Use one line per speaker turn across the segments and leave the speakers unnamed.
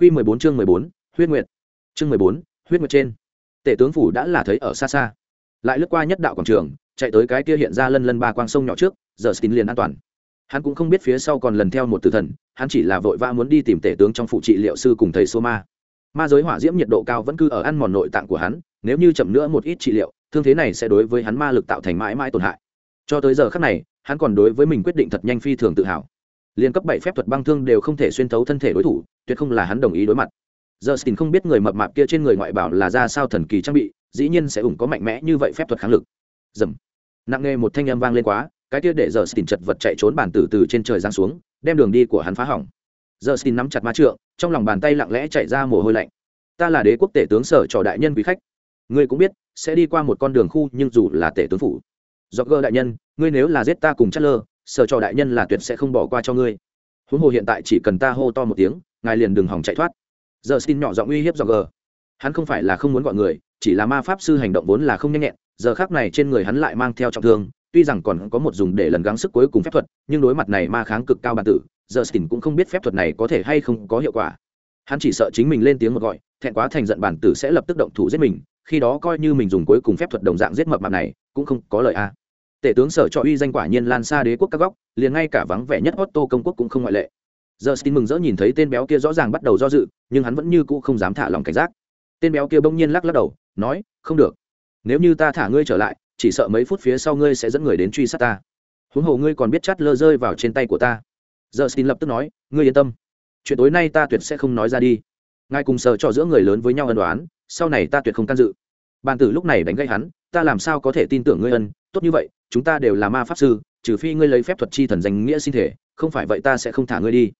Quy 14 chương 14, huyết nguyệt. Chương 14, huyết nguyệt trên. Tể tướng phủ đã là thấy ở xa xa. Lại lướt qua nhất đạo quảng trường, chạy tới cái kia hiện ra lân lân ba quang sông nhỏ trước, giờ Stin liền an toàn. Hắn cũng không biết phía sau còn lần theo một tử thần, hắn chỉ là vội vã muốn đi tìm tể tướng trong phụ trị liệu sư cùng thầy Soma. Ma giới hỏa diễm nhiệt độ cao vẫn cứ ở ăn mòn nội tạng của hắn, nếu như chậm nữa một ít trị liệu, thương thế này sẽ đối với hắn ma lực tạo thành mãi mãi tổn hại. Cho tới giờ khắc này, hắn còn đối với mình quyết định thật nhanh phi thường tự hào liên cấp bảy phép thuật băng thương đều không thể xuyên thấu thân thể đối thủ, tuyệt không là hắn đồng ý đối mặt. Giờ xin không biết người mập mạp kia trên người ngoại bảo là ra sao thần kỳ trang bị, dĩ nhiên sẽ ủng có mạnh mẽ như vậy phép thuật kháng lực. Dầm. Nặng nghe một thanh âm vang lên quá, cái kia để giờ xin chật vật chạy trốn bản tử từ trên trời giáng xuống, đem đường đi của hắn phá hỏng. Giờ xin nắm chặt ma trượng, trong lòng bàn tay lặng lẽ chạy ra mồ hôi lạnh. Ta là đế quốc tể tướng sở trò đại nhân quý khách. Ngươi cũng biết, sẽ đi qua một con đường khu nhưng dù là tể tướng phủ. Do gơ đại nhân, ngươi nếu là giết ta cùng chất lơ sở trò đại nhân là tuyệt sẽ không bỏ qua cho ngươi. Huống hồ hiện tại chỉ cần ta hô to một tiếng, ngài liền đừng hỏng chạy thoát. Giờ xin nhỏ giọng uy hiếp do g hắn không phải là không muốn gọi người, chỉ là ma pháp sư hành động vốn là không nhanh nhẹn, giờ khác này trên người hắn lại mang theo trọng thương, tuy rằng còn có một dùng để lần gắng sức cuối cùng phép thuật, nhưng đối mặt này ma kháng cực cao bản tử giờ xin cũng không biết phép thuật này có thể hay không có hiệu quả. Hắn chỉ sợ chính mình lên tiếng một gọi, thẹn quá thành giận bản tử sẽ lập tức động thủ giết mình, khi đó coi như mình dùng cuối cùng phép thuật đồng dạng giết mập mạp này, cũng không có lời a tể tướng sở cho uy danh quả nhiên lan xa đế quốc các góc, liền ngay cả vắng vẻ nhất otto công quốc cũng không ngoại lệ. Giờ xin mừng rỡ nhìn thấy tên béo kia rõ ràng bắt đầu do dự, nhưng hắn vẫn như cũ không dám thả lòng cảnh giác. Tên béo kia bỗng nhiên lắc lắc đầu, nói, không được. Nếu như ta thả ngươi trở lại, chỉ sợ mấy phút phía sau ngươi sẽ dẫn người đến truy sát ta. Huống hồ ngươi còn biết chắt lơ rơi vào trên tay của ta. Giờ xin lập tức nói, ngươi yên tâm. Chuyện tối nay ta tuyệt sẽ không nói ra đi. Ngài cùng sợ cho giữa người lớn với nhau ân đoán sau này ta tuyệt không can dự. Bàn tử lúc này đánh gây hắn, ta làm sao có thể tin tưởng ngươi ân tốt như vậy, chúng ta đều là ma pháp sư, trừ phi ngươi lấy phép thuật chi thần danh nghĩa sinh thể, không phải vậy ta sẽ không thả ngươi đi.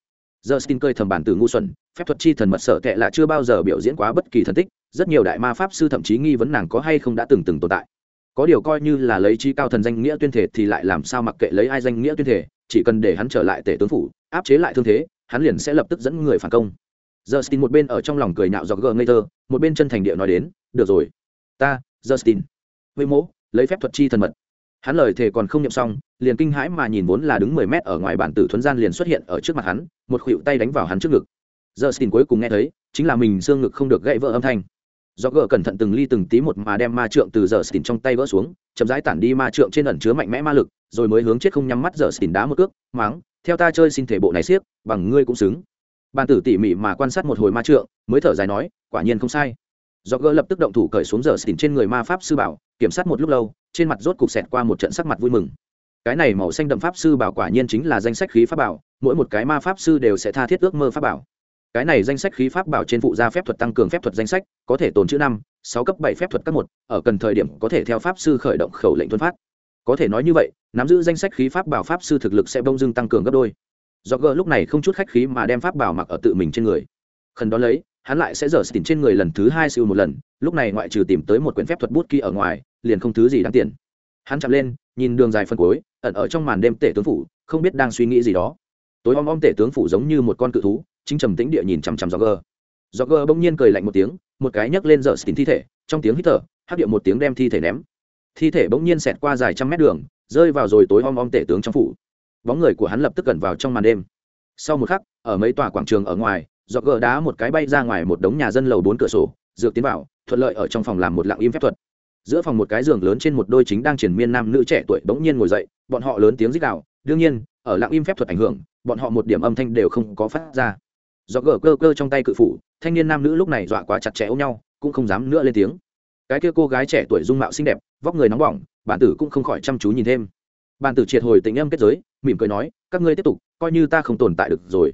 Giờ xin cơi thầm bản từ ngu xuẩn, phép thuật chi thần mật sợ tệ là chưa bao giờ biểu diễn quá bất kỳ thần tích, rất nhiều đại ma pháp sư thậm chí nghi vấn nàng có hay không đã từng từng tồn tại. Có điều coi như là lấy chi cao thần danh nghĩa tuyên thể thì lại làm sao mặc kệ lấy ai danh nghĩa tuyên thể, chỉ cần để hắn trở lại tể tướng phủ, áp chế lại thương thế, hắn liền sẽ lập tức dẫn người phản công. Giờ một bên ở trong lòng cười nhạo dọc gờ ngây thơ, một bên chân thành địa nói đến, được rồi, ta, justin với mỗ lấy phép thuật chi thần mật hắn lời thề còn không nhậm xong, liền kinh hãi mà nhìn vốn là đứng mười mét ở ngoài bản tử thuấn gian liền xuất hiện ở trước mặt hắn, một khuỵu tay đánh vào hắn trước ngực. Giờ xin cuối cùng nghe thấy, chính là mình xương ngực không được gãy vỡ âm thanh. Do gỡ cẩn thận từng ly từng tí một mà đem ma trượng từ giờ xin trong tay vỡ xuống, chậm rãi tản đi ma trượng trên ẩn chứa mạnh mẽ ma lực, rồi mới hướng chết không nhắm mắt giờ xin đá một cước, máng, theo ta chơi xin thể bộ này xiếc bằng ngươi cũng xứng. Bản tử tỉ mỉ mà quan sát một hồi ma trượng, mới thở dài nói, quả nhiên không sai. Do gỡ lập tức động thủ cởi xuống giờ xin trên người ma pháp sư bảo kiểm sát một lúc lâu, trên mặt rốt cục xẹt qua một trận sắc mặt vui mừng. Cái này màu xanh đậm pháp sư bảo quả nhiên chính là danh sách khí pháp bảo, mỗi một cái ma pháp sư đều sẽ tha thiết ước mơ pháp bảo. Cái này danh sách khí pháp bảo trên phụ gia phép thuật tăng cường phép thuật danh sách, có thể tồn chữ năm, sáu cấp bảy phép thuật các một, ở cần thời điểm có thể theo pháp sư khởi động khẩu lệnh thuấn phát. Có thể nói như vậy, nắm giữ danh sách khí pháp bảo pháp sư thực lực sẽ bông dưng tăng cường gấp đôi. Do gờ lúc này không chút khách khí mà đem pháp bảo mặc ở tự mình trên người. Khẩn đó lấy, hắn lại sẽ dở xỉn trên người lần thứ hai siêu một lần lúc này ngoại trừ tìm tới một quyển phép thuật bút ký ở ngoài, liền không thứ gì đáng tiền. Hắn chạm lên, nhìn đường dài phân cuối, ẩn ở trong màn đêm tể tướng phủ, không biết đang suy nghĩ gì đó. Tối om om tể tướng phủ giống như một con cự thú, chính trầm tĩnh địa nhìn chằm chằm do gờ gờ bỗng nhiên cười lạnh một tiếng, một cái nhấc lên dở xỉn thi thể, trong tiếng hít thở hát điệu một tiếng đem thi thể ném. Thi thể bỗng nhiên xẹt qua dài trăm mét đường, rơi vào rồi tối om om tể tướng trong phủ. Bóng người của hắn lập tức gần vào trong màn đêm. Sau một khắc, ở mấy tòa quảng trường ở ngoài do gờ đá một cái bay ra ngoài một đống nhà dân lầu bốn cửa sổ, dược tiến vào thuận lợi ở trong phòng làm một lặng im phép thuật. Giữa phòng một cái giường lớn trên một đôi chính đang triển miên nam nữ trẻ tuổi bỗng nhiên ngồi dậy, bọn họ lớn tiếng rít đạo đương nhiên, ở lặng im phép thuật ảnh hưởng, bọn họ một điểm âm thanh đều không có phát ra. Do gờ cơ cơ trong tay cự phủ, thanh niên nam nữ lúc này dọa quá chặt chẽ ôm nhau, cũng không dám nữa lên tiếng. Cái kia cô gái trẻ tuổi dung mạo xinh đẹp, vóc người nóng bỏng, bản tử cũng không khỏi chăm chú nhìn thêm. Bản tử triệt hồi tình âm kết giới, mỉm cười nói, các ngươi tiếp tục, coi như ta không tồn tại được rồi.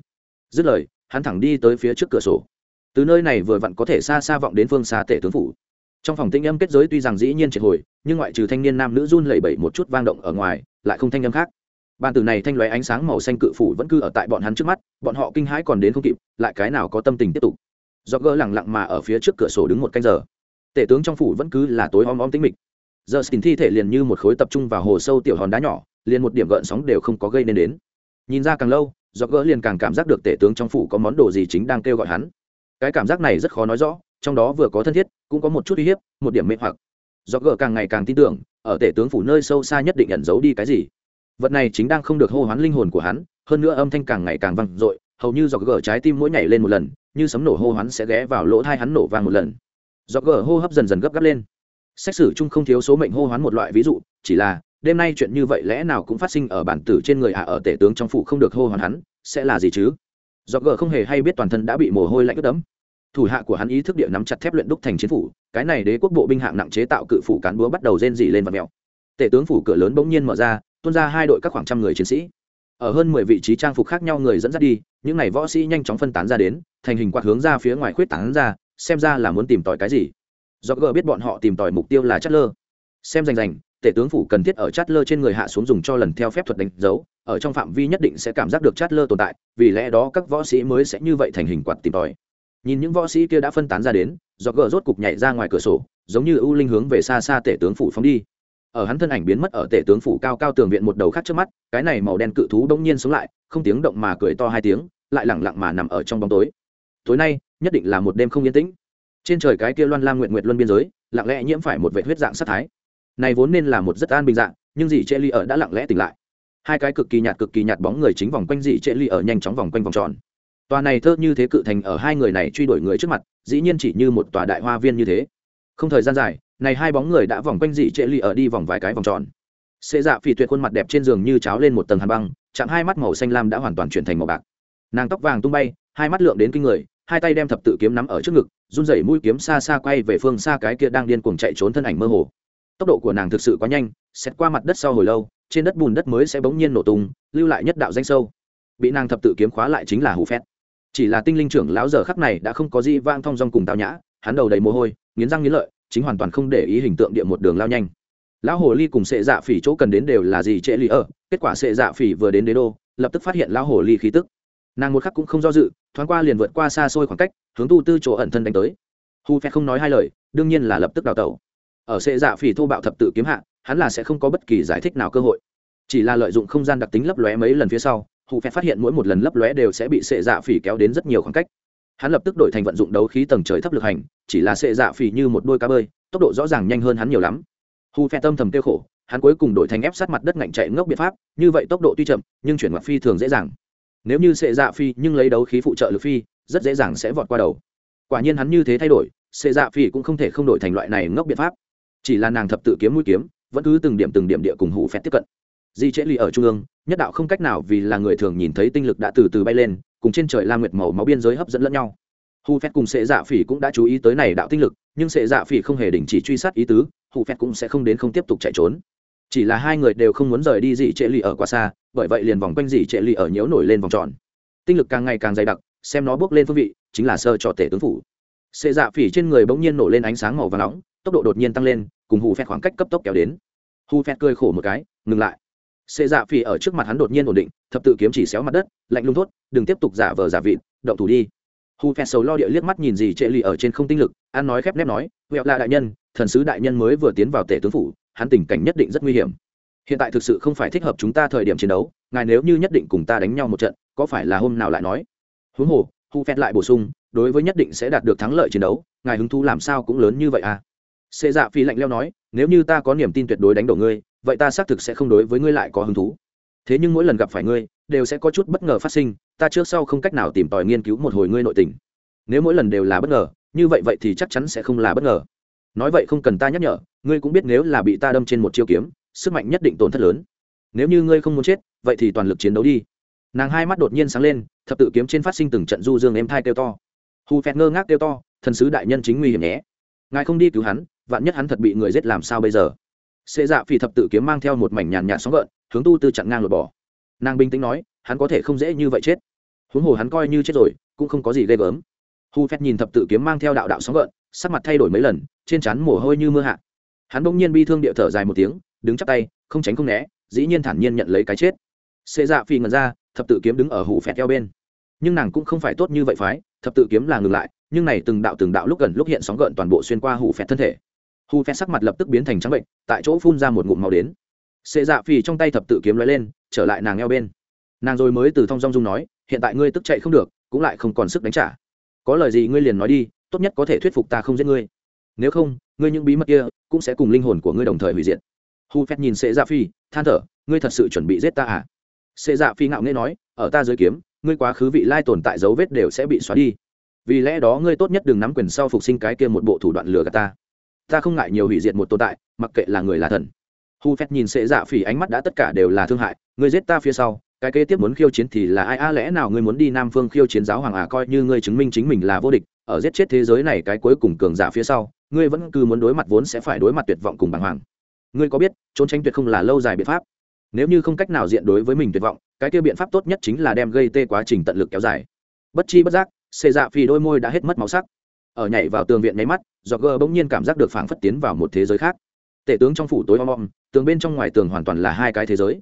Dứt lời, hắn thẳng đi tới phía trước cửa sổ từ nơi này vừa vặn có thể xa xa vọng đến phương xa tể tướng phủ. Trong phòng tinh âm kết giới tuy rằng dĩ nhiên triệt hồi, nhưng ngoại trừ thanh niên nam nữ run lẩy bẩy một chút vang động ở ngoài, lại không thanh âm khác. Bàn từ này thanh lóe ánh sáng màu xanh cự phủ vẫn cứ ở tại bọn hắn trước mắt, bọn họ kinh hãi còn đến không kịp, lại cái nào có tâm tình tiếp tục. Do gỡ lẳng lặng mà ở phía trước cửa sổ đứng một canh giờ. Tể tướng trong phủ vẫn cứ là tối om om tĩnh mịch. Giờ xin thi thể liền như một khối tập trung vào hồ sâu tiểu hòn đá nhỏ, liền một điểm gợn sóng đều không có gây nên đến. Nhìn ra càng lâu do gỡ liền càng cảm giác được tể tướng trong phủ có món đồ gì chính đang kêu gọi hắn cái cảm giác này rất khó nói rõ, trong đó vừa có thân thiết, cũng có một chút uy hiếp, một điểm mê hoặc. Do Gờ càng ngày càng tin tưởng, ở tể tướng phủ nơi sâu xa nhất định ẩn giấu đi cái gì. Vật này chính đang không được hô hoán linh hồn của hắn, hơn nữa âm thanh càng ngày càng vang dội, hầu như do Gờ trái tim mỗi nhảy lên một lần, như sấm nổ hô hoán sẽ ghé vào lỗ thai hắn nổ vang một lần. Do gờ hô hấp dần dần gấp gáp lên. Xét xử chung không thiếu số mệnh hô hoán một loại ví dụ, chỉ là, đêm nay chuyện như vậy lẽ nào cũng phát sinh ở bản tử trên người hạ ở tể tướng trong phủ không được hô hoán hắn, sẽ là gì chứ? Do gờ không hề hay biết toàn thân đã bị mồ hôi lạnh ướt đẫm. Thủ hạ của hắn ý thức địa nắm chặt thép luyện đúc thành chiến phủ, cái này đế quốc bộ binh hạng nặng chế tạo cự phủ cán búa bắt đầu rên dỉ lên và mèo. Tể tướng phủ cửa lớn bỗng nhiên mở ra, tuôn ra hai đội các khoảng trăm người chiến sĩ. Ở hơn mười vị trí trang phục khác nhau người dẫn dắt đi, những này võ sĩ nhanh chóng phân tán ra đến, thành hình quạt hướng ra phía ngoài khuyết tán ra, xem ra là muốn tìm tòi cái gì. Do gờ biết bọn họ tìm tòi mục tiêu là chất lơ xem rành rành, tể tướng phủ cần thiết ở chát lơ trên người hạ xuống dùng cho lần theo phép thuật đánh dấu ở trong phạm vi nhất định sẽ cảm giác được chát lơ tồn tại, vì lẽ đó các võ sĩ mới sẽ như vậy thành hình quạt tìm tòi. Nhìn những võ sĩ kia đã phân tán ra đến do gờ rốt cục nhảy ra ngoài cửa sổ, giống như ưu linh hướng về xa xa tể tướng phủ phóng đi. Ở hắn thân ảnh biến mất ở tể tướng phủ cao cao tường viện một đầu khác trước mắt, cái này màu đen cự thú đông nhiên sống lại, không tiếng động mà cười to hai tiếng, lại lẳng lặng mà nằm ở trong bóng tối. Tối nay, nhất định là một đêm không yên tĩnh. Trên trời cái kia loan lam nguyện nguyện luân biên giới, lặng lẽ nhiễm phải một vệ huyết dạng sát thái. Này vốn nên là một rất an bình dạng, nhưng dì che ly ở đã lặng lẽ tỉnh lại hai cái cực kỳ nhạt cực kỳ nhạt bóng người chính vòng quanh dị trệ ly ở nhanh chóng vòng quanh vòng tròn. Tòa này thơ như thế cự thành ở hai người này truy đuổi người trước mặt, dĩ nhiên chỉ như một tòa đại hoa viên như thế. Không thời gian dài, này hai bóng người đã vòng quanh dị trệ ly ở đi vòng vài cái vòng tròn. Xệ dạ phỉ tuyệt khuôn mặt đẹp trên giường như cháo lên một tầng hàn băng, chạm hai mắt màu xanh lam đã hoàn toàn chuyển thành màu bạc. Nàng tóc vàng tung bay, hai mắt lượng đến kinh người, hai tay đem thập tự kiếm nắm ở trước ngực, run rẩy mũi kiếm xa xa quay về phương xa cái kia đang điên cuồng chạy trốn thân ảnh mơ hồ tốc độ của nàng thực sự quá nhanh, xét qua mặt đất sau hồi lâu, trên đất bùn đất mới sẽ bỗng nhiên nổ tung, lưu lại nhất đạo danh sâu. Bị nàng thập tự kiếm khóa lại chính là hù phét. Chỉ là tinh linh trưởng lão giờ khắc này đã không có gì vang thong dong cùng tao nhã, hắn đầu đầy mồ hôi, nghiến răng nghiến lợi, chính hoàn toàn không để ý hình tượng địa một đường lao nhanh. Lão hồ ly cùng sệ dạ phỉ chỗ cần đến đều là gì trễ lý ở, kết quả sệ dạ phỉ vừa đến đế đô, lập tức phát hiện lão hồ ly khí tức. Nàng một khắc cũng không do dự, thoáng qua liền vượt qua xa xôi khoảng cách, hướng tu tư chỗ ẩn thân đánh tới. Hu phép không nói hai lời, đương nhiên là lập tức đào tẩu ở sệ dạ phỉ thô bạo thập tự kiếm hạ, hắn là sẽ không có bất kỳ giải thích nào cơ hội. Chỉ là lợi dụng không gian đặc tính lấp lóe mấy lần phía sau, hù phép phát hiện mỗi một lần lấp lóe đều sẽ bị sệ dạ phỉ kéo đến rất nhiều khoảng cách. Hắn lập tức đổi thành vận dụng đấu khí tầng trời thấp lực hành, chỉ là sệ dạ phỉ như một đôi cá bơi, tốc độ rõ ràng nhanh hơn hắn nhiều lắm. Hù phép tâm thầm tiêu khổ, hắn cuối cùng đổi thành ép sát mặt đất ngạnh chạy ngốc biện pháp, như vậy tốc độ tuy chậm, nhưng chuyển ngoặt phi thường dễ dàng. Nếu như sệ dạ phi nhưng lấy đấu khí phụ trợ lực phi, rất dễ dàng sẽ vọt qua đầu. Quả nhiên hắn như thế thay đổi sệ dạ phi cũng không thể không đổi thành loại này ngốc biện pháp chỉ là nàng thập tự kiếm mũi kiếm, vẫn cứ từng điểm từng điểm địa cùng hủ phép tiếp cận. Di trễ ly ở trung ương, nhất đạo không cách nào vì là người thường nhìn thấy tinh lực đã từ từ bay lên, cùng trên trời la nguyệt màu máu biên giới hấp dẫn lẫn nhau. Hù phép cùng sệ dạ phỉ cũng đã chú ý tới này đạo tinh lực, nhưng sệ dạ phỉ không hề đình chỉ truy sát ý tứ hù phép cũng sẽ không đến không tiếp tục chạy trốn. Chỉ là hai người đều không muốn rời đi dị trệ lì ở quá xa, bởi vậy liền vòng quanh dị trệ lì ở nhiễu nổi lên vòng tròn. Tinh lực càng ngày càng dày đặc, xem nó bước lên phương vị, chính là sơ cho tể tướng phủ. Sệ dạ phỉ trên người bỗng nhiên nổ lên ánh sáng màu và nóng, tốc độ đột nhiên tăng lên cùng hù Phẹt khoảng cách cấp tốc kéo đến. Hù Phẹt cười khổ một cái, ngừng lại. Xê dạ phỉ ở trước mặt hắn đột nhiên ổn định, thập tự kiếm chỉ xéo mặt đất, lạnh lung thốt, đừng tiếp tục giả vờ giả vịt, động thủ đi. Hu Phẹt sầu lo địa liếc mắt nhìn gì trệ lì ở trên không tinh lực an nói khép nép nói huệ là đại nhân, thần sứ đại nhân mới vừa tiến vào tể tướng phủ, hắn tình cảnh nhất định rất nguy hiểm. Hiện tại thực sự không phải thích hợp chúng ta thời điểm chiến đấu, ngài nếu như nhất định cùng ta đánh nhau một trận, có phải là hôm nào lại nói? Huống hồ, hu Phẹt lại bổ sung, đối với nhất định sẽ đạt được thắng lợi chiến đấu, ngài hứng thú làm sao cũng lớn như vậy à? Xê dạ phi lạnh leo nói, nếu như ta có niềm tin tuyệt đối đánh đổ ngươi, vậy ta xác thực sẽ không đối với ngươi lại có hứng thú. Thế nhưng mỗi lần gặp phải ngươi, đều sẽ có chút bất ngờ phát sinh, ta trước sau không cách nào tìm tòi nghiên cứu một hồi ngươi nội tình. Nếu mỗi lần đều là bất ngờ, như vậy vậy thì chắc chắn sẽ không là bất ngờ. Nói vậy không cần ta nhắc nhở, ngươi cũng biết nếu là bị ta đâm trên một chiêu kiếm, sức mạnh nhất định tổn thất lớn. Nếu như ngươi không muốn chết, vậy thì toàn lực chiến đấu đi. Nàng hai mắt đột nhiên sáng lên, thập tự kiếm trên phát sinh từng trận du dương êm thai kêu to. Hù phẹt ngơ ngác kêu to, thần sứ đại nhân chính nguy hiểm nhé. Ngài không đi cứu hắn vạn nhất hắn thật bị người giết làm sao bây giờ? Xê dạ phỉ thập tự kiếm mang theo một mảnh nhàn nhạt sóng gợn, hướng tu tư chặn ngang lột bỏ. Nàng bình tĩnh nói, hắn có thể không dễ như vậy chết. Huống hồ hắn coi như chết rồi, cũng không có gì ghê gớm. Hu phép nhìn thập tự kiếm mang theo đạo đạo sóng gợn, sắc mặt thay đổi mấy lần, trên trán mồ hôi như mưa hạ. Hắn bỗng nhiên bi thương địa thở dài một tiếng, đứng chắp tay, không tránh không né, dĩ nhiên thản nhiên nhận lấy cái chết. Xê dạ phi ngần ra, thập tự kiếm đứng ở hủ phẹt eo bên. Nhưng nàng cũng không phải tốt như vậy phái, thập tự kiếm là ngừng lại, nhưng này từng đạo từng đạo lúc gần lúc hiện sóng gợn toàn bộ xuyên qua hủ phẹt thân thể hù phẹt sắc mặt lập tức biến thành trắng bệnh, tại chỗ phun ra một ngụm màu đến. Xê dạ phi trong tay thập tự kiếm lóe lên, trở lại nàng eo bên. Nàng rồi mới từ thong dong dung nói, hiện tại ngươi tức chạy không được, cũng lại không còn sức đánh trả. Có lời gì ngươi liền nói đi, tốt nhất có thể thuyết phục ta không giết ngươi. Nếu không, ngươi những bí mật kia cũng sẽ cùng linh hồn của ngươi đồng thời hủy diệt. Hu phép nhìn sệ dạ phi than thở, ngươi thật sự chuẩn bị giết ta à? Sệ dạ phi ngạo nghễ nói, ở ta dưới kiếm, ngươi quá khứ vị lai tồn tại dấu vết đều sẽ bị xóa đi. Vì lẽ đó ngươi tốt nhất đừng nắm quyền sau phục sinh cái kia một bộ thủ đoạn lừa gạt ta ta không ngại nhiều hủy diệt một tồn tại, mặc kệ là người là thần. Hu phép nhìn sệ dạ phỉ ánh mắt đã tất cả đều là thương hại, ngươi giết ta phía sau, cái kế tiếp muốn khiêu chiến thì là ai? A lẽ nào ngươi muốn đi nam phương khiêu chiến giáo hoàng à? Coi như ngươi chứng minh chính mình là vô địch, ở giết chết thế giới này cái cuối cùng cường giả phía sau, ngươi vẫn cứ muốn đối mặt vốn sẽ phải đối mặt tuyệt vọng cùng bàng hoàng. Ngươi có biết, trốn tránh tuyệt không là lâu dài biện pháp. Nếu như không cách nào diện đối với mình tuyệt vọng, cái kia biện pháp tốt nhất chính là đem gây tê quá trình tận lực kéo dài. Bất chi bất giác xê dạ phì đôi môi đã hết mất màu sắc ở nhảy vào tường viện nháy mắt do gờ bỗng nhiên cảm giác được phảng phất tiến vào một thế giới khác. Tể tướng trong phủ tối om om, tường bên trong ngoài tường hoàn toàn là hai cái thế giới.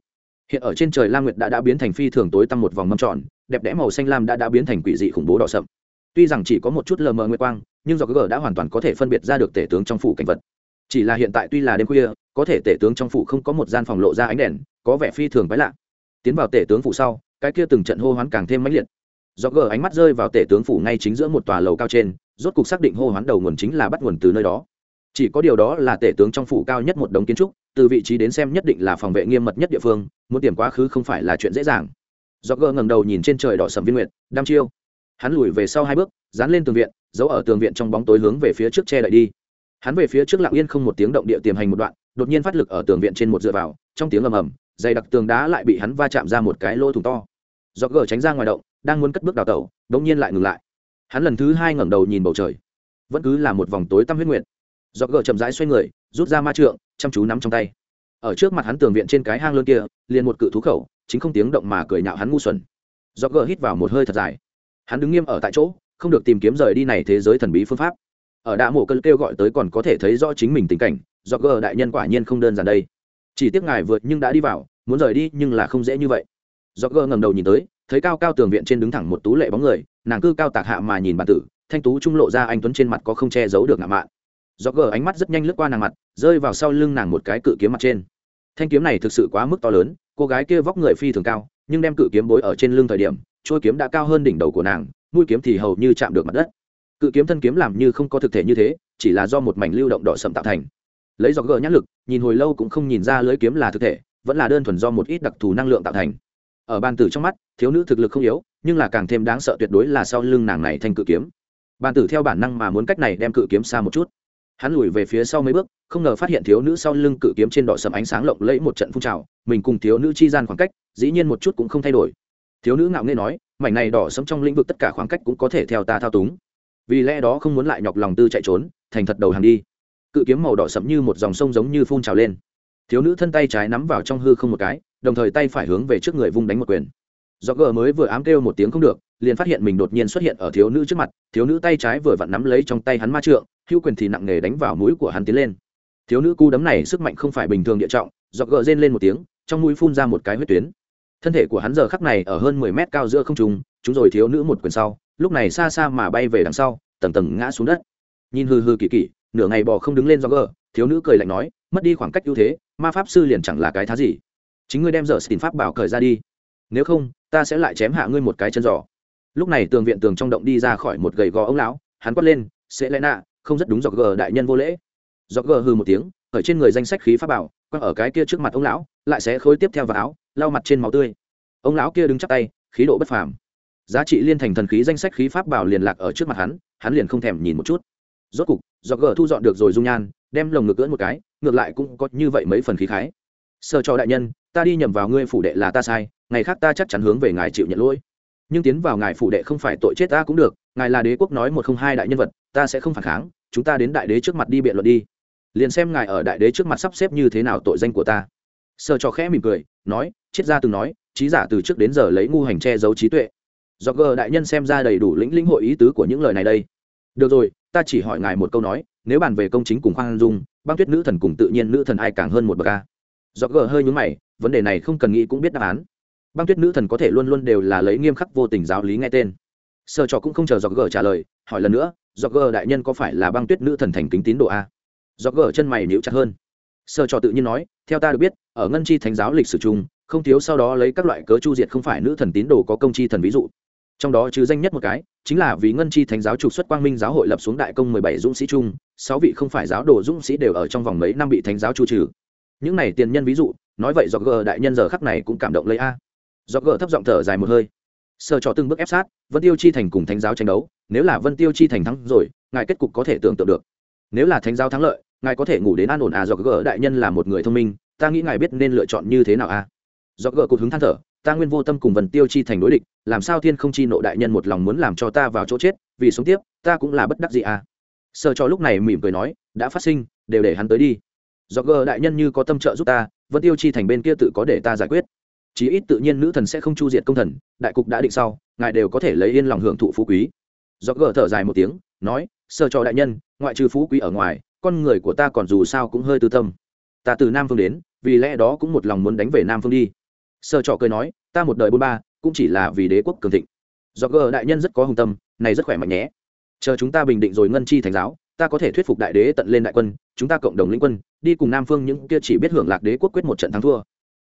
Hiện ở trên trời lam nguyệt đã đã biến thành phi thường tối tăm một vòng mâm tròn, đẹp đẽ màu xanh lam đã đã biến thành quỷ dị khủng bố đỏ sậm. Tuy rằng chỉ có một chút lờ mờ nguyệt quang, nhưng do gờ đã hoàn toàn có thể phân biệt ra được tể tướng trong phủ cảnh vật. Chỉ là hiện tại tuy là đêm khuya, có thể tể tướng trong phủ không có một gian phòng lộ ra ánh đèn, có vẻ phi thường quái lạ. Tiến vào tể tướng phủ sau, cái kia từng trận hô hoán càng thêm mãnh liệt. Do gờ ánh mắt rơi vào tể tướng phủ ngay chính giữa một tòa lầu cao trên rốt cục xác định hô hoán đầu nguồn chính là bắt nguồn từ nơi đó. Chỉ có điều đó là tể tướng trong phủ cao nhất một đống kiến trúc, từ vị trí đến xem nhất định là phòng vệ nghiêm mật nhất địa phương, muốn tìm quá khứ không phải là chuyện dễ dàng. Do gờ ngẩng đầu nhìn trên trời đỏ sầm viên nguyệt, đăm chiêu. Hắn lùi về sau hai bước, dán lên tường viện, giấu ở tường viện trong bóng tối hướng về phía trước che đậy đi. Hắn về phía trước lặng yên không một tiếng động địa tiềm hành một đoạn, đột nhiên phát lực ở tường viện trên một dựa vào, trong tiếng ầm ầm, dày đặc tường đá lại bị hắn va chạm ra một cái lỗ thủng to. Do gờ tránh ra ngoài động, đang muốn cất bước đào tẩu đống nhiên lại ngừng lại hắn lần thứ hai ngẩng đầu nhìn bầu trời. Vẫn cứ là một vòng tối tăm huyết nguyệt. Do gờ chậm rãi xoay người, rút ra ma trượng, chăm chú nắm trong tay. Ở trước mặt hắn tường viện trên cái hang lớn kia, liền một cự thú khẩu, chính không tiếng động mà cười nhạo hắn ngu xuẩn. Do gờ hít vào một hơi thật dài. Hắn đứng nghiêm ở tại chỗ, không được tìm kiếm rời đi này thế giới thần bí phương pháp. Ở đạ mộ cơn kêu gọi tới còn có thể thấy rõ chính mình tình cảnh do gờ đại nhân quả nhiên không đơn giản đây. Chỉ tiếc ngài vượt nhưng đã đi vào, muốn rời đi nhưng là không dễ như vậy. Do gờ ngẩng đầu nhìn tới, thấy cao cao tường viện trên đứng thẳng một tú lệ bóng người nàng cư cao tạc hạ mà nhìn bản tử, thanh tú trung lộ ra anh tuấn trên mặt có không che giấu được ngạo mạn. Do gờ ánh mắt rất nhanh lướt qua nàng mặt, rơi vào sau lưng nàng một cái cự kiếm mặt trên. Thanh kiếm này thực sự quá mức to lớn, cô gái kia vóc người phi thường cao, nhưng đem cự kiếm bối ở trên lưng thời điểm trôi kiếm đã cao hơn đỉnh đầu của nàng, mũi kiếm thì hầu như chạm được mặt đất. Cự kiếm thân kiếm làm như không có thực thể như thế, chỉ là do một mảnh lưu động đỏ sậm tạo thành. Lấy do gờ nhãn lực, nhìn hồi lâu cũng không nhìn ra lưới kiếm là thực thể, vẫn là đơn thuần do một ít đặc thù năng lượng tạo thành. Ở bàn tử trong mắt, thiếu nữ thực lực không yếu nhưng là càng thêm đáng sợ tuyệt đối là sau lưng nàng này thành cự kiếm. Bàn tử theo bản năng mà muốn cách này đem cự kiếm xa một chút. Hắn lùi về phía sau mấy bước, không ngờ phát hiện thiếu nữ sau lưng cự kiếm trên đỏ sầm ánh sáng lộng lẫy một trận phun trào, mình cùng thiếu nữ chi gian khoảng cách, dĩ nhiên một chút cũng không thay đổi. Thiếu nữ ngạo nghê nói, mảnh này đỏ sẫm trong lĩnh vực tất cả khoảng cách cũng có thể theo ta thao túng. Vì lẽ đó không muốn lại nhọc lòng tư chạy trốn, thành thật đầu hàng đi. Cự kiếm màu đỏ sẫm như một dòng sông giống như phun trào lên. Thiếu nữ thân tay trái nắm vào trong hư không một cái, đồng thời tay phải hướng về trước người vung đánh một quyền do gờ mới vừa ám kêu một tiếng không được, liền phát hiện mình đột nhiên xuất hiện ở thiếu nữ trước mặt, thiếu nữ tay trái vừa vặn nắm lấy trong tay hắn ma trượng, hữu quyền thì nặng nề đánh vào mũi của hắn tiến lên. Thiếu nữ cú đấm này sức mạnh không phải bình thường địa trọng do gờ rên lên một tiếng, trong mũi phun ra một cái huyết tuyến. Thân thể của hắn giờ khắc này ở hơn mười mét cao giữa không trung, chúng rồi thiếu nữ một quyền sau, lúc này xa xa mà bay về đằng sau, tầng tầng ngã xuống đất. Nhìn hư hư kỳ kỳ, nửa ngày bò không đứng lên do gờ, thiếu nữ cười lạnh nói, mất đi khoảng cách ưu thế, ma pháp sư liền chẳng là cái thá gì. Chính ngươi đem giờ xin pháp bảo cởi ra đi nếu không, ta sẽ lại chém hạ ngươi một cái chân giò. Lúc này tường viện tường trong động đi ra khỏi một gầy gò ông lão, hắn quát lên, sẽ lẽ nạ, không rất đúng dọc gờ đại nhân vô lễ. Dọc gờ hư một tiếng, ở trên người danh sách khí pháp bảo, quăng ở cái kia trước mặt ông lão, lại sẽ khối tiếp theo vào áo, lau mặt trên máu tươi. Ông lão kia đứng chắp tay, khí độ bất phàm. Giá trị liên thành thần khí danh sách khí pháp bảo liền lạc ở trước mặt hắn hắn liền không thèm nhìn một chút. Rốt cục, dọc gờ thu dọn được rồi dung nhan, đem lồng ngực cưỡn một cái, ngược lại cũng có như vậy mấy phần khí khái. Sơ cho đại nhân, ta đi nhầm vào ngươi phủ đệ là ta sai ngày khác ta chắc chắn hướng về ngài chịu nhận lỗi. Nhưng tiến vào ngài phủ đệ không phải tội chết ta cũng được, ngài là đế quốc nói một không hai đại nhân vật, ta sẽ không phản kháng, chúng ta đến đại đế trước mặt đi biện luận đi. Liền xem ngài ở đại đế trước mặt sắp xếp như thế nào tội danh của ta. Sơ cho khẽ mỉm cười, nói, triết gia từng nói, trí giả từ trước đến giờ lấy ngu hành che giấu trí tuệ. Do gờ đại nhân xem ra đầy đủ lĩnh lĩnh hội ý tứ của những lời này đây. Được rồi, ta chỉ hỏi ngài một câu nói, nếu bàn về công chính cùng khoan dung, băng tuyết nữ thần cùng tự nhiên nữ thần ai càng hơn một bậc ca do gờ hơi nhúng mày, vấn đề này không cần nghĩ cũng biết đáp án băng tuyết nữ thần có thể luôn luôn đều là lấy nghiêm khắc vô tình giáo lý nghe tên. Sơ trò cũng không chờ dọc gờ trả lời, hỏi lần nữa, dọc gờ đại nhân có phải là băng tuyết nữ thần thành kính tín độ a? Dọc gờ chân mày níu chặt hơn. Sơ trò tự nhiên nói, theo ta được biết, ở ngân chi thánh giáo lịch sử chung, không thiếu sau đó lấy các loại cớ chu diệt không phải nữ thần tín đồ có công chi thần ví dụ. Trong đó chứ danh nhất một cái, chính là vì ngân chi thánh giáo trục xuất quang minh giáo hội lập xuống đại công mười bảy dũng sĩ chung, sáu vị không phải giáo đồ dũng sĩ đều ở trong vòng mấy năm bị thánh giáo chu trừ. Những này tiền nhân ví dụ, nói vậy do g đại nhân giờ khắc này cũng cảm động lấy a do gỡ thấp giọng thở dài một hơi. Sơ cho từng bước ép sát, vân tiêu chi thành cùng thánh giáo tranh đấu, nếu là vân tiêu chi thành thắng rồi, ngài kết cục có thể tưởng tượng được. Nếu là thánh giáo thắng lợi, ngài có thể ngủ đến an ổn à do gỡ đại nhân là một người thông minh, ta nghĩ ngài biết nên lựa chọn như thế nào à? Do gỡ cụt hứng than thở, ta nguyên vô tâm cùng vân tiêu chi thành đối địch, làm sao thiên không chi nộ đại nhân một lòng muốn làm cho ta vào chỗ chết, vì sống tiếp, ta cũng là bất đắc gì à? Sợ cho lúc này mỉm cười nói, đã phát sinh, đều để hắn tới đi. Do gờ đại nhân như có tâm trợ giúp ta, vân tiêu chi thành bên kia tự có để ta giải quyết chí ít tự nhiên nữ thần sẽ không chu diệt công thần, đại cục đã định sau, ngài đều có thể lấy yên lòng hưởng thụ phú quý. Do gỡ thở dài một tiếng, nói, sơ cho đại nhân, ngoại trừ phú quý ở ngoài, con người của ta còn dù sao cũng hơi tư tâm. Ta từ nam phương đến, vì lẽ đó cũng một lòng muốn đánh về nam phương đi. Sơ trọ cười nói, ta một đời bôn ba, cũng chỉ là vì đế quốc cường thịnh. Do gờ đại nhân rất có hùng tâm, này rất khỏe mạnh nhé. Chờ chúng ta bình định rồi ngân chi thành giáo, ta có thể thuyết phục đại đế tận lên đại quân, chúng ta cộng đồng lĩnh quân, đi cùng nam phương những kia chỉ biết hưởng lạc đế quốc quyết một trận thắng thua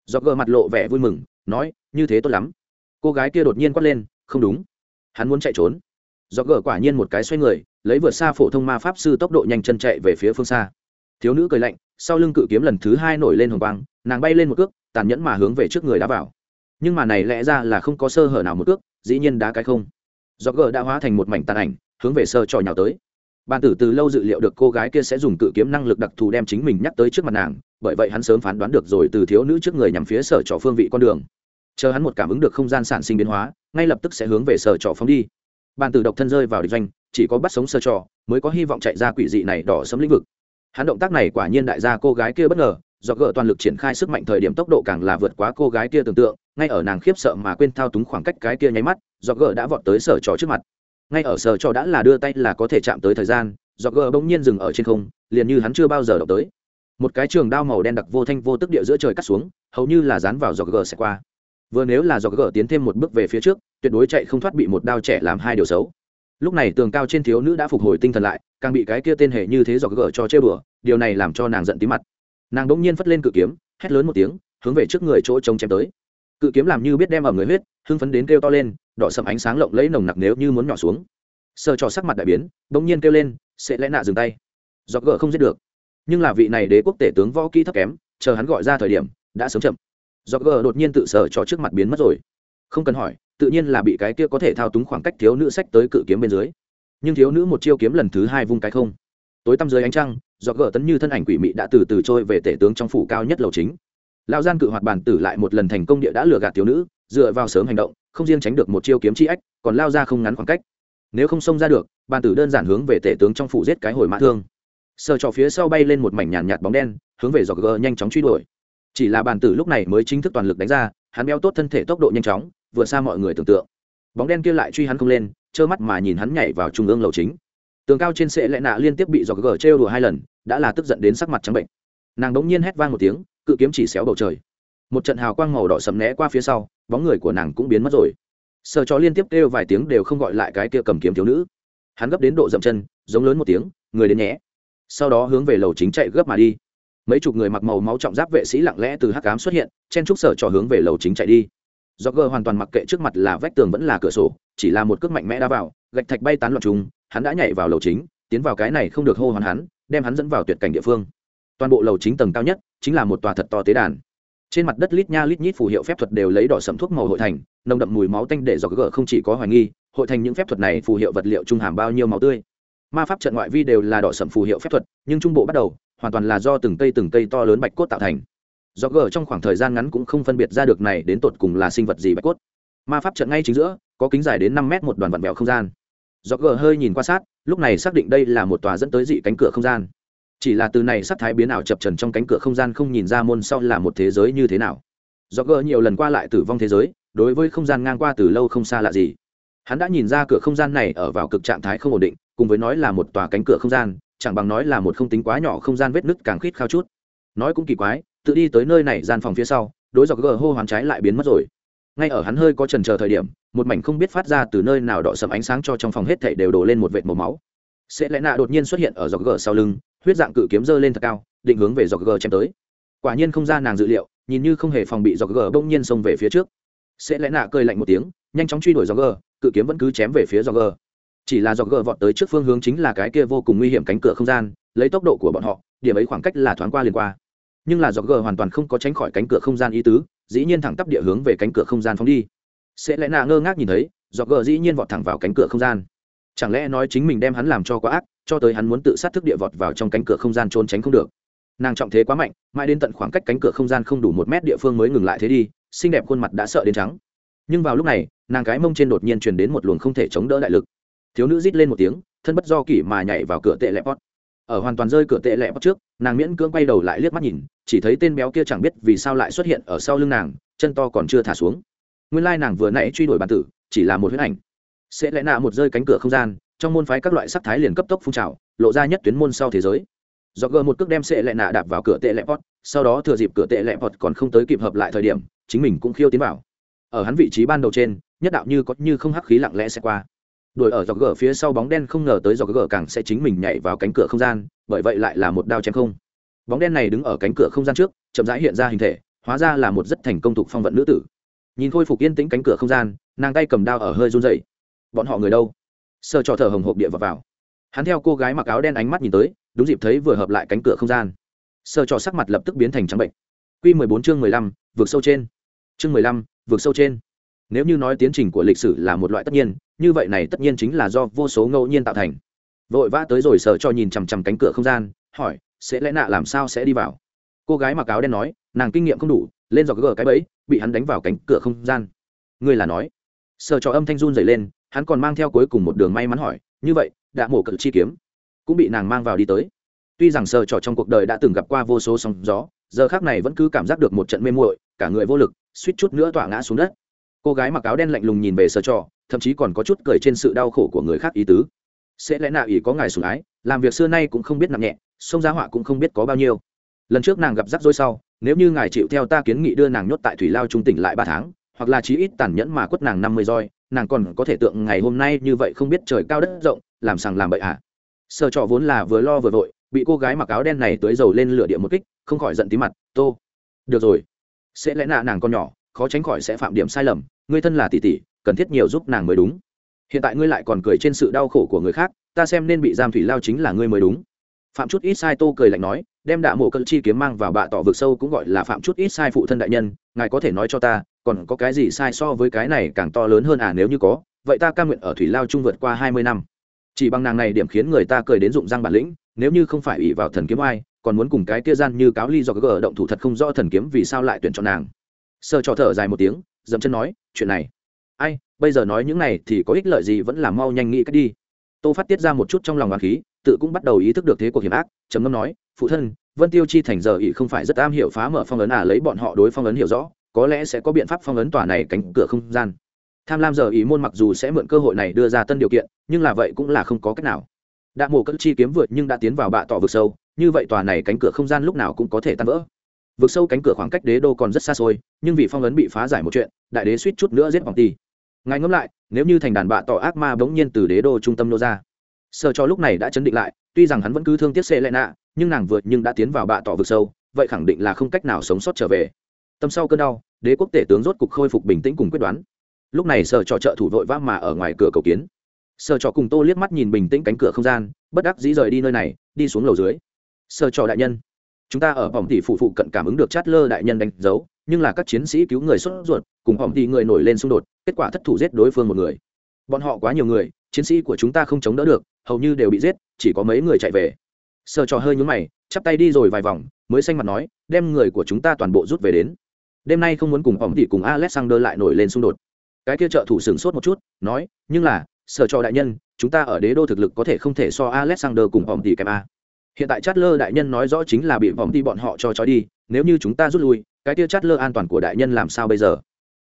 do gờ mặt lộ vẻ vui mừng, nói, như thế tốt lắm. Cô gái kia đột nhiên quát lên, không đúng. Hắn muốn chạy trốn. Do gờ quả nhiên một cái xoay người, lấy vượt xa phổ thông ma pháp sư tốc độ nhanh chân chạy về phía phương xa. Thiếu nữ cười lạnh, sau lưng cự kiếm lần thứ hai nổi lên hồng quang, nàng bay lên một cước, tàn nhẫn mà hướng về trước người đá vào. Nhưng mà này lẽ ra là không có sơ hở nào một cước, dĩ nhiên đá cái không. Do gờ đã hóa thành một mảnh tàn ảnh, hướng về sơ trò nhào tới bàn tử từ lâu dự liệu được cô gái kia sẽ dùng cự kiếm năng lực đặc thù đem chính mình nhắc tới trước mặt nàng, bởi vậy hắn sớm phán đoán được rồi từ thiếu nữ trước người nhằm phía sở trò phương vị con đường. Chờ hắn một cảm ứng được không gian sản sinh biến hóa, ngay lập tức sẽ hướng về sở trò phóng đi. Bàn tử độc thân rơi vào địch doanh, chỉ có bắt sống sơ trò mới có hy vọng chạy ra quỷ dị này đỏ sấm lĩnh vực. Hắn động tác này quả nhiên đại gia cô gái kia bất ngờ, do gỡ toàn lực triển khai sức mạnh thời điểm tốc độ càng là vượt quá cô gái kia tưởng tượng, ngay ở nàng khiếp sợ mà quên thao túng khoảng cách cái kia nháy mắt, do gỡ đã vọt tới sở trò trước mặt ngay ở sở trò đã là đưa tay là có thể chạm tới thời gian do gờ bỗng nhiên dừng ở trên không, liền như hắn chưa bao giờ đọc tới. Một cái trường đao màu đen đặc vô thanh vô tức địa giữa trời cắt xuống, hầu như là dán vào do gờ sẽ qua. Vừa nếu là do gờ tiến thêm một bước về phía trước, tuyệt đối chạy không thoát bị một đao trẻ làm hai điều xấu. Lúc này tường cao trên thiếu nữ đã phục hồi tinh thần lại, càng bị cái kia tên hệ như thế do gờ cho chơi bừa điều này làm cho nàng giận tí mặt. Nàng đỗng nhiên phất lên cự kiếm, hét lớn một tiếng, hướng về trước người chỗ trông chém tới cự kiếm làm như biết đem ở người huyết, hưng phấn đến kêu to lên, đỏ sầm ánh sáng lộng lẫy nồng nặc nếu như muốn nhỏ xuống. Sơ trò sắc mặt đại biến đống nhiên kêu lên, sẽ lẽ nạ dừng tay. Do gỡ không giết được. Nhưng là vị này đế quốc tể tướng võ kỹ thấp kém, chờ hắn gọi ra thời điểm, đã sớm chậm. Do gỡ đột nhiên tự sở trò trước mặt biến mất rồi. Không cần hỏi, tự nhiên là bị cái kia có thể thao túng khoảng cách thiếu nữ sách tới cự kiếm bên dưới. Nhưng thiếu nữ một chiêu kiếm lần thứ hai vung cái không. Tối tăm dưới ánh trăng do gỡ tấn như thân ảnh quỷ mị đã từ từ trôi về tể tướng trong phủ cao nhất lầu chính lão gian cự hoạt bản tử lại một lần thành công địa đã lừa gạt thiếu nữ, dựa vào sớm hành động, không riêng tránh được một chiêu kiếm chi ách, còn lao ra không ngắn khoảng cách. Nếu không xông ra được, bản tử đơn giản hướng về tể tướng trong phủ giết cái hồi mã thương. Sờ trò phía sau bay lên một mảnh nhàn nhạt bóng đen, hướng về dọc gờ nhanh chóng truy đuổi. Chỉ là bản tử lúc này mới chính thức toàn lực đánh ra, hắn béo tốt thân thể tốc độ nhanh chóng, vượt xa mọi người tưởng tượng. Bóng đen kia lại truy hắn không lên, trơ mắt mà nhìn hắn nhảy vào trung ương lầu chính. Tường cao trên sệ lệ nạ liên tiếp bị dọc gờ trêu đùa hai lần, đã là tức giận đến sắc mặt trắng bệnh. Nàng đ ỗ n g nhiên hét vang một tiếng cự kiếm chỉ xéo bầu trời. Một trận hào quang màu đỏ sầm né qua phía sau, bóng người của nàng cũng biến mất rồi. Sợ Chó liên tiếp kêu vài tiếng đều không gọi lại cái kia cầm kiếm thiếu nữ. Hắn gấp đến độ dậm chân, giống lớn một tiếng, người đến nhé sau đó hướng về lầu chính chạy gấp mà đi. Mấy chục người mặc màu máu trọng giáp vệ sĩ lặng lẽ từ hắc cám xuất hiện, chen trúc sở trò hướng về lầu chính chạy đi. Do gờ hoàn toàn mặc kệ trước mặt là vách tường vẫn là cửa sổ, chỉ là một cước mạnh mẽ đá vào, gạch thạch bay tán loạn chúng hắn đã nhảy vào lầu chính, tiến vào cái này không được hô hoán hắn, đem hắn dẫn vào tuyệt cảnh địa phương toàn bộ lầu chính tầng cao nhất chính là một tòa thật to tế đàn. Trên mặt đất lít nha lít nhít phù hiệu phép thuật đều lấy đỏ sẫm thuốc màu hội thành, nồng đậm mùi máu tanh để dọc gỡ không chỉ có hoài nghi, hội thành những phép thuật này phù hiệu vật liệu trung hàm bao nhiêu máu tươi. Ma pháp trận ngoại vi đều là đỏ sẫm phù hiệu phép thuật, nhưng trung bộ bắt đầu, hoàn toàn là do từng cây từng cây to lớn bạch cốt tạo thành. Do gỡ trong khoảng thời gian ngắn cũng không phân biệt ra được này đến tột cùng là sinh vật gì bạch cốt. Ma pháp trận ngay chính giữa, có kính dài đến năm mét một đoàn vặn vẹo không gian. Do gờ hơi nhìn qua sát, lúc này xác định đây là một tòa dẫn tới dị cánh cửa không gian chỉ là từ này sắc thái biến ảo chập trần trong cánh cửa không gian không nhìn ra môn sau là một thế giới như thế nào. Do gỡ nhiều lần qua lại tử vong thế giới, đối với không gian ngang qua từ lâu không xa lạ gì. Hắn đã nhìn ra cửa không gian này ở vào cực trạng thái không ổn định, cùng với nói là một tòa cánh cửa không gian, chẳng bằng nói là một không tính quá nhỏ không gian vết nứt càng khít khao chút. Nói cũng kỳ quái, tự đi tới nơi này gian phòng phía sau, đối dọc gờ hô hoán trái lại biến mất rồi. Ngay ở hắn hơi có trần chờ thời điểm, một mảnh không biết phát ra từ nơi nào đỏ sầm ánh sáng cho trong phòng hết thảy đều đổ lên một vệt màu máu. Sẽ lẽ nạ đột nhiên xuất hiện ở dọc gờ sau lưng huyết dạng cự kiếm dơ lên thật cao định hướng về dọc g chém tới. Quả nhiên không ra nàng dự liệu nhìn như không hề phòng bị dọc g bỗng nhiên xông về phía trước. Sẽ lẽ nạ cười lạnh một tiếng nhanh chóng truy đuổi dọc g, cự kiếm vẫn cứ chém về phía dọc g. chỉ là dọc g vọt tới trước phương hướng chính là cái kia vô cùng nguy hiểm cánh cửa không gian lấy tốc độ của bọn họ điểm ấy khoảng cách là thoáng qua liền qua. Nhưng là dọc g hoàn toàn không có tránh khỏi cánh cửa không gian ý tứ dĩ nhiên thẳng tắp địa hướng về cánh cửa không gian phóng đi. Sẽ lẽ nạ ngơ ngác nhìn thấy dọc g dĩ nhiên vọt thẳng vào cánh cửa không gian. Chẳng lẽ nói chính mình đem hắn làm cho quá ác? Cho tới hắn muốn tự sát thức địa vọt vào trong cánh cửa không gian trốn tránh không được. Nàng trọng thế quá mạnh, mãi đến tận khoảng cách cánh cửa không gian không đủ một mét địa phương mới ngừng lại thế đi, xinh đẹp khuôn mặt đã sợ đến trắng. Nhưng vào lúc này, nàng cái mông trên đột nhiên truyền đến một luồng không thể chống đỡ đại lực. Thiếu nữ rít lên một tiếng, thân bất do kỷ mà nhảy vào cửa tệ lẹ pot ở hoàn toàn rơi cửa tệ lẹ pot trước, nàng miễn cưỡng quay đầu lại liếc mắt nhìn, chỉ thấy tên béo kia chẳng biết vì sao lại xuất hiện ở sau lưng nàng, chân to còn chưa thả xuống. Nguyên lai nàng vừa nãy truy đuổi bản tử, chỉ là một huyết ảnh. Sẽ lẽ nạ một rơi cánh cửa không gian trong môn phái các loại sắc thái liền cấp tốc phun trào, lộ ra nhất tuyến môn sau thế giới. Do gờ một cước đem sệ lẹ nạ đạp vào cửa tệ lẹ pot sau đó thừa dịp cửa tệ lẹ pot còn không tới kịp hợp lại thời điểm, chính mình cũng khiêu tiến vào. Ở hắn vị trí ban đầu trên, nhất đạo như có như không hắc khí lặng lẽ sẽ qua. Đuổi ở dọc gờ phía sau bóng đen không ngờ tới dọc gờ càng sẽ chính mình nhảy vào cánh cửa không gian, bởi vậy lại là một đao chém không. Bóng đen này đứng ở cánh cửa không gian trước, chậm rãi hiện ra hình thể, hóa ra là một rất thành công tục phong vận nữ tử. Nhìn khôi phục yên tĩnh cánh cửa không gian, nàng tay cầm đao ở hơi run dậy bọn họ người đâu? Sợ trò thở hồng hộp địa vào, vào. Hắn theo cô gái mặc áo đen ánh mắt nhìn tới đúng dịp thấy vừa hợp lại cánh cửa không gian. Sờ trò sắc mặt lập tức biến thành trắng bệnh. Q mười bốn chương mười lăm vượt sâu trên. Chương mười lăm vượt sâu trên. Nếu như nói tiến trình của lịch sử là một loại tất nhiên như vậy này tất nhiên chính là do vô số ngẫu nhiên tạo thành. Vội vã tới rồi sợ cho nhìn chằm chằm cánh cửa không gian hỏi sẽ lẽ nạ làm sao sẽ đi vào? Cô gái mặc áo đen nói nàng kinh nghiệm không đủ lên dọc gờ cái bẫy bị hắn đánh vào cánh cửa không gian. Ngươi là nói. Sợ cho âm thanh run dày lên hắn còn mang theo cuối cùng một đường may mắn hỏi, như vậy đã mổ cự chi kiếm cũng bị nàng mang vào đi tới. Tuy rằng sợ trò trong cuộc đời đã từng gặp qua vô số sóng gió, giờ khác này vẫn cứ cảm giác được một trận mê muội, cả người vô lực, suýt chút nữa tỏa ngã xuống đất. Cô gái mặc áo đen lạnh lùng nhìn về sợ trò, thậm chí còn có chút cười trên sự đau khổ của người khác ý tứ. Sẽ lẽ nào ý có ngài sủng ái, làm việc xưa nay cũng không biết nặng nhẹ, sông giá họa cũng không biết có bao nhiêu. Lần trước nàng gặp rắc rối sau, nếu như ngài chịu theo ta kiến nghị đưa nàng nhốt tại thủy lao trung tỉnh lại ba tháng, hoặc là chí ít tàn nhẫn mà quất nàng năm mươi roi nàng còn có thể tượng ngày hôm nay như vậy không biết trời cao đất rộng, làm sằng làm bậy ạ à. sợ trọ vốn là vừa lo vừa vội, bị cô gái mặc áo đen này tới dầu lên lửa địa một kích, không khỏi giận tí mặt, tô, được rồi, sẽ lẽ nạ nàng con nhỏ, khó tránh khỏi sẽ phạm điểm sai lầm, ngươi thân là tỷ tỷ, cần thiết nhiều giúp nàng mới đúng hiện tại ngươi lại còn cười trên sự đau khổ của người khác, ta xem nên bị giam thủy lao chính là ngươi mới đúng phạm chút ít sai tô cười lạnh nói, đem đạ mộ cận chi kiếm mang vào bạ tỏ vực sâu cũng gọi là phạm chút ít sai phụ thân đại nhân, ngài có thể nói cho ta còn có cái gì sai so với cái này càng to lớn hơn à nếu như có, vậy ta ca nguyện ở thủy lao trung vượt qua hai mươi năm. Chỉ bằng nàng này điểm khiến người ta cười đến dụng răng bản lĩnh, nếu như không phải ủy vào thần kiếm ai còn muốn cùng cái kia gian như cáo ly do gờ động thủ thật không rõ thần kiếm vì sao lại tuyển chọn nàng. Sơ cho thở dài một tiếng, dậm chân nói, chuyện này. Ai, bây giờ nói những này thì có ích lợi gì vẫn là mau nhanh nghĩ cách đi. Tô phát tiết ra một chút trong lòng hoàng khí, tự cũng bắt đầu ý thức được thế cuộc hiểm ác, trầm ngâm nói, phụ thân, vân tiêu chi thành giờ ỉ không phải rất am hiểu phá mở phong ấn à lấy bọn họ đối phong ấn hiểu rõ có lẽ sẽ có biện pháp phong ấn tòa này cánh cửa không gian. Tham lam giờ ý môn mặc dù sẽ mượn cơ hội này đưa ra tân điều kiện, nhưng là vậy cũng là không có cách nào. Đã mổ cất chi kiếm vượt nhưng đã tiến vào bạ tỏ vực sâu, như vậy tòa này cánh cửa không gian lúc nào cũng có thể tan vỡ. Vực sâu cánh cửa khoảng cách đế đô còn rất xa xôi, nhưng vì phong ấn bị phá giải một chuyện, đại đế suýt chút nữa giết vòng ti ngài ngẫm lại, nếu như thành đàn bạ tỏ ác ma bỗng nhiên từ đế đô trung tâm nô ra. Sợ cho lúc này đã chấn định lại, tuy rằng hắn vẫn cứ thương tiếc xê lệ nạ nhưng nàng vượt nhưng đã tiến vào bạ tỏ vực sâu, vậy khẳng định là không cách nào sống sót trở về tâm sau cơn đau, đế quốc tể tướng rốt cục khôi phục bình tĩnh cùng quyết đoán. Lúc này sợ trò trợ thủ vội vã mà ở ngoài cửa cầu kiến. Sợ trò cùng tô liếc mắt nhìn bình tĩnh cánh cửa không gian, bất đắc dĩ rời đi nơi này, đi xuống lầu dưới. Sợ trò đại nhân, chúng ta ở vòng tỷ phụ phụ cận cảm ứng được chát lơ đại nhân đánh dấu, nhưng là các chiến sĩ cứu người xuất ruột, cùng vòng tỷ người nổi lên xung đột, kết quả thất thủ giết đối phương một người. Bọn họ quá nhiều người, chiến sĩ của chúng ta không chống đỡ được, hầu như đều bị giết, chỉ có mấy người chạy về. Sợ trò hơi nhúng mày, chắp tay đi rồi vài vòng, mới xanh mặt nói, đem người của chúng ta toàn bộ rút về đến đêm nay không muốn cùng phòng thị cùng alexander lại nổi lên xung đột. Cái kia trợ thủ sửng sốt một chút, nói, nhưng là, sở cho đại nhân, chúng ta ở đế đô thực lực có thể không thể so alexander cùng phòng thị kèm a. Hiện tại chát lơ đại nhân nói rõ chính là bị vòng đi bọn họ cho trói đi, nếu như chúng ta rút lui, cái tia chát lơ an toàn của đại nhân làm sao bây giờ?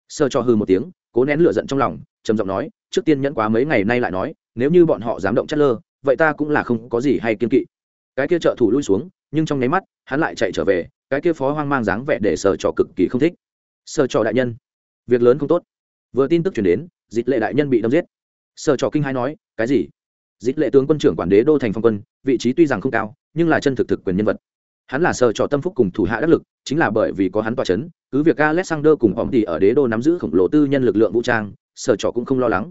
Sơ cho hư một tiếng, cố nén lửa giận trong lòng, trầm giọng nói, trước tiên nhẫn quá mấy ngày nay lại nói, nếu như bọn họ dám động chát lơ vậy ta cũng là không có gì hay kiên kỵ. Cái kia trợ thủ lui xuống, nhưng trong nháy mắt, hắn lại chạy trở về cái kia phó hoang mang dáng vẻ để sở trò cực kỳ không thích. Sở trò đại nhân, việc lớn không tốt. Vừa tin tức chuyển đến, dịch lệ đại nhân bị đâm giết. Sở trò kinh hai nói, cái gì? Dịch lệ tướng quân trưởng quản đế đô thành phong quân, vị trí tuy rằng không cao, nhưng là chân thực thực quyền nhân vật. Hắn là sở trò tâm phúc cùng thủ hạ đắc lực, chính là bởi vì có hắn tòa c h ấ n cứ việc alexander cùng hòm thì ở đế đô nắm giữ khổng lồ tư nhân lực lượng vũ trang, sở trò cũng không lo lắng.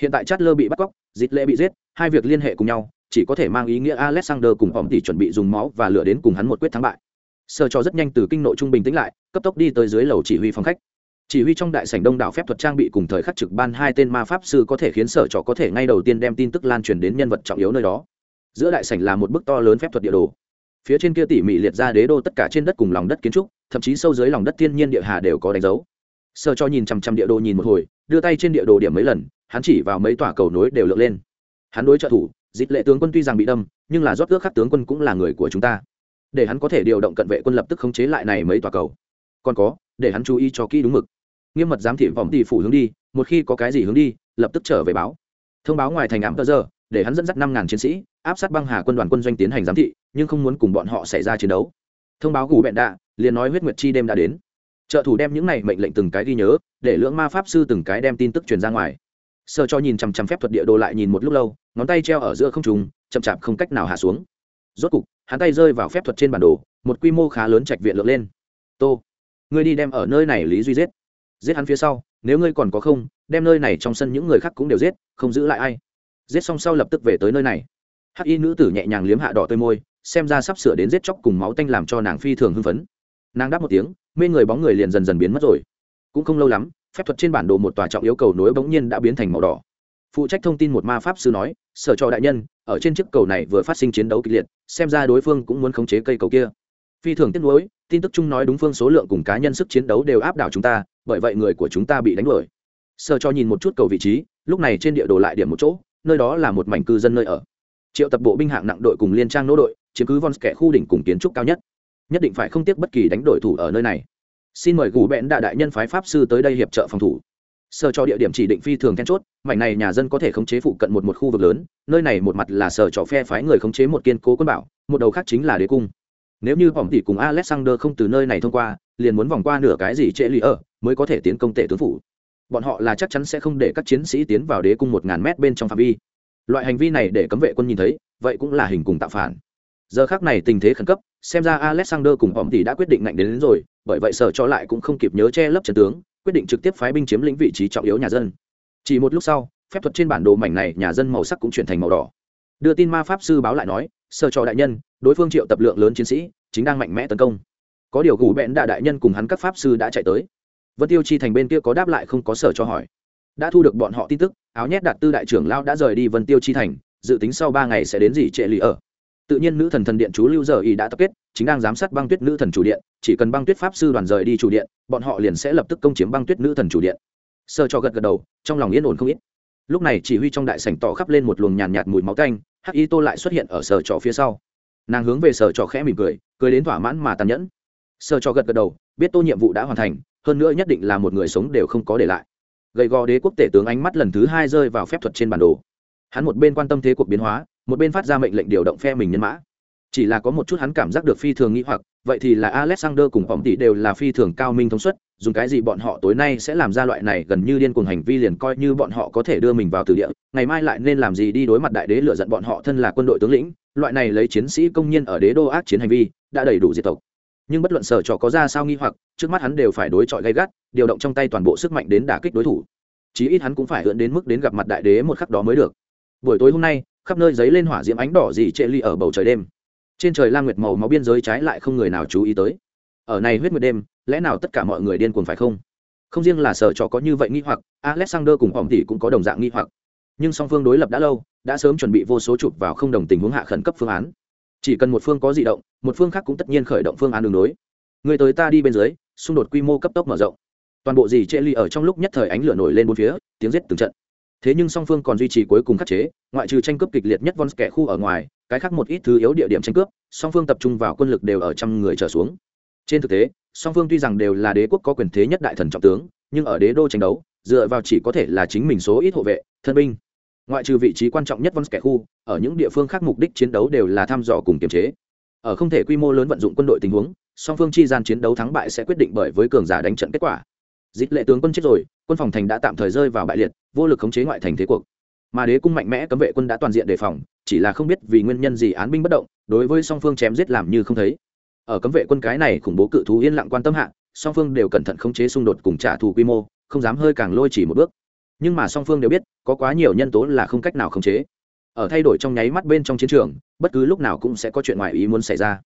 Hiện tại chát lơ bị bắt cóc, dịch lệ bị giết, hai việc liên hệ cùng nhau, chỉ có thể mang ý nghĩa alexander cùng hòm thì chuẩn bị dùng máu và lửa đến cùng hắn một quyết thắng bại sở trò rất nhanh từ kinh nội trung bình tĩnh lại, cấp tốc đi tới dưới lầu chỉ huy phòng khách. Chỉ huy trong đại sảnh đông đảo phép thuật trang bị cùng thời khắc trực ban hai tên ma pháp sư có thể khiến sở cho có thể ngay đầu tiên đem tin tức lan truyền đến nhân vật trọng yếu nơi đó. Giữa đại sảnh là một bức to lớn phép thuật địa đồ. Phía trên kia tỉ mỉ liệt ra đế đô tất cả trên đất cùng lòng đất kiến trúc, thậm chí sâu dưới lòng đất thiên nhiên địa hà đều có đánh dấu. Sở cho nhìn chằm chằm địa đồ nhìn một hồi, đưa tay trên địa đồ điểm mấy lần, hắn chỉ vào mấy tòa cầu nối đều lượn lên. Hắn đối trợ thủ, dịch lệ tướng quân tuy rằng bị đâm, nhưng là rót ước khắc tướng quân cũng là người của chúng ta để hắn có thể điều động cận vệ quân lập tức khống chế lại này mấy tòa cầu. Còn có, để hắn chú ý cho kỹ đúng mực. Nghiêm mật giám thị vòng tỷ phủ hướng đi, một khi có cái gì hướng đi, lập tức trở về báo. Thông báo ngoài thành ảm tơ giờ, để hắn dẫn dắt năm ngàn chiến sĩ, áp sát băng hà quân đoàn quân doanh tiến hành giám thị, nhưng không muốn cùng bọn họ xảy ra chiến đấu. Thông báo gù bẹn đạ, liền nói huyết nguyệt chi đêm đã đến. Trợ thủ đem những này mệnh lệnh từng cái ghi nhớ, để lưỡng ma pháp sư từng cái đem tin tức truyền ra ngoài. Sơ cho nhìn chằm chằm phép thuật địa đồ lại nhìn một lúc lâu, ngón tay treo ở giữa không trùng chậm chạp không cách nào hạ xuống rốt cục, hắn tay rơi vào phép thuật trên bản đồ, một quy mô khá lớn trạch viện lượng lên. Tô, ngươi đi đem ở nơi này lý duy giết. Giết hắn phía sau, nếu ngươi còn có không, đem nơi này trong sân những người khác cũng đều giết, không giữ lại ai. Giết xong sau lập tức về tới nơi này. Hắc y nữ tử nhẹ nhàng liếm hạ đỏ tơi môi, xem ra sắp sửa đến giết chóc cùng máu tanh làm cho nàng phi thường hưng phấn. Nàng đáp một tiếng, mê người bóng người liền dần dần biến mất rồi. Cũng không lâu lắm, phép thuật trên bản đồ một tòa trọng yếu cầu nối bỗng nhiên đã biến thành màu đỏ. Phụ trách thông tin một ma pháp sư nói, sở cho đại nhân ở trên chiếc cầu này vừa phát sinh chiến đấu kịch liệt, xem ra đối phương cũng muốn khống chế cây cầu kia. Phi thường tiếc nuối, tin tức chung nói đúng phương số lượng cùng cá nhân sức chiến đấu đều áp đảo chúng ta, bởi vậy người của chúng ta bị đánh đuổi. Sơ cho nhìn một chút cầu vị trí, lúc này trên địa đồ lại điểm một chỗ, nơi đó là một mảnh cư dân nơi ở. Triệu tập bộ binh hạng nặng đội cùng liên trang nỗ đội, chiếm cứ von kẻ khu đỉnh cùng kiến trúc cao nhất. Nhất định phải không tiếc bất kỳ đánh đổi thủ ở nơi này. Xin mời gù bẽn đại đại nhân phái pháp sư tới đây hiệp trợ phòng thủ sở cho địa điểm chỉ định phi thường then chốt mảnh này nhà dân có thể khống chế phụ cận một một khu vực lớn nơi này một mặt là sở trò phe phái người khống chế một kiên cố quân bảo một đầu khác chính là đế cung. Nếu như vòng tỷ cùng alexander không từ nơi này thông qua liền muốn vòng qua nửa cái gì trễ lì ở mới có thể tiến công tệ tướng phủ. Bọn họ là chắc chắn sẽ không để các chiến sĩ tiến vào đế cung một ngàn mét bên trong phạm vi. Loại hành vi này để cấm vệ quân nhìn thấy vậy cũng là hình cùng tạo phản. Giờ khác này tình thế khẩn cấp xem ra alexander cùng hòm tỷ đã quyết định ngạnh đến, đến rồi bởi vậy sở cho lại cũng không kịp nhớ che lấp trận tướng quyết định trực tiếp phái binh chiếm lĩnh vị trí trọng yếu nhà dân. Chỉ một lúc sau, phép thuật trên bản đồ mảnh này nhà dân màu sắc cũng chuyển thành màu đỏ. Đưa tin ma pháp sư báo lại nói sở cho đại nhân, đối phương triệu tập lượng lớn chiến sĩ, chính đang mạnh mẽ tấn công. Có điều gù bẹn đạ đại nhân cùng hắn các pháp sư đã chạy tới. Vân tiêu chi thành bên kia có đáp lại không có sở cho hỏi. Đã thu được bọn họ tin tức, áo nhét đạt tư đại trưởng lao đã rời đi vân tiêu chi thành, dự tính sau ba ngày sẽ đến gì trệ lì ở tự nhiên nữ thần thần điện chú lưu giờ y đã tập kết chính đang giám sát băng tuyết nữ thần chủ điện chỉ cần băng tuyết pháp sư đoàn rời đi chủ điện bọn họ liền sẽ lập tức công chiếm băng tuyết nữ thần chủ điện. Sơ cho gật gật đầu trong lòng yên ổn không ít. Lúc này chỉ huy trong đại sảnh tỏ khắp lên một luồng nhàn nhạt, nhạt mùi máu tanh hắc y tô lại xuất hiện ở sở trọ phía sau. Nàng hướng về sở trọ khẽ mỉm cười cười đến thỏa mãn mà tàn nhẫn. Sở trọ gật gật đầu biết tô nhiệm vụ đã hoàn thành hơn nữa nhất định là một người sống đều không có để lại. Gầy gò đế quốc tể tướng ánh mắt lần thứ hai rơi vào phép thuật trên bản đồ. Hắn một bên quan tâm thế cuộc biến hóa một bên phát ra mệnh lệnh điều động phe mình nhân mã. Chỉ là có một chút hắn cảm giác được phi thường nghĩ hoặc, vậy thì là alexander cùng bỏng tỷ đều là phi thường cao minh thông suất, dùng cái gì bọn họ tối nay sẽ làm ra loại này gần như điên cuồng hành vi liền coi như bọn họ có thể đưa mình vào từ địa, ngày mai lại nên làm gì đi đối mặt đại đế lựa giận bọn họ thân là quân đội tướng lĩnh, loại này lấy chiến sĩ công nhân ở đế đô ác chiến hành vi, đã đầy đủ diệt tộc. Nhưng bất luận sở trò có ra sao nghi hoặc, trước mắt hắn đều phải đối chọi gay gắt, điều động trong tay toàn bộ sức mạnh đến đả kích đối thủ. Chí ít hắn cũng phải ưỡn đến mức đến gặp mặt đại đế một khắc đó mới được. Buổi tối hôm nay khắp nơi giấy lên hỏa diễm ánh đỏ dị trệ ly ở bầu trời đêm. Trên trời la nguyệt màu máu biên giới trái lại không người nào chú ý tới. Ở này huyết nguyệt đêm, lẽ nào tất cả mọi người điên cuồng phải không? Không riêng là sở trò có như vậy nghi hoặc, alexander cùng hòm tỷ cũng có đồng dạng nghi hoặc. Nhưng song phương đối lập đã lâu, đã sớm chuẩn bị vô số chụp vào không đồng tình huống hạ khẩn cấp phương án. Chỉ cần một phương có di động, một phương khác cũng tất nhiên khởi động phương án đường đối. Người tới ta đi bên dưới, xung đột quy mô cấp tốc mở rộng. Toàn bộ gì trệ ly ở trong lúc nhất thời ánh lửa nổi lên bốn phía, tiếng giết từng trận thế nhưng song phương còn duy trì cuối cùng khắc chế, ngoại trừ tranh cướp kịch liệt nhất von kẻ khu ở ngoài, cái khác một ít thứ yếu địa điểm tranh cướp, song phương tập trung vào quân lực đều ở trăm người trở xuống. Trên thực tế, song phương tuy rằng đều là đế quốc có quyền thế nhất đại thần trọng tướng, nhưng ở đế đô tranh đấu, dựa vào chỉ có thể là chính mình số ít hộ vệ, thân binh. Ngoại trừ vị trí quan trọng nhất von kẻ khu, ở những địa phương khác mục đích chiến đấu đều là thăm dò cùng kiềm chế. Ở không thể quy mô lớn vận dụng quân đội tình huống, song phương chi gian chiến đấu thắng bại sẽ quyết định bởi với cường giả đánh trận kết quả. Dịch lệ tướng quân chết rồi, quân phòng thành đã tạm thời rơi vào bại liệt vô lực khống chế ngoại thành thế cuộc. Mà đế cung mạnh mẽ cấm vệ quân đã toàn diện đề phòng, chỉ là không biết vì nguyên nhân gì án binh bất động, đối với song phương chém giết làm như không thấy. Ở cấm vệ quân cái này khủng bố cự thú yên lặng quan tâm hạ, song phương đều cẩn thận khống chế xung đột cùng trả thù quy mô, không dám hơi càng lôi chỉ một bước. Nhưng mà song phương đều biết, có quá nhiều nhân tố là không cách nào khống chế. Ở thay đổi trong nháy mắt bên trong chiến trường, bất cứ lúc nào cũng sẽ có chuyện ngoài ý muốn xảy ra.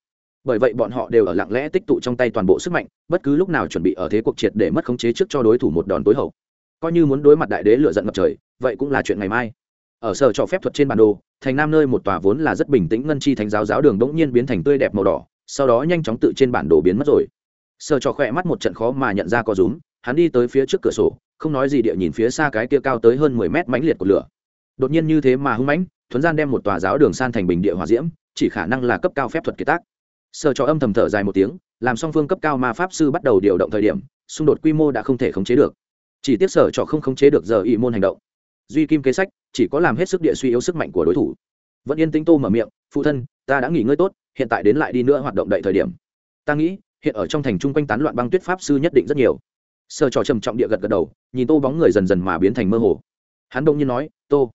Bởi vậy bọn họ đều ở lặng lẽ tích tụ trong tay toàn bộ sức mạnh, bất cứ lúc nào chuẩn bị ở thế cuộc triệt để mất khống chế trước cho đối thủ một đòn tối hậu coi như muốn đối mặt đại đế lựa giận ngập trời, vậy cũng là chuyện ngày mai. Ở sở cho phép thuật trên bản đồ, thành nam nơi một tòa vốn là rất bình tĩnh ngân chi thánh giáo giáo đường bỗng nhiên biến thành tươi đẹp màu đỏ, sau đó nhanh chóng tự trên bản đồ biến mất rồi. Sở cho khỏe mắt một trận khó mà nhận ra có rúm, hắn đi tới phía trước cửa sổ, không nói gì địa nhìn phía xa cái kia cao tới hơn mười mét mãnh liệt của lửa. Đột nhiên như thế mà hung mãnh, thuấn gian đem một tòa giáo đường san thành bình địa hòa diễm, chỉ khả năng là cấp cao phép thuật kiệt tác. Sở cho âm thầm thở dài một tiếng, làm song phương cấp cao ma pháp sư bắt đầu điều động thời điểm, xung đột quy mô đã không thể khống chế được chỉ tiếc sở trò không khống chế được giờ ý môn hành động. Duy kim kế sách, chỉ có làm hết sức địa suy yếu sức mạnh của đối thủ. Vẫn yên tĩnh tô mở miệng, phụ thân, ta đã nghỉ ngơi tốt, hiện tại đến lại đi nữa hoạt động đậy thời điểm. Ta nghĩ, hiện ở trong thành trung quanh tán loạn băng tuyết pháp sư nhất định rất nhiều. Sở trò trầm trọng địa gật gật đầu, nhìn tô bóng người dần dần mà biến thành mơ hồ. Hắn đông nhiên nói, tô,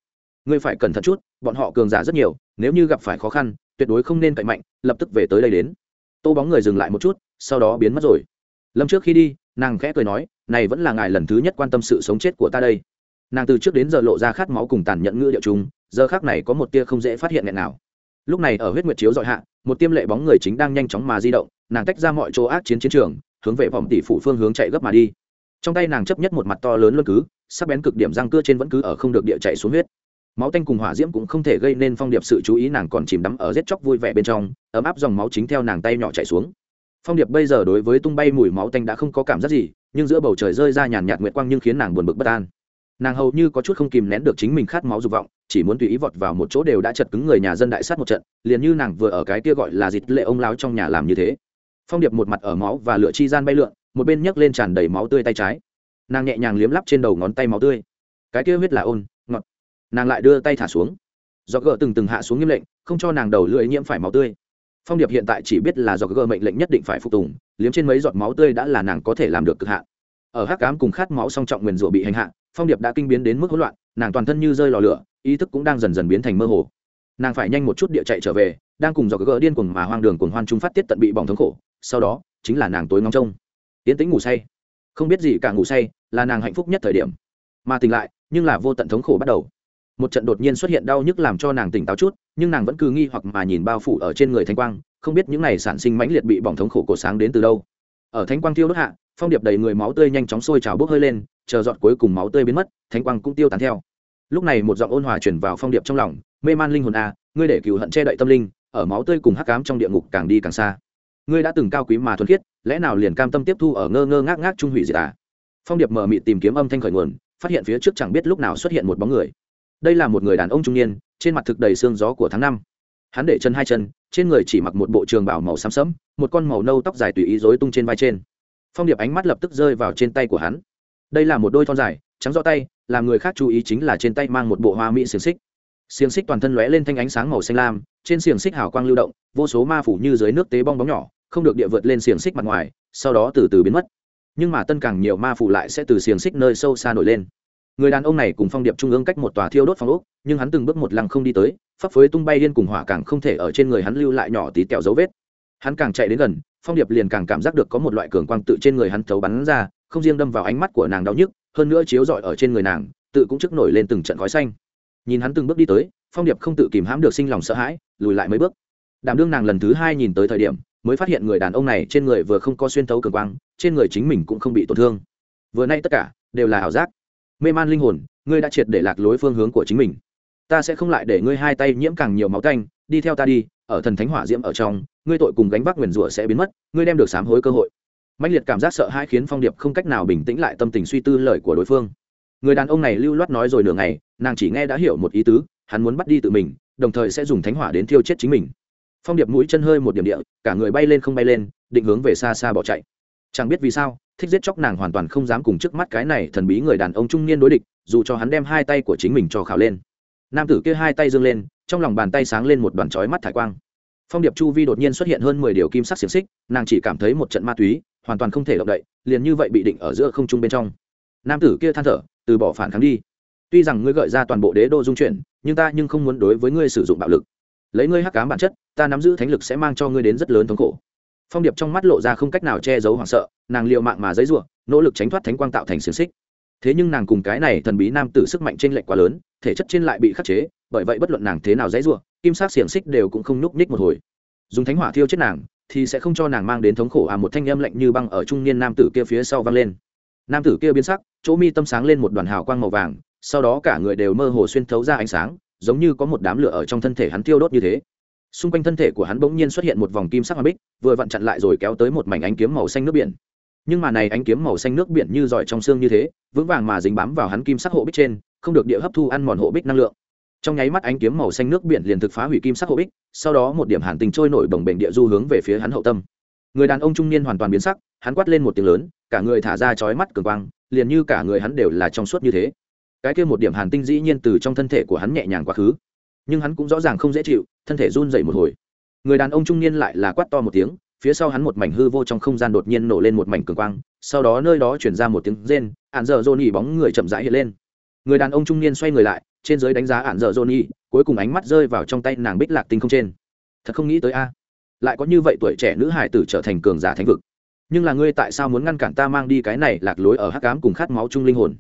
ngươi phải cẩn thận chút, bọn họ cường giả rất nhiều, nếu như gặp phải khó khăn, tuyệt đối không nên cậy mạnh, lập tức về tới đây đến. Tô bóng người dừng lại một chút, sau đó biến mất rồi. Lâm trước khi đi, nàng khẽ cười nói này vẫn là ngài lần thứ nhất quan tâm sự sống chết của ta đây. Nàng từ trước đến giờ lộ ra khát máu cùng tàn nhẫn ngữ điệu chung, giờ khác này có một tia không dễ phát hiện nghẹn nào. Lúc này ở huyết nguyệt chiếu dọi hạ, một tiêm lệ bóng người chính đang nhanh chóng mà di động, nàng tách ra mọi chỗ ác chiến chiến trường, hướng về vòng tỷ phủ phương hướng chạy gấp mà đi. Trong tay nàng chấp nhất một mặt to lớn luôn cứ, sắc bén cực điểm răng cưa trên vẫn cứ ở không được địa chạy xuống huyết. Máu tanh cùng hỏa diễm cũng không thể gây nên phong điệp sự chú ý, nàng còn chìm đắm ở giết chóc vui vẻ bên trong, ấm áp dòng máu chính theo nàng tay nhỏ chạy xuống. Phong điệp bây giờ đối với tung bay mùi máu tanh đã không có cảm giác gì nhưng giữa bầu trời rơi ra nhàn nhạt nguyệt quang nhưng khiến nàng buồn bực bất an. Nàng hầu như có chút không kìm nén được chính mình khát máu dục vọng, chỉ muốn tùy ý vọt vào một chỗ đều đã chật cứng người nhà dân đại sát một trận, liền như nàng vừa ở cái kia gọi là dịt lệ ông láo trong nhà làm như thế. Phong điệp một mặt ở máu và lửa chi gian bay lượn, một bên nhấc lên tràn đầy máu tươi tay trái. Nàng nhẹ nhàng liếm lắp trên đầu ngón tay máu tươi. Cái kia huyết là ôn, ngọt. Nàng lại đưa tay thả xuống. Do gỡ từng từng hạ xuống nghiêm lệnh, không cho nàng đầu lưỡi nhiễm phải máu tươi phong điệp hiện tại chỉ biết là do gỡ mệnh lệnh nhất định phải phục tùng, liếm trên mấy giọt máu tươi đã là nàng có thể làm được cực hạn. Ở hắc cám cùng khát máu song trọng nguyền rủa bị hành hạ, phong điệp đã kinh biến đến mức hỗn loạn, nàng toàn thân như rơi lò lửa, ý thức cũng đang dần dần biến thành mơ hồ. Nàng phải nhanh một chút địa chạy trở về, đang cùng do gỡ điên cuồng mà hoang đường cuồng hoan trung phát tiết tận bị bỏng thống khổ, sau đó, chính là nàng tối ngóng trông. Tiến tĩnh ngủ say. Không biết gì cả ngủ say, là nàng hạnh phúc nhất thời điểm. Mà tỉnh lại, nhưng là vô tận thống khổ bắt đầu một trận đột nhiên xuất hiện đau nhức làm cho nàng tỉnh táo chút, nhưng nàng vẫn cứ nghi hoặc mà nhìn bao phủ ở trên người thanh quang, không biết những này sản sinh mãnh liệt bị bỏng thống khổ cổ sáng đến từ đâu. Ở thanh quang tiêu đốt hạ, phong điệp đầy người máu tươi nhanh chóng sôi trào bốc hơi lên, chờ dọn cuối cùng máu tươi biến mất, thánh quang cũng tiêu tán theo. Lúc này một giọng ôn hòa chuyển vào phong điệp trong lòng, mê man linh hồn a ngươi để cựu hận che đậy tâm linh, ở máu tươi cùng hắc cám trong địa ngục càng đi càng xa. Ngươi đã từng cao quý mà thuần khiết, lẽ nào liền cam tâm tiếp thu ở ngơ ngơ ngác ngác trung hủy diệt à? Phong điệp mờ mịt tìm kiếm âm thanh khởi nguồn, phát hiện phía trước chẳng biết lúc nào xuất hiện một bóng người đây là một người đàn ông trung niên, trên mặt thực đầy xương gió của tháng năm. Hắn để chân hai chân, trên người chỉ mặc một bộ trường bảo màu xám sẫm, một con màu nâu tóc dài tùy ý rối tung trên vai trên. Phong điệp ánh mắt lập tức rơi vào trên tay của hắn. Đây là một đôi thon dài, trắng rõ tay, làm người khác chú ý chính là trên tay mang một bộ hoa mỹ xiềng xích. Xiềng xích toàn thân lóe lên thanh ánh sáng màu xanh lam, trên xiềng xích hào quang lưu động, vô số ma phủ như dưới nước tế bong bóng nhỏ, không được địa vượt lên xiềng xích mặt ngoài, sau đó từ từ biến mất. Nhưng mà tân càng nhiều ma phủ lại sẽ từ xiềng xích nơi sâu xa nổi lên người đàn ông này cùng phong điệp trung ương cách một tòa thiêu đốt phong ốc, nhưng hắn từng bước một lăng không đi tới phấp phới tung bay điên cùng hỏa càng không thể ở trên người hắn lưu lại nhỏ tí tẹo dấu vết. Hắn càng chạy đến gần, phong điệp liền càng cảm giác được có một loại cường quang tự trên người hắn thấu bắn ra, không riêng đâm vào ánh mắt của nàng đau nhức, hơn nữa chiếu rọi ở trên người nàng, tự cũng trước nổi lên từng trận khói xanh. Nhìn hắn từng bước đi tới, phong điệp không tự kìm hãm được sinh lòng sợ hãi, lùi lại mấy bước. Đảm đương nàng lần thứ hai nhìn tới thời điểm, mới phát hiện người đàn ông này trên người vừa không có xuyên thấu cường quang, trên người chính mình cũng không bị tổn thương. Vừa nay tất cả đều là ảo giác mê man linh hồn, ngươi đã triệt để lạc lối phương hướng của chính mình. Ta sẽ không lại để ngươi hai tay nhiễm càng nhiều máu canh đi theo ta đi, ở thần thánh hỏa diễm ở trong, ngươi tội cùng gánh vác nguyền rủa sẽ biến mất, ngươi đem được sám hối cơ hội. Mạnh liệt cảm giác sợ hãi khiến phong điệp không cách nào bình tĩnh lại tâm tình suy tư lời của đối phương. Người đàn ông này lưu loát nói rồi nửa ngày, nàng chỉ nghe đã hiểu một ý tứ, hắn muốn bắt đi tự mình, đồng thời sẽ dùng thánh hỏa đến thiêu chết chính mình. Phong điệp mũi chân hơi một điểm địa, cả người bay lên không bay lên, định hướng về xa xa bỏ chạy. Chẳng biết vì sao thích giết chóc nàng hoàn toàn không dám cùng trước mắt cái này thần bí người đàn ông trung niên đối địch, dù cho hắn đem hai tay của chính mình cho khảo lên. Nam tử kia hai tay dâng lên, trong lòng bàn tay sáng lên một đoàn chói mắt thải quang. Phong điệp chu vi đột nhiên xuất hiện hơn mười điều kim sắc xiềng xích, nàng chỉ cảm thấy một trận ma túy, hoàn toàn không thể động đậy, liền như vậy bị định ở giữa không trung bên trong. Nam tử kia than thở, từ bỏ phản kháng đi. Tuy rằng ngươi gợi ra toàn bộ đế đô dung chuyển, nhưng ta nhưng không muốn đối với ngươi sử dụng bạo lực. Lấy ngươi hắc cám bản chất, ta nắm giữ thánh lực sẽ mang cho ngươi đến rất lớn thống khổ. Phong điệp trong mắt lộ ra không cách nào che giấu hoảng sợ nàng liệu mạng mà giấy ruộng nỗ lực tránh thoát thánh quang tạo thành xiềng xích. Thế nhưng nàng cùng cái này thần bí nam tử sức mạnh trên lệch quá lớn, thể chất trên lại bị khắc chế, bởi vậy bất luận nàng thế nào dãy ruộng kim sắc xiềng xích đều cũng không nhúc nhích một hồi. Dùng thánh hỏa thiêu chết nàng, thì sẽ không cho nàng mang đến thống khổ à một thanh âm lạnh như băng ở trung niên nam tử kia phía sau vang lên. Nam tử kia biến sắc, chỗ mi tâm sáng lên một đoàn hào quang màu vàng, sau đó cả người đều mơ hồ xuyên thấu ra ánh sáng, giống như có một đám lửa ở trong thân thể hắn tiêu đốt như thế. Xung quanh thân thể của hắn bỗng nhiên xuất hiện một vòng kim sắc hoa bích, vừa vặn chặn lại rồi kéo tới một mảnh ánh kiếm màu xanh nước biển nhưng mà này ánh kiếm màu xanh nước biển như giỏi trong xương như thế, vững vàng mà dính bám vào hắn kim sắc hộ bích trên, không được địa hấp thu ăn mòn hộ bích năng lượng. Trong nháy mắt ánh kiếm màu xanh nước biển liền thực phá hủy kim sắc hộ bích, sau đó một điểm hàn tình trôi nổi bồng bềnh địa du hướng về phía hắn hậu tâm. Người đàn ông trung niên hoàn toàn biến sắc, hắn quát lên một tiếng lớn, cả người thả ra chói mắt cường quang, liền như cả người hắn đều là trong suốt như thế. Cái kia một điểm hàn tinh dĩ nhiên từ trong thân thể của hắn nhẹ nhàng quá khứ, nhưng hắn cũng rõ ràng không dễ chịu, thân thể run dậy một hồi. Người đàn ông trung niên lại là quát to một tiếng phía sau hắn một mảnh hư vô trong không gian đột nhiên nổ lên một mảnh cường quang, sau đó nơi đó chuyển ra một tiếng rên ạn dở dồn nhỉ bóng người chậm rãi hiện lên. Người đàn ông trung niên xoay người lại, trên giới đánh giá ạn dở dồn nhỉ cuối cùng ánh mắt rơi vào trong tay nàng bích lạc tinh không trên. Thật không nghĩ tới a, lại có như vậy tuổi trẻ nữ hải tử trở thành cường giả thánh vực. Nhưng là ngươi tại sao muốn ngăn cản ta mang đi cái này lạc lối ở hắc cám cùng khát máu chung linh hồn?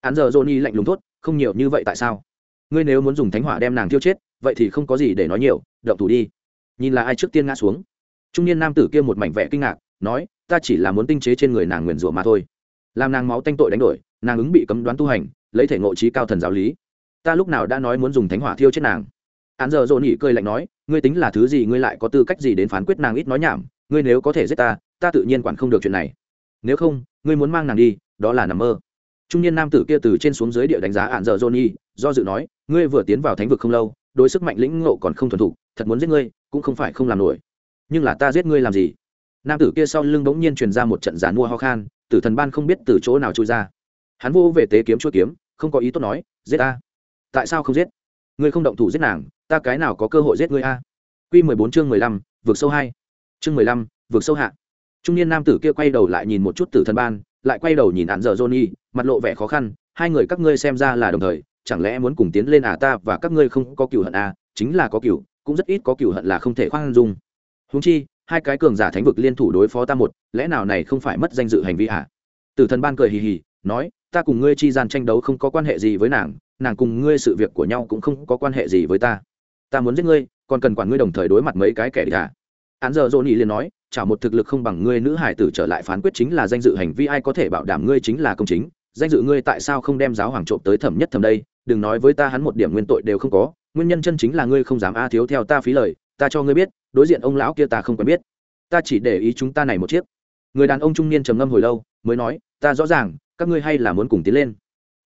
Ạn dở dồn nhỉ lạnh lùng thốt, không nhiều như vậy tại sao? Ngươi nếu muốn dùng thánh hỏa đem nàng tiêu chết, vậy thì không có gì để nói nhiều, động thủ đi. Nhìn là ai trước tiên ngã xuống? Trung niên nam tử kia một mảnh vẻ kinh ngạc, nói, ta chỉ là muốn tinh chế trên người nàng nguyền rủa mà thôi. Làm nàng máu tanh tội đánh đổi, nàng ứng bị cấm đoán tu hành, lấy thể ngộ trí cao thần giáo lý. Ta lúc nào đã nói muốn dùng thánh hỏa thiêu chết nàng? Hắn giờ dồn nhỉ cười lạnh nói, ngươi tính là thứ gì, ngươi lại có tư cách gì đến phán quyết nàng ít nói nhảm? Ngươi nếu có thể giết ta ta tự nhiên quản không được chuyện này. Nếu không, ngươi muốn mang nàng đi, đó là nằm mơ. Trung niên nam tử kia từ trên xuống dưới địa đánh giá hạn giờ johnny do dự nói, ngươi vừa tiến vào thánh vực không lâu, đối sức mạnh lĩnh ngộ còn không thuần thục, thật muốn giết ngươi, cũng không phải không làm nổi nhưng là ta giết ngươi làm gì? Nam tử kia sau lưng bỗng nhiên truyền ra một trận giàn mua ho khan, tử thần ban không biết từ chỗ nào trôi ra. Hắn vô về tế kiếm chuỗi kiếm, không có ý tốt nói, giết ta. Tại sao không giết? Ngươi không động thủ giết nàng, ta cái nào có cơ hội giết ngươi a? Q mười bốn chương mười lăm, vượt sâu hai. Chương mười lăm, vượt sâu hạ. Trung niên nam tử kia quay đầu lại nhìn một chút tử thần ban, lại quay đầu nhìn hạn dở johnny, mặt lộ vẻ khó khăn, hai người các ngươi xem ra là đồng thời, chẳng lẽ muốn cùng tiến lên à ta và các ngươi không có cựu hận à? Chính là có cựu cũng rất ít có cựu hận là không thể khoan dung húng chi, hai cái cường giả thánh vực liên thủ đối phó ta một, lẽ nào này không phải mất danh dự hành vi à tử thần ban cười hì hì, nói, ta cùng ngươi chi gian tranh đấu không có quan hệ gì với nàng nàng cùng ngươi sự việc của nhau cũng không có quan hệ gì với ta. Ta muốn giết ngươi, còn cần quản ngươi đồng thời đối mặt mấy cái kẻ địch à án giờ dỗ nỉ liền nói, chả một thực lực không bằng ngươi nữ hải tử trở lại phán quyết chính là danh dự hành vi ai có thể bảo đảm ngươi chính là công chính. Danh dự ngươi tại sao không đem giáo hoàng trộm tới thẩm nhất thẩm đây? Đừng nói với ta hắn một điểm nguyên tội đều không có, nguyên nhân chân chính là ngươi không dám a thiếu theo ta phí lời ta cho ngươi biết, đối diện ông lão kia ta không quen biết. Ta chỉ để ý chúng ta này một chiếc. Người đàn ông trung niên trầm ngâm hồi lâu, mới nói, ta rõ ràng, các ngươi hay là muốn cùng tiến lên.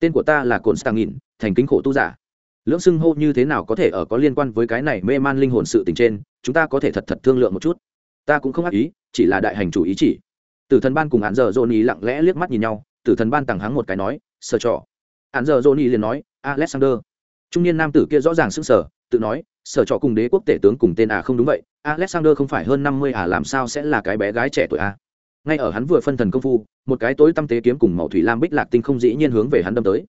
Tên của ta là cồn stang nghìn thành kính khổ tu giả. Lưỡng xưng hô như thế nào có thể ở có liên quan với cái này mê man linh hồn sự tình trên, chúng ta có thể thật thật thương lượng một chút. Ta cũng không ác ý, chỉ là đại hành chủ ý chỉ. Tử thần ban cùng hạn giờ dồn ý lặng lẽ liếc mắt nhìn nhau, tử thần ban tặng hắng một cái nói, sờ trọ hạn giờ dồn ý liền nói, alexander. Trung niên nam tử kia rõ ràng sững sờ tự nói, sở trọ cùng đế quốc tể tướng cùng tên à không đúng vậy, alexander không phải hơn năm mươi à làm sao sẽ là cái bé gái trẻ tuổi à? Ngay ở hắn vừa phân thần công phu, một cái tối tăm tế kiếm cùng màu thủy lam bích lạc tinh không dĩ nhiên hướng về hắn đâm tới.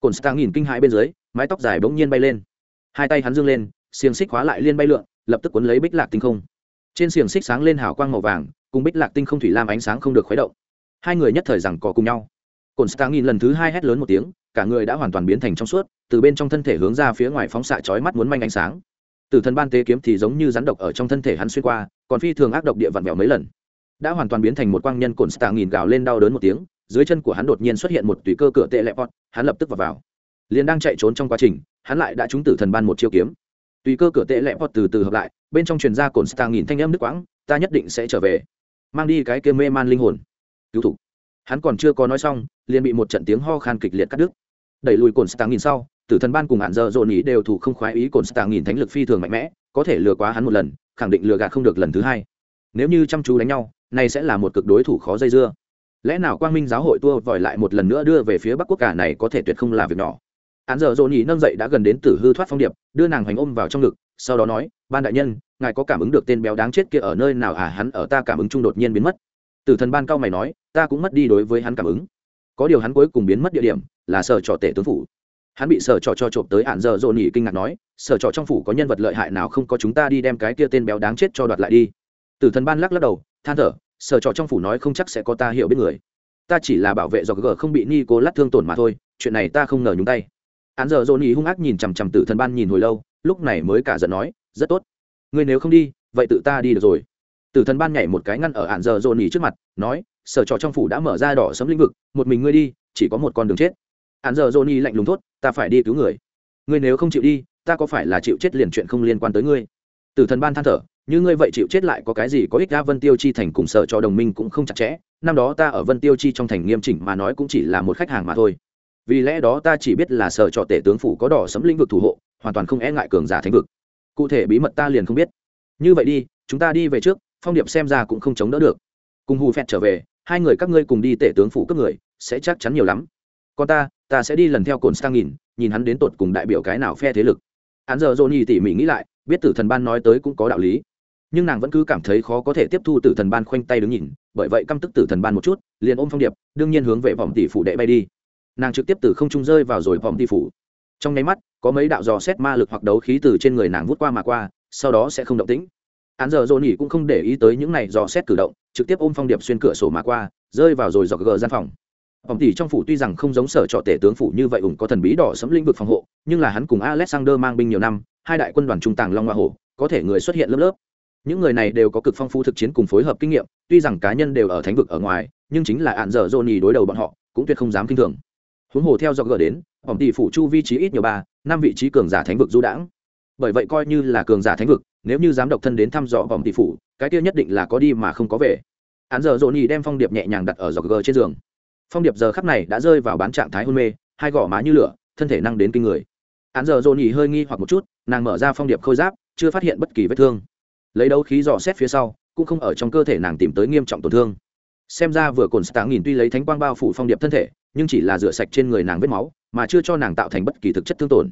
Cồn stang nhìn kinh hãi bên dưới, mái tóc dài bỗng nhiên bay lên. Hai tay hắn dương lên, xiềng xích khóa lại liên bay lượn, lập tức cuốn lấy bích lạc tinh không. Trên xiềng xích sáng lên hào quang màu vàng, cùng bích lạc tinh không thủy lam ánh sáng không được khuấy động. Hai người nhất thời rằng có cùng nhau. Cồn stang nhìn lần thứ hai hét lớn một tiếng cả người đã hoàn toàn biến thành trong suốt, từ bên trong thân thể hướng ra phía ngoài phóng xạ chói mắt muốn manh ánh sáng. Từ thần ban tế kiếm thì giống như rắn độc ở trong thân thể hắn xuyên qua, còn phi thường ác độc địa vặn vẹo mấy lần. Đã hoàn toàn biến thành một quang nhân cồn stang nhìn gào lên đau đớn một tiếng, dưới chân của hắn đột nhiên xuất hiện một tùy cơ cửa tệ lẹ vọt, hắn lập tức vào vào. Liền đang chạy trốn trong quá trình, hắn lại đã trúng tử thần ban một chiêu kiếm. Tùy cơ cửa tệ lẹ vọt từ từ hợp lại, bên trong truyền ra cồn stang nhìn thanh âm nước quãng, ta nhất định sẽ trở về. Mang đi cái kia mê man linh hồn. Cứu thủ. Hắn còn chưa có nói xong, liền bị một trận tiếng ho khan kịch liệt cắt đứt đẩy lùi cồn stang nhìn sau, tử thần ban cùng hạn giờ dồn ý đều thủ không khoái ý cồn stang nhìn thánh lực phi thường mạnh mẽ, có thể lừa quá hắn một lần, khẳng định lừa gạt không được lần thứ hai. Nếu như chăm chú đánh nhau, này sẽ là một cực đối thủ khó dây dưa. Lẽ nào quang minh giáo hội tua vòi lại một lần nữa đưa về phía bắc quốc cả này có thể tuyệt không là việc nhỏ. Hạn giờ dồn nhị nâng dậy đã gần đến tử hư thoát phong điệp, đưa nàng hoành ôm vào trong ngực, sau đó nói, ban đại nhân, ngài có cảm ứng được tên béo đáng chết kia ở nơi nào à? Hắn ở ta cảm ứng chung đột nhiên biến mất. Tử thần ban cao mày nói, ta cũng mất đi đối với hắn cảm ứng có điều hắn cuối cùng biến mất địa điểm là sở trò tể tướng phủ. Hắn bị sở trò cho trộm tới hạn giờ dồn nhị kinh ngạc nói, sở trò trong phủ có nhân vật lợi hại nào không có chúng ta đi đem cái kia tên béo đáng chết cho đoạt lại đi? Tử thần ban lắc lắc đầu, than thở, sở trò trong phủ nói không chắc sẽ có ta hiểu biết người. Ta chỉ là bảo vệ do gờ không bị ni cô lát thương tổn mà thôi, chuyện này ta không ngờ nhúng tay. Hắn giờ dồn nhị hung ác nhìn chằm chằm tử thần ban nhìn hồi lâu, lúc này mới cả giận nói, rất tốt. Ngươi nếu không đi, vậy tự ta đi được rồi. Tử thần ban nhảy một cái ngăn ở hạn giờ dồn nhỉ trước mặt, nói sở trò trong phủ đã mở ra đỏ sấm lĩnh vực, một mình ngươi đi, chỉ có một con đường chết. Hắn giờ Johnny lạnh lùng thốt, ta phải đi cứu người. Ngươi nếu không chịu đi, ta có phải là chịu chết liền chuyện không liên quan tới ngươi? Tử thần ban than thở, như ngươi vậy chịu chết lại có cái gì có ích ra vân tiêu chi thành cùng sở cho đồng minh cũng không chặt chẽ, năm đó ta ở vân tiêu chi trong thành nghiêm chỉnh mà nói cũng chỉ là một khách hàng mà thôi. Vì lẽ đó ta chỉ biết là sở trọ tể tướng phủ có đỏ sấm lĩnh vực thủ hộ, hoàn toàn không e ngại cường giả thánh vực. Cụ thể bí mật ta liền không biết. Như vậy đi, chúng ta đi về trước, phong điệp xem ra cũng không chống đỡ được. Cùng hù phẹt trở về hai người các ngươi cùng đi tể tướng phủ cấp người, sẽ chắc chắn nhiều lắm. Còn ta ta sẽ đi lần theo cồn stang nhìn nhìn hắn đến tột cùng đại biểu cái nào phe thế lực. Hắn giờ dồn nhì tỉ mỉ nghĩ lại, biết tử thần ban nói tới cũng có đạo lý. Nhưng nàng vẫn cứ cảm thấy khó có thể tiếp thu tử thần ban khoanh tay đứng nhìn, bởi vậy căm tức tử thần ban một chút, liền ôm phong điệp, đương nhiên hướng về vòng tỷ phủ đệ bay đi. Nàng trực tiếp từ không trung rơi vào rồi vòng tỷ phủ. Trong nháy mắt, có mấy đạo dò xét ma lực hoặc đấu khí từ trên người nàng vút qua mà qua, sau đó sẽ không động tĩnh hắn giờ dồn nhỉ cũng không để ý tới những này dò xét cử động, trực tiếp ôm phong điệp xuyên cửa sổ mà qua, rơi vào rồi dọc gờ gian phòng. Phòng tỷ trong phủ tuy rằng không giống sở trọ tể tướng phủ như vậy ủng có thần bí đỏ sấm lĩnh vực phòng hộ, nhưng là hắn cùng alexander mang binh nhiều năm, hai đại quân đoàn trung tàng long hoa hổ có thể người xuất hiện lớp lớp. Những người này đều có cực phong phú thực chiến cùng phối hợp kinh nghiệm, tuy rằng cá nhân đều ở thánh vực ở ngoài, nhưng chính là ạn dở dồn nhì đối đầu bọn họ, cũng tuyệt không dám kinh thường. Huống hồ theo dọc gờ đến, phòng tỷ phủ chu vi trí ít nhiều ba, năm vị trí cường giả thánh vực du đãng. Bởi vậy coi như là cường giả thánh vực nếu như dám độc thân đến thăm dò vòng tỷ phủ, cái kia nhất định là có đi mà không có về. Hắn giờ dồn nhì đem phong điệp nhẹ nhàng đặt ở dọc gờ trên giường. Phong điệp giờ khắp này đã rơi vào bán trạng thái hôn mê, hai gò má như lửa, thân thể năng đến kinh người. Hắn giờ dồn nhì hơi nghi hoặc một chút, nàng mở ra phong điệp khôi giáp, chưa phát hiện bất kỳ vết thương. Lấy đấu khí dò xét phía sau, cũng không ở trong cơ thể nàng tìm tới nghiêm trọng tổn thương. Xem ra vừa cồn sáng nghìn tuy lấy thánh quang bao phủ phong điệp thân thể, nhưng chỉ là rửa sạch trên người nàng vết máu, mà chưa cho nàng tạo thành bất kỳ thực chất thương tổn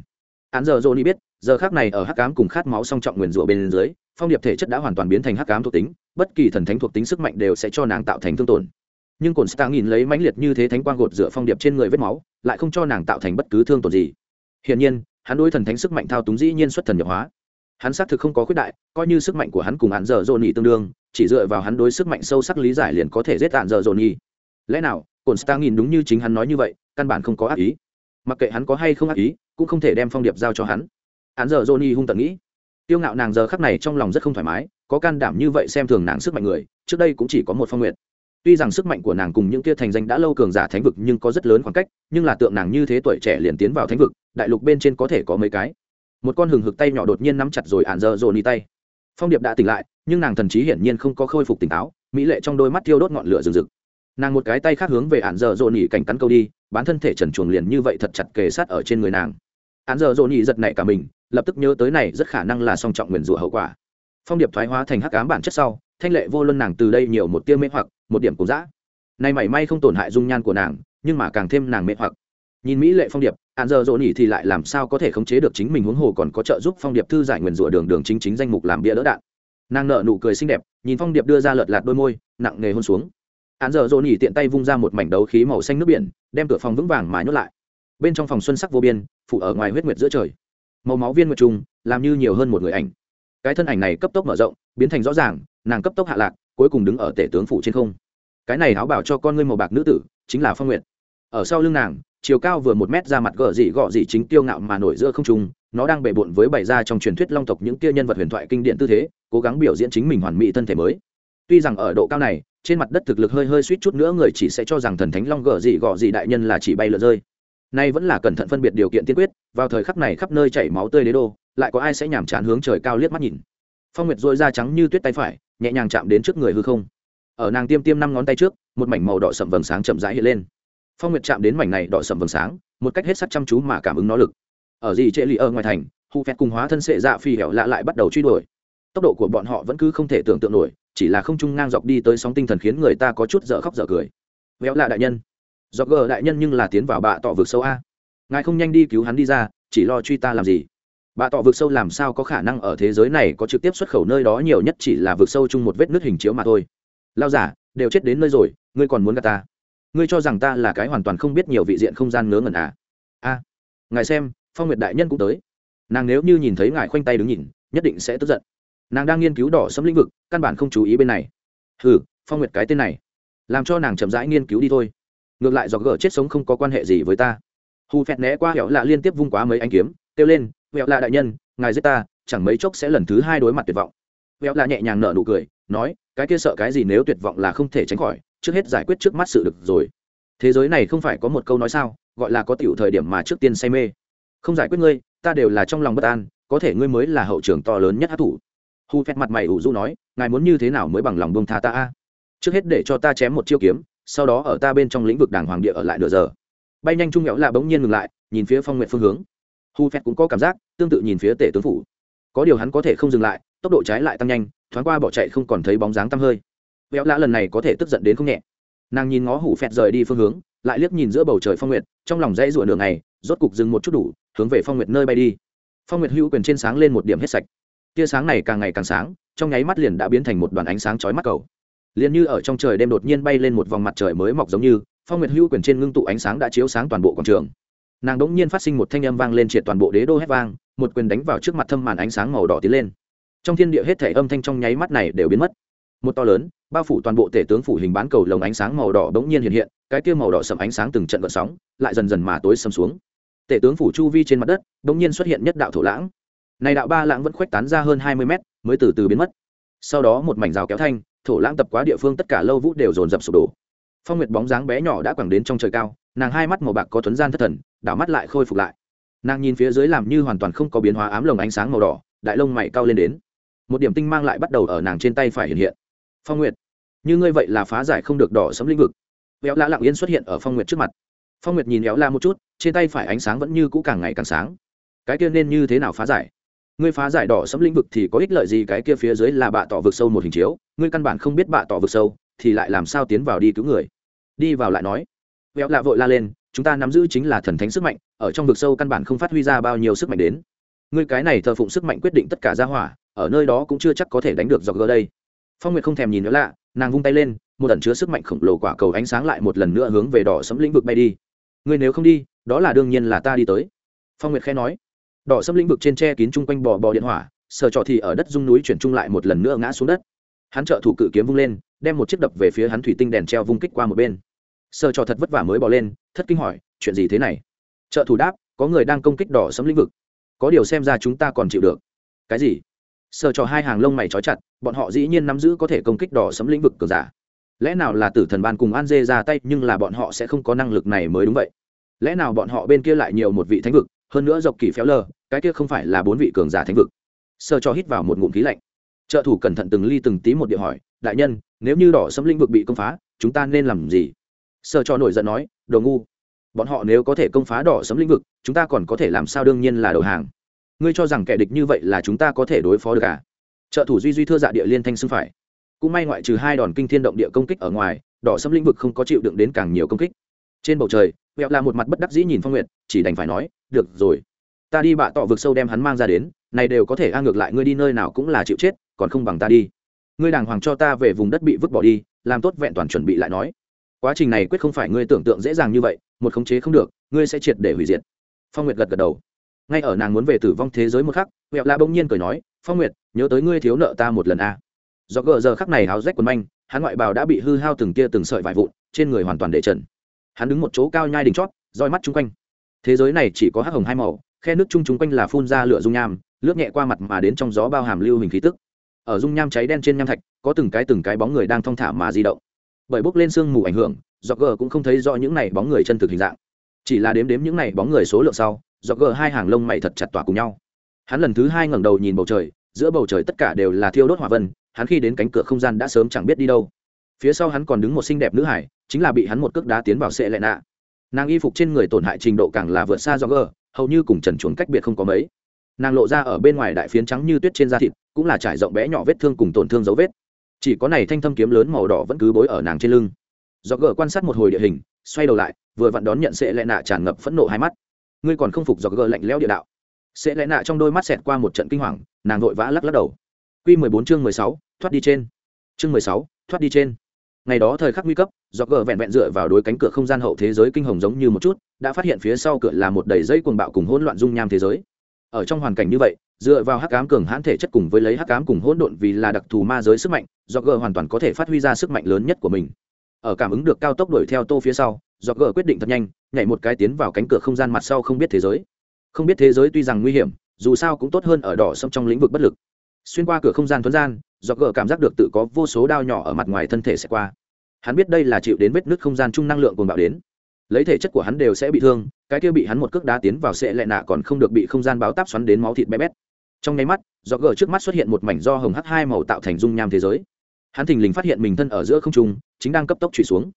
án giờ johnny biết, giờ khác này ở hắc cám cùng khát máu song trọng nguyền rủa bên dưới, phong điệp thể chất đã hoàn toàn biến thành hắc cám thuộc tính, bất kỳ thần thánh thuộc tính sức mạnh đều sẽ cho nàng tạo thành thương tổn. Nhưng cồn stang nhìn lấy mãnh liệt như thế thánh quang gột rửa phong điệp trên người vết máu, lại không cho nàng tạo thành bất cứ thương tổn gì. Hiển nhiên, hắn đối thần thánh sức mạnh thao túng dĩ nhiên xuất thần nhập hóa. Hắn xác thực không có khuyết đại, coi như sức mạnh của hắn cùng hắn giờ dồn tương đương, chỉ dựa vào hắn đối sức mạnh sâu sắc lý giải liền có thể giết tàn giờ dồn lẽ nào cồn stang nhìn đúng như chính hắn nói như vậy, căn bản không có ác ý. Mặc kệ hắn có hay không ác ý cũng không thể đem phong điệp giao cho hắn. Hắn giờ johnny hung tận nghĩ. Tiêu ngạo nàng giờ khắc này trong lòng rất không thoải mái, có can đảm như vậy xem thường nàng sức mạnh người, trước đây cũng chỉ có một phong nguyện tuy rằng sức mạnh của nàng cùng những kia thành danh đã lâu cường giả thánh vực nhưng có rất lớn khoảng cách, nhưng là tượng nàng như thế tuổi trẻ liền tiến vào thánh vực, đại lục bên trên có thể có mấy cái. Một con hừng hực tay nhỏ đột nhiên nắm chặt rồi ạn dơ dồn đi tay. Phong điệp đã tỉnh lại, nhưng nàng thần trí hiển nhiên không có khôi phục tỉnh táo, mỹ lệ trong đôi mắt thiêu đốt ngọn lửa rừng rực. Nàng một cái tay khác hướng về ạn dơ dồn nhỉ cảnh cắn câu đi, bán thân thể trần chuồng liền như vậy thật chặt kề sát ở trên người nàng án giờ dồn nhỉ giật nảy cả mình, lập tức nhớ tới này rất khả năng là song trọng nguyền rủa hậu quả. Phong điệp thoái hóa thành hắc ám bản chất sau, thanh lệ vô luân nàng từ đây nhiều một tia mê hoặc, một điểm cùng dã. Nay mảy may không tổn hại dung nhan của nàng, nhưng mà càng thêm nàng mê hoặc. Nhìn mỹ lệ phong điệp hạn giờ dỗ nhỉ thì lại làm sao có thể khống chế được chính mình huống hồ còn có trợ giúp phong điệp thư giải nguyền rủa đường đường chính chính danh mục làm bia đỡ đạn. Nàng nợ nụ cười xinh đẹp, nhìn phong điệp đưa ra lợt lạt đôi môi, nặng nề hôn xuống. Hạn giờ dỗ nhỉ tiện tay vung ra một mảnh đấu khí màu xanh nước biển, đem cửa phòng vững vàng mà nhốt lại bên trong phòng xuân sắc vô biên phụ ở ngoài huyết nguyệt giữa trời. Màu máu viên nguyệt trùng, làm như nhiều hơn một người ảnh. Cái thân ảnh này cấp tốc mở rộng, biến thành rõ ràng, nàng cấp tốc hạ lạc, cuối cùng đứng ở tể tướng phủ trên không. Cái này áo bảo cho con ngươi màu bạc nữ tử, chính là phong nguyệt. Ở sau lưng nàng, chiều cao vừa một mét ra mặt gờ dị gọ dị chính tiêu ngạo mà nổi giữa không trung, nó đang bề bộn với bày ra trong truyền thuyết long tộc những tia nhân vật huyền thoại kinh điển tư thế, cố gắng biểu diễn chính mình hoàn mỹ thân thể mới. Tuy rằng ở độ cao này, trên mặt đất thực lực hơi hơi suýt chút nữa người chỉ sẽ cho rằng thần thánh long gờ dị gọ dị đại nhân là chỉ bay lượn rơi nay vẫn là cẩn thận phân biệt điều kiện tiên quyết, vào thời khắc này khắp nơi chảy máu tươi đế đô, lại có ai sẽ nhàm chán hướng trời cao liếc mắt nhìn? Phong nguyệt dội da trắng như tuyết tay phải, nhẹ nhàng chạm đến trước người hư không. Ở nàng tiêm tiêm năm ngón tay trước, một mảnh màu đỏ sậm vầng sáng chậm rãi hiện lên. Phong nguyệt chạm đến mảnh này đỏ sậm vầng sáng, một cách hết sắc chăm chú mà cảm ứng nó lực. Ở gì trệ lì ở ngoài thành hụ phẹt cùng hóa thân sệ dạ phi hẻo lạ lại bắt đầu truy đuổi. Tốc độ của bọn họ vẫn cứ không thể tưởng tượng nổi, chỉ là không trung ngang dọc đi tới sóng tinh thần khiến người ta có chút dở khóc dở cười. Véo lạ đại nhân do gờ đại nhân nhưng là tiến vào bạ tọ vực sâu a. Ngài không nhanh đi cứu hắn đi ra, chỉ lo truy ta làm gì? Bạ tọ vực sâu làm sao có khả năng ở thế giới này có trực tiếp xuất khẩu nơi đó nhiều nhất chỉ là vực sâu chung một vết nước hình chiếu mà thôi. Lao giả, đều chết đến nơi rồi, ngươi còn muốn gạt ta? Ngươi cho rằng ta là cái hoàn toàn không biết nhiều vị diện không gian ngớ ngẩn à? A, ngài xem, phong nguyệt đại nhân cũng tới. Nàng nếu như nhìn thấy ngài khoanh tay đứng nhìn, nhất định sẽ tức giận. Nàng đang nghiên cứu đỏ sấm lĩnh vực, căn bản không chú ý bên này. Hừ, phong nguyệt cái tên này, làm cho nàng chậm rãi nghiên cứu đi thôi ngược lại do gỡ chết sống không có quan hệ gì với ta. Hù phẹt né qua hẹo lạ liên tiếp vung quá mấy anh kiếm, kêu lên, hẹo lạ đại nhân, ngài giết ta, chẳng mấy chốc sẽ lần thứ hai đối mặt tuyệt vọng. Hẹo lạ nhẹ nhàng nở nụ cười, nói, cái kia sợ cái gì nếu tuyệt vọng là không thể tránh khỏi, trước hết giải quyết trước mắt sự được rồi. Thế giới này không phải có một câu nói sao, gọi là có tiểu thời điểm mà trước tiên say mê. Không giải quyết ngươi, ta đều là trong lòng bất an, có thể ngươi mới là hậu trường to lớn nhất hát thủ. Hu phét mặt mày ủ du nói, ngài muốn như thế nào mới bằng lòng bông tha ta a? Trước hết để cho ta chém một chiêu kiếm sau đó ở ta bên trong lĩnh vực đảng hoàng địa ở lại nửa giờ. Bay nhanh trung nghẽo là bỗng nhiên ngừng lại, nhìn phía phong nguyện phương hướng. Hu phét cũng có cảm giác, tương tự nhìn phía tể tướng phủ. Có điều hắn có thể không dừng lại, tốc độ trái lại tăng nhanh, thoáng qua bỏ chạy không còn thấy bóng dáng tăm hơi. Véo lã lần này có thể tức giận đến không nhẹ. Nàng nhìn ngó hủ phẹt rời đi phương hướng, lại liếc nhìn giữa bầu trời phong nguyệt, trong lòng dãy rụa đường này rốt cục dừng một chút đủ, hướng về phong nguyệt nơi bay đi. Phong nguyệt hữu quyền trên sáng lên một điểm hết sạch. Tia sáng này càng ngày càng sáng, trong nháy mắt liền đã biến thành một đoàn ánh sáng chói mắt cầu liền như ở trong trời đêm đột nhiên bay lên một vòng mặt trời mới mọc giống như, phong nguyệt hữu quyền trên ngưng tụ ánh sáng đã chiếu sáng toàn bộ quảng trường. Nàng đ ỗ n g nhiên phát sinh một thanh âm vang lên triệt toàn bộ đế đô hét vang, một quyền đánh vào trước mặt thâm màn ánh sáng màu đỏ tiến lên. Trong thiên địa hết thể âm thanh trong nháy mắt này đều biến mất. Một to lớn, bao phủ toàn bộ tể tướng phủ hình bán cầu lồng ánh sáng màu đỏ bỗng nhiên hiện hiện, cái kia màu đỏ sầm ánh sáng từng trận gợn sóng, lại dần dần mà tối sầm xuống. Tể tướng phủ chu vi trên mặt đất bỗng nhiên xuất hiện nhất đạo thổ lãng. Này đạo ba lãng vẫn khuếch tán ra hơn hai mươi mét, mới từ từ biến mất. Sau đó một mảnh rào kéo thanh thổ lãng tập quá địa phương tất cả lâu vũ đều dồn dập sụp đổ. Phong nguyệt bóng dáng bé nhỏ đã quẳng đến trong trời cao, nàng hai mắt màu bạc có thuấn gian thất thần, đảo mắt lại khôi phục lại. Nàng nhìn phía dưới làm như hoàn toàn không có biến hóa ám lồng ánh sáng màu đỏ, đại lông mày cao lên đến. Một điểm tinh mang lại bắt đầu ở nàng trên tay phải hiện hiện. Phong nguyệt, như ngươi vậy là phá giải không được đỏ sấm lĩnh vực. Véo lạ lặng yên xuất hiện ở phong nguyệt trước mặt. Phong nguyệt nhìn véo la một chút, trên tay phải ánh sáng vẫn như cũ càng ngày càng sáng. Cái kia nên như thế nào phá giải? Ngươi phá giải đỏ sẫm lĩnh vực thì có ích lợi gì? Cái kia phía dưới là bạ tỏ vực sâu một hình chiếu, ngươi căn bản không biết bạ tỏ vực sâu thì lại làm sao tiến vào đi cứu người? Đi vào lại nói. Vẹo lạ vội la lên, chúng ta nắm giữ chính là thần thánh sức mạnh, ở trong vực sâu căn bản không phát huy ra bao nhiêu sức mạnh đến. Ngươi cái này thờ phụng sức mạnh quyết định tất cả gia hỏa, ở nơi đó cũng chưa chắc có thể đánh được do gỡ đây. Phong nguyệt không thèm nhìn nữa lạ, nàng vung tay lên, một ẩn chứa sức mạnh khổng lồ quả cầu ánh sáng lại một lần nữa hướng về đỏ sẫm lĩnh vực bay đi. Ngươi nếu không đi, đó là đương nhiên là ta đi tới. Phong nguyệt khẽ nói đỏ sấm lĩnh vực trên tre kín chung quanh bò bò điện hỏa sở trọ thì ở đất dung núi chuyển chung lại một lần nữa ngã xuống đất. Hắn trợ thủ cự kiếm vung lên, đem một chiếc đập về phía hắn thủy tinh đèn treo vung kích qua một bên. Sở trọ thật vất vả mới bỏ lên, thất kinh hỏi, chuyện gì thế này? Trợ thủ đáp, có người đang công kích đỏ sấm lĩnh vực. Có điều xem ra chúng ta còn chịu được. Cái gì? Sở trọ hai hàng lông mày trói chặt, bọn họ dĩ nhiên nắm giữ có thể công kích đỏ sấm lĩnh vực cờ giả. Lẽ nào là tử thần ban cùng an dê ra tay, nhưng là bọn họ sẽ không có năng lực này mới đúng vậy? Lẽ nào bọn họ bên kia lại nhiều một vị thánh vực hơn nữa dọc kỳ phéo lờ, cái kia không phải là bốn vị cường giả thánh vực. Sơ cho hít vào một ngụm khí lạnh. Trợ thủ cẩn thận từng ly từng tí một điệu hỏi, đại nhân, nếu như đỏ sấm lĩnh vực bị công phá, chúng ta nên làm gì? Sơ cho nổi giận nói, đồ ngu. Bọn họ nếu có thể công phá đỏ sấm lĩnh vực, chúng ta còn có thể làm sao đương nhiên là đầu hàng. Ngươi cho rằng kẻ địch như vậy là chúng ta có thể đối phó được à? Trợ thủ duy duy thưa dạ địa liên thanh xưng phải. Cũng may ngoại trừ hai đòn kinh thiên động địa công kích ở ngoài, đỏ sấm lĩnh vực không có chịu đựng đến càng nhiều công kích. Trên bầu trời, vẹo là một mặt bất đắc dĩ nhìn phong nguyệt, chỉ đành phải nói được rồi. Ta đi bạ tọ vực sâu đem hắn mang ra đến, này đều có thể a ngược lại ngươi đi nơi nào cũng là chịu chết, còn không bằng ta đi. Ngươi đàng hoàng cho ta về vùng đất bị vứt bỏ đi, làm tốt vẹn toàn chuẩn bị lại nói. Quá trình này quyết không phải ngươi tưởng tượng dễ dàng như vậy, một khống chế không được, ngươi sẽ triệt để hủy diệt. Phong nguyệt gật gật đầu. Ngay ở nàng muốn về tử vong thế giới một khắc huệ la bỗng nhiên cười nói, phong nguyệt, nhớ tới ngươi thiếu nợ ta một lần a. Do gờ giờ khắc này háo rách quần manh, hắn ngoại bào đã bị hư hao từng tia từng sợi vải vụn, trên người hoàn toàn để trần. Hắn đứng một chỗ cao nhai đỉnh chót, roi mắt chung quanh thế giới này chỉ có hắc hồng hai màu, khe nước chung chung quanh là phun ra lửa dung nham, lướt nhẹ qua mặt mà đến trong gió bao hàm lưu hình khí tức. Ở dung nham cháy đen trên nham thạch, có từng cái từng cái bóng người đang thong thả mà di động. Bởi bốc lên sương mù ảnh hưởng do g cũng không thấy rõ những này bóng người chân thực hình dạng. Chỉ là đếm đếm những này bóng người số lượng sau do g hai hàng lông mày thật chặt tỏa cùng nhau. Hắn lần thứ hai ngẩng đầu nhìn bầu trời, giữa bầu trời tất cả đều là thiêu đốt hỏa vân, hắn khi đến cánh cửa không gian đã sớm chẳng biết đi đâu. Phía sau hắn còn đứng một xinh đẹp nữ hải, chính là bị hắn một cước đá tiến vào sệ lệ nạ nàng y phục trên người tổn hại trình độ càng là vượt xa do gờ, hầu như cùng trần chuồng cách biệt không có mấy. Nàng lộ ra ở bên ngoài đại phiến trắng như tuyết trên da thịt, cũng là trải rộng bé nhỏ vết thương cùng tổn thương dấu vết. Chỉ có này thanh thâm kiếm lớn màu đỏ vẫn cứ bối ở nàng trên lưng. Do gờ quan sát một hồi địa hình, xoay đầu lại, vừa vặn đón nhận sệ lệ nạ tràn ngập phẫn nộ hai mắt. Ngươi còn không phục do gờ lạnh lẽo địa đạo. Sệ lệ nạ trong đôi mắt xẹt qua một trận kinh hoàng, nàng vội vã lắc lắc đầu. Q mười bốn chương mười sáu, thoát đi trên. Chương mười sáu, thoát đi trên ngày đó thời khắc nguy cấp do gờ vẹn vẹn dựa vào đối cánh cửa không gian hậu thế giới kinh hồng giống như một chút, đã phát hiện phía sau cửa là một đầy dây cuồng bạo cùng hỗn loạn dung nham thế giới. Ở trong hoàn cảnh như vậy, dựa vào hắc ám cường hãn thể chất cùng với lấy hắc ám cùng hỗn độn vì là đặc thù ma giới sức mạnh do gờ hoàn toàn có thể phát huy ra sức mạnh lớn nhất của mình. Ở cảm ứng được cao tốc đuổi theo tô phía sau do gờ quyết định thật nhanh, nhảy một cái tiến vào cánh cửa không gian mặt sau không biết thế giới. Không biết thế giới tuy rằng nguy hiểm, dù sao cũng tốt hơn ở đỏ sông trong lĩnh vực bất lực. Xuyên qua cửa không gian thuấn gian do gờ cảm giác được tự có vô số đao nhỏ ở mặt ngoài thân thể sẽ qua hắn biết đây là chịu đến vết nứt không gian chung năng lượng cuồng bạo đến. Lấy thể chất của hắn đều sẽ bị thương, cái kia bị hắn một cước đá tiến vào sẽ lại nạ còn không được bị không gian báo táp xoắn đến máu thịt bé bét. Trong nháy mắt, do gờ trước mắt xuất hiện một mảnh do hồng h hai màu tạo thành dung nham thế giới. Hắn thình lình phát hiện mình thân ở giữa không trung, chính đang cấp tốc trụy xuống.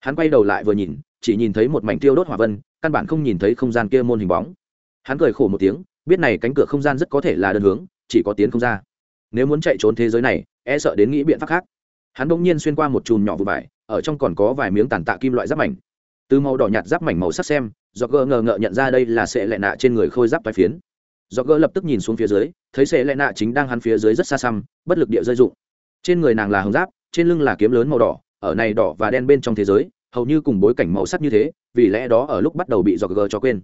Hắn quay đầu lại vừa nhìn, chỉ nhìn thấy một mảnh tiêu đốt hỏa vân, căn bản không nhìn thấy không gian kia môn hình bóng. Hắn cười khổ một tiếng, biết này cánh cửa không gian rất có thể là đơn hướng, chỉ có tiến không ra. Nếu muốn chạy trốn thế giới này e sợ đến nghĩ biện pháp khác hắn bỗng nhiên xuyên qua một chùm nhỏ vụ vải, ở trong còn có vài miếng tàn tạ kim loại giáp mảnh. Từ màu đỏ nhạt giáp mảnh màu sắc xem do gờ ngờ ngợ nhận ra đây là sệ lệ nạ trên người khôi giáp toái phiến. Do gờ lập tức nhìn xuống phía dưới, thấy sệ lệ nạ chính đang hắn phía dưới rất xa xăm, bất lực địa rơi dụng trên người nàng là hồng giáp, trên lưng là kiếm lớn màu đỏ, ở này đỏ và đen bên trong thế giới, hầu như cùng bối cảnh màu sắc như thế, vì lẽ đó ở lúc bắt đầu bị do gờ cho quên.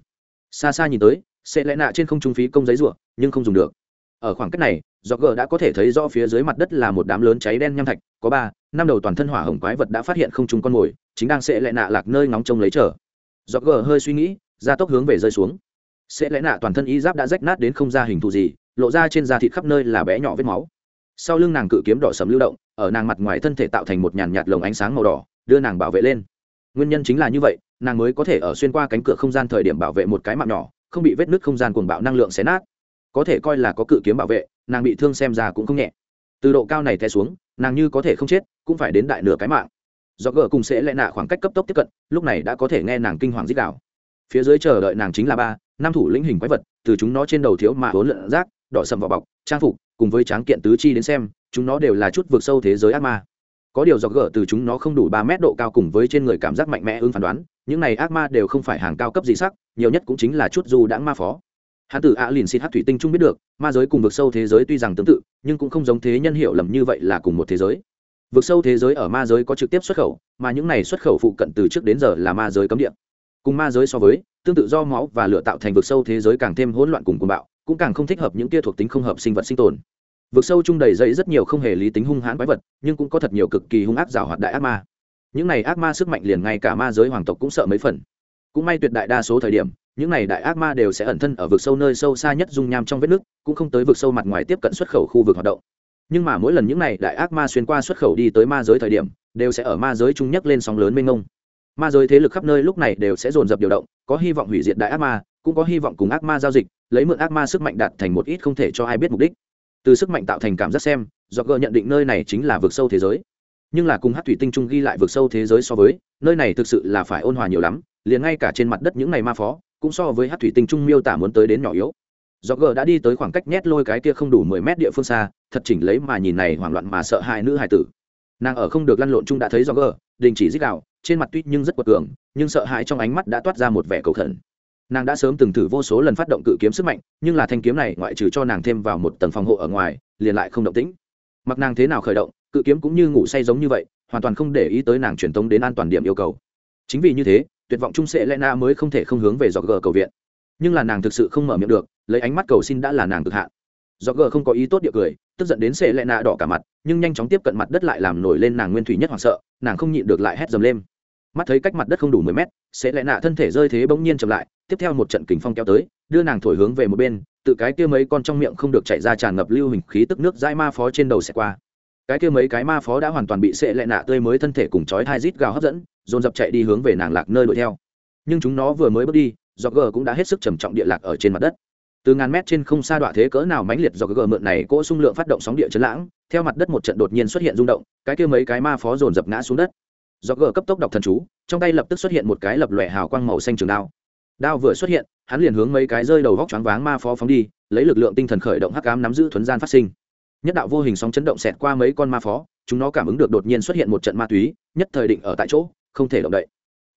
Xa xa nhìn tới, sệ lệ nạ trên không trung phí công giấy ruộng nhưng không dùng được. Ở khoảng cách này do gờ đã có thể thấy rõ phía dưới mặt đất là một đám lớn cháy đen nham thạch, có ba, năm đầu toàn thân hỏa hồng quái vật đã phát hiện không trung con mồi, chính đang sẽ lại nạ lạc nơi ngóng trông lấy chờ. Do gờ hơi suy nghĩ, ra tốc hướng về rơi xuống. Sẽ lẽ nạ toàn thân y giáp đã rách nát đến không ra hình thù gì, lộ ra trên da thịt khắp nơi là bé nhỏ vết máu. Sau lưng nàng cự kiếm đỏ sầm lưu động, ở nàng mặt ngoài thân thể tạo thành một nhàn nhạt lồng ánh sáng màu đỏ, đưa nàng bảo vệ lên. Nguyên nhân chính là như vậy, nàng mới có thể ở xuyên qua cánh cửa không gian thời điểm bảo vệ một cái mạng nhỏ, không bị vết nứt không gian cuồng bạo năng lượng xé nát. Có thể coi là có cự kiếm bảo vệ nàng bị thương xem ra cũng không nhẹ. Từ độ cao này té xuống, nàng như có thể không chết, cũng phải đến đại nửa cái mạng. Do gờ cùng sẽ lẽ nạ khoảng cách cấp tốc tiếp cận, lúc này đã có thể nghe nàng kinh hoàng dích đạo phía dưới chờ đợi nàng chính là ba, năm thủ lĩnh hình quái vật, từ chúng nó trên đầu thiếu mà hỗn lợn rác, đỏ sầm vào bọc, trang phục, cùng với tráng kiện tứ chi đến xem, chúng nó đều là chút vượt sâu thế giới ác ma. Có điều do gờ từ chúng nó không đủ ba mét độ cao cùng với trên người cảm giác mạnh mẽ ứng phán đoán, những này ác ma đều không phải hàng cao cấp gì sắc, nhiều nhất cũng chính là chút du đãng ma phó hắn từ ạ lìn xịt hát thủy tinh Chung biết được, ma giới cùng vực sâu thế giới tuy rằng tương tự, nhưng cũng không giống thế nhân hiểu lầm như vậy là cùng một thế giới. Vực sâu thế giới ở ma giới có trực tiếp xuất khẩu, mà những này xuất khẩu phụ cận từ trước đến giờ là ma giới cấm địa. Cùng ma giới so với, tương tự do máu và lửa tạo thành vực sâu thế giới càng thêm hỗn loạn cùng cuồng bạo, cũng càng không thích hợp những tia thuộc tính không hợp sinh vật sinh tồn. Vực sâu trung đầy dây rất nhiều không hề lý tính hung hãn quái vật, nhưng cũng có thật nhiều cực kỳ hung ác rào hoạt đại ác ma. Những này ác ma sức mạnh liền ngay cả ma giới hoàng tộc cũng sợ mấy phần. Cũng may tuyệt đại đa số thời điểm những này đại ác ma đều sẽ ẩn thân ở vực sâu nơi sâu xa nhất dung nham trong vết nước, cũng không tới vực sâu mặt ngoài tiếp cận xuất khẩu khu vực hoạt động. Nhưng mà mỗi lần những này đại ác ma xuyên qua xuất khẩu đi tới ma giới thời điểm, đều sẽ ở ma giới trung nhất lên sóng lớn mênh mông. Ma giới thế lực khắp nơi lúc này đều sẽ dồn dập điều động, có hy vọng hủy diệt đại ác ma, cũng có hy vọng cùng ác ma giao dịch, lấy mượn ác ma sức mạnh đạt thành một ít không thể cho ai biết mục đích. Từ sức mạnh tạo thành cảm giác xem do gờ nhận định nơi này chính là vực sâu thế giới. Nhưng là cùng hát thủy tinh trung ghi lại vực sâu thế giới so với, nơi này thực sự là phải ôn hòa nhiều lắm, liền ngay cả trên mặt đất những ngày ma phó cũng so với hát thủy tinh trung miêu tả muốn tới đến nhỏ yếu. Do g đã đi tới khoảng cách nhét lôi cái kia không đủ mười mét địa phương xa, thật chỉnh lấy mà nhìn này hoảng loạn mà sợ hai nữ hải tử. Nàng ở không được lăn lộn chung đã thấy do g đình chỉ dích đạo trên mặt tuy nhưng rất quật cường, nhưng sợ hãi trong ánh mắt đã toát ra một vẻ cầu thần. nàng đã sớm từng thử vô số lần phát động cự kiếm sức mạnh, nhưng là thanh kiếm này ngoại trừ cho nàng thêm vào một tầng phòng hộ ở ngoài, liền lại không động tĩnh. Mặc nàng thế nào khởi động, cự kiếm cũng như ngủ say giống như vậy, hoàn toàn không để ý tới nàng truyền tống đến an toàn điểm yêu cầu. Chính vì như thế tuyệt vọng trung sẽ lẽ na mới không thể không hướng về dọc gờ cầu viện. Nhưng là nàng thực sự không mở miệng được, lấy ánh mắt cầu xin đã là nàng cực hạn. Dọc gờ không có ý tốt địa cười, tức giận đến sẽ lẽ na đỏ cả mặt, nhưng nhanh chóng tiếp cận mặt đất lại làm nổi lên nàng nguyên thủy nhất hoảng sợ, nàng không nhịn được lại hét dầm lên. Mắt thấy cách mặt đất không đủ mười mét, sẽ lẽ nạ thân thể rơi thế bỗng nhiên chậm lại, tiếp theo một trận kình phong kéo tới, đưa nàng thổi hướng về một bên, tự cái kia mấy con trong miệng không được chạy ra tràn ngập lưu hình khí tức nước dai ma phó trên đầu sẽ qua cái kia mấy cái ma phó đã hoàn toàn bị sệ lệ nạ tươi mới thân thể cùng chói hai rít gào hấp dẫn, dồn dập chạy đi hướng về nàng lạc nơi đuổi theo. Nhưng chúng nó vừa mới bước đi do g cũng đã hết sức trầm trọng địa lạc ở trên mặt đất. Từ ngàn mét trên không xa đoạn thế cỡ nào mãnh liệt do g mượn này cỗ xung lượng phát động sóng địa chấn lãng, theo mặt đất một trận đột nhiên xuất hiện rung động, cái kia mấy cái ma phó dồn dập ngã xuống đất. Do g cấp tốc đọc thần chú, trong tay lập tức xuất hiện một cái lập lòe hào quang màu xanh trường đao. Đao vừa xuất hiện, hắn liền hướng mấy cái rơi đầu vóc choáng váng ma phó phóng đi, lấy lực lượng tinh thần khởi động hắc ám nắm giữ thuấn gian phát sinh nhất đạo vô hình sóng chấn động xẹt qua mấy con ma phó, chúng nó cảm ứng được đột nhiên xuất hiện một trận ma túy, nhất thời định ở tại chỗ, không thể động đậy.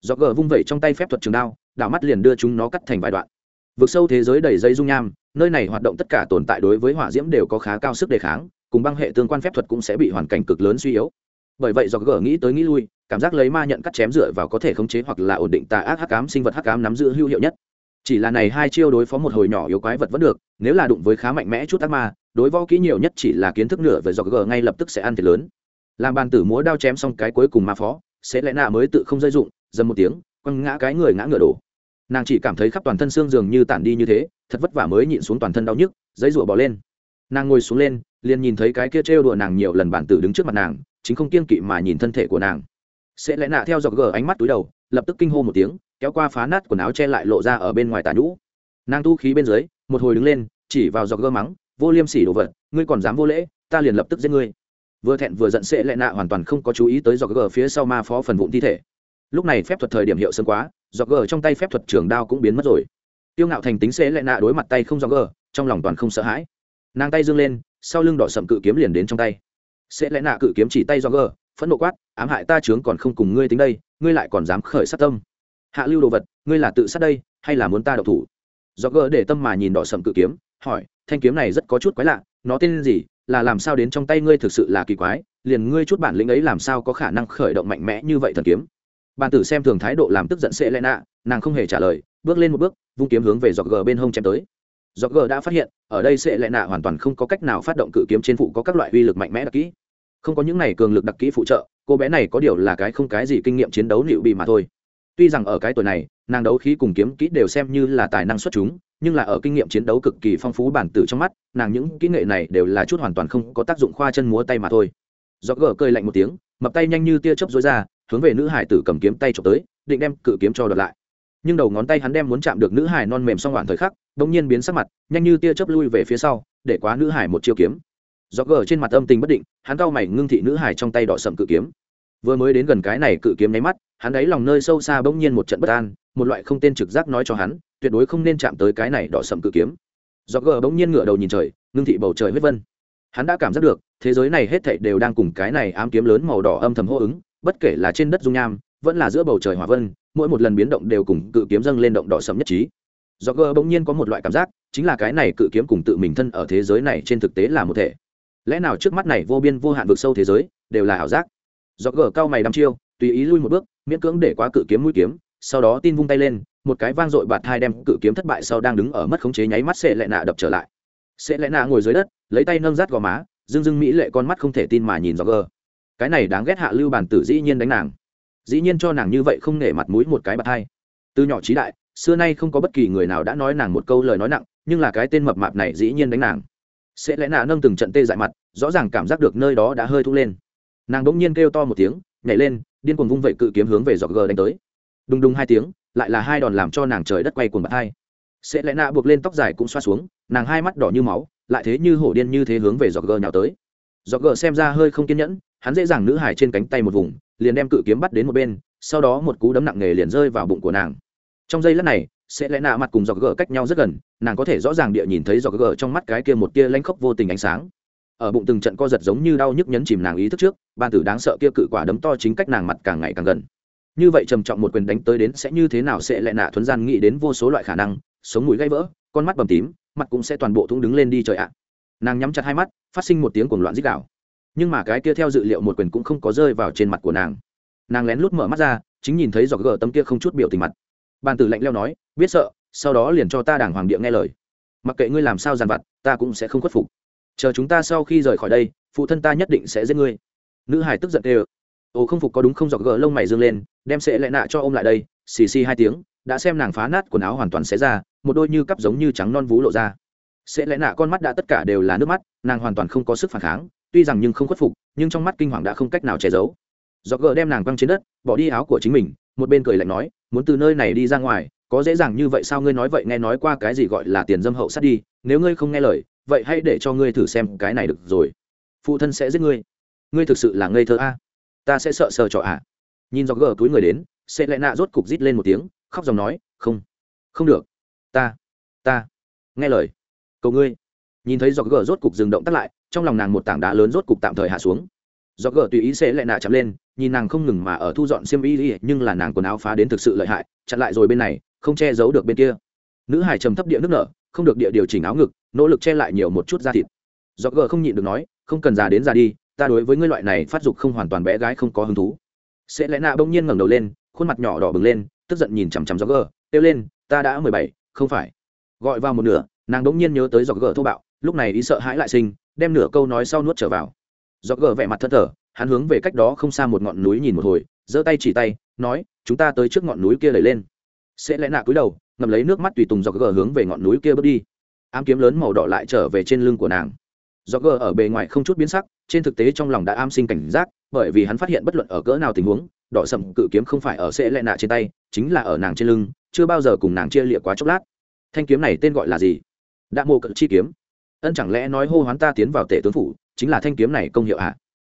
Do gờ vung vẩy trong tay phép thuật trường đao, đảo mắt liền đưa chúng nó cắt thành vài đoạn. Vực sâu thế giới đầy dây dung nham, nơi này hoạt động tất cả tồn tại đối với hỏa diễm đều có khá cao sức đề kháng, cùng băng hệ tương quan phép thuật cũng sẽ bị hoàn cảnh cực lớn suy yếu. Bởi vậy do gờ nghĩ tới nghĩ lui, cảm giác lấy ma nhận cắt chém dựa vào có thể khống chế hoặc là ổn định tà ác hắc ám sinh vật hắc ám nắm giữ hữu hiệu nhất. Chỉ là này hai chiêu đối phó một hồi nhỏ yếu quái vật vẫn được, nếu là đụng với khá mạnh mẽ chút ác ma đối võ kỹ nhiều nhất chỉ là kiến thức nửa về dọc gờ ngay lập tức sẽ ăn thiệt lớn. Làm bàn tử múa đao chém xong cái cuối cùng ma phó, sẽ lẽ nạ mới tự không dây dụng, dầm một tiếng, quăng ngã cái người ngã ngựa đổ. Nàng chỉ cảm thấy khắp toàn thân xương dường như tản đi như thế, thật vất vả mới nhịn xuống toàn thân đau nhức, giấy rụa bỏ lên. Nàng ngồi xuống lên, liền nhìn thấy cái kia trêu đùa nàng nhiều lần bản tử đứng trước mặt nàng, chính không kiên kỵ mà nhìn thân thể của nàng. Sẽ lẽ nạ theo dọc gờ ánh mắt túi đầu, lập tức kinh hô một tiếng, kéo qua phá nát quần áo che lại lộ ra ở bên ngoài tà nhũ. Nàng tu khí bên dưới, một hồi đứng lên, chỉ vào dọc gơ mắng vô liêm sỉ đồ vật, ngươi còn dám vô lễ, ta liền lập tức giết ngươi. Vừa thẹn vừa giận sẽ lệ nạ hoàn toàn không có chú ý tới do gờ phía sau ma phó phần vụn thi thể. Lúc này phép thuật thời điểm hiệu sớm quá do gờ trong tay phép thuật trường đao cũng biến mất rồi. Tiêu ngạo thành tính sẽ lệ nạ đối mặt tay không do gờ, trong lòng toàn không sợ hãi. Nàng tay dương lên, sau lưng đỏ sậm cự kiếm liền đến trong tay. Sẽ lệ nạ cự kiếm chỉ tay do gờ, phẫn nộ quát, ám hại ta chướng còn không cùng ngươi tính đây, ngươi lại còn dám khởi sát tâm. Hạ lưu đồ vật, ngươi là tự sát đây, hay là muốn ta độc thủ? Do gờ để tâm mà nhìn đỏ sậm cự kiếm hỏi, thanh kiếm này rất có chút quái lạ, nó tên gì, là làm sao đến trong tay ngươi thực sự là kỳ quái, liền ngươi chút bản lĩnh ấy làm sao có khả năng khởi động mạnh mẽ như vậy thần kiếm? Bàn tử xem thường thái độ làm tức giận sệ lẽ nạ, nàng không hề trả lời, bước lên một bước, vung kiếm hướng về dọc gờ bên hông chém tới. Do g đã phát hiện, ở đây sệ lẽ nạ hoàn toàn không có cách nào phát động cự kiếm trên phụ có các loại uy lực mạnh mẽ đặc kỹ. Không có những này cường lực đặc kỹ phụ trợ, cô bé này có điều là cái không cái gì kinh nghiệm chiến đấu liệu bị mà thôi tuy rằng ở cái tuổi này, nàng đấu khí cùng kiếm kỹ đều xem như là tài năng xuất chúng, nhưng là ở kinh nghiệm chiến đấu cực kỳ phong phú bản tử trong mắt, nàng những kỹ nghệ này đều là chút hoàn toàn không có tác dụng khoa chân múa tay mà thôi. Do gờ cơi lạnh một tiếng, mập tay nhanh như tia chớp dối ra, hướng về nữ hải tử cầm kiếm tay trộm tới, định đem cự kiếm cho đợt lại. Nhưng đầu ngón tay hắn đem muốn chạm được nữ hải non mềm xong đoạn thời khắc, bỗng nhiên biến sắc mặt, nhanh như tia chớp lui về phía sau, để quá nữ hải một chiêu kiếm. Do gờ trên mặt âm tình bất định, hắn cau mày ngưng thị nữ hải trong tay đỏ sậm cự kiếm. Vừa mới đến gần cái này cự kiếm nháy mắt hắn ấy lòng nơi sâu xa bỗng nhiên một trận bất an, một loại không tên trực giác nói cho hắn, tuyệt đối không nên chạm tới cái này đỏ sậm cự kiếm. Do gờ bỗng nhiên ngửa đầu nhìn trời, ngưng thị bầu trời huyết vân. Hắn đã cảm giác được, thế giới này hết thảy đều đang cùng cái này ám kiếm lớn màu đỏ âm thầm hô ứng, bất kể là trên đất dung nham, vẫn là giữa bầu trời hỏa vân, mỗi một lần biến động đều cùng cự kiếm dâng lên động đỏ sầm nhất trí. Do gờ bỗng nhiên có một loại cảm giác, chính là cái này cự kiếm cùng tự mình thân ở thế giới này trên thực tế là một thể. Lẽ nào trước mắt này vô biên vô hạn vực sâu thế giới, đều là ảo giác? Do gờ cao mày đăm chiêu, tùy ý lui một bước miễn cưỡng để quá cự kiếm mũi kiếm, sau đó tin vung tay lên, một cái vang dội bạt hai đem cự kiếm thất bại sau đang đứng ở mất khống chế nháy mắt sẽ lệ nạ đập trở lại. Sẽ lệ nạ ngồi dưới đất, lấy tay nâng rát gò má dưng dưng mỹ lệ con mắt không thể tin mà nhìn do gờ cái này đáng ghét hạ lưu bản tử dĩ nhiên đánh nàng. Dĩ nhiên cho nàng như vậy không nể mặt mũi một cái bạt hai từ nhỏ trí đại, xưa nay không có bất kỳ người nào đã nói nàng một câu lời nói nặng, nhưng là cái tên mập mạp này dĩ nhiên đánh nàng. Sẽ lẽ nạ nâng từng trận tê dại mặt, rõ ràng cảm giác được nơi đó đã hơi thúc lên. Nàng đ ỗ n g nhiên kêu to một tiếng, nhảy lên điên cuồng vung vẩy cự kiếm hướng về dọc gờ đánh tới. Đùng đùng hai tiếng, lại là hai đòn làm cho nàng trời đất quay cuồng bật hai. Sẽ lẽ nạ buộc lên tóc dài cũng xoa xuống, nàng hai mắt đỏ như máu, lại thế như hổ điên như thế hướng về dọc gờ nhào tới. Dọc gờ xem ra hơi không kiên nhẫn, hắn dễ dàng nữ hải trên cánh tay một vùng, liền đem cự kiếm bắt đến một bên, sau đó một cú đấm nặng nề liền rơi vào bụng của nàng. Trong giây lát này, sẽ lẽ nạ mặt cùng dọc gờ cách nhau rất gần, nàng có thể rõ ràng địa nhìn thấy dọc gờ trong mắt cái kia một tia lanh khóc vô tình ánh sáng ở bụng từng trận co giật giống như đau nhức nhấn chìm nàng ý thức trước ban tử đáng sợ kia cự quả đấm to chính cách nàng mặt càng ngày càng gần. Như vậy trầm trọng một quyền đánh tới đến sẽ như thế nào sẽ lại nạ thuấn gian nghĩ đến vô số loại khả năng, sống mũi gãy vỡ, con mắt bầm tím, mặt cũng sẽ toàn bộ thúng đứng lên đi trời ạ. Nàng nhắm chặt hai mắt, phát sinh một tiếng cuồng loạn dích đạo nhưng mà cái kia theo dự liệu một quyền cũng không có rơi vào trên mặt của nàng. Nàng lén lút mở mắt ra, chính nhìn thấy giọt gờ tấm kia không chút biểu tình mặt. Bàn tử lạnh leo nói, biết sợ, sau đó liền cho ta đảng hoàng địa nghe lời. Mặc kệ ngươi làm sao dàn vặt, ta cũng sẽ không khuất phục chờ chúng ta sau khi rời khỏi đây, phụ thân ta nhất định sẽ giết ngươi. Nữ hải tức giận tê ơ ồ, không phục có đúng không? Dọc gờ lông mày dương lên, đem sẽ lại nạ cho ôm lại đây. Xì xì hai tiếng, đã xem nàng phá nát quần áo hoàn toàn xé ra, một đôi như cắp giống như trắng non vú lộ ra. Sẽ lẽ nạ con mắt đã tất cả đều là nước mắt, nàng hoàn toàn không có sức phản kháng, tuy rằng nhưng không khuất phục, nhưng trong mắt kinh hoàng đã không cách nào che giấu. Do gờ đem nàng quăng trên đất, bỏ đi áo của chính mình, một bên cười lạnh nói, muốn từ nơi này đi ra ngoài, có dễ dàng như vậy sao? Ngươi nói vậy nghe nói qua cái gì gọi là tiền dâm hậu sát đi, nếu ngươi không nghe lời vậy hãy để cho ngươi thử xem cái này được rồi. Phụ thân sẽ giết ngươi. Ngươi thực sự là ngây thơ a. Ta sẽ sợ sờ trọ ạ. À. nhìn do gờ túi người đến sẽ lại nạ rốt cục rít lên một tiếng, khóc dòng nói, không không được. Ta ta. Nghe lời, cầu ngươi. Nhìn thấy do gờ rốt cục dừng động tắt lại, trong lòng nàng một tảng đá lớn rốt cục tạm thời hạ xuống. Do gờ tùy ý sẽ lại nạ chạm lên, nhìn nàng không ngừng mà ở thu dọn xiêm y nhưng là nàng quần áo phá đến thực sự lợi hại, chặn lại rồi bên này, không che giấu được bên kia. Nữ hải trầm thấp địa nước nở, không được địa điều chỉnh áo ngực nỗ lực che lại nhiều một chút da thịt. Do gờ không nhịn được nói, không cần già đến già đi, ta đối với ngươi loại này phát dục không hoàn toàn bé gái không có hứng thú. Sẽ lẽ nạ bỗng nhiên ngẩng đầu lên, khuôn mặt nhỏ đỏ bừng lên, tức giận nhìn chằm chằm do gờ, kêu lên, ta đã mười bảy, không phải. Gọi vào một nửa, nàng bỗng nhiên nhớ tới do gờ thô bạo, lúc này ý sợ hãi lại sinh, đem nửa câu nói sau nuốt trở vào. Do gờ vẻ mặt thất thờ, hắn hướng về cách đó không xa một ngọn núi nhìn một hồi, giơ tay chỉ tay, nói, chúng ta tới trước ngọn núi kia lấy lên. Sẽ lẽ nạ cúi đầu ngầm lấy nước mắt tùy tùng do gờ hướng về ngọn núi kia bước đi ám kiếm lớn màu đỏ lại trở về trên lưng của nàng. Do gờ ở bề ngoài không chút biến sắc, trên thực tế trong lòng đã am sinh cảnh giác, bởi vì hắn phát hiện bất luận ở cỡ nào tình huống, đỏ sầm cự kiếm không phải ở sẽ lệ nạ trên tay, chính là ở nàng trên lưng, chưa bao giờ cùng nàng chia lịa quá chốc lát. Thanh kiếm này tên gọi là gì? Đạ mộ cận chi kiếm. Ân chẳng lẽ nói hô hoán ta tiến vào tể tướng phủ, chính là thanh kiếm này công hiệu ạ à?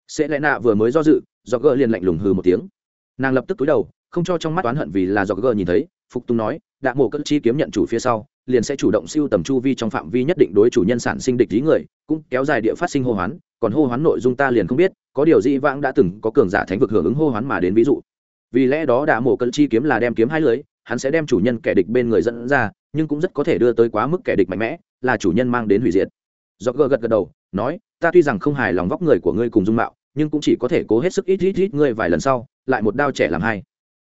sẽ lẽ nạ vừa mới do dự do gờ liền lạnh lùng hừ một tiếng. Nàng lập tức túi đầu, không cho trong mắt oán hận vì là do gờ nhìn thấy, phục tùng nói, đạ mộ cận chi kiếm nhận chủ phía sau liền sẽ chủ động siêu tầm chu vi trong phạm vi nhất định đối chủ nhân sản sinh địch lý người, cũng kéo dài địa phát sinh hô hoán, còn hô hoán nội dung ta liền không biết, có điều dị vãng đã từng có cường giả thánh vực hưởng ứng hô hoán mà đến ví dụ. Vì lẽ đó đã mổ cân chi kiếm là đem kiếm hai lưới, hắn sẽ đem chủ nhân kẻ địch bên người dẫn ra, nhưng cũng rất có thể đưa tới quá mức kẻ địch mạnh mẽ, là chủ nhân mang đến hủy diệt. Do gờ gật gật đầu, nói, ta tuy rằng không hài lòng vóc người của ngươi cùng dung mạo, nhưng cũng chỉ có thể cố hết sức ít ít ít ngươi vài lần sau, lại một đao trẻ làm hai.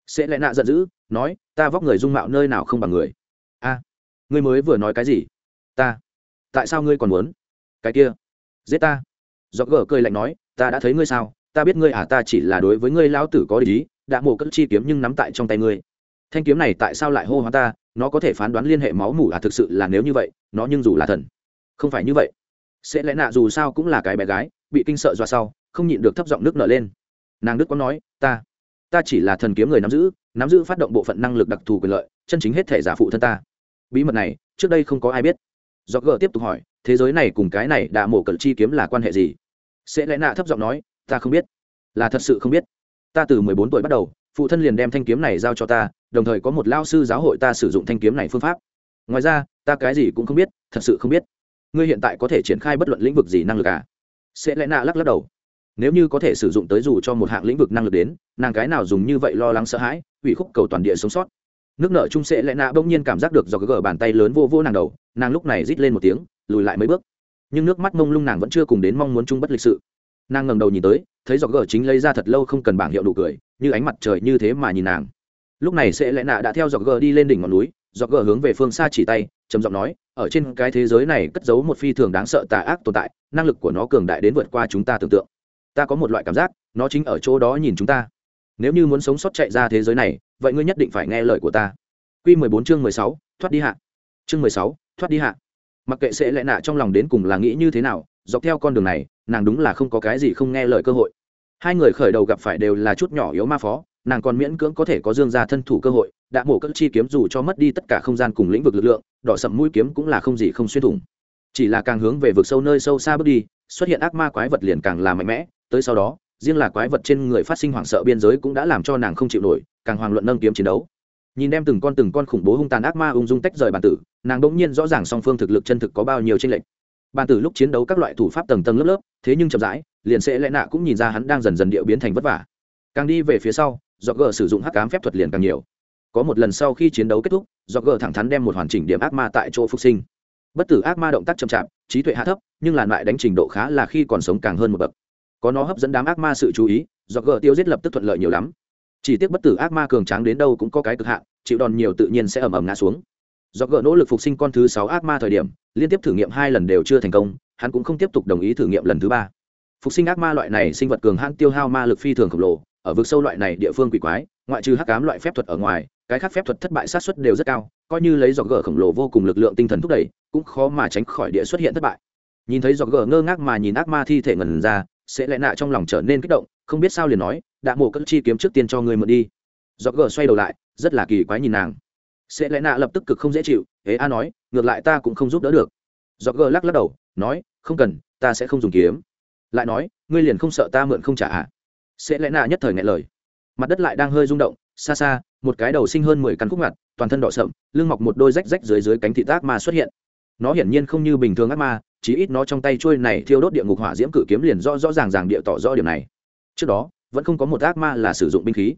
Sẽ lẽ nạ giận dữ, nói, ta vóc người dung mạo nơi nào không bằng người? A ngươi mới vừa nói cái gì? Ta. Tại sao ngươi còn muốn? Cái kia. Giết ta. Do gờ cười lạnh nói, ta đã thấy ngươi sao? Ta biết ngươi à ta chỉ là đối với ngươi lão tử có lý đã mổ cất chi kiếm nhưng nắm tại trong tay ngươi. Thanh kiếm này tại sao lại hô hoa ta? Nó có thể phán đoán liên hệ máu mủ à thực sự là nếu như vậy, nó nhưng dù là thần, không phải như vậy. Sẽ lẽ nạ dù sao cũng là cái bé gái, bị kinh sợ do sau, không nhịn được thấp giọng nước nở lên. Nàng đức có nói, ta ta chỉ là thần kiếm người nắm giữ nắm giữ phát động bộ phận năng lực đặc thù quyền lợi, chân chính hết thể giả phụ thân ta bí mật này, trước đây không có ai biết. Do gờ tiếp tục hỏi, thế giới này cùng cái này đã mổ cận chi kiếm là quan hệ gì? Sẽ lẽ nạ thấp giọng nói, ta không biết. Là thật sự không biết. Ta từ mười bốn tuổi bắt đầu, phụ thân liền đem thanh kiếm này giao cho ta, đồng thời có một lao sư giáo hội ta sử dụng thanh kiếm này phương pháp. Ngoài ra, ta cái gì cũng không biết, thật sự không biết. Ngươi hiện tại có thể triển khai bất luận lĩnh vực gì năng lực à? Sẽ lẽ nạ lắc lắc đầu. Nếu như có thể sử dụng tới dù cho một hạng lĩnh vực năng lực đến, nàng cái nào dùng như vậy lo lắng sợ hãi, ủy khúc cầu toàn địa sống sót nước nợ trung sẽ lẽ nạ bỗng nhiên cảm giác được do cái gờ bàn tay lớn vô vô nàng đầu, nàng lúc này rít lên một tiếng, lùi lại mấy bước. Nhưng nước mắt mông lung nàng vẫn chưa cùng đến mong muốn chung bất lịch sự. Nàng ngẩng đầu nhìn tới, thấy do gờ chính lấy ra thật lâu không cần bảng hiệu nụ cười, như ánh mặt trời như thế mà nhìn nàng. Lúc này sẽ lẽ nạ đã theo dọc gờ đi lên đỉnh ngọn núi dọc gờ hướng về phương xa chỉ tay, trầm giọng nói, ở trên cái thế giới này cất giấu một phi thường đáng sợ tà ác tồn tại, năng lực của nó cường đại đến vượt qua chúng ta tưởng tượng. Ta có một loại cảm giác, nó chính ở chỗ đó nhìn chúng ta. Nếu như muốn sống sót chạy ra thế giới này vậy ngươi nhất định phải nghe lời của ta. Q mười bốn chương mười sáu, thoát đi hạ. Chương mười sáu, thoát đi hạ. Mặc kệ sẽ lẽ nạ trong lòng đến cùng là nghĩ như thế nào, dọc theo con đường này, nàng đúng là không có cái gì không nghe lời cơ hội. Hai người khởi đầu gặp phải đều là chút nhỏ yếu ma phó, nàng còn miễn cưỡng có thể có dương ra thân thủ cơ hội, đã mổ cất chi kiếm dù cho mất đi tất cả không gian cùng lĩnh vực lực lượng, đỏ sậm mũi kiếm cũng là không gì không xuyên thủng. Chỉ là càng hướng về vực sâu nơi sâu xa bước đi, xuất hiện ác ma quái vật liền càng là mạnh mẽ, tới sau đó riêng là quái vật trên người phát sinh hoảng sợ biên giới cũng đã làm cho nàng không chịu nổi, càng hoàng luận nâng kiếm chiến đấu. Nhìn đem từng con từng con khủng bố hung tàn ác ma ung dung tách rời bản tử, nàng đ ỗ n g nhiên rõ ràng song phương thực lực chân thực có bao nhiêu tranh lệch. Bản tử lúc chiến đấu các loại thủ pháp tầng tầng lớp lớp, thế nhưng chậm rãi, liền sẽ lẽ nạ cũng nhìn ra hắn đang dần dần điệu biến thành vất vả. Càng đi về phía sau do gờ sử dụng hắc cám phép thuật liền càng nhiều. Có một lần sau khi chiến đấu kết thúc do gờ thẳng thắn đem một hoàn chỉnh điểm ác ma tại chỗ phục sinh. Bất tử ác ma động tác chậm chạp, trí tuệ hạ thấp, nhưng làn lại đánh trình độ khá là khi còn sống càng hơn một bậc có nó hấp dẫn đám ác ma sự chú ý, do gờ tiêu giết lập tức thuận lợi nhiều lắm. Chỉ tiếc bất tử ác ma cường tráng đến đâu cũng có cái cực hạn, chịu đòn nhiều tự nhiên sẽ ầm ầm ngã xuống. Do gờ nỗ lực phục sinh con thứ sáu ác ma thời điểm, liên tiếp thử nghiệm hai lần đều chưa thành công, hắn cũng không tiếp tục đồng ý thử nghiệm lần thứ ba. Phục sinh ác ma loại này sinh vật cường hãn tiêu hao ma lực phi thường khổng lồ, ở vực sâu loại này địa phương quỷ quái, ngoại trừ hắc cám loại phép thuật ở ngoài, cái khác phép thuật thất bại sát xuất đều rất cao, coi như lấy giọt gờ khổng lồ vô cùng lực lượng tinh thần thúc đẩy, cũng khó mà tránh khỏi địa xuất hiện thất bại. Nhìn thấy giọt gờ ngơ ngác mà nhìn ác ma thi thể ngần ra sẽ lẽ nạ trong lòng trở nên kích động, không biết sao liền nói đã mổ cất chi kiếm trước tiên cho người mượn đi. Do gờ xoay đầu lại, rất là kỳ quái nhìn nàng. Sẽ lẽ nạ lập tức cực không dễ chịu, ế, a nói, ngược lại ta cũng không giúp đỡ được. Do gờ lắc lắc đầu, nói, không cần, ta sẽ không dùng kiếm. Lại nói, ngươi liền không sợ ta mượn không trả à? Sẽ lẽ nạ nhất thời ngại lời. Mặt đất lại đang hơi rung động, xa xa, một cái đầu sinh hơn mười căn khúc ngặt, toàn thân đỏ sậm, lưng mọc một đôi rách rách dưới dưới cánh thị tác ma xuất hiện. Nó hiển nhiên không như bình thường ác ma chí ít nó trong tay trôi này thiêu đốt địa ngục hỏa diễm cự kiếm liền rõ rõ ràng ràng địa tỏ rõ điểm này. Trước đó, vẫn không có một ác ma là sử dụng binh khí.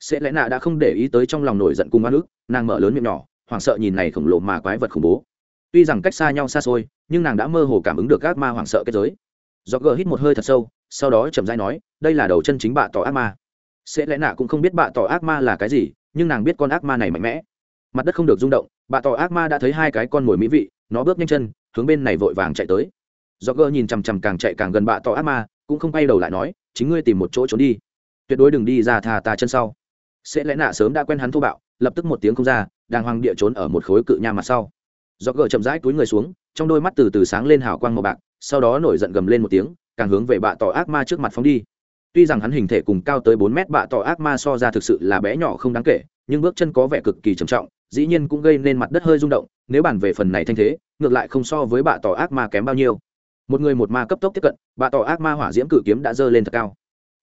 Sẽ lẽ nạ đã không để ý tới trong lòng nổi giận cùng oan ức, nàng mở lớn miệng nhỏ, hoảng sợ nhìn này khổng lồ mà quái vật khủng bố. Tuy rằng cách xa nhau xa xôi, nhưng nàng đã mơ hồ cảm ứng được ác ma hoảng sợ kết giới. Do gờ hít một hơi thật sâu, sau đó chậm rãi nói, đây là đầu chân chính bạ tỏ ác ma. Sẽ lẽ nạ cũng không biết bạ tỏ ác ma là cái gì, nhưng nàng biết con ác ma này mạnh mẽ. Mặt đất không được rung động, bạ tỏ ác ma đã thấy hai cái con mồi mỹ vị, nó bước nhanh chân hướng bên này vội vàng chạy tới. Do gờ nhìn chằm chằm càng chạy càng gần bạ tỏ ác ma, cũng không quay đầu lại nói, chính ngươi tìm một chỗ trốn đi. Tuyệt đối đừng đi ra thà ta chân sau. Sẽ lẽ nạ sớm đã quen hắn thô bạo, lập tức một tiếng không ra đang hoang địa trốn ở một khối cự nha mặt sau. Do gờ chậm rãi túi người xuống, trong đôi mắt từ từ sáng lên hào quang màu bạc, sau đó nổi giận gầm lên một tiếng, càng hướng về bạ tỏ ác ma trước mặt phóng đi. Tuy rằng hắn hình thể cùng cao tới bốn mét, bạ tỏ ác ma so ra thực sự là bé nhỏ không đáng kể, nhưng bước chân có vẻ cực kỳ trầm trọng dĩ nhiên cũng gây nên mặt đất hơi rung động, nếu bàn về phần này thanh thế, ngược lại không so với bạ tỏ ác ma kém bao nhiêu. Một người một ma cấp tốc tiếp cận, bạ tỏ ác ma hỏa diễm cử kiếm đã dơ lên thật cao.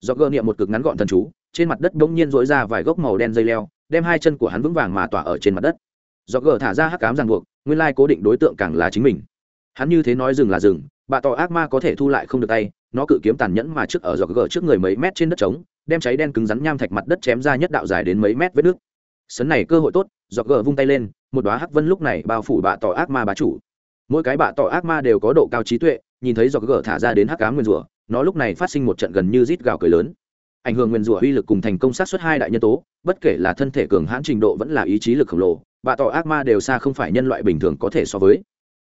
Do gơ niệm một cực ngắn gọn thần chú, trên mặt đất bỗng nhiên dối ra vài gốc màu đen dây leo, đem hai chân của hắn vững vàng mà tỏa ở trên mặt đất. Do gờ thả ra hắc cám ràng buộc, nguyên lai cố định đối tượng càng là chính mình. Hắn như thế nói dừng là dừng, bạ tỏ ác ma có thể thu lại không được tay, nó cự kiếm tàn nhẫn mà trước ở dọc gờ trước người mấy mét trên đất trống, đem cháy đen cứng rắn nham thạch mặt đất chém ra nhất đạo dài đến mấy mét vết nước sấn này cơ hội tốt dọc gờ vung tay lên, một đoá hắc vân lúc này bao phủ bạ tỏ ác ma bá chủ. Mỗi cái bạ tỏ ác ma đều có độ cao trí tuệ, nhìn thấy dọc gờ thả ra đến hắc cá nguyên rủa, nó lúc này phát sinh một trận gần như rít gào cười lớn. Ảnh hưởng nguyên rủa uy lực cùng thành công sát xuất hai đại nhân tố, bất kể là thân thể cường hãn trình độ vẫn là ý chí lực khổng lồ, bạ tỏ ác ma đều xa không phải nhân loại bình thường có thể so với.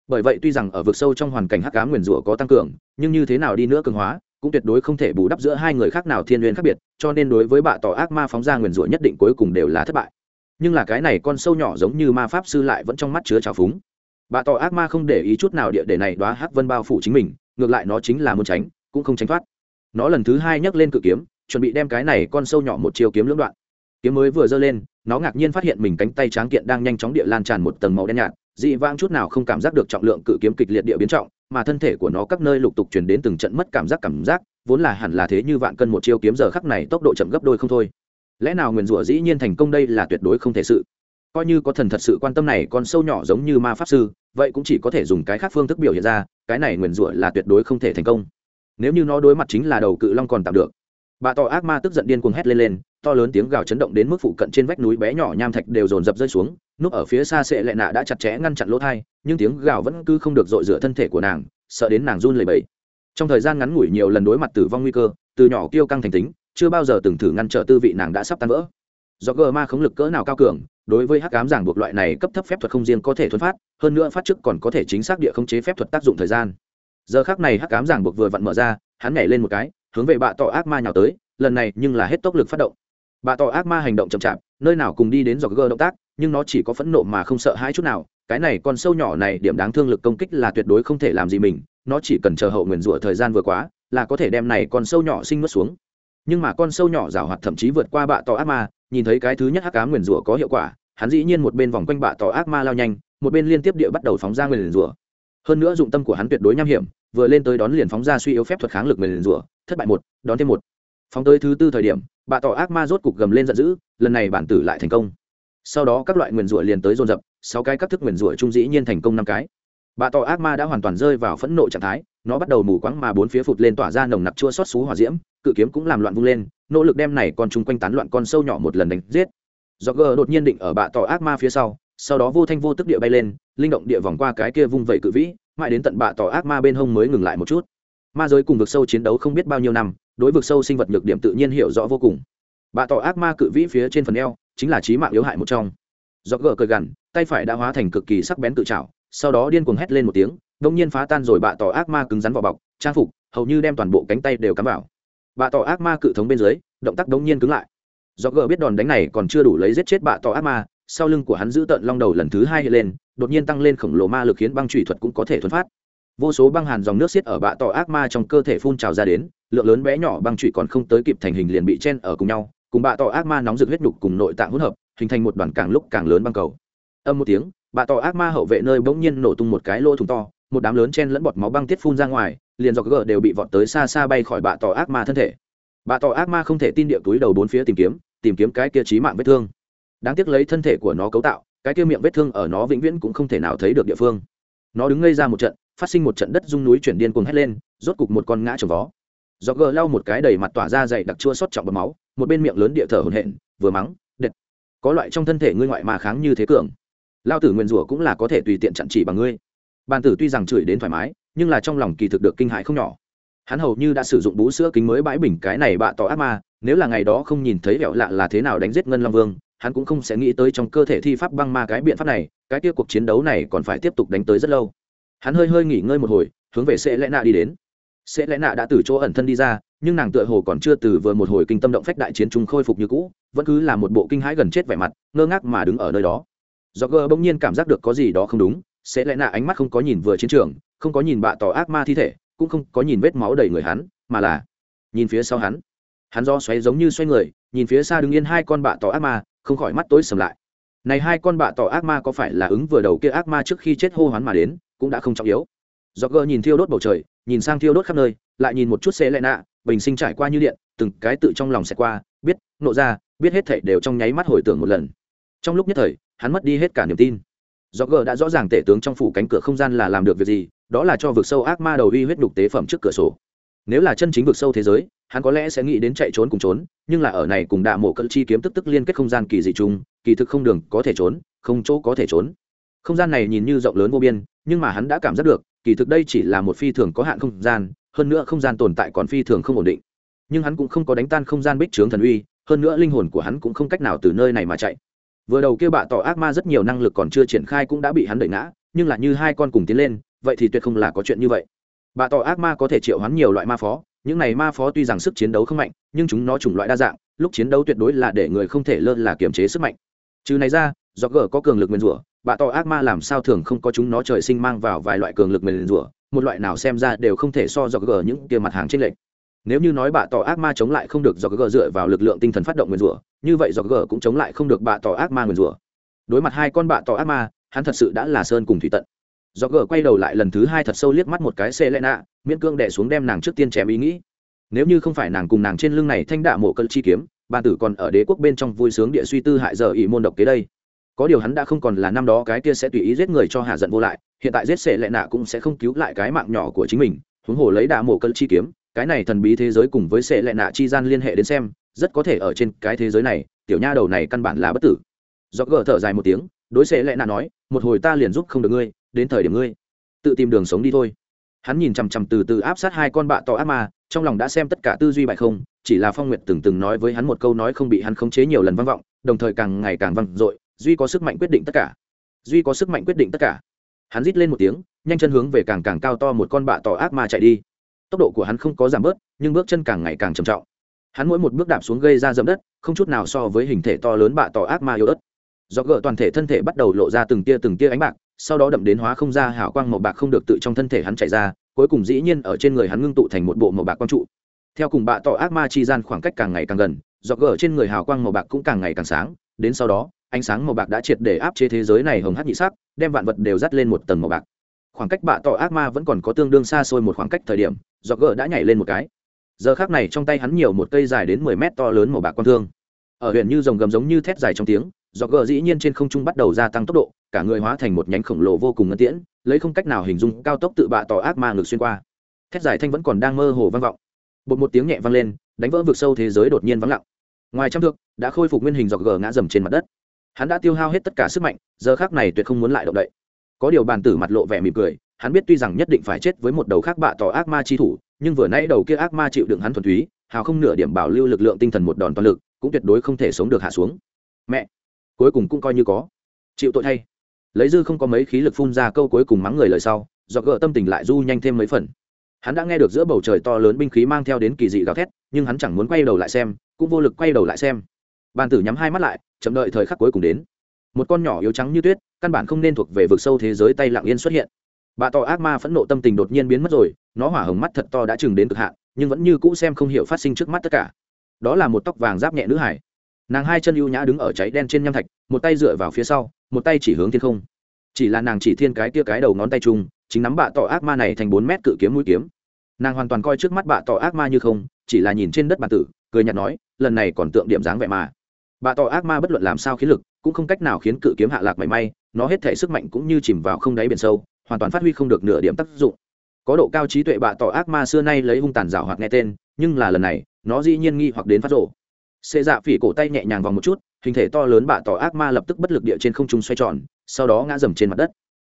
Bởi vậy tuy rằng ở vực sâu trong hoàn cảnh hắc cá nguyên rủa có tăng cường, nhưng như thế nào đi nữa cường hóa, cũng tuyệt đối không thể bù đắp giữa hai người khác nào thiên liên khác biệt, cho nên đối với bạ tỏ ác ma phóng ra nguyên rủa nhất định cuối cùng đều là thất bại nhưng là cái này con sâu nhỏ giống như ma pháp sư lại vẫn trong mắt chứa trào phúng. Bà tỏ ác ma không để ý chút nào địa để này đoá hắc vân bao phủ chính mình, ngược lại nó chính là muốn tránh, cũng không tránh thoát. Nó lần thứ hai nhấc lên cự kiếm, chuẩn bị đem cái này con sâu nhỏ một chiều kiếm lưỡng đoạn. Kiếm mới vừa giơ lên, nó ngạc nhiên phát hiện mình cánh tay tráng kiện đang nhanh chóng địa lan tràn một tầng màu đen nhạt, dị vãng chút nào không cảm giác được trọng lượng cự kiếm kịch liệt địa biến trọng, mà thân thể của nó các nơi lục tục chuyển đến từng trận mất cảm giác cảm giác, vốn là hẳn là thế như vạn cân một chiêu kiếm giờ khắc này tốc độ chậm gấp đôi không thôi lẽ nào nguyền rủa dĩ nhiên thành công đây là tuyệt đối không thể sự? Coi như có thần thật sự quan tâm này còn sâu nhỏ giống như ma pháp sư, vậy cũng chỉ có thể dùng cái khác phương thức biểu hiện ra, cái này nguyền rủa là tuyệt đối không thể thành công. Nếu như nó đối mặt chính là đầu cự long còn tạm được. Bà tỏ ác ma tức giận điên cuồng hét lên lên, to lớn tiếng gào chấn động đến mức phụ cận trên vách núi bé nhỏ nham thạch đều dồn dập rơi xuống, núp ở phía xa sệ lệ nạ đã chặt chẽ ngăn chặn lỗ thai, nhưng tiếng gào vẫn cứ không được dội rửa thân thể của nàng, sợ đến nàng run lẩy bẩy. Trong thời gian ngắn ngủi nhiều lần đối mặt tử vong nguy cơ, từ nhỏ kiêu căng thành tính chưa bao giờ từng thử ngăn trở tư vị nàng đã sắp tan vỡ. Do gờ ma khống lực cỡ nào cao cường, đối với hắc cám giảng buộc loại này cấp thấp phép thuật không riêng có thể thuần phát, hơn nữa phát chức còn có thể chính xác địa khống chế phép thuật tác dụng thời gian. Giờ khác này hắc cám giảng buộc vừa vặn mở ra, hắn nhảy lên một cái, hướng về bạ tỏ ác ma nhào tới, lần này nhưng là hết tốc lực phát động. Bạ tỏ ác ma hành động chậm chạp, nơi nào cùng đi đến dọc gờ động tác, nhưng nó chỉ có phẫn nộ mà không sợ hãi chút nào, cái này con sâu nhỏ này điểm đáng thương lực công kích là tuyệt đối không thể làm gì mình, nó chỉ cần chờ hậu nguyền rủa thời gian vừa quá, là có thể đem này con sâu nhỏ sinh mất xuống nhưng mà con sâu nhỏ rào hoạt thậm chí vượt qua bạ tỏ ác ma, nhìn thấy cái thứ nhất hắc cá nguyền rủa có hiệu quả, hắn dĩ nhiên một bên vòng quanh bạ tỏ ác ma lao nhanh, một bên liên tiếp địa bắt đầu phóng ra nguyền rủa. Hơn nữa dụng tâm của hắn tuyệt đối nham hiểm, vừa lên tới đón liền phóng ra suy yếu phép thuật kháng lực nguyền rủa, thất bại một, đón thêm một. Phóng tới thứ tư thời điểm, bạ tỏ ác ma rốt cục gầm lên giận dữ, lần này bản tử lại thành công. Sau đó các loại nguyền rủa liền tới dồn dập, sáu cái các thức nguyền rủa trung dĩ nhiên thành công năm cái. Bà tỏ ác ma đã hoàn toàn rơi vào phẫn nộ trạng thái, nó bắt đầu mù quáng mà bốn phía phụt lên tỏa ra nồng nặc chua xót xú hỏa diễm cự kiếm cũng làm loạn vung lên, nỗ lực đem này còn chung quanh tán loạn con sâu nhỏ một lần đánh giết. Do gờ đột nhiên định ở bạ tỏ ác ma phía sau sau đó vô thanh vô tức địa bay lên, linh động địa vòng qua cái kia vung vẩy cự vĩ, mãi đến tận bạ tỏ ác ma bên hông mới ngừng lại một chút. Ma giới cùng vực sâu chiến đấu không biết bao nhiêu năm, đối vực sâu sinh vật nhược điểm tự nhiên hiểu rõ vô cùng. Bạ tỏ ác ma cự vĩ phía trên phần eo, chính là trí mạng yếu hại một trong. Do gờ cười gằn, tay phải đã hóa thành cực kỳ sắc bén tự trào sau đó điên cuồng hét lên một tiếng đông nhiên phá tan rồi bạ tỏ ác ma cứng rắn vào bọc, trang phục, hầu như đem toàn bộ cánh tay đều cắm vào bạ tỏ ác ma cự thống bên dưới, động tác đống nhiên cứng lại. Do gờ biết đòn đánh này còn chưa đủ lấy giết chết bạ tỏ ác ma, sau lưng của hắn giữ tợn long đầu lần thứ hai hiện lên, đột nhiên tăng lên khổng lồ ma lực khiến băng trụy thuật cũng có thể thuần phát. Vô số băng hàn dòng nước xiết ở bạ tỏ ác ma trong cơ thể phun trào ra đến, lượng lớn bé nhỏ băng trụy còn không tới kịp thành hình liền bị chen ở cùng nhau, cùng bạ tỏ ác ma nóng rực huyết nhục cùng nội tạng hỗn hợp, hình thành một đoàn càng lúc càng lớn băng cầu. Âm một tiếng, bạ tỏ ác ma hậu vệ nơi bỗng nhiên nổ tung một cái lỗ thùng to một đám lớn chen lẫn bọt máu băng tiết phun ra ngoài liền do gờ đều bị vọt tới xa xa bay khỏi bạ tỏ ác ma thân thể. Bạ tỏ ác ma không thể tin địa túi đầu bốn phía tìm kiếm tìm kiếm cái kia trí mạng vết thương. Đáng tiếc lấy thân thể của nó cấu tạo cái kia miệng vết thương ở nó vĩnh viễn cũng không thể nào thấy được địa phương. Nó đứng ngây ra một trận phát sinh một trận đất rung núi chuyển điên cuồng hét lên rốt cục một con ngã trồng vó. Do gờ lau một cái đầy mặt tỏa ra dày đặc chua xót trọng bầm máu một bên miệng lớn địa thở hồn hện, vừa mắng đệt! Có loại trong thân thể ngươi ngoại mà kháng như thế cường. Lao tử nguyên rủa cũng là có thể tùy tiện chặn chỉ bằng ngươi bàn tử tuy rằng chửi đến thoải mái, nhưng là trong lòng kỳ thực được kinh hại không nhỏ. Hắn hầu như đã sử dụng bú sữa kính mới bãi bình cái này bạ tỏ ác ma, nếu là ngày đó không nhìn thấy vẹo lạ là thế nào đánh giết ngân long vương, hắn cũng không sẽ nghĩ tới trong cơ thể thi pháp băng ma cái biện pháp này, cái kia cuộc chiến đấu này còn phải tiếp tục đánh tới rất lâu. Hắn hơi hơi nghỉ ngơi một hồi, hướng về sẽ lẽ nạ đi đến. Sẽ lẽ nạ đã từ chỗ ẩn thân đi ra, nhưng nàng tựa hồ còn chưa từ vừa một hồi kinh tâm động phách đại chiến trung khôi phục như cũ, vẫn cứ là một bộ kinh hãi gần chết vẻ mặt, ngơ ngác mà đứng ở nơi đó. Do gờ bỗng nhiên cảm giác được có gì đó không đúng sẽ lẽ nạ ánh mắt không có nhìn vừa chiến trường, không có nhìn bạ tỏ ác ma thi thể, cũng không có nhìn vết máu đầy người hắn, mà là nhìn phía sau hắn. Hắn do xoáy giống như xoay người, nhìn phía xa đứng yên hai con bạ tỏ ác ma, không khỏi mắt tối sầm lại. Này hai con bạ tỏ ác ma có phải là ứng vừa đầu kia ác ma trước khi chết hô hoán mà đến, cũng đã không trọng yếu. Do gờ nhìn thiêu đốt bầu trời, nhìn sang thiêu đốt khắp nơi, lại nhìn một chút xe lẹ nạ, bình sinh trải qua như điện, từng cái tự trong lòng sẽ qua, biết, nộ ra, biết hết thảy đều trong nháy mắt hồi tưởng một lần. Trong lúc nhất thời, hắn mất đi hết cả niềm tin do gờ đã rõ ràng tể tướng trong phủ cánh cửa không gian là làm được việc gì, đó là cho vực sâu ác ma đầu uy huyết đục tế phẩm trước cửa sổ. Nếu là chân chính vực sâu thế giới, hắn có lẽ sẽ nghĩ đến chạy trốn cùng trốn, nhưng là ở này cùng đạ mộ cỡ chi kiếm tức tức liên kết không gian kỳ dị chung, kỳ thực không đường có thể trốn, không chỗ có thể trốn. Không gian này nhìn như rộng lớn vô biên, nhưng mà hắn đã cảm giác được, kỳ thực đây chỉ là một phi thường có hạn không gian, hơn nữa không gian tồn tại còn phi thường không ổn định. Nhưng hắn cũng không có đánh tan không gian bích trướng thần uy, hơn nữa linh hồn của hắn cũng không cách nào từ nơi này mà chạy vừa đầu kia bạ tỏ ác ma rất nhiều năng lực còn chưa triển khai cũng đã bị hắn đẩy ngã, nhưng là như hai con cùng tiến lên, vậy thì tuyệt không là có chuyện như vậy. Bạ tỏ ác ma có thể triệu hoán nhiều loại ma phó, những này ma phó tuy rằng sức chiến đấu không mạnh, nhưng chúng nó chủng loại đa dạng, lúc chiến đấu tuyệt đối là để người không thể lơ là kiềm chế sức mạnh. Trừ này ra do gờ có cường lực nguyên rủa, bạ tỏ ác ma làm sao thường không có chúng nó trời sinh mang vào vài loại cường lực nguyên rủa, một loại nào xem ra đều không thể so do gờ những kia mặt hàng trên lệch nếu như nói bạ tỏ ác ma chống lại không được do gờ dựa vào lực lượng tinh thần phát động nguyên rủa, như vậy do gờ cũng chống lại không được bạ tỏ ác ma nguyên rủa. Đối mặt hai con bạ tỏ ác ma, hắn thật sự đã là sơn cùng thủy tận. Do gờ quay đầu lại lần thứ hai thật sâu liếc mắt một cái xe lẽ nạ miễn cương đẻ xuống đem nàng trước tiên chém ý nghĩ. Nếu như không phải nàng cùng nàng trên lưng này thanh đạ mộ cân chi kiếm ba tử còn ở đế quốc bên trong vui sướng địa suy tư hại giờ ỷ môn độc kế đây. Có điều hắn đã không còn là năm đó cái kia sẽ tùy ý giết người cho hạ giận vô lại, hiện tại giết sệ lệ nạ cũng sẽ không cứu lại cái mạng nhỏ của chính mình, huống hồ lấy đạ mộ cân chi kiếm cái này thần bí thế giới cùng với sệ lệ nạ chi gian liên hệ đến xem, rất có thể ở trên cái thế giới này, tiểu nha đầu này căn bản là bất tử. Do gỡ thở dài một tiếng, đối sệ lệ nạ nói, một hồi ta liền giúp không được ngươi, đến thời điểm ngươi, tự tìm đường sống đi thôi. Hắn nhìn chằm chằm từ từ áp sát hai con bạ to ác ma, trong lòng đã xem tất cả tư duy bại không, chỉ là phong nguyệt từng từng nói với hắn một câu nói không bị hắn khống chế nhiều lần vang vọng, đồng thời càng ngày càng vang dội, duy có sức mạnh quyết định tất cả. Duy có sức mạnh quyết định tất cả. Hắn rít lên một tiếng, nhanh chân hướng về càng càng cao to một con bạ tỏ ác ma chạy đi tốc độ của hắn không có giảm bớt, nhưng bước chân càng ngày càng trầm trọng. Hắn mỗi một bước đạp xuống gây ra dẫm đất, không chút nào so với hình thể to lớn bạ tỏ ác ma yếu ớt. Do gỡ toàn thể thân thể bắt đầu lộ ra từng tia từng tia ánh bạc, sau đó đậm đến hóa không ra hào quang màu bạc không được tự trong thân thể hắn chạy ra, cuối cùng dĩ nhiên ở trên người hắn ngưng tụ thành một bộ màu bạc quang trụ. Theo cùng bạ tỏ ác ma chi gian khoảng cách càng ngày càng gần do gỡ trên người hào quang màu bạc cũng càng ngày càng sáng, đến sau đó, ánh sáng màu bạc đã triệt để áp chế thế giới này hồng hắc nhị sắc, đem vạn vật đều dắt lên một tầng màu bạc khoảng cách bạ tỏ ác ma vẫn còn có tương đương xa xôi một khoảng cách thời điểm do gờ đã nhảy lên một cái. Giờ khác này trong tay hắn nhiều một cây dài đến mười mét to lớn màu bạc quang thương. Ở huyện như rồng gầm giống như thét dài trong tiếng do gờ dĩ nhiên trên không trung bắt đầu gia tăng tốc độ, cả người hóa thành một nhánh khổng lồ vô cùng ngân tiễn, lấy không cách nào hình dung cao tốc tự bạ tỏ ác ma ngược xuyên qua. Thét dài thanh vẫn còn đang mơ hồ vang vọng. Bột một tiếng nhẹ vang lên, đánh vỡ vực sâu thế giới đột nhiên vắng lặng. Ngoài trăm thước, đã khôi phục nguyên hình dọc gờ ngã dầm trên mặt đất. Hắn đã tiêu hao hết tất cả sức mạnh, giờ khác này tuyệt không muốn lại động đậy có điều bàn tử mặt lộ vẻ mỉm cười, hắn biết tuy rằng nhất định phải chết với một đầu khác bạ tỏ ác ma chi thủ, nhưng vừa nãy đầu kia ác ma chịu đựng hắn thuần túy, hào không nửa điểm bảo lưu lực lượng tinh thần một đòn toàn lực, cũng tuyệt đối không thể sống được hạ xuống. Mẹ! Cuối cùng cũng coi như có. Chịu tội thay. Lấy dư không có mấy khí lực phun ra câu cuối cùng mắng người lời sau, do gỡ tâm tình lại du nhanh thêm mấy phần. Hắn đã nghe được giữa bầu trời to lớn binh khí mang theo đến kỳ dị gào thét, nhưng hắn chẳng muốn quay đầu lại xem, cũng vô lực quay đầu lại xem. Bàn tử nhắm hai mắt lại, chậm đợi thời khắc cuối cùng đến một con nhỏ yếu trắng như tuyết, căn bản không nên thuộc về vực sâu thế giới tay lặng yên xuất hiện. Bà tỏ ác ma phẫn nộ tâm tình đột nhiên biến mất rồi, nó hỏa hồng mắt thật to đã chừng đến cực hạn, nhưng vẫn như cũ xem không hiểu phát sinh trước mắt tất cả. Đó là một tóc vàng giáp nhẹ nữ hải. Nàng hai chân ưu nhã đứng ở cháy đen trên nham thạch, một tay dựa vào phía sau, một tay chỉ hướng thiên không. Chỉ là nàng chỉ thiên cái tia cái đầu ngón tay chung, chính nắm bạ tỏ ác ma này thành bốn mét cự kiếm mũi kiếm. Nàng hoàn toàn coi trước mắt bạ tỏ ác ma như không, chỉ là nhìn trên đất bàn tử, cười nhạt nói, lần này còn tượng điểm dáng vẻ mà. Bà tỏ ác ma bất luận làm sao khiến lực, cũng không cách nào khiến cự kiếm hạ lạc mảy may, nó hết thể sức mạnh cũng như chìm vào không đáy biển sâu, hoàn toàn phát huy không được nửa điểm tác dụng. Có độ cao trí tuệ bà tỏ ác ma xưa nay lấy hung tàn rào hoặc nghe tên, nhưng là lần này, nó dĩ nhiên nghi hoặc đến phát rộ xê dạ phỉ cổ tay nhẹ nhàng vòng một chút, hình thể to lớn bà tỏ ác ma lập tức bất lực địa trên không trung xoay tròn, sau đó ngã dầm trên mặt đất.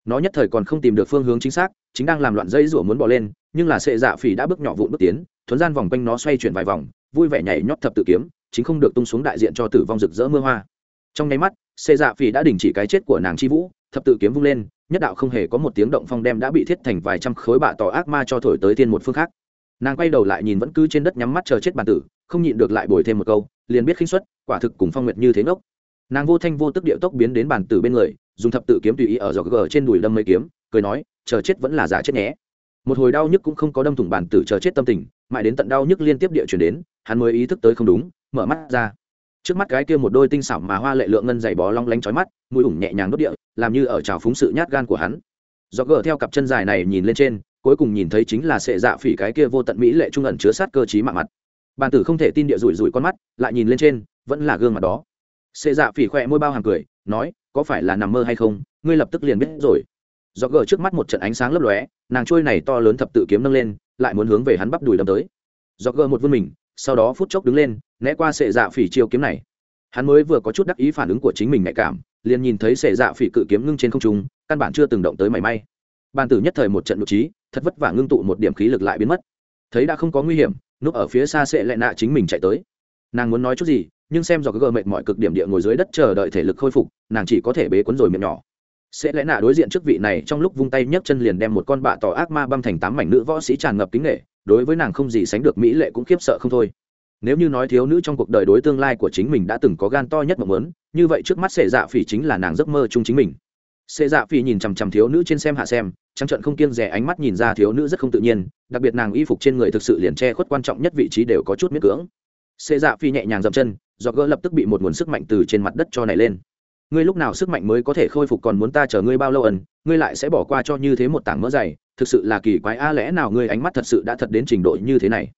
Nó nhất thời còn không tìm được phương hướng chính xác, chính đang làm loạn dây rủa muốn bỏ lên, nhưng là xệ dạ phỉ đã bước nhỏ vụn bước tiến, thuấn gian vòng quanh nó xoay chuyển vài vòng, vui vẻ nhảy nhót thập tự kiếm chính không được tung xuống đại diện cho tử vong rực rỡ mưa hoa. Trong nháy mắt xê dạ phỉ đã đình chỉ cái chết của nàng chi vũ, thập tự kiếm vung lên, nhất đạo không hề có một tiếng động phong đem đã bị thiết thành vài trăm khối bạ tỏ ác ma cho thổi tới thiên một phương khác. Nàng quay đầu lại nhìn vẫn cứ trên đất nhắm mắt chờ chết bàn tử, không nhịn được lại bồi thêm một câu, liền biết khinh suất, quả thực cùng phong nguyệt như thế ngốc. Nàng vô thanh vô tức điệu tốc biến đến bàn tử bên người, dùng thập tự kiếm tùy ý ở giò gờ trên đùi đâm mấy kiếm, cười nói, chờ chết vẫn là giả chết nhé. Một hồi đau nhức cũng không có đâm thủng bàn tử chờ chết tâm tình, mãi đến tận đau nhức liên tiếp địa chuyển đến hắn mới ý thức tới không đúng, mở mắt ra. Trước mắt cái kia một đôi tinh xảo mà hoa lệ lượng ngân dày bó long lánh trói mắt, mũi ủng nhẹ nhàng đốt địa, làm như ở trào phúng sự nhát gan của hắn. Do gỡ theo cặp chân dài này nhìn lên trên, cuối cùng nhìn thấy chính là sệ dạ phỉ cái kia vô tận mỹ lệ trung ẩn chứa sát cơ chí mạng mặt. Bàn tử không thể tin địa rủi rủi con mắt, lại nhìn lên trên, vẫn là gương mặt đó. Sệ dạ phỉ khỏe môi bao hàng cười, nói, có phải là nằm mơ hay không? Ngươi lập tức liền biết rồi. Do gỡ trước mắt một trận ánh sáng lấp lóe, nàng trôi này to lớn thập tự kiếm nâng lên, lại muốn hướng về hắn bắp đùi đâm tới. Do gỡ một vươn mình sau đó phút chốc đứng lên, né qua sệ dạ phỉ chiêu kiếm này. Hắn mới vừa có chút đắc ý phản ứng của chính mình nhạy cảm, liền nhìn thấy sệ dạ phỉ cự kiếm ngưng trên không trung, căn bản chưa từng động tới mảy may. Bàn tử nhất thời một trận nội trí, thật vất vả ngưng tụ một điểm khí lực lại biến mất. Thấy đã không có nguy hiểm, núp ở phía xa sệ lại nạ chính mình chạy tới. Nàng muốn nói chút gì, nhưng xem do cái gờ mệt mọi cực điểm địa ngồi dưới đất chờ đợi thể lực khôi phục, nàng chỉ có thể bế cuốn rồi miệng nhỏ. Sẽ lẽ nạ đối diện trước vị này trong lúc vung tay nhấc chân liền đem một con bạ tỏ ác ma băm thành tám mảnh nữ võ sĩ tràn ngập kính nghệ đối với nàng không gì sánh được mỹ lệ cũng khiếp sợ không thôi. Nếu như nói thiếu nữ trong cuộc đời đối tương lai của chính mình đã từng có gan to nhất mộng lớn như vậy trước mắt sệ dạ phỉ chính là nàng giấc mơ chung chính mình. Sệ dạ phỉ nhìn chằm chằm thiếu nữ trên xem hạ xem trăng trận không kiêng rẻ ánh mắt nhìn ra thiếu nữ rất không tự nhiên, đặc biệt nàng y phục trên người thực sự liền che khuất quan trọng nhất vị trí đều có chút miết cưỡng. Sệ dạ phỉ nhẹ nhàng dậm chân do gỡ lập tức bị một nguồn sức mạnh từ trên mặt đất cho này lên. Ngươi lúc nào sức mạnh mới có thể khôi phục còn muốn ta chờ ngươi bao lâu ẩn ngươi lại sẽ bỏ qua cho như thế một tảng mỡ dày thực sự là kỳ quái, a, lẽ nào ngươi ánh mắt thật sự đã thật đến trình độ như thế này?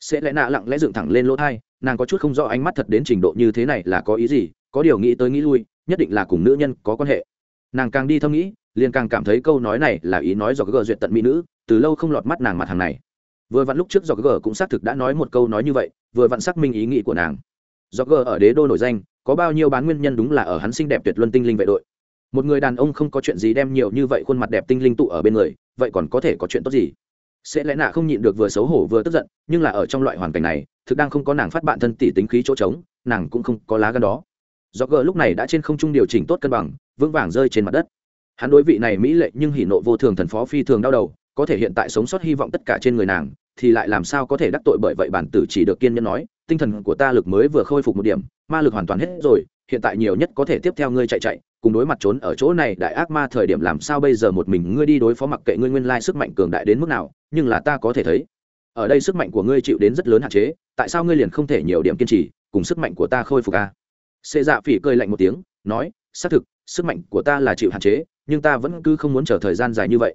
Sẽ lẽ nạ lặng lẽ dựng thẳng lên lỗ thai, nàng có chút không rõ ánh mắt thật đến trình độ như thế này là có ý gì, có điều nghĩ tới nghĩ lui, nhất định là cùng nữ nhân có quan hệ. Nàng càng đi thâm nghĩ, liền càng cảm thấy câu nói này là ý nói do gờ duyệt tận mỹ nữ, từ lâu không lọt mắt nàng mặt hàng này. Vừa vặn lúc trước do gờ cũng xác thực đã nói một câu nói như vậy, vừa vặn xác minh ý nghĩ của nàng. Do gờ ở đế đô nổi danh, có bao nhiêu bán nguyên nhân đúng là ở hắn xinh đẹp tuyệt luân tinh linh vệ đội. Một người đàn ông không có chuyện gì đem nhiều như vậy khuôn mặt đẹp tinh linh tụ ở bên người vậy còn có thể có chuyện tốt gì? Sẽ lẽ nạ không nhịn được vừa xấu hổ vừa tức giận, nhưng là ở trong loại hoàn cảnh này, thực đang không có nàng phát bạn thân tỷ tính khí chỗ trống, nàng cũng không có lá gan đó. Do gờ lúc này đã trên không trung điều chỉnh tốt cân bằng, vững vàng rơi trên mặt đất. Hắn đối vị này mỹ lệ nhưng hỉ nộ vô thường thần phó phi thường đau đầu, có thể hiện tại sống sót hy vọng tất cả trên người nàng, thì lại làm sao có thể đắc tội bởi vậy bản tử chỉ được kiên nhẫn nói, tinh thần của ta lực mới vừa khôi phục một điểm, ma lực hoàn toàn hết rồi hiện tại nhiều nhất có thể tiếp theo ngươi chạy chạy, cùng đối mặt trốn ở chỗ này đại ác ma thời điểm làm sao bây giờ một mình ngươi đi đối phó mặc kệ ngươi nguyên lai sức mạnh cường đại đến mức nào, nhưng là ta có thể thấy, ở đây sức mạnh của ngươi chịu đến rất lớn hạn chế, tại sao ngươi liền không thể nhiều điểm kiên trì, cùng sức mạnh của ta khôi phục a xê dạ phỉ cười lạnh một tiếng, nói, xác thực, sức mạnh của ta là chịu hạn chế, nhưng ta vẫn cứ không muốn chờ thời gian dài như vậy.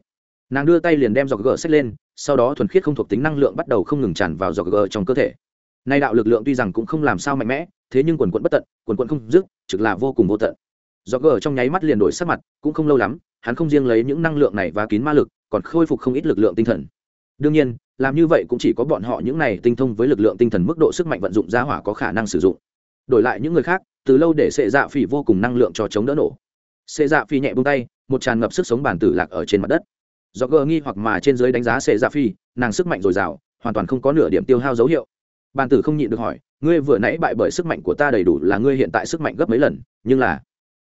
Nàng đưa tay liền đem giọt gờ xách lên, sau đó thuần khiết không thuộc tính năng lượng bắt đầu không ngừng tràn vào giọt gờ trong cơ thể. Nay đạo lực lượng tuy rằng cũng không làm sao mạnh mẽ thế nhưng quần quận bất tận, quần quận không dứt, trực là vô cùng vô tận. Do gờ trong nháy mắt liền đổi sắc mặt, cũng không lâu lắm, hắn không riêng lấy những năng lượng này và kín ma lực, còn khôi phục không ít lực lượng tinh thần. Đương nhiên, làm như vậy cũng chỉ có bọn họ những này tinh thông với lực lượng tinh thần mức độ sức mạnh vận dụng ra hỏa có khả năng sử dụng. Đổi lại những người khác, từ lâu để sệ dạ phỉ vô cùng năng lượng cho chống đỡ nổ. Sệ dạ phỉ nhẹ bông tay, một tràn ngập sức sống bản tử lạc ở trên mặt đất. Do gờ nghi hoặc mà trên dưới đánh giá sệ dạ phi nàng sức mạnh dồi dào, hoàn toàn không có nửa điểm tiêu hao dấu hiệu. Bản tử không nhịn được hỏi ngươi vừa nãy bại bởi sức mạnh của ta đầy đủ là ngươi hiện tại sức mạnh gấp mấy lần, nhưng là,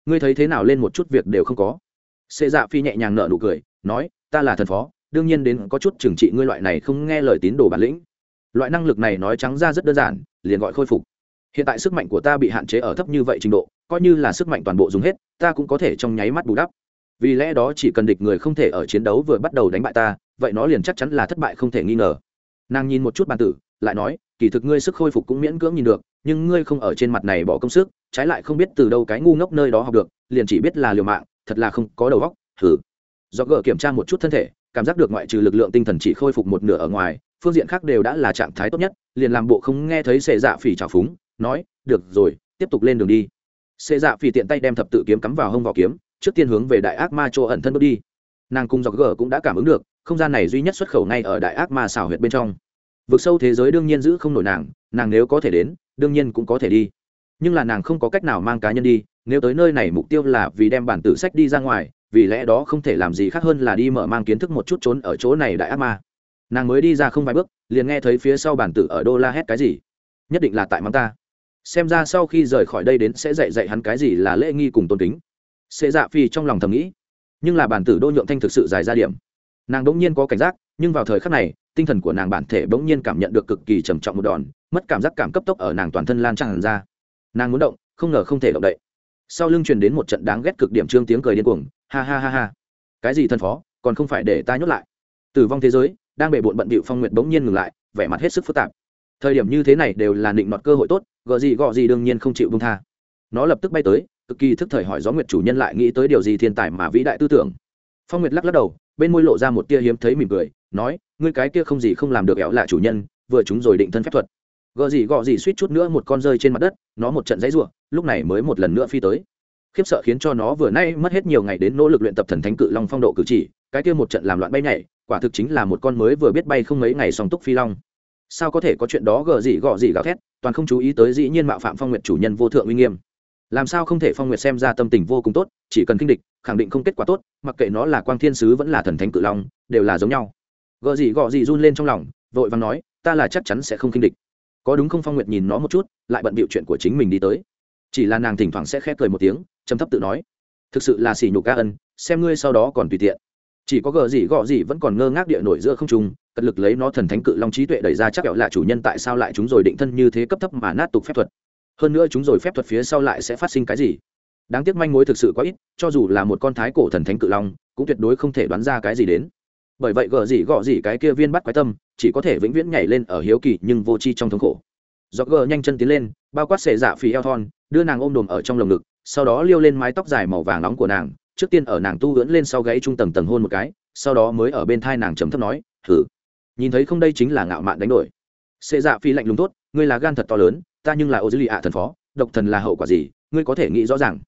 ngươi thấy thế nào lên một chút việc đều không có. Xê dạ phi nhẹ nhàng nợ nụ cười, nói, ta là thần phó, đương nhiên đến có chút trừng trị ngươi loại này không nghe lời tín đồ bản lĩnh. Loại năng lực này nói trắng ra rất đơn giản, liền gọi khôi phục. Hiện tại sức mạnh của ta bị hạn chế ở thấp như vậy trình độ, coi như là sức mạnh toàn bộ dùng hết, ta cũng có thể trong nháy mắt bù đắp. Vì lẽ đó chỉ cần địch người không thể ở chiến đấu vừa bắt đầu đánh bại ta, vậy nó liền chắc chắn là thất bại không thể nghi ngờ. Nàng nhìn một chút bàn tử, lại nói kỳ thực ngươi sức khôi phục cũng miễn cưỡng nhìn được, nhưng ngươi không ở trên mặt này bỏ công sức, trái lại không biết từ đâu cái ngu ngốc nơi đó học được, liền chỉ biết là liều mạng, thật là không có đầu óc thử do gỡ kiểm tra một chút thân thể, cảm giác được ngoại trừ lực lượng tinh thần chỉ khôi phục một nửa ở ngoài, phương diện khác đều đã là trạng thái tốt nhất, liền làm bộ không nghe thấy xệ dạ phỉ trào phúng, nói, được rồi, tiếp tục lên đường đi. Xệ dạ phỉ tiện tay đem thập tự kiếm cắm vào hông vỏ kiếm, trước tiên hướng về đại ác ma chỗ ẩn thân bước đi. Nàng cùng dọc gờ cũng đã cảm ứng được, không gian này duy nhất xuất khẩu ngay ở đại ác ma xảo huyệt bên trong vực sâu thế giới đương nhiên giữ không nổi nàng nàng nếu có thể đến, đương nhiên cũng có thể đi. Nhưng là nàng không có cách nào mang cá nhân đi, nếu tới nơi này mục tiêu là vì đem bản tử sách đi ra ngoài, vì lẽ đó không thể làm gì khác hơn là đi mở mang kiến thức một chút trốn ở chỗ này đại ác ma. Nàng mới đi ra không vài bước, liền nghe thấy phía sau bản tử ở đô la hét cái gì. Nhất định là tại mắng ta. Xem ra sau khi rời khỏi đây đến sẽ dạy dạy hắn cái gì là lễ nghi cùng tôn kính. Sẽ dạ phi trong lòng thầm nghĩ. Nhưng là bản tử đô nhượng thanh thực sự dài ra điểm. Nàng đ ỗ n g nhiên có cảnh giác, nhưng vào thời khắc này tinh thần của nàng bản thể bỗng nhiên cảm nhận được cực kỳ trầm trọng một đòn, mất cảm giác cảm cấp tốc ở nàng toàn thân lan tràn ra. Nàng muốn động, không ngờ không thể động đậy. Sau lưng truyền đến một trận đáng ghét cực điểm trương tiếng cười điên cuồng, ha ha ha ha. Cái gì thần phó, còn không phải để ta nhốt lại. Tử vong thế giới, đang bể bộn bận bịu phong nguyệt bỗng nhiên ngừng lại, vẻ mặt hết sức phức tạp. Thời điểm như thế này đều là định nọt cơ hội tốt gợ gì gọ gì đương nhiên không chịu bông tha. Nó lập tức bay tới, cực kỳ thức thời hỏi gió nguyệt chủ nhân lại nghĩ tới điều gì thiên tài mà vĩ đại tư tưởng. Phong nguyệt lắc lắc đầu bên môi lộ ra một tia hiếm thấy mỉm cười, nói, ngươi cái kia không gì không làm được éo lạ chủ nhân, vừa chúng rồi định thân phép thuật. Gợ gì gọ gì suýt chút nữa một con rơi trên mặt đất, nó một trận dãy ruộng lúc này mới một lần nữa phi tới. Khiếp sợ khiến cho nó vừa nay mất hết nhiều ngày đến nỗ lực luyện tập thần thánh cự long phong độ cử chỉ, cái kia một trận làm loạn bay nhảy, quả thực chính là một con mới vừa biết bay không mấy ngày song túc phi long. Sao có thể có chuyện đó gờ gì gọ gì gào thét, toàn không chú ý tới dĩ nhiên mạo phạm phong nguyện chủ nhân vô thượng uy nghiêm làm sao không thể phong nguyệt xem ra tâm tình vô cùng tốt, chỉ cần kinh địch, khẳng định không kết quả tốt, mặc kệ nó là quang thiên sứ vẫn là thần thánh cự long, đều là giống nhau. Gợ gì gọ gì run lên trong lòng, vội vàng nói, ta là chắc chắn sẽ không kinh địch. Có đúng không phong nguyệt nhìn nó một chút, lại bận bịu chuyện của chính mình đi tới. Chỉ là nàng thỉnh thoảng sẽ khép cười một tiếng chấm thấp tự nói, thực sự là xỉ nhục ca ân, xem ngươi sau đó còn tùy tiện. Chỉ có gờ gì gọ gì vẫn còn ngơ ngác địa nổi giữa không trung, cật lực lấy nó thần thánh cự long trí tuệ đẩy ra chắc kẹo là chủ nhân tại sao lại chúng rồi định thân như thế cấp thấp mà nát tục phép thuật hơn nữa chúng rồi phép thuật phía sau lại sẽ phát sinh cái gì? Đáng tiếc manh mối thực sự quá ít, cho dù là một con thái cổ thần thánh cự long, cũng tuyệt đối không thể đoán ra cái gì đến. Bởi vậy gờ gì gọ gì cái kia viên bắt quái tâm, chỉ có thể vĩnh viễn nhảy lên ở hiếu kỳ nhưng vô tri trong thống khổ. Do gờ nhanh chân tiến lên, bao quát xệ dạ phì eo thon, đưa nàng ôm đồm ở trong lồng ngực, sau đó liêu lên mái tóc dài màu vàng nóng của nàng, trước tiên ở nàng tu ưỡn lên sau gáy trung tầng tầng hôn một cái, sau đó mới ở bên thai nàng chấm thấp nói thử nhìn thấy không đây chính là ngạo mạn đánh đổi. Xệ dạ phi lạnh lùng tốt ngươi là gan thật to lớn ta nhưng là ô dư lì ạ thần phó, độc thần là hậu quả gì, ngươi có thể nghĩ rõ ràng.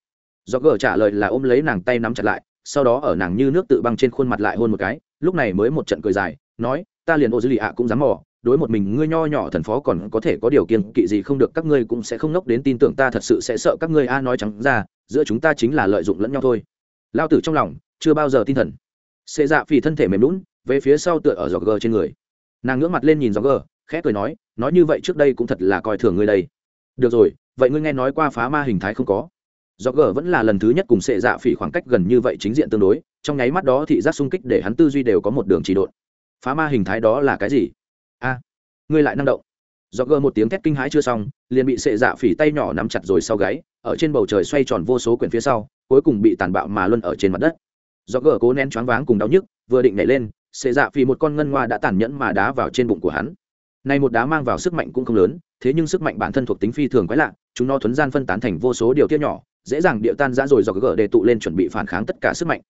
Do gờ trả lời là ôm lấy nàng tay nắm chặt lại, sau đó ở nàng như nước tự băng trên khuôn mặt lại hôn một cái, lúc này mới một trận cười dài, nói, ta liền ô dư lì ạ cũng dám mò, đối một mình ngươi nho nhỏ thần phó còn có thể có điều kiện kỵ gì không được, các ngươi cũng sẽ không nốc đến tin tưởng ta thật sự sẽ sợ các ngươi a nói trắng ra, giữa chúng ta chính là lợi dụng lẫn nhau thôi. Lao tử trong lòng, chưa bao giờ tin thần. Xê dạ phì thân thể mềm lún, về phía sau tựa ở giò gờ trên người. Nàng ngưỡng mặt lên nhìn giò gờ khẽ cười nói nói như vậy trước đây cũng thật là coi thường ngươi đây. Được rồi, vậy ngươi nghe nói qua phá ma hình thái không có? Do gờ vẫn là lần thứ nhất cùng sệ dạ phỉ khoảng cách gần như vậy chính diện tương đối, trong nháy mắt đó thị giác sung kích để hắn tư duy đều có một đường chỉ độn. Phá ma hình thái đó là cái gì? A, ngươi lại năng động. Do gờ một tiếng thét kinh hãi chưa xong, liền bị sệ dạ phỉ tay nhỏ nắm chặt rồi sau gáy, ở trên bầu trời xoay tròn vô số quyển phía sau, cuối cùng bị tàn bạo mà luân ở trên mặt đất. Do gờ cố nén choáng váng cùng đau nhức, vừa định nhảy lên, sệ dạ phỉ một con ngân hoa đã tàn nhẫn mà đá vào trên bụng của hắn này một đá mang vào sức mạnh cũng không lớn, thế nhưng sức mạnh bản thân thuộc tính phi thường quái lạ, chúng nó thuấn gian phân tán thành vô số điều tiết nhỏ, dễ dàng điệu tan ra rồi do gờ để tụ lên chuẩn bị phản kháng tất cả sức mạnh.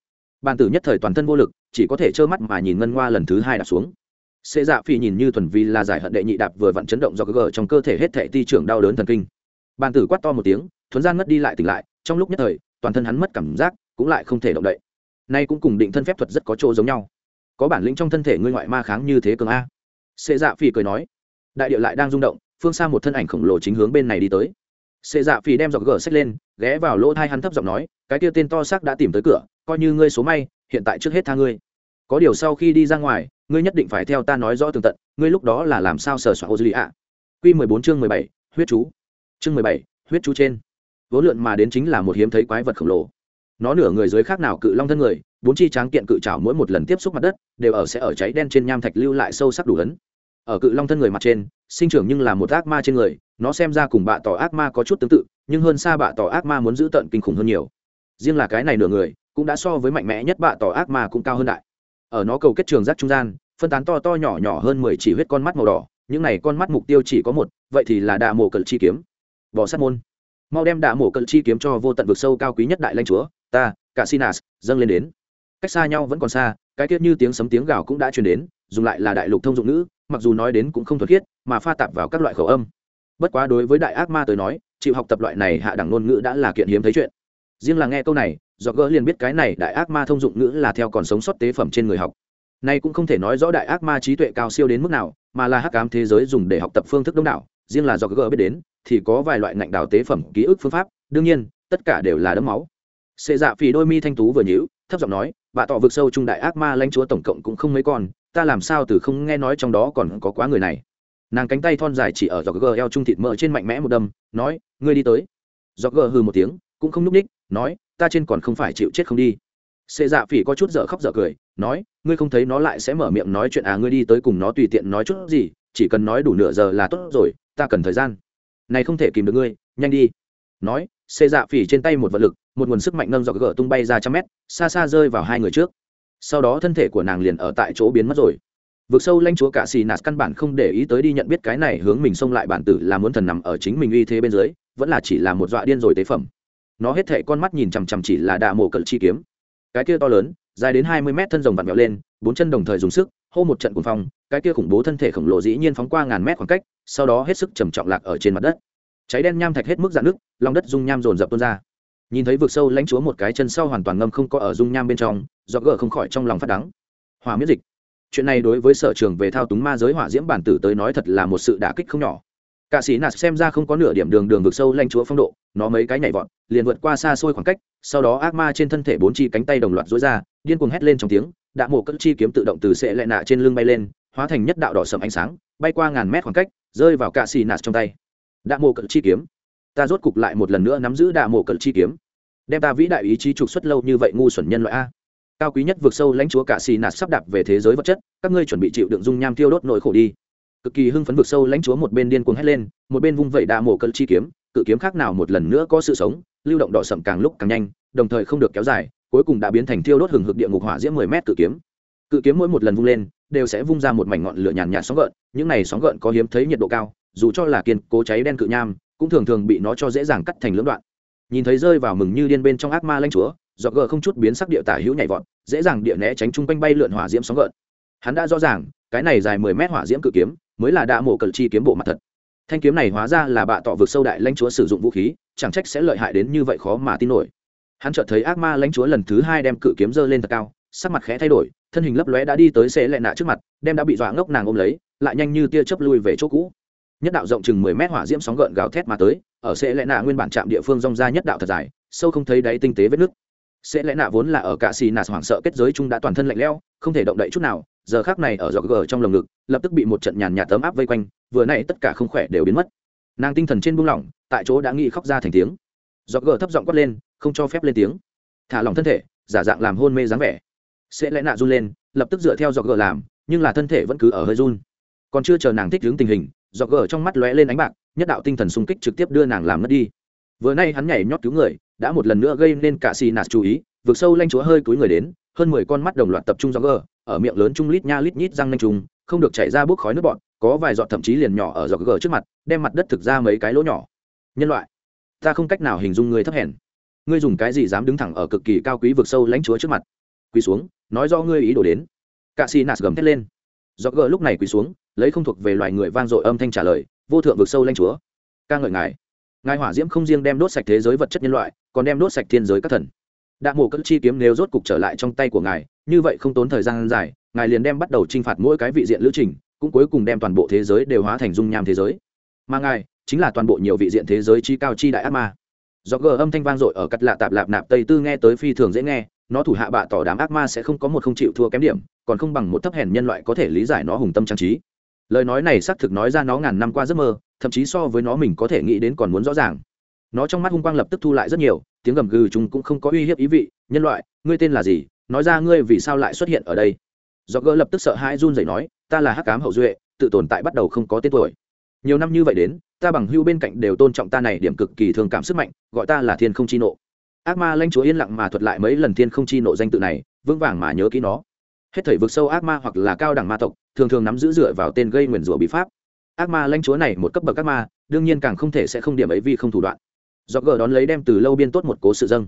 Bàn tử nhất thời toàn thân vô lực, chỉ có thể trơ mắt mà nhìn ngân hoa lần thứ hai đạp xuống. Xê dạ phi nhìn như thuần vi là giải hận đệ nhị đạp vừa vặn chấn động do gờ trong cơ thể hết thảy ti trưởng đau đớn thần kinh. Bàn tử quát to một tiếng, thuấn gian mất đi lại tỉnh lại, trong lúc nhất thời, toàn thân hắn mất cảm giác, cũng lại không thể động đậy. Nay cũng cùng định thân phép thuật rất có chỗ giống nhau. Có bản lĩnh trong thân thể ngươi ngoại ma kháng như thế cường a xê dạ phi cười nói, đại điệu lại đang rung động, phương xa một thân ảnh khổng lồ chính hướng bên này đi tới. Xê dạ phi đem giọt gờ xách lên, ghé vào lỗ thai hắn thấp giọng nói, cái kia tên to xác đã tìm tới cửa, coi như ngươi số may, hiện tại trước hết tha ngươi. Có điều sau khi đi ra ngoài, ngươi nhất định phải theo ta nói rõ tường tận, ngươi lúc đó là làm sao sờ soạn ô dư lì ạ? Q mười bốn chương mười bảy, huyết chú. Chương mười bảy, huyết chú trên. Vốn lượn mà đến chính là một hiếm thấy quái vật khổng lồ. Nó nửa người dưới khác nào cự long thân người bốn chi tráng kiện cự trào mỗi một lần tiếp xúc mặt đất, đều ở sẽ ở cháy đen trên nham thạch lưu lại sâu sắc đủ ấn. Ở cự long thân người mặt trên, sinh trưởng nhưng là một ác ma trên người, nó xem ra cùng bạ tỏ ác ma có chút tương tự, nhưng hơn xa bạ tỏ ác ma muốn giữ tận kinh khủng hơn nhiều. Riêng là cái này nửa người, cũng đã so với mạnh mẽ nhất bạ tỏ ác ma cũng cao hơn đại. Ở nó cầu kết trường giác trung gian, phân tán to to nhỏ nhỏ hơn mười chỉ huyết con mắt màu đỏ, những này con mắt mục tiêu chỉ có một, vậy thì là đạ mổ cận chi kiếm. Bò sát môn. Mau đem đạ mổ cận chi kiếm cho vô tận vực sâu cao quý nhất đại lãnh chúa, ta cả sinas dâng lên đến cách xa nhau vẫn còn xa, cái tiết như tiếng sấm tiếng gào cũng đã truyền đến, dùng lại là đại lục thông dụng ngữ, mặc dù nói đến cũng không thuật khiết, mà pha tạp vào các loại khẩu âm. Bất quá đối với đại ác ma tới nói, chịu học tập loại này hạ đẳng ngôn ngữ đã là kiện hiếm thấy chuyện. Riêng là nghe câu này do gỡ liền biết cái này đại ác ma thông dụng ngữ là theo còn sống sót tế phẩm trên người học. Nay cũng không thể nói rõ đại ác ma trí tuệ cao siêu đến mức nào, mà là hắc ám thế giới dùng để học tập phương thức đông đảo, riêng là do gỡ biết đến, thì có vài loại ngạnh đào tế phẩm, ký ức phương pháp, đương nhiên, tất cả đều là đấm máu. Xệ dạ phì đôi mi thanh tú vừa nhữ thấp giọng nói bà tỏ vực sâu trung đại ác ma lãnh chúa tổng cộng cũng không mấy con, ta làm sao từ không nghe nói trong đó còn có quá người này. Nàng cánh tay thon dài chỉ ở dọc gờ eo trung thịt mỡ trên mạnh mẽ một đâm, nói, ngươi đi tới. Dọc gờ hừ một tiếng, cũng không n ú c ních nói, ta trên còn không phải chịu chết không đi. Sệ dạ phỉ có chút dở khóc dở cười, nói, ngươi không thấy nó lại sẽ mở miệng nói chuyện à ngươi đi tới cùng nó tùy tiện nói chút gì, chỉ cần nói đủ nửa giờ là tốt rồi, ta cần thời gian. Này không thể kìm được ngươi, nhanh đi. Nói xê dạ phỉ trên tay một vật lực, một nguồn sức mạnh nâng dọc gỡ tung bay ra trăm mét, xa xa rơi vào hai người trước. Sau đó thân thể của nàng liền ở tại chỗ biến mất rồi. Vực sâu lanh chúa cả xì nạt căn bản không để ý tới đi nhận biết cái này hướng mình xông lại bản tử là muốn thần nằm ở chính mình uy thế bên dưới, vẫn là chỉ là một dọa điên rồi tế phẩm. Nó hết thệ con mắt nhìn chằm chằm chỉ là đạ mổ cận chi kiếm. Cái kia to lớn, dài đến hai mươi mét thân rồng vặn vẹo lên, bốn chân đồng thời dùng sức, hô một trận cuồng phong, cái kia khủng bố thân thể khổng lồ dĩ nhiên phóng qua ngàn mét khoảng cách, sau đó hết sức trầm trọng lạc ở trên mặt đất cháy đen nham thạch hết mức dạn nước lòng đất dung nham dồn dập tuôn ra. Nhìn thấy vực sâu lãnh chúa một cái chân sau hoàn toàn ngâm không có ở dung nham bên trong, do gỡ không khỏi trong lòng phát đắng. Hòa miết dịch. Chuyện này đối với sở trường về thao túng ma giới hỏa diễm bản tử tới nói thật là một sự đả kích không nhỏ. Cả sĩ nạt xem ra không có nửa điểm đường đường vực sâu lanh chúa phong độ, nó mấy cái nhảy vọt, liền vượt qua xa xôi khoảng cách, sau đó ác ma trên thân thể bốn chi cánh tay đồng loạt duỗi ra, điên cuồng hét lên trong tiếng, đạ mổ cất chi kiếm tự động từ sệ lệ nạ trên lưng bay lên, hóa thành nhất đạo đỏ sầm ánh sáng, bay qua ngàn mét khoảng cách, rơi vào cạ sĩ nạt trong tay đạ mộ cận chi kiếm. Ta rốt cục lại một lần nữa nắm giữ đạ mộ cận chi kiếm. Đem ta vĩ đại ý chí trục xuất lâu như vậy ngu xuẩn nhân loại a. Cao quý nhất vượt sâu lãnh chúa cả xì nạt sắp đạp về thế giới vật chất, các ngươi chuẩn bị chịu đựng dung nham thiêu đốt nỗi khổ đi. Cực kỳ hưng phấn vượt sâu lãnh chúa một bên điên cuồng hét lên, một bên vung vẩy đạ mộ cận chi kiếm, cự kiếm khác nào một lần nữa có sự sống, lưu động đỏ sậm càng lúc càng nhanh, đồng thời không được kéo dài, cuối cùng đã biến thành thiêu đốt hừng hực địa ngục hỏa diễm mười mét cự kiếm. Cự kiếm mỗi một lần vung lên, đều sẽ vung ra một mảnh ngọn lửa nhàn nhạt sóng gợn, những này sóng gợn có hiếm thấy nhiệt độ cao dù cho là kiên cố cháy đen cự nham, cũng thường thường bị nó cho dễ dàng cắt thành lưỡng đoạn. Nhìn thấy rơi vào mừng như điên bên trong ác ma lanh chúa do gờ không chút biến sắc địa tả hữu nhảy vọt, dễ dàng địa né tránh chung quanh bay lượn hỏa diễm sóng gợn. Hắn đã rõ ràng, cái này dài mười mét hỏa diễm cự kiếm, mới là đạ mổ cờ chi kiếm bộ mặt thật. Thanh kiếm này hóa ra là bạ tọ vực sâu đại lãnh chúa sử dụng vũ khí, chẳng trách sẽ lợi hại đến như vậy khó mà tin nổi. Hắn chợt thấy ác ma lãnh chúa lần thứ hai đem cự kiếm giơ lên thật cao, sắc mặt khẽ thay đổi, thân hình lấp lóe đã đi tới xế lệ nạ trước mặt, đem đã bị dọa ngốc nàng ôm lấy, lại nhanh như tia chớp lui về chỗ cũ nhất đạo rộng chừng mười mét hỏa diễm sóng gợn gào thét mà tới, ở sẽ lẽ nạ nguyên bản trạm địa phương rong ra nhất đạo thật dài, sâu không thấy đáy tinh tế vết nước. Sẽ lẽ nạ vốn là ở cả xì nạt hoảng sợ kết giới chung đã toàn thân lạnh lẽo, không thể động đậy chút nào, giờ khác này ở giọt gờ trong lồng ngực, lập tức bị một trận nhàn nhạt tấm áp vây quanh, vừa nãy tất cả không khỏe đều biến mất. Nàng tinh thần trên buông lỏng, tại chỗ đã nghĩ khóc ra thành tiếng. Giọt gờ thấp giọng quát lên, không cho phép lên tiếng. Thả lỏng thân thể, giả dạng làm hôn mê dáng vẻ. Sẽ lẽ nạ run lên, lập tức dựa theo giọt gờ làm, nhưng là thân thể vẫn cứ ở hơi run. Còn chưa chờ nàng thích đứng tình hình giọt gờ trong mắt lóe lên ánh bạc, nhất đạo tinh thần xung kích trực tiếp đưa nàng làm mất đi. Vừa nay hắn nhảy nhót cứu người, đã một lần nữa gây nên cả xì nạt chú ý vượt sâu lanh chúa hơi túi người đến, hơn mười con mắt đồng loạt tập trung giọt gờ, ở miệng lớn chung lít nha lít nhít răng nanh trùng, không được chảy ra bốc khói nước bọt có vài giọt thậm chí liền nhỏ ở giọt gờ trước mặt, đem mặt đất thực ra mấy cái lỗ nhỏ. Nhân loại, ta không cách nào hình dung người thấp hèn. Ngươi dùng cái gì dám đứng thẳng ở cực kỳ cao quý vực sâu lãnh chúa trước mặt? Quỳ xuống, nói do ngươi ý đồ đến. Cạ xì nạt gầm thét lên do gờ lúc này quỳ xuống, lấy không thuộc về loài người vang dội âm thanh trả lời, vô thượng vực sâu lãnh chúa, ca ngợi ngài. Ngài hỏa diễm không riêng đem đốt sạch thế giới vật chất nhân loại, còn đem đốt sạch thiên giới các thần. Đạ mổ cất chi kiếm nếu rốt cục trở lại trong tay của ngài, như vậy không tốn thời gian dài, ngài liền đem bắt đầu t r i n h phạt mỗi cái vị diện lữ trình, cũng cuối cùng đem toàn bộ thế giới đều hóa thành dung nham thế giới. Mà ngài, chính là toàn bộ nhiều vị diện thế giới chi cao chi đại ác ma. Do gờ âm thanh vang dội ở cắt lạ tạp lạp nạp tây tư nghe tới phi thường dễ nghe, nó thủ hạ bạ tỏ đám ác ma sẽ không có một không chịu thua kém điểm còn không bằng một thấp hèn nhân loại có thể lý giải nó hùng tâm trang trí. Lời nói này xác thực nói ra nó ngàn năm qua giấc mơ, thậm chí so với nó mình có thể nghĩ đến còn muốn rõ ràng. Nó trong mắt hung quang lập tức thu lại rất nhiều, tiếng gầm gừ chúng cũng không có uy hiếp ý vị, nhân loại, ngươi tên là gì? Nói ra ngươi vì sao lại xuất hiện ở đây? Do gỡ lập tức sợ hãi run rẩy nói, ta là hắc cám hậu duệ, tự tồn tại bắt đầu không có tên tuổi. Nhiều năm như vậy đến, ta bằng hưu bên cạnh đều tôn trọng ta này điểm cực kỳ thường cảm sức mạnh, gọi ta là thiên không chi nộ. Ác ma lanh chúa yên lặng mà thuật lại mấy lần thiên không chi nộ danh tự này, vững vàng mà nhớ kỹ nó hết thảy vực sâu ác ma hoặc là cao đẳng ma tộc, thường thường nắm giữ dựa vào tên gây nguyền rủa bí pháp. Ác ma lanh chúa này một cấp bậc ác ma, đương nhiên càng không thể sẽ không điểm ấy vì không thủ đoạn. Do gờ đón lấy đem từ lâu biên tốt một cố sự dâng.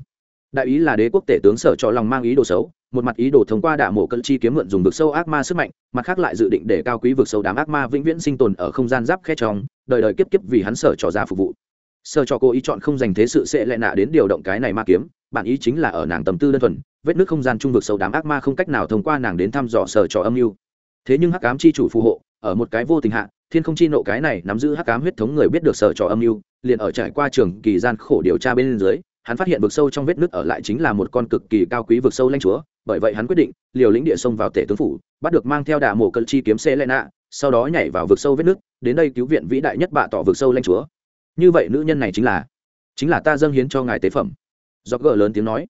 Đại ý là đế quốc tể tướng sở cho lòng mang ý đồ xấu, một mặt ý đồ thông qua đả mổ cận chi kiếm mượn dùng vực sâu ác ma sức mạnh, mặt khác lại dự định để cao quý vực sâu đám ác ma vĩnh viễn sinh tồn ở không gian giáp khe trong, đời đời kiếp kiếp vì hắn sở trò ra phục vụ. Sở cho cô ý chọn không dành thế sự sẽ lệ nạ đến điều động cái này ma kiếm, bản ý chính là ở nàng tầm tư đơn thuần vết nước không gian trung vực sâu đám ác ma không cách nào thông qua nàng đến thăm dò sở trò âm mưu. Thế nhưng hắc ám chi chủ phù hộ, ở một cái vô tình hạ, thiên không chi nộ cái này nắm giữ hắc ám huyết thống người biết được sở trò âm mưu, liền ở trải qua trường kỳ gian khổ điều tra bên dưới, hắn phát hiện vực sâu trong vết nước ở lại chính là một con cực kỳ cao quý vực sâu lanh chúa, bởi vậy hắn quyết định, liều lĩnh địa sông vào tể tướng phủ, bắt được mang theo đà mổ cận chi kiếm xe lệ nạ sau đó nhảy vào vực sâu vết nước, đến đây cứu viện vĩ đại nhất bạ tỏ vực sâu lanh chúa. Như vậy nữ nhân này chính là chính là ta dâng hiến cho ngài tế phẩm. Do gờ lớn tiếng nói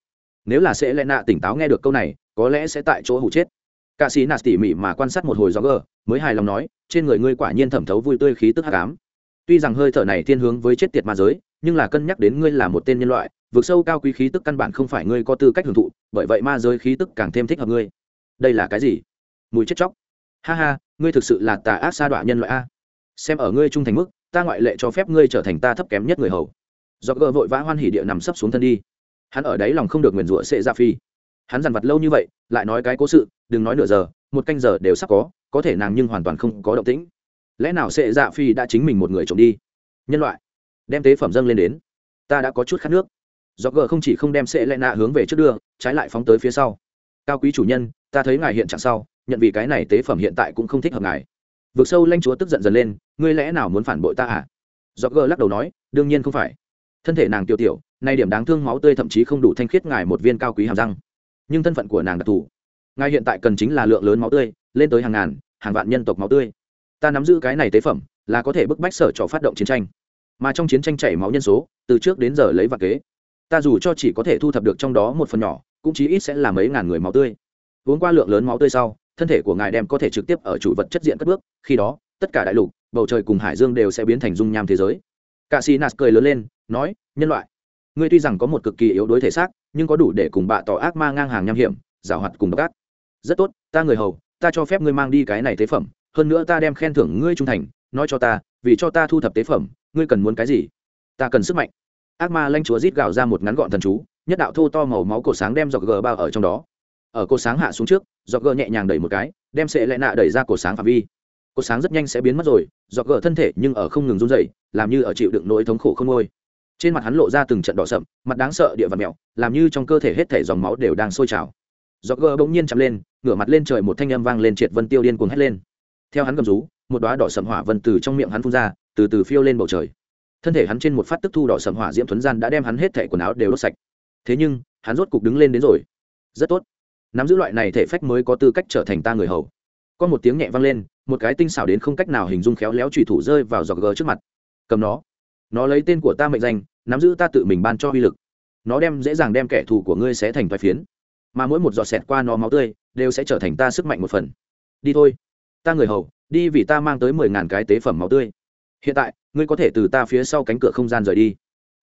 nếu là sẽ lệ nạ tỉnh táo nghe được câu này, có lẽ sẽ tại chỗ hụ chết. Ca sĩ nạt tỉ mỉ mà quan sát một hồi gió gờ mới hài lòng nói, trên người ngươi quả nhiên thẩm thấu vui tươi khí tức hắc ám. Tuy rằng hơi thở này thiên hướng với chết tiệt ma giới, nhưng là cân nhắc đến ngươi là một tên nhân loại, vượt sâu cao quý khí tức căn bản không phải ngươi có tư cách hưởng thụ, bởi vậy ma giới khí tức càng thêm thích hợp ngươi. Đây là cái gì? Mùi chết chóc. Ha ha, ngươi thực sự là tà ác sa đọa nhân loại a. Xem ở ngươi trung thành mức, ta ngoại lệ cho phép ngươi trở thành ta thấp kém nhất người hầu. Do gờ vội vã hoan hỉ địa nằm sấp xuống thân đi hắn ở đấy lòng không được nguyền rủa sệ ra phi. Hắn dằn vặt lâu như vậy, lại nói cái cố sự, đừng nói nửa giờ, một canh giờ đều sắp có có thể nàng nhưng hoàn toàn không có động tĩnh. Lẽ nào sệ dạ phi đã chính mình một người trộm đi? Nhân loại, đem tế phẩm dâng lên đến. Ta đã có chút khát nước. Do gờ không chỉ không đem sệ lẽ nạ hướng về trước đưa, trái lại phóng tới phía sau. Cao quý chủ nhân, ta thấy ngài hiện trạng sau, nhận vì cái này tế phẩm hiện tại cũng không thích hợp ngài. Vượt sâu lanh chúa tức giận dần lên, ngươi lẽ nào muốn phản bội ta à? Do gờ lắc đầu nói, đương nhiên không phải thân thể nàng tiêu tiểu, nay điểm đáng thương máu tươi thậm chí không đủ thanh khiết ngài một viên cao quý hàm răng. Nhưng thân phận của nàng đặc thù. Ngài hiện tại cần chính là lượng lớn máu tươi, lên tới hàng ngàn, hàng vạn nhân tộc máu tươi. Ta nắm giữ cái này tế phẩm, là có thể bức bách sở cho phát động chiến tranh. Mà trong chiến tranh chảy máu nhân số, từ trước đến giờ lấy và kế. Ta dù cho chỉ có thể thu thập được trong đó một phần nhỏ, cũng chí ít sẽ là mấy ngàn người máu tươi. Uống qua lượng lớn máu tươi sau, thân thể của ngài đem có thể trực tiếp ở chủ vật chất diện cất bước, khi đó, tất cả đại lục, bầu trời cùng hải dương đều sẽ biến thành dung nham thế giới cạ sĩ nạt cười lớn lên, nói, nhân loại, ngươi tuy rằng có một cực kỳ yếu đuối thể xác, nhưng có đủ để cùng bạ tỏ ác ma ngang hàng nham hiểm, giảo hoạt cùng độc ác. Rất tốt, ta người hầu, ta cho phép ngươi mang đi cái này tế phẩm, hơn nữa ta đem khen thưởng ngươi trung thành, nói cho ta, vì cho ta thu thập tế phẩm, ngươi cần muốn cái gì? Ta cần sức mạnh. Ác ma lanh chúa rít gào ra một ngắn gọn thần chú, nhất đạo thô to màu máu cổ sáng đem dọc gờ bao ở trong đó. Ở cổ sáng hạ xuống trước, dọc gờ nhẹ nhàng đẩy một cái, đem sệ lệ nạ đẩy ra cổ sáng phạm vi cột sáng rất nhanh sẽ biến mất rồi dọc gỡ thân thể nhưng ở không ngừng run dày làm như ở chịu đựng nỗi thống khổ không ngôi. Trên mặt hắn lộ ra từng trận đỏ sậm, mặt đáng sợ địa vật mèo, làm như trong cơ thể hết thể dòng máu đều đang sôi trào. Dọc gỡ bỗng nhiên chậm lên, ngửa mặt lên trời một thanh âm vang lên triệt vân tiêu điên cuồng hét lên. Theo hắn gầm rú, một đoá đỏ sậm hỏa vân từ trong miệng hắn phun ra, từ từ phiêu lên bầu trời. Thân thể hắn trên một phát tức thu đỏ sậm hỏa diễm thuấn gian đã đem hắn hết thẻ quần áo đều đốt sạch. Thế nhưng, hắn rốt cục đứng lên đến rồi. Rất tốt. Nắm giữ loại này thể phách mới có tư cách trở thành ta người hầu. Có một tiếng nhẹ vang lên một cái tinh xảo đến không cách nào hình dung khéo léo trùy thủ rơi vào giọt gờ trước mặt. Cầm nó. Nó lấy tên của ta mệnh danh, nắm giữ ta tự mình ban cho uy lực. Nó đem, dễ dàng đem kẻ thù của ngươi sẽ thành vài phiến. Mà mỗi một giọt xẹt qua nó máu tươi, đều sẽ trở thành ta sức mạnh một phần. Đi thôi. Ta người hầu, đi vì ta mang tới mười ngàn cái tế phẩm máu tươi. Hiện tại, ngươi có thể từ ta phía sau cánh cửa không gian rời đi.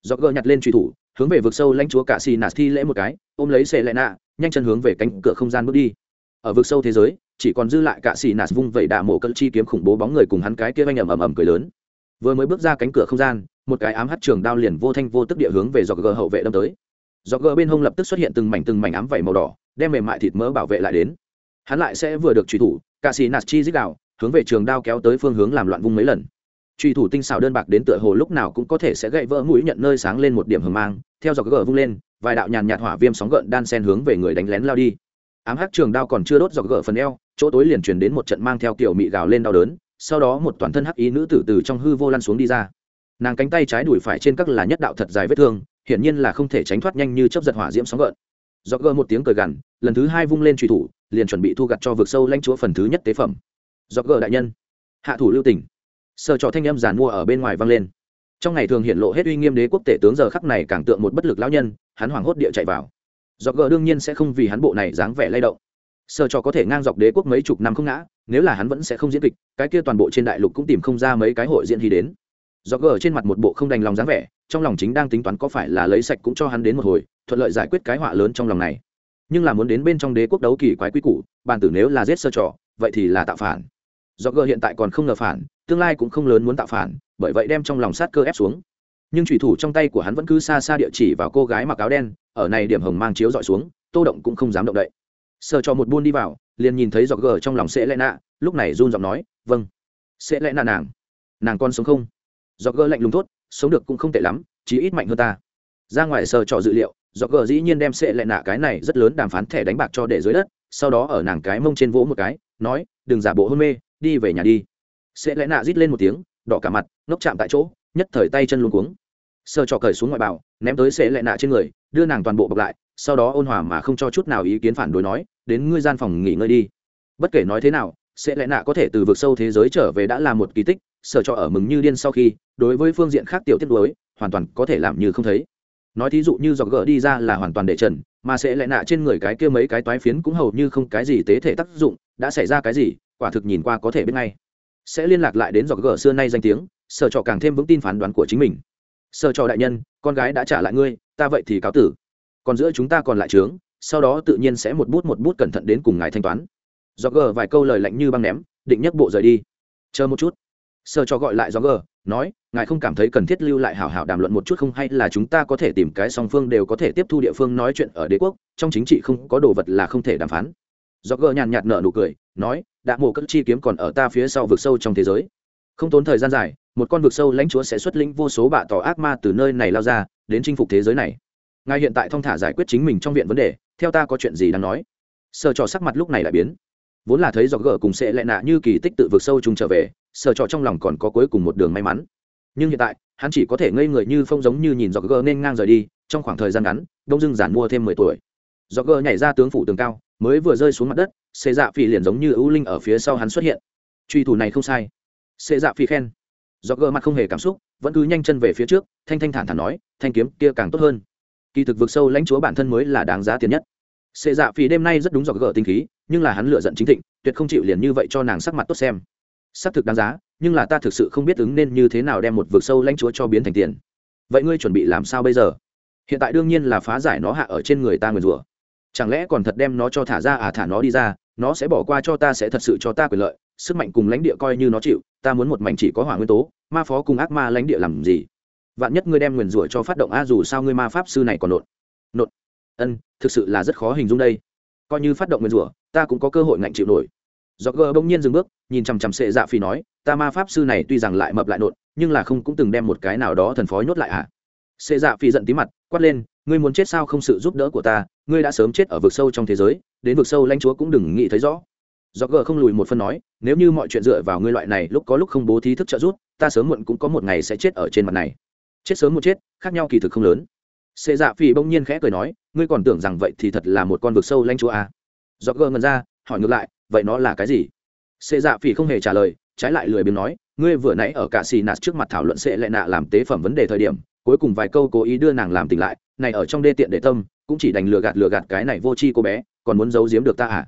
Giọt gờ nhặt lên truy thủ, hướng về vực sâu lãnh chúa cạ xì nạt thi lễ một cái, ôm lấy xệ lệ nạ nhanh chân hướng về cánh cửa không gian bước đi ở vực sâu thế giới, chỉ còn dư lại cạ xì nạt vung vẩy đạ mộ cỡ chi kiếm khủng bố bóng người cùng hắn cái kia anh ầm ầm ầm cười lớn. Vừa mới bước ra cánh cửa không gian, một cái ám hắt trường đao liền vô thanh vô tức địa hướng về dọc gờ hậu vệ đâm tới. Dọc gờ bên hông lập tức xuất hiện từng mảnh từng mảnh ám vẩy màu đỏ, đem mềm mại thịt mỡ bảo vệ lại đến. Hắn lại sẽ vừa được truy thủ cạ xì nạt chi dích đạo, hướng về trường đao kéo tới phương hướng làm loạn vung mấy lần. Truy thủ tinh xảo đơn bạc đến tựa hồ lúc nào cũng có thể sẽ gậy vỡ mũi nhận nơi sáng lên một điểm hờ mang, theo dọc gờ vung lên, vài đạo nhàn nhạt hỏa viêm sóng gợn đan sen hướng về người đánh lén lao đi ám hắc trường đao còn chưa đốt dọc gờ phần eo, chỗ tối liền truyền đến một trận mang theo kiểu mị gào lên đau đớn, sau đó một toàn thân hắc ý nữ tử từ trong hư vô lăn xuống đi ra. Nàng cánh tay trái đuổi phải trên các là nhất đạo thật dài vết thương, hiển nhiên là không thể tránh thoát nhanh như chấp giật hỏa diễm sóng gợn. Dọc gờ một tiếng cười gằn, lần thứ hai vung lên truy thủ, liền chuẩn bị thu gặt cho vực sâu lãnh chúa phần thứ nhất tế phẩm. Dọc gờ đại nhân. Hạ thủ lưu tỉnh sợ trò thanh âm giàn mua ở bên ngoài vang lên. Trong ngày thường hiện lộ hết uy nghiêm đế quốc tể tướng giờ khắc này càng tượng một bất lực lão nhân, hắn hoảng hốt địa chạy vào do gờ đương nhiên sẽ không vì hắn bộ này dáng vẻ lay động. Sợ trò có thể ngang dọc đế quốc mấy chục năm không ngã, nếu là hắn vẫn sẽ không diễn kịch, cái kia toàn bộ trên đại lục cũng tìm không ra mấy cái hội diễn hy đến. Do gờ trên mặt một bộ không đành lòng dáng vẻ, trong lòng chính đang tính toán có phải là lấy sạch cũng cho hắn đến một hồi, thuận lợi giải quyết cái họa lớn trong lòng này. Nhưng là muốn đến bên trong đế quốc đấu kỳ quái quy củ bàn tử nếu là giết sơ trò, vậy thì là tạo phản. Do gờ hiện tại còn không ngờ phản, tương lai cũng không lớn muốn tạo phản, bởi vậy đem trong lòng sát cơ ép xuống. Nhưng thủy thủ trong tay của hắn vẫn cứ xa xa địa chỉ vào cô gái mặc áo đen ở này điểm hồng mang chiếu dọi xuống, tô động cũng không dám động đậy. Sơ cho một buôn đi vào, liền nhìn thấy giọt gờ trong lòng sẽ lẽ nạ lúc này run giọng nói vâng. Sẽ lẽ nạ nàng nàng con sống không? Giọt gờ lạnh lùng thốt, sống được cũng không tệ lắm, chí ít mạnh hơn ta. Ra ngoài sơ trò dự liệu, giọt gờ dĩ nhiên đem sẽ lẽ nạ cái này rất lớn đàm phán thẻ đánh bạc cho để dưới đất, sau đó ở nàng cái mông trên vỗ một cái, nói, đừng giả bộ hôn mê, đi về nhà đi. Sẽ lẽ nạ rít lên một tiếng, đỏ cả mặt, ngốc chạm tại chỗ, nhất thời tay chân luôn cuống. Sơ trò cởi xuống ngoại bào ném tới sẽ lẽ nạ trên người đưa nàng toàn bộ bọc lại, sau đó ôn hòa mà không cho chút nào ý kiến phản đối nói, đến ngươi gian phòng nghỉ ngơi đi. Bất kể nói thế nào, sẽ lẽ nạ có thể từ vực sâu thế giới trở về đã là một kỳ tích, sở cho ở mừng như điên sau khi, đối với phương diện khác tiểu tiết đối hoàn toàn có thể làm như không thấy. Nói thí dụ như dọc gỡ đi ra là hoàn toàn để trần, mà sẽ lẽ nạ trên người cái kia mấy cái toái phiến cũng hầu như không cái gì tế thể tác dụng, đã xảy ra cái gì, quả thực nhìn qua có thể biết ngay. Sẽ liên lạc lại đến dọc gỡ xưa nay danh tiếng, sở trò càng thêm vững tin phán đoán của chính mình. Sở trò đại nhân, con gái đã trả lại ngươi ta vậy thì cáo tử. Còn giữa chúng ta còn lại trướng, sau đó tự nhiên sẽ một bút một bút cẩn thận đến cùng ngài thanh toán. Do gờ vài câu lời lạnh như băng ném, định nhấc bộ rời đi. Chờ một chút. Sơ trò gọi lại do gờ, nói, ngài không cảm thấy cần thiết lưu lại hảo hảo đàm luận một chút không hay là chúng ta có thể tìm cái song phương đều có thể tiếp thu địa phương nói chuyện ở đế quốc, trong chính trị không có đồ vật là không thể đàm phán. Do gờ nhàn nhạt nở nụ cười, nói đã mộ cất chi kiếm còn ở ta phía sau vực sâu trong thế giới. Không tốn thời gian dài một con vực sâu lãnh chúa sẽ xuất lĩnh vô số bạ tỏ ác ma từ nơi này lao ra, đến chinh phục thế giới này. Ngài hiện tại thong thả giải quyết chính mình trong viện vấn đề, theo ta có chuyện gì đang nói? Sơ trò sắc mặt lúc này lại biến. Vốn là thấy do gở cùng sẽ lệ nạ như kỳ tích tự vực sâu chung trở về sơ trò trong lòng còn có cuối cùng một đường may mắn. Nhưng hiện tại, hắn chỉ có thể ngây người như phong giống như nhìn do gờ nên ngang rời đi, trong khoảng thời gian ngắn, đông dưng giản mua thêm mười tuổi. Do gờ nhảy ra tướng phủ tường cao, mới vừa rơi xuống mặt đất xê dạ phi liền giống như ưu linh ở phía sau hắn xuất hiện. Truy thủ này không sai. Xê dạ phi khen do gờ mặt không hề cảm xúc, vẫn cứ nhanh chân về phía trước, thanh thanh thản thản nói, thanh kiếm kia càng tốt hơn. Kỳ thực vực sâu lãnh chúa bản thân mới là đáng giá tiền nhất. Xê dạ phi đêm nay rất đúng do gờ tinh khí, nhưng là hắn lựa giận chính thịnh, tuyệt không chịu liền như vậy cho nàng sắc mặt tốt xem. Xác thực đáng giá, nhưng là ta thực sự không biết ứng nên như thế nào đem một vực sâu lãnh chúa cho biến thành tiền. Vậy ngươi chuẩn bị làm sao bây giờ? Hiện tại đương nhiên là phá giải nó hạ ở trên người ta nguyền rủa. Chẳng lẽ còn thật đem nó cho thả ra à thả nó đi ra, nó sẽ bỏ qua cho ta sẽ thật sự cho ta quyền lợi sức mạnh cùng lãnh địa coi như nó chịu, ta muốn một mảnh chỉ có hỏa nguyên tố, ma phó cùng ác ma lãnh địa làm gì? Vạn nhất ngươi đem nguyền rủa cho phát động a dù sao ngươi ma pháp sư này còn nộn. Nộn. Ân, thực sự là rất khó hình dung đây. Coi như phát động nguyền rủa, ta cũng có cơ hội ngạnh chịu nổi. Do gờ bỗng nhiên dừng bước, nhìn chằm chằm sệ dạ phi nói, ta ma pháp sư này tuy rằng lại mập lại nộn, nhưng là không cũng từng đem một cái nào đó thần phó nhốt lại à? Sệ dạ phi giận tí mặt, quát lên, ngươi muốn chết sao không sự giúp đỡ của ta, ngươi đã sớm chết ở vực sâu trong thế giới, đến vực sâu lãnh chúa cũng đừng nghĩ thấy rõ do gờ không lùi một phân nói, nếu như mọi chuyện dựa vào ngươi loại này, lúc có lúc không bố thí thức trợ giúp, ta sớm muộn cũng có một ngày sẽ chết ở trên mặt này. Chết sớm một chết, khác nhau kỳ thực không lớn. Xê dạ phi bỗng nhiên khẽ cười nói, ngươi còn tưởng rằng vậy thì thật là một con vực sâu lanh chúa à. do gờ ngần ra, hỏi ngược lại, vậy nó là cái gì? Xê dạ phi không hề trả lời, trái lại lười biếng nói, ngươi vừa nãy ở cả xì nạt trước mặt thảo luận sẽ lại nạ làm tế phẩm vấn đề thời điểm, cuối cùng vài câu cố ý đưa nàng làm tỉnh lại, này ở trong đê tiện để tâm, cũng chỉ đành lừa gạt lừa gạt cái này vô tri cô bé, còn muốn giấu giếm được ta à?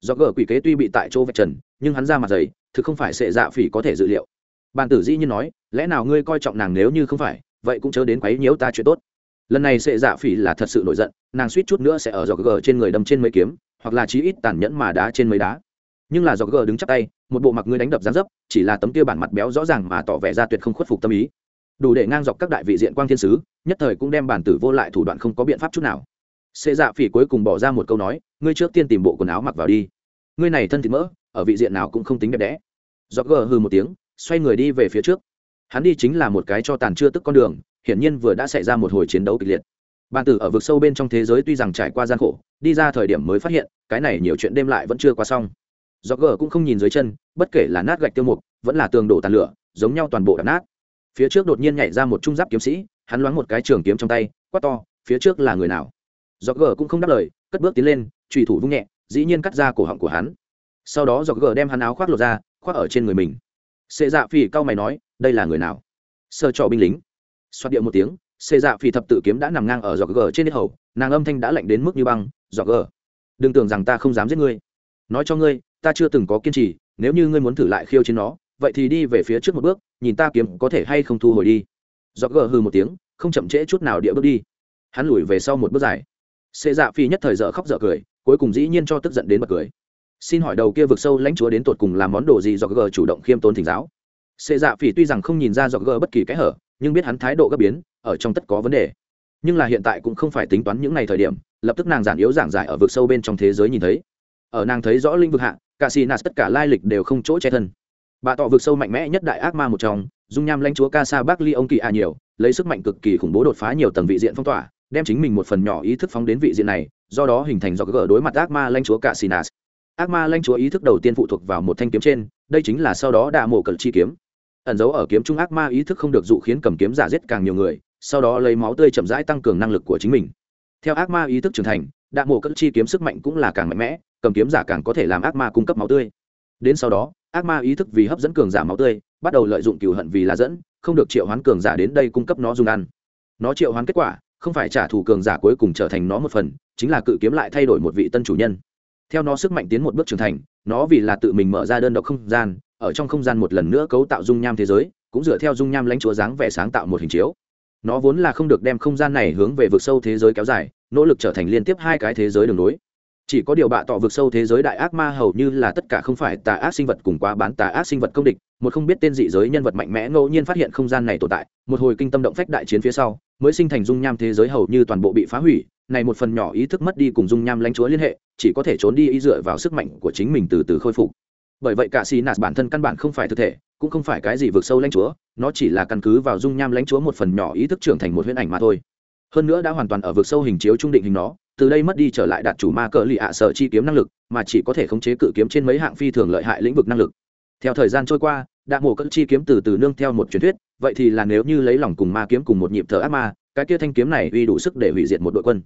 Do gờ quỷ kế tuy bị tại chỗ vạch trần, nhưng hắn ra mặt dày, thực không phải sệ dạ phỉ có thể dự liệu. Bàn tử dĩ nhiên nói, lẽ nào ngươi coi trọng nàng nếu như không phải, vậy cũng chớ đến quấy nhiễu ta chuyện tốt. Lần này sệ dạ phỉ là thật sự nổi giận, nàng suýt chút nữa sẽ ở dọc gờ trên người đâm trên mấy kiếm, hoặc là chí ít tàn nhẫn mà đá trên mấy đá. Nhưng là dọc gờ đứng chắc tay, một bộ mặc ngươi đánh đập gián dấp, chỉ là tấm kia bản mặt béo rõ ràng mà tỏ vẻ ra tuyệt không khuất phục tâm ý. Đủ để ngang dọc các đại vị diện quang thiên sứ, nhất thời cũng đem bản tử vô lại thủ đoạn không có biện pháp chút nào xê dạ phỉ cuối cùng bỏ ra một câu nói, ngươi trước tiên tìm bộ quần áo mặc vào đi. Ngươi này thân thịt mỡ, ở vị diện nào cũng không tính đẹp đẽ. Do gờ hư một tiếng, xoay người đi về phía trước. Hắn đi chính là một cái cho tàn chưa tức con đường, hiển nhiên vừa đã xảy ra một hồi chiến đấu kịch liệt. Bản tử ở vực sâu bên trong thế giới tuy rằng trải qua gian khổ, đi ra thời điểm mới phát hiện, cái này nhiều chuyện đêm lại vẫn chưa qua xong. Do gờ cũng không nhìn dưới chân, bất kể là nát gạch tiêu mục, vẫn là tường đổ tàn lửa, giống nhau toàn bộ đập nát. Phía trước đột nhiên nhảy ra một trung giáp kiếm sĩ, hắn loáng một cái trường kiếm trong tay, quát to, phía trước là người nào? Do gờ cũng không đáp lời, cất bước tiến lên trùy thủ vung nhẹ, dĩ nhiên cắt ra cổ họng của hắn. Sau đó do gờ đem hắn áo khoác lột ra, khoác ở trên người mình. Xê dạ phỉ cao mày nói, đây là người nào? Sơ trọ binh lính. Xoát điệu một tiếng xê dạ phỉ thập tự kiếm đã nằm ngang ở giọt gờ trên nết hầu, nàng âm thanh đã lạnh đến mức như băng, giọt gờ, đừng tưởng rằng ta không dám giết ngươi. Nói cho ngươi, ta chưa từng có kiên trì, nếu như ngươi muốn thử lại khiêu chiến nó, vậy thì đi về phía trước một bước, nhìn ta kiếm có thể hay không thu hồi đi. Do gờ hư một tiếng, không chậm trễ chút nào địa bước đi. Hắn lùi về sau một bước dài xê dạ phi nhất thời dở khóc dở cười, cuối cùng dĩ nhiên cho tức giận đến bật cười. Xin hỏi đầu kia vực sâu lãnh chúa đến tột cùng làm món đồ gì do gờ chủ động khiêm tốn thỉnh giáo? Xê dạ phi tuy rằng không nhìn ra do gờ bất kỳ cái hở, nhưng biết hắn thái độ gấp biến, ở trong tất có vấn đề. Nhưng là hiện tại cũng không phải tính toán những ngày thời điểm, lập tức nàng giản yếu giảng giải ở vực sâu bên trong thế giới nhìn thấy. Ở nàng thấy rõ linh vực hạ cả xì nạt tất cả lai lịch đều không chỗ che thân. Bà tỏ vực sâu mạnh mẽ nhất đại ác ma một trong, dung nham lãnh chúa ca sa bác ly ông kỳ a nhiều, lấy sức mạnh cực kỳ khủng bố đột phá nhiều tầng vị diện phong tỏa đem chính mình một phần nhỏ ý thức phóng đến vị diện này, do đó hình thành do gỡ đối mặt ác ma lãnh chúa cả sinas ác ma lãnh chúa ý thức đầu tiên phụ thuộc vào một thanh kiếm trên, đây chính là sau đó đạ mổ cờ chi kiếm. Ẩn dấu ở kiếm trung ác ma ý thức không được dụ khiến cầm kiếm giả giết càng nhiều người, sau đó lấy máu tươi chậm rãi tăng cường năng lực của chính mình. Theo ác ma ý thức trưởng thành, đạ mổ cỡ chi kiếm sức mạnh cũng là càng mạnh mẽ, cầm kiếm giả càng có thể làm ác ma cung cấp máu tươi. Đến sau đó, ác ma ý thức vì hấp dẫn cường giả máu tươi, bắt đầu lợi dụng cừu hận vì là dẫn, không được triệu hoán cường giả đến đây cung cấp nó dùng ăn. Nó triệu hoán kết quả không phải trả thù cường giả cuối cùng trở thành nó một phần, chính là cự kiếm lại thay đổi một vị tân chủ nhân. Theo nó sức mạnh tiến một bước trưởng thành, nó vì là tự mình mở ra đơn độc không gian, ở trong không gian một lần nữa cấu tạo dung nham thế giới, cũng dựa theo dung nham lãnh chúa dáng vẻ sáng tạo một hình chiếu. Nó vốn là không được đem không gian này hướng về vực sâu thế giới kéo dài, nỗ lực trở thành liên tiếp hai cái thế giới đường nối chỉ có điều bạ tỏ vực sâu thế giới đại ác ma hầu như là tất cả không phải tà ác sinh vật cùng quá bán tà ác sinh vật công địch. Một không biết tên dị giới nhân vật mạnh mẽ ngẫu nhiên phát hiện không gian này tồn tại, một hồi kinh tâm động phách đại chiến phía sau, mới sinh thành dung nham thế giới hầu như toàn bộ bị phá hủy. Này một phần nhỏ ý thức mất đi cùng dung nham lãnh chúa liên hệ, chỉ có thể trốn đi ý dựa vào sức mạnh của chính mình từ từ khôi phục. Bởi vậy cả xì nạt bản thân căn bản không phải thực thể, cũng không phải cái gì vượt sâu lãnh chúa, nó chỉ là căn cứ vào dung nham lãnh chúa một phần nhỏ ý thức trưởng thành một huyễn ảnh mà thôi. Hơn nữa đã hoàn toàn ở vực sâu hình chiếu trung định hình nó từ đây mất đi trở lại đạt chủ ma cờ lì ạ sở chi kiếm năng lực, mà chỉ có thể khống chế cự kiếm trên mấy hạng phi thường lợi hại lĩnh vực năng lực. Theo thời gian trôi qua, đạ mổ cỡ chi kiếm từ từ nương theo một truyền thuyết, vậy thì là nếu như lấy lòng cùng ma kiếm cùng một nhịp thở ác ma, cái kia thanh kiếm này uy đủ sức để hủy diệt một đội quân.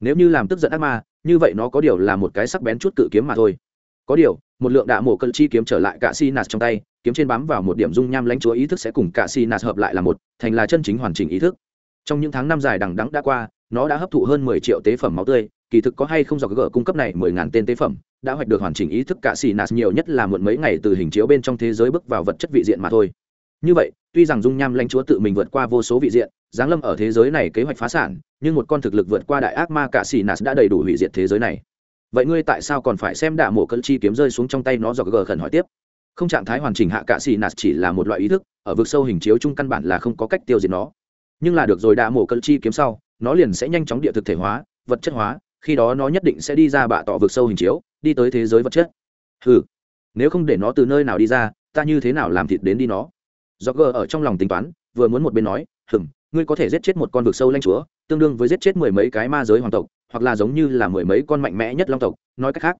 Nếu như làm tức giận ác ma, như vậy nó có điều là một cái sắc bén chút cự kiếm mà thôi. Có điều, một lượng đạ mổ cỡ chi kiếm trở lại cả si nạt trong tay, kiếm trên bám vào một điểm dung nham lãnh chúa ý thức sẽ cùng cả si nạt hợp lại là một, thành là chân chính hoàn chỉnh ý thức. Trong những tháng năm dài đằng đẵng đã qua nó đã hấp thụ hơn mười triệu tế phẩm máu tươi, kỳ thực có hay không do gỡ cung cấp này mười ngàn tên tế phẩm, đã hoạch được hoàn chỉnh ý thức cả xì nạt nhiều nhất là muộn mấy ngày từ hình chiếu bên trong thế giới bước vào vật chất vị diện mà thôi. Như vậy, tuy rằng dung nham lãnh chúa tự mình vượt qua vô số vị diện, giáng lâm ở thế giới này kế hoạch phá sản, nhưng một con thực lực vượt qua đại ác ma cả xì nạt đã đầy đủ hủy diệt thế giới này. Vậy ngươi tại sao còn phải xem đạ mổ cân chi kiếm rơi xuống trong tay nó dọc gờ khẩn hỏi tiếp? Không trạng thái hoàn chỉnh hạ cả xì nạt chỉ là một loại ý thức, ở vực sâu hình chiếu chung căn bản là không có cách tiêu diệt nó. Nhưng là được rồi đạ mổ cân chi kiếm sau nó liền sẽ nhanh chóng địa thực thể hóa, vật chất hóa, khi đó nó nhất định sẽ đi ra bạ tọ vực sâu hình chiếu, đi tới thế giới vật chất. Ừ nếu không để nó từ nơi nào đi ra, ta như thế nào làm thịt đến đi nó? Do gờ ở trong lòng tính toán, vừa muốn một bên nói hừng ngươi có thể giết chết một con vực sâu lanh chúa, tương đương với giết chết mười mấy cái ma giới hoàng tộc, hoặc là giống như là mười mấy con mạnh mẽ nhất long tộc. Nói cách khác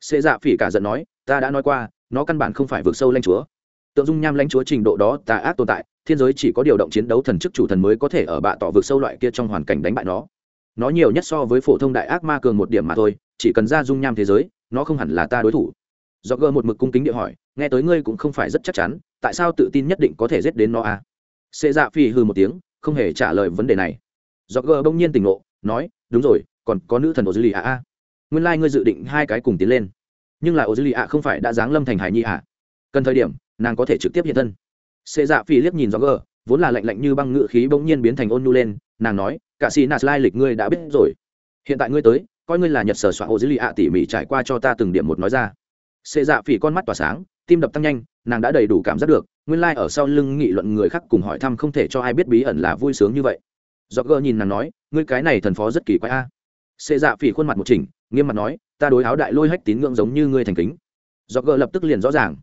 xê dạ phỉ cả giận nói, ta đã nói qua, nó căn bản không phải vực sâu lanh chúa. Tượng dung nham lanh chúa trình độ đó tà ác tồn tại thiên giới chỉ có điều động chiến đấu thần chức chủ thần mới có thể ở bạ tỏ vực sâu loại kia trong hoàn cảnh đánh bại nó. Nó nhiều nhất so với phổ thông đại ác ma cường một điểm mà thôi, chỉ cần ra dung nham thế giới, nó không hẳn là ta đối thủ. Do gơ một mực cung kính địa hỏi, nghe tới ngươi cũng không phải rất chắc chắn, tại sao tự tin nhất định có thể giết đến nó à? Xê dạ phi hư một tiếng, không hề trả lời vấn đề này. Do gơ bỗng nhiên tỉnh ngộ, nói, đúng rồi, còn có nữ thần ô dư lì ạ a nguyên lai、like、ngươi dự định hai cái cùng tiến lên. Nhưng là ô dư lì ạ không phải đã giáng lâm thành hải nhi ạ à? cần thời điểm, nàng có thể trực tiếp hiện thân xê dạ phi liếc nhìn do Gờ, vốn là lạnh lạnh như băng ngự khí bỗng nhiên biến thành ôn nhu lên nàng nói cả xì nạt lai lịch ngươi đã biết rồi. Hiện tại ngươi tới coi ngươi là nhật sở soạn hồ dữ lì ạ tỉ mỉ trải qua cho ta từng điểm một nói ra. Xê dạ Phi con mắt tỏa sáng tim đập tăng nhanh nàng đã đầy đủ cảm giác được nguyên lai、like、ở sau lưng nghị luận người khác cùng hỏi thăm không thể cho ai biết bí ẩn là vui sướng như vậy. Do Gờ nhìn nàng nói ngươi cái này thần phó rất kỳ quái a. À. xê dạ phỉ khuôn mặt một chỉnh nghiêm mặt nói ta đối áo đại lôi hách tín ngưỡng giống như ngươi thành kính. Do Gờ lập tức liền rõ ràng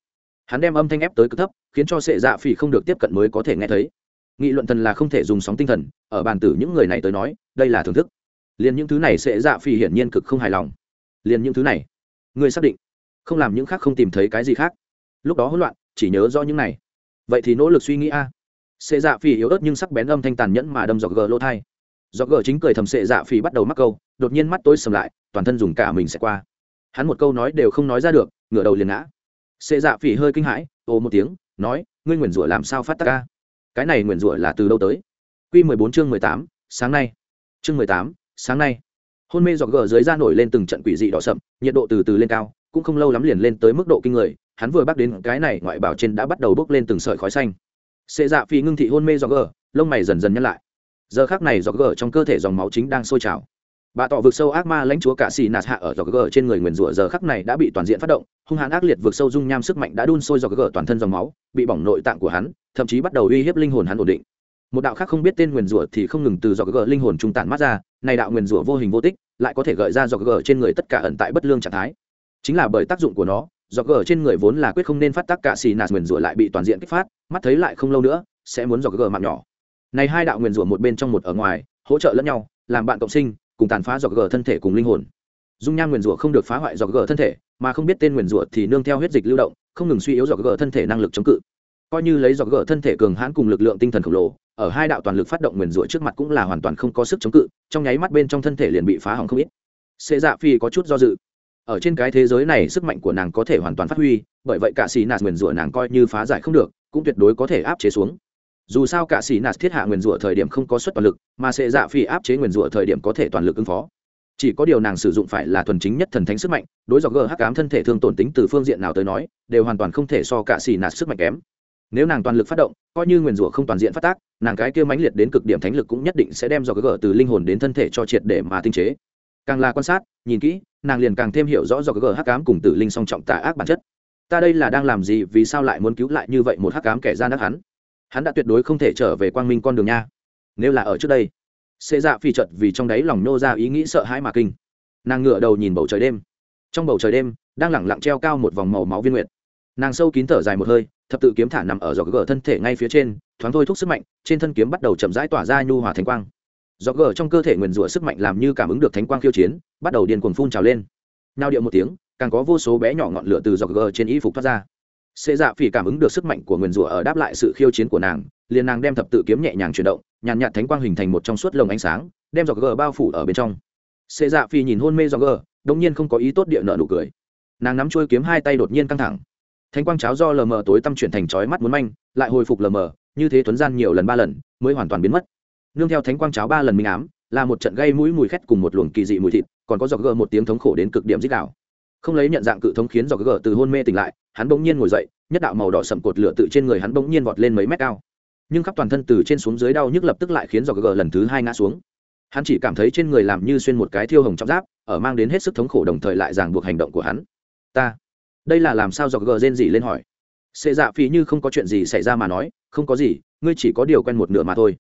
hắn đem âm thanh ép tới cực thấp, khiến cho sệ dạ phỉ không được tiếp cận mới có thể nghe thấy. Nghị luận thần là không thể dùng sóng tinh thần, ở bàn tử những người này tới nói, đây là thưởng thức. Liền những thứ này Sệ dạ Phỉ hiển nhiên cực không hài lòng. Liền những thứ này người xác định, không làm những khác không tìm thấy cái gì khác? Lúc đó hỗn loạn, chỉ nhớ do những này. Vậy thì nỗ lực suy nghĩ a. À. sệ dạ Phỉ yếu ớt nhưng sắc bén âm thanh tàn nhẫn mà đâm dọc gờ lỗ thai. Dọc gờ chính cười thầm sệ dạ Phỉ bắt đầu mắc câu, đột nhiên mắt tôi sầm lại, toàn thân dùng cả mình sẽ qua. Hắn một câu nói đều không nói ra được, ngửa đầu liền ngã xê dạ phỉ hơi kinh hãi, ồ một tiếng, nói, ngươi nguyền rủa làm sao phát tác ca? Cái này nguyền rủa là từ đâu tới? Q mười bốn chương mười tám, sáng nay. Chương mười tám, sáng nay. Hôn mê dọc gờ dưới da nổi lên từng trận quỷ dị đỏ sậm, nhiệt độ từ từ lên cao, cũng không lâu lắm liền lên tới mức độ kinh người, hắn vừa bắt đến cái này ngoại bảo trên đã bắt đầu bốc lên từng sợi khói xanh. Xê dạ phỉ ngưng thị hôn mê dọc gờ, lông mày dần dần nhăn lại. Giờ khác này dọc gờ trong cơ thể dòng máu chính đang sôi trào bà tỏ vực sâu ác ma lãnh chúa cả xì nạt hạ ở dọc gờ trên người nguyền rủa giờ khắc này đã bị toàn diện phát động, hung hãn ác liệt vực sâu dung nham sức mạnh đã đun sôi dọc gờ toàn thân dòng máu, bị bỏng nội tạng của hắn, thậm chí bắt đầu uy hiếp linh hồn hắn ổn định. Một đạo khác không biết tên nguyền rủa thì không ngừng từ dọc gờ linh hồn trung tản mắt ra, này đạo nguyền rủa vô hình vô tích, lại có thể gợi ra dọc gờ trên người tất cả ẩn tại bất lương trạng thái. Chính là bởi tác dụng của nó, dọc gờ trên người vốn là quyết không nên phát tác cả xì nạt nguyền rủa lại bị toàn diện kích phát, mắt thấy lại không lâu nữa, sẽ muốn dọc gờ mạng nhỏ. Này hai đạo nguyền rủa một bên trong một ở ngoài, hỗ trợ lẫn nhau, làm bạn cộng sinh cùng tàn phá dọc gờ thân thể cùng linh hồn. Dung nham nguyền rủa không được phá hoại dọc gờ thân thể, mà không biết tên nguyền rủa thì nương theo huyết dịch lưu động, không ngừng suy yếu dọc gờ thân thể năng lực chống cự. Coi như lấy dọc gờ thân thể cường hãn cùng lực lượng tinh thần khổng lồ, ở hai đạo toàn lực phát động nguyền rủa trước mặt cũng là hoàn toàn không có sức chống cự, trong nháy mắt bên trong thân thể liền bị phá hỏng không ít. Xê dạ phi có chút do dự. Ở trên cái thế giới này sức mạnh của nàng có thể hoàn toàn phát huy, bởi vậy cả xì nạt nguyền rủa nàng coi như phá giải không được, cũng tuyệt đối có thể áp chế xuống dù sao cả xì nạt thiết hạ nguyền rủa thời điểm không có suất toàn lực, mà sẽ dạ phi áp chế nguyền rủa thời điểm có thể toàn lực ứng phó. Chỉ có điều nàng sử dụng phải là thuần chính nhất thần thánh sức mạnh, đối dọc gờ hắc ám thân thể thương tổn tính từ phương diện nào tới nói, đều hoàn toàn không thể so cả xì nạt sức mạnh kém. Nếu nàng toàn lực phát động, coi như nguyền rủa không toàn diện phát tác, nàng cái kia mãnh liệt đến cực điểm thánh lực cũng nhất định sẽ đem dọc g từ linh hồn đến thân thể cho triệt để mà tinh chế. Càng là quan sát, nhìn kỹ, nàng liền càng thêm hiểu rõ dọc g hắc ám cùng tử linh song trọng tà ác bản chất. Ta đây là đang làm gì, vì sao lại muốn cứu lại như vậy một hắc ám kẻ gian đắc hắn? Hắn đã tuyệt đối không thể trở về quang minh con đường nha. Nếu là ở trước đây xê dạ phi chợt vì trong đáy lòng nô ra ý nghĩ sợ hãi mà kinh. Nàng ngựa đầu nhìn bầu trời đêm. Trong bầu trời đêm, đang lẳng lặng treo cao một vòng màu máu viên nguyệt. Nàng sâu kín thở dài một hơi, thập tự kiếm thả nằm ở dọc gờ thân thể ngay phía trên, thoáng thôi thúc sức mạnh, trên thân kiếm bắt đầu chậm rãi tỏa ra nhu hòa thánh quang. Dọc gờ trong cơ thể nguyền rủa sức mạnh làm như cảm ứng được thánh quang khiêu chiến, bắt đầu điên cuồng phun trào lên. Nao điệu một tiếng, càng có vô số bé nhỏ ngọn lửa từ dọc gờ trên y phục thoát ra xê dạ phỉ cảm ứng được sức mạnh của nguyền rủa ở đáp lại sự khiêu chiến của nàng, liền nàng đem thập tự kiếm nhẹ nhàng chuyển động, nhàn nhạt thánh quang hình thành một trong suốt lồng ánh sáng, đem dọc gờ bao phủ ở bên trong. Xê dạ phỉ nhìn hôn mê dọc gờ đông nhiên không có ý tốt địa nợ nụ cười. Nàng nắm chuôi kiếm hai tay đột nhiên căng thẳng. Thánh quang cháo do lờ mờ tối tăm chuyển thành chói mắt muốn manh, lại hồi phục lờ mờ, như thế tuấn gian nhiều lần ba lần, mới hoàn toàn biến mất. Nương theo thánh quang cháo ba lần minh ám, là một trận gây mũi mùi khét cùng một luồng kỳ dị mùi thịt, còn có giọt gờ một tiếng thống khổ đến cực điểm dích đạo không lấy nhận dạng cự thống khiến dò gờ từ hôn mê tỉnh lại, hắn bỗng nhiên ngồi dậy, nhất đạo màu đỏ sậm cột lửa tự trên người hắn bỗng nhiên vọt lên mấy mét cao. Nhưng khắp toàn thân từ trên xuống dưới đau nhức lập tức lại khiến dò gờ lần thứ hai ngã xuống. Hắn chỉ cảm thấy trên người làm như xuyên một cái thiêu hồng trong giáp, ở mang đến hết sức thống khổ đồng thời lại ràng buộc hành động của hắn. Ta, đây là làm sao? do gờ rên gì lên hỏi. Xệ dạ phí như không có chuyện gì xảy ra mà nói, không có gì, ngươi chỉ có điều quen một nửa mà thôi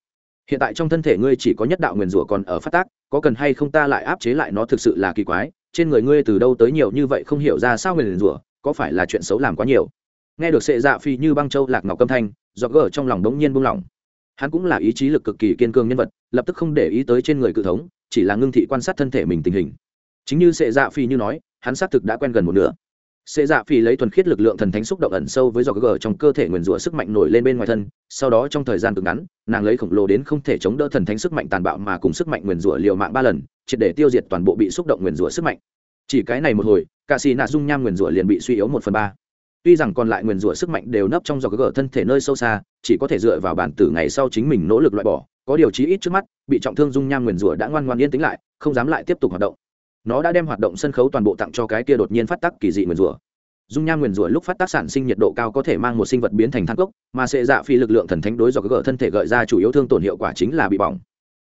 hiện tại trong thân thể ngươi chỉ có nhất đạo nguyền rủa còn ở phát tác, có cần hay không ta lại áp chế lại nó thực sự là kỳ quái, trên người ngươi từ đâu tới nhiều như vậy không hiểu ra sao nguyền rủa, có phải là chuyện xấu làm quá nhiều? Nghe được sệ dạ phi như băng châu lạc ngọc câm thanh do gỡ trong lòng đống nhiên buông lỏng. Hắn cũng là ý chí lực cực kỳ kiên cường nhân vật, lập tức không để ý tới trên người cự thống, chỉ là ngưng thị quan sát thân thể mình tình hình. Chính như sệ dạ phi như nói, hắn xác thực đã quen gần một nửa xệ dạ Phỉ lấy thuần khiết lực lượng thần thánh xúc động ẩn sâu với giọt gờ trong cơ thể nguyên rủa sức mạnh nổi lên bên ngoài thân, sau đó trong thời gian cực ngắn, nàng lấy khổng lồ đến không thể chống đỡ thần thánh sức mạnh tàn bạo mà cùng sức mạnh nguyên rủa liều mạng ba lần, triệt để tiêu diệt toàn bộ bị xúc động nguyên rủa sức mạnh. Chỉ cái này một hồi, cả xì nạ dung nham nguyên rủa liền bị suy yếu một phần ba. Tuy rằng còn lại nguyên rủa sức mạnh đều nấp trong giọt gờ thân thể nơi sâu xa, chỉ có thể dựa vào bản tử ngày sau chính mình nỗ lực loại bỏ, có điều chí ít trước mắt, bị trọng thương dung nham nguyên rủa đã ngoan ngoãn yên tĩnh lại, không dám lại tiếp tục hoạt động nó đã đem hoạt động sân khấu toàn bộ tặng cho cái kia đột nhiên phát tác kỳ dị nguyền rủa. Dung nham nguyền rủa lúc phát tác sản sinh nhiệt độ cao có thể mang một sinh vật biến thành than cốc, mà sệ dạ phi lực lượng thần thánh đối do gỡ thân thể gợi ra chủ yếu thương tổn hiệu quả chính là bị bỏng.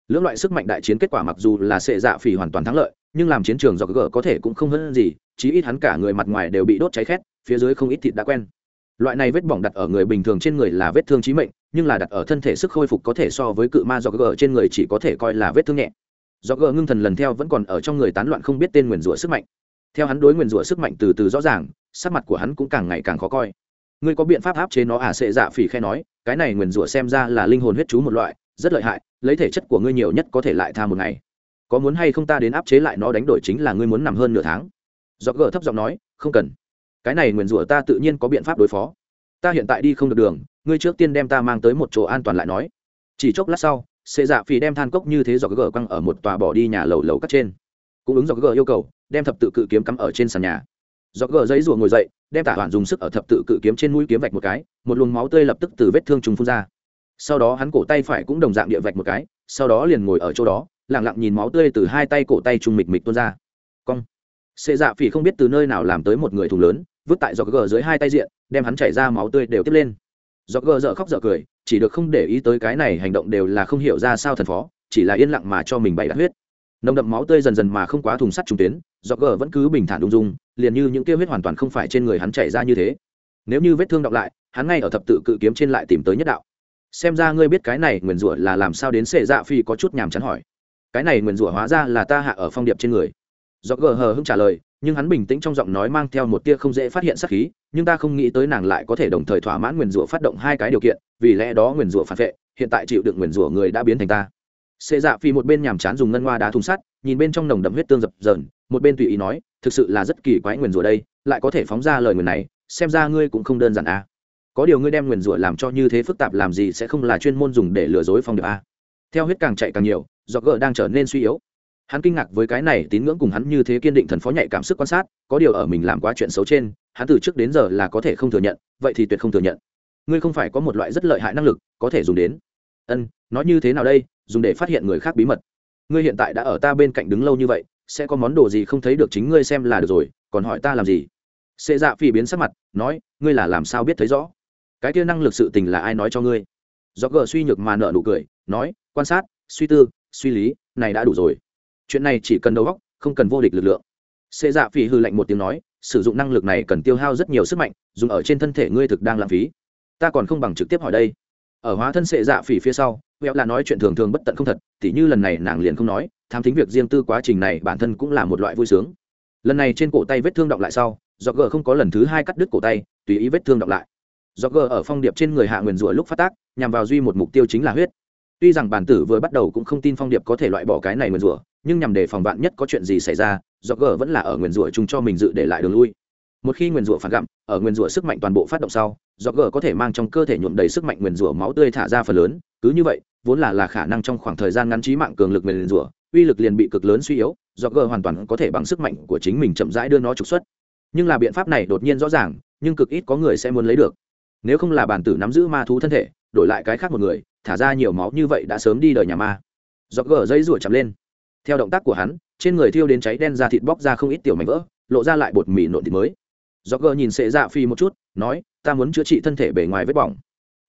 Lưỡng loại sức mạnh đại chiến kết quả mặc dù là sệ dạ phi hoàn toàn thắng lợi, nhưng làm chiến trường do gỡ có thể cũng không hơn gì, chí ít hắn cả người mặt ngoài đều bị đốt cháy khét, phía dưới không ít thịt đã quen. Loại này vết bỏng đặt ở người bình thường trên người là vết thương chí mệnh, nhưng là đặt ở thân thể sức khôi phục có thể so với cự ma do gỡ trên người chỉ có thể coi là vết thương nhẹ do gờ ngưng thần lần theo vẫn còn ở trong người tán loạn không biết tên nguyền rủa sức mạnh. Theo hắn đối nguyền rủa sức mạnh từ từ rõ ràng, sắc mặt của hắn cũng càng ngày càng khó coi. Ngươi có biện pháp áp chế nó à? Sệ dạ phỉ khe nói, cái này nguyền rủa xem ra là linh hồn huyết chú một loại, rất lợi hại, lấy thể chất của ngươi nhiều nhất có thể lại tha một ngày. Có muốn hay không ta đến áp chế lại nó đánh đổi chính là ngươi muốn nằm hơn nửa tháng. Do gờ thấp giọng nói, không cần. Cái này nguyền rủa ta tự nhiên có biện pháp đối phó. Ta hiện tại đi không được đường, ngươi trước tiên đem ta mang tới một chỗ an toàn lại nói. Chỉ chốc lát sau xệ dạ phỉ đem than cốc như thế dọc gờ quăng ở một tòa bỏ đi nhà lầu lầu cắt trên. Cũng ứng dọc gờ yêu cầu, đem thập tự cự kiếm cắm ở trên sàn nhà. Dọc gờ giấy rùa ngồi dậy, đem tả hoàn dùng sức ở thập tự cự kiếm trên mũi kiếm vạch một cái, một luồng máu tươi lập tức từ vết thương trùng phun ra. Sau đó hắn cổ tay phải cũng đồng dạng địa vạch một cái, sau đó liền ngồi ở chỗ đó lẳng lặng nhìn máu tươi từ hai tay cổ tay trung mịch mịch tuôn ra. Cong. Xệ dạ phỉ không biết từ nơi nào làm tới một người thùng lớn, vứt tại dọc gờ dưới hai tay diện, đem hắn chảy ra máu tươi đều tiếp lên. Dọc gờ dở khóc dở cười chỉ được không để ý tới cái này hành động đều là không hiểu ra sao thần phó, chỉ là yên lặng mà cho mình bày đặt huyết. Nồng đậm máu tươi dần dần mà không quá thùng sắt trùng tuyến, do gờ vẫn cứ bình thản ung dung, liền như những tiêu huyết hoàn toàn không phải trên người hắn chảy ra như thế. Nếu như vết thương đọng lại, hắn ngay ở thập tự cự kiếm trên lại tìm tới nhất đạo. Xem ra ngươi biết cái này nguyền rủa là làm sao đến sệ dạ phi có chút nhàm chán hỏi. Cái này nguyền rủa hóa ra là ta hạ ở phong điệp trên người. Do gờ hờ hưng trả lời nhưng hắn bình tĩnh trong giọng nói mang theo một tia không dễ phát hiện sắc khí, nhưng ta không nghĩ tới nàng lại có thể đồng thời thỏa mãn nguyền rủa phát động hai cái điều kiện, vì lẽ đó nguyền rủa phản vệ, hiện tại chịu đựng nguyền rủa người đã biến thành ta xê dạ phi một bên nhàm chán dùng ngân hoa đá thùng sắt, nhìn bên trong nồng đậm huyết tương dập dờn, một bên tùy ý nói, thực sự là rất kỳ quái nguyền rủa đây, lại có thể phóng ra lời nguyền này, xem ra ngươi cũng không đơn giản à. có điều ngươi đem nguyền rủa làm cho như thế phức tạp làm gì sẽ không là chuyên môn dùng để lừa dối phong được à. theo huyết càng chạy càng nhiều do gờ đang trở nên suy yếu hắn kinh ngạc với cái này tín ngưỡng cùng hắn như thế kiên định thần phó nhạy cảm sức quan sát, có điều ở mình làm quá chuyện xấu trên, hắn từ trước đến giờ là có thể không thừa nhận, vậy thì tuyệt không thừa nhận. Ngươi không phải có một loại rất lợi hại năng lực, có thể dùng đến. Ân, nói như thế nào đây? Dùng để phát hiện người khác bí mật. Ngươi hiện tại đã ở ta bên cạnh đứng lâu như vậy, sẽ có món đồ gì không thấy được chính ngươi xem là được rồi, còn hỏi ta làm gì? Xê dạ phi biến sắc mặt, nói, ngươi là làm sao biết thấy rõ? Cái kia năng lực sự tình là ai nói cho ngươi? Do gờ suy nhược mà nợ nụ cười, nói, quan sát, suy tư, suy lý, này đã đủ rồi chuyện này chỉ cần đầu óc, không cần vô địch lực lượng. Xê dạ phỉ hư lạnh một tiếng nói, sử dụng năng lực này cần tiêu hao rất nhiều sức mạnh, dùng ở trên thân thể ngươi thực đang lãng phí. Ta còn không bằng trực tiếp hỏi đây. Ở hóa thân xệ dạ phỉ phía sau, vẹo là nói chuyện thường thường bất tận không thật, tỉ như lần này nàng liền không nói, tham thính việc riêng tư quá trình này bản thân cũng là một loại vui sướng. Lần này trên cổ tay vết thương động lại sau do g không có lần thứ hai cắt đứt cổ tay, tùy ý vết thương động lại. Do g ở phong điệp trên người hạ nguyền rủa lúc phát tác, nhằm vào duy một mục tiêu chính là huyết tuy rằng bản tử vừa bắt đầu cũng không tin phong điệp có thể loại bỏ cái này nguyền rủa, nhưng nhằm để phòng vạn nhất có chuyện gì xảy ra do g vẫn là ở nguyền rủa chung cho mình dự để lại đường lui. Một khi nguyền rủa phản gặm, ở nguyền rủa sức mạnh toàn bộ phát động sau do g có thể mang trong cơ thể nhuộm đầy sức mạnh nguyền rủa máu tươi thả ra phần lớn. Cứ như vậy, vốn là là khả năng trong khoảng thời gian ngắn trí mạng cường lực nguyền rủa, uy lực liền bị cực lớn suy yếu do g hoàn toàn có thể bằng sức mạnh của chính mình chậm rãi đưa nó trục xuất. Nhưng là biện pháp này đột nhiên rõ ràng, nhưng cực ít có người sẽ muốn lấy được. Nếu không là bản tử nắm giữ ma thú thân thể, đổi lại cái khác một người thả ra nhiều máu như vậy đã sớm đi đời nhà ma. Dọc g dây rủa chậm lên. Theo động tác của hắn, trên người thiêu đến cháy đen ra thịt bóc ra không ít tiểu mảnh vỡ, lộ ra lại bột mì nộn thịt mới. Dọc g nhìn sệ dạ phi một chút, nói, ta muốn chữa trị thân thể bề ngoài vết bỏng.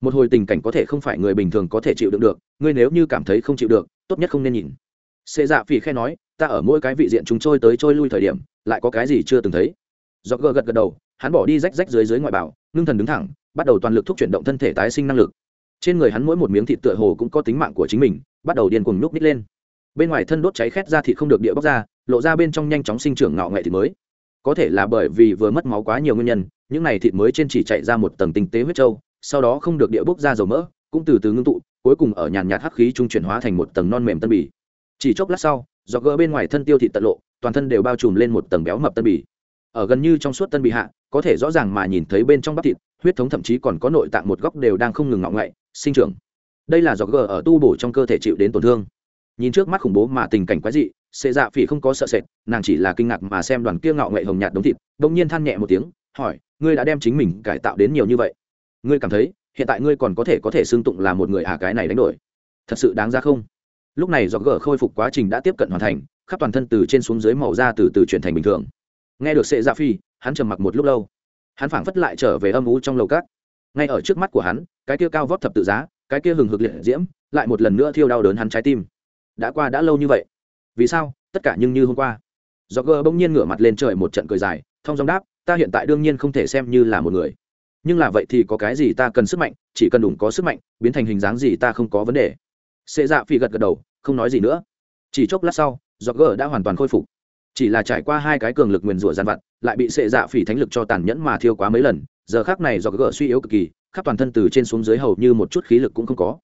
Một hồi tình cảnh có thể không phải người bình thường có thể chịu đựng được, ngươi nếu như cảm thấy không chịu được, tốt nhất không nên nhìn. Sệ dạ phi khe nói, ta ở mỗi cái vị diện chúng trôi tới trôi lui thời điểm, lại có cái gì chưa từng thấy. Dọc g gật gật đầu, hắn bỏ đi rách rách dưới dưới ngoại bảo, ngưng thần đứng thẳng, bắt đầu toàn lực thúc chuyển động thân thể tái sinh năng lực trên người hắn mỗi một miếng thịt tựa hồ cũng có tính mạng của chính mình, bắt đầu điên cuồng nhúc nít lên. Bên ngoài thân đốt cháy khét ra thịt không được địa bóc ra, lộ ra bên trong nhanh chóng sinh trưởng ngạo nghệ thịt mới. Có thể là bởi vì vừa mất máu quá nhiều nguyên nhân, những này thịt mới trên chỉ chạy ra một tầng tinh tế huyết trâu, sau đó không được địa bốc ra dầu mỡ, cũng từ từ ngưng tụ, cuối cùng ở nhàn nhạt hắc khí trung chuyển hóa thành một tầng non mềm tân bì. Chỉ chốc lát sau, do gỡ bên ngoài thân tiêu thịt tận lộ, toàn thân đều bao trùm lên một tầng béo mập tân bì. Ở gần như trong suốt tân bì hạ, có thể rõ ràng mà nhìn thấy bên trong bắp thịt huyết thống thậm chí còn có nội tạng một góc đều đang không ngừng ngọng ngậy, sinh trưởng. Đây là do g ở tu bổ trong cơ thể chịu đến tổn thương. Nhìn trước mắt khủng bố mà tình cảnh quái dị, Sệ dạ phỉ không có sợ sệt, nàng chỉ là kinh ngạc mà xem đoàn kia ngạo nghệ hồng nhạt đống thịt đông nhiên than nhẹ một tiếng, hỏi, ngươi đã đem chính mình cải tạo đến nhiều như vậy? Ngươi cảm thấy, hiện tại ngươi còn có thể có thể xưng tụng là một người à cái này đánh đổi? Thật sự đáng ra không? Lúc này do gỡ khôi phục quá trình đã tiếp cận hoàn thành, khắp toàn thân từ trên xuống dưới màu da từ từ chuyển thành bình thường. Nghe được sệ dạ phi hắn trầm mặc một lúc lâu hắn phảng phất lại trở về âm u trong lầu cát ngay ở trước mắt của hắn, cái kia cao vót thập tự giá, cái kia hừng hực liệt diễm, lại một lần nữa thiêu đau đớn hắn trái tim. Đã qua đã lâu như vậy. Vì sao? Tất cả nhưng như hôm qua. Do gờ bỗng nhiên ngửa mặt lên trời một trận cười dài, thông giọng đáp, ta hiện tại đương nhiên không thể xem như là một người. Nhưng là vậy thì có cái gì ta cần sức mạnh, chỉ cần đủ có sức mạnh, biến thành hình dáng gì ta không có vấn đề. Xê dạ phi gật gật đầu, không nói gì nữa. Chỉ chốc lát sau do gờ đã hoàn toàn khôi phục chỉ là trải qua hai cái cường lực nguyền rủa gian vặt, lại bị sệ dạ phỉ thánh lực cho tàn nhẫn mà thiêu quá mấy lần, giờ khác này do gỡ suy yếu cực kỳ, khắp toàn thân từ trên xuống dưới hầu như một chút khí lực cũng không có.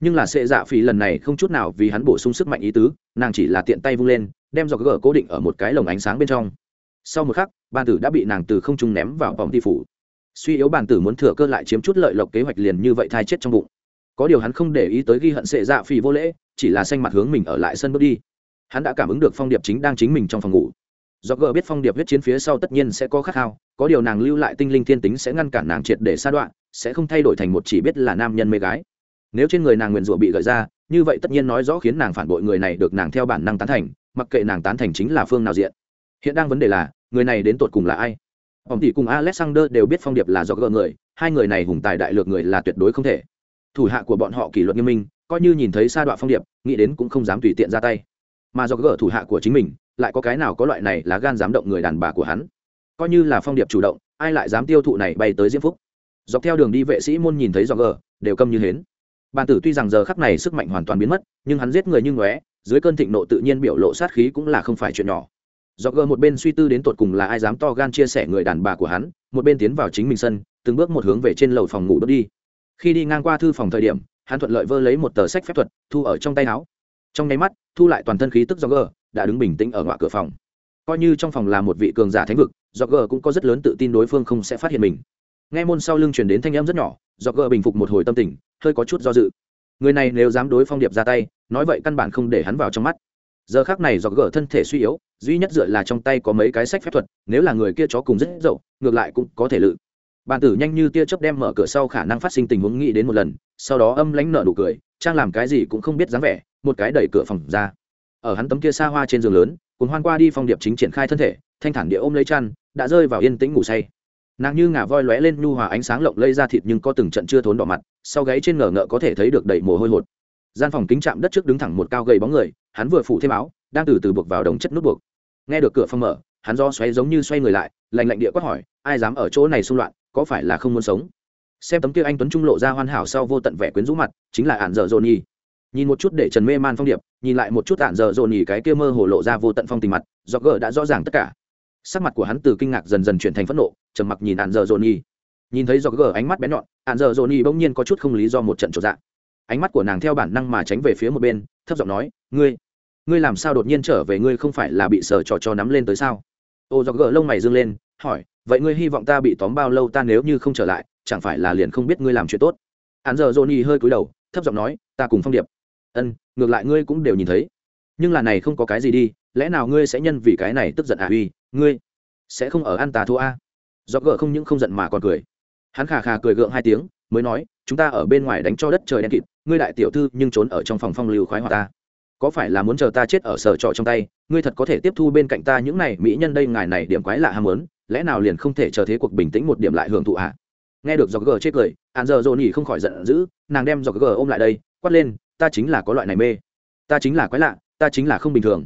Nhưng là sệ dạ phỉ lần này không chút nào vì hắn bổ sung sức mạnh ý tứ, nàng chỉ là tiện tay vung lên, đem do gỡ cố định ở một cái lồng ánh sáng bên trong. Sau một khắc, bàn tử đã bị nàng từ không trung ném vào vòng ti phủ. Suy yếu bàn tử muốn thừa cơ lại chiếm chút lợi lộc kế hoạch liền như vậy thai chết trong bụng. Có điều hắn không để ý tới ghi hận sệ dạ phỉ vô lễ, chỉ là xanh mặt hướng mình ở lại sân bước đi hắn đã cảm ứng được phong điệp chính đang chính mình trong phòng ngủ. Do gờ biết phong điệp huyết chiến phía sau tất nhiên sẽ có khát khao, có điều nàng lưu lại tinh linh thiên tính sẽ ngăn cản nàng triệt để sa đoạn, sẽ không thay đổi thành một chỉ biết là nam nhân mê gái. Nếu trên người nàng nguyền rủa bị gợi ra, như vậy tất nhiên nói rõ khiến nàng phản bội người này được nàng theo bản năng tán thành, mặc kệ nàng tán thành chính là phương nào diện. Hiện đang vấn đề là, người này đến tột cùng là ai? Ông tỷ cùng alexander đều biết phong điệp là do gỡ người, hai người này hùng tài đại lược người là tuyệt đối không thể. Thủ hạ của bọn họ kỷ luật nghiêm minh, coi như nhìn thấy sa đoạn phong điệp, nghĩ đến cũng không dám tùy tiện ra tay mà do gỡ thủ hạ của chính mình, lại có cái nào có loại này là gan dám động người đàn bà của hắn? Coi như là phong điệp chủ động, ai lại dám tiêu thụ này bay tới diễm phúc? Dọc theo đường đi vệ sĩ môn nhìn thấy do gỡ đều câm như hến. Bàn tử tuy rằng giờ khắc này sức mạnh hoàn toàn biến mất, nhưng hắn giết người như ngóe, dưới cơn thịnh nộ tự nhiên biểu lộ sát khí cũng là không phải chuyện nhỏ. Do gờ một bên suy tư đến tột cùng là ai dám to gan chia sẻ người đàn bà của hắn, một bên tiến vào chính mình sân, từng bước một hướng về trên lầu phòng ngủ bước đi. Khi đi ngang qua thư phòng thời điểm, hắn thuận lợi vơ lấy một tờ sách phép thuật, thu ở trong tay áo trong nháy mắt, thu lại toàn thân khí tức do gờ đã đứng bình tĩnh ở ngoại cửa phòng. Coi như trong phòng là một vị cường giả thánh vực do gờ cũng có rất lớn tự tin đối phương không sẽ phát hiện mình. Nghe môn sau lưng chuyển đến thanh âm rất nhỏ do gờ bình phục một hồi tâm tình, hơi có chút do dự. Người này nếu dám đối phong điệp ra tay, nói vậy căn bản không để hắn vào trong mắt. Giờ khác này do g thân thể suy yếu, duy nhất dựa là trong tay có mấy cái sách phép thuật, nếu là người kia chó cùng rất dậu, ngược lại cũng có thể lự. Bàn tử nhanh như tia chớp đem mở cửa sau khả năng phát sinh tình huống nghĩ đến một lần, sau đó âm lánh nợ nụ cười, trang làm cái gì cũng không biết dáng vẻ một cái đẩy cửa phòng ra. Ở hắn tấm kia xa hoa trên giường lớn cùng hoan qua đi phong điệp chính triển khai thân thể, thanh thản địa ôm lấy chăn, đã rơi vào yên tĩnh ngủ say. Nàng như ngà voi lóe lên nhu hòa ánh sáng lộng lây ra thịt nhưng có từng trận chưa thốn đỏ mặt, sau gáy trên ngờ ngợ có thể thấy được đầy mồ hôi hột. Gian phòng kính chạm đất trước đứng thẳng một cao gầy bóng người, hắn vừa phủ thêm áo, đang từ từ buộc vào đồng chất nút buộc. Nghe được cửa phòng mở, hắn do xoáy giống như xoay người lại, lạnh lạnh địa quát hỏi, ai dám ở chỗ này xung loạn, có phải là không muốn sống? Xem tấm kia anh tuấn trung lộ ra hoàn hảo sau vô tận vẻ quyến rũ mặt, chính là ản dở dồn nhi nhìn một chút để trần mê man phong điệp nhìn lại một chút tản dở dồn nhỉ cái kia mơ hồ lộ ra vô tận phong tình mặt do gờ đã rõ ràng tất cả. Sắc mặt của hắn từ kinh ngạc dần dần chuyển thành phẫn nộ trầm mặc nhìn tản dở dồn nhỉ, nhìn thấy do gờ ánh mắt bé nhọn tản dở dồn nhỉ bỗng nhiên có chút không lý do một trận trộn dạng ánh mắt của nàng theo bản năng mà tránh về phía một bên thấp giọng nói ngươi ngươi làm sao đột nhiên trở về? Ngươi không phải là bị sờ trò cho nắm lên tới sao? Ô do gờ lông mày dương lên hỏi vậy ngươi hy vọng ta bị tóm bao lâu? Ta nếu như không trở lại chẳng phải là liền không biết ngươi làm chuyện tốt? Hắn giờ johnny hơi cúi đầu thấp giọng nói ta cùng phong điệp ân, ngược lại ngươi cũng đều nhìn thấy. Nhưng là này không có cái gì đi, lẽ nào ngươi sẽ nhân vì cái này tức giận à uy, ngươi sẽ không ở ăn tà thua a? Do gờ không những không giận mà còn cười. Hắn khà khà cười gượng hai tiếng, mới nói, chúng ta ở bên ngoài đánh cho đất trời đen kịt, ngươi đại tiểu thư nhưng trốn ở trong phòng phong lưu khoái hoạt ta. Có phải là muốn chờ ta chết ở sở trọ trong tay, ngươi thật có thể tiếp thu bên cạnh ta những này mỹ nhân đây ngài này điểm quái lạ ham muốn, lẽ nào liền không thể chờ thế cuộc bình tĩnh một điểm lại hưởng thụ ạ à? nghe được dọc gờ chết cười hạn giờ dồn nhỉ không khỏi giận dữ, nàng đem dọc gờ ôm lại đây, quát lên ta chính là có loại này mê. Ta chính là quái lạ, ta chính là không bình thường.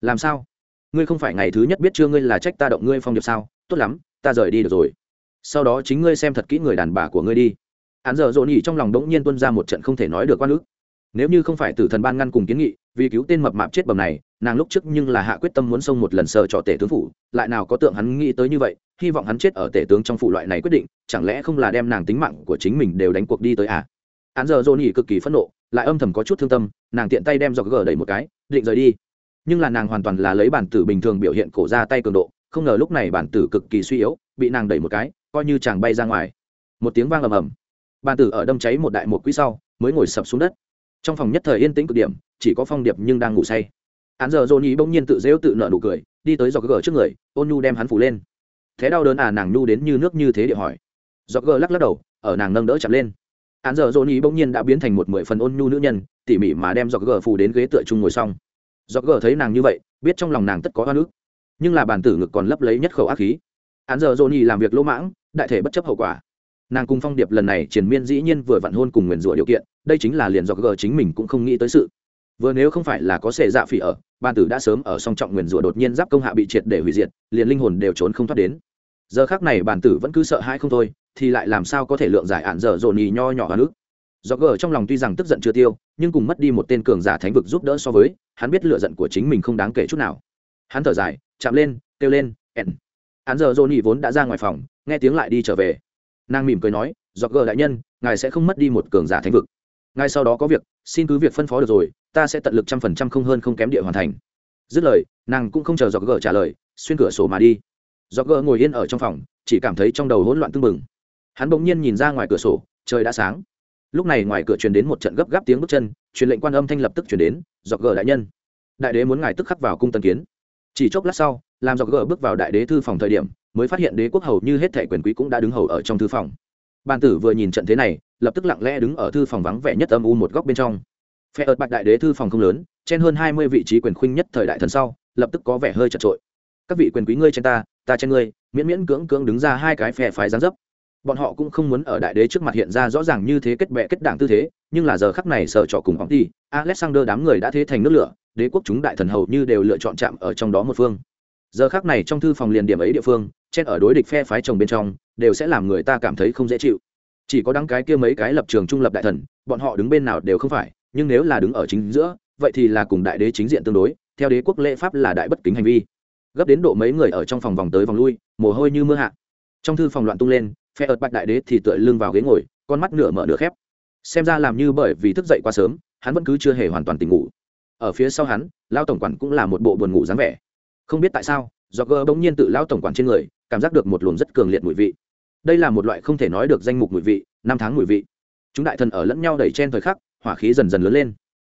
Làm sao? Ngươi không phải ngày thứ nhất biết chưa ngươi là trách ta động ngươi phong điệp sao? Tốt lắm, ta rời đi được rồi. Sau đó chính ngươi xem thật kỹ người đàn bà của ngươi đi. Hắn giờ dồn nhỉ trong lòng đống nhiên tuân ra một trận không thể nói được quan ức. Nếu như không phải tử thần ban ngăn cùng kiến nghị, vì cứu tên mập mạp chết bầm này, nàng lúc trước nhưng là hạ quyết tâm muốn xông một lần sợ cho tể tướng phủ, lại nào có tượng hắn nghĩ tới như vậy, hy vọng hắn chết ở tể tướng trong phủ loại này quyết định, chẳng lẽ không là đem nàng tính mạng của chính mình đều đánh cuộc đi tới à? Hắn giờ dồn nhỉ cực kỳ phẫn nộ lại âm thầm có chút thương tâm, nàng tiện tay đem dọc gờ đẩy một cái, định rời đi. Nhưng là nàng hoàn toàn là lấy bản tử bình thường biểu hiện cổ ra tay cường độ, không ngờ lúc này bản tử cực kỳ suy yếu, bị nàng đẩy một cái, coi như chàng bay ra ngoài. Một tiếng vang ầm ầm. Bản tử ở đâm cháy một đại một quỹ sau, mới ngồi sập xuống đất. Trong phòng nhất thời yên tĩnh cực điểm, chỉ có phong điệp nhưng đang ngủ say. Án giờ dồn ý bỗng nhiên tự dễu tự nợ nụ cười, đi tới dọc gờ trước người, ôn nhu đem hắn phủ lên. Thế đau đớn à nàng nhu đến như nước như thế địa hỏi. Dọc gờ lắc lắc đầu, ở nàng nâng đỡ chặt lên. Án giờ dồn ý bỗng nhiên đã biến thành một mười phần ôn nhu nữ nhân, tỉ mỉ mà đem giọt gờ phủ đến ghế tựa chung ngồi xong. Giọt gờ thấy nàng như vậy, biết trong lòng nàng tất có hoa nước nhưng là bản tử ngực còn lấp lấy nhất khẩu ác khí. Án giờ dồn ý làm việc lỗ mãng, đại thể bất chấp hậu quả. Nàng cùng phong điệp lần này triển miên dĩ nhiên vừa vặn hôn cùng nguyền rủa điều kiện, đây chính là liền giọt g chính mình cũng không nghĩ tới sự. Vừa nếu không phải là có sệ dạ phỉ ở bản tử đã sớm ở song trọng nguyền rủa đột nhiên giáp công hạ bị triệt để hủy diệt, liền linh hồn đều trốn không thoát đến. Giờ khác này bản tử vẫn cứ sợ hãi không thôi thì lại làm sao có thể lượng giải ạn dở dồn nhì nho nhỏ vào nước do gờ trong lòng tuy rằng tức giận chưa tiêu, nhưng cùng mất đi một tên cường giả thánh vực giúp đỡ so với, hắn biết lựa giận của chính mình không đáng kể chút nào. Hắn thở dài, chạm lên, kêu lên ẹn. hắn giờ dồn nhì vốn đã ra ngoài phòng, nghe tiếng lại đi trở về. Nàng mỉm cười nói do gờ đại nhân, ngài sẽ không mất đi một cường giả thánh vực. Ngay sau đó có việc, xin cứ việc phân phó được rồi, ta sẽ tận lực trăm phần trăm không hơn không kém địa hoàn thành. Dứt lời, nàng cũng không chờ do gờ trả lời, xuyên cửa sổ mà đi. Do gờ ngồi yên ở trong phòng, chỉ cảm thấy trong đầu hỗn loạn tưng bừng hắn bỗng nhiên nhìn ra ngoài cửa sổ, trời đã sáng. Lúc này ngoài cửa truyền đến một trận gấp gáp tiếng bước chân, truyền lệnh quan âm thanh lập tức truyền đến, dọc gờ đại nhân. Đại đế muốn ngài tức khắc vào cung tân kiến. Chỉ chốc lát sau, làm dọc gờ bước vào đại đế thư phòng thời điểm, mới phát hiện đế quốc hầu như hết thẻ quyền quý cũng đã đứng hầu ở trong thư phòng. Bàn tử vừa nhìn trận thế này, lập tức lặng lẽ đứng ở thư phòng vắng vẻ nhất âm u một góc bên trong. Phe ợt bạch đại đế thư phòng không lớn trên hơn hai mươi vị trí quyền khuynh nhất thời đại thần sau, lập tức có vẻ hơi chật trội các vị quyền quý ngươi trên ta ta trên ngươi. Miễn miễn cưỡng cưỡng đứng ra hai cái phe phái gián dấp bọn họ cũng không muốn ở đại đế trước mặt hiện ra rõ ràng như thế kết bệ kết đảng tư thế, nhưng là giờ khắc này sợ trọ cùng bóng đi alexander đám người đã thế thành nước lửa, đế quốc chúng đại thần hầu như đều lựa chọn chạm ở trong đó một phương. Giờ khắc này trong thư phòng liền điểm ấy địa phương, trên ở đối địch phe phái chồng bên trong, đều sẽ làm người ta cảm thấy không dễ chịu. Chỉ có đăng cái kia mấy cái lập trường trung lập đại thần, bọn họ đứng bên nào đều không phải, nhưng nếu là đứng ở chính giữa, vậy thì là cùng đại đế chính diện tương đối, theo đế quốc lễ pháp là đại bất kính hành vi. Gấp đến độ mấy người ở trong phòng vòng tới vòng lui, mồ hôi như mưa hạ. Trong thư phòng loạn tung lên phe ợt bạch đại đế thì tựa lưng vào ghế ngồi, con mắt nửa mở nửa khép. Xem ra làm như bởi vì thức dậy quá sớm, hắn vẫn cứ chưa hề hoàn toàn tỉnh ngủ. Ở phía sau hắn lao tổng quản cũng là một bộ buồn ngủ dáng vẻ. Không biết tại sao do gơ bỗng nhiên tự lao tổng quản trên người, cảm giác được một luồng rất cường liệt mùi vị. Đây là một loại không thể nói được danh mục mùi vị, năm tháng mùi vị. Chúng đại thần ở lẫn nhau đẩy trên thời khắc, hỏa khí dần dần lớn lên.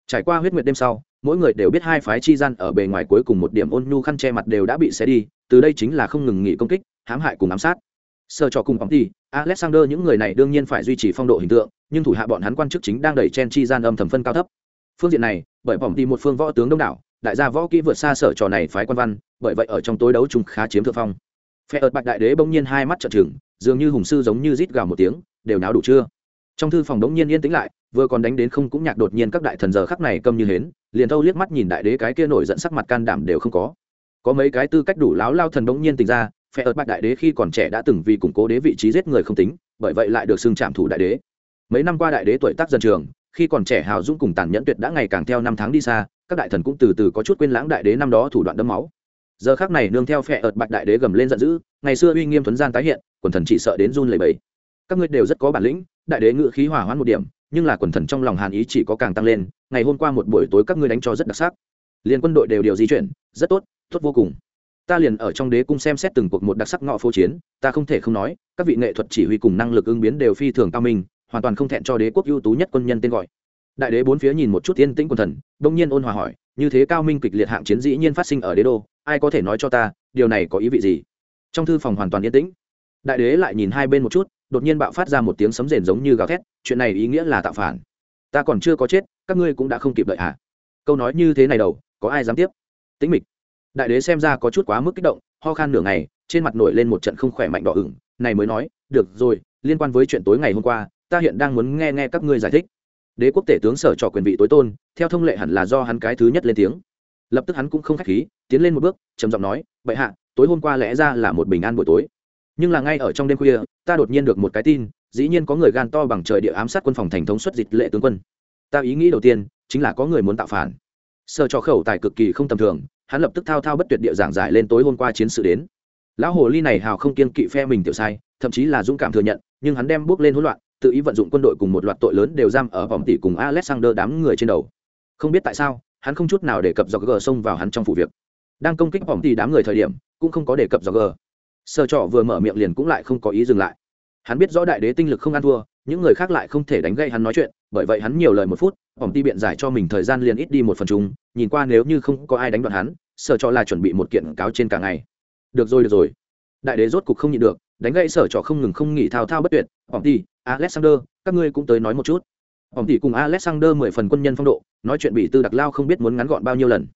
Trải qua huyết nguyệt đêm sau, mỗi người đều biết hai phái chi gian ở bề ngoài cuối cùng một điểm ôn nhu khăn che mặt đều đã bị xé đi, từ đây chính là không ngừng nghỉ công kích, hãm hại cùng ám sát sơ cho cùng bóng tỷ, alexander những người này đương nhiên phải duy trì phong độ hình tượng nhưng thủ hạ bọn hắn quan chức chính đang đẩy chen chi gian âm thầm phân cao thấp. Phương diện này bởi bóng tỷ một phương võ tướng đông đảo đại gia võ kỹ vượt xa sở trò này phái quan văn bởi vậy ở trong tối đấu chúng khá chiếm thượng phong. Phe ợt bạch đại đế bỗng nhiên hai mắt trợn trừng dường như hùng sư giống như rít gào một tiếng đều náo đủ chưa? Trong thư phòng đống nhiên yên tĩnh lại vừa còn đánh đến không cũng nhạc đột nhiên các đại thần giờ khắc này câm như hến liền thâu liếc mắt nhìn đại đế cái kia nổi giận sắc mặt can đảm đều không có. Có mấy cái tư cách đủ láo lao thần đống nhiên tỉnh ra phe ớt bạch đại đế khi còn trẻ đã từng vì củng cố đế vị trí giết người không tính, bởi vậy lại được xưng trạm thủ đại đế. Mấy năm qua đại đế tuổi tác dân trường, khi còn trẻ hào dũng cùng tàn nhẫn tuyệt đã ngày càng theo năm tháng đi xa, các đại thần cũng từ từ có chút quên lãng đại đế năm đó thủ đoạn đấm máu. Giờ khác này nương theo phe ợt bạch đại đế gầm lên giận dữ, ngày xưa uy nghiêm thuấn gian tái hiện, quần thần chỉ sợ đến run lầy bẩy. các ngươi đều rất có bản lĩnh, đại đế ngự khí hỏa hoãn một điểm, nhưng là quần thần trong lòng hàn ý chỉ có càng tăng lên, ngày hôm qua một buổi tối các ngươi đánh cho rất đặc sắc. Liền quân đội đều điều di chuyển, rất tốt tốt vô cùng ta liền ở trong đế cung xem xét từng cuộc một đặc sắc ngọ phố chiến ta không thể không nói các vị nghệ thuật chỉ huy cùng năng lực ứng biến đều phi thường cao minh hoàn toàn không thẹn cho đế quốc ưu tú nhất quân nhân tên gọi. Đại đế bốn phía nhìn một chút yên tĩnh quân thần đông nhiên ôn hòa hỏi như thế cao minh kịch liệt hạng chiến dĩ nhiên phát sinh ở đế đô ai có thể nói cho ta điều này có ý vị gì? Trong thư phòng hoàn toàn yên tĩnh. Đại đế lại nhìn hai bên một chút đột nhiên bạo phát ra một tiếng sấm rền giống như gào thét chuyện này ý nghĩa là tạo phản. Ta còn chưa có chết các ngươi cũng đã không kịp đợi hả? Câu nói như thế này đầu, có ai dám tiếp? Tĩnh mịch đại đế xem ra có chút quá mức kích động, ho khan nửa ngày, trên mặt nổi lên một trận không khỏe mạnh đỏ ửng, này mới nói, được rồi, liên quan với chuyện tối ngày hôm qua, ta hiện đang muốn nghe nghe các ngươi giải thích. Đế quốc tể tướng sở trò quyền vị tối tôn, theo thông lệ hẳn là do hắn cái thứ nhất lên tiếng. Lập tức hắn cũng không k h á c h khí, tiến lên một bước, trầm giọng nói, bệ hạ, tối hôm qua lẽ ra là một bình an buổi tối. Nhưng là ngay ở trong đêm khuya, ta đột nhiên được một cái tin, dĩ nhiên có người gan to bằng trời địa ám sát quân phòng thành thống xuất dịch lệ tướng quân. Ta ý nghĩ đầu tiên, chính là có người muốn tạo phản. Sở trò khẩu tài cực kỳ không tầm thường hắn lập tức thao thao bất tuyệt địa giảng giải lên tối hôm qua chiến sự đến. Lão hồ ly này hào không kiên kỵ phe mình tiểu sai, thậm chí là dũng cảm thừa nhận, nhưng hắn đem bước lên hỗn loạn, tự ý vận dụng quân đội cùng một loạt tội lớn đều giam ở vòng tỷ cùng alexander đám người trên đầu. Không biết tại sao, hắn không chút nào đề cập dọc g xông vào hắn trong vụ việc. Đang công kích vòng tỷ đám người thời điểm, cũng không có đề cập dọc g sơ trọ vừa mở miệng liền cũng lại không có ý dừng lại. Hắn biết rõ đại đế tinh lực không ăn thua, những người khác lại không thể đánh gây hắn nói chuyện bởi vậy hắn nhiều lời một phút vòng ti biện giải cho mình thời gian liền ít đi một phần chúng nhìn qua nếu như không có ai đánh đoạn hắn, sở trọ là chuẩn bị một kiện cáo trên cả ngày. Được rồi được rồi. Đại đế rốt cục không nhịn được, đánh gãy sở trọ không ngừng không nghỉ thao thao bất tuyệt. Vòng ti, alexander, các ngươi cũng tới nói một chút. Vòng ti cùng alexander mười phần quân nhân phong độ, nói chuyện bị tư đặc lao không biết muốn ngắn gọn bao nhiêu lần.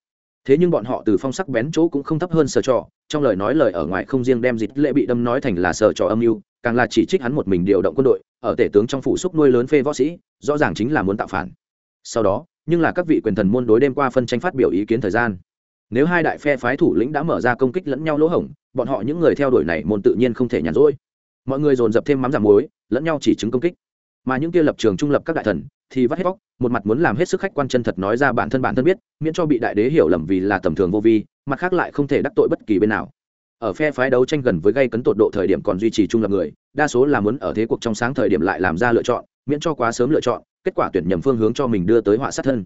Thế nhưng bọn họ từ phong sắc bén chỗ cũng không thấp hơn sở trọ, trong lời nói lời ở ngoài không riêng đem dịch lệ bị đâm nói thành là sở trọ âm mưu, càng là chỉ trích hắn một mình điều động quân đội, ở tể tướng trong phủ xúc nuôi lớn phê võ sĩ rõ ràng chính là muốn tạo phản. Sau đó, nhưng là các vị quyền thần môn đối đêm qua phân tranh phát biểu ý kiến thời gian. Nếu hai đại phe phái thủ lĩnh đã mở ra công kích lẫn nhau lỗ hổng, bọn họ những người theo đuổi này môn tự nhiên không thể nhàn rỗi. Mọi người dồn dập thêm mắm giảm muối, lẫn nhau chỉ chứng công kích. Mà những kia lập trường trung lập các đại thần, thì vắt hết bóc, một mặt muốn làm hết sức khách quan chân thật nói ra bản thân bản thân biết, miễn cho bị đại đế hiểu lầm vì là tầm thường vô vi, mặt khác lại không thể đắc tội bất kỳ bên nào. Ở phe phái đấu tranh gần với gây cấn tột độ thời điểm còn duy trì trung lập người, đa số là muốn ở thế cuộc trong sáng thời điểm lại làm ra lựa chọn miễn cho quá sớm lựa chọn, kết quả tuyển nhầm phương hướng cho mình đưa tới họa sát thân.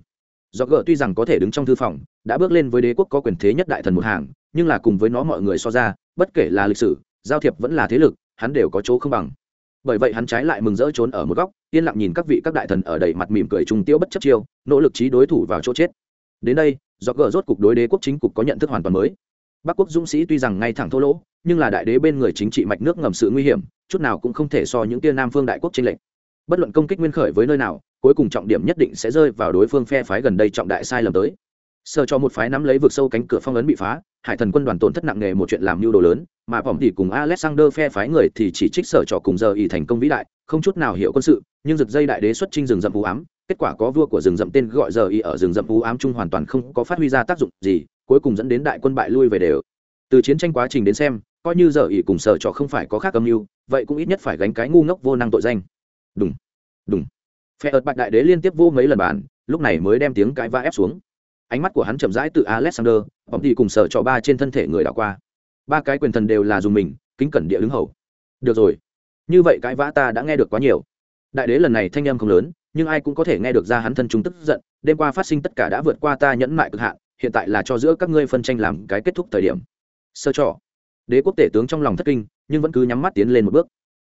Do gỡ tuy rằng có thể đứng trong thư phòng, đã bước lên với đế quốc có quyền thế nhất đại thần một hàng, nhưng là cùng với nó mọi người so ra, bất kể là lịch sử, giao thiệp vẫn là thế lực, hắn đều có chỗ không bằng. Bởi vậy hắn trái lại mừng rỡ trốn ở một góc, yên lặng nhìn các vị các đại thần ở đầy mặt mỉm cười trung tiêu bất chấp chiêu, nỗ lực trí đối thủ vào chỗ chết. Đến đây do gỡ rốt cục đối đế quốc chính cục có nhận thức hoàn toàn mới. Bắc quốc dũng sĩ tuy rằng ngay thẳng thô lỗ, nhưng là đại đế bên người chính trị mạch nước ngầm sự nguy hiểm, chút nào cũng không thể so những tia nam phương đại quốc tranh lệch bất luận công kích nguyên khởi với nơi nào, cuối cùng trọng điểm nhất định sẽ rơi vào đối phương phe phái gần đây trọng đại sai lầm tới. Sơ cho một phái nắm lấy vực sâu cánh cửa phong ấn bị phá, hải thần quân đoàn tổn thất nặng nề một chuyện làm mưu đồ lớn, mà vòng thì cùng alexander phe phái người thì chỉ trích sở trò cùng giờ ý thành công vĩ đại, không chút nào hiểu quân sự, nhưng rực dây đại đế xuất trinh rừng rậm u ám, kết quả có vua của rừng rậm tên gọi giờ ý ở rừng rậm u ám trung hoàn toàn không có phát huy ra tác dụng gì, cuối cùng dẫn đến đại quân bại lui về đều. Từ chiến tranh quá trình đến xem, coi như giờ ý cùng sở trò không phải có khác âm mưu, vậy cũng ít nhất phải gánh cái ngu ngốc vô năng tội danh đúng đúng phe ợt bạch đại đế liên tiếp vô mấy lần bàn, lúc này mới đem tiếng cãi va ép xuống. Ánh mắt của hắn chậm rãi từ alexander bóng đi cùng sở trọ ba trên thân thể người đảo qua. Ba cái quyền thần đều là dùng mình, kính cẩn địa đứng hầu. Được rồi. Như vậy cãi vã ta đã nghe được quá nhiều. Đại đế lần này thanh âm không lớn, nhưng ai cũng có thể nghe được ra hắn thân chúng tức giận. Đêm qua phát sinh tất cả đã vượt qua ta nhẫn mại cực hạn, hiện tại là cho giữa các ngươi phân tranh làm cái kết thúc thời điểm. Sơ trọ. Đế quốc tể tướng trong lòng thất kinh, nhưng vẫn cứ nhắm mắt tiến lên một bước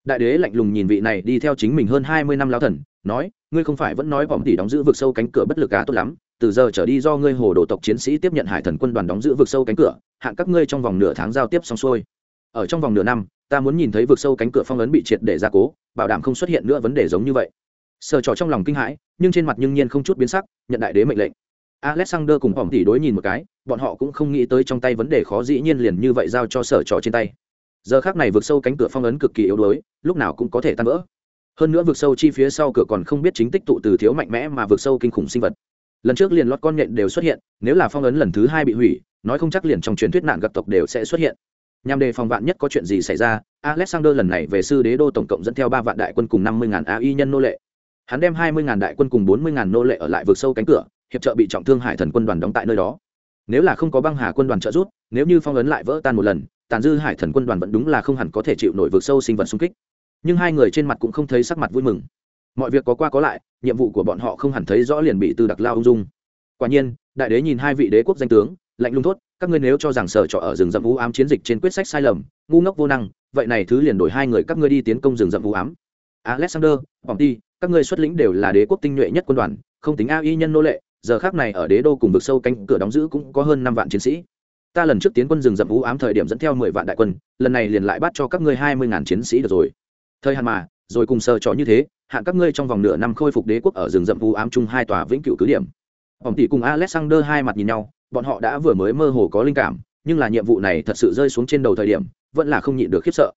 đại đế lạnh lùng nhìn vị này đi theo chính mình hơn hai mươi năm lao thần, nói, ngươi không phải vẫn nói vọng tỷ đóng giữ vực sâu cánh cửa bất lực à tốt lắm. Từ giờ trở đi do ngươi hồ đồ tộc chiến sĩ tiếp nhận hải thần quân đoàn đóng giữ vực sâu cánh cửa hạng các ngươi trong vòng nửa tháng giao tiếp xong xuôi. Ở trong vòng nửa năm, ta muốn nhìn thấy vực sâu cánh cửa phong ấn bị triệt để gia cố, bảo đảm không xuất hiện nữa vấn đề giống như vậy. Sờ trò trong lòng kinh hãi, nhưng trên mặt nhưng nhiên không chút biến sắc, nhận đại đế mệnh lệnh. Alexander cùng vọng tỷ đối nhìn một cái, bọn họ cũng không nghĩ tới trong tay vấn đề khó dĩ nhiên liền như vậy giao cho sở trò trên tay giờ khác này vượt sâu cánh cửa phong ấn cực kỳ yếu đuối, lúc nào cũng có thể tan vỡ. Hơn nữa vượt sâu chi phía sau cửa còn không biết chính tích tụ từ thiếu mạnh mẽ mà vượt sâu kinh khủng sinh vật. Lần trước liền lót con nhện đều xuất hiện, nếu là phong ấn lần thứ hai bị hủy, nói không chắc liền trong truyền thuyết nạn gặp tộc đều sẽ xuất hiện. Nhằm đề phòng vạn nhất có chuyện gì xảy ra, alexander lần này về sư đế đô tổng cộng dẫn theo ba vạn đại quân cùng năm mươi ngàn ai nhân nô lệ. Hắn đem hai mươi ngàn đại quân cùng bốn mươi ngàn nô lệ ở lại vượt sâu cánh cửa, hiệp trợ bị trọng thương hải thần quân đoàn đóng tại nơi đó. Nếu là không có băng hà quân đoàn trợ giúp, nếu như phong ấn lại vỡ tan một lần tàn dư hải thần quân đoàn vẫn đúng là không hẳn có thể chịu nổi vượt sâu sinh vật xung kích. Nhưng hai người trên mặt cũng không thấy sắc mặt vui mừng. Mọi việc có qua có lại, nhiệm vụ của bọn họ không hẳn thấy rõ liền bị từ đặc lao ung dung. Quả nhiên, đại đế nhìn hai vị đế quốc danh tướng, lạnh lùng thốt, các ngươi nếu cho rằng sở trọ ở rừng rậm vũ ám chiến dịch trên quyết sách sai lầm, ngu ngốc vô năng, vậy này thứ liền đổi hai người các ngươi đi tiến công rừng rậm vũ ám. Alexander pomti các ngươi xuất lĩnh đều là đế quốc tinh nhuệ nhất quân đoàn, không tính ai nhân nô lệ, giờ khác này ở đế đô cùng vực sâu cánh cửa đóng giữ cũng có hơn năm vạn chiến sĩ ta lần trước tiến quân rừng rậm vũ ám thời điểm dẫn theo mười vạn đại quân, lần này liền lại bắt cho các ngươi hai mươi ngàn chiến sĩ được rồi. Thời hạn mà, rồi cùng sờ trò như thế, hạn các ngươi trong vòng nửa năm khôi phục đế quốc ở rừng rậm vũ ám chung hai tòa vĩnh cửu cứ điểm. Ông tỷ cùng alexander hai mặt nhìn nhau, bọn họ đã vừa mới mơ hồ có linh cảm, nhưng là nhiệm vụ này thật sự rơi xuống trên đầu thời điểm, vẫn là không nhịn được khiếp sợ.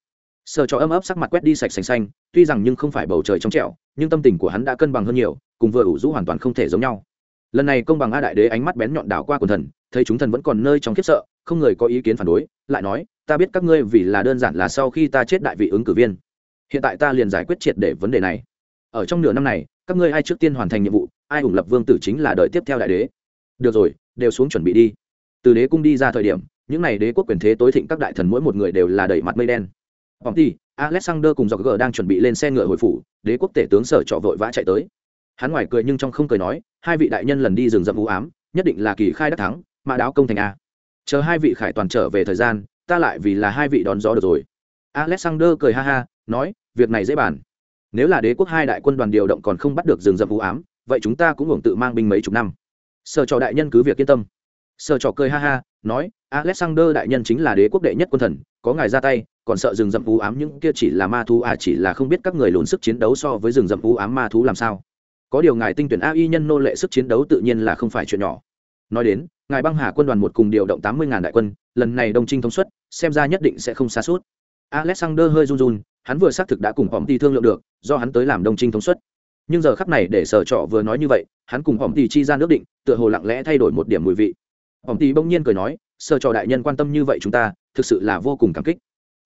Sợ cho âm ấp sắc mặt quét đi sạch xanh xanh, tuy rằng nhưng không phải bầu trời trong trẻo, nhưng tâm tình của hắn đã cân bằng hơn nhiều, cùng vừa ủ rũ hoàn toàn không thể giống nhau. Lần này công bằng a đại đế ánh mắt bén nhọn đảo qua quần thần thấy chúng thần vẫn còn nơi trong khiếp sợ không người có ý kiến phản đối lại nói ta biết các ngươi vì là đơn giản là sau khi ta chết đại vị ứng cử viên. Hiện tại ta liền giải quyết triệt để vấn đề này. Ở trong nửa năm này các ngươi ai trước tiên hoàn thành nhiệm vụ ai ủng lập vương tử chính là đợi tiếp theo đại đế. Được rồi đều xuống chuẩn bị đi. Từ đế cung đi ra thời điểm những n à y đế quốc quyền thế tối thịnh các đại thần mỗi một người đều là đẩy mặt mây đen. Vòng ti, Alexander cùng Dọc G đang chuẩn bị lên xe ngựa hồi phủ, đế quốc tể tướng sở trọ vội vã chạy tới. Hắn ngoài cười nhưng trong không cười nói, hai vị đại nhân lần đi rừng rậm vũ ám, nhất định là kỳ khai đắc thắng, mã đáo công thành a. Chờ hai vị khải toàn trở về thời gian, ta lại vì là hai vị đón gió được rồi. Alexander cười ha ha, nói, việc này dễ bàn. Nếu là đế quốc hai đại quân đoàn điều động còn không bắt được rừng rậm vũ ám, vậy chúng ta cũng hưởng tự mang binh mấy chục năm. Sở trò đại nhân cứ việc yên tâm. Sở trò cười ha ha, nói, Alexander đại nhân chính là đế quốc đệ nhất quân thần, có ngài ra tay, còn sợ rừng rậm vũ ám những kia chỉ là ma thú à chỉ là không biết các người lùn sức chiến đấu so với rừng rậm vũ ám ma thú làm sao có điều ngài tinh tuyển ai nhân nô lệ sức chiến đấu tự nhiên là không phải chuyện nhỏ nói đến, ngài băng hà quân đoàn một cùng điều động tám mươi ngàn đại quân, lần này đông trinh thống suất, xem ra nhất định sẽ không xa suốt. Alexander hơi run run, hắn vừa xác thực đã cùng hòm ti thương lượng được, do hắn tới làm đông trinh thống suất. Nhưng giờ khắp này để sở trọ vừa nói như vậy, hắn cùng hòm ti chi ra nước định, tựa hồ lặng lẽ thay đổi một điểm mùi vị. Hòm ti bỗng nhiên cười nói, sở trọ đại nhân quan tâm như vậy chúng ta, thực sự là vô cùng cảm kích.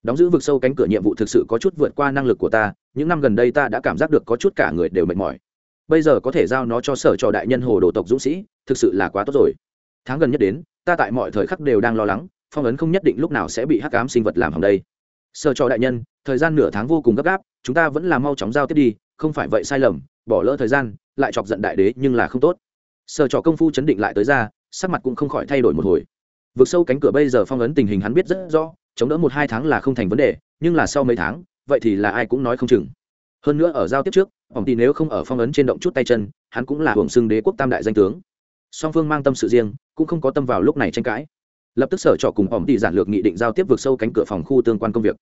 Đóng giữ vực sâu cánh cửa nhiệm vụ thực sự có chút vượt qua năng lực của ta, những năm gần đây ta đã cảm giác được có chút cả người đều mệt mỏi. Bây giờ có thể giao nó cho sở trò đại nhân hồ đồ tộc dũng sĩ thực sự là quá tốt rồi. Tháng gần nhất đến, ta tại mọi thời khắc đều đang lo lắng, phong ấn không nhất định lúc nào sẽ bị hắc ám sinh vật làm hỏng đây. Sở cho đại nhân, thời gian nửa tháng vô cùng gấp gáp, chúng ta vẫn là mau chóng giao tiếp đi, không phải vậy sai lầm, bỏ lỡ thời gian, lại chọc giận đại đế nhưng là không tốt. Sở cho công phu chấn định lại tới ra, sắc mặt cũng không khỏi thay đổi một hồi. Vượt sâu cánh cửa bây giờ phong ấn tình hình hắn biết rất rõ, chống đỡ một hai tháng là không thành vấn đề, nhưng là sau mấy tháng, vậy thì là ai cũng nói không chừng. Hơn nữa ở giao tiếp trước ông tỷ nếu không ở phong ấn trên động chút tay chân, hắn cũng là hưởng xưng đế quốc tam đại danh tướng song phương mang tâm sự riêng cũng không có tâm vào lúc này tranh cãi lập tức sở trọ cùng ỏm tỷ giản lược nghị định giao tiếp vượt sâu cánh cửa phòng khu tương quan công việc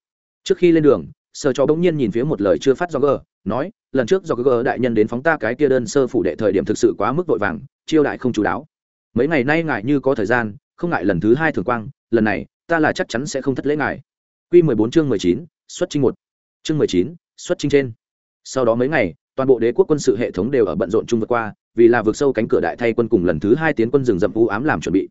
trước khi lên đường sở trọ bỗng nhiên nhìn phía một lời chưa phát do G, nói lần trước do G đại nhân đến phóng ta cái kia đơn sơ phủ đệ thời điểm thực sự quá mức vội vàng chiêu đại không chú đáo mấy ngày nay ngại như có thời gian không ngại lần thứ hai thường quang lần này ta là chắc chắn sẽ không thất lễ ngài Quy 14 chương 19, xuất trình một. Chương 19, xuất trình trên. Sau đó mấy ngày, toàn bộ đế quốc quân sự hệ thống đều ở bận rộn chung vượt qua, vì là vượt sâu cánh cửa đại thay quân cùng lần thứ hai tiến quân rừng rậm u ám làm chuẩn bị.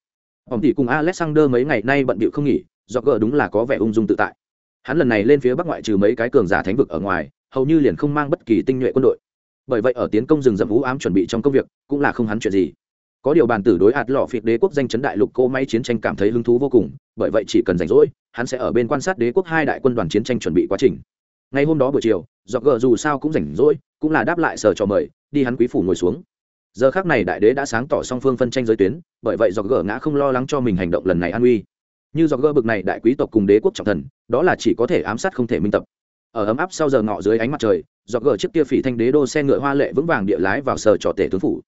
Ông tỷ cùng Alexander mấy ngày nay bận bịu không nghỉ, do gỡ đúng là có vẻ ung dung tự tại. Hắn lần này lên phía bắc ngoại trừ mấy cái cường giả thánh vực ở ngoài, hầu như liền không mang bất kỳ tinh nhuệ quân đội. Bởi vậy ở tiến công rừng rậm u ám chuẩn bị trong công việc, cũng là không hắn chuyện gì có điều bàn tử đối hạt lọ phiệt đế quốc danh chấn đại lục cô may chiến tranh cảm thấy hứng thú vô cùng bởi vậy chỉ cần rảnh rỗi hắn sẽ ở bên quan sát đế quốc hai đại quân đoàn chiến tranh chuẩn bị quá trình ngày hôm đó buổi chiều do gờ dù sao cũng rảnh rỗi cũng là đáp lại sở cho mời đi hắn quý phủ ngồi xuống giờ khác này đại đế đã sáng tỏ song phương phân tranh giới tuyến, bởi vậy do gờ ngã không lo lắng cho mình hành động lần này an uy như do gờ bực này đại quý tộc cùng đế quốc trọng thần, đó là chỉ có thể ám sát không thể minh tập. Ở ấm áp sau giờ ngọ dưới ánh mặt trời do gờ chiếc kia phỉ thanh đế đô xe ngựa hoa lệ vững vàng địa lái vào sở trò tể tướng phủ.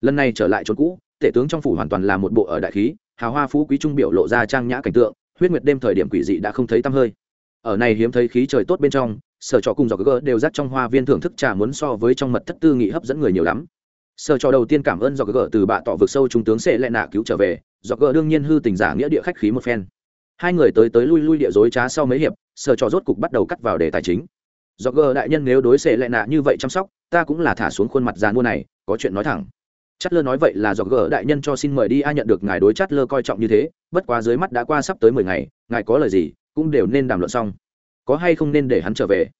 Lần này trở lại chốn cũ, tể tướng trong phủ hoàn toàn là một bộ ở đại khí, hào hoa phú quý trung biểu lộ ra trang nhã cảnh tượng, huyết nguyệt đêm thời điểm quỷ dị đã không thấy tăm hơi. Ở này hiếm thấy khí trời tốt bên trong sở trọ cùng dọc gỡ đều dắt trong hoa viên thưởng thức trà muốn so với trong mật thất tư nghị hấp dẫn người nhiều lắm sở trò đầu tiên cảm ơn do gờ từ bạ tỏ vực sâu trung tướng sẽ lại nạ cứu trở về. Do gờ đương nhiên hư tình giả nghĩa địa khách khí một phen. Hai người tới tới lui lui địa dối trá sau mấy hiệp sở trò rốt cục bắt đầu cắt vào đề tài chính. Do gờ đại nhân nếu đối xệ lại nạ như vậy chăm sóc, ta cũng là thả xuống khuôn mặt già mua này, có chuyện nói thẳng. Chất lơ nói vậy là do gờ đại nhân cho xin mời đi, ai nhận được ngài đối chất lơ coi trọng như thế, bất quá dưới mắt đã qua sắp tới mười ngày, ngài có lời gì cũng đều nên đàm luận xong. Có hay không nên để hắn trở về?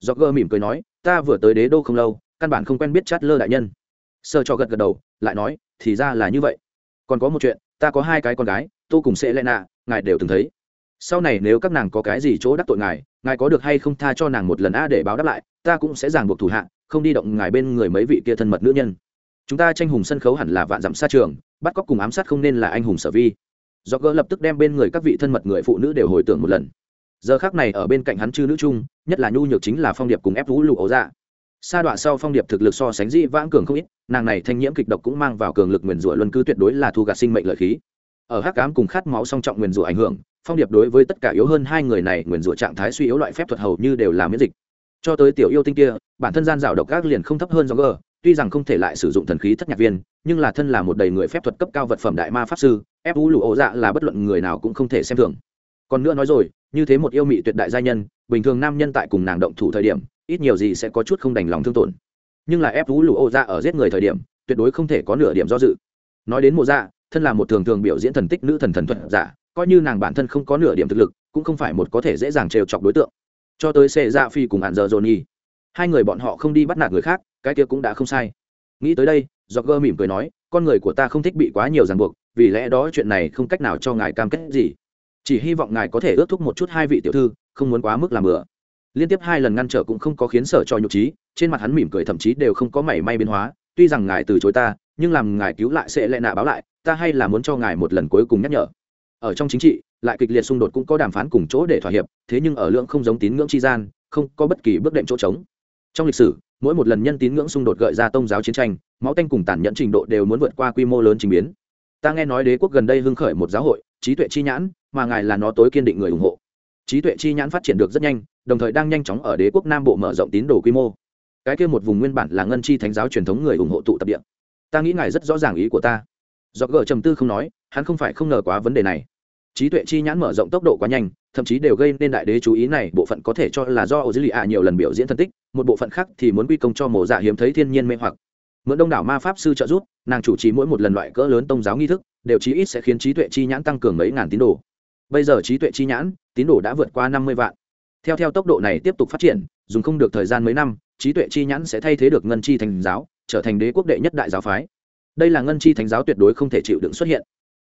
Do gờ mỉm cười nói, ta vừa tới đế đô không lâu, căn bản không quen biết chất lơ đại nhân sơ cho gật gật đầu, lại nói, thì ra là như vậy. Còn có một chuyện, ta có hai cái con gái, tôi cùng sẽ lẽ nạ, ngài đều từng thấy. Sau này nếu các nàng có cái gì chỗ đắc tội ngài ngài có được hay không tha cho nàng một lần a để báo đáp lại, ta cũng sẽ ràng buộc thủ hạ, không đi động ngài bên người mấy vị kia thân mật nữ nhân. Chúng ta tranh hùng sân khấu hẳn là vạn dặm xa trường, bắt cóc cùng ám sát không nên là anh hùng sở vi. Do gỡ lập tức đem bên người các vị thân mật người phụ nữ đều hồi tưởng một lần. Giờ khác này ở bên cạnh hắn chư nữ chung, nhất là nhu nhược chính là phong điệp cùng ép vũ lụ ấu dạ sa đọa sau phong điệp thực lực so sánh dĩ vãng cường không ít, nàng này thanh nhiễm kịch độc cũng mang vào cường lực nguyền rủa luân cư tuyệt đối là thu gạt sinh mệnh lợi khí. Ở hắc ám cùng khát máu song trọng nguyền rủa ảnh hưởng, phong điệp đối với tất cả yếu hơn hai người này nguyền rủa trạng thái suy yếu loại phép thuật hầu như đều là miễn dịch. Cho tới tiểu yêu tinh kia, bản thân gian rào độc gác liền không thấp hơn do g tuy rằng không thể lại sử dụng thần khí thất nhạc viên, nhưng là thân là một đầy người phép thuật cấp cao vật phẩm đại ma pháp sư ép vũ lụ ổ dạ là bất luận người nào cũng không thể xem thường. Còn nữa nói rồi, như thế một yêu mị tuyệt đại gia nhân, bình thường nam nhân tại cùng nàng động thủ thời điểm ít nhiều gì sẽ có chút không đành lòng thương tổn. Nhưng là ép vũ lụ ô ra ở giết người thời điểm, tuyệt đối không thể có nửa điểm do dự. Nói đến mộ dạ thân là một thường thường biểu diễn thần tích nữ thần thần thuật giả, coi như nàng bản thân không có nửa điểm thực lực, cũng không phải một có thể dễ dàng trêu chọc đối tượng. Cho tới xê dạ phi cùng hạn giờ johnny hai người bọn họ không đi bắt nạt người khác, cái kia cũng đã không sai. Nghĩ tới đây do gơ mỉm cười nói, con người của ta không thích bị quá nhiều ràng buộc, vì lẽ đó chuyện này không cách nào cho ngài cam kết gì. Chỉ hy vọng ngài có thể ước thúc một chút hai vị tiểu thư, không muốn quá mức làm bừa liên tiếp hai lần ngăn trở cũng không có khiến sở cho nhục trí, trên mặt hắn mỉm cười thậm chí đều không có mảy may biến hóa, tuy rằng ngài từ chối ta, nhưng làm ngài cứu lại sẽ lệ nạ báo lại, ta hay là muốn cho ngài một lần cuối cùng nhắc nhở. Ở trong chính trị, lại kịch liệt xung đột cũng có đàm phán cùng chỗ để thỏa hiệp, thế nhưng ở lượng không giống tín ngưỡng tri gian, không có bất kỳ bước đệm chỗ trống. Trong lịch sử, mỗi một lần nhân tín ngưỡng xung đột gợi ra tôn giáo chiến tranh, máu tanh cùng tàn nhẫn trình độ đều muốn vượt qua quy mô lớn trình biến. Ta nghe nói đế quốc gần đây hưng khởi một giáo hội, trí tuệ chi nhãn, mà ngài là nó tối kiên định người ủng hộ trí tuệ chi nhãn phát triển được rất nhanh, đồng thời đang nhanh chóng ở đế quốc nam bộ mở rộng tín đồ quy mô. Cái kia một vùng nguyên bản là ngân chi thánh giáo truyền thống người ủng hộ tụ tập địa. Ta nghĩ ngài rất rõ ràng ý của ta. Do gờ trầm tư không nói, hắn không phải không ngờ quá vấn đề này. Trí tuệ chi nhãn mở rộng tốc độ quá nhanh, thậm chí đều gây nên đại đế chú ý này, bộ phận có thể cho là do ô dữ lì ạ nhiều lần biểu diễn thân tích, một bộ phận khác thì muốn quy công cho mổ dạ hiếm thấy thiên nhiên mê hoặc. Mượn đông đảo ma pháp sư trợ giúp, nàng chủ trì mỗi một lần loại cỡ lớn tôn giáo nghi thức, đều chí ít sẽ khiến trí tuệ chi nhãn tăng cường mấy ngàn tín đồ. Bây giờ trí tuệ chi nhãn tín đồ đã vượt qua năm mươi vạn. Theo theo tốc độ này tiếp tục phát triển, dùng không được thời gian mấy năm, trí tuệ chi nhãn sẽ thay thế được ngân chi thành giáo, trở thành đế quốc đệ nhất đại giáo phái. Đây là ngân chi thánh giáo tuyệt đối không thể chịu đựng xuất hiện.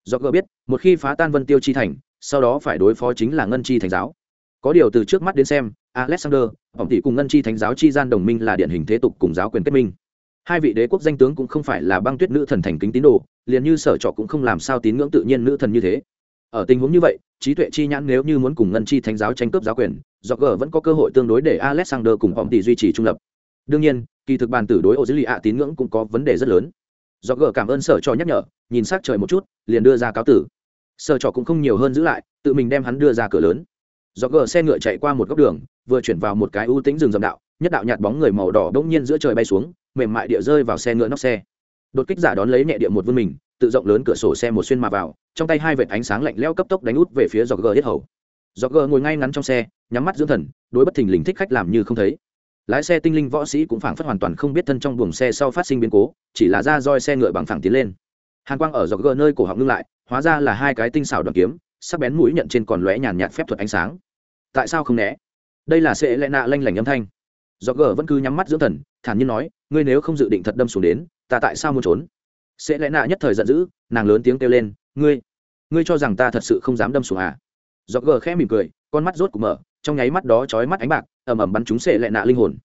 Do gỡ biết, một khi phá tan vân tiêu chi thành, sau đó phải đối phó chính là ngân chi thánh giáo. Có điều từ trước mắt đến xem, alexander ông tỷ cùng ngân chi thánh giáo chi gian đồng minh là điển hình thế tục cùng giáo quyền kết minh. Hai vị đế quốc danh tướng cũng không phải là băng tuyết nữ thần thành kính tín đồ, liền như sở trọ cũng không làm sao tín ngưỡng tự nhiên nữ thần như thế ở tình huống như vậy, trí tuệ chi nhãn nếu như muốn cùng ngân chi thánh giáo tranh cướp giáo quyền do g vẫn có cơ hội tương đối để alexander cùng ông tỷ duy trì trung lập. Đương nhiên, kỳ thực bàn tử đối ô dữ lì ạ tín ngưỡng cũng có vấn đề rất lớn. Do g cảm ơn sở trò nhắc nhở, nhìn s á c trời một chút, liền đưa ra cáo tử. Sở trò cũng không nhiều hơn giữ lại, tự mình đem hắn đưa ra cửa lớn. Do g xe ngựa chạy qua một góc đường, vừa chuyển vào một cái ưu tính rừng rậm đạo, nhất đạo nhạt bóng người màu đỏ đ ỗ n g nhiên giữa trời bay xuống, mềm mại địa rơi vào xe ngựa nóc xe. Đột kích giả đón lấy nhẹ địa một vươn mình tự rộng lớn cửa sổ xe một xuyên mà vào, trong tay hai vệt ánh sáng lạnh leo cấp tốc đánh út về phía dọc gờ hết hầu. Dọc gờ ngồi ngay ngắn trong xe, nhắm mắt dưỡng thần, đối bất thình lình thích khách làm như không thấy. Lái xe tinh linh võ sĩ cũng phảng phất hoàn toàn không biết thân trong buồng xe sau phát sinh biến cố, chỉ là ra roi xe ngựa bằng phẳng tiến lên. Hàn quang ở dọc gờ nơi cổ họng ngưng lại, hóa ra là hai cái tinh xảo đoàn kiếm, sắc bén mũi nhận trên còn lóe nhàn nhạt phép thuật ánh sáng. Tại sao không né? Đây là sẽ lẽ nạ lanh lảnh âm thanh. Dọc gờ vẫn cứ nhắm mắt dưỡng thần, thản nhiên nói, ngươi nếu không dự định thật đâm xuống đến, ta tại sao muốn trốn? Sẽ lẽ nạ nhất thời giận dữ, nàng lớn tiếng kêu lên, ngươi ngươi cho rằng ta thật sự không dám đâm xuống à? Dọc gờ khẽ mỉm cười, con mắt rốt của mở, trong nháy mắt đó chói mắt ánh bạc, ầm ầm bắn chúng sệ lệ nạ linh hồn.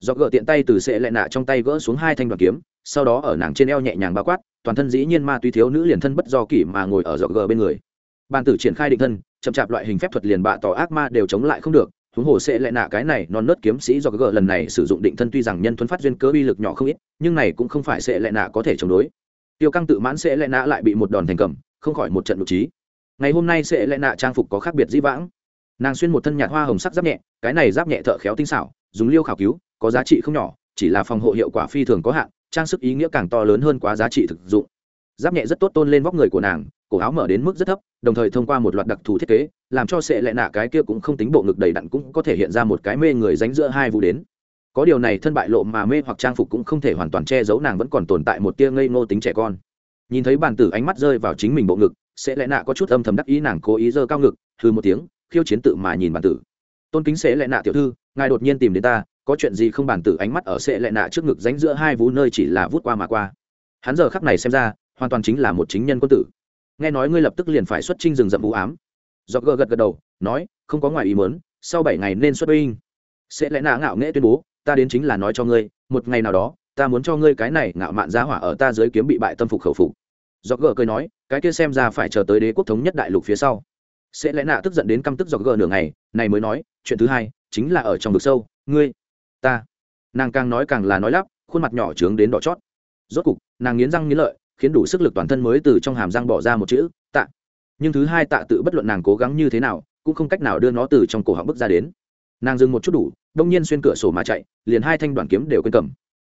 Do gờ tiện tay từ sệ lệ nạ trong tay gỡ xuống hai thanh đoàn kiếm, sau đó ở nàng trên eo nhẹ nhàng bao quát, toàn thân dĩ nhiên ma túy thiếu nữ liền thân bất do kỷ mà ngồi ở dọc gờ bên người. Bàn tử triển khai định thân, chậm chạp loại hình phép thuật liền bạ tỏ ác ma đều chống lại không được, huống hồ sẽ lệ nạ cái này non nớt kiếm sĩ do gờ lần này sử dụng định thân tuy rằng nhân thuấn phát duyên cớ uy lực nhỏ không ít, nhưng này cũng không phải sẽ lệ nạ có thể chống đối tiêu căng tự mãn sẽ lệ nạ lại bị một đòn thành cầm, không khỏi một trận nội trí. Ngày hôm nay sẽ lệ nạ trang phục có khác biệt dĩ vãng. Nàng xuyên một thân nhạt hoa hồng sắc giáp nhẹ, cái này giáp nhẹ thợ khéo tinh xảo, dùng liêu khảo cứu, có giá trị không nhỏ, chỉ là phòng hộ hiệu quả phi thường có hạn, trang sức ý nghĩa càng to lớn hơn quá giá trị thực dụng. Giáp nhẹ rất tốt tôn lên vóc người của nàng, cổ áo mở đến mức rất thấp, đồng thời thông qua một loạt đặc thù thiết kế, làm cho sệ lệ nạ cái kia cũng không tính bộ ngực đầy đặn cũng có thể hiện ra một cái mê người ránh giữa hai vụ đến có điều này thân bại lộ mà mê hoặc trang phục cũng không thể hoàn toàn che giấu nàng vẫn còn tồn tại một tia ngây ngô tính trẻ con. Nhìn thấy bàn tử ánh mắt rơi vào chính mình bộ ngực, sẽ lẽ nạ có chút âm thầm đắc ý nàng cố ý giơ cao ngực hư một tiếng, khiêu chiến tự mà nhìn bàn tử. Tôn kính sẽ lẽ nạ tiểu thư, ngài đột nhiên tìm đến ta, có chuyện gì không bàn tử ánh mắt ở sẽ lẽ nạ trước ngực ránh giữa hai vú nơi chỉ là vút qua mà qua. Hắn giờ khắc này xem ra, hoàn toàn chính là một chính nhân quân tử. Nghe nói ngươi lập tức liền phải xuất trinh rừng rậm vũ ám. Do gờ gật gật đầu, nói, không có ngoài ý mớn sau bảy ngày nên xuất binh. Sẽ lẽ nạ ngạo nghễ tuyên bố ta đến chính là nói cho ngươi, một ngày nào đó, ta muốn cho ngươi cái này ngạo mạn giá hỏa ở ta dưới kiếm bị bại tâm phục khẩu phục. Dọc gờ cười nói, cái kia xem ra phải chờ tới đế quốc thống nhất đại lục phía sau. Sẽ lẽ nạ tức giận đến căm tức dọc gờ nửa ngày, này mới nói, chuyện thứ hai, chính là ở trong vực sâu, ngươi, ta. Nàng càng nói càng là nói lắp, khuôn mặt nhỏ trướng đến đỏ chót. Rốt cục, nàng nghiến răng nghiến lợi, khiến đủ sức lực toàn thân mới từ trong hàm răng bỏ ra một chữ, tạ. Nhưng thứ hai tạ tự bất luận nàng cố gắng như thế nào, cũng không cách nào đưa nó từ trong cổ họng bước ra đến nàng dừng một chút đủ, đông nhiên xuyên cửa sổ mà chạy, liền hai thanh đoàn kiếm đều quên cầm.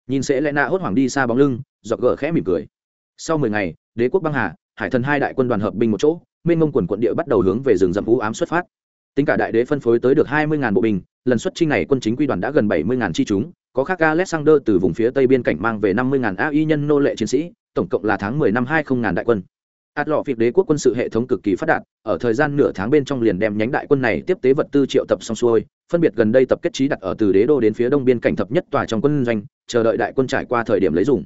Nhìn sẽ lẽ nạ hốt hoảng đi xa bóng lưng, giọt gờ khẽ mỉm cười. Sau mười ngày, đế quốc băng hà, hải thần hai đại quân đoàn hợp binh một chỗ, mênh mông quần quận địa bắt đầu hướng về rừng rậm vũ ám xuất phát. Tính cả đại đế phân phối tới được hai mươi bộ binh, lần xuất trinh này quân chính quy đoàn đã gần bảy mươi chi chúng, có khác alexander từ vùng phía tây biên cảnh mang về năm mươi ai nhân nô lệ chiến sĩ, tổng cộng là tháng mười năm hai không đại quân ạt lọ việc đế quốc quân sự hệ thống cực kỳ phát đạt, ở thời gian nửa tháng bên trong liền đem nhánh đại quân này tiếp tế vật tư triệu tập xong xuôi, phân biệt gần đây tập kết trí đặt ở từ đế đô đến phía đông biên cảnh thập nhất tòa trong quân doanh, chờ đợi đại quân trải qua thời điểm lấy dùng.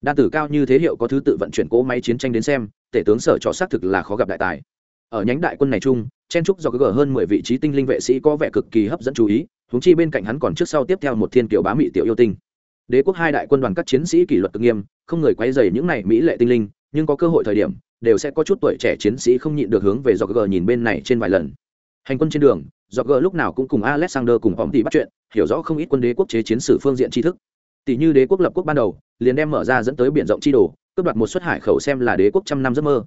Đa tử cao như thế hiệu có thứ tự vận chuyển cỗ máy chiến tranh đến xem, tể tướng sở cho xác thực là khó gặp đại tài. Ở nhánh đại quân này chung, chen trúc do gỡ hơn mười vị trí tinh linh vệ sĩ có vẻ cực kỳ hấp dẫn chú ý, huống chi bên cạnh hắn còn trước sau tiếp theo một thiên kiểu bá mỹ tiểu yêu tinh. Đế quốc hai đại quân đoàn các chiến sĩ kỷ luật cực nghiêm, không người quay dày những này mỹ lệ tinh linh nhưng có cơ hội thời điểm, đều sẽ có chút tuổi trẻ chiến sĩ không nhịn được hướng về dọc gờ nhìn bên này trên vài lần. Hành quân trên đường dọc gờ lúc nào cũng cùng alexander cùng ông tỷ bắt chuyện, hiểu rõ không ít quân đế quốc chế chiến sử phương diện tri thức. Tỷ như đế quốc lập quốc ban đầu, liền đem mở ra dẫn tới biển rộng chi đồ, cướp đoạt một suất hải khẩu xem là đế quốc trăm năm giấc mơ.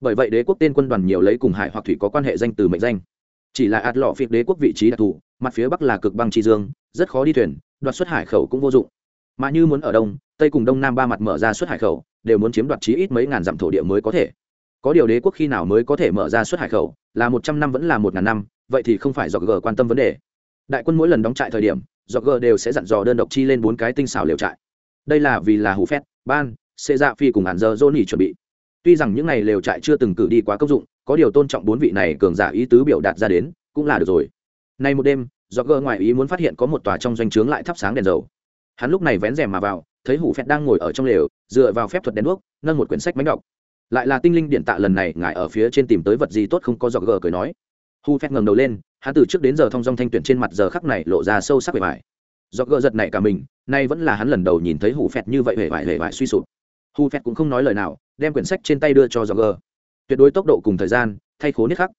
Bởi vậy đế quốc tên quân đoàn nhiều lấy cùng hải hoặc thủy có quan hệ danh từ mệnh danh. Chỉ là ạt lọ phiệt đế quốc vị trí đặc thù, mặt phía bắc là cực băng tri dương, rất khó đi thuyền, đoạt xuất hải khẩu cũng vô dụng. Mà như muốn ở đông, tây cùng đông nam ba mặt mở ra xuất hải khẩu đều muốn chiếm đoạt chí ít mấy ngàn dặm thổ địa mới có thể. Có điều đế quốc khi nào mới có thể mở ra xuất hải khẩu, là một trăm năm vẫn là một ngàn năm, vậy thì không phải do g quan tâm vấn đề. Đại quân mỗi lần đóng trại thời điểm do g đều sẽ dặn dò đơn độc chi lên bốn cái tinh xảo liều trại. Đây là vì là hủ phét, ban, xê dạ phi cùng hàn giờ johnny chuẩn bị. Tuy rằng những n à y lều trại chưa từng cử đi quá công dụng, có điều tôn trọng bốn vị này cường giả ý tứ biểu đạt ra đến, cũng là được rồi. Nay một đêm do gờ ngoài ý muốn phát hiện có một tòa trong doanh trướng lại thắp sáng đèn dầu. Hắn lúc này vén rèm mà vào thấy hủ Phẹt đang ngồi ở trong lều, dựa vào phép thuật đèn đuốc, nâng một quyển sách máy đọc. Lại là tinh linh điện tạ lần này ngài ở phía trên tìm tới vật gì tốt không có giọt gờ cười nói. Hủ phẹt ngẩng đầu lên, hắn từ trước đến giờ thong dong thanh tuyển trên mặt giờ khắc này lộ ra sâu sắc bề bài giọt gờ giật này cả mình, nay vẫn là hắn lần đầu nhìn thấy hủ Phẹt như vậy hề vải hề vải suy sụp. Hủ phẹt cũng không nói lời nào, đem quyển sách trên tay đưa cho giọt gờ. Tuyệt đối tốc độ cùng thời gian, thay khố niết khắc.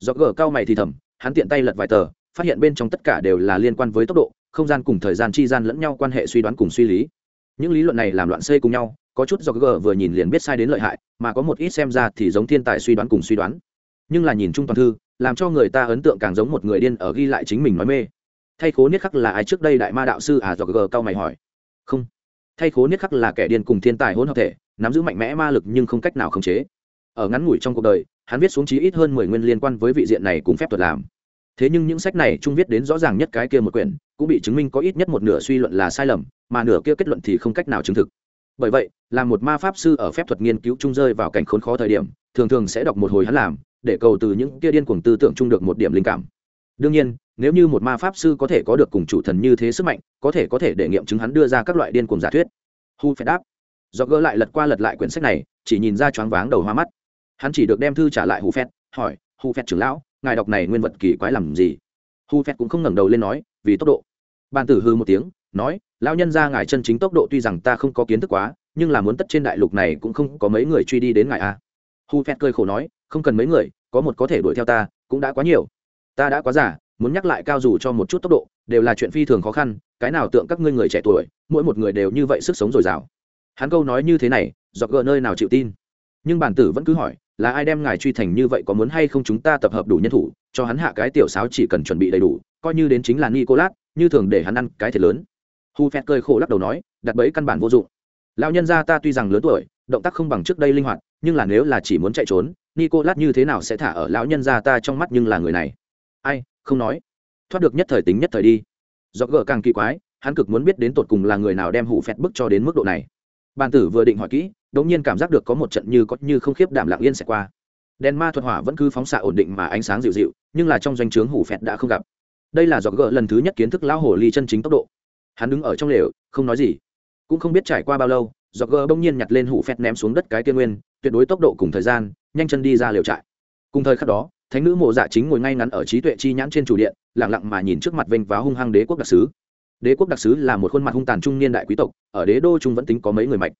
Giọt gờ cao mày thì thầm, hắn tiện tay lật vài tờ, phát hiện bên trong tất cả đều là liên quan với tốc độ, không gian cùng thời gian chi gian lẫn nhau quan hệ suy đoán cùng suy lý những lý luận này làm loạn xây cùng nhau, có chút do g vừa nhìn liền biết sai đến lợi hại, mà có một ít xem ra thì giống thiên tài suy đoán cùng suy đoán. Nhưng là nhìn chung toàn thư, làm cho người ta ấn tượng càng giống một người điên ở ghi lại chính mình nói mê. Thay khố niết khắc là ai trước đây đại ma đạo sư à do g cao mày hỏi. Không. Thay khố niết khắc là kẻ điên cùng thiên tài hỗn hợp thể, nắm giữ mạnh mẽ ma lực nhưng không cách nào khống chế. Ở ngắn ngủi trong cuộc đời, hắn viết xuống chí ít hơn mười nguyên liên quan với vị diện này cùng phép thuật làm. Thế nhưng những sách này trung viết đến rõ ràng nhất cái kia một quyển, cũng bị chứng minh có ít nhất một nửa suy luận là sai lầm mà nửa kia kết luận thì không cách nào chứng thực. Bởi vậy, là một ma pháp sư ở phép thuật nghiên cứu trung rơi vào cảnh khốn khó thời điểm, thường thường sẽ đọc một hồi hắn làm, để cầu từ những kia điên cuồng tư tưởng chung được một điểm linh cảm. Đương nhiên, nếu như một ma pháp sư có thể có được cùng chủ thần như thế sức mạnh, có thể có thể để nghiệm chứng hắn đưa ra các loại điên cuồng giả thuyết. Hu phải đáp. Do gỡ lại lật qua lật lại quyển sách này, chỉ nhìn ra choáng váng đầu hoa mắt. Hắn chỉ được đem thư trả lại hu phét hỏi, hu phét trưởng lão, ngài đọc này nguyên vật kỳ quái làm gì? Hu phét cũng không ngẩng đầu lên nói, vì tốc độ. Ban tử hư một tiếng, nói lão nhân ra ngài chân chính tốc độ tuy rằng ta không có kiến thức quá, nhưng là muốn tất trên đại lục này cũng không có mấy người truy đi đến ngài a hu phét cười khổ nói, không cần mấy người, có một có thể đuổi theo ta, cũng đã quá nhiều. Ta đã quá giả muốn nhắc lại cao dù cho một chút tốc độ, đều là chuyện phi thường khó khăn, cái nào tượng các ngươi người trẻ tuổi, mỗi một người đều như vậy sức sống dồi dào. Hắn câu nói như thế này, dọc gỡ nơi nào chịu tin? Nhưng bản tử vẫn cứ hỏi, là ai đem ngài truy thành như vậy có muốn hay không chúng ta tập hợp đủ nhân thủ, cho hắn hạ cái tiểu sáo chỉ cần chuẩn bị đầy đủ, coi như đến chính là nicolas, như thường để hắn ăn cái thiệt lớn hù phẹt cười khổ lắc đầu nói, đặt bẫy căn bản vô dụng. Lão nhân gia ta tuy rằng lớn tuổi, động tác không bằng trước đây linh hoạt, nhưng là nếu là chỉ muốn chạy trốn, nicolas như thế nào sẽ thả ở lão nhân gia ta trong mắt nhưng là người này. Ai, không nói. Thoát được nhất thời tính nhất thời đi. Do gỡ càng kỳ quái, hắn cực muốn biết đến tột cùng là người nào đem hủ phẹt bức cho đến mức độ này. Bàn tử vừa định hỏi kỹ đống nhiên cảm giác được có một trận như có như không khiếp đảm lặng yên sẽ qua. Đèn ma thuật hỏa vẫn cứ phóng xạ ổn định mà ánh sáng dịu dịu, nhưng là trong doanh trướng hủ phẹt đã không gặp. Đây là do gỡ lần thứ nhất kiến thức lão hồ ly chân chính tốc độ hắn đứng ở trong lều, không nói gì. Cũng không biết trải qua bao lâu do gỡ bỗng nhiên nhặt lên hủ phét ném xuống đất cái tiên nguyên, tuyệt đối tốc độ cùng thời gian, nhanh chân đi ra lều trại. Cùng thời khắc đó, thánh nữ mộ dạ chính ngồi ngay ngắn ở trí tuệ chi nhãn trên chủ điện lẳng lặng mà nhìn trước mặt vênh váo hung hăng đế quốc đặc sứ. Đế quốc đặc sứ là một khuôn mặt hung tàn trung niên đại quý tộc, ở đế đô trung vẫn tính có mấy người mạch.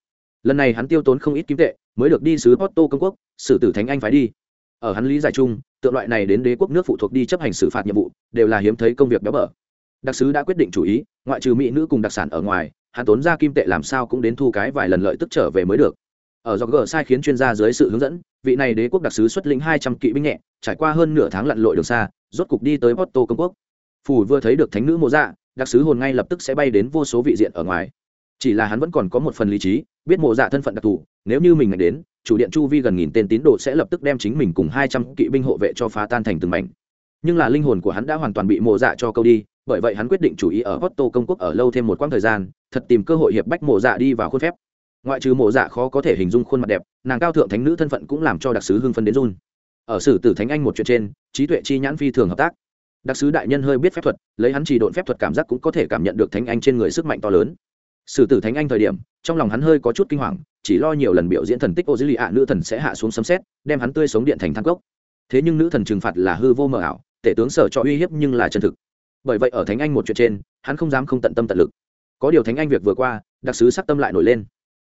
Lần này hắn tiêu tốn không ít kim tệ, mới được đi sứ Porto công quốc, xử tử thánh anh phái đi. Ở hắn lý giải chung, tượng loại này đến đế quốc nước phụ thuộc đi chấp hành xử phạt nhiệm vụ, đều là hiếm thấy công việc béo bở đặc sứ đã quyết định chủ ý, ngoại trừ mỹ nữ cùng đặc sản ở ngoài, hắn tốn ra kim tệ làm sao cũng đến thu cái vài lần lợi tức trở về mới được. Ở do gờ sai khiến chuyên gia dưới sự hướng dẫn, vị này đế quốc đặc sứ xuất lĩnh hai trăm kỵ binh nhẹ, trải qua hơn nửa tháng lặn lội đường xa, rốt cục đi tới porto công quốc. Phủ vừa thấy được thánh nữ mộ dạ đặc sứ hồn ngay lập tức sẽ bay đến vô số vị diện ở ngoài. Chỉ là hắn vẫn còn có một phần lý trí, biết mộ dạ thân phận đặc thù, nếu như mình ngạch đến, chủ điện chu vi gần nghìn tên tín đồ sẽ lập tức đem chính mình cùng hai trăm kỵ binh hộ vệ cho phá tan thành từng mảnh. Nhưng là linh hồn của hắn đã hoàn toàn bị mộ dạ cho câu đi bởi vậy hắn quyết định chủ ý ở Porto công quốc ở lâu thêm một quãng thời gian, thật tìm cơ hội hiệp bách mộ dạ đi vào khuôn phép. Ngoại trừ mộ dạ khó có thể hình dung khuôn mặt đẹp, nàng cao thượng thánh nữ thân phận cũng làm cho đặc sứ hưng phấn đến run. Ở sử tử thánh anh một chuyện trên, trí tuệ chi nhãn phi thường hợp tác. Đặc sứ đại nhân hơi biết phép thuật, lấy hắn chỉ độn phép thuật cảm giác cũng có thể cảm nhận được thánh anh trên người sức mạnh to lớn. Sử tử thánh anh thời điểm, trong lòng hắn hơi có chút kinh hoàng, chỉ lo nhiều lần biểu diễn thần tích ô dữ lì ạ nữ thần sẽ hạ xuống sấm xét, đem hắn tươi sống điện thành thang cốc. Thế nhưng nữ thần trừng phạt là hư vô mờ ảo, tể tướng sở cho uy hiếp nhưng là chân thực bởi vậy ở thánh anh một chuyện trên, hắn không dám không tận tâm tận lực. Có điều thánh anh việc vừa qua, đặc sứ sắc tâm lại nổi lên.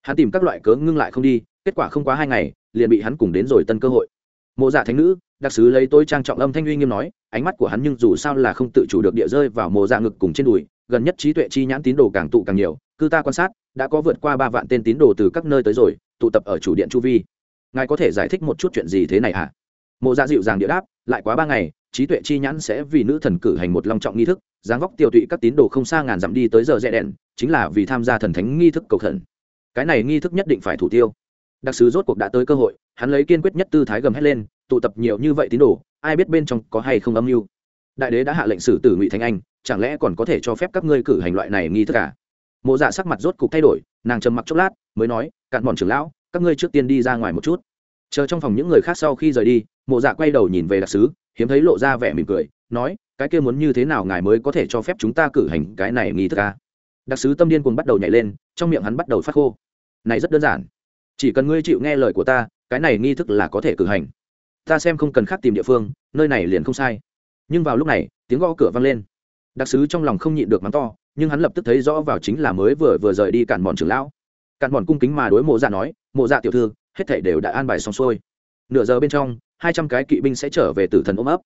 Hắn tìm các loại cớ ngưng lại không đi, kết quả không quá hai ngày, liền bị hắn cùng đến rồi tân cơ hội. Mộ dạ thánh nữ, đặc sứ lấy tôi trang trọng âm thanh uy nghiêm nói, ánh mắt của hắn nhưng dù sao là không tự chủ được địa rơi vào mộ dạ ngực cùng trên đùi, gần nhất trí tuệ chi nhãn tín đồ càng tụ càng nhiều, cư ta quan sát, đã có vượt qua ba vạn tên tín đồ từ các nơi tới rồi, tụ tập ở chủ điện chu vi. Ngài có thể giải thích một chút chuyện gì thế này hả? Mộ dạ dịu dàng địa đáp, lại quá ba ngày trí tuệ chi nhãn sẽ vì nữ thần cử hành một long trọng nghi thức, dáng vóc tiêu tụy các tín đồ không xa ngàn dặm đi tới giờ rẽ đèn, chính là vì tham gia thần thánh nghi thức cầu thần. Cái này nghi thức nhất định phải thủ tiêu. Đặc sứ rốt cuộc đã tới cơ hội, hắn lấy kiên quyết nhất tư thái gầm hét lên, tụ tập nhiều như vậy tín đồ, ai biết bên trong có hay không âm mưu. Đại đế đã hạ lệnh xử tử ngụy thánh anh, chẳng lẽ còn có thể cho phép các ngươi cử hành loại này nghi thức cả mộ dạ sắc mặt rốt cục thay đổi, nàng trầm mặc chốc lát, mới nói, cạn bọn trưởng lão, các ngươi trước tiên đi ra ngoài một chút. Chờ trong phòng những người khác sau khi rời đi, mộ dạ quay đầu nhìn về đặc sứ hiếm thấy lộ ra vẻ mỉm cười, nói, cái kia muốn như thế nào ngài mới có thể cho phép chúng ta cử hành cái này nghi thức ca đặc sứ tâm điên cuồng bắt đầu nhảy lên, trong miệng hắn bắt đầu phát khô. Này rất đơn giản, chỉ cần ngươi chịu nghe lời của ta, cái này nghi thức là có thể cử hành. Ta xem không cần khác tìm địa phương, nơi này liền không sai. Nhưng vào lúc này, tiếng gõ cửa vang lên. Đặc sứ trong lòng không nhịn được mắng to, nhưng hắn lập tức thấy rõ vào chính là mới vừa vừa rời đi cản bọn trưởng lão. Cản bọn cung kính mà đối mộ dạ nói, mộ dạ tiểu thư, hết thảy đều đã an bài xong xuôi. Nửa giờ bên trong hai trăm cái kỵ binh sẽ trở về tử thần ôm ấp.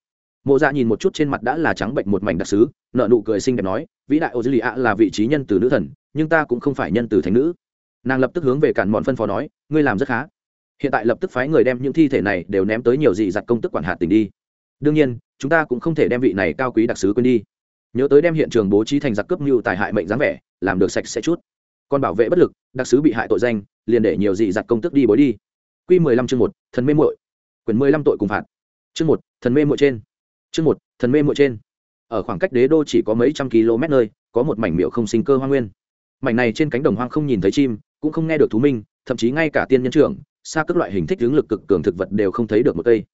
Mộ dạ nhìn một chút trên mặt đã là trắng bệnh một mảnh đặc sứ nợ nụ cười xinh đẹp nói, vĩ đại ô dư lì ạ là vị trí nhân từ nữ thần, nhưng ta cũng không phải nhân từ thành nữ. Nàng lập tức hướng về cản mòn phân phó nói, ngươi làm rất khá. Hiện tại lập tức phái người đem những thi thể này đều ném tới nhiều dị giặt công tức quản hạt tỉnh đi. Đương nhiên, chúng ta cũng không thể đem vị này cao quý đặc sứ quên đi. Nhớ tới đem hiện trường bố trí thành giặc cướp mưu tài hại mệnh dáng vẻ, làm được sạch sẽ chút. Còn bảo vệ bất lực, đặc sứ bị hại tội danh, liền để nhiều dị giặt công tức đi bối đi. Q mười lăm chương một, thần mê muội quyển mười lăm tội cùng phạt. Chương một, thần mê muội trên. Chương một, thần mê muội trên. Ở khoảng cách đế đô chỉ có mấy trăm km nơi, có một mảnh miệu không sinh cơ hoa nguyên. Mảnh này trên cánh đồng hoang không nhìn thấy chim, cũng không nghe được thú minh, thậm chí ngay cả tiên nhân trưởng, xa các loại hình thích hướng lực cực cường thực vật đều không thấy được một cây.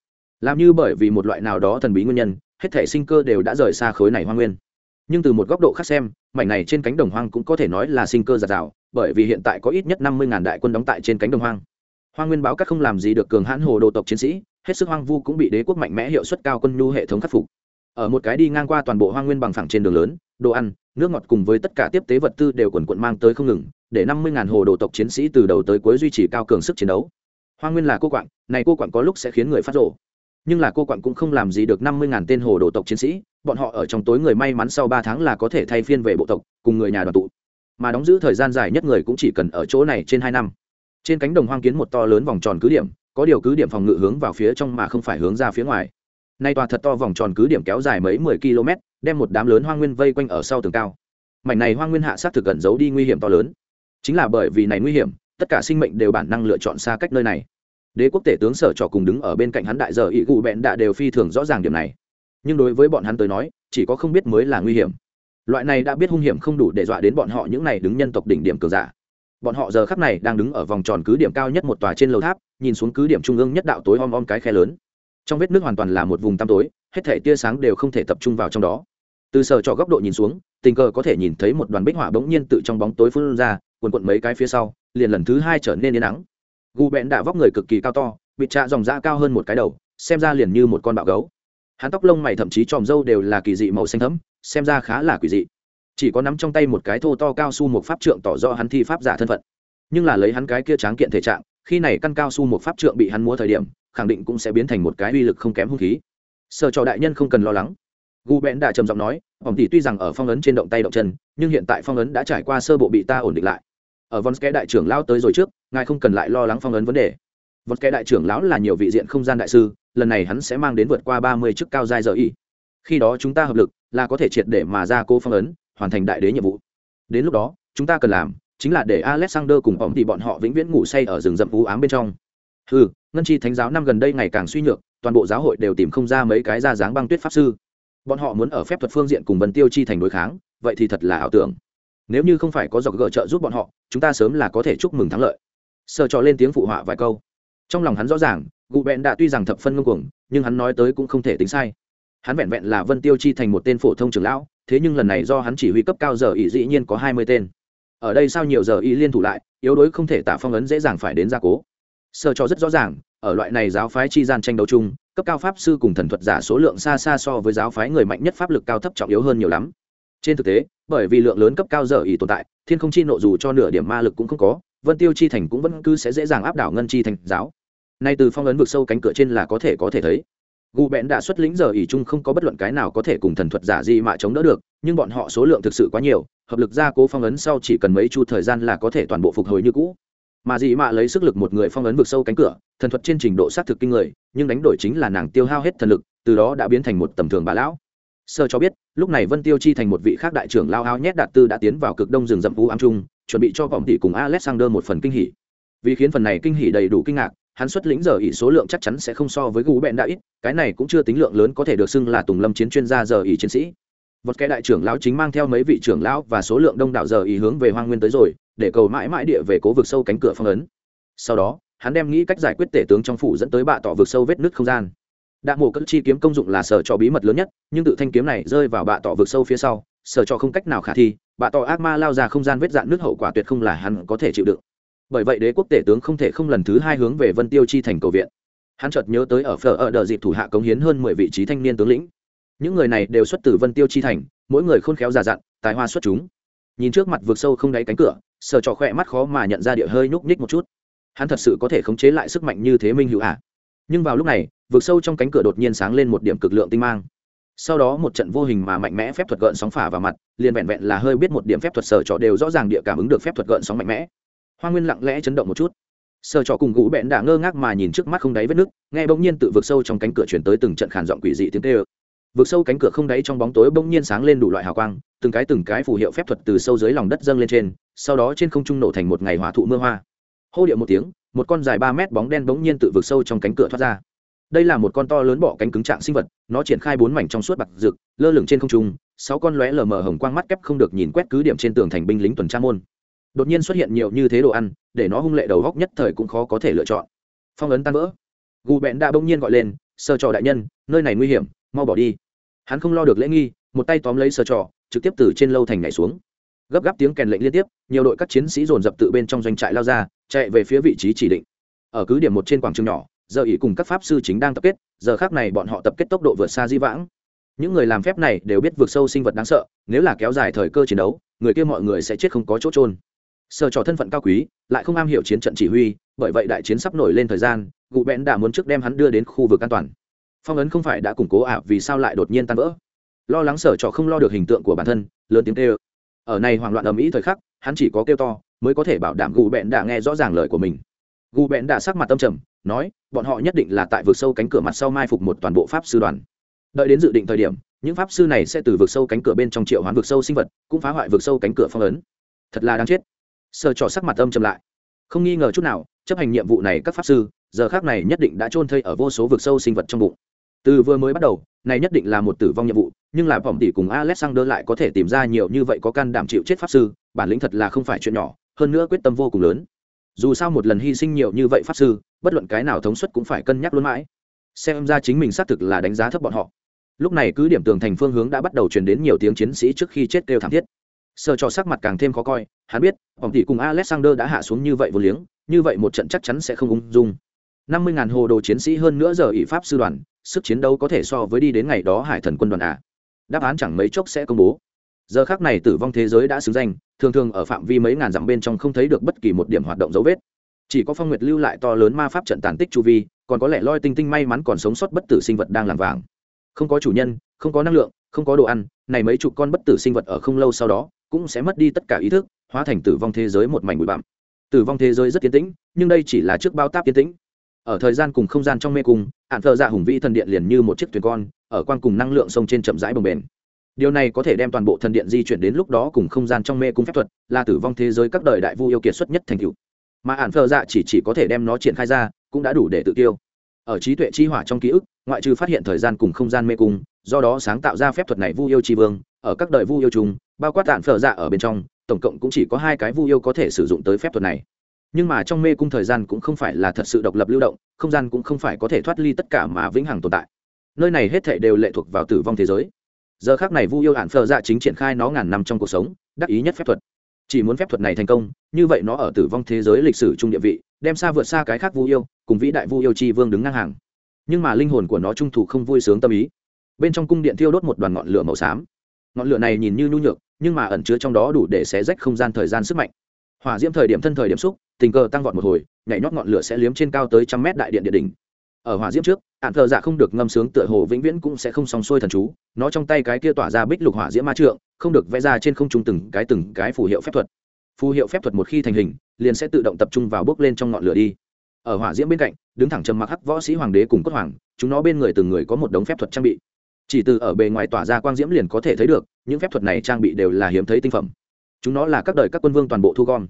Làm như bởi vì một loại nào đó thần bí nguyên nhân, hết thể sinh cơ đều đã rời xa khối này hoa nguyên. Nhưng từ một góc độ khác xem, mảnh này trên cánh đồng hoang cũng có thể nói là sinh cơ giạt rào, bởi vì hiện tại có ít nhất năm mươi đại quân đóng tại trên cánh đồng hoang hoa nguyên báo các không làm gì được cường hãn hồ đồ tộc chiến sĩ, hết sức hoang vu cũng bị đế quốc mạnh mẽ hiệu suất cao quân nhu hệ thống khắc phục. Ở một cái đi ngang qua toàn bộ hoa nguyên bằng phẳng trên đường lớn, đồ ăn, nước ngọt cùng với tất cả tiếp tế vật tư đều quần quận mang tới không ngừng, để năm mươi ngàn hồ đồ tộc chiến sĩ từ đầu tới cuối duy trì cao cường sức chiến đấu. Hoa nguyên là cô quạng, này cô quạng có lúc sẽ khiến người phát rộ nhưng là cô quạng cũng không làm gì được năm mươi ngàn tên hồ đồ tộc chiến sĩ, bọn họ ở trong tối người may mắn sau ba tháng là có thể thay phiên về bộ tộc, cùng người nhà đoàn tụ. Mà đóng giữ thời gian dài nhất người cũng chỉ cần ở chỗ này trên hai năm trên cánh đồng hoang kiến một to lớn vòng tròn cứ điểm, có điều cứ điểm phòng ngự hướng vào phía trong mà không phải hướng ra phía ngoài. Nay tòa thật to vòng tròn cứ điểm kéo dài mấy mười km, đem một đám lớn hoang nguyên vây quanh ở sau tường cao. Mảnh này hoang nguyên hạ sát thực gần giấu đi nguy hiểm to lớn. Chính là bởi vì này nguy hiểm, tất cả sinh mệnh đều bản năng lựa chọn xa cách nơi này. Đế quốc tể tướng sở trò cùng đứng ở bên cạnh hắn đại giờ ỵ cụ bẹn đã đều phi thường rõ ràng điểm này. Nhưng đối với bọn hắn tới nói, chỉ có không biết mới là nguy hiểm. Loại này đã biết hung hiểm không đủ để dọa đến bọn họ những này đứng nhân tộc đỉnh điểm cường giả bọn họ giờ khắp này đang đứng ở vòng tròn cứ điểm cao nhất một tòa trên lầu tháp, nhìn xuống cứ điểm trung ương nhất đạo tối om om cái khe lớn. Trong vết nước hoàn toàn là một vùng tăm tối, hết thể tia sáng đều không thể tập trung vào trong đó. Từ sở cho góc độ nhìn xuống, tình cờ có thể nhìn thấy một đoàn bích hỏa bỗng nhiên tự trong bóng tối phun ra quần quận mấy cái phía sau, liền lần thứ hai trở nên yên nắng gu bẹn đã vóc người cực kỳ cao to, bị trạ dòng da cao hơn một cái đầu, xem ra liền như một con bạo gấu. Hắn tóc lông mày thậm chí tròm râu đều là kỳ dị màu xanh thấm xem ra khá là quỷ dị chỉ có nắm trong tay một cái thô to cao su một pháp trượng tỏ rõ hắn thi pháp giả thân phận. Nhưng là lấy hắn cái kia tráng kiện thể trạng, khi này căn cao su một pháp trượng bị hắn múa thời điểm, khẳng định cũng sẽ biến thành một cái uy lực không kém hung khí. Sợ cho đại nhân không cần lo lắng. Gu bẽn đã trầm giọng nói ổng tỷ tuy rằng ở phong ấn trên động tay động chân, nhưng hiện tại phong ấn đã trải qua sơ bộ bị ta ổn định lại. Ở von ske đại trưởng lao tới rồi trước, ngài không cần lại lo lắng phong ấn vấn đề. Von ske đại trưởng lão là nhiều vị diện không gian đại sư, lần này hắn sẽ mang đến vượt qua ba mươi chức cao giai giờ y. Khi đó chúng ta hợp lực, là có thể triệt để mà ra cố phong ấn hoàn thành đại đế nhiệm vụ. Đến lúc đó, chúng ta cần làm chính là để alexander cùng ổng thì bọn họ vĩnh viễn ngủ say ở rừng rậm u ám bên trong. Ừ ngân chi thánh giáo năm gần đây ngày càng suy nhược, toàn bộ giáo hội đều tìm không ra mấy cái ra dáng băng tuyết pháp sư. Bọn họ muốn ở phép thuật phương diện cùng vân tiêu chi thành đối kháng, vậy thì thật là ảo tưởng. Nếu như không phải có dọc gỡ trợ giúp bọn họ, chúng ta sớm là có thể chúc mừng thắng lợi. Sợ trò lên tiếng phụ họa vài câu. Trong lòng hắn rõ ràng, gụ bẹn đã tuy rằng thập phân ngông cuồng, nhưng hắn nói tới cũng không thể tính sai. Hắn vẹn vẹn là vân tiêu chi thành một tên phổ thông trưởng lão thế nhưng lần này do hắn chỉ huy cấp cao giờ ý dĩ nhiên có hai mươi tên. Ở đây sao nhiều giờ ý liên thủ lại, yếu đối không thể tả phong ấn dễ dàng phải đến gia cố. Sơ cho rất rõ ràng, ở loại này giáo phái chi gian tranh đấu chung, cấp cao pháp sư cùng thần thuật giả số lượng xa xa so với giáo phái người mạnh nhất pháp lực cao thấp trọng yếu hơn nhiều lắm. Trên thực tế, bởi vì lượng lớn cấp cao giờ ý tồn tại, thiên không chi nộ dù cho nửa điểm ma lực cũng không có, vân tiêu chi thành cũng vẫn cứ sẽ dễ dàng áp đảo ngân chi thành giáo. Nay từ phong ấn vực sâu cánh cửa trên là có thể có thể thấy gu bẹn đã xuất lĩnh giờ ỉ chung không có bất luận cái nào có thể cùng thần thuật giả gì mà chống đỡ được, nhưng bọn họ số lượng thực sự quá nhiều, hợp lực gia cố phong ấn sau chỉ cần mấy chu thời gian là có thể toàn bộ phục hồi như cũ. Mà dị mạ lấy sức lực một người phong ấn vực sâu cánh cửa, thần thuật trên trình độ xác thực kinh người, nhưng đánh đổi chính là nàng tiêu hao hết thần lực, từ đó đã biến thành một tầm thường bà lão. Sơ cho biết, lúc này vân tiêu chi thành một vị khác đại trưởng lao áo nhét đạt tư đã tiến vào cực đông rừng rậm vũ ám trung chuẩn bị cho vọng tỷ cùng alexander một phần kinh hỉ. Vì khiến phần này kinh hỉ đầy đủ kinh ngạc hắn xuất lĩnh giờ ỉ số lượng chắc chắn sẽ không so với gú bẹn đã ít, cái này cũng chưa tính lượng lớn có thể được xưng là tùng lâm chiến chuyên gia giờ ỉ chiến sĩ. Vật cái đại trưởng lão chính mang theo mấy vị trưởng lão và số lượng đông đảo giờ ỉ hướng về hoang nguyên tới rồi, để cầu mãi mãi địa về cố vực sâu cánh cửa phong ấn. Sau đó, hắn đem nghĩ cách giải quyết tể tướng trong phủ dẫn tới bạ tỏ vực sâu vết nứt không gian. Đạ mộ cất chi kiếm công dụng là sở cho bí mật lớn nhất, nhưng tự thanh kiếm này rơi vào bạ tỏ vực sâu phía sau, sở cho không cách nào khả thi, bạ tỏ ác ma lao ra không gian vết dạn nước hậu quả tuyệt không là hắn có thể chịu đựng bởi vậy đế quốc tể tướng không thể không lần thứ hai hướng về vân tiêu chi thành cầu viện. Hắn chợt nhớ tới ở phở ở đợt dịp thủ hạ cống hiến hơn mười vị trí thanh niên tướng lĩnh. Những người này đều xuất từ vân tiêu chi thành, mỗi người khôn khéo già dặn, tài hoa xuất chúng. Nhìn trước mặt vượt sâu không đáy cánh cửa, sờ trò khỏe mắt khó mà nhận ra địa hơi nhúc nhích một chút. Hắn thật sự có thể khống chế lại sức mạnh như thế minh hữu ả à. nhưng vào lúc này vượt sâu trong cánh cửa đột nhiên sáng lên một điểm cực lượng tinh mang. Sau đó một trận vô hình mà mạnh mẽ phép thuật gợn sóng phả vào mặt, liền vẹn vẹn là hơi biết một điểm phép thuật sở trò đều rõ ràng địa cảm ứng được phép thuật gợn sóng mạnh mẽ hoa nguyên lặng lẽ chấn động một chút. Sở trò cùng gũ bẹn đã ngơ ngác mà nhìn trước mắt không đáy vết nước, nghe bỗng nhiên tự vượt sâu trong cánh cửa chuyển tới từng trận khàn giọng quỷ dị tiếng tê ơ vượt sâu cánh cửa không đáy trong bóng tối bỗng nhiên sáng lên đủ loại hào quang, từng cái từng cái phù hiệu phép thuật từ sâu dưới lòng đất dâng lên trên, sau đó trên không trung nổ thành một ngày hỏa thụ mưa hoa. Hô điệu một tiếng, một con dài ba mét bóng đen bỗng nhiên tự vượt sâu trong cánh cửa thoát ra. Đây là một con to lớn bọ cánh cứng trạng sinh vật, nó triển khai bốn mảnh trong suốt bạc rực lơ lửng trên không trung, sáu con lóe lờ mờ hồng quang mắt kép không được nhìn quét cứ điểm trên tường thành binh lính tuần tra môn đột nhiên xuất hiện nhiều như thế đồ ăn, để nó hung lệ đầu góc nhất thời cũng khó có thể lựa chọn. Phong ấn tan vỡ. Gù bẹn đã bỗng nhiên gọi lên, sơ trò đại nhân, nơi này nguy hiểm, mau bỏ đi. Hắn không lo được lễ nghi, một tay tóm lấy sơ trò, trực tiếp từ trên lâu thành nhảy xuống. Gấp gáp tiếng kèn lệnh liên tiếp, nhiều đội các chiến sĩ dồn dập tự bên trong doanh trại lao ra, chạy về phía vị trí chỉ định. Ở cứ điểm một trên quảng trường nhỏ, giờ ỉ cùng các pháp sư chính đang tập kết, giờ khác này bọn họ tập kết tốc độ vượt xa di vãng. Những người làm phép này đều biết vượt sâu sinh vật đáng sợ, nếu là kéo dài thời cơ chiến đấu, người kia mọi người sẽ chết không có chỗ trôn sở trò thân phận cao quý, lại không am hiểu chiến trận chỉ huy, bởi vậy đại chiến sắp nổi lên thời gian, gụ bẽn đã muốn trước đem hắn đưa đến khu vực an toàn. Phong ấn không phải đã củng cố ạ vì sao lại đột nhiên tan vỡ? Lo lắng sở trò không lo được hình tượng của bản thân, lớn tiếng kêu. Ở này hoảng loạn ầm ĩ thời khắc, hắn chỉ có kêu to, mới có thể bảo đảm gù bẹn đã nghe rõ ràng lời của mình. Gù bẹn đã sắc mặt tâm trầm, nói, bọn họ nhất định là tại vực sâu cánh cửa mặt sau mai phục một toàn bộ pháp sư đoàn. Đợi đến dự định thời điểm, những pháp sư này sẽ từ vực sâu cánh cửa bên trong triệu hoán vực sâu sinh vật, cũng phá hoại vực sâu cánh cửa phong ấn. Thật là đáng chết sơ trò sắc mặt âm trầm lại. Không nghi ngờ chút nào, chấp hành nhiệm vụ này các pháp sư, giờ khác này nhất định đã trôn thây ở vô số vực sâu sinh vật trong bụng. Từ vừa mới bắt đầu, này nhất định là một tử vong nhiệm vụ, nhưng là vòng tỷ cùng alexander lại có thể tìm ra nhiều như vậy có can đảm chịu chết pháp sư, bản lĩnh thật là không phải chuyện nhỏ, hơn nữa quyết tâm vô cùng lớn. Dù sao một lần hy sinh nhiều như vậy pháp sư, bất luận cái nào thống suất cũng phải cân nhắc luôn mãi. Xem ra chính mình xác thực là đánh giá thấp bọn họ. Lúc này cứ điểm tường thành phương hướng đã bắt đầu truyền đến nhiều tiếng chiến sĩ trước khi chết kêu thảm thiết sợ cho sắc mặt càng thêm khó coi, hắn biết vòng tỷ cùng alexander đã hạ xuống như vậy vô liếng, như vậy một trận chắc chắn sẽ không ung dung. Năm mươi ngàn hồ đồ chiến sĩ hơn nữa giờ ỷ pháp sư đoàn, sức chiến đấu có thể so với đi đến ngày đó hải thần quân đoàn à. đáp án chẳng mấy chốc sẽ công bố. Giờ khác này tử vong thế giới đã xứng danh, thường thường ở phạm vi mấy ngàn dặm bên trong không thấy được bất kỳ một điểm hoạt động dấu vết. Chỉ có phong nguyệt lưu lại to lớn ma pháp trận tàn tích chu vi, còn có lẽ loi tinh tinh may mắn còn sống sót bất tử sinh vật đang làm vàng. Không có chủ nhân, không có năng lượng, không có đồ ăn, này mấy chục con bất tử sinh vật ở không lâu sau đó cũng sẽ mất đi tất cả ý thức, hóa thành tử vong thế giới một mảnh bụi bặm. Tử vong thế giới rất tiến tĩnh, nhưng đây chỉ là trước bao táp tiến tĩnh. Ở thời gian cùng không gian trong mê cung, ạn thợ dạ hùng vĩ thần điện liền như một chiếc thuyền con, ở quang cùng năng lượng sông trên chậm rãi bồng bền điều này có thể đem toàn bộ thần điện di chuyển đến lúc đó cùng không gian trong mê cung phép thuật, là tử vong thế giới các đời đại vu yêu kiệt xuất nhất thành cựu mà ạn thợ dạ chỉ chỉ có thể đem nó triển khai ra, cũng đã đủ để tự tiêu. Ở trí tuệ chi hỏa trong ký ức, ngoại trừ phát hiện thời gian cùng không gian mê cung, do đó sáng tạo ra phép thuật này vu yêu tri vương, ở các đời vu yêu chung bao quát tạn phở dạ ở bên trong, tổng cộng cũng chỉ có hai cái vu yêu có thể sử dụng tới phép thuật này. Nhưng mà trong mê cung thời gian cũng không phải là thật sự độc lập lưu động, không gian cũng không phải có thể thoát ly tất cả mà vĩnh hằng tồn tại. Nơi này hết thể đều lệ thuộc vào tử vong thế giới. Giờ khác này vu yêu hạn phờ dạ chính triển khai nó ngàn năm trong cuộc sống, đắc ý nhất phép thuật. Chỉ muốn phép thuật này thành công, như vậy nó ở tử vong thế giới lịch sử trung địa vị, đem xa vượt xa cái khác vu yêu, cùng vĩ đại vu yêu tri vương đứng ngang hàng. Nhưng mà linh hồn của nó trung thủ không vui sướng tâm ý. Bên trong cung điện thiêu đốt một đoàn ngọn lửa màu xám ngọn lửa này nhìn như nhu nhược, nhưng mà ẩn chứa trong đó đủ để xé rách không gian thời gian sức mạnh. Hỏa diễm thời điểm thân thời điểm xúc, tình cờ tăng vọt một hồi, nhảy nhót ngọn lửa sẽ liếm trên cao tới trăm mét đại điện địa đỉnh. Ở hỏa diễm trước, ạn thờ dạ không được ngâm sướng tựa hồ vĩnh viễn cũng sẽ không song xuôi thần chú, nó trong tay cái kia tỏa ra bích lục hỏa diễm ma trượng, không được vẽ ra trên không trung từng cái từng cái phù hiệu phép thuật. Phù hiệu phép thuật một khi thành hình, liền sẽ tự động tập trung vào bước lên trong ngọn lửa đi. Ở hỏa diễm bên cạnh, đứng thẳng trầm mặc hắc võ sĩ hoàng đế cùng cốt hoàng, chúng nó bên người từng người có một đống phép thuật trang bị chỉ từ ở bề ngoài tỏa ra quang diễm liền có thể thấy được, những phép thuật này trang bị đều là hiếm thấy tinh phẩm. Chúng nó là các đời các quân vương toàn bộ thu gom.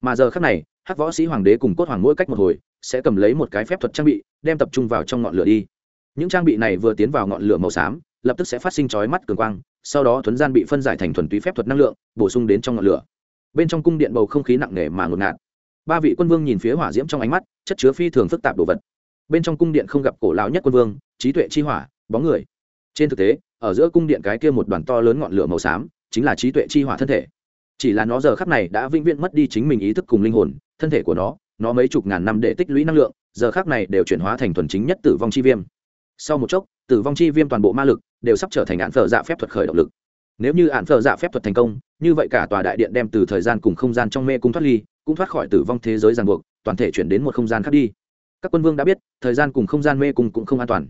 Mà giờ khác này, hắc võ sĩ hoàng đế cùng cốt hoàng mỗi cách một hồi, sẽ cầm lấy một cái phép thuật trang bị, đem tập trung vào trong ngọn lửa đi. Những trang bị này vừa tiến vào ngọn lửa màu xám, lập tức sẽ phát sinh chói mắt cường quang, sau đó thuấn gian bị phân giải thành thuần túy phép thuật năng lượng, bổ sung đến trong ngọn lửa. Bên trong cung điện bầu không khí nặng nề mà ngột ngạt. Ba vị quân vương nhìn phía hỏa diễm trong ánh mắt, chất chứa phi thường phức tạp đồ vật. Bên trong cung điện không gặp cổ lão nhất quân vương, trí tuệ chi hỏa, bóng người trên thực tế, ở giữa cung điện cái kia một đoàn to lớn ngọn lửa màu xám, chính là trí tuệ chi hỏa thân thể. Chỉ là nó giờ khắc này đã vĩnh viễn mất đi chính mình ý thức cùng linh hồn, thân thể của nó nó mấy chục ngàn năm để tích lũy năng lượng, giờ khắc này đều chuyển hóa thành thuần chính nhất tử vong chi viêm. Sau một chốc, tử vong chi viêm toàn bộ ma lực đều sắp trở thành ạn phở dạ phép thuật khởi động lực. Nếu như ạn phở dạ phép thuật thành công, như vậy cả tòa đại điện đem từ thời gian cùng không gian trong mê cung thoát ly, cũng thoát khỏi tử vong thế giới ràng buộc, toàn thể chuyển đến một không gian khác đi. Các quân vương đã biết, thời gian cùng không gian mê cung cũng không an toàn.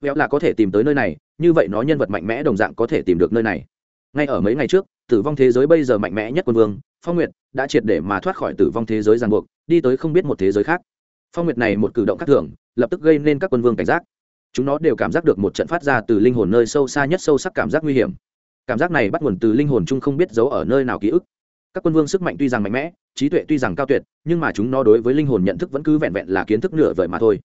Véo là có thể tìm tới nơi này như vậy nó nhân vật mạnh mẽ đồng dạng có thể tìm được nơi này. Ngay ở mấy ngày trước, tử vong thế giới bây giờ mạnh mẽ nhất quân vương, phong nguyệt, đã triệt để mà thoát khỏi tử vong thế giới ràng buộc, đi tới không biết một thế giới khác. Phong nguyệt này một cử động khác thường, lập tức gây nên các quân vương cảnh giác. Chúng nó đều cảm giác được một trận phát ra từ linh hồn nơi sâu xa nhất sâu sắc cảm giác nguy hiểm. Cảm giác này bắt nguồn từ linh hồn chung không biết giấu ở nơi nào ký ức. Các quân vương sức mạnh tuy rằng mạnh mẽ, trí tuệ tuy rằng cao tuyệt, nhưng mà chúng nó đối với linh hồn nhận thức vẫn cứ vẹn vẹn là kiến thức nửa vời mà thôi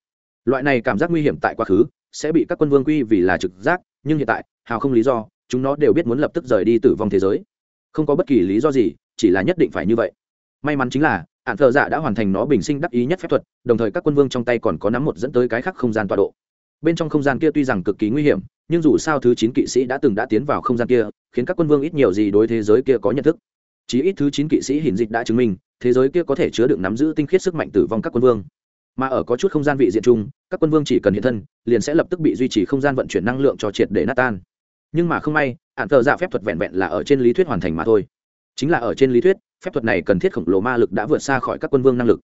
loại này cảm giác nguy hiểm tại quá khứ sẽ bị các quân vương quy vì là trực giác, nhưng hiện tại, hào không lý do, chúng nó đều biết muốn lập tức rời đi tử vong thế giới. Không có bất kỳ lý do gì, chỉ là nhất định phải như vậy. May mắn chính là ạn thợ dạ đã hoàn thành nó bình sinh đắc ý nhất phép thuật, đồng thời các quân vương trong tay còn có nắm một dẫn tới cái khác không gian tọa độ. Bên trong không gian kia tuy rằng cực kỳ nguy hiểm, nhưng dù sao thứ chín kỵ sĩ đã từng đã tiến vào không gian kia, khiến các quân vương ít nhiều gì đối thế giới kia có nhận thức. Chí ít thứ chín kỵ sĩ hiển dịch đã chứng minh, thế giới kia có thể chứa đựng nắm giữ tinh khiết sức mạnh tử vong các quân vương mà ở có chút không gian vị diện chung, các quân vương chỉ cần hiện thân, liền sẽ lập tức bị duy trì không gian vận chuyển năng lượng cho triệt để nát tan. Nhưng mà không may ạn thờ dạ phép thuật vẹn vẹn là ở trên lý thuyết hoàn thành mà thôi. Chính là ở trên lý thuyết, phép thuật này cần thiết khổng lồ ma lực đã vượt xa khỏi các quân vương năng lực.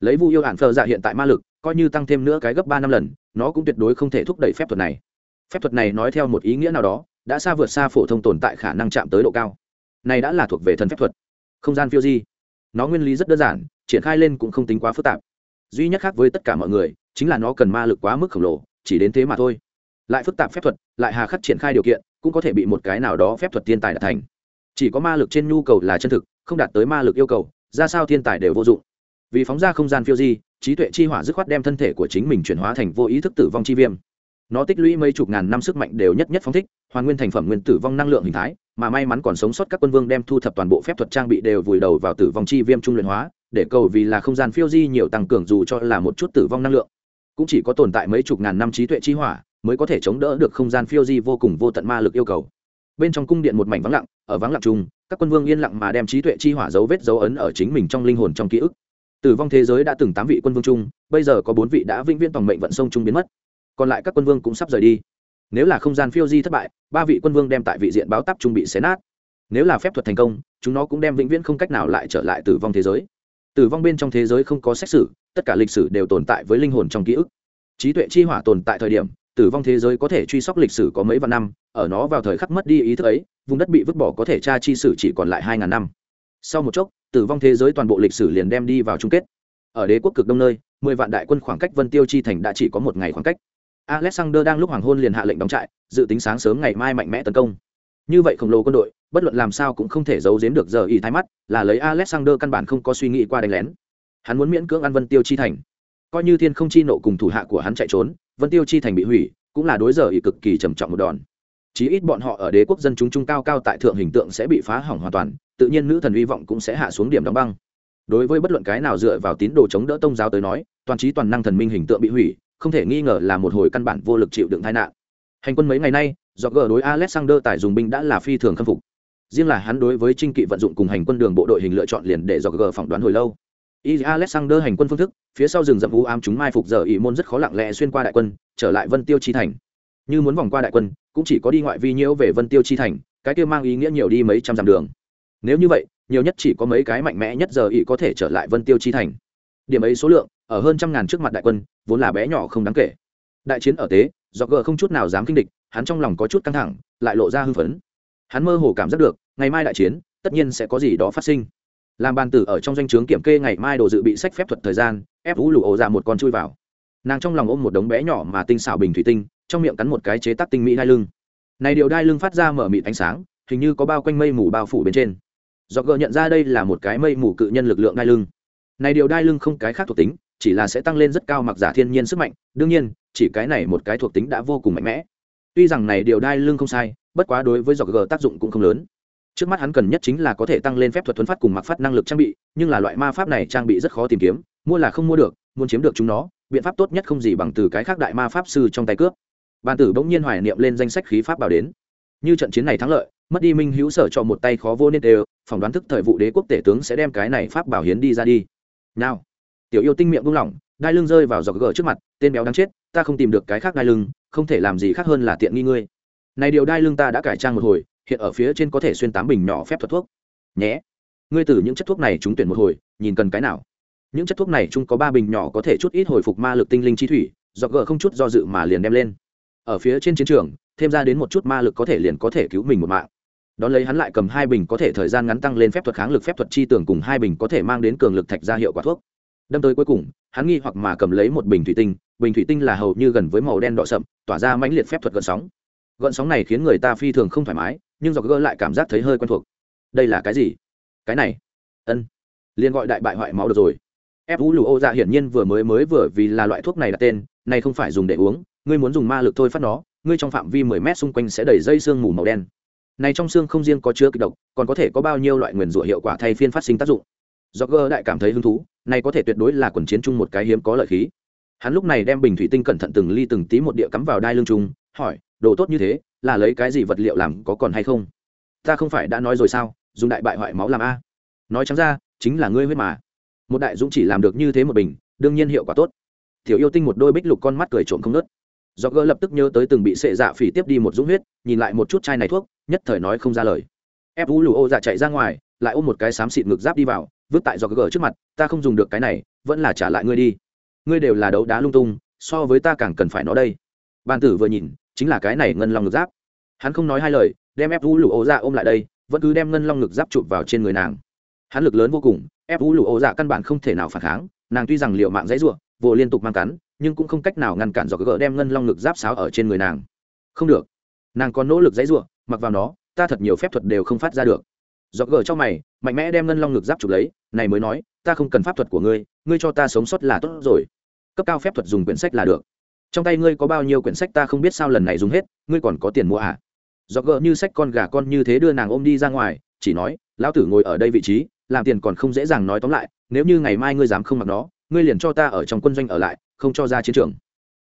Lấy vu yêu ạn thờ dạ hiện tại ma lực, coi như tăng thêm nữa cái gấp ba năm lần, nó cũng tuyệt đối không thể thúc đẩy phép thuật này. Phép thuật này nói theo một ý nghĩa nào đó, đã xa vượt xa phổ thông tồn tại khả năng chạm tới độ cao. Này đã là thuộc về thần phép thuật. Không gian phiêu di. Nó nguyên lý rất đơn giản, triển khai lên cũng không tính quá phức tạp duy nhất khác với tất cả mọi người, chính là nó cần ma lực quá mức khổng lồ, chỉ đến thế mà thôi. Lại phức tạp phép thuật, lại hà khắc triển khai điều kiện, cũng có thể bị một cái nào đó phép thuật thiên tài đạt thành. Chỉ có ma lực trên nhu cầu là chân thực, không đạt tới ma lực yêu cầu, ra sao thiên tài đều vô dụng. Vì phóng ra không gian phiêu di, trí tuệ chi hỏa dứt khoát đem thân thể của chính mình chuyển hóa thành vô ý thức tử vong chi viêm. Nó tích lũy mấy chục ngàn năm sức mạnh đều nhất nhất phóng thích, hoàn nguyên thành phẩm nguyên tử vong năng lượng hình thái mà may mắn còn sống sót các quân vương đem thu thập toàn bộ phép thuật trang bị đều vùi đầu vào tử vong chi viêm trung luyện hóa, để cầu vì là không gian phiêu di nhiều tăng cường dù cho là một chút tử vong năng lượng. Cũng chỉ có tồn tại mấy chục ngàn năm trí tuệ chi hỏa, mới có thể chống đỡ được không gian phiêu di vô cùng vô tận ma lực yêu cầu. Bên trong cung điện một mảnh vắng lặng, ở vắng lặng chung, các quân vương yên lặng mà đem trí tuệ chi hỏa dấu vết dấu ấn ở chính mình trong linh hồn trong ký ức. Tử vong thế giới đã từng tám vị quân vương chung, bây giờ có bốn vị đã vĩnh viễn toàn mệnh vận sông chung biến mất. Còn lại các quân vương cũng sắp rời đi nếu là không gian phiêu di thất bại, ba vị quân vương đem tại vị diện báo tắp trung bị xé nát. Nếu là phép thuật thành công, chúng nó cũng đem vĩnh viễn không cách nào lại trở lại tử vong thế giới. Tử vong bên trong thế giới không có xét xử tất cả lịch sử đều tồn tại với linh hồn trong ký ức. Trí tuệ chi hỏa tồn tại thời điểm, tử vong thế giới có thể truy sóc lịch sử có mấy vạn năm, ở nó vào thời khắc mất đi ý thức ấy, vùng đất bị vứt bỏ có thể tra chi sử chỉ còn lại hai ngàn năm. Sau một chốc, tử vong thế giới toàn bộ lịch sử liền đem đi vào chung kết. Ở đế quốc cực đông nơi, mười vạn đại quân khoảng cách vân tiêu chi thành đã chỉ có một ngày khoảng cách alexander đang lúc hoàng hôn liền hạ lệnh đóng trại, dự tính sáng sớm ngày mai mạnh mẽ tấn công. Như vậy khổng lồ quân đội, bất luận làm sao cũng không thể giấu giếm được giờ ý thái mắt, là lấy alexander căn bản không có suy nghĩ qua đánh lén. Hắn muốn miễn cưỡng ăn vân tiêu chi thành. Coi như thiên không chi nộ cùng thủ hạ của hắn chạy trốn, vân tiêu chi thành bị hủy, cũng là đối giờ ý cực kỳ trầm trọng một đòn. Chí ít bọn họ ở đế quốc dân chúng trung cao cao tại thượng hình tượng sẽ bị phá hỏng hoàn toàn, tự nhiên nữ thần hy vọng cũng sẽ hạ xuống điểm đóng băng. Đối với bất luận cái nào dựa vào tín đồ chống đỡ tôn giáo tới nói, toàn trí toàn năng thần minh hình tượng bị hủy không thể nghi ngờ là một hồi căn bản vô lực chịu đựng tai nạn. Hành quân mấy ngày nay, do gờ đối alexander tài dùng binh đã là phi thường khâm phục. Riêng là hắn đối với trinh kỵ vận dụng cùng hành quân đường bộ đội hình lựa chọn liền để do gờ phỏng đoán hồi lâu. Y alexander hành quân phương thức, phía sau rừng rậm u ám chúng mai phục giờ ỷ môn rất khó lặng lẽ xuyên qua đại quân, trở lại vân tiêu chi thành. Như muốn vòng qua đại quân, cũng chỉ có đi ngoại vi nhiễu về vân tiêu chi thành, cái kia mang ý nghĩa nhiều đi mấy trăm dặm đường. Nếu như vậy, nhiều nhất chỉ có mấy cái mạnh mẽ nhất giờ ỷ có thể trở lại vân tiêu chi thành điểm ấy số lượng, ở hơn trăm ngàn trước mặt đại quân, vốn là bé nhỏ không đáng kể. Đại chiến ở tế do gờ không chút nào dám kinh địch, hắn trong lòng có chút căng thẳng, lại lộ ra hưng phấn. Hắn mơ hồ cảm giác được, ngày mai đại chiến, tất nhiên sẽ có gì đó phát sinh. Làm bàn tử ở trong danh o chướng kiểm kê ngày mai đồ dự bị sách phép thuật thời gian, ép vũ lụ ổ ra một con chui vào. Nàng trong lòng ôm một đống bé nhỏ mà tinh xảo bình thủy tinh, trong miệng cắn một cái chế tác tinh mỹ đai lưng. Này điều đai lưng phát ra mở mịt ánh sáng, hình như có bao quanh mây mù bao phủ bên trên. Do gờ nhận ra đây là một cái mây mù cự nhân lực lượng đai lưng này điều đai lưng không cái khác thuộc tính, chỉ là sẽ tăng lên rất cao mặc giả thiên nhiên sức mạnh. Đương nhiên, chỉ cái này một cái thuộc tính đã vô cùng mạnh mẽ. Tuy rằng này điều đai lưng không sai, bất quá đối với dọc g tác dụng cũng không lớn. Trước mắt hắn cần nhất chính là có thể tăng lên phép thuật thuấn phát cùng mặc phát năng lực trang bị, nhưng là loại ma pháp này trang bị rất khó tìm kiếm, mua là không mua được, muốn chiếm được chúng nó, biện pháp tốt nhất không gì bằng từ cái khác đại ma pháp sư trong tay cướp. Bàn tử bỗng nhiên hoài niệm lên danh sách khí pháp bảo đến. Như trận chiến này thắng lợi, mất đi minh hữu sở cho một tay khó vô nên đều, phỏng đoán thức thời vụ đế quốc tể tướng sẽ đem cái này pháp bảo hiến đi ra đi nào. Tiểu yêu tinh miệng buông lỏng, đai lưng rơi vào giọt gờ trước mặt, tên béo đáng chết, ta không tìm được cái khác đai lưng, không thể làm gì khác hơn là tiện nghi ngươi. Này điều đai lưng ta đã cải trang một hồi, hiện ở phía trên có thể xuyên tám bình nhỏ phép thuật thuốc. Nhé. Ngươi từ những chất thuốc này chúng tuyển một hồi, nhìn cần cái nào. Những chất thuốc này chung có ba bình nhỏ có thể chút ít hồi phục ma lực tinh linh chi thủy do gờ không chút do dự mà liền đem lên. Ở phía trên chiến trường, thêm ra đến một chút ma lực có thể liền có thể cứu mình một mạng đón lấy hắn lại cầm hai bình có thể thời gian ngắn tăng lên phép thuật kháng lực, phép thuật chi tưởng cùng hai bình có thể mang đến cường lực thạch ra hiệu quả thuốc. Đâm tới cuối cùng, hắn nghi hoặc mà cầm lấy một bình thủy tinh, bình thủy tinh là hầu như gần với màu đen đỏ sậm, tỏa ra mãnh liệt phép thuật gợn sóng. Gợn sóng này khiến người ta phi thường không thoải mái, nhưng dọc gỡ lại cảm giác thấy hơi quen thuộc. Đây là cái gì? Cái này. Ân. Liền gọi đại bại hoại máu được rồi. Ép vũ lù ô dạ hiển nhiên vừa mới mới vừa vì là loại thuốc này đặt tên, này không phải dùng để uống, ngươi muốn dùng ma lực thôi phát nó, ngươi trong phạm vi mười mét xung quanh sẽ đẩy dây sương mù màu đen này trong xương không riêng có chứa kịch độc, còn có thể có bao nhiêu loại nguyền rủa hiệu quả thay phiên phát sinh tác dụng. Do gơ đại cảm thấy hứng thú, này có thể tuyệt đối là quần chiến chung một cái hiếm có lợi khí. Hắn lúc này đem bình thủy tinh cẩn thận từng ly từng tí một địa cắm vào đai lưng chung, hỏi, đồ tốt như thế, là lấy cái gì vật liệu làm có còn hay không? Ta không phải đã nói rồi sao, dùng đại bại hoại máu làm a. Nói trắng ra, chính là ngươi huyết mà. Một đại dũng chỉ làm được như thế một bình, đương nhiên hiệu quả tốt. Thiểu yêu tinh một đôi bích lục con mắt cười trộm không nớt do gơ lập tức nhớ tới từng bị sệ dạ phỉ tiếp đi một dũng huyết, nhìn lại một chút chai này thuốc nhất thời nói không ra lời. Ép vũ lù ô dạ chạy ra ngoài, lại ôm một cái xám xịt ngực giáp đi vào, vứt tại do gỡ trước mặt, ta không dùng được cái này, vẫn là trả lại ngươi đi. Ngươi đều là đấu đá lung tung, so với ta càng cần phải nó đây. Ban tử vừa nhìn, chính là cái này ngân long ngực giáp. Hắn không nói hai lời, đem ép vũ lù ô dạ ôm lại đây, vẫn cứ đem ngân long ngực giáp chụp vào trên người nàng. Hắn lực lớn vô cùng, ép vũ lù ô dạ căn bản không thể nào phản kháng, nàng tuy rằng liệu mạng dãy ruộng vồ liên tục mang cắn, nhưng cũng không cách nào ngăn cản do gỡ đem ngân long ngực giáp sáo ở trên người nàng. Không được. Nàng còn nỗ lực dãy ruộng mặc vào nó, ta thật nhiều phép thuật đều không phát ra được. Dọc gờ trong mày, mạnh mẽ đem ngân long ngực giáp chụp lấy, này mới nói, ta không cần pháp thuật của ngươi ngươi cho ta sống sót là tốt rồi. Cấp cao phép thuật dùng quyển sách là được. Trong tay ngươi có bao nhiêu quyển sách ta không biết sao lần này dùng hết, ngươi còn có tiền mua à? Dọc gờ như sách con gà con như thế đưa nàng ôm đi ra ngoài, chỉ nói, lão tử ngồi ở đây vị trí, làm tiền còn không dễ dàng nói tóm lại, nếu như ngày mai ngươi dám không mặc nó, ngươi liền cho ta ở trong quân doanh ở lại, không cho ra chiến trường.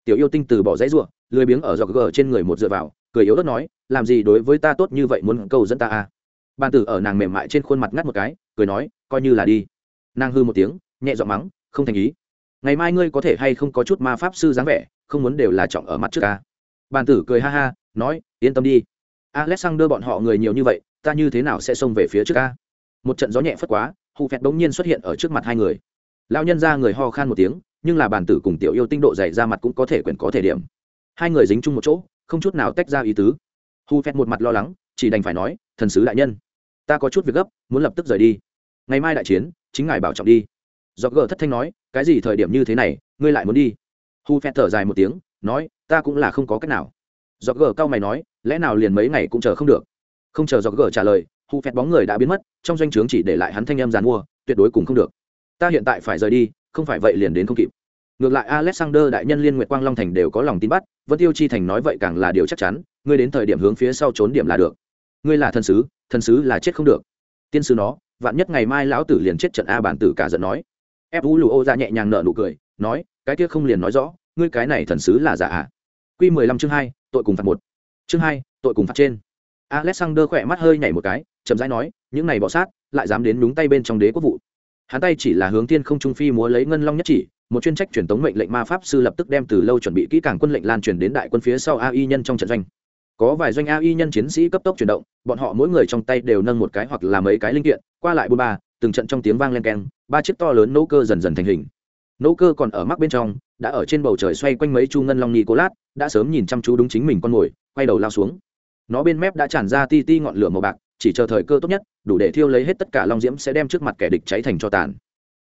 Tiểu yêu tinh từ bỏ dãy ruộng lười biếng ở dọc gờ trên người một dựa vào cười yếu đất nói, làm gì đối với ta tốt như vậy muốn cầu dẫn ta à? Bàn tử ở nàng mềm mại trên khuôn mặt ngắt một cái, cười nói, coi như là đi. Nàng hư một tiếng, nhẹ giọng mắng, không thành ý. Ngày mai ngươi có thể hay không có chút ma pháp sư dáng vẻ, không muốn đều là trọng ở mắt trước ca bàn tử cười ha ha, nói, yên tâm đi. Alexander bọn họ người nhiều như vậy, ta như thế nào sẽ xông về phía trước ca một trận gió nhẹ phất quá hụ phẹt bỗng nhiên xuất hiện ở trước mặt hai người. Lao nhân ra người ho khan một tiếng, nhưng là bàn tử cùng tiểu yêu tinh độ dày ra mặt cũng có thể quyền có thể điểm. Hai người dính chung một chỗ không chút nào tách ra ý tứ. Hu phẹt một mặt lo lắng, chỉ đành phải nói, thần sứ đại nhân, ta có chút việc gấp, muốn lập tức rời đi. Ngày mai đại chiến, chính ngài bảo trọng đi. Do gờ thất thanh nói, cái gì thời điểm như thế này, ngươi lại muốn đi? Hu phẹt thở dài một tiếng, nói, ta cũng là không có cách nào. Do gờ cao mày nói, lẽ nào liền mấy ngày cũng chờ không được? Không chờ do gờ trả lời, hu phẹt bóng người đã biến mất, trong doanh trướng chỉ để lại hắn thanh em giàn mua, tuyệt đối cùng không được. Ta hiện tại phải rời đi, không phải vậy liền đến không kịp ngược lại alexander đại nhân liên nguyệt quang long thành đều có lòng tin bắt, vân tiêu chi thành nói vậy càng là điều chắc chắn, ngươi đến thời điểm hướng phía sau trốn điểm là được. Ngươi là thần sứ thần sứ là chết không được. Tiên sứ nó, vạn nhất ngày mai lão tử liền chết trận a bản tử cả giận nói. Ép u lù ô ra nhẹ nhàng nợ nụ cười, nói, cái kia không liền nói rõ, ngươi cái này thần sứ là giả à q mười lăm chương hai, tội cùng phạt một. Chương hai, tội cùng phạt trên. Alexander khỏe mắt hơi nhảy một cái, chậm rãi nói, những này bọ sát, lại dám đến đúng tay bên trong đế quốc vụ. Hắn tay chỉ là hướng tiên không trung phi múa lấy ngân long nhất chỉ một chuyên trách truyền tống mệnh lệnh ma pháp sư lập tức đem từ lâu chuẩn bị kỹ càng quân lệnh lan truyền đến đại quân phía sau ai nhân trong trận doanh. Có vài doanh ai nhân chiến sĩ cấp tốc chuyển động, bọn họ mỗi người trong tay đều nâng một cái hoặc là mấy cái linh kiện, qua lại bôn ba, từng trận trong tiếng vang len keng, ba chiếc to lớn nỗ cơ dần dần thành hình. Nỗ cơ còn ở mắc bên trong, đã ở trên bầu trời xoay quanh mấy chu ngân long ni cô lát đã sớm nhìn chăm chú đúng chính mình con mồi, quay đầu lao xuống. Nó bên mép đã tràn ra ti ti ngọn lửa màu bạc, chỉ chờ thời cơ tốt nhất, đủ để thiêu lấy hết tất cả long diễm sẽ đem trước mặt kẻ địch cháy thành cho tàn.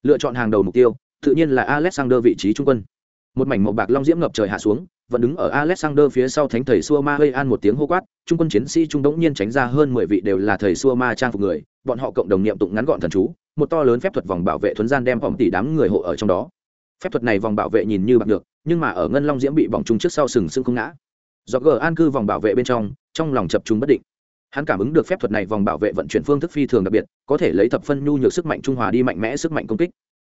Lựa chọn hàng đầu mục tiêu tự nhiên là alexander vị trí trung quân. Một mảnh màu bạc long diễm ngập trời hạ xuống, vẫn đứng ở alexander phía sau thánh thầy xua ma an một tiếng hô quát, trung quân chiến sĩ trung đống nhiên tránh ra hơn mười vị đều là thầy xua ma trang phục người, bọn họ cộng đồng niệm tụng ngắn gọn thần chú, một to lớn phép thuật vòng bảo vệ thuấn gian đem vòng tỷ đám người hộ ở trong đó. Phép thuật này vòng bảo vệ nhìn như bạc được, nhưng mà ở ngân long diễm bị vòng trung trước sau sừng sững không ngã. Do gờ an cư vòng bảo vệ bên trong trong lòng chập chúng bất định. Hắn cảm ứng được phép thuật này vòng bảo vệ vận chuyển phương thức phi thường đặc biệt, có thể lấy thập phân nhu nhược sức mạnh trung hòa đi mạnh mẽ sức mạnh công kích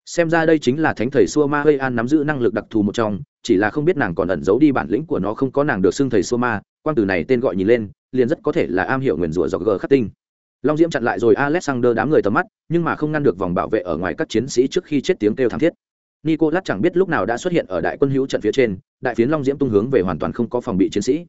xem ra đây chính là thánh thầy xua ma hơi an nắm giữ năng lực đặc thù một trong, chỉ là không biết nàng còn ẩn giấu đi bản lĩnh của nó không có nàng được xưng thầy xua ma quan từ này tên gọi nhìn lên, liền rất có thể là am hiểu nguyền rủa dọc gờ khắc tinh. Long diễm chặn lại rồi alexander đám người tầm mắt, nhưng mà không ngăn được vòng bảo vệ ở ngoài các chiến sĩ trước khi chết tiếng kêu thảm thiết. Nico lát chẳng biết lúc nào đã xuất hiện ở đại quân hữu trận phía trên, đại phiến long diễm tung hướng về hoàn toàn không có phòng bị chiến sĩ.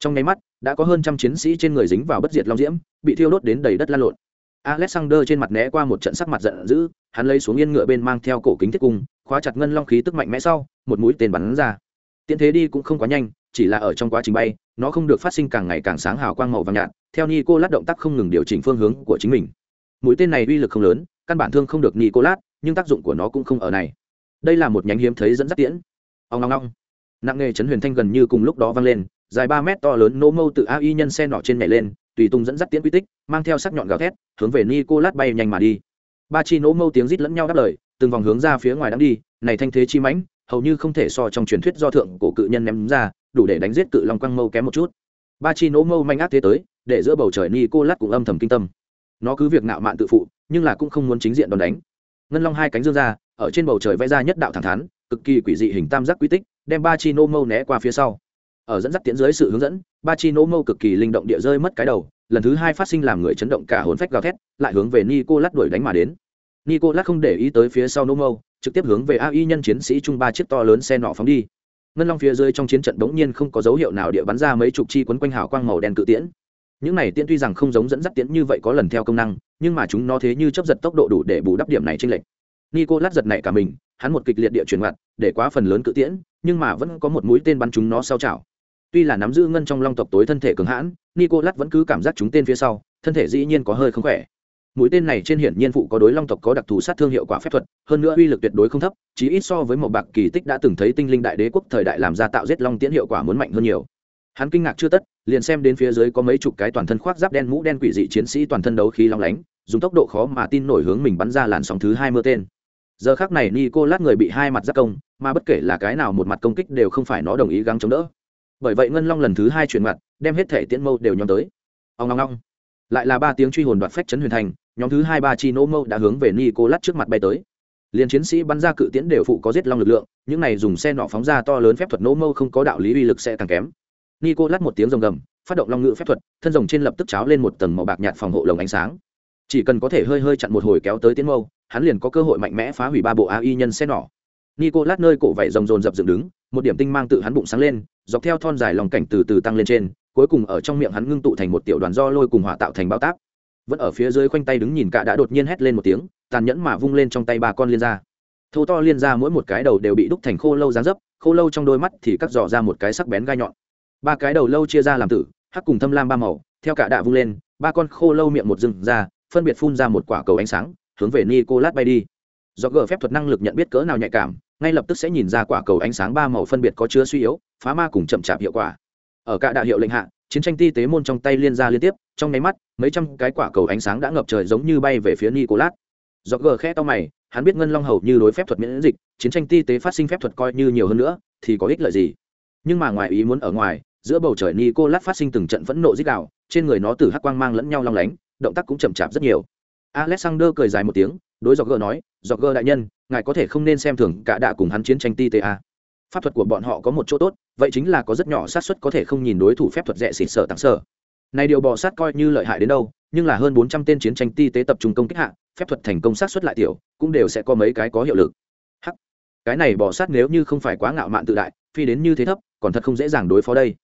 Trong nháy mắt, đã có hơn trăm chiến sĩ trên người dính vào bất diệt long diễm, bị thiêu đốt đến đầy đất lan lộn alexander trên mặt né qua một trận sắc mặt giận dữ hắn lấy xuống yên ngựa bên mang theo cổ kính thiết cung khóa chặt ngân long khí tức mạnh mẽ sau một mũi tên bắn ra. Tiễn thế đi cũng không quá nhanh chỉ là ở trong quá trình bay nó không được phát sinh càng ngày càng sáng hào quang màu vàng nhạt theo Nicolas động tác không ngừng điều chỉnh phương hướng của chính mình. Mũi tên này uy lực không lớn căn bản thương không được Nicolas, nhưng tác dụng của nó cũng không ở này. Đây là một nhánh hiếm thấy dẫn dắt tiễn. Ong ong ong. nặng nghề chấn huyền thanh gần như cùng lúc đó vang lên dài ba mét to lớn nô mâu tự ai nhân xe nọ trên nhảy lên tùy tung dẫn dắt tiễn quy tích, mang theo sắc nhọn gào thét, hướng về nicolas bay nhanh mà đi. Ba chi nỗ mâu tiếng rít lẫn nhau đáp lời, từng vòng hướng ra phía ngoài đang đi, này thanh thế chi mãnh, hầu như không thể so trong truyền thuyết do thượng cổ cự nhân ném ra, đủ để đánh giết cự long quang mâu kém một chút. Ba chi nỗ mâu manh ác thế tới, để giữa bầu trời nicolas cũng âm thầm kinh tâm. Nó cứ việc ngạo mạn tự phụ, nhưng là cũng không muốn chính diện đòn đánh. Ngân long hai cánh dương ra, ở trên bầu trời vẽ ra nhất đạo thẳng thắn, cực kỳ quỷ dị hình tam giác quy tích, đem ba chi nô mâu né qua phía sau ở dẫn dắt tiến dưới sự hướng dẫn, ba chi nỗ mâu cực kỳ linh động địa rơi mất cái đầu, lần thứ hai phát sinh làm người chấn động cả hồn phách gào thét, lại hướng về nico lát đuổi đánh mà đến. Nico lát không để ý tới phía sau nỗ mâu, trực tiếp hướng về ai nhân chiến sĩ chung ba chiếc to lớn xe nọ phóng đi. Ngân long phía dưới trong chiến trận đống nhiên không có dấu hiệu nào địa bắn ra mấy chục chi quấn quanh hào quang màu đen cự tiễn. Những này tiễn tuy rằng không giống dẫn dắt tiễn như vậy có lần theo công năng, nhưng mà chúng nó thế như chấp giật tốc độ đủ để bù đắp điểm này trên lệch. Nico lát giật này cả mình, hắn một kịch liệt địa chuyển ngoặt, để quá phần lớn cự tiễn, nhưng mà vẫn có một mũi tên bắn chúng nó sau chảo tuy là nắm giữ ngân trong long tộc tối thân thể cường hãn, nicolas vẫn cứ cảm giác chúng tên phía sau, thân thể dĩ nhiên có hơi không khỏe. Mũi tên này trên hiển nhiên phụ có đối long tộc có đặc thù sát thương hiệu quả phép thuật, hơn nữa uy lực tuyệt đối không thấp chỉ ít so với một bạc kỳ tích đã từng thấy tinh linh đại đế quốc thời đại làm ra tạo giết long tiễn hiệu quả muốn mạnh hơn nhiều. Hắn kinh ngạc chưa tất, liền xem đến phía dưới có mấy chục cái toàn thân khoác giáp đen mũ đen quỷ dị chiến sĩ toàn thân đấu khí long lánh, dùng tốc độ khó mà tin nổi hướng mình bắn ra làn sóng thứ hai mưa tên. Giờ khác này nicolas người bị hai mặt giác công, mà bất kể là cái nào một mặt công kích đều không phải nó đồng ý gắng chống đỡ bởi vậy ngân long lần thứ hai chuyển mặt, đem hết thể tiễn mâu đều nhóm tới. Ông ngong ngong lại là ba tiếng truy hồn đoạt phách chấn huyền thành, nhóm thứ hai ba chi nỗ mâu đã hướng về nicolas trước mặt bay tới. Liền chiến sĩ bắn ra cự tiễn đều phụ có giết long lực lượng, những này dùng xe nọ phóng ra to lớn phép thuật nỗ mâu không có đạo lý uy lực sẽ càng kém. Nicolas một tiếng rồng gầm, phát động long ngự phép thuật, thân rồng trên lập tức cháo lên một tầng màu bạc nhạt phòng hộ lồng ánh sáng. Chỉ cần có thể hơi hơi chặn một hồi kéo tới tiến mâu, hắn liền có cơ hội mạnh mẽ phá hủy ba bộ ai nhân xe nỏ nicolas nơi cổ vảy rồng rồn dập dựng đứng, một điểm tinh mang tự hắn bụng sáng lên, dọc theo thon dài lòng cảnh từ từ tăng lên trên, cuối cùng ở trong miệng hắn ngưng tụ thành một tiểu đoàn do lôi cùng hỏa tạo thành bao táp. Vẫn ở phía dưới khoanh tay đứng nhìn cả đã đột nhiên hét lên một tiếng, tàn nhẫn mà vung lên trong tay ba con liên ra thô to liên ra mỗi một cái đầu đều bị đúc thành khô lâu dáng dấp, khô lâu trong đôi mắt thì cắt dò ra một cái sắc bén gai nhọn. Ba cái đầu lâu chia ra làm tử, hắc cùng thâm lam ba màu, theo cả đạ vung lên, ba con khô lâu miệng một rừng ra, phân biệt phun ra một quả cầu ánh sáng, hướng về nicolas bay đi do gờ phép thuật năng lực nhận biết cỡ nào nhạy cảm, ngay lập tức sẽ nhìn ra quả cầu ánh sáng ba màu phân biệt có chứa suy yếu, phá ma cùng chậm chạp hiệu quả. Ở cả đạo hiệu lệnh hạ, chiến tranh ti tế môn trong tay liên ra liên tiếp, trong nháy mắt, mấy trăm cái quả cầu ánh sáng đã ngập trời giống như bay về phía nicolas. Do gờ khẽ to mày, hắn biết ngân long hầu như đối phép thuật miễn dịch, chiến tranh ti tế phát sinh phép thuật coi như nhiều hơn nữa, thì có ích lợi gì? Nhưng mà ngoài ý muốn ở ngoài, giữa bầu trời nicolas phát sinh từng trận phẫn nộ dích đạo trên người nó từ hắc quang mang lẫn nhau long lánh, động tác cũng chậm chạp rất nhiều. Alexander cười dài một tiếng đối dọc gờ nói, dọc gờ đại nhân, ngài có thể không nên xem thường cả đạ cùng hắn chiến tranh ti ta pháp thuật của bọn họ có một chỗ tốt, vậy chính là có rất nhỏ xác suất có thể không nhìn đối thủ phép thuật rẻ xịt sở tặng sở. Này điều bò sát coi như lợi hại đến đâu, nhưng là hơn bốn trăm tên chiến tranh ti tế tập trung công kích hạ, phép thuật thành công xác suất lại tiểu, cũng đều sẽ có mấy cái có hiệu lực. Hắc. Cái này bò sát nếu như không phải quá ngạo mạn tự đại, phi đến như thế thấp, còn thật không dễ dàng đối phó đây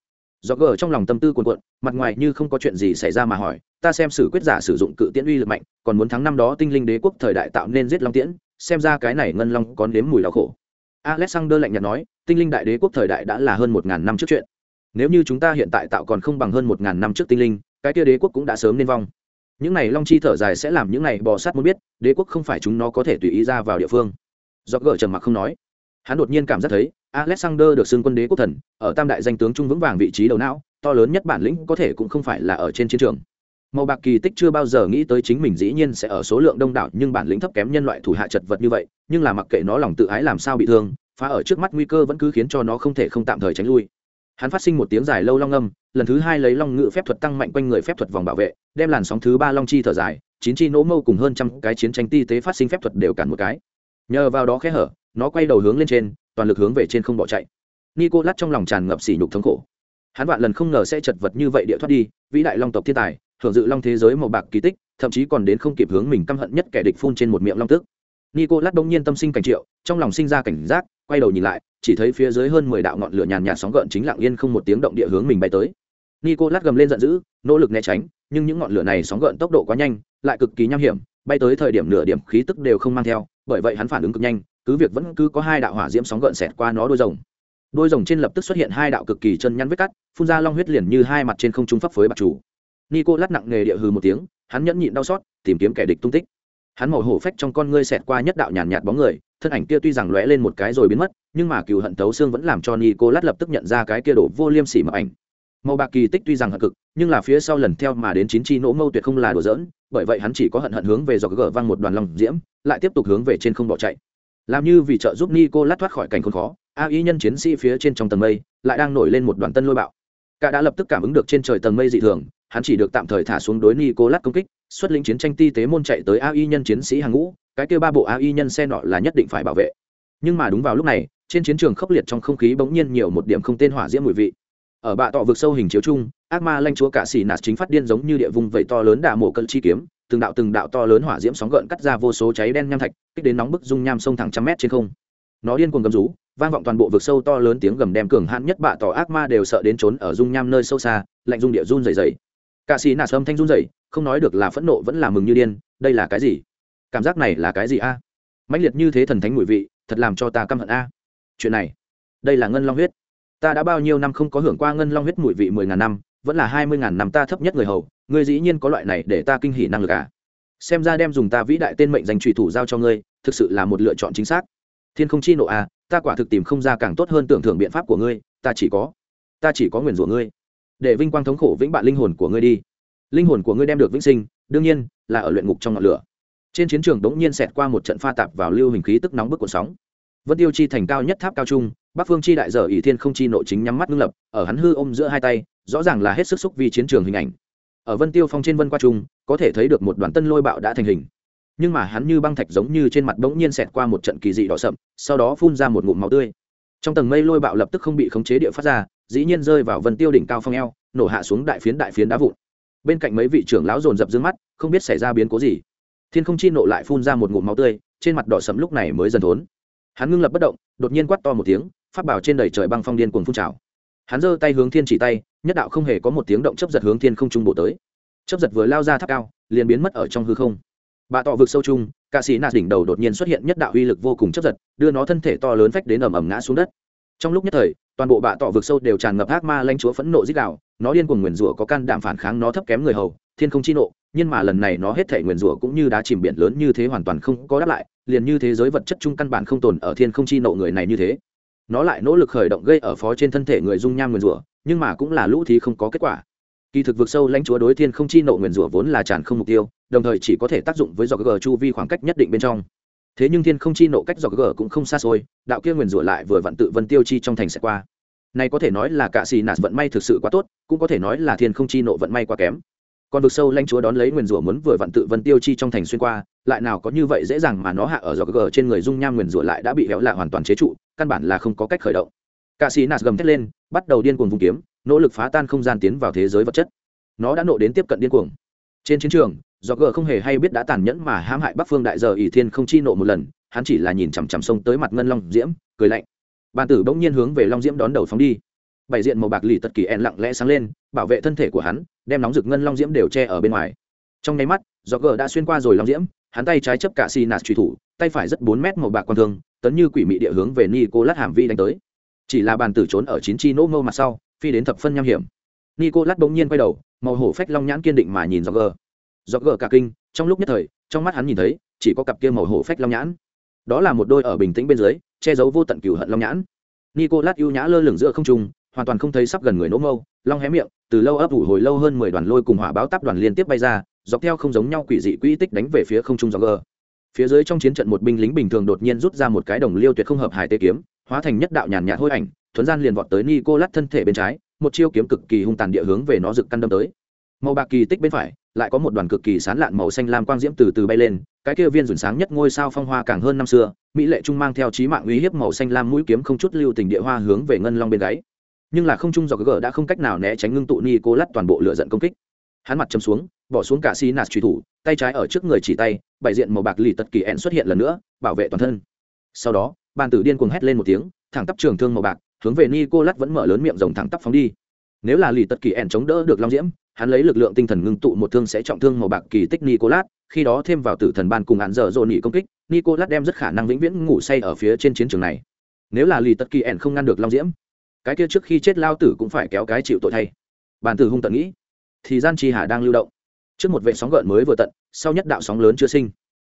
do gờ trong lòng tâm tư cuồn cuộn, mặt ngoài như không có chuyện gì xảy ra mà hỏi, ta xem sử quyết giả sử dụng cự tiễn uy lực mạnh, còn muốn thắng năm đó tinh linh đế quốc thời đại tạo nên giết long tiễn, xem ra cái này ngân long có nếm mùi đau khổ. Alexander lạnh nhạt nói, tinh linh đại đế quốc thời đại đã là hơn một ngàn năm trước chuyện. Nếu như chúng ta hiện tại tạo còn không bằng hơn một ngàn năm trước tinh linh, cái kia đế quốc cũng đã sớm nên vong. Những này long chi thở dài sẽ làm những này bò sát muốn biết, đế quốc không phải chúng nó có thể tùy ý ra vào địa phương. Do gờ trầm mặc không nói hắn đột nhiên cảm giác thấy, alexander được xưng quân đế quốc thần, ở tam đại danh tướng trung vững vàng vị trí đầu não, to lớn nhất bản lĩnh có thể cũng không phải là ở trên chiến trường. Màu bạc kỳ tích chưa bao giờ nghĩ tới chính mình dĩ nhiên sẽ ở số lượng đông đảo nhưng bản lĩnh thấp kém nhân loại thủ hạ chật vật như vậy, nhưng là mặc kệ nó lòng tự ái làm sao bị thương, phá ở trước mắt nguy cơ vẫn cứ khiến cho nó không thể không tạm thời tránh lui. Hắn phát sinh một tiếng dài lâu long âm, lần thứ hai lấy long ngự phép thuật tăng mạnh quanh người phép thuật vòng bảo vệ, đem làn sóng thứ ba long chi thở dài, chín chi nỗ mâu cùng hơn trăm cái chiến tranh ti tế phát sinh phép thuật đều cản một cái. Nhờ vào đó khe hở nó quay đầu hướng lên trên, toàn lực hướng về trên không bỏ chạy. Nico lát trong lòng tràn ngập sỉ nhục thống khổ. Hắn vạn lần không ngờ sẽ chật vật như vậy địa thoát đi, vĩ đại long tộc thiên tài hưởng dự long thế giới màu bạc kỳ tích, thậm chí còn đến không kịp hướng mình căm hận nhất kẻ địch phun trên một miệng long tức nico lát đông nhiên tâm sinh cảnh triệu, trong lòng sinh ra cảnh giác, quay đầu nhìn lại, chỉ thấy phía dưới hơn mười đạo ngọn lửa nhàn nhạt sóng gợn chính lặng yên không một tiếng động địa hướng mình bay tới. Nico lát gầm lên giận dữ, nỗ lực né tránh, nhưng những ngọn lửa này sóng gợn tốc độ quá nhanh, lại cực kỳ nham hiểm, bay tới thời điểm nửa điểm khí tức đều không mang theo, bởi vậy hắn phản ứng cực nhanh cứ việc vẫn cứ có hai đạo hỏa diễm sóng gợn xẹt qua nó đôi rồng. Đôi rồng trên lập tức xuất hiện hai đạo cực kỳ chân nhăn vết cắt, phun ra long huyết liền như hai mặt trên không trung pháp phối bạc chủ. Nico lát nặng nghề địa hư một tiếng, hắn nhẫn nhịn đau xót, tìm kiếm kẻ địch tung tích. Hắn màu hổ phách trong con ngươi xẹt qua nhất đạo nhàn nhạt bóng người, thân ảnh kia tuy rằng lóe lên một cái rồi biến mất, nhưng mà cừu hận tấu xương vẫn làm cho nico lát lập tức nhận ra cái kia đổ vô liêm sỉ mà ảnh. Màu bạc kỳ tích tuy rằng hận cực, nhưng là phía sau lần theo mà đến chín chi nỗ mâu tuyệt không là đùa giỡn, bởi vậy hắn chỉ có hận hận hướng về dọc gờ văng một đoàn lòng diễm, lại tiếp tục hướng về trên không bỏ chạy làm như vì trợ giúp nico lát thoát khỏi cảnh khốn khó, a ý nhân chiến sĩ phía trên trong tầng mây lại đang nổi lên một đoàn tân lôi bạo. Cả đã lập tức cảm ứng được trên trời tầng mây dị thường, hắn chỉ được tạm thời thả xuống đối nico lát công kích, xuất lĩnh chiến tranh ti tế môn chạy tới a y nhân chiến sĩ hàng ngũ, cái kêu ba bộ a y nhân xe nọ là nhất định phải bảo vệ. Nhưng mà đúng vào lúc này, trên chiến trường khốc liệt trong không khí bỗng nhiên nhiều một điểm không tên hỏa diễm mùi vị. Ở bạ tọ vực sâu hình chiếu chung, ác ma lanh chúa cả xỉ nạt chính phát điên giống như địa vùng vậy to lớn đà mổ cận chi kiếm từng đạo từng đạo to lớn hỏa diễm sóng gợn cắt ra vô số cháy đen nham thạch kích đến nóng bức dung nham sông thẳng trăm mét trên không. Nó điên cuồng gầm rú vang vọng toàn bộ vực sâu to lớn tiếng gầm đem cường hãn nhất bạ tỏ ác ma đều sợ đến trốn ở dung nham nơi sâu xa lạnh dung địa run rẩy rẩy. Cả xì nà sâm thanh run rẩy, không nói được là phẫn nộ vẫn là mừng như điên đây là cái gì? Cảm giác này là cái gì a? À? mãnh liệt như thế thần thánh mùi vị thật làm cho ta căm hận a. Chuyện này đây là ngân long huyết. Ta đã bao nhiêu năm không có hưởng qua ngân long huyết mùi vị mười ngàn năm vẫn là hai mươi ngàn năm ta thấp nhất người hầu, ngươi dĩ nhiên có loại này để ta kinh hỉ năng lực à? Xem ra đem dùng ta vĩ đại tên mệnh danh trùy thủ giao cho ngươi, thực sự là một lựa chọn chính xác. Thiên không chi nộ à ta quả thực tìm không ra càng tốt hơn tưởng thưởng biện pháp của ngươi, ta chỉ có, ta chỉ có nguyền rủa ngươi. Để vinh quang thống khổ vĩnh bạn linh hồn của ngươi đi. Linh hồn của ngươi đem được vĩnh sinh, đương nhiên là ở luyện ngục trong ngọn lửa. Trên chiến trường đống nhiên xẹt qua một trận pha tạp vào lưu hình khí tức nóng bức cuộn sóng. Vân tiêu chi thành cao nhất tháp cao trung, bắc phương chi đại dở ỷ thiên không chi nội chính nhắm mắt ngưng lập, ở hắn hư ôm giữa hai tay rõ ràng là hết sức xúc vì chiến trường hình ảnh. Ở vân tiêu phong trên vân qua trung, có thể thấy được một đoàn tân lôi bạo đã thành hình. Nhưng mà hắn như băng thạch giống như trên mặt bỗng nhiên xẹt qua một trận kỳ dị đỏ sậm, sau đó phun ra một ngụm máu tươi. Trong tầng mây lôi bạo lập tức không bị khống chế địa phát ra, dĩ nhiên rơi vào vân tiêu đỉnh cao phong eo, nổ hạ xuống đại phiến đại phiến đá vụn. Bên cạnh mấy vị trưởng lão dồn dập d mắt, không biết xảy ra biến cố gì. Thiên không chi nộ lại phun ra một ngụm máu tươi, trên mặt đỏ sẫm lúc này mới dần thốn. Hắn ngưng lập bất động, đột nhiên quát to một tiếng phát bảo trên đầy trời băng phong điên cuồng phun trào hắn giơ tay hướng thiên chỉ tay, nhất đạo không hề có một tiếng động chấp giật hướng thiên không trung bộ tới. Chấp giật vừa lao ra tháp cao, liền biến mất ở trong hư không. Bà tọ vực sâu chung ca sĩ nạt đỉnh đầu đột nhiên xuất hiện nhất đạo uy lực vô cùng chấp giật, đưa nó thân thể to lớn phách đến ầm ầm ngã xuống đất. Trong lúc nhất thời, toàn bộ bạ tọ vực sâu đều tràn ngập ác ma lanh chúa phẫn nộ dích đạo, nó điên cuồng nguyền rủa có can đảm phản kháng nó thấp kém người hầu, thiên không chi nộ, nhưng mà lần này nó hết thể nguyền rủa cũng như đá chìm biển lớn như thế hoàn toàn không có đáp lại, liền như thế giới vật chất chung căn bản không tồn ở thiên không chi nộ người này như thế nó lại nỗ lực khởi động gây ở phó trên thân thể người dung nham nguyền rủa, nhưng mà cũng là lũ thì không có kết quả. Kỳ thực vực sâu lãnh chúa đối thiên không chi nộ nguyền rủa vốn là tràn không mục tiêu, đồng thời chỉ có thể tác dụng với dọc g chu vi khoảng cách nhất định bên trong. Thế nhưng thiên không chi nộ cách dọc g cũng không xa xôi, đạo kia nguyền rủa lại vừa vặn tự vân tiêu chi trong thành sẽ qua. Này có thể nói là cả xì nạt vận may thực sự quá tốt, cũng có thể nói là thiên không chi nộ vận may quá kém. Còn vực sâu lãnh chúa đón lấy nguyền rủa muốn vừa vặn tự vân tiêu chi trong thành xuyên qua lại nào có như vậy dễ dàng mà nó hạ ở dọc gờ trên người dung nham nguyền rủa lại đã bị héo lạ hoàn toàn chế trụ, căn bản là không có cách khởi động. Cả sĩ nạt gầm thét lên, bắt đầu điên cuồng vùng kiếm, nỗ lực phá tan không gian tiến vào thế giới vật chất. Nó đã nộ đến tiếp cận điên cuồng. Trên chiến trường do gờ không hề hay biết đã tàn nhẫn mà hãm hại bắc phương đại giờ ỷ thiên không chi nộ một lần, hắn chỉ là nhìn chằm chằm sông tới mặt ngân long diễm, cười lạnh. Bàn tử bỗng nhiên hướng về long diễm đón đầu phóng đi. Bảy diện màu bạc lì tật kỳ en lặng lẽ sáng lên, bảo vệ thân thể của hắn, đem nóng rực ngân long diễm đều che ở bên ngoài. Trong nháy mắt do gờ đã xuyên qua rồi long diễm hắn tay trái chấp cả xì nạt truy thủ, tay phải rất bốn mét màu bạc quan thương, tấn như quỷ mị địa hướng về nicolas hàm vi đánh tới. Chỉ là bàn tử trốn ở chín chi nỗ mâu mặt sau, phi đến thập phân nham hiểm. Nicolas bỗng nhiên quay đầu, màu hổ phách long nhãn kiên định mà nhìn do gờ do gờ cả kinh, trong lúc nhất thời, trong mắt hắn nhìn thấy, chỉ có cặp kia màu hổ phách long nhãn. Đó là một đôi ở bình tĩnh bên dưới, che giấu vô tận cửu hận long nhãn. Nicolas ưu nhã lơ lửng giữa không trung, hoàn toàn không thấy sắp gần người nỗ mâu, long hé miệng, từ lâu ấp ủ hồi lâu hơn mười đoàn lôi cùng hỏa báo tắp đoàn liên tiếp bay ra dọc theo không giống nhau quỷ dị quỹ tích đánh về phía không trung do gờ. Phía dưới trong chiến trận một binh lính bình thường đột nhiên rút ra một cái đồng liêu tuyệt không hợp hải tê kiếm, hóa thành nhất đạo nhàn nhạt hôi ảnh, thuấn gian liền vọt tới nico lát thân thể bên trái, một chiêu kiếm cực kỳ hung tàn địa hướng về nó rực căn đâm tới. Màu bạc kỳ tích bên phải, lại có một đoàn cực kỳ sán lạn màu xanh lam quang diễm từ từ bay lên, cái kia viên rủn sáng nhất ngôi sao phong hoa càng hơn năm xưa, mỹ lệ trung mang theo trí mạng uy hiếp màu xanh lam mũi kiếm không chút lưu tình địa hoa hướng về ngân long bên gáy. Nhưng là không trung dọc gờ đã không cách nào né tránh ngưng tụ ni cô toàn bộ lựa giận công kích. Hắn mặt châm xuống bỏ xuống cả xi nạt truy thủ, tay trái ở trước người chỉ tay, bảy diện màu bạc lì tật kỳ ẹn xuất hiện lần nữa, bảo vệ toàn thân. Sau đó, bàn tử điên cuồng hét lên một tiếng, thẳng tắp trường thương màu bạc, hướng về ni cô lắt vẫn mở lớn miệng rồng thẳng tắp phóng đi. Nếu là lì tật kỳ ẹn chống đỡ được long diễm, hắn lấy lực lượng tinh thần ngưng tụ một thương sẽ trọng thương màu bạc kỳ tích nicolas, khi đó thêm vào tử thần ban cùng hạn dở dồn nhị công kích, nicolas đem rất khả năng vĩnh viễn ngủ say ở phía trên chiến trường này. Nếu là lì tật kỳ ẹn không ngăn được long diễm, cái kia trước khi chết lao tử cũng phải kéo cái chịu tội thay. Bàn tử hung tận nghĩ, thì gian chi hà đang lưu động trước một vệ sóng gợn mới vừa tận sau nhất đạo sóng lớn chưa sinh.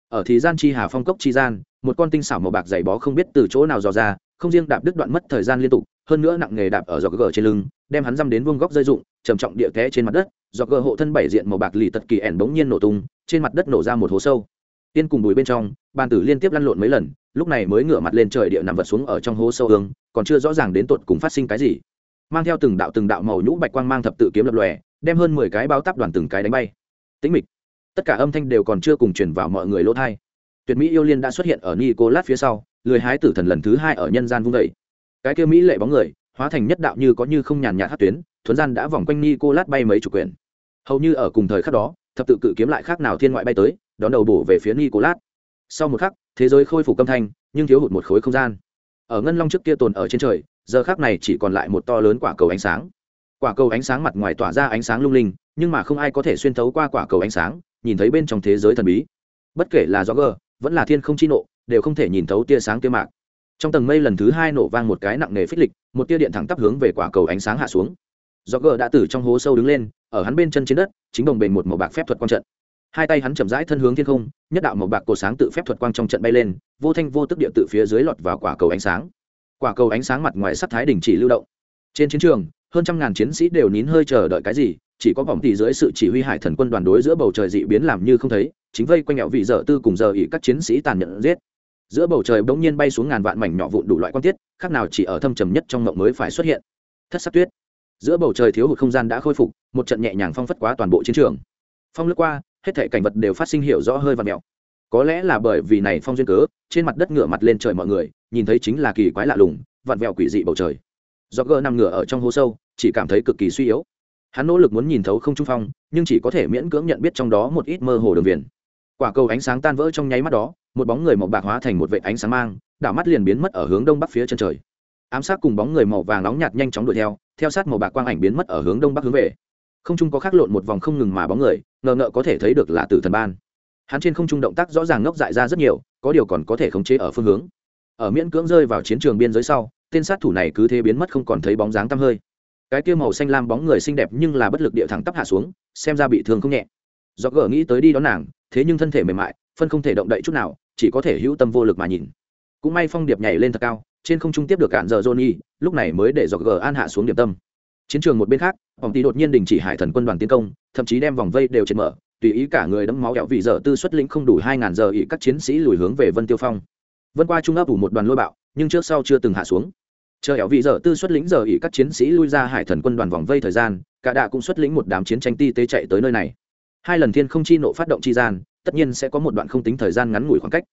Ở thì gian chi hà phong cốc chi gian một con tinh xảo màu bạc dày bó không biết từ chỗ nào dò ra không riêng đạp đứt đoạn mất thời gian liên tục hơn nữa nặng nghề đạp ở giò gờ trên lưng đem hắn dăm đến vuông góc dây dụng, trầm trọng địa té trên mặt đất do gờ hộ thân bảy diện màu bạc lì tật kỳ ẻn bỗng nhiên nổ tung trên mặt đất nổ ra một hố sâu. Tiên cùng đùi bên trong bàn tử liên tiếp lăn lộn mấy lần lúc này mới ngửa mặt lên trời địa nằm vật xuống ở trong hố sâu hướng còn chưa rõ ràng đến tột cùng phát sinh cái gì. Mang theo từng đạo từng đạo màu nhũ bạch quang mang thập tự kiếm lập lòe đem hơn mười cái bao táp đoàn từng cái đánh bay tĩnh mịch. Tất cả âm thanh đều còn chưa cùng truyền vào mọi người lỗ thai. Tuyệt mỹ yêu liên đã xuất hiện ở nicolas phía sau, lười hái tử thần lần thứ hai ở nhân gian vung vẩy cái kia mỹ lệ bóng người, hóa thành nhất đạo như có như không nhàn nhạt hát tuyến, thuấn gian đã vòng quanh ni cô lát bay mấy chủ quyền. hầu như ở cùng thời khắc đó, thập tự cự kiếm lại khác nào thiên ngoại bay tới, đón đầu bổ về phía ni cô lát sau một khắc, thế giới khôi phục âm thanh, nhưng thiếu hụt một khối không gian. Ở ngân long trước kia tồn ở trên trời, giờ khác này chỉ còn lại một to lớn quả cầu ánh sáng quả cầu ánh sáng mặt ngoài tỏa ra ánh sáng lung linh, nhưng mà không ai có thể xuyên thấu qua quả cầu ánh sáng, nhìn thấy bên trong thế giới thần bí. Bất kể là do gờ vẫn là thiên không chi nộ, đều không thể nhìn thấu tia sáng tia mạc. Trong tầng mây lần thứ hai nổ vang một cái nặng nề phích lịch, một tia điện thẳng tắp hướng về quả cầu ánh sáng hạ xuống. Do gờ đã từ trong hố sâu đứng lên, ở hắn bên chân trên đất, chính đồng bền một màu bạc phép thuật quang trận. Hai tay hắn chậm rãi thân hướng thiên không, nhất đạo màu bạc cổ sáng tự phép thuật quang trong trận bay lên, vô thanh vô tức địa tự phía dưới lọt vào quả cầu ánh sáng. Quả cầu ánh sáng mặt ngoài sắt thái đình chỉ lưu động. Trên chiến trường hơn trăm ngàn chiến sĩ đều nín hơi chờ đợi cái gì, chỉ có vòng tỷ dưới sự chỉ huy hải thần quân đoàn đối giữa bầu trời dị biến làm như không thấy, chính vây quanh nghèo vị dở tư cùng giờ ỉ các chiến sĩ tàn nhẫn giết. Giữa bầu trời bỗng nhiên bay xuống ngàn vạn mảnh nhỏ vụn đủ loại quan tiết, khác nào chỉ ở thâm trầm nhất trong mộng mới phải xuất hiện. Thất sắc tuyết. Giữa bầu trời thiếu hụt không gian đã khôi phục, một trận nhẹ nhàng phong phất quá toàn bộ chiến trường. Phong lướt qua, hết thể cảnh vật đều phát sinh hiểu rõ hơi và mèo. Có lẽ là bởi vì này phong duyên cớ, trên mặt đất ngửa mặt lên trời mọi người, nhìn thấy chính là kỳ quái lạ lùng, vặn vẹo quỷ dị bầu trời do gỡ nằm ngửa ở trong hố sâu, chỉ cảm thấy cực kỳ suy yếu. Hắn nỗ lực muốn nhìn thấu không trung phong, nhưng chỉ có thể miễn cưỡng nhận biết trong đó một ít mơ hồ đường viền. Quả cầu ánh sáng tan vỡ trong nháy mắt đó, một bóng người màu bạc hóa thành một vệ ánh sáng mang, đảo mắt liền biến mất ở hướng đông bắc phía chân trời. Ám sát cùng bóng người màu vàng nóng nhạt nhanh chóng đuổi theo theo sát màu bạc quang ảnh biến mất ở hướng đông bắc hướng về. Không trung có khắc lộn một vòng không ngừng mà bóng người, ngờ ngợ có thể thấy được là tử thần ban. Hắn trên không trung động tác rõ ràng ngốc dại ra rất nhiều, có điều còn có thể khống chế ở phương hướng. Ở miễn cưỡng rơi vào chiến trường biên giới sau tên sát thủ này cứ thế biến mất không còn thấy bóng dáng tăm hơi. Cái kia màu xanh lam bóng người xinh đẹp nhưng là bất lực địa thẳng tắp hạ xuống, xem ra bị thương không nhẹ. Do gỡ nghĩ tới đi đón nàng, thế nhưng thân thể mềm mại, phân không thể động đậy chút nào, chỉ có thể hữu tâm vô lực mà nhìn. Cũng may phong điệp nhảy lên thật cao, trên không trung tiếp được cản giờ johnny, lúc này mới để dọc gờ an hạ xuống điểm tâm. Chiến trường một bên khác, vòng tí đột nhiên đình chỉ hải thần quân đoàn tiến công, thậm chí đem vòng vây đều trên mở, tùy ý cả người đẫm máu kẹo vì giờ tư xuất lĩnh không đủ hai ngàn giờ ỉ các chiến sĩ lùi hướng về vân tiêu phong. Vân qua trung ấp ủ một đoàn lôi bạo nhưng trước sau chưa từng hạ xuống. Chờ ẻo vị giờ tư xuất lĩnh giờ ỉ các chiến sĩ lui ra hải thần quân đoàn vòng vây thời gian cả đạ cũng xuất lĩnh một đám chiến tranh ti tế chạy tới nơi này. Hai lần thiên không chi nộ phát động chi gian tất nhiên sẽ có một đoạn không tính thời gian ngắn ngủi khoảng cách.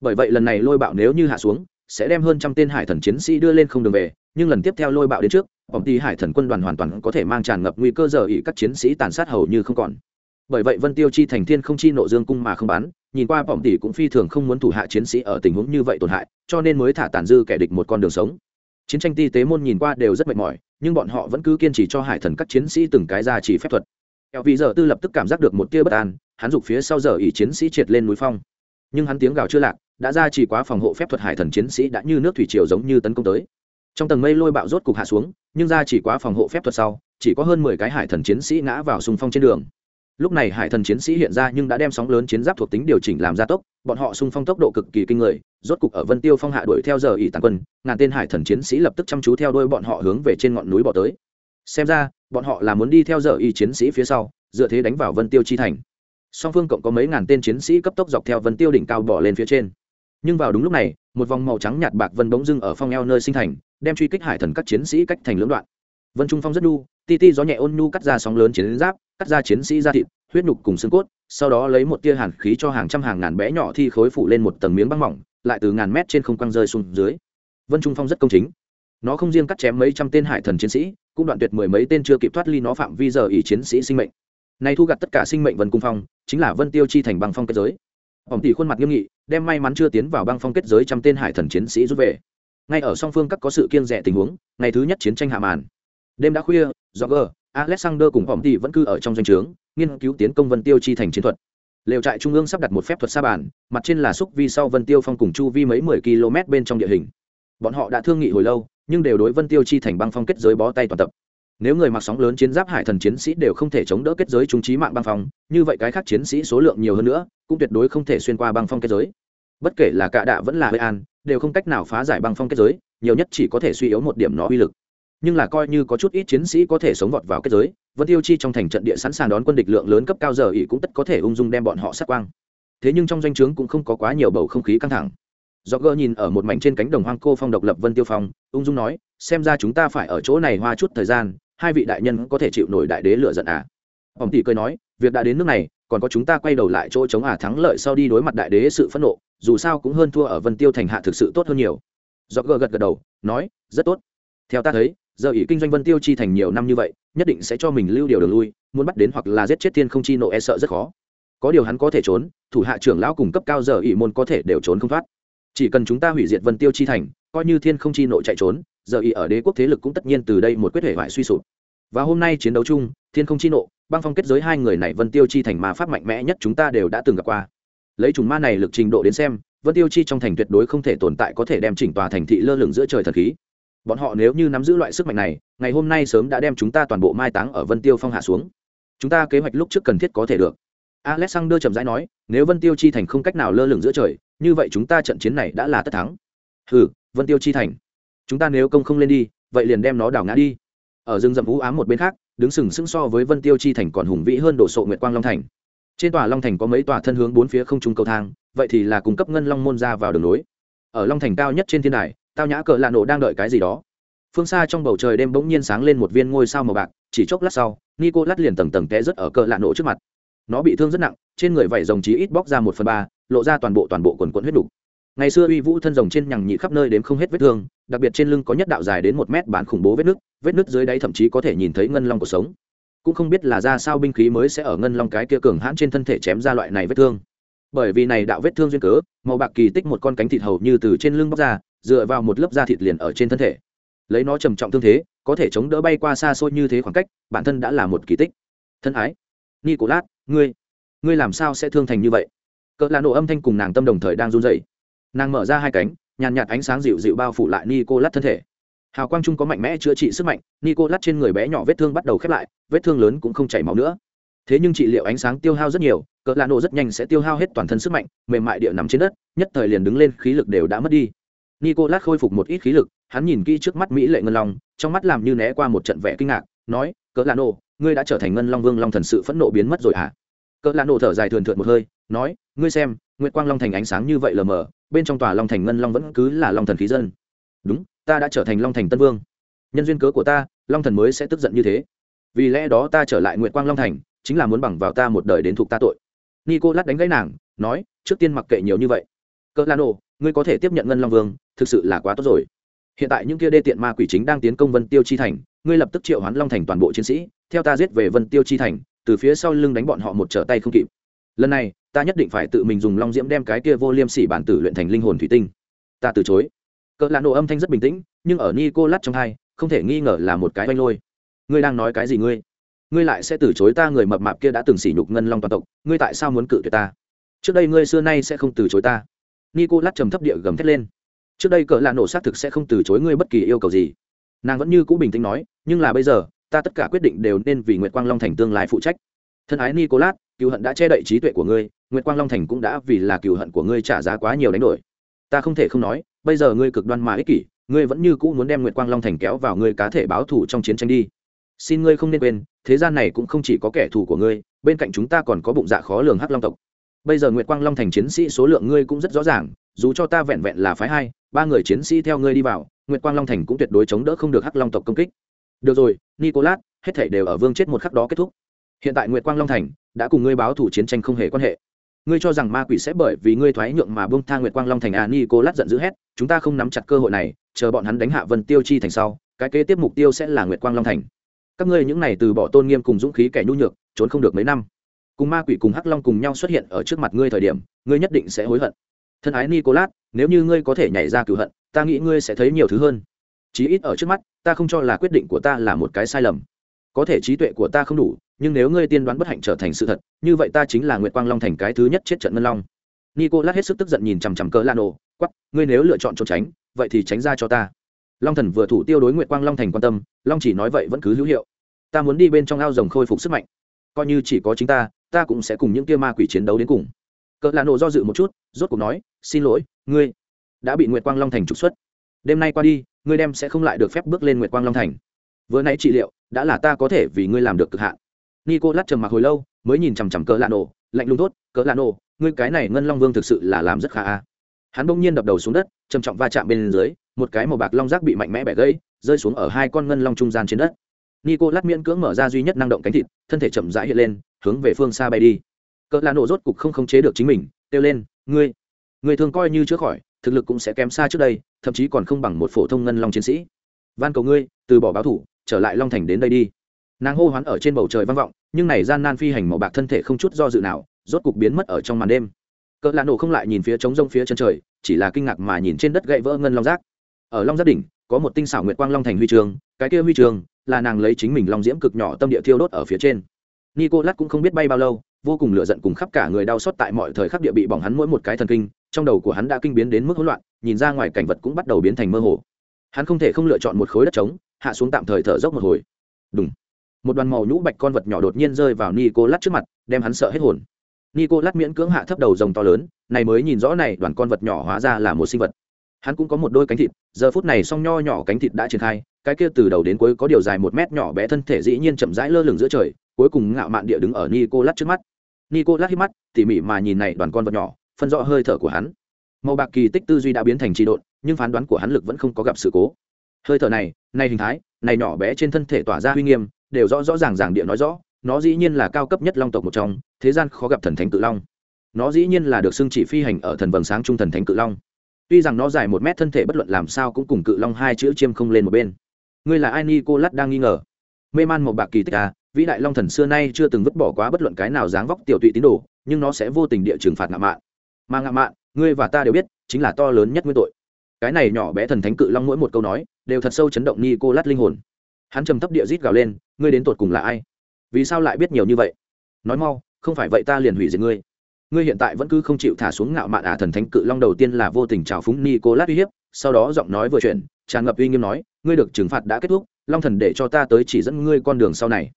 Bởi vậy lần này lôi bạo nếu như hạ xuống sẽ đem hơn trăm tên hải thần chiến sĩ đưa lên không đường về nhưng lần tiếp theo lôi bạo đến trước vòng ty hải thần quân đoàn hoàn toàn có thể mang tràn ngập nguy cơ giờ ỉ các chiến sĩ tàn sát hầu như không còn. Bởi vậy vân tiêu chi thành thiên không chi nộ dương cung mà không bán, nhìn qua vòng tỷ cũng phi thường không muốn thủ hạ chiến sĩ ở tình huống như vậy tổn hại cho nên mới thả tàn dư kẻ địch một con đường sống. Chiến tranh ti tế môn nhìn qua đều rất mệt mỏi, nhưng bọn họ vẫn cứ kiên trì cho hải thần các chiến sĩ từng cái ra chỉ phép thuật. Kẹo vị giờ tư lập tức cảm giác được một tia bất an, hắn giục phía sau giờ ỉ chiến sĩ triệt lên núi phong. Nhưng hắn tiếng gào chưa lạc, đã ra chỉ quá phòng hộ phép thuật hải thần chiến sĩ đã như nước thủy triều giống như tấn công tới. Trong tầng mây lôi bạo rốt cục hạ xuống, nhưng ra chỉ quá phòng hộ phép thuật sau, chỉ có hơn mười cái hải thần chiến sĩ ngã vào xung phong trên đường lúc này hải thần chiến sĩ hiện ra nhưng đã đem sóng lớn chiến giáp thuộc tính điều chỉnh làm gia tốc, bọn họ xung phong tốc độ cực kỳ kinh người, rốt cục ở vân tiêu phong hạ đuổi theo giờ ỷ tàn quân, ngàn tên hải thần chiến sĩ lập tức chăm chú theo đuôi bọn họ hướng về trên ngọn núi bỏ tới. Xem ra, bọn họ là muốn đi theo giờ ỷ chiến sĩ phía sau, dựa thế đánh vào vân tiêu chi thành. Song phương cộng có mấy ngàn tên chiến sĩ cấp tốc dọc theo vân tiêu đỉnh cao bỏ lên phía trên. Nhưng vào đúng lúc này, một vòng màu trắng nhạt bạc vân bỗng dưng ở phong eo nơi sinh thành, đem truy kích hải thần các chiến sĩ cách thành lưỡng đoạn. Vân trung phong rất nhu, ti ti gió nhẹ ôn nhu cắt ra sóng lớn chiến giáp cắt ra chiến sĩ da thịt, huyết nhục cùng xương cốt, sau đó lấy một tia hàn khí cho hàng trăm hàng ngàn bé nhỏ thi khối phủ lên một tầng miếng băng mỏng, lại từ ngàn mét trên không quăng rơi xuống dưới. Vân trung phong rất công chính. Nó không riêng cắt chém mấy trăm tên hải thần chiến sĩ, cũng đoạn tuyệt mười mấy tên chưa kịp thoát ly nó phạm vi giờ ỉ chiến sĩ sinh mệnh. Nay thu gặt tất cả sinh mệnh vân cung phong, chính là vân tiêu chi thành băng phong kết giới. Ổng tỷ khuôn mặt nghiêm nghị, đem may mắn chưa tiến vào băng phong kết giới trăm tên hải thần chiến sĩ rút về. Ngay ở song phương các có sự kiên rẻ tình huống, ngày thứ nhất chiến tranh hạ màn. Đêm đã khuya do gờ alexander cùng ổng tỷ vẫn cư ở trong doanh trướng, nghiên cứu tiến công vân tiêu chi thành chiến thuật. Lều trại trung ương sắp đặt một phép thuật sa bàn, mặt trên là xúc vi sau vân tiêu phong cùng chu vi mấy mười km bên trong địa hình. Bọn họ đã thương nghị hồi lâu, nhưng đều đối vân tiêu chi thành băng phong kết giới bó tay toàn tập. Nếu người mặc sóng lớn chiến giáp hải thần chiến sĩ đều không thể chống đỡ kết giới trung trí mạng băng phong, như vậy cái khác chiến sĩ số lượng nhiều hơn nữa, cũng tuyệt đối không thể xuyên qua băng phong kết giới. Bất kể là cạ đạ vẫn là hơi an, đều không cách nào phá giải băng phong kết giới, nhiều nhất chỉ có thể suy yếu một điểm nó uy lực nhưng là coi như có chút ít chiến sĩ có thể sống vọt vào kết giới, vân tiêu chi trong thành trận địa sẵn sàng đón quân địch lượng lớn cấp cao giờ ỉ cũng tất có thể ung dung đem bọn họ sát quang. Thế nhưng trong danh o chướng cũng không có quá nhiều bầu không khí căng thẳng. Do gỡ nhìn ở một mảnh trên cánh đồng hoang cô phong độc lập vân tiêu phong, ung dung nói, xem ra chúng ta phải ở chỗ này hoa chút thời gian, hai vị đại nhân có thể chịu nổi đại đế lựa giận à? Ông tỷ cười nói, việc đã đến nước này, còn có chúng ta quay đầu lại chỗ chống à thắng lợi sau đi đối mặt đại đế sự phẫn nộ, dù sao cũng hơn thua ở vân tiêu thành hạ thực sự tốt hơn nhiều. Do gỡ gật gật đầu, nói, rất tốt. Theo ta thấy giờ ỷ kinh doanh vân tiêu chi thành nhiều năm như vậy, nhất định sẽ cho mình lưu điều đường lui, muốn bắt đến hoặc là giết chết thiên không chi nộ e sợ rất khó. Có điều hắn có thể trốn, thủ hạ trưởng lão cùng cấp cao giờ ỷ môn có thể đều trốn không thoát. Chỉ cần chúng ta hủy diệt vân tiêu chi thành, coi như thiên không chi nộ chạy trốn, giờ ỷ ở đế quốc thế lực cũng tất nhiên từ đây một quyết hệ hoại suy sụp. Và hôm nay chiến đấu chung, thiên không chi nộ, băng phong kết giới hai người này vân tiêu chi thành ma pháp mạnh mẽ nhất chúng ta đều đã từng gặp qua. Lấy trùng ma này lực trình độ đến xem, vân tiêu chi trong thành tuyệt đối không thể tồn tại có thể đem chỉnh tòa thành thị lơ lửng giữa trời thần khí bọn họ nếu như nắm giữ loại sức mạnh này, ngày hôm nay sớm đã đem chúng ta toàn bộ mai táng ở vân tiêu phong hạ xuống. Chúng ta kế hoạch lúc trước cần thiết có thể được. Alexander trầm rãi nói, nếu vân tiêu chi thành không cách nào lơ lửng giữa trời, như vậy chúng ta trận chiến này đã là tất thắng. Ừ vân tiêu chi thành, chúng ta nếu công không lên đi, vậy liền đem nó đảo ngã đi. Ở rừng rậm vũ ám một bên khác, đứng sừng sững so với vân tiêu chi thành còn hùng vĩ hơn đồ sộ nguyệt quang long thành. Trên tòa long thành có mấy tòa thân hướng bốn phía không trung cầu thang, vậy thì là cung cấp ngân long môn ra vào đường nối ở long thành cao nhất trên thiên đài tao nhã cờ lạ nổ đang đợi cái gì đó. Phương xa trong bầu trời đêm bỗng nhiên sáng lên một viên ngôi sao màu bạc, chỉ chốc lát sau nico lát liền tầng tầng té rớt ở cờ lạ nổ trước mặt. Nó bị thương rất nặng, trên người vảy rồng chí ít bóc ra một phần ba, lộ ra toàn bộ toàn bộ quần quẫn huyết đục. Ngày xưa uy vũ thân rồng trên nhằng nhị khắp nơi đến không hết vết thương, đặc biệt trên lưng có nhất đạo dài đến một mét bán khủng bố vết nứt vết nứt dưới đáy thậm chí có thể nhìn thấy ngân long cuộc sống. Cũng không biết là ra sao binh khí mới sẽ ở ngân long cái kia cường hãn trên thân thể chém ra loại này vết thương. Bởi vì này đạo vết thương duyên cớ, màu bạc kỳ tích một con cánh thịt hầu như từ trên lưng bóc ra dựa vào một lớp da thịt liền ở trên thân thể. Lấy nó trầm trọng thương thế, có thể chống đỡ bay qua xa xôi như thế khoảng cách, bản thân đã là một kỳ tích. Thân ái, nicolas, ngươi ngươi làm sao sẽ thương thành như vậy? Cỡ là nổ âm thanh cùng nàng tâm đồng thời đang run dậy nàng mở ra hai cánh, nhàn nhạt ánh sáng dịu dịu bao phủ lại nicolas thân thể. Hào quang trung có mạnh mẽ chữa trị sức mạnh, nicolas trên người bé nhỏ vết thương bắt đầu khép lại, vết thương lớn cũng không chảy máu nữa. Thế nhưng trị liệu ánh sáng tiêu hao rất nhiều, cỡ là nổ rất nhanh sẽ tiêu hao hết toàn thân sức mạnh, mềm mại địa nằm trên đất, nhất thời liền đứng lên, khí lực đều đã mất đi nicolas khôi phục một ít khí lực, hắn nhìn kỹ trước mắt mỹ lệ ngân long, trong mắt làm như né qua một trận vẻ kinh ngạc, nói cỡ lạ nổ ngươi đã trở thành ngân long vương long thần sự phẫn nộ biến mất rồi hả? À? cỡ lạ thở dài thườn thượt một hơi, nói, ngươi xem, nguyệt quang long thành ánh sáng như vậy lờ mờ, bên trong tòa long thành ngân long vẫn cứ là long thần khí dân. Đúng, ta đã trở thành long thành tân vương. Nhân duyên cớ của ta, long thần mới sẽ tức giận như thế. Vì lẽ đó ta trở lại nguyệt quang long thành, chính là muốn bằng vào ta một đời đến thuộc ta tội. Nico lát đánh gãy nàng, nói, trước tiên mặc kệ nhiều như vậy. Cỡ lano ngươi có thể tiếp nhận ngân long vương thực sự là quá tốt rồi. Hiện tại những kia đê tiện ma quỷ chính đang tiến công vân tiêu chi thành, ngươi lập tức triệu hoán long thành toàn bộ chiến sĩ, theo ta giết về vân tiêu chi thành, từ phía sau lưng đánh bọn họ một trở tay không kịp. Lần này, ta nhất định phải tự mình dùng long diễm đem cái kia vô liêm sỉ bản tử luyện thành linh hồn thủy tinh. Ta từ chối. Cỡ lạ nổ âm thanh rất bình tĩnh, nhưng ở ni cô lát trong hai, không thể nghi ngờ là một cái oanh lôi. Ngươi đang nói cái gì ngươi? Ngươi lại sẽ từ chối ta người mập mạp kia đã từng sỉ nhục ngân long toàn tộc, ngươi tại sao muốn cự tuyệt ta? Trước đây ngươi xưa nay sẽ không từ chối ta. Nico lát trầm thấp địa gầm thét lên trước đây cỡ là nổ xác thực sẽ không từ chối ngươi bất kỳ yêu cầu gì. Nàng vẫn như cũ bình tĩnh nói, nhưng là bây giờ, ta tất cả quyết định đều nên vì nguyệt quang long thành tương lai phụ trách. Thân ái nicolas cựu hận đã che đậy trí tuệ của ngươi, nguyệt quang long thành cũng đã vì là cựu hận của ngươi trả giá quá nhiều đánh đổi. Ta không thể không nói, bây giờ ngươi cực đoan mà ích kỷ, ngươi vẫn như cũ muốn đem nguyệt quang long thành kéo vào ngươi cá thể báo thù trong chiến tranh đi. Xin ngươi không nên quên, thế gian này cũng không chỉ có kẻ thù của ngươi, bên cạnh chúng ta còn có bụng dạ khó lường hắc long tộc. Bây giờ nguyệt quang long thành chiến sĩ số lượng ngươi cũng rất rõ ràng, dù cho ta vẹn vẹn là phái hai ba người chiến sĩ theo ngươi đi vào, nguyệt quang long thành cũng tuyệt đối chống đỡ không được hắc long tộc công kích. Được rồi, nicolas, hết thảy đều ở vương chết một khắc đó kết thúc. Hiện tại nguyệt quang long thành đã cùng ngươi báo thủ chiến tranh không hề quan hệ. Ngươi cho rằng ma quỷ sẽ bởi vì ngươi thoái nhượng mà bông tha nguyệt quang long thành à nicolas giận dữ hét, chúng ta không nắm chặt cơ hội này, chờ bọn hắn đánh hạ vân tiêu chi thành sau, cái kế tiếp mục tiêu sẽ là nguyệt quang long thành. Các ngươi những này từ bỏ tôn nghiêm cùng dũng khí kẻ nhu nhược, trốn không được mấy năm. Cùng ma quỷ cùng hắc long cùng nhau xuất hiện ở trước mặt ngươi thời điểm, ngươi nhất định sẽ hối hận. Thân ái nicolas nếu như ngươi có thể nhảy ra cửu hận, ta nghĩ ngươi sẽ thấy nhiều thứ hơn. Chí ít ở trước mắt, ta không cho là quyết định của ta là một cái sai lầm. Có thể trí tuệ của ta không đủ, nhưng nếu ngươi tiên đoán bất hạnh trở thành sự thật, như vậy ta chính là nguyệt quang long thành cái thứ nhất chết trận ngân long. Nico lát hết sức tức giận nhìn chằm chằm cỡ lan ồ quắp ngươi nếu lựa chọn trốn tránh, vậy thì tránh ra cho ta. Long thần vừa thủ tiêu đối nguyệt quang long thành quan tâm, long chỉ nói vậy vẫn cứ hữu hiệu. Ta muốn đi bên trong ao rồng khôi phục sức mạnh. Coi như chỉ có chính ta ta cũng sẽ cùng những kia ma quỷ chiến đấu đến cùng cỡ lan nổ do dự một chút, rốt cuộc nói, xin lỗi, ngươi đã bị nguyệt quang long thành trục xuất. Đêm nay qua đi, ngươi đem sẽ không lại được phép bước lên nguyệt quang long thành. Vừa nãy trị liệu, đã là ta có thể vì ngươi làm được cực hạn. Nico lát trầm mặc hồi lâu, mới nhìn chằm chằm cỡ lạ nổ, lạnh lùng tốt cỡ lạ nổ, ngươi cái này ngân long vương thực sự là làm rất khá a. Hắn bỗng nhiên đập đầu xuống đất, trầm trọng va chạm bên dưới, một cái màu bạc long rác bị mạnh mẽ bẻ gãy, rơi xuống ở hai con ngân long trung gian trên đất. Nico lát miễn cưỡng mở ra duy nhất năng động cánh thịt, thân thể chậm rãi hiện lên, hướng về phương xa bay đi cỡ là nổ rốt cục không khống chế được chính mình, kêu lên, ngươi người thường coi như chữa khỏi, thực lực cũng sẽ kém xa trước đây, thậm chí còn không bằng một phổ thông ngân long chiến sĩ. Van cầu ngươi, từ bỏ báo thủ, trở lại long thành đến đây đi. Nàng hô hoán ở trên bầu trời vang vọng, nhưng này gian nan phi hành màu bạc thân thể không chút do dự nào, rốt cục biến mất ở trong màn đêm. Cỡ lạ nổ không lại nhìn phía trống rông phía chân trời, chỉ là kinh ngạc mà nhìn trên đất gậy vỡ ngân long giác ở long giác đỉnh, có một tinh xảo nguyệt quang long thành huy trường cái kia huy trường là nàng lấy chính mình long diễm cực nhỏ tâm địa thiêu đốt ở phía trên nico cũng không biết bay bao lâu, vô cùng lửa giận cùng khắp cả người đau xót tại mọi thời khắc địa bị bỏng hắn mỗi một cái thần kinh, trong đầu của hắn đã kinh biến đến mức hỗn loạn, nhìn ra ngoài cảnh vật cũng bắt đầu biến thành mơ hồ. Hắn không thể không lựa chọn một khối đất trống, hạ xuống tạm thời thở dốc một hồi. Đúng một đoàn màu nhũ bạch con vật nhỏ đột nhiên rơi vào nico trước mặt, đem hắn sợ hết hồn. Nico miễn cưỡng hạ thấp đầu rồng to lớn, này mới nhìn rõ này đoàn con vật nhỏ hóa ra là một sinh vật. Hắn cũng có một đôi cánh thịt, giờ phút này song nho nhỏ cánh thịt đã triển khai, cái kia từ đầu đến cuối có điều dài một mét nhỏ bé thân thể dĩ nhiên chậm rãi lơ lửng giữa trời cuối cùng ngạo mạn địa đứng ở nicolas trước mắt. Nicolas hít mắt, tỉ mỉ mà nhìn này đoàn con vật nhỏ, phân rõ hơi thở của hắn. Màu bạc kỳ tích tư duy đã biến thành trị độn, nhưng phán đoán của hắn lực vẫn không có gặp sự cố. Hơi thở này này hình thái, này nhỏ bé trên thân thể tỏa ra uy nghiêm, đều rõ rõ ràng ràng địa nói rõ, nó dĩ nhiên là cao cấp nhất long tộc một trong, thế gian khó gặp thần thánh cự long. Nó dĩ nhiên là được xưng chỉ phi hành ở thần vầng sáng trung thần thánh cự long. Tuy rằng nó dài một mét thân thể bất luận làm sao cũng cùng cự long hai chữ chiêm không lên một bên. Ngươi là ai nicolas đang nghi ngờ? Mê man một bạc kỳ tích à vĩ đại long thần xưa nay chưa từng vứt bỏ quá bất luận cái nào dáng vóc tiểu tụy tín đồ nhưng nó sẽ vô tình địa trừng phạt ngạo mạn. Mà ngạo mạn ngươi và ta đều biết chính là to lớn nhất nguyên tội. Cái này nhỏ bé thần thánh cự long mỗi một câu nói đều thật sâu chấn động ni cô lát linh hồn. Hắn trầm thấp địa rít gào lên ngươi đến tột cùng là ai? Vì sao lại biết nhiều như vậy? Nói mau không phải vậy ta liền hủy diệt ngươi. Ngươi hiện tại vẫn cứ không chịu thả xuống ngạo mạn à, thần thánh cự long đầu tiên là vô tình trào phúng ni cô lát uy hiếp sau đó giọng nói vừa chuyển tràn ngập uy nghiêm nói ngươi được trừng phạt đã kết thúc long thần để cho ta tới chỉ dẫn ngươi con đường sau này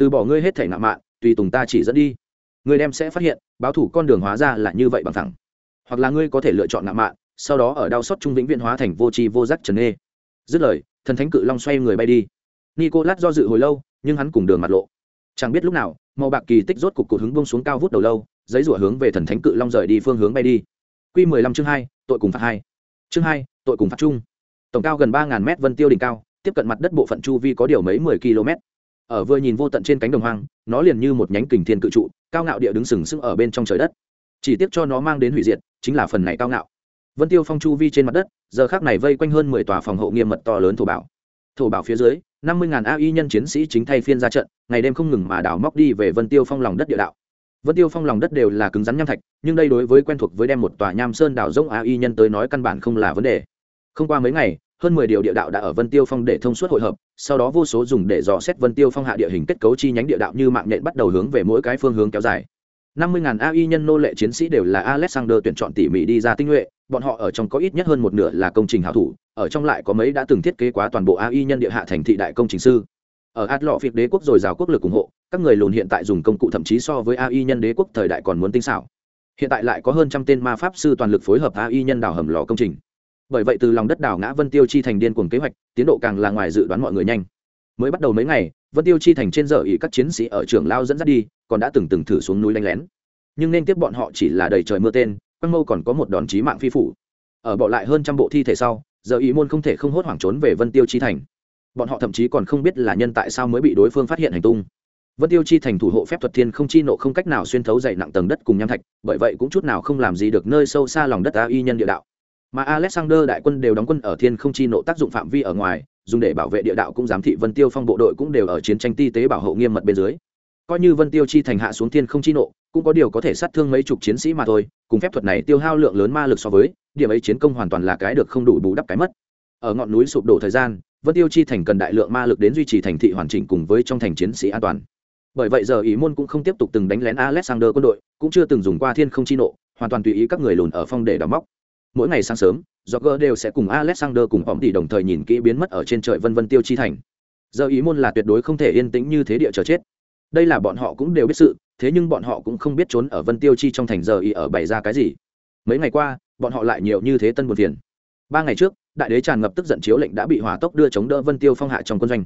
từ bỏ ngươi hết thể ngạo mạn, tùy tùng ta chỉ dẫn đi. Ngươi đem sẽ phát hiện, báo thủ con đường hóa ra là như vậy bằng thẳng. Hoặc là ngươi có thể lựa chọn ngạo mạn, sau đó ở đau xót trung vĩnh viễn hóa thành vô tri vô giác trần nghê dứt lời, thần thánh cự long xoay người bay đi. Nicolas do dự hồi lâu, nhưng hắn cùng đường mặt lộ. Chẳng biết lúc nào, màu bạc kỳ tích rốt cục cột hứng bông xuống cao vút đầu lâu, giấy rủa hướng về thần thánh cự long rời đi phương hướng bay đi. Q mười lăm chương hai, tội cùng phạt hai. Chương hai, tội cùng phạt chung. Tổng cao gần ba ngàn mét vân tiêu đỉnh cao, tiếp cận mặt đất bộ phận chu vi có điều mấy mười km ở vừa nhìn vô tận trên cánh đồng hoang, nó liền như một nhánh kình thiên cự trụ, cao ngạo địa đứng sừng sững ở bên trong trời đất. Chỉ tiếc cho nó mang đến hủy diệt, chính là phần này cao ngạo. Vân tiêu phong chu vi trên mặt đất, giờ khác này vây quanh hơn mười tòa phòng hộ nghiêm mật to lớn thổ bảo. Thổ bảo phía dưới, năm mươi ngàn ai nhân chiến sĩ chính thay phiên ra trận, ngày đêm không ngừng mà đào móc đi về vân tiêu phong lòng đất địa đạo. Vân tiêu phong lòng đất đều là cứng rắn nham thạch, nhưng đây đối với quen thuộc với đem một tòa nham sơn đảo rỗng ai nhân tới nói căn bản không là vấn đề. Không qua mấy ngày hơn mười điều địa đạo đã ở vân tiêu phong để thông suốt hội hợp, sau đó vô số dùng để dò xét vân tiêu phong hạ địa hình kết cấu chi nhánh địa đạo như mạng nhện bắt đầu hướng về mỗi cái phương hướng kéo dài. năm mươi ngàn ai nhân nô lệ chiến sĩ đều là alexander tuyển chọn tỉ mỉ đi ra tinh nhuệ, bọn họ ở trong có ít nhất hơn một nửa là công trình hảo thủ, ở trong lại có mấy đã từng thiết kế quá toàn bộ ai nhân địa hạ thành thị đại công trình sư. Ở át lọ việc đế quốc rồi rào quốc lực ủng hộ, các người lùn hiện tại dùng công cụ thậm chí so với ai nhân đế quốc thời đại còn muốn tinh xảo. Hiện tại lại có hơn trăm tên ma pháp sư toàn lực phối hợp ai nhân đào hầm lò công trình bởi vậy từ lòng đất đảo ngã vân tiêu chi thành điên cuồng kế hoạch, tiến độ càng là ngoài dự đoán mọi người nhanh. Mới bắt đầu mấy ngày, vân tiêu chi thành trên giờ ý các chiến sĩ ở trường lao dẫn dắt đi, còn đã từng từng thử xuống núi lanh lén. Nhưng nên tiếp bọn họ chỉ là đầy trời mưa tên quang mâu còn có một đòn chí mạng phi phủ. Ở bỏ lại hơn trăm bộ thi thể sau, giờ ý môn không thể không hốt hoảng trốn về vân tiêu chi thành. Bọn họ thậm chí còn không biết là nhân tại sao mới bị đối phương phát hiện hành tung. Vân tiêu chi thành thủ hộ phép thuật thiên không chi nộ không cách nào xuyên thấu dày nặng tầng đất cùng nham thạch, bởi vậy cũng chút nào không làm gì được nơi sâu xa lòng đất a y nhân địa đạo mà alexander đại quân đều đóng quân ở thiên không chi nộ tác dụng phạm vi ở ngoài, dùng để bảo vệ địa đạo cũng giám thị vân tiêu phong bộ đội cũng đều ở chiến tranh ti tế bảo hộ nghiêm mật bên dưới. Coi như vân tiêu chi thành hạ xuống thiên không chi nộ, cũng có điều có thể sát thương mấy chục chiến sĩ mà thôi, cùng phép thuật này tiêu hao lượng lớn ma lực so với, điểm ấy chiến công hoàn toàn là cái được không đủ bù đắp cái mất. Ở ngọn núi sụp đổ thời gian, vân tiêu chi thành cần đại lượng ma lực đến duy trì thành thị hoàn chỉnh cùng với trong thành chiến sĩ an toàn. Bởi vậy giờ ý môn cũng không tiếp tục từng đánh lén alexander quân đội, cũng chưa từng dùng qua thiên không chi nộ, hoàn toàn tùy ý các người lùn ở phong để đào móc mỗi ngày sáng sớm do đều sẽ cùng alexander cùng bóng tỷ đồng thời nhìn kỹ biến mất ở trên trời vân vân tiêu chi thành. Giờ ý môn là tuyệt đối không thể yên tĩnh như thế địa chờ chết. Đây là bọn họ cũng đều biết sự, thế nhưng bọn họ cũng không biết trốn ở vân tiêu chi trong thành giờ ý ở bày ra cái gì. Mấy ngày qua, bọn họ lại nhiều như thế tân buồn phiền. Ba ngày trước, đại đế tràn ngập tức giận chiếu lệnh đã bị hỏa tốc đưa chống đỡ vân tiêu phong hạ trong quân doanh.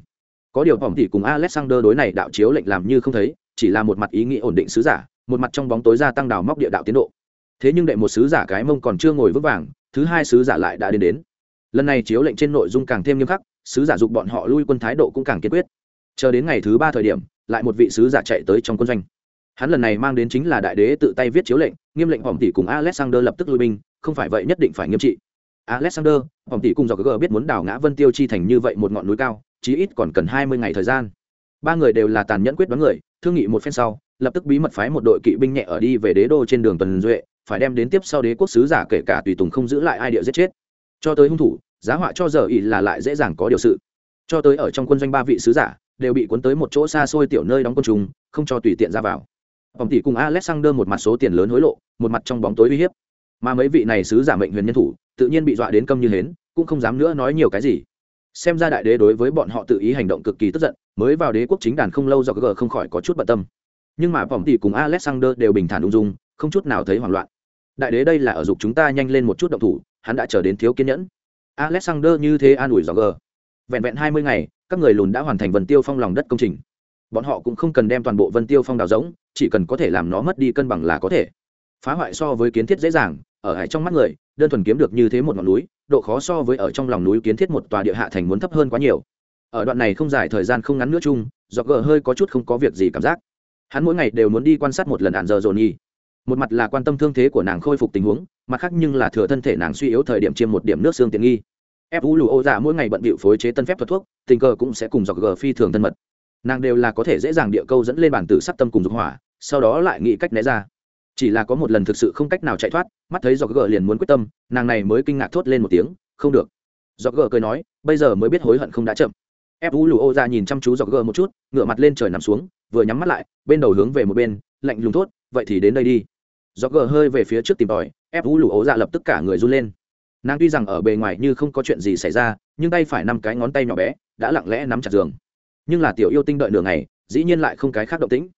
Có điều hỏng tỷ cùng alexander đối này đạo chiếu lệnh làm như không thấy, chỉ là một mặt ý nghĩ ổn định sứ giả, một mặt trong bóng tối gia tăng đào móc địa đạo tiến độ thế nhưng đệ một sứ giả cái mông còn chưa ngồi vững vàng, thứ hai sứ giả lại đã đến đến. Lần này chiếu lệnh trên nội dung càng thêm nghiêm khắc, sứ giả dục bọn họ lui quân thái độ cũng càng kiên quyết. Chờ đến ngày thứ ba thời điểm, lại một vị sứ giả chạy tới trong quân doanh. Hắn lần này mang đến chính là đại đế tự tay viết chiếu lệnh, nghiêm lệnh hỏng tỷ cùng alexander lập tức lui binh, không phải vậy nhất định phải nghiêm trị. Alexander hỏng tỷ cùng do g biết muốn đảo ngã vân tiêu chi thành như vậy một ngọn núi cao, chí ít còn cần hai mươi ngày thời gian. Ba người đều là tàn nhẫn quyết đoán người, thương nghị một phen sau, lập tức bí mật phái một đội kỵ binh nhẹ ở đi về đế đô trên đường tuần duệ phải đem đến tiếp sau đế quốc sứ giả kể cả tùy tùng không giữ lại ai địa giết chết cho tới hung thủ giá họa cho giờ ỉ là lại dễ dàng có điều sự cho tới ở trong quân doanh ba vị sứ giả đều bị cuốn tới một chỗ xa xôi tiểu nơi đóng quân chúng không cho tùy tiện ra vào Tổng tỷ cùng Alexander một mặt số tiền lớn hối lộ, một mặt trong bóng tối uy hiếp. Mà mấy vị này sứ giả mệnh huyền nhân thủ, tự nhiên bị dọa đến câm như hến, cũng không dám nữa nói nhiều cái gì. Xem ra đại đế đối với bọn họ tự ý hành động cực kỳ tức giận, mới vào đế quốc chính đàn không lâu do g không khỏi có chút bận tâm. Nhưng mà Tổng tỷ cùng Alexander đều bình thản ung dung, không chút nào thấy hoảng loạn. Đại đế đây là ở dục chúng ta nhanh lên một chút động thủ, hắn đã chờ đến thiếu kiên nhẫn. Alexander như thế an ủi do g. Vẹn vẹn hai mươi ngày, các người lùn đã hoàn thành vần tiêu phong lòng đất công trình. Bọn họ cũng không cần đem toàn bộ vân tiêu phong đào giống chỉ cần có thể làm nó mất đi cân bằng là có thể. Phá hoại so với kiến thiết dễ dàng ở hải trong mắt người đơn thuần kiếm được như thế một ngọn núi độ khó so với ở trong lòng núi kiến thiết một tòa địa hạ thành muốn thấp hơn quá nhiều. Ở đoạn này không dài thời gian không ngắn nữa chung do gờ hơi có chút không có việc gì cảm giác. Hắn mỗi ngày đều muốn đi quan sát một lần ạn giờ dồn nhi một mặt là quan tâm thương thế của nàng khôi phục tình huống, mặt khác nhưng là thừa thân thể nàng suy yếu thời điểm chiêm một điểm nước xương tiện nghi. Ép vũ lù ô dạ mỗi ngày bận bịu phối chế tân phép thuật thuốc, tình cờ cũng sẽ cùng dọc gờ phi thường thân mật. Nàng đều là có thể dễ dàng địa câu dẫn lên bản tử sắc tâm cùng dục hỏa, sau đó lại nghĩ cách né ra. Chỉ là có một lần thực sự không cách nào chạy thoát, mắt thấy dọc gờ liền muốn quyết tâm, nàng này mới kinh ngạc thốt lên một tiếng, không được. Dọc gờ cười nói, bây giờ mới biết hối hận không đã chậm. Ép vũ lù ô Dạ nhìn chăm chú dọc gờ một chút ngựa mặt lên trời nằm xuống, vừa nhắm mắt lại, bên đầu hướng về một bên, lạnh lùng thốt, vậy thì đến đây đi dọc gờ hơi về phía trước tìm tòi ép vũ lụ ố ra lập tức cả người run lên. Nàng tuy rằng ở bề ngoài như không có chuyện gì xảy ra nhưng tay phải năm cái ngón tay nhỏ bé đã lặng lẽ nắm chặt giường. Nhưng là tiểu yêu tinh đợi nửa ngày dĩ nhiên lại không cái khác động tĩnh.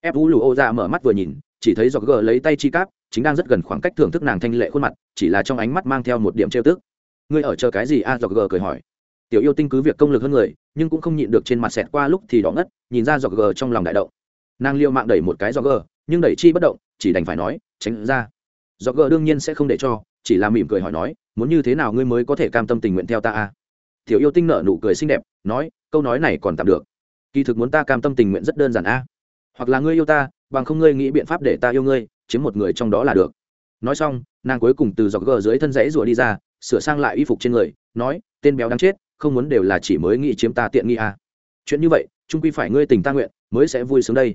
Ép vũ lụ ố ra mở mắt vừa nhìn chỉ thấy dọc gờ lấy tay chi cáp chính đang rất gần khoảng cách thưởng thức nàng thanh lệ khuôn mặt chỉ là trong ánh mắt mang theo một điểm trêu tức. Ngươi ở chờ cái gì? A à, dọc gờ cười hỏi. Tiểu yêu tinh cứ việc công lực hơn người nhưng cũng không nhịn được trên mặt xẹt qua lúc thì đỏ ngất nhìn ra dọc gờ trong lòng đại động. Nàng liêu mạng đẩy một cái dọc gờ nhưng đẩy chi bất động chỉ đành phải nói, tránh ra. Do gờ đương nhiên sẽ không để cho, chỉ là mỉm cười hỏi nói, muốn như thế nào ngươi mới có thể cam tâm tình nguyện theo ta à? tiểu yêu tinh nở nụ cười xinh đẹp, nói, câu nói này còn tạm được. Kỳ thực muốn ta cam tâm tình nguyện rất đơn giản a. Hoặc là ngươi yêu ta, bằng không ngươi nghĩ biện pháp để ta yêu ngươi, chiếm một người trong đó là được. Nói xong, nàng cuối cùng từ dọc gờ dưới thân rẫy rùa đi ra, sửa sang lại y phục trên người, nói, tên béo đáng chết, không muốn đều là chỉ mới nghĩ chiếm ta tiện nghi à. chuyện như vậy trung quy phải ngươi tình ta nguyện, mới sẽ vui sướng đây.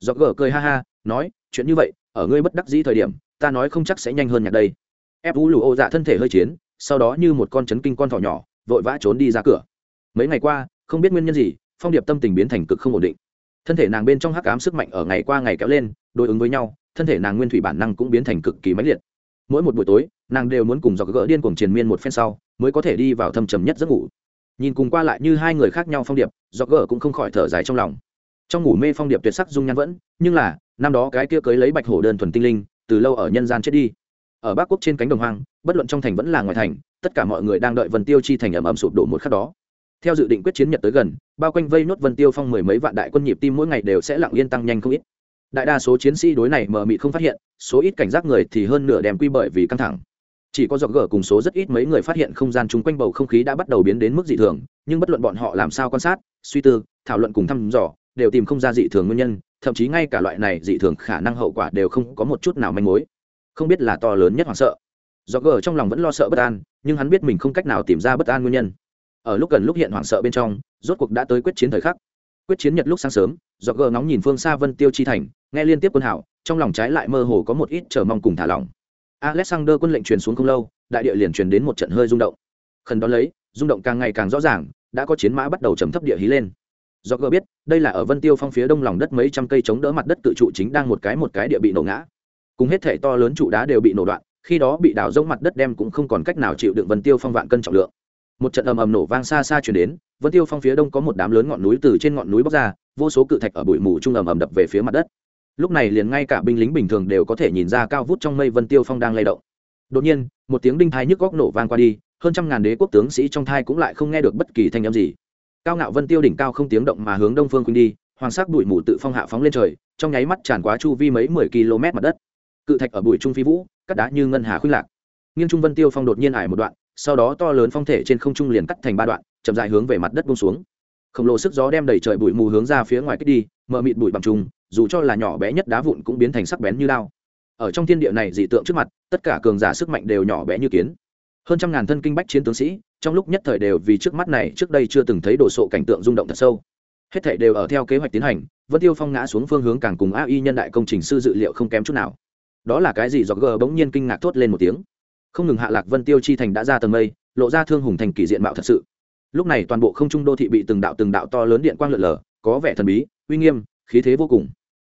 Dọc gờ cười ha ha, nói, chuyện như vậy ở ngươi bất đắc dĩ thời điểm, ta nói không chắc sẽ nhanh hơn nhạc đây. Ép vũ lù ô dạ thân thể hơi chiến, sau đó như một con chấn kinh con thỏ nhỏ, vội vã trốn đi ra cửa. Mấy ngày qua, không biết nguyên nhân gì, phong điệp tâm tình biến thành cực không ổn định. Thân thể nàng bên trong hắc ám sức mạnh ở ngày qua ngày kéo lên, đối ứng với nhau, thân thể nàng nguyên thủy bản năng cũng biến thành cực kỳ mãnh liệt. Mỗi một buổi tối, nàng đều muốn cùng dọc gỡ điên cuồng triền miên một phen sau, mới có thể đi vào thâm trầm nhất giấc ngủ. Nhìn cùng qua lại như hai người khác nhau phong điệp, dọc gỡ cũng không khỏi thở dài trong lòng. Trong ngủ mê phong điệp tuyệt sắc dung nhan vẫn, nhưng là năm đó cái kia cưới lấy bạch hổ đơn thuần tinh linh, từ lâu ở nhân gian chết đi. Ở bắc quốc trên cánh đồng hoang, bất luận trong thành vẫn là ngoài thành, tất cả mọi người đang đợi vân tiêu chi thành ẩm ẩm sụp đổ một khắc đó. Theo dự định quyết chiến nhật tới gần, bao quanh vây nốt vân tiêu phong mười mấy vạn đại quân nhịp tim mỗi ngày đều sẽ lặng yên tăng nhanh không ít. Đại đa số chiến sĩ đối này mờ mịt không phát hiện, số ít cảnh giác người thì hơn nửa đem quy bởi vì căng thẳng. Chỉ có dọc gở cùng số rất ít mấy người phát hiện không gian chung quanh bầu không khí đã bắt đầu biến đến mức dị thường, nhưng bất luận bọn họ làm sao quan sát, suy tư, thảo luận cùng thăm dò, đều tìm không ra dị thường nguyên nhân thậm chí ngay cả loại này dị thường khả năng hậu quả đều không có một chút nào manh mối. Không biết là to lớn nhất hoảng sợ. Do gờ trong lòng vẫn lo sợ bất an, nhưng hắn biết mình không cách nào tìm ra bất an nguyên nhân. Ở lúc gần lúc hiện hoảng sợ bên trong, rốt cuộc đã tới quyết chiến thời khắc. Quyết chiến nhật lúc sáng sớm do gờ ngóng nhìn phương xa vân tiêu chi thành, nghe liên tiếp quân hảo trong lòng trái lại mơ hồ có một ít chờ mong cùng thả lỏng. Alexander quân lệnh truyền xuống không lâu, đại địa liền truyền đến một trận hơi rung động. Khẩn đón lấy, rung động càng ngày càng rõ ràng, đã có chiến mã bắt đầu trầm thấp địa hí lên do gờ biết, đây là ở vân tiêu phong phía đông lòng đất mấy trăm cây chống đỡ mặt đất tự trụ chính đang một cái một cái địa bị nổ ngã. Cùng hết thể to lớn trụ đá đều bị nổ đoạn, khi đó bị đào rông mặt đất đem cũng không còn cách nào chịu đựng vân tiêu phong vạn cân trọng lượng. Một trận ầm ầm nổ vang xa xa chuyển đến, vân tiêu phong phía đông có một đám lớn ngọn núi từ trên ngọn núi bóc ra, vô số cự thạch ở bụi mù trung ầm ầm đập về phía mặt đất. Lúc này liền ngay cả binh lính bình thường đều có thể nhìn ra cao vút trong mây vân tiêu phong đang lay động. Đột nhiên, một tiếng đinh thai nhức góc nổ vang qua đi, hơn trăm ngàn đế quốc tướng sĩ trong thai cũng lại không nghe được bất kỳ thanh âm gì cao ngạo vân tiêu đỉnh cao không tiếng động mà hướng đông phương quỳnh đi, hoàng sắc bụi mù tự phong hạ phóng lên trời, trong nháy mắt tràn quá chu vi mấy mười km mặt đất. Cự thạch ở bụi trung phi vũ, cắt đá như ngân hà khuynh lạc. Nghiêng trung vân tiêu phong đột nhiên ải một đoạn, sau đó to lớn phong thể trên không trung liền cắt thành ba đoạn, chậm dài hướng về mặt đất bông xuống. Khổng lồ sức gió đem đầy trời bụi mù hướng ra phía ngoài kích đi, mờ mịt bụi bằng trùng, dù cho là nhỏ bé nhất đá vụn cũng biến thành sắc bén như lao ở trong thiên địa này dị tượng trước mặt, tất cả cường giả sức mạnh đều nhỏ bé như kiến. Hơn trăm ngàn thân kinh bách chiến tướng sĩ trong lúc nhất thời đều vì trước mắt này trước đây chưa từng thấy đồ sộ cảnh tượng rung động thật sâu. Hết thảy đều ở theo kế hoạch tiến hành, vân tiêu phong ngã xuống phương hướng càng cùng ai nhân đại công trình sư dự liệu không kém chút nào. Đó là cái gì? Do g bỗng nhiên kinh ngạc thốt lên một tiếng. Không ngừng hạ lạc vân tiêu chi thành đã ra tầng mây, lộ ra thương hùng thành kỳ diện mạo thật sự. Lúc này toàn bộ không trung đô thị bị từng đạo từng đạo to lớn điện quang lượn lờ, có vẻ thần bí, uy nghiêm, khí thế vô cùng.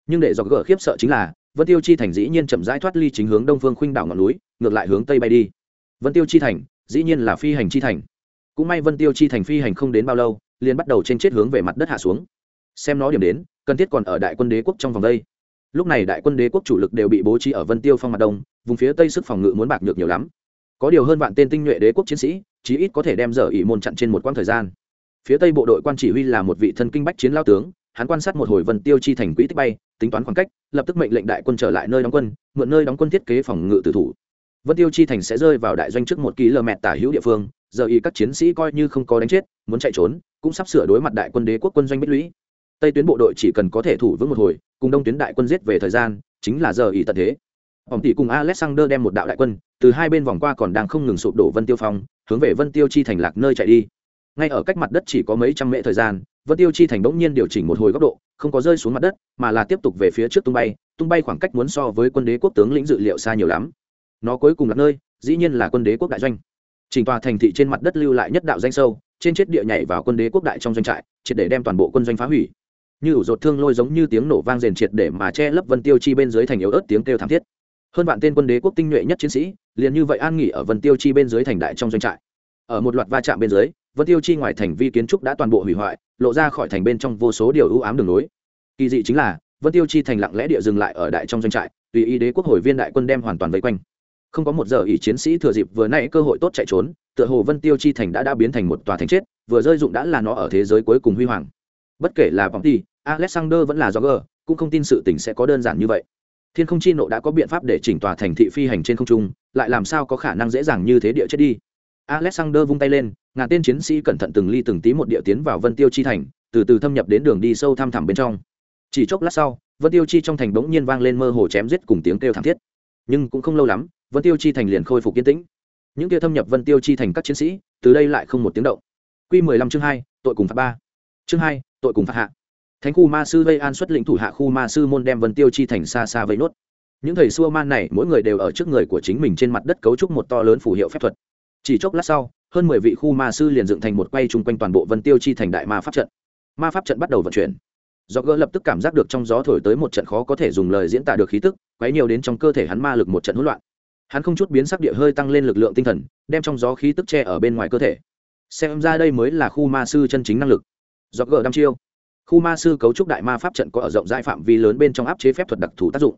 Nhưng để do g khiếp sợ chính là, vân tiêu chi thành dĩ nhiên chậm rãi thoát ly chính hướng đông phương khuynh đảo ngọn núi, ngược lại hướng tây bay đi. Vân tiêu chi thành dĩ nhiên là phi hành chi thành. Cũng may vân tiêu chi thành phi hành không đến bao lâu, liền bắt đầu trên chết hướng về mặt đất hạ xuống. Xem nó điểm đến, cần thiết còn ở đại quân đế quốc trong vòng đây. Lúc này đại quân đế quốc chủ lực đều bị bố trí ở vân tiêu phong mặt đông, vùng phía tây sức phòng ngự muốn bạc nhược nhiều lắm. Có điều hơn vạn tên tinh nhuệ đế quốc chiến sĩ, chí ít có thể đem dở ỉ môn chặn trên một quãng thời gian. Phía tây bộ đội quan chỉ huy là một vị thân kinh bách chiến lao tướng, hắn quan sát một hồi vân tiêu chi thành quỹ tích bay, tính toán khoảng cách, lập tức mệnh lệnh đại quân trở lại nơi đóng quân, mượn nơi đóng quân thiết kế phòng ngự tử thủ vân tiêu chi thành sẽ rơi vào đại doanh trước một km tả hữu địa phương giờ y các chiến sĩ coi như không có đánh chết muốn chạy trốn cũng sắp sửa đối mặt đại quân đế quốc quân doanh bích lũy tây tuyến bộ đội chỉ cần có thể thủ vững một hồi cùng đông tuyến đại quân giết về thời gian chính là giờ y tận thế Ông tỷ cùng Alexander đem một đạo đại quân từ hai bên vòng qua còn đang không ngừng sụp đổ Vân Tiêu Phong, hướng về Vân Tiêu chi thành lạc nơi chạy đi. Ngay ở cách mặt đất chỉ có mấy trăm mễ thời gian, Vân Tiêu chi thành bỗng nhiên điều chỉnh một hồi góc độ, không có rơi xuống mặt đất, mà là tiếp tục về phía trước tung bay, tung bay khoảng cách muốn so với quân đế quốc tướng lĩnh dự liệu xa nhiều lắm. Nó cuối cùng là nơi, dĩ nhiên là quân đế quốc đại doanh. chỉnh tòa thành thị trên mặt đất lưu lại nhất đạo danh sâu, trên chết địa nhảy vào quân đế quốc đại trong doanh trại, triệt để đem toàn bộ quân doanh phá hủy. Như ủ rột thương lôi giống như tiếng nổ vang rền triệt để mà che lấp Vân Tiêu chi bên dưới thành yếu ớt tiếng kêu thảm thiết hơn vạn tên quân đế quốc tinh nhuệ nhất chiến sĩ liền như vậy an nghỉ ở vân tiêu chi bên dưới thành đại trong doanh trại ở một loạt va chạm bên dưới vân tiêu chi ngoài thành vi kiến trúc đã toàn bộ hủy hoại lộ ra khỏi thành bên trong vô số điều ưu ám đường nối kỳ dị chính là vân tiêu chi thành lặng lẽ địa dừng lại ở đại trong doanh trại tùy ý đế quốc hồi viên đại quân đem hoàn toàn vây quanh không có một giờ ý chiến sĩ thừa dịp vừa nãy cơ hội tốt chạy trốn, tựa hồ vân tiêu chi thành đã đã biến thành một tòa thành chết, vừa rơi dụng đã là nó ở thế giới cuối cùng huy hoàng. Bất kể là vòng ti, alexander vẫn là do g cũng không tin sự tình sẽ có đơn giản như vậy. Thiên không chi nộ đã có biện pháp để chỉnh tòa thành thị phi hành trên không trung, lại làm sao có khả năng dễ dàng như thế địa chết đi? Alexander vung tay lên, ngàn tên chiến sĩ cẩn thận từng ly từng tí một địa tiến vào vân tiêu chi thành, từ từ thâm nhập đến đường đi sâu thăm thẳm bên trong. Chỉ chốc lát sau, vân tiêu chi trong thành bỗng nhiên vang lên mơ hồ chém giết cùng tiếng kêu thảm thiết. Nhưng cũng không lâu lắm vân tiêu chi thành liền khôi phục yên tĩnh. Những kia thâm nhập vân tiêu chi thành các chiến sĩ, từ đây lại không một tiếng động. Q mười lăm chương hai, tội cùng phạt ba. Chương hai, tội cùng phạt hạ. Thánh khu ma sư vây an xuất lĩnh thủ hạ khu ma sư môn đem vân tiêu chi thành xa xa vây nốt. Những thầy xua man này, mỗi người đều ở trước người của chính mình trên mặt đất cấu trúc một to lớn phù hiệu phép thuật. Chỉ chốc lát sau, hơn mười vị khu ma sư liền dựng thành một quay chung quanh toàn bộ vân tiêu chi thành đại ma pháp trận. Ma pháp trận bắt đầu vận chuyển. Do gỡ lập tức cảm giác được trong gió thổi tới một trận khó có thể dùng lời diễn tả được khí tức, quấy nhiều đến trong cơ thể hắn ma lực một trận hỗn loạn hắn không chút biến sắc địa hơi tăng lên lực lượng tinh thần, đem trong gió khí tức che ở bên ngoài cơ thể. Xem ra đây mới là khu ma sư chân chính năng lực. Do gờ đăm chiêu. Khu ma sư cấu trúc đại ma pháp trận có ở rộng rãi phạm vi lớn bên trong áp chế phép thuật đặc thù tác dụng.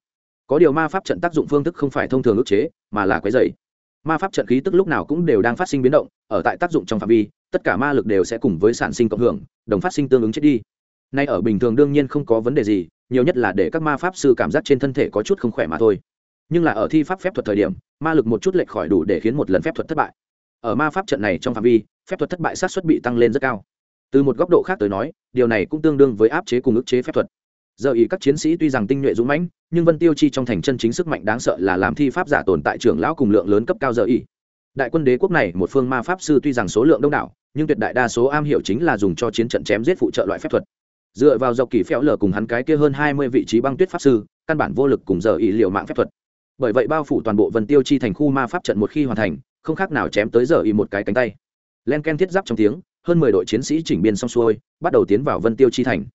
Có điều ma pháp trận tác dụng phương thức không phải thông thường ức chế, mà là quấy dày ma pháp trận khí tức lúc nào cũng đều đang phát sinh biến động, ở tại tác dụng trong phạm vi, tất cả ma lực đều sẽ cùng với sản sinh cộng hưởng, đồng phát sinh tương ứng chết đi. Nay ở bình thường đương nhiên không có vấn đề gì, nhiều nhất là để các ma pháp sư cảm giác trên thân thể có chút không khỏe mà thôi nhưng là ở thi pháp phép thuật thời điểm, ma lực một chút lệch khỏi đủ để khiến một lần phép thuật thất bại. Ở ma pháp trận này trong phạm vi, phép thuật thất bại sát xuất bị tăng lên rất cao. Từ một góc độ khác tới nói, điều này cũng tương đương với áp chế cùng ức chế phép thuật. Giờ ý các chiến sĩ tuy rằng tinh nhuệ dũng mãnh, nhưng vân tiêu chi trong thành chân chính sức mạnh đáng sợ là làm thi pháp giả tồn tại trưởng lão cùng lượng lớn cấp cao giờ ý. Đại quân đế quốc này, một phương ma pháp sư tuy rằng số lượng đông đảo, nhưng tuyệt đại đa số am hiểu chính là dùng cho chiến trận chém giết phụ trợ loại phép thuật. Dựa vào dọc kỳ phéo lở cùng hắn cái kia hơn hai mươi vị trí băng tuyết pháp sư, căn bản vô lực cùng giờ ý liệu mạng phép thuật bởi vậy bao phủ toàn bộ vân tiêu chi thành khu ma pháp trận một khi hoàn thành, không khác nào chém tới giờ y một cái cánh tay. Len ken thiết giáp trong tiếng, hơn mười đội chiến sĩ chỉnh biên xong xuôi, bắt đầu tiến vào vân tiêu chi thành.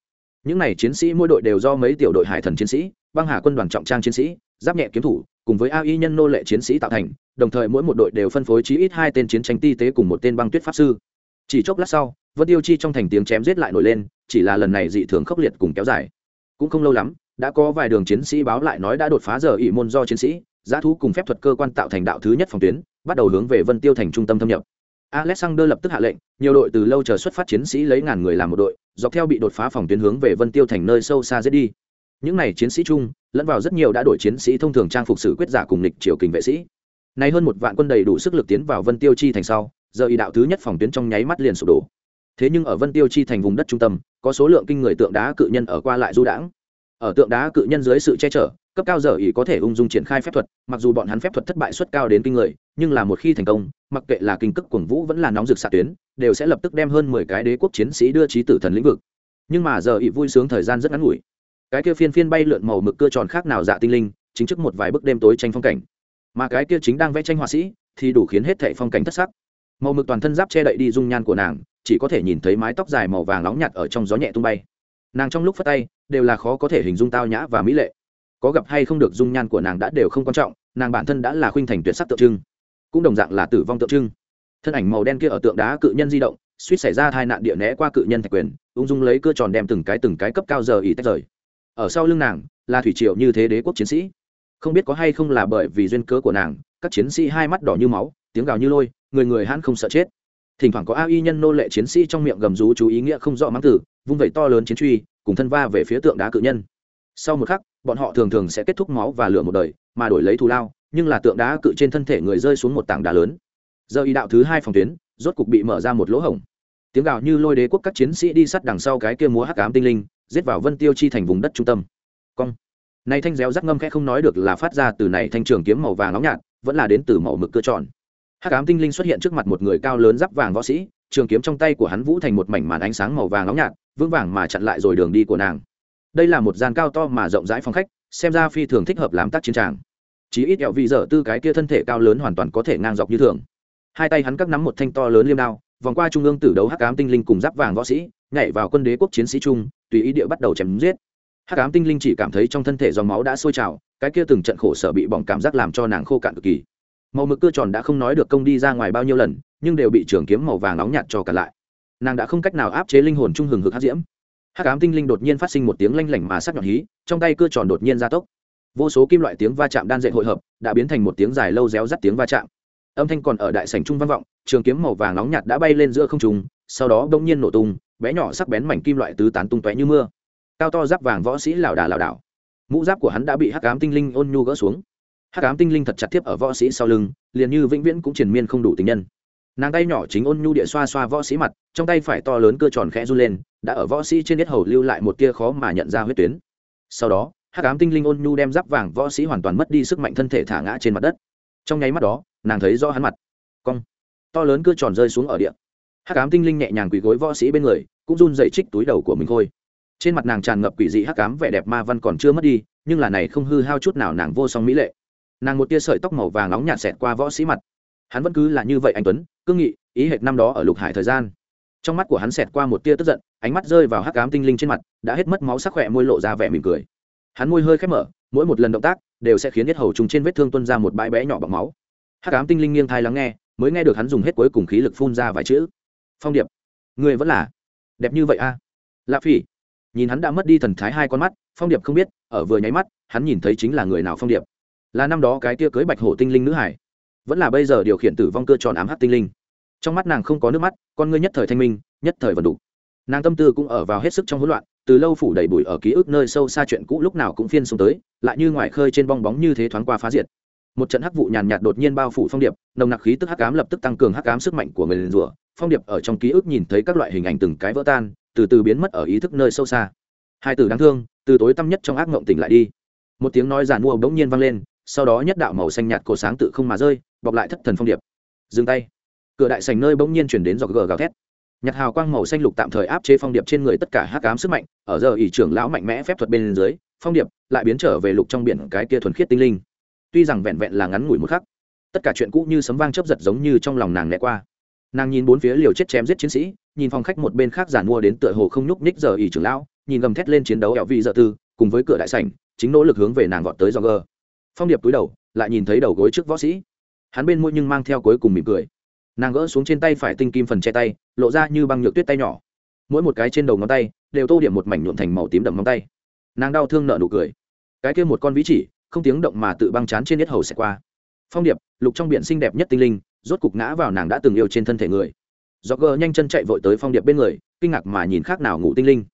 Những n à y chiến sĩ mỗi đội đều do mấy tiểu đội hải thần chiến sĩ, băng hà quân đoàn trọng trang chiến sĩ, giáp nhẹ kiếm thủ, cùng với ai nhân nô lệ chiến sĩ tạo thành, đồng thời mỗi một đội đều phân phối chí ít hai tên chiến tranh ti tế cùng một tên băng tuyết pháp sư. Chỉ chốc lát sau, vân tiêu chi trong thành tiếng chém giết lại nổi lên, chỉ là lần này dị thường khốc liệt cùng kéo dài. Cũng không lâu lắm đã có vài đường chiến sĩ báo lại nói đã đột phá giờ ỵ môn do chiến sĩ, giá thú cùng phép thuật cơ quan tạo thành đạo thứ nhất phòng tuyến, bắt đầu hướng về vân tiêu thành trung tâm thâm nhập. Alexander lập tức hạ lệnh, nhiều đội từ lâu chờ xuất phát chiến sĩ lấy ngàn người làm một đội, dọc theo bị đột phá phòng tuyến hướng về vân tiêu thành nơi sâu xa dễ đi. Những này chiến sĩ chung, lẫn vào rất nhiều đã đổi chiến sĩ thông thường trang phục sử quyết giả cùng lịch triều kình vệ sĩ. Nay hơn một vạn quân đầy đủ sức lực tiến vào vân tiêu chi thành sau, giờ Ý đạo thứ nhất phòng tuyến trong nháy mắt liền sụp đổ. Thế nhưng ở vân tiêu chi thành vùng đất trung tâm, có số lượng kinh người tượng đá cự nhân ở qua lại du đãng ở tượng đá cự nhân dưới sự che chở, cấp cao giờ ý có thể ung dung triển khai phép thuật, mặc dù bọn hắn phép thuật thất bại suất cao đến kinh người, nhưng là một khi thành công, mặc kệ là kinh cức cuồng vũ vẫn là nóng rực xạ tuyến, đều sẽ lập tức đem hơn mười cái đế quốc chiến sĩ đưa trí tử thần lĩnh vực. Nhưng mà giờ ý vui sướng thời gian rất ngắn ngủi. Cái kia phiên phiên bay lượn màu mực cơ tròn khác nào dạ tinh linh, chính trước một vài bức đêm tối tranh phong cảnh. Mà cái kia chính đang vẽ tranh họa sĩ, thì đủ khiến hết thệ phong cảnh thất sắc. Màu mực toàn thân giáp che đậy đi dung nhan của nàng, chỉ có thể nhìn thấy mái tóc dài màu vàng nóng nhạt ở trong gió nhẹ tung bay nàng trong lúc phát tay đều là khó có thể hình dung tao nhã và mỹ lệ. Có gặp hay không được dung nhan của nàng đã đều không quan trọng, nàng bản thân đã là khuynh thành tuyệt sắc tượng trưng. Cũng đồng dạng là tử vong tượng trưng. Thân ảnh màu đen kia ở tượng đá cự nhân di động, suýt xảy ra tai nạn địa né qua cự nhân thạch quyền, ung dung lấy cưa tròn đem từng cái từng cái cấp cao giờ ỉ tách rời. Ở sau lưng nàng, là thủy triệu như thế đế quốc chiến sĩ. Không biết có hay không là bởi vì duyên cớ của nàng, các chiến sĩ hai mắt đỏ như máu, tiếng gào như lôi, người người hãn không sợ chết. Thỉnh thoảng có a y nhân nô lệ chiến sĩ trong miệng gầm rú chú ý nghĩa không rõ mắng tử vung vẩy to lớn chiến truy, cùng thân va về phía tượng đá cự nhân. Sau một khắc, bọn họ thường thường sẽ kết thúc máu và lửa một đời, mà đổi lấy thù lao, nhưng là tượng đá cự trên thân thể người rơi xuống một tảng đá lớn. Giờ ý đạo thứ hai phòng tuyến, rốt cục bị mở ra một lỗ hổng. Tiếng gào như lôi đế quốc các chiến sĩ đi sắt đằng sau cái kia múa hắc ám tinh linh, giết vào vân tiêu chi thành vùng đất trung tâm. Cong. Này thanh réo rắc ngâm khẽ không nói được là phát ra từ này thanh trường kiếm màu vàng nóng nhạt, vẫn là đến từ màu mực cơ tròn hắc ám tinh linh xuất hiện trước mặt một người cao lớn giáp vàng võ sĩ, trường kiếm trong tay của hắn vũ thành một mảnh màn ánh sáng màu vàng nóng nhạt vững vàng mà chặn lại rồi đường đi của nàng. Đây là một gian cao to mà rộng rãi phòng khách, xem ra phi thường thích hợp làm tác chiến tràng. Chí ít ẹo vị dở tư cái kia thân thể cao lớn hoàn toàn có thể ngang dọc như thường. Hai tay hắn cắt nắm một thanh to lớn liêm đao, vòng qua trung ương tử đấu hắc ám tinh linh cùng giáp vàng võ sĩ, nhảy vào quân đế quốc chiến sĩ trung tùy ý địa bắt đầu chém giết. Hắc ám tinh linh chỉ cảm thấy trong thân thể dòng máu đã sôi trào, cái kia từng trận khổ sở bị bỏng cảm giác làm cho nàng khô cạn cực kỳ. Màu mực cưa tròn đã không nói được công đi ra ngoài bao nhiêu lần, nhưng đều bị trường kiếm màu vàng nóng nhạt cho cả lại nàng đã không cách nào áp chế linh hồn trung hừng hực hắc diễm. Hắc ám tinh linh đột nhiên phát sinh một tiếng lanh lảnh mà sắc nhọn hí, trong tay cưa tròn đột nhiên gia tốc. Vô số kim loại tiếng va chạm đan dệt hội hợp, đã biến thành một tiếng dài lâu réo rắt tiếng va chạm. Âm thanh còn ở đại sảnh trung văn vọng, trường kiếm màu vàng nóng nhạt đã bay lên giữa không trung, sau đó đông nhiên nổ tung, bé nhỏ sắc bén mảnh kim loại tứ tán tung tóe như mưa. Cao to giáp vàng võ sĩ lảo đà lảo đảo. Mũ giáp của hắn đã bị hắc ám tinh linh ôn nhu gỡ xuống. Hắc ám tinh linh thật chặt tiếp ở võ sĩ sau lưng, liền như vĩnh viễn cũng triền miên không đủ tình nhân nàng tay nhỏ chính ôn nhu địa xoa xoa võ sĩ mặt, trong tay phải to lớn cơ tròn khẽ run lên, đã ở võ sĩ trên yết hầu lưu lại một tia khó mà nhận ra huyết tuyến. Sau đó, hắc ám tinh linh ôn nhu đem giáp vàng võ sĩ hoàn toàn mất đi sức mạnh thân thể thả ngã trên mặt đất. Trong nháy mắt đó, nàng thấy rõ hắn mặt. Cong. To lớn cơ tròn rơi xuống ở địa. Hắc ám tinh linh nhẹ nhàng quỳ gối võ sĩ bên người, cũng run dậy trích túi đầu của mình thôi. Trên mặt nàng tràn ngập quỷ dị hắc ám vẻ đẹp ma văn còn chưa mất đi, nhưng là này không hư hao chút nào nàng vô song mỹ lệ. Nàng một tia sợi tóc màu vàng nóng nhạt xẹt qua võ sĩ mặt hắn vẫn cứ là như vậy anh tuấn cương nghị ý hệt năm đó ở lục hải thời gian. Trong mắt của hắn xẹt qua một tia tức giận, ánh mắt rơi vào hắc ám tinh linh trên mặt, đã hết mất máu sắc khỏe, môi lộ ra vẻ mỉm cười. Hắn môi hơi khép mở, mỗi một lần động tác đều sẽ khiến hết hầu trùng trên vết thương tuân ra một bãi bé nhỏ bọc máu. Hắc ám tinh linh nghiêng thai lắng nghe, mới nghe được hắn dùng hết cuối cùng khí lực phun ra vài chữ. Phong điệp người vẫn là đẹp như vậy a à? lạ phỉ nhìn hắn đã mất đi thần thái hai con mắt, phong điệp không biết, ở vừa nháy mắt, hắn nhìn thấy chính là người nào phong điệp. Là năm đó cái tia cưới bạch hổ tinh linh nữ hải vẫn là bây giờ điều khiển tử vong cơ tròn ám hát tinh linh. Trong mắt nàng không có nước mắt, con ngươi nhất thời thanh minh, nhất thời vần đủ nàng tâm tư cũng ở vào hết sức trong hỗn loạn, từ lâu phủ đầy bụi ở ký ức nơi sâu xa chuyện cũ lúc nào cũng phiên xuống tới, lại như ngoài khơi trên bong bóng như thế thoáng qua phá diệt. Một trận hắc vụ nhàn nhạt đột nhiên bao phủ phong điệp, nồng nặc khí tức hắc ám lập tức tăng cường hắc ám sức mạnh của người liền rủa. Phong điệp ở trong ký ức nhìn thấy các loại hình ảnh từng cái vỡ tan, từ từ biến mất ở ý thức nơi sâu xa. Hai từ đáng thương, từ tối tăm nhất trong ác mộng tỉnh lại đi. Một tiếng nói giàn mua bỗng nhiên vang lên sau đó nhất đạo màu xanh nhạt cổ sáng tự không mà rơi, bọc lại thất thần phong điệp. Dừng tay. Cửa đại sành nơi bỗng nhiên chuyển đến giò gờ gào thét. Nhặt hào quang màu xanh lục tạm thời áp chế phong điệp trên người tất cả hắc ám sức mạnh, ở giờ ỷ trưởng lão mạnh mẽ phép thuật bên dưới, phong điệp lại biến trở về lục trong biển cái kia thuần khiết tinh linh. Tuy rằng vẹn vẹn là ngắn ngủi một khắc, tất cả chuyện cũ như sấm vang chấp giật giống như trong lòng nàng né qua. Nàng nhìn bốn phía liều chết chém giết chiến sĩ, nhìn phòng khách một bên khác giàn mua đến tựa hồ không nhúc nhích giờ ỷ trưởng lão, nhìn gầm thét lên chiến đấu ẻo vị dợ tư, cùng với cửa đại sảnh, chính nỗ lực hướng về nàng gọn tới do gờ phong điệp túi đầu, lại nhìn thấy đầu gối trước võ sĩ. Hắn bên môi nhưng mang theo cuối cùng mỉm cười. Nàng gỡ xuống trên tay phải tinh kim phần che tay, lộ ra như băng nhược tuyết tay nhỏ. Mỗi một cái trên đầu ngón tay, đều tô điểm một mảnh nhuộm thành màu tím đậm ngón tay. Nàng đau thương nợ nụ cười. Cái kia một con vĩ chỉ, không tiếng động mà tự băng chán trên nhất hầu xẹt qua. Phong điệp, lục trong biển xinh đẹp nhất tinh linh, rốt cục ngã vào nàng đã từng yêu trên thân thể người. Do gờ nhanh chân chạy vội tới phong điệp bên người, kinh ngạc mà nhìn khác nào ngủ tinh linh.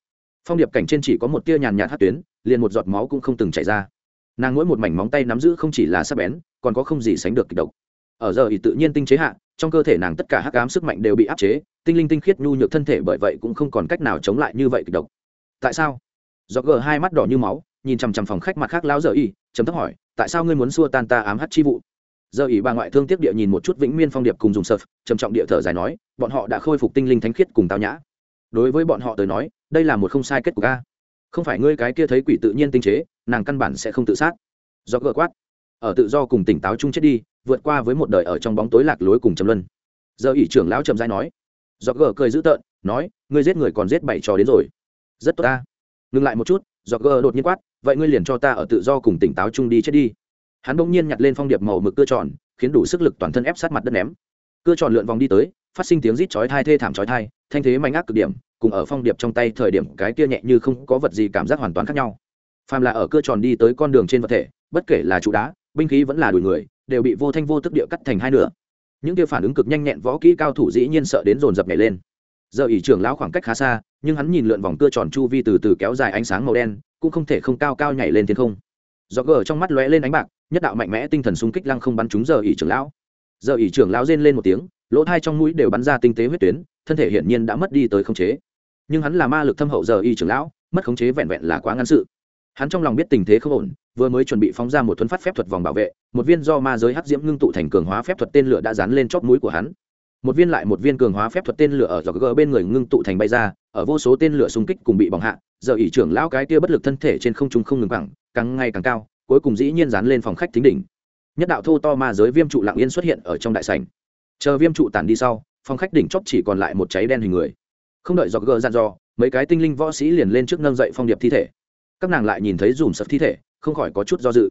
Phong điệp cảnh trên chỉ có một tia nhàn nhạt hát tuyến, liền một giọt máu cũng không từng chảy ra nàng mỗi một mảnh móng tay nắm giữ không chỉ là sắc bén, còn có không gì sánh được kịch độc. Ở giờ ý tự nhiên tinh chế hạ, trong cơ thể nàng tất cả hắc ám sức mạnh đều bị áp chế, tinh linh tinh khiết nhu nhược thân thể bởi vậy cũng không còn cách nào chống lại như vậy kịch độc. Tại sao? Do gờ hai mắt đỏ như máu, nhìn chằm chằm phòng khách mặt khác lão giờ y chấm thấp hỏi, tại sao ngươi muốn xua tan ta ám hát chi vụ? Giờ ý bà ngoại thương tiếp địa nhìn một chút vĩnh miên phong điệp cùng dùng sợp, trầm trọng địa thở dài nói, bọn họ đã khôi phục tinh linh thánh khiết cùng tao nhã. Đối với bọn họ tới nói, đây là một không sai kết cục a. Không phải ngươi cái kia thấy quỷ tự nhiên tinh chế nàng căn bản sẽ không tự sát. Do gỡ quát, ở tự do cùng tỉnh táo chung chết đi, vượt qua với một đời ở trong bóng tối lạc lối cùng trầm luân. Giờ ỷ trưởng lão trầm dai nói, do gỡ cười dữ tợn, nói, ngươi giết người còn giết bảy trò đến rồi. Rất tốt ta. Ngừng lại một chút, do gỡ đột nhiên quát, vậy ngươi liền cho ta ở tự do cùng tỉnh táo chung đi chết đi. Hắn bỗng nhiên nhặt lên phong điệp màu mực cưa tròn, khiến đủ sức lực toàn thân ép sát mặt đất ném. Cưa tròn lượn vòng đi tới, phát sinh tiếng rít chói thai thê thảm chói thai thanh thế mạnh ác cực điểm, cùng ở phong điệp trong tay thời điểm cái kia nhẹ như không có vật gì cảm giác hoàn toàn khác nhau phàm là ở cưa tròn đi tới con đường trên vật thể, bất kể là trụ đá, binh khí vẫn là đùi người, đều bị vô thanh vô tức địa cắt thành hai nửa. Những kia phản ứng cực nhanh nhẹn võ kỹ cao thủ dĩ nhiên sợ đến dồn dập nhảy lên. Giờ ỷ trưởng lão khoảng cách khá xa, nhưng hắn nhìn lượn vòng cưa tròn chu vi từ từ kéo dài ánh sáng màu đen, cũng không thể không cao cao nhảy lên thiên không. Do gờ trong mắt lóe lên ánh bạc, nhất đạo mạnh mẽ tinh thần xung kích lăng không bắn trúng giờ ỷ trưởng lão. Giờ ỷ trưởng lão rên lên một tiếng, lỗ thai trong mũi đều bắn ra tinh tế huyết tuyến, thân thể hiển nhiên đã mất đi tới khống chế. Nhưng hắn là ma lực thâm hậu giờ y trưởng lão, mất khống chế vẹn vẹn là quá ngắn sự hắn trong lòng biết tình thế không ổn, vừa mới chuẩn bị phóng ra một thuấn phát phép thuật vòng bảo vệ, một viên do ma giới hắc diễm ngưng tụ thành cường hóa phép thuật tên lửa đã dán lên chóp mũi của hắn. Một viên lại một viên cường hóa phép thuật tên lửa ở dọc gờ bên người ngưng tụ thành bay ra, ở vô số tên lửa xung kích cùng bị bỏng hạ, giờ ỷ trưởng lão cái tia bất lực thân thể trên không trung không ngừng bằng càng ngày càng cao, cuối cùng dĩ nhiên dán lên phòng khách thính đỉnh. Nhất đạo thô to ma giới viêm trụ lặng yên xuất hiện ở trong đại sảnh. Chờ viêm trụ tản đi sau, phòng khách đỉnh chóp chỉ còn lại một cháy đen hình người. Không đợi dọc gờ dặn dò, mấy cái tinh linh võ sĩ liền lên trước nâng dậy phong điệp thi thể các nàng lại nhìn thấy dùm sập thi thể, không khỏi có chút do dự.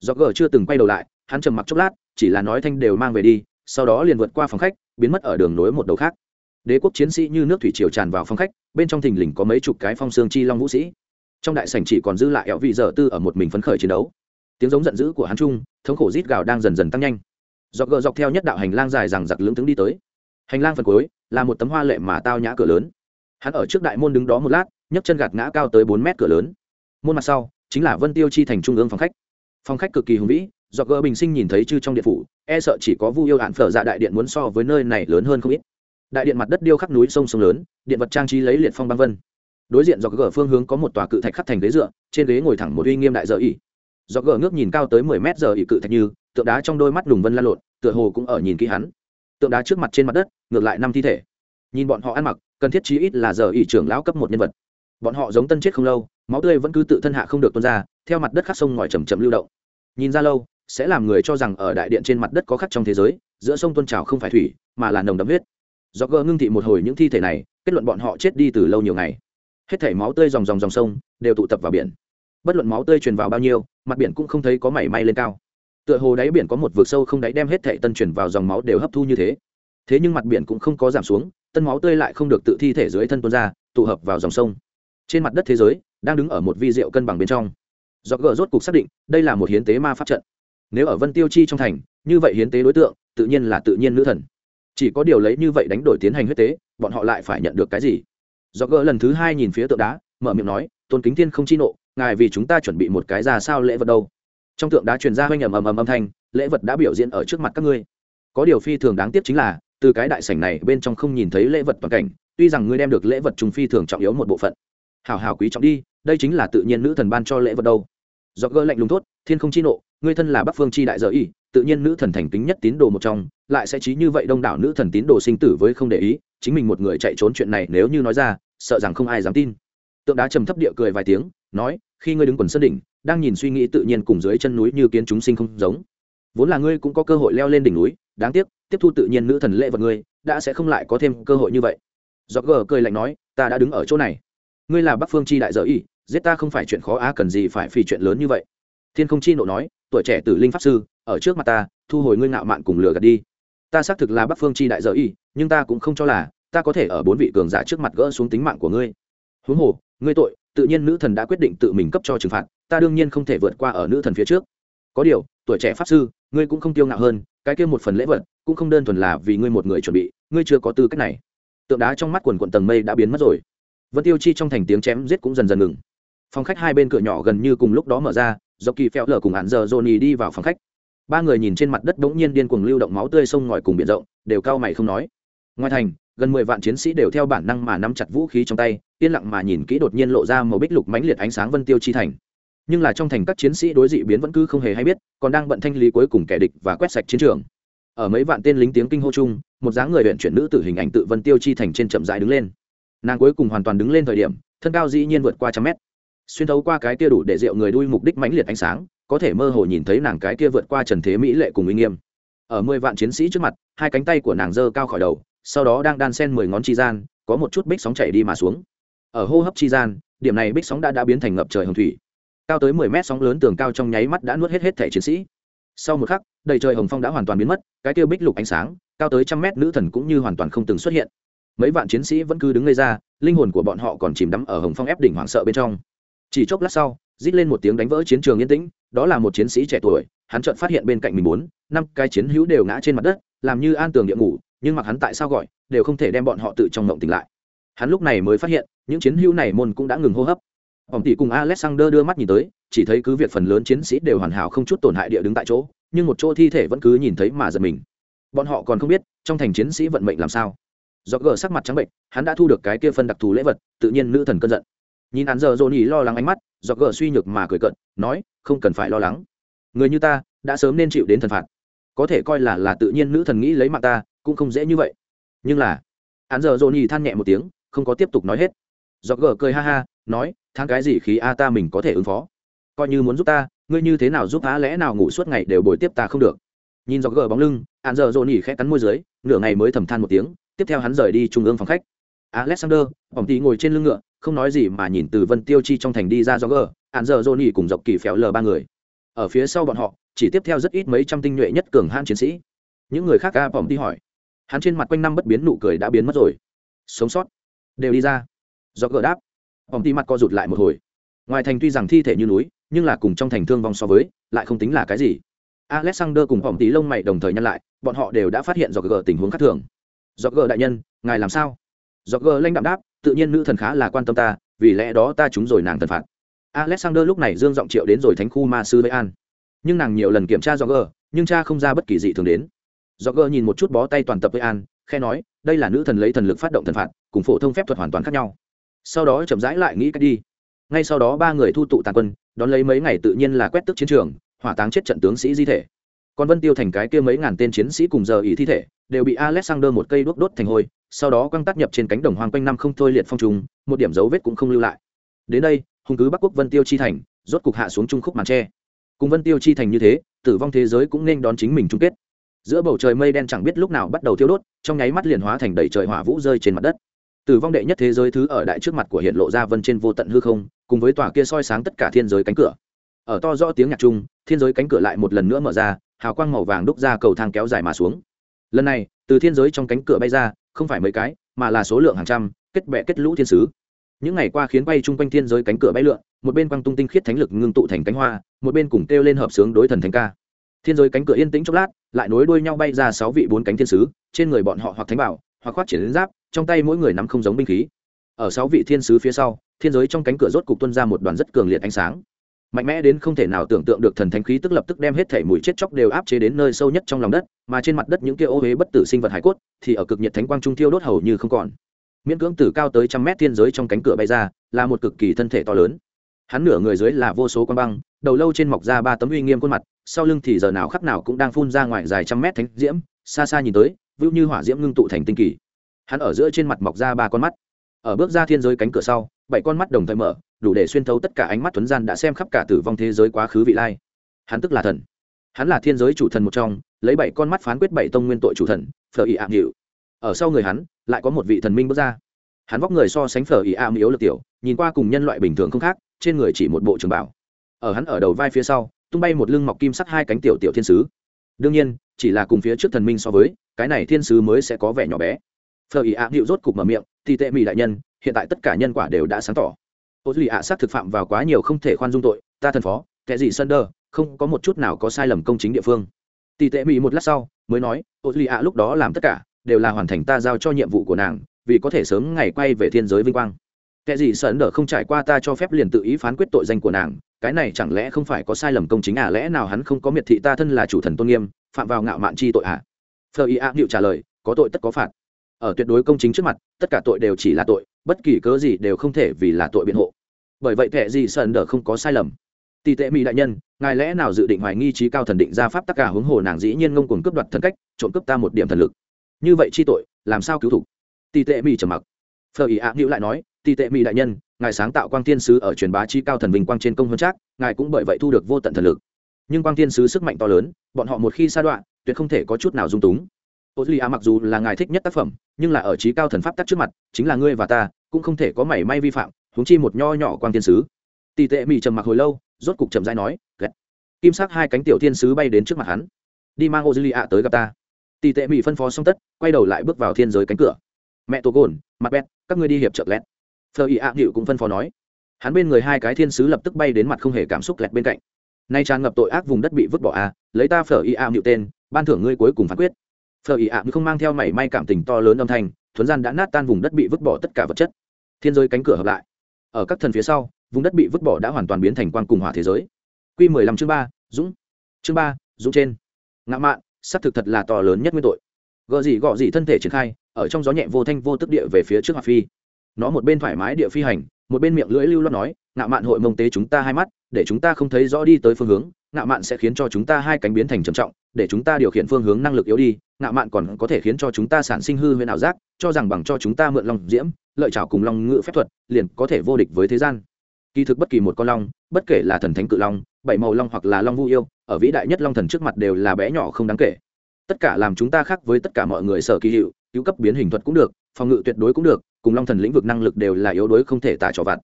Do gờ chưa từng quay đầu lại, hắn trầm mặc chốc lát, chỉ là nói thanh đều mang về đi, sau đó liền vượt qua phòng khách, biến mất ở đường nối một đầu khác. Đế quốc chiến sĩ như nước thủy triều tràn vào phòng khách, bên trong thình lình có mấy chục cái phong xương chi long vũ sĩ. Trong đại sảnh chỉ còn dư lại ẹo vị dở tư ở một mình phấn khởi chiến đấu. Tiếng giống giận dữ của hắn trung, thống khổ rít gào đang dần dần tăng nhanh. Dọc gờ dọc theo nhất đạo hành lang dài rằng giặc lưỡng tướng đi tới. Hành lang phần cuối là một tấm hoa lệ mà tao nhã cửa lớn. Hắn ở trước đại môn đứng đó một lát, nhấc chân gạt ngã cao tới bốn mét cửa lớn môn mặt sau, chính là vân tiêu chi thành trung ương phòng khách. Phòng khách cực kỳ hùng vĩ, do gỡ bình sinh nhìn thấy chư trong điện phủ e sợ chỉ có vu yêu hạn phở dạ đại điện muốn so với nơi này lớn hơn không ít. Đại điện mặt đất điêu khắc núi sông sông lớn, điện vật trang trí lấy liệt phong băng vân. Đối diện do gỡ phương hướng có một tòa cự thạch khắc thành ghế dựa, trên ghế ngồi thẳng một uy nghiêm đại dở ỉ do gỡ ngước nhìn cao tới mười mét giờ ỉ cự thạch như, tượng đá trong đôi mắt lùng vân lan lộn, tựa hồ cũng ở nhìn kỹ hắn. Tượng đá trước mặt trên mặt đất, ngược lại năm thi thể. Nhìn bọn họ ăn mặc, cần thiết chí ít là giờ ỉ trưởng lão cấp một nhân vật. Bọn họ giống tân chết không lâu máu tươi vẫn cứ tự thân hạ không được tuôn ra, theo mặt đất khắc sông ngòi chầm chậm lưu động. Nhìn ra lâu, sẽ làm người cho rằng ở đại điện trên mặt đất có khắc trong thế giới, giữa sông tuôn trào không phải thủy, mà là nồng đậm huyết. Do gỡ ngưng thị một hồi những thi thể này, kết luận bọn họ chết đi từ lâu nhiều ngày. Hết thể máu tươi dòng dòng dòng sông, đều tụ tập vào biển. Bất luận máu tươi truyền vào bao nhiêu, mặt biển cũng không thấy có mảy may lên cao. Tựa hồ đáy biển có một vực sâu không đáy đem hết thể tân truyền vào dòng máu đều hấp thu như thế. Thế nhưng mặt biển cũng không có giảm xuống, tân máu tươi lại không được tự thi thể dưới thân tuôn ra, tụ hợp vào dòng sông trên mặt đất thế giới đang đứng ở một vi diệu cân bằng bên trong. Do gờ rốt cục xác định đây là một hiến tế ma pháp trận. Nếu ở vân tiêu chi trong thành, như vậy hiến tế đối tượng, tự nhiên là tự nhiên nữ thần. Chỉ có điều lấy như vậy đánh đổi tiến hành huyết tế, bọn họ lại phải nhận được cái gì? Do gờ lần thứ hai nhìn phía tượng đá, mở miệng nói, tôn kính thiên không chi nộ, ngài vì chúng ta chuẩn bị một cái ra sao lễ vật đâu? Trong tượng đá truyền ra hoanh ầm ầm ầm âm thanh, lễ vật đã biểu diễn ở trước mặt các ngươi. Có điều phi thường đáng tiếc chính là, từ cái đại sảnh này bên trong không nhìn thấy lễ vật toàn cảnh, tuy rằng ngươi đem được lễ vật trùng phi thường trọng yếu một bộ phận hào hào quý trọng đi, đây chính là tự nhiên nữ thần ban cho lễ vật đâu. Do gỡ lạnh lùng thốt, thiên không chi nộ, ngươi thân là bắc phương chi đại dở y, tự nhiên nữ thần thành kính nhất tín đồ một trong, lại sẽ trí như vậy đông đảo nữ thần tín đồ sinh tử với không để ý, chính mình một người chạy trốn chuyện này nếu như nói ra, sợ rằng không ai dám tin. Tượng đá trầm thấp địa cười vài tiếng, nói, khi ngươi đứng quần sân đỉnh, đang nhìn suy nghĩ tự nhiên cùng dưới chân núi như kiến chúng sinh không giống. Vốn là ngươi cũng có cơ hội leo lên đỉnh núi, đáng tiếc, tiếp thu tự nhiên nữ thần lễ vật ngươi, đã sẽ không lại có thêm cơ hội như vậy. Do gờ cười lạnh nói, ta đã đứng ở chỗ này ngươi là bắc phương chi đại dở y, giết ta không phải chuyện khó, á cần gì phải phi chuyện lớn như vậy? Thiên không chi nộ nói, tuổi trẻ tử linh pháp sư, ở trước mặt ta, thu hồi ngươi ngạo mạn cùng lừa gạt đi. Ta xác thực là bắc phương chi đại dở y, nhưng ta cũng không cho là, ta có thể ở bốn vị cường giả trước mặt gỡ xuống tính mạng của ngươi. Huống hồ, ngươi tội, tự nhiên nữ thần đã quyết định tự mình cấp cho trừng phạt, ta đương nhiên không thể vượt qua ở nữ thần phía trước. Có điều, tuổi trẻ pháp sư, ngươi cũng không tiêu ngạo hơn, cái kia một phần lễ vật, cũng không đơn thuần là vì ngươi một người chuẩn bị, ngươi chưa có tư cách này. Tượng đá trong mắt quần quận tầng mây đã biến mất rồi vân tiêu chi trong thành tiếng chém giết cũng dần dần ngừng. Phòng khách hai bên cửa nhỏ gần như cùng lúc đó mở ra do kỳ phèo lở cùng hạn giờ johnny đi vào phòng khách. Ba người nhìn trên mặt đất bỗng nhiên điên cuồng lưu động máu tươi sông ngòi cùng biển rộng, đều cao mày không nói. Ngoài thành, gần mười vạn chiến sĩ đều theo bản năng mà nắm chặt vũ khí trong tay, yên lặng mà nhìn kỹ đột nhiên lộ ra màu bích lục mãnh liệt ánh sáng vân tiêu chi thành. Nhưng là trong thành các chiến sĩ đối dị biến vẫn cứ không hề hay biết, còn đang bận thanh lý cuối cùng kẻ địch và quét sạch chiến trường. Ở mấy vạn tên lính tiếng kinh hô chung, một dáng người huyện chuyển nữ tử hình ảnh tự vân tiêu chi thành trên chậm rãi đứng lên nàng cuối cùng hoàn toàn đứng lên thời điểm, thân cao dĩ nhiên vượt qua trăm mét. Xuyên thấu qua cái kia đủ để rượu người đuôi mục đích mãnh liệt ánh sáng, có thể mơ hồ nhìn thấy nàng cái kia vượt qua trần thế mỹ lệ cùng uy nghiêm. Ở mười vạn chiến sĩ trước mặt, hai cánh tay của nàng giơ cao khỏi đầu, sau đó đang đan sen mười ngón chi gian, có một chút bích sóng chảy đi mà xuống. Ở hô hấp chi gian, điểm này bích sóng đã đã biến thành ngập trời hồng thủy. Cao tới mười mét sóng lớn tường cao trong nháy mắt đã nuốt hết hết thẻ chiến sĩ. Sau một khắc, đầy trời hồng phong đã hoàn toàn biến mất, cái kia bích lục ánh sáng, cao tới trăm mét nữ thần cũng như hoàn toàn không từng xuất hiện mấy vạn chiến sĩ vẫn cứ đứng ngây ra linh hồn của bọn họ còn chìm đắm ở hồng phong ép đỉnh hoảng sợ bên trong chỉ chốc lát sau rít lên một tiếng đánh vỡ chiến trường yên tĩnh đó là một chiến sĩ trẻ tuổi hắn chợt phát hiện bên cạnh mình bốn năm cái chiến hữu đều ngã trên mặt đất làm như an tường địa ngủ nhưng mặc hắn tại sao gọi đều không thể đem bọn họ tự trong ngộng tỉnh lại hắn lúc này mới phát hiện những chiến hữu này môn cũng đã ngừng hô hấp Ông tỷ cùng Alexander đưa mắt nhìn tới, chỉ thấy cứ việc phần lớn chiến sĩ đều hoàn hảo không chút tổn hại địa đứng tại chỗ, nhưng một chỗ thi thể vẫn cứ nhìn thấy mà giật mình. Bọn họ còn không biết, trong thành chiến sĩ vận mệnh làm sao. Do gờ sắc mặt trắng bệnh, hắn đã thu được cái kia phân đặc thù lễ vật, tự nhiên nữ thần cơn giận. Nhìn hắn giờ Johnny lo lắng ánh mắt, do gờ suy nhược mà cười cận, nói, không cần phải lo lắng. Người như ta, đã sớm nên chịu đến thần phạt. Có thể coi là là tự nhiên nữ thần nghĩ lấy mạng ta, cũng không dễ như vậy. Nhưng là, hắn giờ Johnny than nhẹ một tiếng, không có tiếp tục nói hết. Do gờ cười ha ha, nói, tháng cái gì khí a ta mình có thể ứng phó coi như muốn giúp ta ngươi như thế nào giúp á lẽ nào ngủ suốt ngày đều bồi tiếp ta không được nhìn do gờ bóng lưng hắn giờ dồn ý khẽ cắn môi dưới nửa ngày mới thầm than một tiếng tiếp theo hắn rời đi trung ương phòng khách. Alexander, bỏng tí ngồi trên lưng ngựa, không nói gì mà nhìn từ vân tiêu chi trong thành đi ra do gờ hạn giờ johnny cùng dọc kỳ phéo lờ ba người. Ở phía sau bọn họ, chỉ tiếp theo rất ít mấy trăm tinh nhuệ nhất cường han chiến sĩ. Những người khác ca bỏng tí hỏi. Hắn trên mặt quanh năm bất biến, nụ cười đã biến mất rồi. Sống sót. Đều đi ra. Do gờ đáp. Bỏng tí mặt co rụt lại một hồi. Ngoài thành tuy rằng thi thể như núi, nhưng là cùng trong thành thương vong so với, lại không tính là cái gì. Alexander cùng bỏng tí lông mày đồng thời nhăn lại, bọn họ đều đã phát hiện do gờ tình huống khác thường dọc gờ đại nhân, ngài làm sao? Dọc gờ lanh đạm đáp, tự nhiên nữ thần khá là quan tâm ta, vì lẽ đó ta trúng rồi nàng thần phạt. Alexander lúc này dương giọng triệu đến rồi thánh khu ma sư với an. Nhưng nàng nhiều lần kiểm tra dọc gờ, nhưng cha không ra bất kỳ dị thường đến. Dọc gờ nhìn một chút bó tay toàn tập với an, khe nói, đây là nữ thần lấy thần lực phát động thần phạt, cùng phổ thông phép thuật hoàn toàn khác nhau. Sau đó chậm rãi lại nghĩ cách đi. Ngay sau đó ba người thu tụ tàn quân, đón lấy mấy ngày tự nhiên là quét tức chiến trường, hỏa táng chết trận tướng sĩ di thể còn vân tiêu thành cái kia mấy ngàn tên chiến sĩ cùng giờ ý thi thể, đều bị alexander một cây đuốc đốt thành hôi, sau đó quăng tác nhập trên cánh đồng hoang quanh năm không thôi liệt phong trùng, một điểm dấu vết cũng không lưu lại. Đến đây hùng cứ bắc quốc vân tiêu chi thành, rốt cục hạ xuống trung khúc màn tre. Cùng vân tiêu chi thành như thế, tử vong thế giới cũng nên đón chính mình chung kết. Giữa bầu trời mây đen chẳng biết lúc nào bắt đầu thiêu đốt, trong nháy mắt liền hóa thành đầy trời hỏa vũ rơi trên mặt đất. Tử vong đệ nhất thế giới thứ ở đại trước mặt của hiện lộ ra vân trên vô tận hư không, cùng với tòa kia soi sáng tất cả thiên giới cánh cửa. Ở to rõ tiếng nhạc chung thiên giới cánh cửa lại một lần nữa mở ra hào quang màu vàng đúc ra cầu thang kéo dài mà xuống. Lần này, từ thiên giới trong cánh cửa bay ra, không phải mấy cái, mà là số lượng hàng trăm, kết bệ kết lũ thiên sứ. Những ngày qua khiến bay chung quanh thiên giới cánh cửa bay lượn, một bên quang tung tinh khiết thánh lực ngưng tụ thành cánh hoa, một bên cùng kêu lên hợp sướng đối thần thánh ca. Thiên giới cánh cửa yên tĩnh chốc lát, lại nối đuôi nhau bay ra sáu vị bốn cánh thiên sứ, trên người bọn họ hoặc thánh bảo, hoặc khoác triển giáp, trong tay mỗi người nắm không giống binh khí. Ở sáu vị thiên sứ phía sau, thiên giới trong cánh cửa rốt cục tuân ra một đoàn rất cường liệt ánh sáng mạnh mẽ đến không thể nào tưởng tượng được thần thánh khí tức lập tức đem hết thể mùi chết chóc đều áp chế đến nơi sâu nhất trong lòng đất, mà trên mặt đất những kia ô huế bất tử sinh vật hải cốt thì ở cực nhiệt thánh quang trung thiêu đốt hầu như không còn. Miễn cưỡng từ cao tới trăm mét thiên giới trong cánh cửa bay ra, là một cực kỳ thân thể to lớn. Hắn nửa người dưới là vô số quan băng, đầu lâu trên mọc ra ba tấm uy nghiêm khuôn mặt, sau lưng thì giờ nào khắc nào cũng đang phun ra ngoài dài trăm mét thánh diễm, xa xa nhìn tới, vưu như hỏa diễm ngưng tụ thành tinh kỳ. Hắn ở giữa trên mặt mọc ra ba con mắt ở bước ra thiên giới cánh cửa sau, bảy con mắt đồng thời mở, đủ để xuyên thấu tất cả ánh mắt tuấn gian đã xem khắp cả tử vong thế giới quá khứ vị lai. Hắn tức là thần. Hắn là thiên giới chủ thần một trong, lấy bảy con mắt phán quyết bảy tông nguyên tội chủ thần, phở ị ạm hiệu ở sau người hắn, lại có một vị thần minh bước ra. Hắn vóc người so sánh phở ị ạm yếu lực tiểu, nhìn qua cùng nhân loại bình thường không khác, trên người chỉ một bộ trường bảo ở hắn ở đầu vai phía sau, tung bay một lưng mọc kim sắc hai cánh tiểu tiểu thiên sứ. Đương nhiên, chỉ là cùng phía trước thần minh so với, cái này thiên sứ mới sẽ có vẻ nhỏ bé. Phở ý ảm hiệu rốt cục mở miệng thì tệ mỹ đại nhân, hiện tại tất cả nhân quả đều đã sáng tỏ. Ô duy ạ sát thực phạm vào quá nhiều không thể khoan dung tội, ta thần phó, kẻ gì sân đơ không có một chút nào có sai lầm công chính địa phương. Tỷ tệ mỹ một lát sau, mới nói, ô duy ạ lúc đó làm tất cả, đều là hoàn thành ta giao cho nhiệm vụ của nàng, vì có thể sớm ngày quay về thiên giới vinh quang. Kẻ gì sân đơ không trải qua ta cho phép liền tự ý phán quyết tội danh của nàng, cái này chẳng lẽ không phải có sai lầm công chính à lẽ nào hắn không có miệt thị ta thân là chủ thần tôn nghiêm, phạm vào ngạo mạn chi tội à? Phờ ý ạ hiệu trả lời, có tội tất có phạt ở tuyệt đối công chính trước mặt, tất cả tội đều chỉ là tội, bất kỳ cớ gì đều không thể vì là tội biện hộ. Bởi vậy thệ gì sơn đờ không có sai lầm. Tỷ tệ mỹ đại nhân, ngài lẽ nào dự định hoài nghi trí cao thần định ra pháp tất cả hướng hồ nàng dĩ nhiên ngông cuồng cướp đoạt thần cách, trộm cướp ta một điểm thần lực? Như vậy chi tội, làm sao cứu thủ? Tỷ tệ mỹ trầm mặc. Phờ ý ạ hữu lại nói tỷ tệ mỹ đại nhân, ngài sáng tạo quang thiên sứ ở truyền bá chi cao thần vinh quang trên công hơn trác ngài cũng bởi vậy thu được vô tận thần lực. Nhưng quang thiên sứ sức mạnh to lớn, bọn họ một khi sa đoạn, tuyệt không thể có chút nào dung túng ô duy a mặc dù là ngài thích nhất tác phẩm, nhưng là ở trí cao thần pháp tắc trước mặt, chính là ngươi và ta, cũng không thể có mảy may vi phạm, huống chi một nho nhỏ quan thiên sứ. Tỷ tệ mỹ trầm mặc hồi lâu, rốt cục chậm rãi nói ghét kim sắc hai cánh tiểu thiên sứ bay đến trước mặt hắn. Đi mang ô duy a tới gặp ta. Tỷ tệ mỹ phân phó xong tất, quay đầu lại bước vào thiên giới cánh cửa. Mẹ tổ gồn, mặt bét các ngươi đi hiệp trợ lẹt phờ ý ạ nghịu cũng phân phó nói. Hắn bên người hai cái thiên sứ lập tức bay đến mặt không hề cảm xúc lẹt bên cạnh. Nay tràn ngập tội ác vùng đất bị vứt bỏ a lấy ta phở ý ạ nghịu tên, ban thưởng ngươi cuối cùng phán quyết phờ ý ạ, không mang theo mảy may cảm tình to lớn âm thanh, thuấn gian đã nát tan vùng đất bị vứt bỏ tất cả vật chất. Thiên giới cánh cửa hợp lại. Ở các thần phía sau, vùng đất bị vứt bỏ đã hoàn toàn biến thành quan cùng hỏa thế giới. Q mười lăm chương ba, dũng. Chương ba, dũng trên. Ngã mạn, xác thực thật là to lớn nhất nguyên tội. Gợ gì gọ gì thân thể triển khai, ở trong gió nhẹ vô thanh vô tức địa về phía trước hỏa phi. Nó một bên thoải mái địa phi hành, một bên miệng lưỡi lưu loát nói, ngạ mạn, hội mông tế chúng ta hai mắt, để chúng ta không thấy rõ đi tới phương hướng ngạo mạn sẽ khiến cho chúng ta hai cánh biến thành trầm trọng, để chúng ta điều khiển phương hướng năng lực yếu đi, ngạo mạn còn có thể khiến cho chúng ta sản sinh hư huyền ảo giác, cho rằng bằng cho chúng ta mượn long diễm, lợi trào cùng long ngự phép thuật, liền có thể vô địch với thế gian. Kỳ thực bất kỳ một con long, bất kể là thần thánh cự long, bảy màu long hoặc là long vu yêu, ở vĩ đại nhất long thần trước mặt đều là bé nhỏ không đáng kể. Tất cả làm chúng ta khác với tất cả mọi người sở kỳ hiệu, cứu cấp biến hình thuật cũng được, phòng ngự tuyệt đối cũng được, cùng long thần lĩnh vực năng lực đều là yếu đuối không thể tả trò vặt.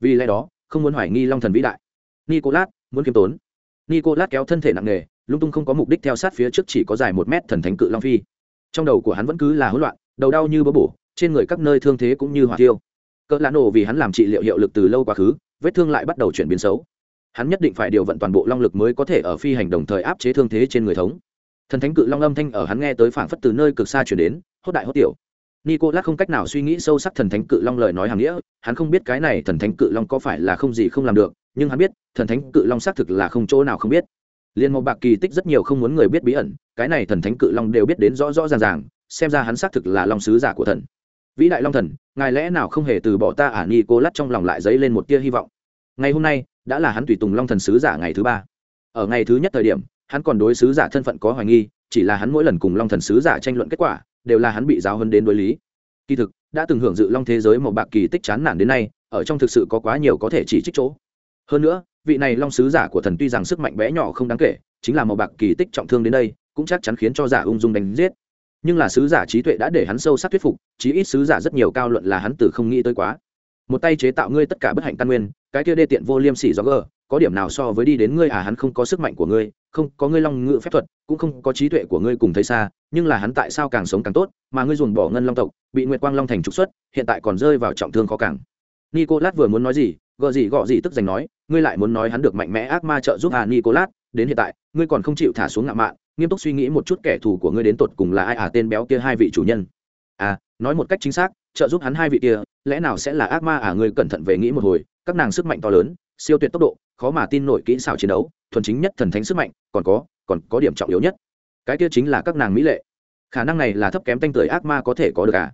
Vì lẽ đó, không muốn hoài nghi long thần vĩ đại. Nicolas, muốn kiêm tốn nicolas kéo thân thể nặng nề, lung tung không có mục đích theo sát phía trước chỉ có dài một mét thần thánh cự long phi. Trong đầu của hắn vẫn cứ là hỗn loạn, đầu đau như bỡ bổ, trên người các nơi thương thế cũng như hỏa tiêu cỡ lã nổ vì hắn làm trị liệu hiệu lực từ lâu quá khứ, vết thương lại bắt đầu chuyển biến xấu. Hắn nhất định phải điều vận toàn bộ long lực mới có thể ở phi hành đồng thời áp chế thương thế trên người thống. Thần thánh cự long âm thanh ở hắn nghe tới phảng phất từ nơi cực xa chuyển đến, hốt đại hốt tiểu. Nicolas không cách nào suy nghĩ sâu sắc thần thánh cự long lời nói hàng nghĩa, hắn không biết cái này thần thánh cự long có phải là không gì không làm được nhưng hắn biết thần thánh cự long xác thực là không chỗ nào không biết. Liên mộ bạc kỳ tích rất nhiều không muốn người biết bí ẩn cái này thần thánh cự long đều biết đến rõ rõ ràng ràng xem ra hắn xác thực là long sứ giả của thần. Vĩ đại long thần ngài lẽ nào không hề từ bỏ ta ả à, lắt trong lòng lại dấy lên một tia hy vọng. Ngày hôm nay đã là hắn tùy tùng long thần sứ giả ngày thứ ba. Ở ngày thứ nhất thời điểm hắn còn đối sứ giả thân phận có hoài nghi chỉ là hắn mỗi lần cùng long thần sứ giả tranh luận kết quả đều là hắn bị giáo hơn đến đối lý. Kỳ thực đã từng hưởng dự long thế giới một bạc kỳ tích chán nản đến nay ở trong thực sự có quá nhiều có thể chỉ trích chỗ hơn nữa, vị này long sứ giả của thần tuy rằng sức mạnh bé nhỏ không đáng kể, chính là màu bạc kỳ tích trọng thương đến đây, cũng chắc chắn khiến cho giả ung dung đánh giết. Nhưng là sứ giả trí tuệ đã để hắn sâu sắc thuyết phục, chí ít sứ giả rất nhiều cao luận là hắn từ không nghĩ tới quá. Một tay chế tạo ngươi tất cả bất hạnh căn nguyên, cái kia đê tiện vô liêm sỉ do gờ, có điểm nào so với đi đến ngươi à hắn không có sức mạnh của ngươi, không có ngươi long ngự phép thuật, cũng không có trí tuệ của ngươi cùng thấy xa, nhưng là hắn tại sao càng sống càng tốt, mà ngươi dồn bỏ ngân long tộc, bị nguyệt quang long thành trục xuất, hiện tại còn rơi vào trọng thương khó càng. Nicolas vừa muốn nói gì gợ gì gọ gì tức giành nói, ngươi lại muốn nói hắn được mạnh mẽ ác ma trợ giúp à nicolas đến hiện tại, ngươi còn không chịu thả xuống ngạo mạn, nghiêm túc suy nghĩ một chút kẻ thù của ngươi đến tột cùng là ai à tên béo kia hai vị chủ nhân. À nói một cách chính xác, trợ giúp hắn hai vị kia, lẽ nào sẽ là ác ma à ngươi cẩn thận về nghĩ một hồi, các nàng sức mạnh to lớn, siêu tuyệt tốc độ, khó mà tin nổi kỹ xảo chiến đấu, thuần chính nhất thần thánh sức mạnh, còn có còn có điểm trọng yếu nhất. Cái kia chính là các nàng mỹ lệ. Khả năng này là thấp kém tanh tưởi ác ma có thể có được à?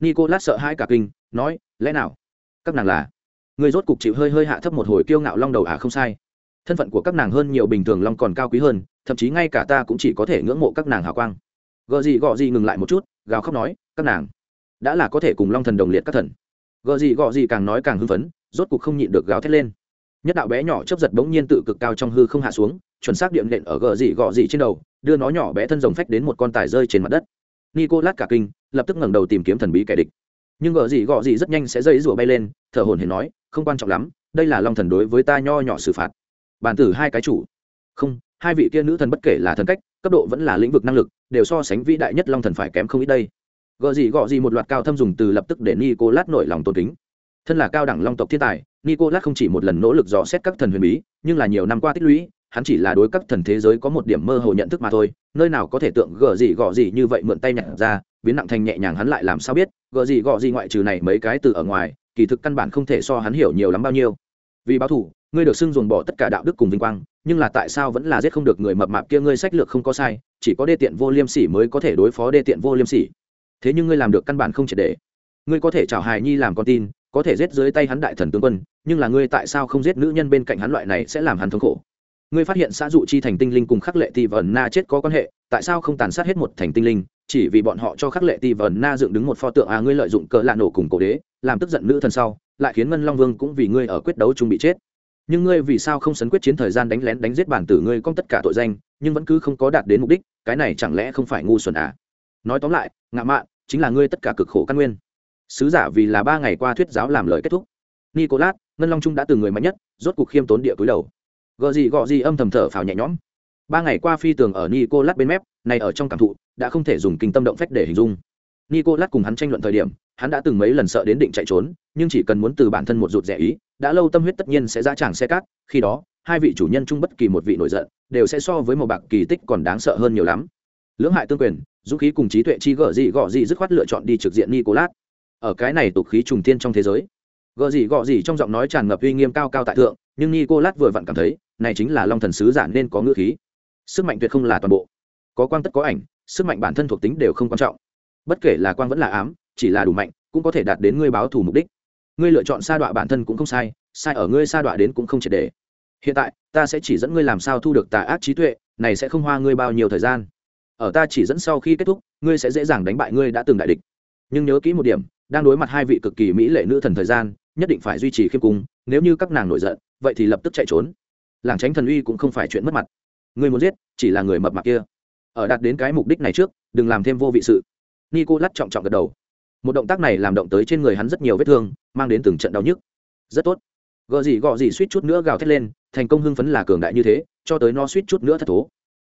Nicolas sợ hai cả kinh, nói, lẽ nào? Các nàng là? Người rốt cục chịu hơi hơi hạ thấp một hồi kiêu ngạo long đầu à không sai. Thân phận của các nàng hơn nhiều bình thường long còn cao quý hơn, thậm chí ngay cả ta cũng chỉ có thể ngưỡng mộ các nàng hào quang. Gợ gì gọ gì ngừng lại một chút, gào khóc nói, các nàng, đã là có thể cùng long thần đồng liệt các thần. Gợ gì gọ gì càng nói càng hưng phấn, rốt cục không nhịn được gào thét lên. Nhất đạo bé nhỏ chấp giật bỗng nhiên tự cực cao trong hư không hạ xuống, chuẩn xác điện nện ở gờ dị gọ dị trên đầu, đưa nó nhỏ bé thân rồng phách đến một con tài rơi trên mặt đất. Nico lát cả kinh, lập tức ngẩng đầu tìm kiếm thần bí kẻ địch nhưng gợ gì gọ gì rất nhanh sẽ dây rủa bay lên, thở hồn hển nói, không quan trọng lắm, đây là long thần đối với ta nho nhỏ xử phạt. Bản tử hai cái chủ. Không, hai vị kia nữ thần bất kể là thần cách, cấp độ vẫn là lĩnh vực năng lực, đều so sánh vĩ đại nhất long thần phải kém không ít đây. Gợ gì gọ gì một loạt cao thâm dùng từ lập tức để nico lát nổi lòng tôn kính. Thân là cao đẳng long tộc thiên tài, nicolas không chỉ một lần nỗ lực dò xét các thần huyền bí, nhưng là nhiều năm qua tích lũy, hắn chỉ là đối các thần thế giới có một điểm mơ hồ nhận thức mà thôi, nơi nào có thể tượng gờ gì gọ gì như vậy mượn tay nhặt ra biến nặng thành nhẹ nhàng hắn lại làm sao biết, gợ gì gọ gì ngoại trừ này mấy cái từ ở ngoài, kỳ thực căn bản không thể so hắn hiểu nhiều lắm bao nhiêu. Vì báo thủ, ngươi được xưng dồn bỏ tất cả đạo đức cùng vinh quang, nhưng là tại sao vẫn là giết không được người mập mạp kia ngươi sách lược không có sai, chỉ có đê tiện vô liêm sỉ mới có thể đối phó đê tiện vô liêm sỉ. Thế nhưng ngươi làm được căn bản không triệt để. Ngươi có thể chào hài nhi làm con tin, có thể giết dưới tay hắn đại thần tướng quân, nhưng là ngươi tại sao không giết nữ nhân bên cạnh hắn loại này sẽ làm hắn thống khổ? Ngươi phát hiện xã dụ chi thành tinh linh cùng khắc lệ ti vẩn na chết có quan hệ, tại sao không tàn sát hết một thành tinh linh? Chỉ vì bọn họ cho khắc lệ ti vần na dựng đứng một pho tượng à ngươi lợi dụng cỡ lạ nổ cùng cổ đế, làm tức giận nữ thần sau, lại khiến ngân long vương cũng vì ngươi ở quyết đấu chung bị chết. Nhưng ngươi vì sao không sấn quyết chiến thời gian đánh lén đánh giết bản tử ngươi con tất cả tội danh, nhưng vẫn cứ không có đạt đến mục đích, cái này chẳng lẽ không phải ngu xuẩn à? Nói tóm lại ngạ mạn, chính là ngươi tất cả cực khổ căn nguyên. Sứ giả vì là ba ngày qua thuyết giáo làm lời kết thúc. Nicolas, ngân long trung đã từng người mạnh nhất, rốt cuộc khiêm tốn địa cúi đầu. Gợ gì gọ gì âm thầm thở phào nhẹ nhõm ba ngày qua phi tường ở nicolas bên mép, này ở trong cảm thụ, đã không thể dùng kinh tâm động phách để hình dung. Nicolas cùng hắn tranh luận thời điểm, hắn đã từng mấy lần sợ đến định chạy trốn, nhưng chỉ cần muốn từ bản thân một rụt rẻ ý, đã lâu tâm huyết tất nhiên sẽ ra tràng xe cát, khi đó, hai vị chủ nhân chung bất kỳ một vị nổi giận, đều sẽ so với một bạc kỳ tích còn đáng sợ hơn nhiều lắm. Lưỡng hại tương quyền, dũng khí cùng trí tuệ chi gở gì gọ gì dứt khoát lựa chọn đi trực diện nicolas. Ở cái này tục khí trùng tiên trong thế giới gợ gì gọ gì trong giọng nói tràn ngập uy nghiêm cao cao tại thượng, nhưng nicolas vừa vặn cảm thấy, này chính là long thần sứ giả nên có ngữ khí sức mạnh tuyệt không là toàn bộ. Có quang tất có ảnh, sức mạnh bản thân thuộc tính đều không quan trọng. Bất kể là quang vẫn là ám, chỉ là đủ mạnh, cũng có thể đạt đến ngươi báo thù mục đích. Ngươi lựa chọn sa đọa bản thân cũng không sai sai ở ngươi sa đọa đến cũng không triệt đề. hiện tại, ta sẽ chỉ dẫn ngươi làm sao thu được tà ác trí tuệ, này sẽ không hoa ngươi bao nhiêu thời gian. Ở ta chỉ dẫn sau khi kết thúc, ngươi sẽ dễ dàng đánh bại ngươi đã từng đại địch. Nhưng nhớ kỹ một điểm, đang đối mặt hai vị cực kỳ mỹ lệ nữ thần thời gian, nhất định phải duy trì khiêm cung, nếu như các nàng nổi giận, vậy thì lập tức chạy trốn. Làng tránh thần uy cũng không phải chuyện mất mặt ngươi muốn giết, chỉ là người mập mạp kia. Ở đạt đến cái mục đích này trước, đừng làm thêm vô vị sự. Nico lắt trọng trọng gật đầu. Một động tác này làm động tới trên người hắn rất nhiều vết thương, mang đến từng trận đau nhức. Rất tốt. Gợ gì gọ gì suýt chút nữa gào thét lên, thành công hưng phấn là cường đại như thế, cho tới nó suýt chút nữa thất thố.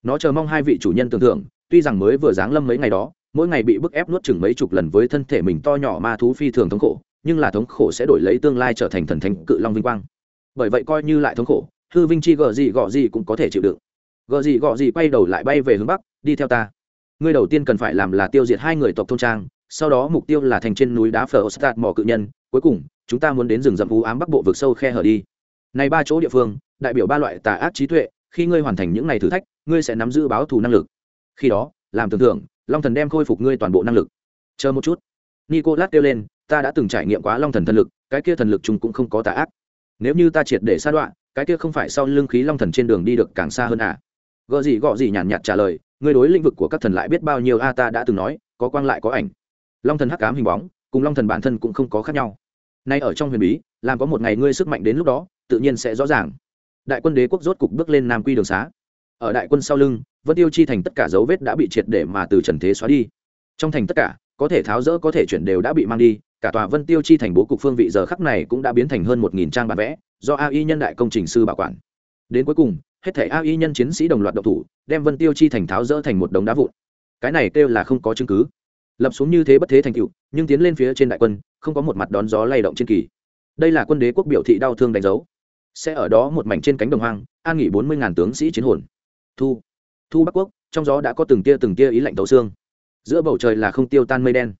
Nó chờ mong hai vị chủ nhân tưởng tượng, tuy rằng mới vừa giáng lâm mấy ngày đó, mỗi ngày bị bức ép nuốt chừng mấy chục lần với thân thể mình to nhỏ ma thú phi thường thống khổ, nhưng là thống khổ sẽ đổi lấy tương lai trở thành thần thánh cự long vinh quang. Bởi vậy coi như lại thống khổ, hư vinh chi gợ gì gọ gì cũng có thể chịu đựng gợ gì gọ gì quay đầu lại bay về hướng bắc, đi theo ta. Ngươi đầu tiên cần phải làm là tiêu diệt hai người tộc thôn trang, sau đó mục tiêu là thành trên núi đá phở Ostad mỏ cự nhân, cuối cùng, chúng ta muốn đến rừng rậm u ám bắc bộ vực sâu khe hở đi. Này ba chỗ địa phương, đại biểu ba loại tà ác trí tuệ, khi ngươi hoàn thành những này thử thách, ngươi sẽ nắm giữ báo thù năng lực. Khi đó, làm tưởng thưởng long thần đem khôi phục ngươi toàn bộ năng lực. Chờ một chút. Nicolas kêu lên, ta đã từng trải nghiệm quá long thần thần lực, cái kia thần lực chúng cũng không có tà ác. Nếu như ta triệt để sa đoạn cái kia không phải sau lưng khí long thần trên đường đi được càng xa hơn à? Gợ gì gọ gì nhàn nhạt trả lời, ngươi đối lĩnh vực của các thần lại biết bao nhiêu a, ta đã từng nói, có quang lại có ảnh. Long thần hắc ám hình bóng, cùng long thần bản thân cũng không có khác nhau. Nay ở trong huyền bí, làm có một ngày ngươi sức mạnh đến lúc đó, tự nhiên sẽ rõ ràng. Đại quân đế quốc rốt cục bước lên nam quy đường xá. Ở đại quân sau lưng, vân tiêu chi thành tất cả dấu vết đã bị triệt để mà từ trần thế xóa đi. Trong thành tất cả, có thể tháo rỡ, có thể chuyển đều đã bị mang đi, cả tòa vân tiêu chi thành bố cục phương vị giờ khắc này cũng đã biến thành hơn một nghìn trang bản vẽ, do ai nhân đại công trình sư bảo quản đến cuối cùng, hết thể ai nhân chiến sĩ đồng loạt độc thủ, đem vân tiêu chi thành tháo rỡ thành một đống đá vụn. Cái này kêu là không có chứng cứ. Lập xuống như thế bất thế thành cựu nhưng tiến lên phía trên đại quân, không có một mặt đón gió lay động trên kỳ. Đây là quân đế quốc biểu thị đau thương đánh dấu. Sẽ ở đó một mảnh trên cánh đồng hoang, an nghỉ bốn mươi ngàn tướng sĩ chiến hồn. Thu. Thu bắc quốc, trong gió đã có từng tia từng tia ý lạnh tấu xương. Giữa bầu trời là không tiêu tan mây đen.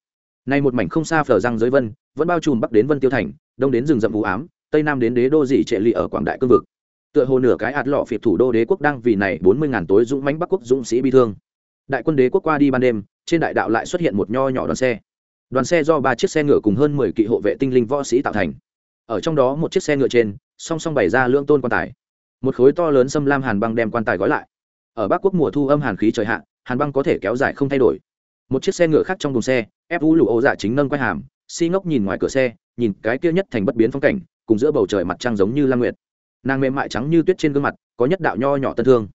Nay một mảnh không xa phở răng giới vân, vẫn bao trùm bắc đến vân tiêu thành, đông đến rừng rậm vũ ám, tây nam đến đế đô dị trệ lì ở quảng đại cương vực tựa hồ nửa cái ạt lọ phiệt thủ đô đế quốc đang vì này bốn mươi ngàn tối dũng mãnh bắc quốc dũng sĩ bi thương. Đại quân đế quốc qua đi ban đêm trên đại đạo lại xuất hiện một nho nhỏ đoàn xe. Đoàn xe do ba chiếc xe ngựa cùng hơn mười kỵ hộ vệ tinh linh võ sĩ tạo thành. Ở trong đó một chiếc xe ngựa trên song song bày ra lương tôn quan tài. Một khối to lớn xâm lam hàn băng đem quan tài gói lại. Ở bắc quốc mùa thu âm hàn khí trời hạn, hàn băng có thể kéo dài không thay đổi. Một chiếc xe ngựa khác trong đồn xe ép vũ lụ ô dạ chính nâng quay hàm si ngốc nhìn ngoài cửa xe nhìn cái kia nhất thành bất biến phong cảnh cùng giữa bầu trời mặt trăng giống như la nguyệt nàng mềm mại trắng như tuyết trên gương mặt, có nhất đạo nho nhỏ tân thương.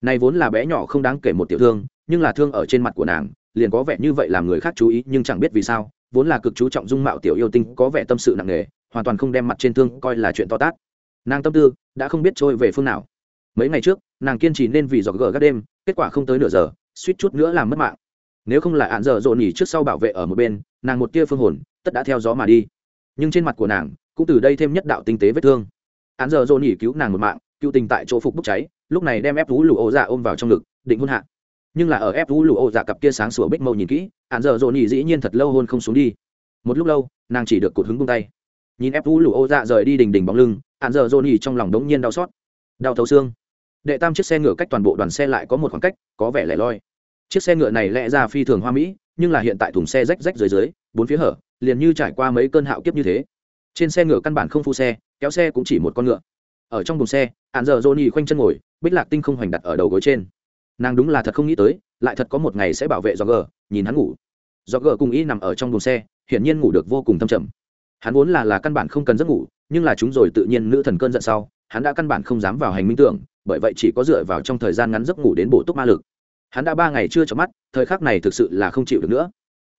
Này vốn là bé nhỏ không đáng kể một tiểu thương, nhưng là thương ở trên mặt của nàng, liền có vẻ như vậy làm người khác chú ý, nhưng chẳng biết vì sao, vốn là cực chú trọng dung mạo tiểu yêu tinh, có vẻ tâm sự nặng nề, hoàn toàn không đem mặt trên thương coi là chuyện to tát. Nàng tâm tư đã không biết trôi về phương nào. Mấy ngày trước, nàng kiên trì nên vì giọt gờ các đêm, kết quả không tới nửa giờ, suýt chút nữa làm mất mạng. Nếu không là ạn dở dồn nhỉ trước sau bảo vệ ở một bên, nàng một tia phương hồn, tất đã theo gió mà đi. Nhưng trên mặt của nàng, cũng từ đây thêm nhất đạo tinh tế vết thương ạn giờ dồn nhỉ cứu nàng một mạng cựu tình tại chỗ phục bốc cháy, lúc này đem ép thú lụ ô dạ ôm vào trong ngực, định hôn hạ. Nhưng là ở ép thú lụ ô dạ cặp kia sáng sủa bích mâu nhìn kỹ ạn giờ dồn nhỉ dĩ nhiên thật lâu hôn không xuống đi. Một lúc lâu, nàng chỉ được cột hứng bung tay. Nhìn ép thú lụ ô dạ rời đi đình đình bóng lưng ạn giờ dồn nhỉ trong lòng đống nhiên đau xót. Đau thấu xương. Đệ tam chiếc xe ngựa cách toàn bộ đoàn xe lại có một khoảng cách, có vẻ lẻ loi. Chiếc xe ngựa này lẽ ra phi thường hoa mỹ, nhưng là hiện tại thùng xe rách rách dưới dưới, bốn phía hở, liền như trải qua mấy cơn hạo kiếp như thế. Trên xe ngựa căn bản không phu xe kéo xe cũng chỉ một con ngựa. Ở trong thùng xe, hạn giờ johnny khoanh chân ngồi, bích lạc tinh không hoành đặt ở đầu gối trên. Nàng đúng là thật không nghĩ tới, lại thật có một ngày sẽ bảo vệ do gờ, nhìn hắn ngủ. Do gờ cùng y nằm ở trong thùng xe, hiển nhiên ngủ được vô cùng thâm trầm. Hắn vốn là là căn bản không cần giấc ngủ, nhưng là chúng rồi tự nhiên nữ thần cơn giận sau, hắn đã căn bản không dám vào hành minh tưởng, bởi vậy chỉ có dựa vào trong thời gian ngắn giấc ngủ đến bổ túc ma lực. Hắn đã ba ngày chưa chợp mắt, thời khắc này thực sự là không chịu được nữa.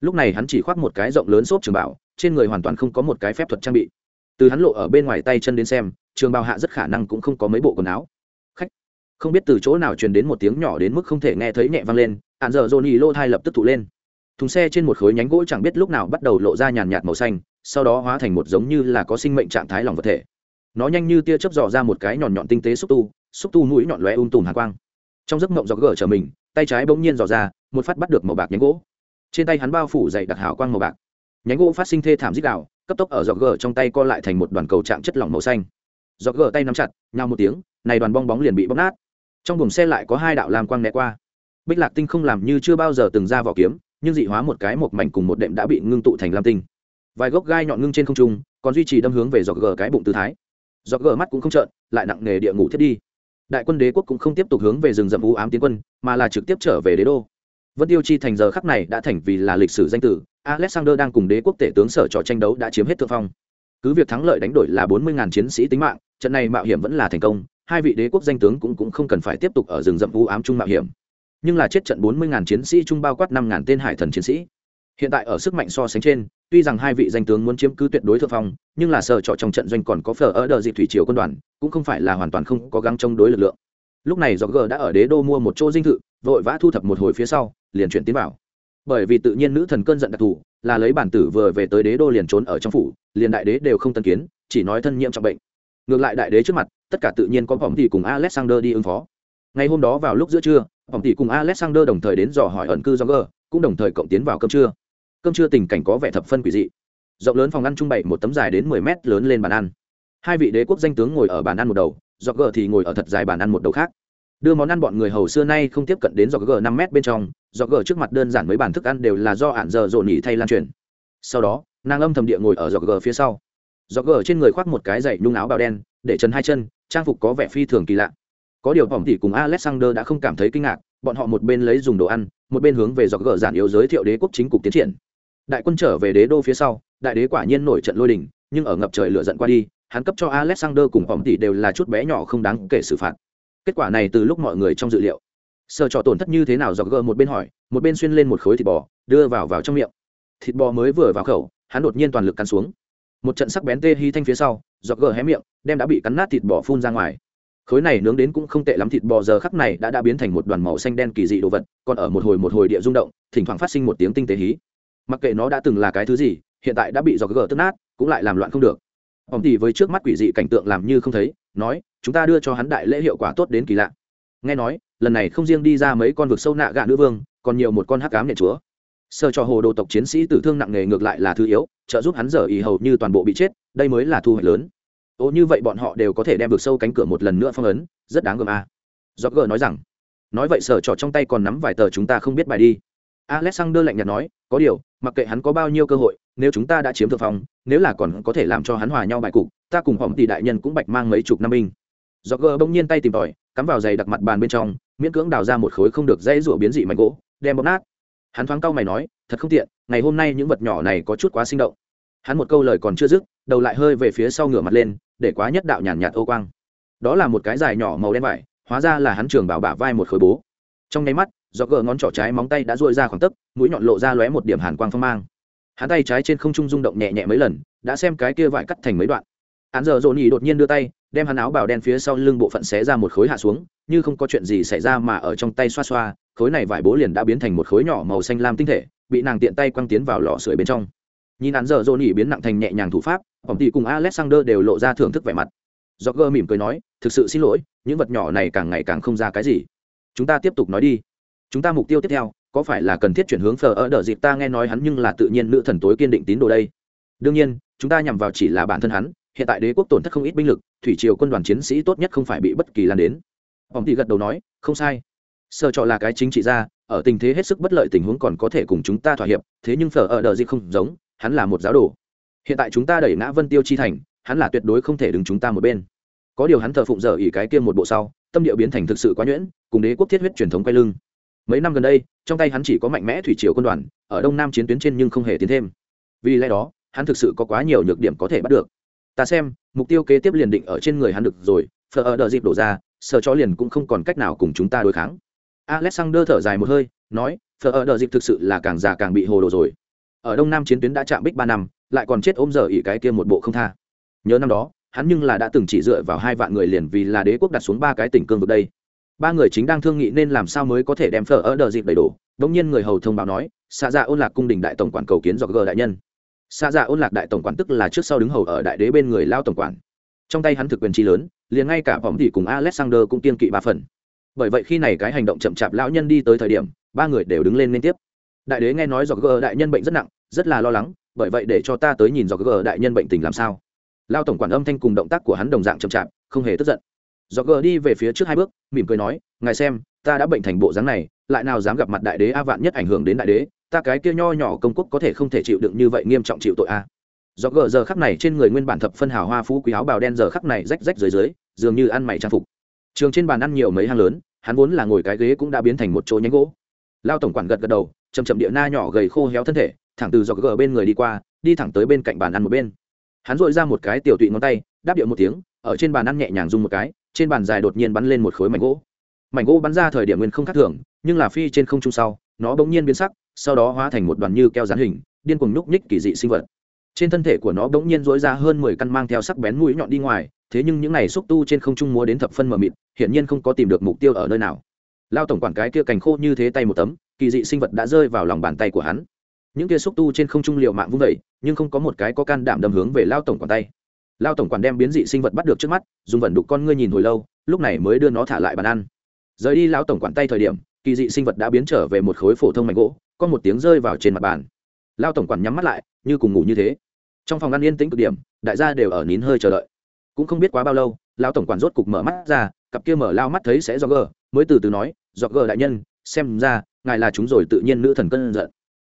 Lúc này hắn chỉ khoác một cái rộng lớn xốp trường bảo, trên người hoàn toàn không có một cái phép thuật trang bị từ hắn lộ ở bên ngoài tay chân đến xem, trường bào hạ rất khả năng cũng không có mấy bộ quần áo. Khách. Không biết từ chỗ nào truyền đến một tiếng nhỏ đến mức không thể nghe thấy nhẹ vang lên hạn dở dồn ý lô thai lập tức thụ lên. Thùng xe trên một khối nhánh gỗ chẳng biết lúc nào bắt đầu lộ ra nhàn nhạt màu xanh, sau đó hóa thành một giống như là có sinh mệnh trạng thái lòng vật thể. Nó nhanh như tia chớp dò ra một cái nhọn nhọn tinh tế xúc tu xúc tu mũi nhọn lóe um tùm hạ quang. Trong giấc mộng gió gở trở mình, tay trái bỗng nhiên dò ra, một phát bắt được màu bạc nhánh gỗ. Trên tay hắn bao phủ dày đặc hào quang màu bạc. Nhánh gỗ phát sinh thê thảm dích đạo cấp tốc ở giọt gờ trong tay co lại thành một đoàn cầu trạng chất lỏng màu xanh. Giọt gờ tay nắm chặt nhau một tiếng, này đoàn bong bóng liền bị bóc nát. Trong buồng xe lại có hai đạo lam quang né qua. Bích lạc tinh không làm như chưa bao giờ từng ra vỏ kiếm, nhưng dị hóa một cái một mảnh cùng một đệm đã bị ngưng tụ thành lam tinh. Vài gốc gai nhọn ngưng trên không trung, còn duy trì đâm hướng về giọt gờ cái bụng tư thái. Giọt gờ mắt cũng không trợn, lại nặng nề địa ngủ thiết đi. Đại quân đế quốc cũng không tiếp tục hướng về rừng rậm u ám tiến quân, mà là trực tiếp trở về đế đô vân tiêu chi thành giờ khắc này đã thành vì là lịch sử danh tử alexander đang cùng đế quốc tể tướng sở trò tranh đấu đã chiếm hết thượng phong. Cứ việc thắng lợi đánh đổi là bốn mươi chiến sĩ tính mạng trận này mạo hiểm vẫn là thành công hai vị đế quốc danh tướng cũng, cũng không cần phải tiếp tục ở rừng rậm u ám chung mạo hiểm. Nhưng là chết trận bốn mươi chiến sĩ chung bao quát năm tên hải thần chiến sĩ. Hiện tại ở sức mạnh so sánh trên tuy rằng hai vị danh tướng muốn chiếm cứ tuyệt đối thượng phong nhưng là sở trọ trong trận doanh còn có phở ở đợt dị thủy triều quân đoàn cũng không phải là hoàn toàn không có gắng chống đối lực lượng. Lúc này Roger đã ở đế đô mua một chỗ dinh thự vội vã thu thập một hồi phía sau liền chuyển tiến vào. Bởi vì tự nhiên nữ thần cơn giận đặc thù, là lấy bản tử vừa về tới đế đô liền trốn ở trong phủ, liền đại đế đều không tân kiến, chỉ nói thân nhiễm trọng bệnh. Ngược lại đại đế trước mặt, tất cả tự nhiên có phỏng thì cùng alexander đi ứng phó. Ngày hôm đó vào lúc giữa trưa, phỏng thì cùng alexander đồng thời đến dò hỏi ẩn cư do cũng đồng thời cộng tiến vào cơm trưa. Cơm trưa tình cảnh có vẻ thập phân quỷ dị. Rộng lớn phòng ăn trung bày một tấm dài đến mười mét lớn lên bàn ăn. Hai vị đế quốc danh tướng ngồi ở bàn ăn một đầu do thì ngồi ở thật dài bàn ăn một đầu khác đưa món ăn bọn người hầu xưa nay không tiếp cận đến do g năm mét bên trong do g trước mặt đơn giản mấy bàn thức ăn đều là do ạn giờ dồn nhỉ thay lan truyền. Sau đó, nàng âm thầm địa ngồi ở do g phía sau. Do g trên người khoác một cái dày nhung áo bào đen, để trần hai chân, trang phục có vẻ phi thường kỳ lạ. Có điều phỏng tỉ cùng alexander đã không cảm thấy kinh ngạc, bọn họ một bên lấy dùng đồ ăn, một bên hướng về do g giản yếu giới thiệu đế quốc chính cục tiến triển. Đại quân trở về đế đô phía sau, đại đế quả nhiên nổi trận lôi đình, nhưng ở ngập trời lửa giận qua đi, hắn cấp cho alexander cùng phỏng tỉ đều là chút bé nhỏ không đáng kể xử phạt kết quả này từ lúc mọi người trong dự liệu. Sợ trò tổn thất như thế nào dọc gờ một bên hỏi, một bên xuyên lên một khối thịt bò, đưa vào vào trong miệng. Thịt bò mới vừa vào khẩu, hắn đột nhiên toàn lực cắn xuống. Một trận sắc bén tê hy thanh phía sau, dọc gờ hé miệng, đem đã bị cắn nát thịt bò phun ra ngoài. Khối này nướng đến cũng không tệ lắm, thịt bò giờ khắc này đã đã biến thành một đoàn màu xanh đen kỳ dị đồ vật, còn ở một hồi một hồi địa rung động, thỉnh thoảng phát sinh một tiếng tinh tế hí. Mặc kệ nó đã từng là cái thứ gì, hiện tại đã bị dọc gờ tức nát, cũng lại làm loạn không được. Ông thì với trước mắt quỷ dị cảnh tượng làm như không thấy nói, chúng ta đưa cho hắn đại lễ hiệu quả tốt đến kỳ lạ. Nghe nói, lần này không riêng đi ra mấy con vực sâu nạ gạ nữ vương, còn nhiều một con hắc ám nhện chúa. Sơ cho hồ đồ tộc chiến sĩ tử thương nặng nề ngược lại là thứ yếu, trợ giúp hắn giờ ý hầu như toàn bộ bị chết, đây mới là thu hoạch lớn. Ô, như vậy bọn họ đều có thể đem vực sâu cánh cửa một lần nữa phong ấn, rất đáng gờm a. Do gờ nói rằng, nói vậy sở trọ trong tay còn nắm vài tờ chúng ta không biết bài đi. Alexander lạnh nhạt nói, có điều, mặc kệ hắn có bao nhiêu cơ hội nếu chúng ta đã chiếm thượng phong, nếu là còn có thể làm cho hắn hòa nhau bài cục, ta cùng hỏng tỷ đại nhân cũng bạch mang mấy chục năm binh. Do gờ bỗng nhiên tay tìm tòi, cắm vào giày đặt mặt bàn bên trong, miễn cưỡng đào ra một khối không được dây rủa biến dị mảnh gỗ, đem bóp nát. Hắn thoáng cau mày nói, thật không tiện, ngày hôm nay những vật nhỏ này có chút quá sinh động. Hắn một câu lời còn chưa dứt, đầu lại hơi về phía sau ngửa mặt lên, để quá nhất đạo nhàn nhạt ô quang. Đó là một cái dài nhỏ màu đen vải, hóa ra là hắn trường bảo bả vai một khối bố. Trong nháy mắt do gờ ngón trỏ trái móng tay đã dội ra khoảng tấc, mũi nhọn lộ ra lóe một điểm hàn quang phong mang hắn tay trái trên không trung rung động nhẹ nhẹ mấy lần, đã xem cái kia vải cắt thành mấy đoạn. Hắn giờ dồn nhì đột nhiên đưa tay, đem hắn áo bào đen phía sau lưng bộ phận xé ra một khối hạ xuống, như không có chuyện gì xảy ra mà ở trong tay xoa xoa, khối này vải bố liền đã biến thành một khối nhỏ màu xanh lam tinh thể, bị nàng tiện tay quăng tiến vào lò sưởi bên trong. Nhìn hắn giờ dồn nhì biến nặng thành nhẹ nhàng thủ pháp phòng tỷ cùng alexander đều lộ ra thưởng thức vẻ mặt. Do gơ mỉm cười nói, thực sự xin lỗi, những vật nhỏ này càng ngày càng không ra cái gì. Chúng ta tiếp tục nói đi. Chúng ta mục tiêu tiếp theo có phải là cần thiết chuyển hướng phờ ở đờ dịp ta nghe nói hắn nhưng là tự nhiên nữ thần tối kiên định tín đồ đây. Đương nhiên, chúng ta nhằm vào chỉ là bản thân hắn, hiện tại đế quốc tổn thất không ít binh lực, thủy triều quân đoàn chiến sĩ tốt nhất không phải bị bất kỳ lan đến. Ông thì gật đầu nói, không sai. Sợ trọ là cái chính trị gia, ở tình thế hết sức bất lợi tình huống còn có thể cùng chúng ta thỏa hiệp, thế nhưng phở ở đờ dịp không giống, hắn là một giáo đồ. Hiện tại chúng ta đẩy ngã vân tiêu chi thành, hắn là tuyệt đối không thể đứng chúng ta một bên. Có điều hắn thờ phụng dở ỉ cái kia một bộ sau, tâm điệu biến thành thực sự quá nhuyễn, cùng đế quốc thiết huyết truyền thống quay lưng mấy năm gần đây, trong tay hắn chỉ có mạnh mẽ thủy triều quân đoàn, ở đông nam chiến tuyến trên nhưng không hề tiến thêm. Vì lẽ đó, hắn thực sự có quá nhiều nhược điểm có thể bắt được. Ta xem, mục tiêu kế tiếp liền định ở trên người hắn được rồi, phờ ở đợi dịp đổ ra, sợ cho liền cũng không còn cách nào cùng chúng ta đối kháng. Alexander thở dài một hơi, nói, phờ ở đợi dịp thực sự là càng già càng bị hồ đồ rồi. Ở đông nam chiến tuyến đã chạm bích ba năm, lại còn chết ôm giờ ỉ cái kia một bộ không tha. Nhớ năm đó, hắn nhưng là đã từng chỉ dựa vào hai vạn người liền vì là đế quốc đặt xuống ba cái tỉnh cương vực đây ba người chính đang thương nghị nên làm sao mới có thể đem phở ở đờ dịp đầy đủ. Đ ỗ n g nhiên người hầu thông báo nói, xạ dạ ôn lạc cung đình đại tổng quản cầu kiến do g đại nhân. Xạ dạ ôn lạc đại tổng quản tức là trước sau đứng hầu ở đại đế bên người lao tổng quản. Trong tay hắn thực quyền chi lớn, liền ngay cả vòng thì cùng alexander cũng kiên kỵ ba phần. Bởi vậy khi này cái hành động chậm chạp lão nhân đi tới thời điểm, ba người đều đứng lên liên tiếp. Đại đế nghe nói do g đại nhân bệnh rất nặng, rất là lo lắng, bởi vậy để cho ta tới nhìn do gờ đại nhân bệnh tình làm sao. Lao tổng quản âm thanh cùng động tác của hắn đồng dạng chậm chạp, không hề tức giận do gờ đi về phía trước hai bước, mỉm cười nói, ngài xem, ta đã bệnh thành bộ dáng này, lại nào dám gặp mặt đại đế a vạn nhất ảnh hưởng đến đại đế, ta cái kia nho nhỏ công quốc có thể không thể chịu đựng như vậy nghiêm trọng chịu tội a. Do gờ giờ khắc này trên người nguyên bản thập phân hào hoa phú quý áo bào đen giờ khắc này rách rách dưới dưới, dường như ăn mày trang phục. Trường trên bàn ăn nhiều mấy hang lớn, hắn vốn là ngồi cái ghế cũng đã biến thành một chỗ nhánh gỗ. Lao tổng quản gật gật đầu chầm chậm địa na nhỏ gầy khô héo thân thể, thẳng từ dọc gờ bên người đi qua, đi thẳng tới bên cạnh bàn ăn một bên. Hắn dội ra một cái tiểu tụy ngón tay, đáp điệu một tiếng, ở trên bàn ăn nhẹ nhàng rung một cái trên bàn dài đột nhiên bắn lên một khối mảnh gỗ. Mảnh gỗ bắn ra thời điểm nguyên không khác thường, nhưng là phi trên không trung sau, nó bỗng nhiên biến sắc, sau đó hóa thành một đoàn như keo rán hình, điên cuồng nhúc nhích kỳ dị sinh vật. Trên thân thể của nó bỗng nhiên dối ra hơn mười căn mang theo sắc bén mũi nhọn đi ngoài, thế nhưng những này xúc tu trên không trung múa đến thập phân mờ mịt, hiển nhiên không có tìm được mục tiêu ở nơi nào. Lao tổng quản cái kia cành khô như thế tay một tấm, kỳ dị sinh vật đã rơi vào lòng bàn tay của hắn. Những kia xúc tu trên không trung liệu mạng vung vẩy nhưng không có một cái có can đảm đâm hướng về lao tổng quản tay lao tổng quản đem biến dị sinh vật bắt được trước mắt, dùng vận đục con ngươi nhìn hồi lâu, lúc này mới đưa nó thả lại bàn ăn. Rời đi lao tổng quản tay thời điểm, kỳ dị sinh vật đã biến trở về một khối phổ thông mảnh gỗ, có một tiếng rơi vào trên mặt bàn. Lao tổng quản nhắm mắt lại, như cùng ngủ như thế. Trong phòng ăn yên tĩnh cực điểm, đại gia đều ở nín hơi chờ đợi. Cũng không biết quá bao lâu, lao tổng quản rốt cục mở mắt ra, cặp kia mở lao mắt thấy sẽ do gờ mới từ từ nói do gờ đại nhân, xem ra, ngài là chúng rồi tự nhiên nữ thần cân giận.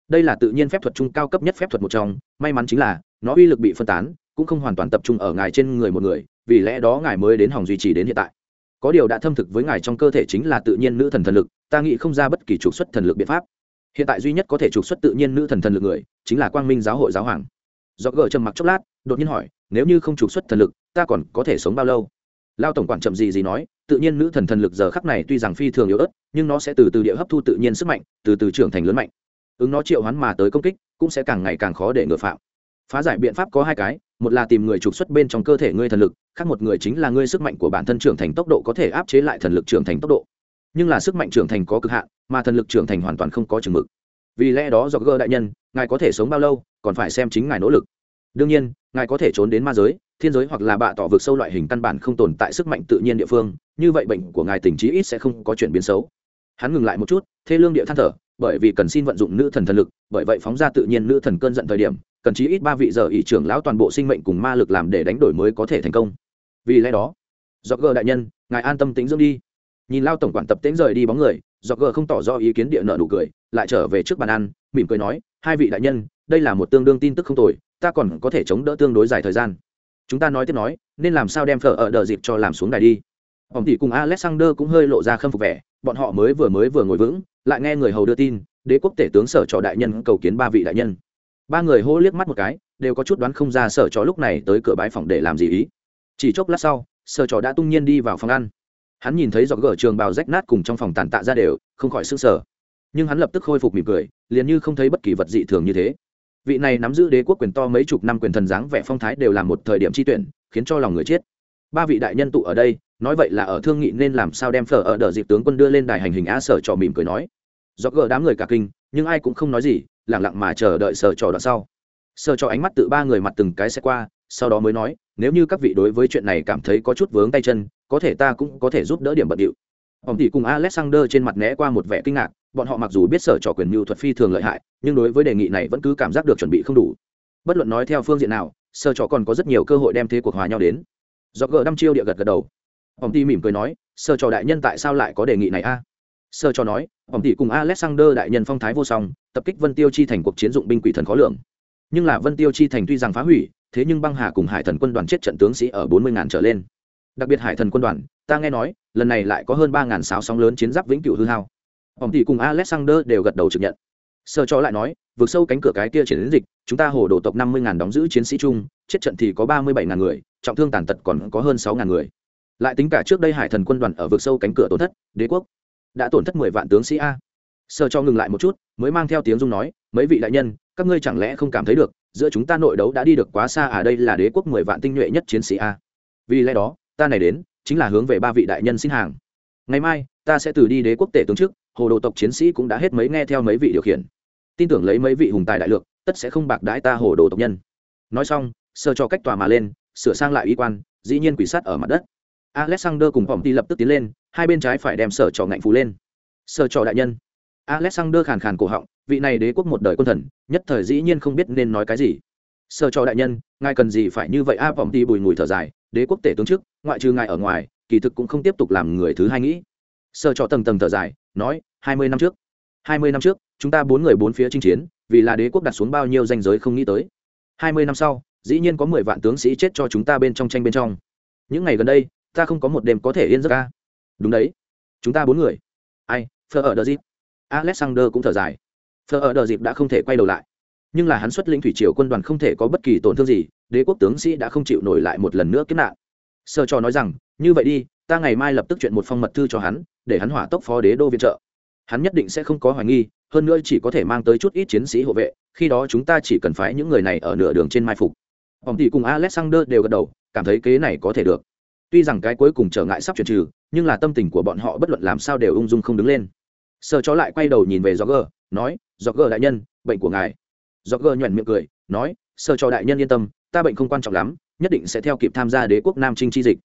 Đây là tự nhiên phép thuật trung cao cấp nhất phép thuật một trong, may mắn chính là, nó uy lực bị phân tán cũng không hoàn toàn tập trung ở ngài trên người một người, vì lẽ đó ngài mới đến hòng duy trì đến hiện tại. Có điều đã thâm thực với ngài trong cơ thể chính là tự nhiên nữ thần thần lực, ta nghĩ không ra bất kỳ trục xuất thần lực biện pháp. Hiện tại duy nhất có thể trục xuất tự nhiên nữ thần thần lực người, chính là quang minh giáo hội giáo hoàng. Do gờ trầm mặc chốc lát, đột nhiên hỏi, nếu như không trục xuất thần lực, ta còn có thể sống bao lâu? Lao tổng quản chậm gì gì nói, tự nhiên nữ thần thần lực giờ khắc này tuy rằng phi thường yếu ớt, nhưng nó sẽ từ từ địa hấp thu tự nhiên sức mạnh, từ từ trưởng thành lớn mạnh. Ứng nó triệu hoán mà tới công kích, cũng sẽ càng ngày càng khó để ngừa phạm. Phá giải biện pháp có hai cái một là tìm người trục xuất bên trong cơ thể ngươi thần lực, khác một người chính là ngươi sức mạnh của bản thân trưởng thành tốc độ có thể áp chế lại thần lực trưởng thành tốc độ. Nhưng là sức mạnh trưởng thành có cực hạn, mà thần lực trưởng thành hoàn toàn không có chừng mực. Vì lẽ đó do gơ đại nhân, ngài có thể sống bao lâu, còn phải xem chính ngài nỗ lực. Đương nhiên, ngài có thể trốn đến ma giới, thiên giới hoặc là bạ tỏ vực sâu loại hình căn bản không tồn tại sức mạnh tự nhiên địa phương, như vậy bệnh của ngài tình trí ít sẽ không có chuyển biến xấu. Hắn ngừng lại một chút, thê lương địa than thở, bởi vì cần xin vận dụng nữ thần thần lực, bởi vậy phóng ra tự nhiên nữ thần cơn giận thời điểm cần chí ít ba vị giờ ỷ trưởng lão toàn bộ sinh mệnh cùng ma lực làm để đánh đổi mới có thể thành công. Vì lẽ đó do gờ đại nhân, ngài an tâm tính dưỡng đi. Nhìn lao tổng quản tập tĩnh rời đi bóng người do gờ không tỏ rõ ý kiến địa nợ nụ cười, lại trở về trước bàn ăn, mỉm cười nói, hai vị đại nhân, đây là một tương đương tin tức không tồi, ta còn có thể chống đỡ tương đối dài thời gian. Chúng ta nói tiếp nói, nên làm sao đem phở ở đợi dịp cho làm xuống đài đi? Ông tỷ cùng alexander cũng hơi lộ ra khâm phục vẻ, bọn họ mới vừa mới vừa ngồi vững, lại nghe người hầu đưa tin, đế quốc tể tướng sở trò đại nhân cầu kiến ba vị đại nhân ba người hô liếc mắt một cái, đều có chút đoán không ra sở trò lúc này tới cửa bái phòng để làm gì ý. Chỉ chốc lát sau, sở trò đã tung nhiên đi vào phòng ăn. Hắn nhìn thấy giọt gở trường bào rách nát cùng trong phòng tàn tạ ra đều, không khỏi s ư n g sở nhưng hắn lập tức khôi phục mỉm cười, liền như không thấy bất kỳ vật dị thường như thế. Vị này nắm giữ đế quốc quyền to mấy chục năm quyền thần dáng vẻ phong thái đều là một thời điểm tri tuyển, khiến cho lòng người chết. Ba vị đại nhân tụ ở đây, nói vậy là ở thương nghị nên làm sao đem phở ở đợt dịp tướng quân đưa lên đài hành hình á sở trò mỉm cười nói. Do gỡ đám người cả kinh, nhưng ai cũng không nói gì lẳng lặng mà chờ đợi sở trò đoạn sau. Sở trò ánh mắt tự ba người mặt từng cái sẽ qua, sau đó mới nói, nếu như các vị đối với chuyện này cảm thấy có chút vướng tay chân, có thể ta cũng có thể giúp đỡ điểm bận điệu. Ông tỷ cùng alexander trên mặt né qua một vẻ kinh ngạc, bọn họ mặc dù biết sở trò quyền mưu thuật phi thường lợi hại, nhưng đối với đề nghị này vẫn cứ cảm giác được chuẩn bị không đủ. Bất luận nói theo phương diện nào sở trò còn có rất nhiều cơ hội đem thế cuộc hòa nhau đến. Do gỡ đăm chiêu địa gật gật đầu. Ông tỷ mỉm cười nói sở trò đại nhân tại sao lại có đề nghị này a? à? Sơ cho nói ông tỷ cùng alexander đại nhân phong thái vô song, tập kích vân tiêu chi thành cuộc chiến dụng binh quỷ thần khó lường. Nhưng là vân tiêu chi thành tuy rằng phá hủy, thế nhưng băng hà cùng hải thần quân đoàn chết trận tướng sĩ ở bốn mươi ngàn trở lên. Đặc biệt hải thần quân đoàn, ta nghe nói, lần này lại có hơn ba ngàn sáu sóng lớn chiến giáp vĩnh cửu hư hao. Ông tỷ cùng alexander đều gật đầu trực nhận. Sơ cho lại nói, vượt sâu cánh cửa cái kia triển đến dịch, chúng ta hồ đổ tộc năm mươi ngàn đóng giữ chiến sĩ chung, chết trận thì có ba mươi bảy ngàn người, trọng thương tàn tật còn có hơn sáu ngàn người. Lại tính cả trước đây hải thần quân đoàn ở vực sâu cánh cửa tổn thất, đế quốc đã tổn thất mười vạn tướng sĩ a. Sơ cho ngừng lại một chút, mới mang theo tiếng dung nói, mấy vị đại nhân, các ngươi chẳng lẽ không cảm thấy được, giữa chúng ta nội đấu đã đi được quá xa à đây là đế quốc mười vạn tinh nhuệ nhất chiến sĩ a. Vì lẽ đó, ta này đến, chính là hướng về ba vị đại nhân xin hàng. Ngày mai, ta sẽ từ đi đế quốc tể tướng trước, hồ đồ tộc chiến sĩ cũng đã hết mấy nghe theo mấy vị điều khiển. Tin tưởng lấy mấy vị hùng tài đại lược, tất sẽ không bạc đãi ta hồ đồ tộc nhân. Nói xong sơ cho cách tòa mà lên, sửa sang lại y quan, dĩ nhiên quỷ sát ở mặt đất. Alexander cùng phòng ti lập tức tiến lên hai bên trái phải đem sở trò ngạnh phú lên. Sở trò đại nhân. Alexander khàn khàn cổ họng, vị này đế quốc một đời quân thần, nhất thời dĩ nhiên không biết nên nói cái gì. Sở trò đại nhân, ngài cần gì phải như vậy? A, vọng ti bùi ngùi thở dài, đế quốc tể tướng trước, ngoại trừ ngài ở ngoài, kỳ thực cũng không tiếp tục làm người thứ hai nghĩ. Sở trò tầng tầng thở dài, nói, hai mươi năm trước. Hai mươi năm trước, chúng ta bốn người bốn phía chinh chiến, vì là đế quốc đặt xuống bao nhiêu danh giới không nghĩ tới. Hai mươi năm sau, dĩ nhiên có mười vạn tướng sĩ chết cho chúng ta bên trong tranh bên trong. Những ngày gần đây, ta không có một đêm có thể yên giấc ca đúng đấy. Chúng ta bốn người. Ai phờ ở đờ dịp. Alexander cũng thở dài. Phờ ở đờ dịp đã không thể quay đầu lại. Nhưng là hắn xuất lĩnh thủy triều quân đoàn không thể có bất kỳ tổn thương gì, đế quốc tướng sĩ đã không chịu nổi lại một lần nữa kiếp nạn. Sơ cho nói rằng, như vậy đi, ta ngày mai lập tức chuyện một phong mật thư cho hắn, để hắn hỏa tốc phó đế đô viện trợ. Hắn nhất định sẽ không có hoài nghi, hơn nữa chỉ có thể mang tới chút ít chiến sĩ hộ vệ, khi đó chúng ta chỉ cần phái những người này ở nửa đường trên mai phục. Ông tỷ cùng alexander đều gật đầu, cảm thấy kế này có thể được tuy rằng cái cuối cùng trở ngại sắp chuyển trừ nhưng là tâm tình của bọn họ bất luận làm sao đều ung dung không đứng lên. Sợ chó lại quay đầu nhìn về Roger, nói Roger đại nhân bệnh của ngài. Roger nhoẻn miệng cười nói sợ cho đại nhân yên tâm ta bệnh không quan trọng lắm nhất định sẽ theo kịp tham gia đế quốc nam trinh chi dịch.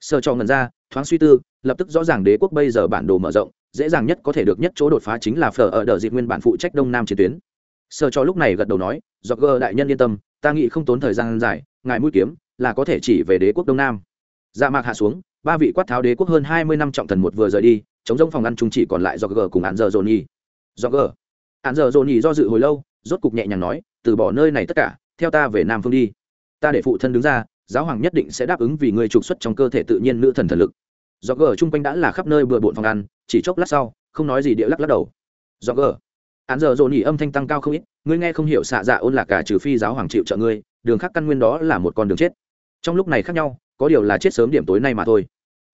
Sợ cho ngần ra thoáng suy tư lập tức rõ ràng đế quốc bây giờ bản đồ mở rộng dễ dàng nhất có thể được nhất chỗ đột phá chính là phở ở đợt dịp nguyên bản phụ trách đông nam chiến tuyến. Sợ cho lúc này gật đầu nói Roger đại nhân yên tâm ta nghĩ không tốn thời gian dài ngài mũi kiếm là có thể chỉ về đế quốc đông nam dạ mạc hạ xuống, ba vị quát tháo đế quốc hơn hai mươi năm trọng thần một vừa rời đi, chống giống phòng ăn chung chỉ còn lại do g cùng hạn giờ dồn nhi. Do g hạn giờ dồn nhi do dự hồi lâu, rốt cục nhẹ nhàng nói, từ bỏ nơi này tất cả, theo ta về nam phương đi. Ta để phụ thân đứng ra, giáo hoàng nhất định sẽ đáp ứng vì người trục xuất trong cơ thể tự nhiên nữ thần thần lực. Do g chung quanh đã là khắp nơi bừa bộn phòng ăn chỉ chốc lát sau, không nói gì địa lắc lắc đầu. Do g án giờ dồn nhi âm thanh tăng cao không ít, ngươi nghe không hiểu xạ dạ ôn là cả trừ phi giáo hoàng chịu trợ ngươi, đường khác căn nguyên đó là một con đường chết. Trong lúc này khác nhau có điều là chết sớm điểm tối nay mà thôi.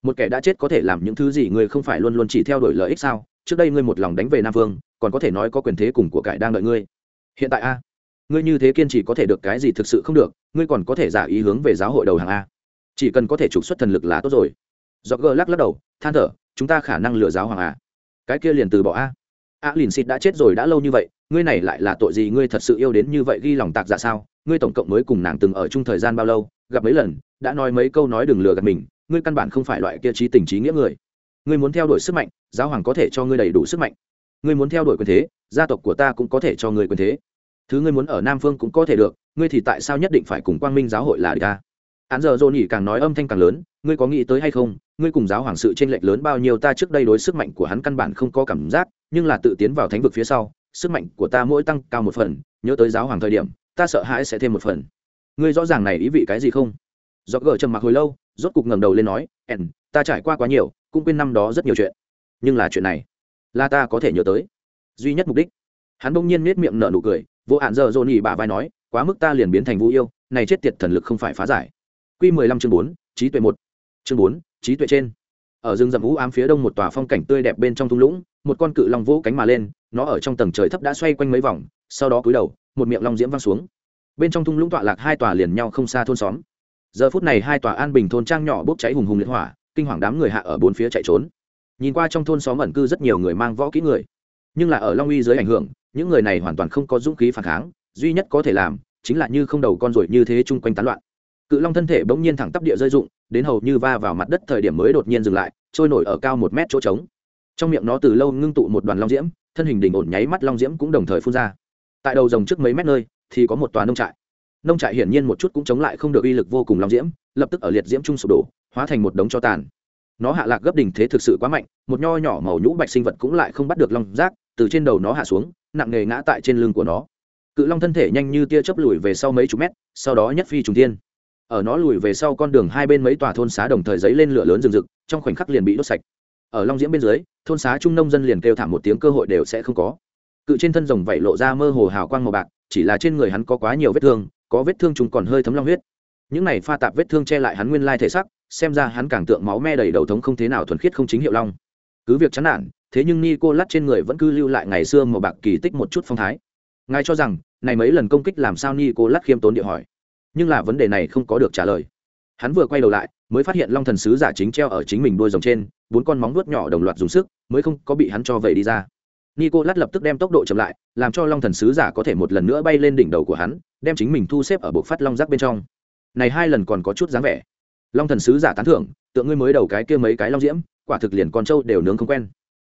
Một kẻ đã chết có thể làm những thứ gì ngươi không phải luôn luôn chỉ theo đuổi lợi ích sao? Trước đây ngươi một lòng đánh về nam vương, còn có thể nói có quyền thế cùng của cải đang đợi ngươi. Hiện tại a, ngươi như thế kiên trì có thể được cái gì thực sự không được, ngươi còn có thể giả ý hướng về giáo hội đầu hàng a. Chỉ cần có thể trục xuất thần lực là tốt rồi. Do gờ lắc lắc đầu, than thở, chúng ta khả năng lừa giáo hoàng a. Cái kia liền từ bỏ a a lìn xịt đã chết rồi đã lâu như vậy, ngươi này lại là tội gì? Ngươi thật sự yêu đến như vậy ghi lòng tạc dạ sao? Ngươi tổng cộng mới cùng nàng từng ở chung thời gian bao lâu? Gặp mấy lần, đã nói mấy câu nói đừng lừa gạt mình, ngươi căn bản không phải loại kia trí tình trí nghĩa người. Ngươi muốn theo đuổi sức mạnh, giáo hoàng có thể cho ngươi đầy đủ sức mạnh. Ngươi muốn theo đuổi quyền thế, gia tộc của ta cũng có thể cho ngươi quyền thế. Thứ ngươi muốn ở nam phương cũng có thể được, ngươi thì tại sao nhất định phải cùng quang minh giáo hội là địch ta? Án giờ dồn nhỉ càng nói âm thanh càng lớn ngươi có nghĩ tới hay không, ngươi cùng giáo hoàng sự tranh lệch lớn bao nhiêu ta trước đây đối sức mạnh của hắn căn bản không có cảm giác, nhưng là tự tiến vào thánh vực phía sau, sức mạnh của ta mỗi tăng cao một phần, nhớ tới giáo hoàng thời điểm, ta sợ hãi sẽ thêm một phần. Ngươi rõ ràng này ý vị cái gì không? Do gờ trầm mặc hồi lâu, rốt cục ngẩng đầu lên nói ẻn ta trải qua quá nhiều, cũng quên năm đó rất nhiều chuyện. Nhưng là chuyện này, là ta có thể nhớ tới. Duy nhất mục đích. Hắn bỗng nhiên nết miệng nở nụ cười, vô hạn giờ dồn nhỉ bà vai nói, quá mức ta liền biến thành vũ yêu, này chết tiệt thần lực không phải phá giải. Quy mười lăm chương bốn, trí tuệ một chương bốn, trí tuệ trên. Ở rừng rậm vũ ám phía đông một tòa phong cảnh tươi đẹp bên trong thung lũng, một con cự long vỗ cánh mà lên, nó ở trong tầng trời thấp đã xoay quanh mấy vòng, sau đó cúi đầu, một miệng long diễm văng xuống. Bên trong thung lũng tọa lạc hai tòa liền nhau không xa thôn xóm. Giờ phút này hai tòa an bình thôn trang nhỏ bốc cháy hùng hùng liệt hỏa, kinh hoàng đám người hạ ở bốn phía chạy trốn. Nhìn qua trong thôn xóm ẩn cư rất nhiều người mang võ kỹ người, nhưng là ở long uy dưới ảnh hưởng, những người này hoàn toàn không có dũng khí phản kháng, duy nhất có thể làm chính là như không đầu con ruồi như thế chung quanh tán loạn cự long thân thể bỗng nhiên thẳng tắp địa rơi rụng, đến hầu như va vào mặt đất thời điểm mới đột nhiên dừng lại, trôi nổi ở cao một mét chỗ trống. Trong miệng nó từ lâu ngưng tụ một đoàn long diễm, thân hình đỉnh ổn nháy mắt long diễm cũng đồng thời phun ra. Tại đầu rồng trước mấy mét nơi, thì có một tòa nông trại. Nông trại hiển nhiên một chút cũng chống lại không được uy lực vô cùng long diễm, lập tức ở liệt diễm trung sụp đổ, hóa thành một đống cho tàn. Nó hạ lạc gấp đỉnh thế thực sự quá mạnh, một nho nhỏ màu nhũ bạch sinh vật cũng lại không bắt được long rác, từ trên đầu nó hạ xuống, nặng nề ngã tại trên lưng của nó. Cự long thân thể nhanh như tia chớp lùi về sau mấy chục mét, sau đó nhất phi trùng thiên ở nó lùi về sau con đường hai bên mấy tòa thôn xá đồng thời dấy lên lửa lớn rừng rực, trong khoảnh khắc liền bị đốt sạch. Ở long diễm bên dưới, thôn xá trung nông dân liền kêu thảm một tiếng cơ hội đều sẽ không có. Cự trên thân rồng vẩy lộ ra mơ hồ hào quang màu bạc, chỉ là trên người hắn có quá nhiều vết thương, có vết thương chúng còn hơi thấm long huyết. Những này pha tạp vết thương che lại hắn nguyên lai thể sắc, xem ra hắn càng tượng máu me đầy đầu thống không thế nào thuần khiết không chính hiệu long. Cứ việc chán nản, thế nhưng ni cô lắt trên người vẫn cứ lưu lại ngày xưa màu bạc kỳ tích một chút phong thái. Ngài cho rằng, này mấy lần công kích làm sao ni cô lắt khiêm tốn địa hỏi? Nhưng là vấn đề này không có được trả lời. Hắn vừa quay đầu lại, mới phát hiện long thần sứ giả chính treo ở chính mình đuôi rồng trên, bốn con móng vuốt nhỏ đồng loạt dùng sức, mới không có bị hắn cho vẩy đi ra. Nico lát lập tức đem tốc độ chậm lại, làm cho long thần sứ giả có thể một lần nữa bay lên đỉnh đầu của hắn, đem chính mình thu xếp ở bộ phát long giác bên trong. Này hai lần còn có chút dáng vẻ. Long thần sứ giả tán thưởng tượng ngươi mới đầu cái kia mấy cái long diễm, quả thực liền con trâu đều nướng không quen.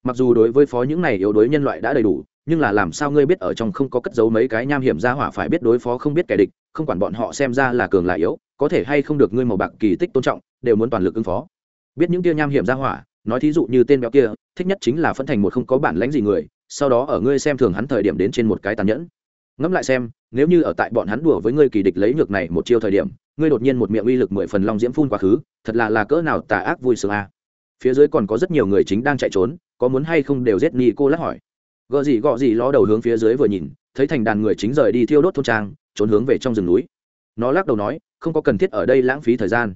Mặc dù đối với phó những này yếu đuối nhân loại đã đầy đủ nhưng là làm sao ngươi biết ở trong không có cất giấu mấy cái nham hiểm ra hỏa phải biết đối phó không biết kẻ địch, không quản bọn họ xem ra là cường là yếu, có thể hay không được ngươi màu bạc kỳ tích tôn trọng, đều muốn toàn lực ứng phó. Biết những kia nham hiểm ra hỏa, nói thí dụ như tên béo kia, thích nhất chính là phân thành một không có bản lãnh gì người, sau đó ở ngươi xem thường hắn thời điểm đến trên một cái tàn nhẫn. Ngẫm lại xem, nếu như ở tại bọn hắn đùa với ngươi kỳ địch lấy ngược này một chiêu thời điểm, ngươi đột nhiên một miệng uy lực mười phần long diễm phun quá khứ, thật là là cỡ nào tà ác vui sướng a. Phía dưới còn có rất nhiều người chính đang chạy trốn, có muốn hay không đều giết ni cô lắc hỏi gợ gì gọ gì ló đầu hướng phía dưới vừa nhìn, thấy thành đàn người chính rời đi thiêu đốt thôn trang, trốn hướng về trong rừng núi. Nó lắc đầu nói, không có cần thiết ở đây lãng phí thời gian.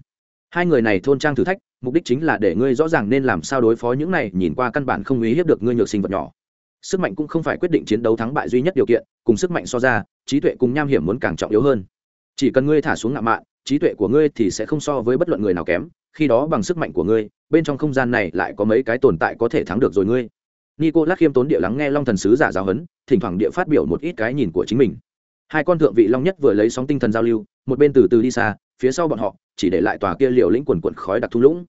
Hai người này thôn trang thử thách, mục đích chính là để ngươi rõ ràng nên làm sao đối phó những này, nhìn qua căn bản không ý hiếp được ngươi nhược sinh vật nhỏ. Sức mạnh cũng không phải quyết định chiến đấu thắng bại duy nhất điều kiện, cùng sức mạnh so ra, trí tuệ cùng nham hiểm muốn càng trọng yếu hơn. Chỉ cần ngươi thả xuống ngạo mạn, trí tuệ của ngươi thì sẽ không so với bất luận người nào kém, khi đó bằng sức mạnh của ngươi, bên trong không gian này lại có mấy cái tồn tại có thể thắng được rồi ngươi nico lát khiêm tốn địa lắng nghe long thần sứ giả giáo huấn, thỉnh thoảng địa phát biểu một ít cái nhìn của chính mình. Hai con thượng vị long nhất vừa lấy sóng tinh thần giao lưu, một bên từ từ đi xa, phía sau bọn họ, chỉ để lại tòa kia liều lĩnh quần quần khói đặc thung lũng.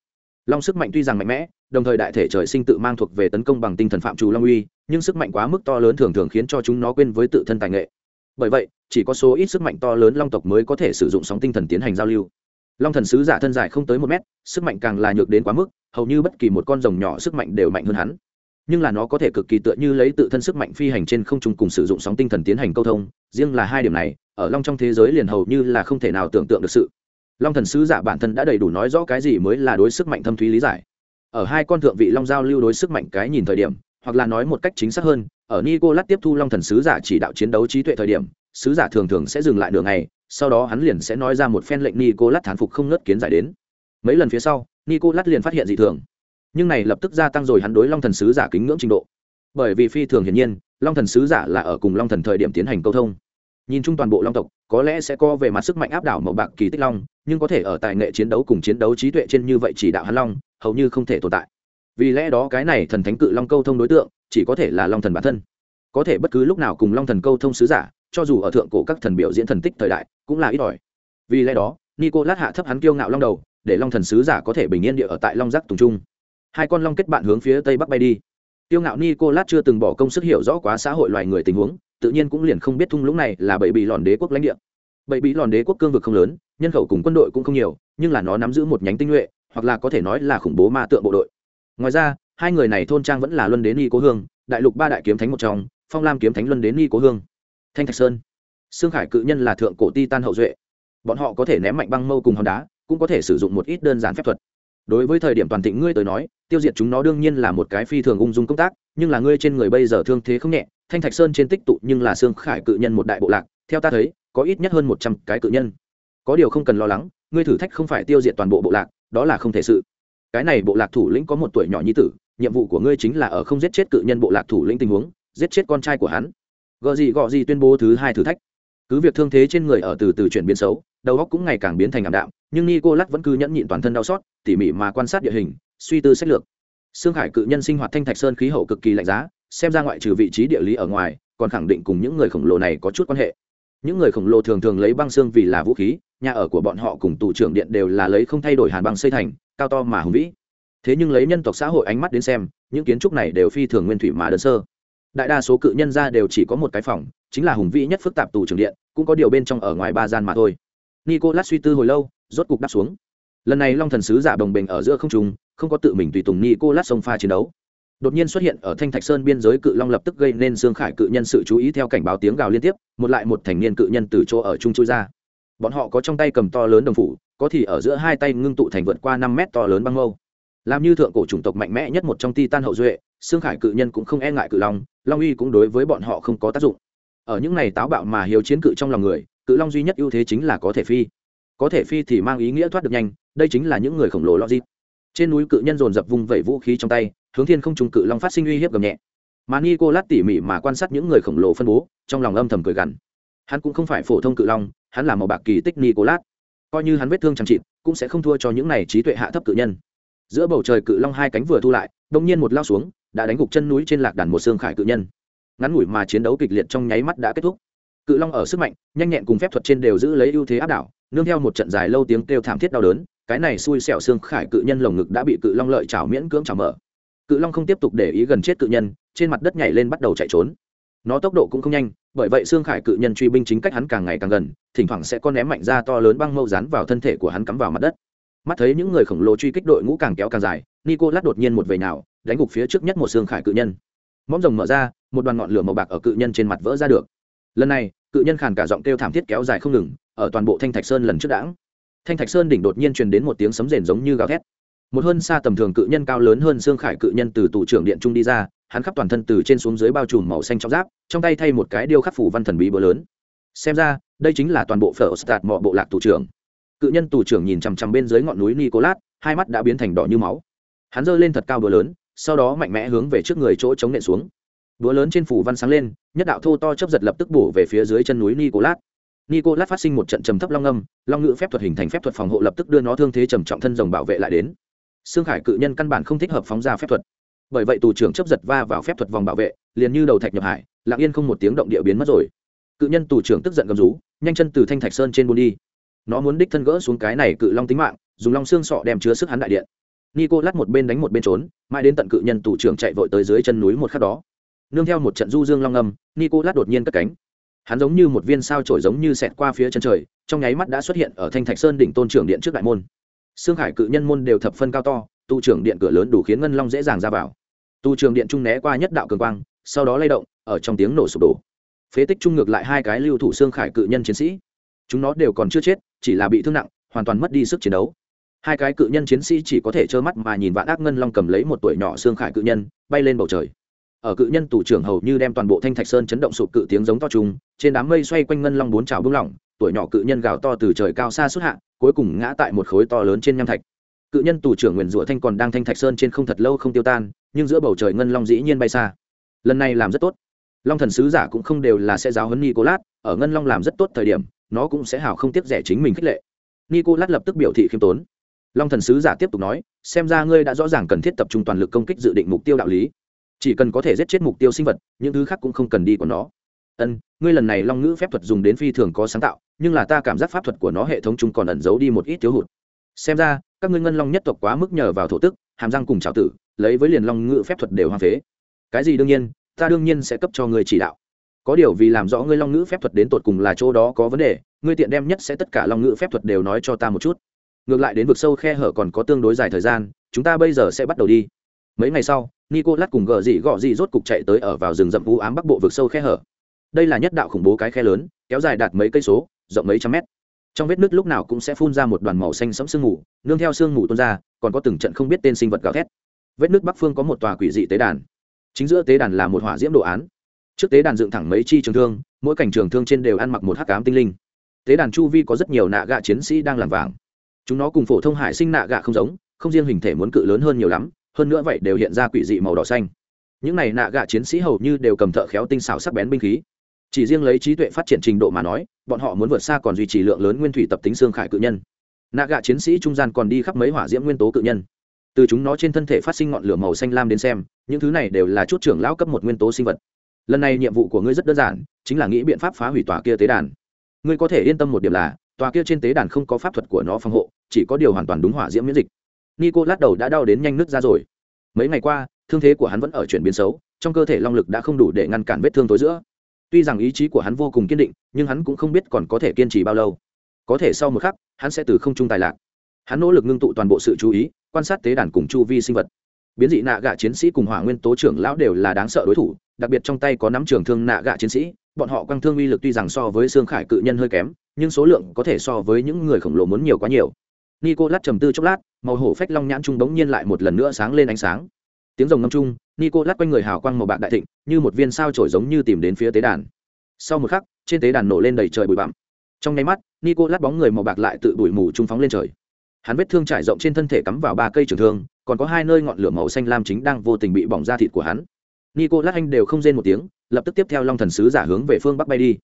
Long sức mạnh tuy rằng mạnh mẽ, đồng thời đại thể trời sinh tự mang thuộc về tấn công bằng tinh thần phạm trù long uy, nhưng sức mạnh quá mức to lớn thường thường khiến cho chúng nó quên với tự thân tài nghệ. Bởi vậy, chỉ có số ít sức mạnh to lớn long tộc mới có thể sử dụng sóng tinh thần tiến hành giao lưu. Long thần sứ giả thân dài không tới một mét, sức mạnh càng là nhược đến quá mức, hầu như bất kỳ một con rồng nhỏ sức mạnh đều mạnh hơn hắn nhưng là nó có thể cực kỳ tựa như lấy tự thân sức mạnh phi hành trên không trung cùng sử dụng sóng tinh thần tiến hành câu thông, riêng là hai điểm này, ở long trong thế giới liền hầu như là không thể nào tưởng tượng được sự. Long thần sứ giả bản thân đã đầy đủ nói rõ cái gì mới là đối sức mạnh thâm thúy lý giải. Ở hai con thượng vị long giao lưu đối sức mạnh cái nhìn thời điểm, hoặc là nói một cách chính xác hơn, ở nicolas tiếp thu long thần sứ giả chỉ đạo chiến đấu trí tuệ thời điểm, sứ giả thường thường sẽ dừng lại đường ngày, sau đó hắn liền sẽ nói ra một phen lệnh nicolas thán phục không ngớt kiến giải đến. Mấy lần phía sau, nicolas liền phát hiện dị thường nhưng này lập tức gia tăng rồi hắn đối long thần sứ giả kính ngưỡng trình độ. Bởi vì phi thường hiển nhiên, long thần sứ giả là ở cùng long thần thời điểm tiến hành câu thông. Nhìn chung toàn bộ long tộc, có lẽ sẽ co về mặt sức mạnh áp đảo màu bạc kỳ tích long, nhưng có thể ở tài nghệ chiến đấu cùng chiến đấu trí tuệ trên như vậy chỉ đạo hắn long, hầu như không thể tồn tại. Vì lẽ đó cái này thần thánh cự long câu thông đối tượng, chỉ có thể là long thần bản thân. Có thể bất cứ lúc nào cùng long thần câu thông sứ giả, cho dù ở thượng cổ các thần biểu diễn thần tích thời đại, cũng là ít ỏi. Vì lẽ đó nico lát hạ thấp hắn kiêu ngạo long đầu, để long thần sứ giả có thể bình yên địa ở tại long giác tùng trung hai con long kết bạn hướng phía tây bắc bay đi. Tiêu ngạo nicolas lát chưa từng bỏ công sức hiểu rõ quá xã hội loài người tình huống, tự nhiên cũng liền không biết thung lũng này là bậy bị lòn đế quốc lãnh địa. Bậy bị lòn đế quốc cương vực không lớn, nhân khẩu cùng quân đội cũng không nhiều, nhưng là nó nắm giữ một nhánh tinh nhuệ, hoặc là có thể nói là khủng bố ma tượng bộ đội. Ngoài ra, hai người này thôn trang vẫn là luân đến ni cố hương, đại lục ba đại kiếm thánh một trong, phong lam kiếm thánh luân đến ni cố hương. Thanh thạch sơn. Sương khải cự nhân là thượng cổ ti tan hậu duệ. Bọn họ có thể ném mạnh băng mâu cùng hòn đá, cũng có thể sử dụng một ít đơn giản phép thuật đối với thời điểm toàn thịnh ngươi tới nói, tiêu diệt chúng nó đương nhiên là một cái phi thường ung dung công tác, nhưng là ngươi trên người bây giờ thương thế không nhẹ, thanh thạch sơn trên tích tụ nhưng là xương khải cự nhân một đại bộ lạc, theo ta thấy, có ít nhất hơn một trăm cái cự nhân. Có điều không cần lo lắng, ngươi thử thách không phải tiêu diệt toàn bộ bộ lạc, đó là không thể sự. Cái này bộ lạc thủ lĩnh có một tuổi nhỏ nhi tử, nhiệm vụ của ngươi chính là ở không giết chết cự nhân bộ lạc thủ lĩnh tình huống, giết chết con trai của hắn. Gợ gì gọ gì tuyên bố thứ hai thử thách. Cứ việc thương thế trên người ở từ từ chuyển biến xấu đầu óc cũng ngày càng biến thành ảm đạm, nhưng nicolas vẫn cứ nhẫn nhịn toàn thân đau xót, tỉ mỉ mà quan sát địa hình, suy tư sách lược. Xương khải cự nhân sinh hoạt thanh thạch sơn khí hậu cực kỳ lạnh giá, xem ra ngoại trừ vị trí địa lý ở ngoài, còn khẳng định cùng những người khổng lồ này có chút quan hệ. Những người khổng lồ thường thường lấy băng xương vì là vũ khí, nhà ở của bọn họ cùng tù trưởng điện đều là lấy không thay đổi hàn băng xây thành, cao to mà hùng vĩ. Thế nhưng lấy nhân tộc xã hội ánh mắt đến xem, những kiến trúc này đều phi thường nguyên thủy mà đơn sơ. Đại đa số cự nhân ra đều chỉ có một cái phòng, chính là hùng vĩ nhất phức tạp tù trưởng điện, cũng có điều bên trong ở ngoài ba gian mà thôi nicolas suy tư hồi lâu, rốt cục đáp xuống. Lần này long thần sứ giả đồng bình ở giữa không trung, không có tự mình tùy tùng nicolas sông pha chiến đấu. Đột nhiên xuất hiện ở thanh thạch sơn biên giới cự long lập tức gây nên dương khải cự nhân sự chú ý theo cảnh báo tiếng gào liên tiếp, một lại một thành niên cự nhân từ chỗ ở trung chui ra. Bọn họ có trong tay cầm to lớn đồng phủ, có thì ở giữa hai tay ngưng tụ thành vượt qua năm mét to lớn băng mâu. Làm như thượng cổ chủng tộc mạnh mẽ nhất một trong ti tan hậu duệ xương khải cự nhân cũng không e ngại cự long long uy cũng đối với bọn họ không có tác dụng. Ở những này táo bạo mà hiếu chiến cự trong lòng người cự long duy nhất ưu thế chính là có thể phi. Có thể phi thì mang ý nghĩa thoát được nhanh, đây chính là những người khổng lồ logic. Trên núi cự nhân dồn dập vung vẩy vũ khí trong tay, hướng thiên không trùng cự long phát sinh uy hiếp gầm nhẹ. Mà nico lát tỉ mỉ mà quan sát những người khổng lồ phân bố, trong lòng âm thầm cười gằn. Hắn cũng không phải phổ thông cự long, hắn là một bạc kỳ tích nico lát coi như hắn vết thương chẳng chịt, cũng sẽ không thua cho những này trí tuệ hạ thấp cự nhân. Giữa bầu trời cự long hai cánh vừa thu lại đông nhiên một lao xuống, đã đánh gục chân núi trên lạc đàn một xương khải cự nhân. Ngắn ngủi mà chiến đấu kịch liệt trong nháy mắt đã kết thúc cự long ở sức mạnh, nhanh nhẹn cùng phép thuật trên đều giữ lấy ưu thế áp đảo, nương theo một trận dài lâu tiếng kêu thảm thiết đau đớn, cái này xui xẻo xương khải cự nhân lồng ngực đã bị cự long lợi chảo miễn cưỡng chảo mở. Cự long không tiếp tục để ý gần chết cự nhân, trên mặt đất nhảy lên bắt đầu chạy trốn. Nó tốc độ cũng không nhanh, bởi vậy xương khải cự nhân truy binh chính cách hắn càng ngày càng gần, thỉnh thoảng sẽ có ném mạnh ra to lớn băng mâu rán vào thân thể của hắn cắm vào mặt đất. Mắt thấy những người khổng lồ truy kích đội ngũ càng kéo càng dài nico lát đột nhiên một về nào, đánh gục phía trước nhất một xương khải cự nhân. Móng rồng mở ra, một đoàn ngọn lửa màu bạc ở cự nhân trên mặt vỡ ra được. Lần này cự nhân khàn cả giọng kêu thảm thiết kéo dài không ngừng, ở toàn bộ thanh thạch sơn lần trước đãng. Thanh thạch sơn đỉnh đột nhiên truyền đến một tiếng sấm rền giống như gào thét. Một hơn xa tầm thường cự nhân cao lớn hơn xương khải cự nhân từ tủ trưởng điện trung đi ra, hắn khắp toàn thân từ trên xuống dưới bao trùm màu xanh trong giáp, trong tay thay một cái điêu khắc phủ văn thần bí bờ lớn. Xem ra, đây chính là toàn bộ phở stạt mọi bộ lạc tù trưởng. Cự nhân tù trưởng nhìn chằm chằm bên dưới ngọn núi nicolas, hai mắt đã biến thành đỏ như máu. Hắn giơ lên thật cao bờ lớn, sau đó mạnh mẽ hướng về trước người chỗ chống nện xuống. Búa lớn trên phủ văn sáng lên nhất đạo thô to chấp giật lập tức bổ về phía dưới chân núi nicolas. Nicolas phát sinh một trận trầm thấp long âm, long ngữ phép thuật hình thành phép thuật phòng hộ lập tức đưa nó thương thế trầm trọng thân rồng bảo vệ lại đến. Xương khải cự nhân căn bản không thích hợp phóng ra phép thuật. Bởi vậy tù trưởng chấp giật va vào phép thuật vòng bảo vệ, liền như đầu thạch nhập hải, lặng yên không một tiếng động địa biến mất rồi. Cự nhân tù trưởng tức giận gầm rú, nhanh chân từ thanh thạch sơn trên buôn đi. Nó muốn đích thân gỡ xuống cái này cự long tính mạng, dùng long xương sọ đem chứa sức hắn đại điện. Nico lát một bên đánh một bên trốn, mãi đến tận cự nhân tù trưởng chạy vội tới dưới chân núi một khắc đó nương theo một trận du dương long âm nico lát đột nhiên cất cánh. Hắn giống như một viên sao trổi giống như xẹt qua phía chân trời, trong nháy mắt đã xuất hiện ở thanh thạch sơn đỉnh tôn trưởng điện trước đại môn. Xương hải cự nhân môn đều thập phân cao to, tu trưởng điện cửa lớn đủ khiến ngân long dễ dàng ra vào. Tu trường điện trung né qua nhất đạo cường quang, sau đó lay động, ở trong tiếng nổ sụp đổ. Phế tích trung ngược lại hai cái lưu thủ xương khải cự nhân chiến sĩ. Chúng nó đều còn chưa chết, chỉ là bị thương nặng, hoàn toàn mất đi sức chiến đấu. Hai cái cự nhân chiến sĩ chỉ có thể trơ mắt mà nhìn vạn ác ngân long cầm lấy một tuổi nhỏ xương khải cự nhân, bay lên bầu trời ở cự nhân tù trưởng hầu như đem toàn bộ thanh thạch sơn chấn động sụp cự tiếng giống to trùng, trên đám mây xoay quanh ngân long bốn trào bung lỏng, tuổi nhỏ cự nhân gào to từ trời cao xa xuất hạ, cuối cùng ngã tại một khối to lớn trên nham thạch. Cự nhân tù trưởng nguyền rủa thanh còn đang thanh thạch sơn trên không thật lâu không tiêu tan, nhưng giữa bầu trời ngân long dĩ nhiên bay xa. Lần này làm rất tốt. Long thần sứ giả cũng không đều là sẽ giáo huấn nicolas, ở ngân long làm rất tốt thời điểm, nó cũng sẽ hào không tiếc rẻ chính mình khích lệ. Nicolas lập tức biểu thị khiêm tốn. Long thần sứ giả tiếp tục nói, xem ra ngươi đã rõ ràng cần thiết tập trung toàn lực công kích dự định mục tiêu đạo lý chỉ cần có thể giết chết mục tiêu sinh vật, những thứ khác cũng không cần đi của nó. Ân, ngươi lần này long ngữ phép thuật dùng đến phi thường có sáng tạo, nhưng là ta cảm giác pháp thuật của nó hệ thống chung còn ẩn giấu đi một ít thiếu hụt. Xem ra, các ngươi ngân long nhất tộc quá mức nhờ vào thổ tức, hàm răng cùng trào tử, lấy với liền long ngữ phép thuật đều hoang phế. Cái gì đương nhiên, ta đương nhiên sẽ cấp cho ngươi chỉ đạo. Có điều vì làm rõ ngươi long ngữ phép thuật đến tột cùng là chỗ đó có vấn đề, ngươi tiện đem nhất sẽ tất cả long ngữ phép thuật đều nói cho ta một chút. Ngược lại đến vực sâu khe hở còn có tương đối dài thời gian, chúng ta bây giờ sẽ bắt đầu đi. Mấy ngày sau nicolas lát cùng gờ dị gọ dị rốt cục chạy tới ở vào rừng rậm u ám bắc bộ vực sâu khe hở. Đây là nhất đạo khủng bố cái khe lớn, kéo dài đạt mấy cây số, rộng mấy trăm mét. Trong vết nứt lúc nào cũng sẽ phun ra một đoàn màu xanh sẫm sương mù, nương theo sương mù tuôn ra, còn có từng trận không biết tên sinh vật gào thét. Vết nứt bắc phương có một tòa quỷ dị tế đàn. Chính giữa tế đàn là một hỏa diễm đồ án. Trước tế đàn dựng thẳng mấy chi trường thương, mỗi cảnh trường thương trên đều ăn mặc một hắc cám tinh linh. Tế đàn chu vi có rất nhiều nạ gạ chiến sĩ đang làm vàng. Chúng nó cùng phổ thông hải sinh nạ gạ không giống, không riêng hình thể muốn cự lớn hơn nhiều lắm hơn nữa vậy đều hiện ra quỷ dị màu đỏ xanh. Những này nạ gạ chiến sĩ hầu như đều cầm thợ khéo tinh xảo sắc bén binh khí. Chỉ riêng lấy trí tuệ phát triển trình độ mà nói, bọn họ muốn vượt xa còn duy trì lượng lớn nguyên thủy tập tính xương khải cự nhân. Nạ gạ chiến sĩ trung gian còn đi khắp mấy hỏa diễm nguyên tố cự nhân. Từ chúng nó trên thân thể phát sinh ngọn lửa màu xanh lam đến xem, những thứ này đều là chút trưởng lão cấp một nguyên tố sinh vật. Lần này nhiệm vụ của ngươi rất đơn giản, chính là nghĩ biện pháp phá hủy tòa kia tế đàn. Ngươi có thể yên tâm một điểm là, tòa kia trên tế đàn không có pháp thuật của nó phòng hộ, chỉ có điều hoàn toàn đúng hỏa diễm miễn dịch nico lát đầu đã đau đến nhanh nứt ra rồi. Mấy ngày qua, thương thế của hắn vẫn ở chuyển biến xấu, trong cơ thể long lực đã không đủ để ngăn cản vết thương tối giữa. Tuy rằng ý chí của hắn vô cùng kiên định, nhưng hắn cũng không biết còn có thể kiên trì bao lâu. Có thể sau một khắc, hắn sẽ từ không trung tài lạc. Hắn nỗ lực ngưng tụ toàn bộ sự chú ý, quan sát tế đàn cùng chu vi sinh vật. Biến dị nạ gạ chiến sĩ cùng hỏa nguyên tố trưởng lão đều là đáng sợ đối thủ, đặc biệt trong tay có nắm trường thương nạ gạ chiến sĩ, bọn họ quăng thương uy lực tuy rằng so với xương khải cự nhân hơi kém, nhưng số lượng có thể so với những người khổng lồ muốn nhiều quá nhiều nico lát trầm tư chốc lát, màu hổ phách long nhãn trung bỗng nhiên lại một lần nữa sáng lên ánh sáng. Tiếng rồng ngâm trung nico lát quanh người hào quang màu bạc đại thịnh, như một viên sao trổi giống như tìm đến phía tế đàn. Sau một khắc, trên tế đàn nổ lên đầy trời bụi bặm. Trong nháy mắt nico lát bóng người màu bạc lại tự bụi mù trung phóng lên trời. Hắn vết thương trải rộng trên thân thể cắm vào ba cây trường thương, còn có hai nơi ngọn lửa màu xanh lam chính đang vô tình bị bỏng ra thịt của hắn. Nico lát anh đều không rên một tiếng, lập tức tiếp theo long thần sứ giả hướng về phương bắc bay đi.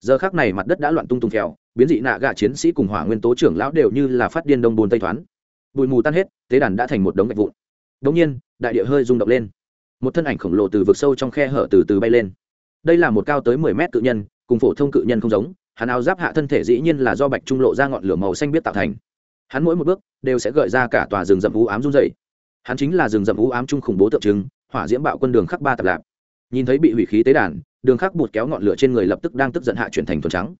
Giờ khác này mặt đất đã loạn tung tung phèo biến dị nạ gạ chiến sĩ cùng hỏa nguyên tố trưởng lão đều như là phát điên đông bồn tây thoán. Bụi mù tan hết, tế đàn đã thành một đống gạch vụn. Đống nhiên, đại địa hơi rung động lên. Một thân ảnh khổng lồ từ vực sâu trong khe hở từ từ bay lên. Đây là một cao tới mười mét cự nhân, cùng phổ thông cự nhân không giống, hắn áo giáp hạ thân thể dĩ nhiên là do bạch trung lộ ra ngọn lửa màu xanh biết tạo thành. Hắn mỗi một bước đều sẽ gợi ra cả tòa rừng rậm u ám run dày hắn chính là rừng rậm u ám trung khủng bố tượng trưng, hỏa diễm bạo quân đường khắc ba tập lạp. Nhìn thấy bị hủy khí tế đàn, đường khắc bụt kéo ngọn lửa trên người lập tức đang tức giận hạ chuyển thành thuần trắng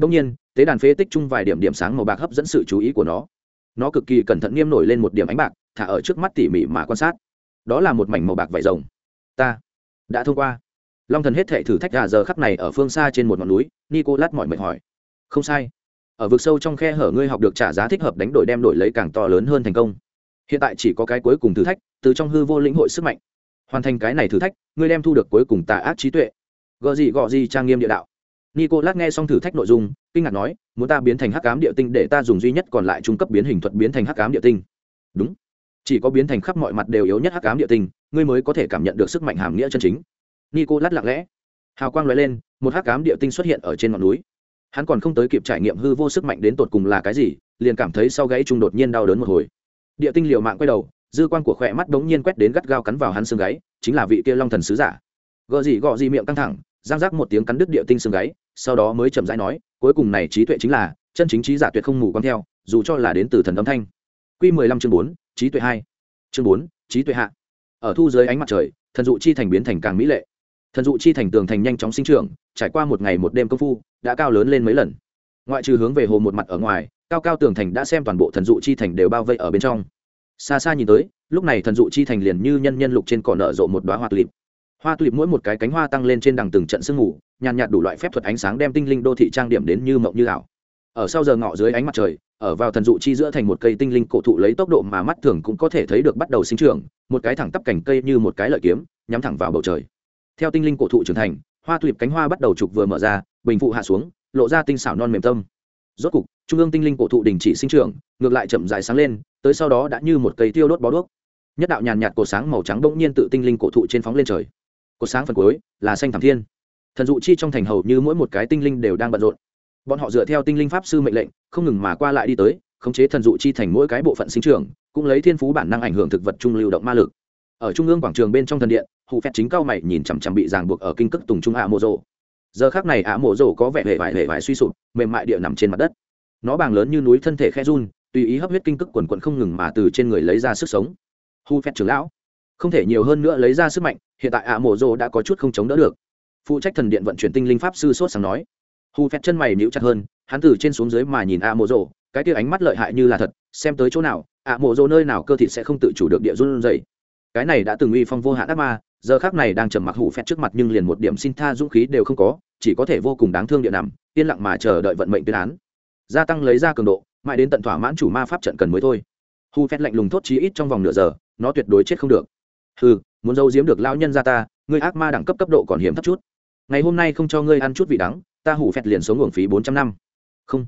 đông nhiên, tế đàn phế tích chung vài điểm điểm sáng màu bạc hấp dẫn sự chú ý của nó. Nó cực kỳ cẩn thận nghiêm nổi lên một điểm ánh bạc, thả ở trước mắt tỉ mỉ mà quan sát. Đó là một mảnh màu bạc vảy rồng. Ta đã thông qua. Long thần hết thảy thử thách gà giờ khắc này ở phương xa trên một ngọn núi, nicolas mỏi mệt hỏi. Không sai. Ở vực sâu trong khe hở ngươi học được trả giá thích hợp đánh đổi đem đổi lấy càng to lớn hơn thành công. Hiện tại chỉ có cái cuối cùng thử thách, từ trong hư vô lĩnh hội sức mạnh. Hoàn thành cái này thử thách, ngươi đem thu được cuối cùng tà ác trí tuệ. Gợ gì gọ gì trang nghiêm địa đạo nicolas nghe xong thử thách nội dung, kinh ngạc nói, muốn ta biến thành hắc ám địa tinh để ta dùng duy nhất còn lại trung cấp biến hình thuật biến thành hắc ám địa tinh? Đúng. Chỉ có biến thành khắp mọi mặt đều yếu nhất hắc ám địa tinh, ngươi mới có thể cảm nhận được sức mạnh hàm nghĩa chân chính. Nicolas lặng lẽ. Hào quang lóe lên, một hắc ám địa tinh xuất hiện ở trên ngọn núi. Hắn còn không tới kịp trải nghiệm hư vô sức mạnh đến tột cùng là cái gì, liền cảm thấy sau gáy trung đột nhiên đau đớn một hồi. Địa tinh liều mạng quay đầu, dư quang của khỏe mắt bỗng nhiên quét đến gắt gao cắn vào hắn xương gáy, chính là vị kia long thần sứ giả. Gở gì gọ gì miệng căng thẳng giang giác một tiếng cắn đứt địa tinh xương gáy sau đó mới chậm rãi nói, cuối cùng này trí tuệ chính là, chân chính trí giả tuyệt không mù quáng theo, dù cho là đến từ thần âm thanh. Q mười lăm chương bốn, trí tuệ hai. Chương bốn, trí tuệ hạ. Ở thu dưới ánh mặt trời, thần dụ chi thành biến thành càng mỹ lệ. Thần dụ chi thành tường thành nhanh chóng sinh trưởng, trải qua một ngày một đêm công phu, đã cao lớn lên mấy lần. Ngoại trừ hướng về hồ một mặt ở ngoài, cao cao tường thành đã xem toàn bộ thần dụ chi thành đều bao vây ở bên trong. Xa xa nhìn tới, lúc này thần dụ chi thành liền như nhân nhân lục trên cỏ nở rộ một đoá hoa tulip. Hoa tulip mỗi một cái cánh hoa tăng lên trên đằng từng trận sương mù nhàn nhạt đủ loại phép thuật ánh sáng đem tinh linh đô thị trang điểm đến như mộng như ảo. Ở sau giờ ngọ dưới ánh mặt trời, ở vào thần dụ chi giữa thành một cây tinh linh cổ thụ lấy tốc độ mà mắt thường cũng có thể thấy được bắt đầu sinh trưởng, một cái thẳng tắp cành cây như một cái lợi kiếm, nhắm thẳng vào bầu trời. Theo tinh linh cổ thụ trưởng thành, hoa tulip cánh hoa bắt đầu trục vừa mở ra, bình phụ hạ xuống, lộ ra tinh xảo non mềm tâm. Rốt cục, trung ương tinh linh cổ thụ đình chỉ sinh trưởng, ngược lại chậm dài sáng lên, tới sau đó đã như một cây tiêu đốt bó đuốc. Nhất đạo nhàn nhạt cổ sáng màu trắng bỗng nhiên tự tinh linh cổ thụ trên phóng lên trời. Cổ sáng phần cuối là xanh thảm thiên thần dụ chi trong thành hầu như mỗi một cái tinh linh đều đang bận rộn. Bọn họ dựa theo tinh linh pháp sư mệnh lệnh, không ngừng mà qua lại đi tới, khống chế thần dụ chi thành mỗi cái bộ phận sinh trưởng, cũng lấy thiên phú bản năng ảnh hưởng thực vật trung lưu động ma lực. Ở trung ương quảng trường bên trong thần điện hụ phép chính cao mày nhìn chằm chằm bị ràng buộc ở kinh cức tùng trung ạ mộ rộ giờ khác này ạ mộ rộ có vẻ hề vải hề vải suy sụp, mềm mại địa nằm trên mặt đất. Nó bàng lớn như núi thân thể khe run, tùy ý hấp huyết kinh cức quần quận không ngừng mà từ trên người lấy ra sức sống. Hụ phép trưởng lão, không thể nhiều hơn nữa lấy ra sức mạnh, hiện tại ạ mộ rộ đã có chút không chống đỡ được phụ trách thần điện vận chuyển tinh linh pháp sư sốt sáng nói. Hu phép chân mày níu chặt hơn, hắn từ trên xuống dưới mà nhìn A mộ rộ cái kia ánh mắt lợi hại như là thật, xem tới chỗ nào, A mộ rộ nơi nào cơ thịt sẽ không tự chủ được địa run dày cái này đã từng uy phong vô hạn ác ma, giờ khác này đang trầm mặc hủ phét trước mặt nhưng liền một điểm xin tha dũng khí đều không có, chỉ có thể vô cùng đáng thương địa nằm, yên lặng mà chờ đợi vận mệnh tuyên án. Gia tăng lấy ra cường độ, mãi đến tận thỏa mãn chủ ma pháp trận cần mới thôi. Hu phét lạnh lùng thốt chí ít trong vòng nửa giờ, nó tuyệt đối chết không được. Ừ muốn giấu giếm được lao nhân ra ta, ngươi ác ma đẳng cấp cấp độ còn hiếm thấp chút ngày hôm nay không cho ngươi ăn chút vị đắng ta hủ phẹt liền sống uổng phí bốn trăm năm. Không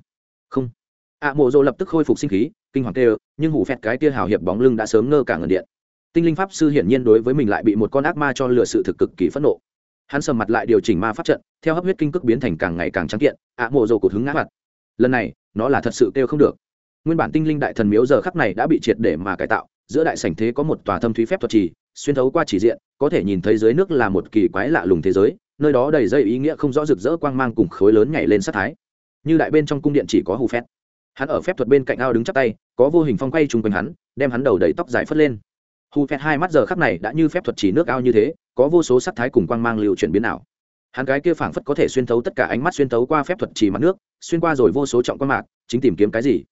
không. Ạ à, mộ dô lập tức khôi phục sinh khí kinh hoàng kêu nhưng hủ phẹt cái tia hào hiệp bóng lưng đã sớm ngơ cả ngần điện. Tinh linh pháp sư hiển nhiên đối với mình lại bị một con ác ma cho lựa sự thực cực kỳ phẫn nộ. Hắn sầm mặt lại điều chỉnh ma pháp trận theo hấp huyết kinh cước biến thành càng ngày càng trắng kiện ạ mộ dô cột hứng ngã mặt. Lần này nó là thật sự kêu không được. Nguyên bản tinh linh đại thần miếu giờ khắc này đã bị triệt để mà cải tạo giữa đại sảnh thế có một tòa thâm thúy phép thuật trì xuyên thấu qua chỉ diện có thể nhìn thấy dưới nước là một kỳ quái lạ lùng thế giới nơi đó đầy dây ý nghĩa không rõ rực rỡ quang mang cùng khối lớn nhảy lên sát thái. Như đại bên trong cung điện chỉ có hù phét. Hắn ở phép thuật bên cạnh ao đứng chắp tay, có vô hình phong quay chung quanh hắn, đem hắn đầu đầy tóc dài phất lên. Hù phét hai mắt giờ khắc này đã như phép thuật chỉ nước ao như thế, có vô số sắc thái cùng quang mang liệu chuyển biến nào. hắn cái kia phảng phất có thể xuyên thấu tất cả ánh mắt xuyên thấu qua phép thuật chỉ mặt nước, xuyên qua rồi vô số trọng quan mạc, chính tìm kiếm cái gì?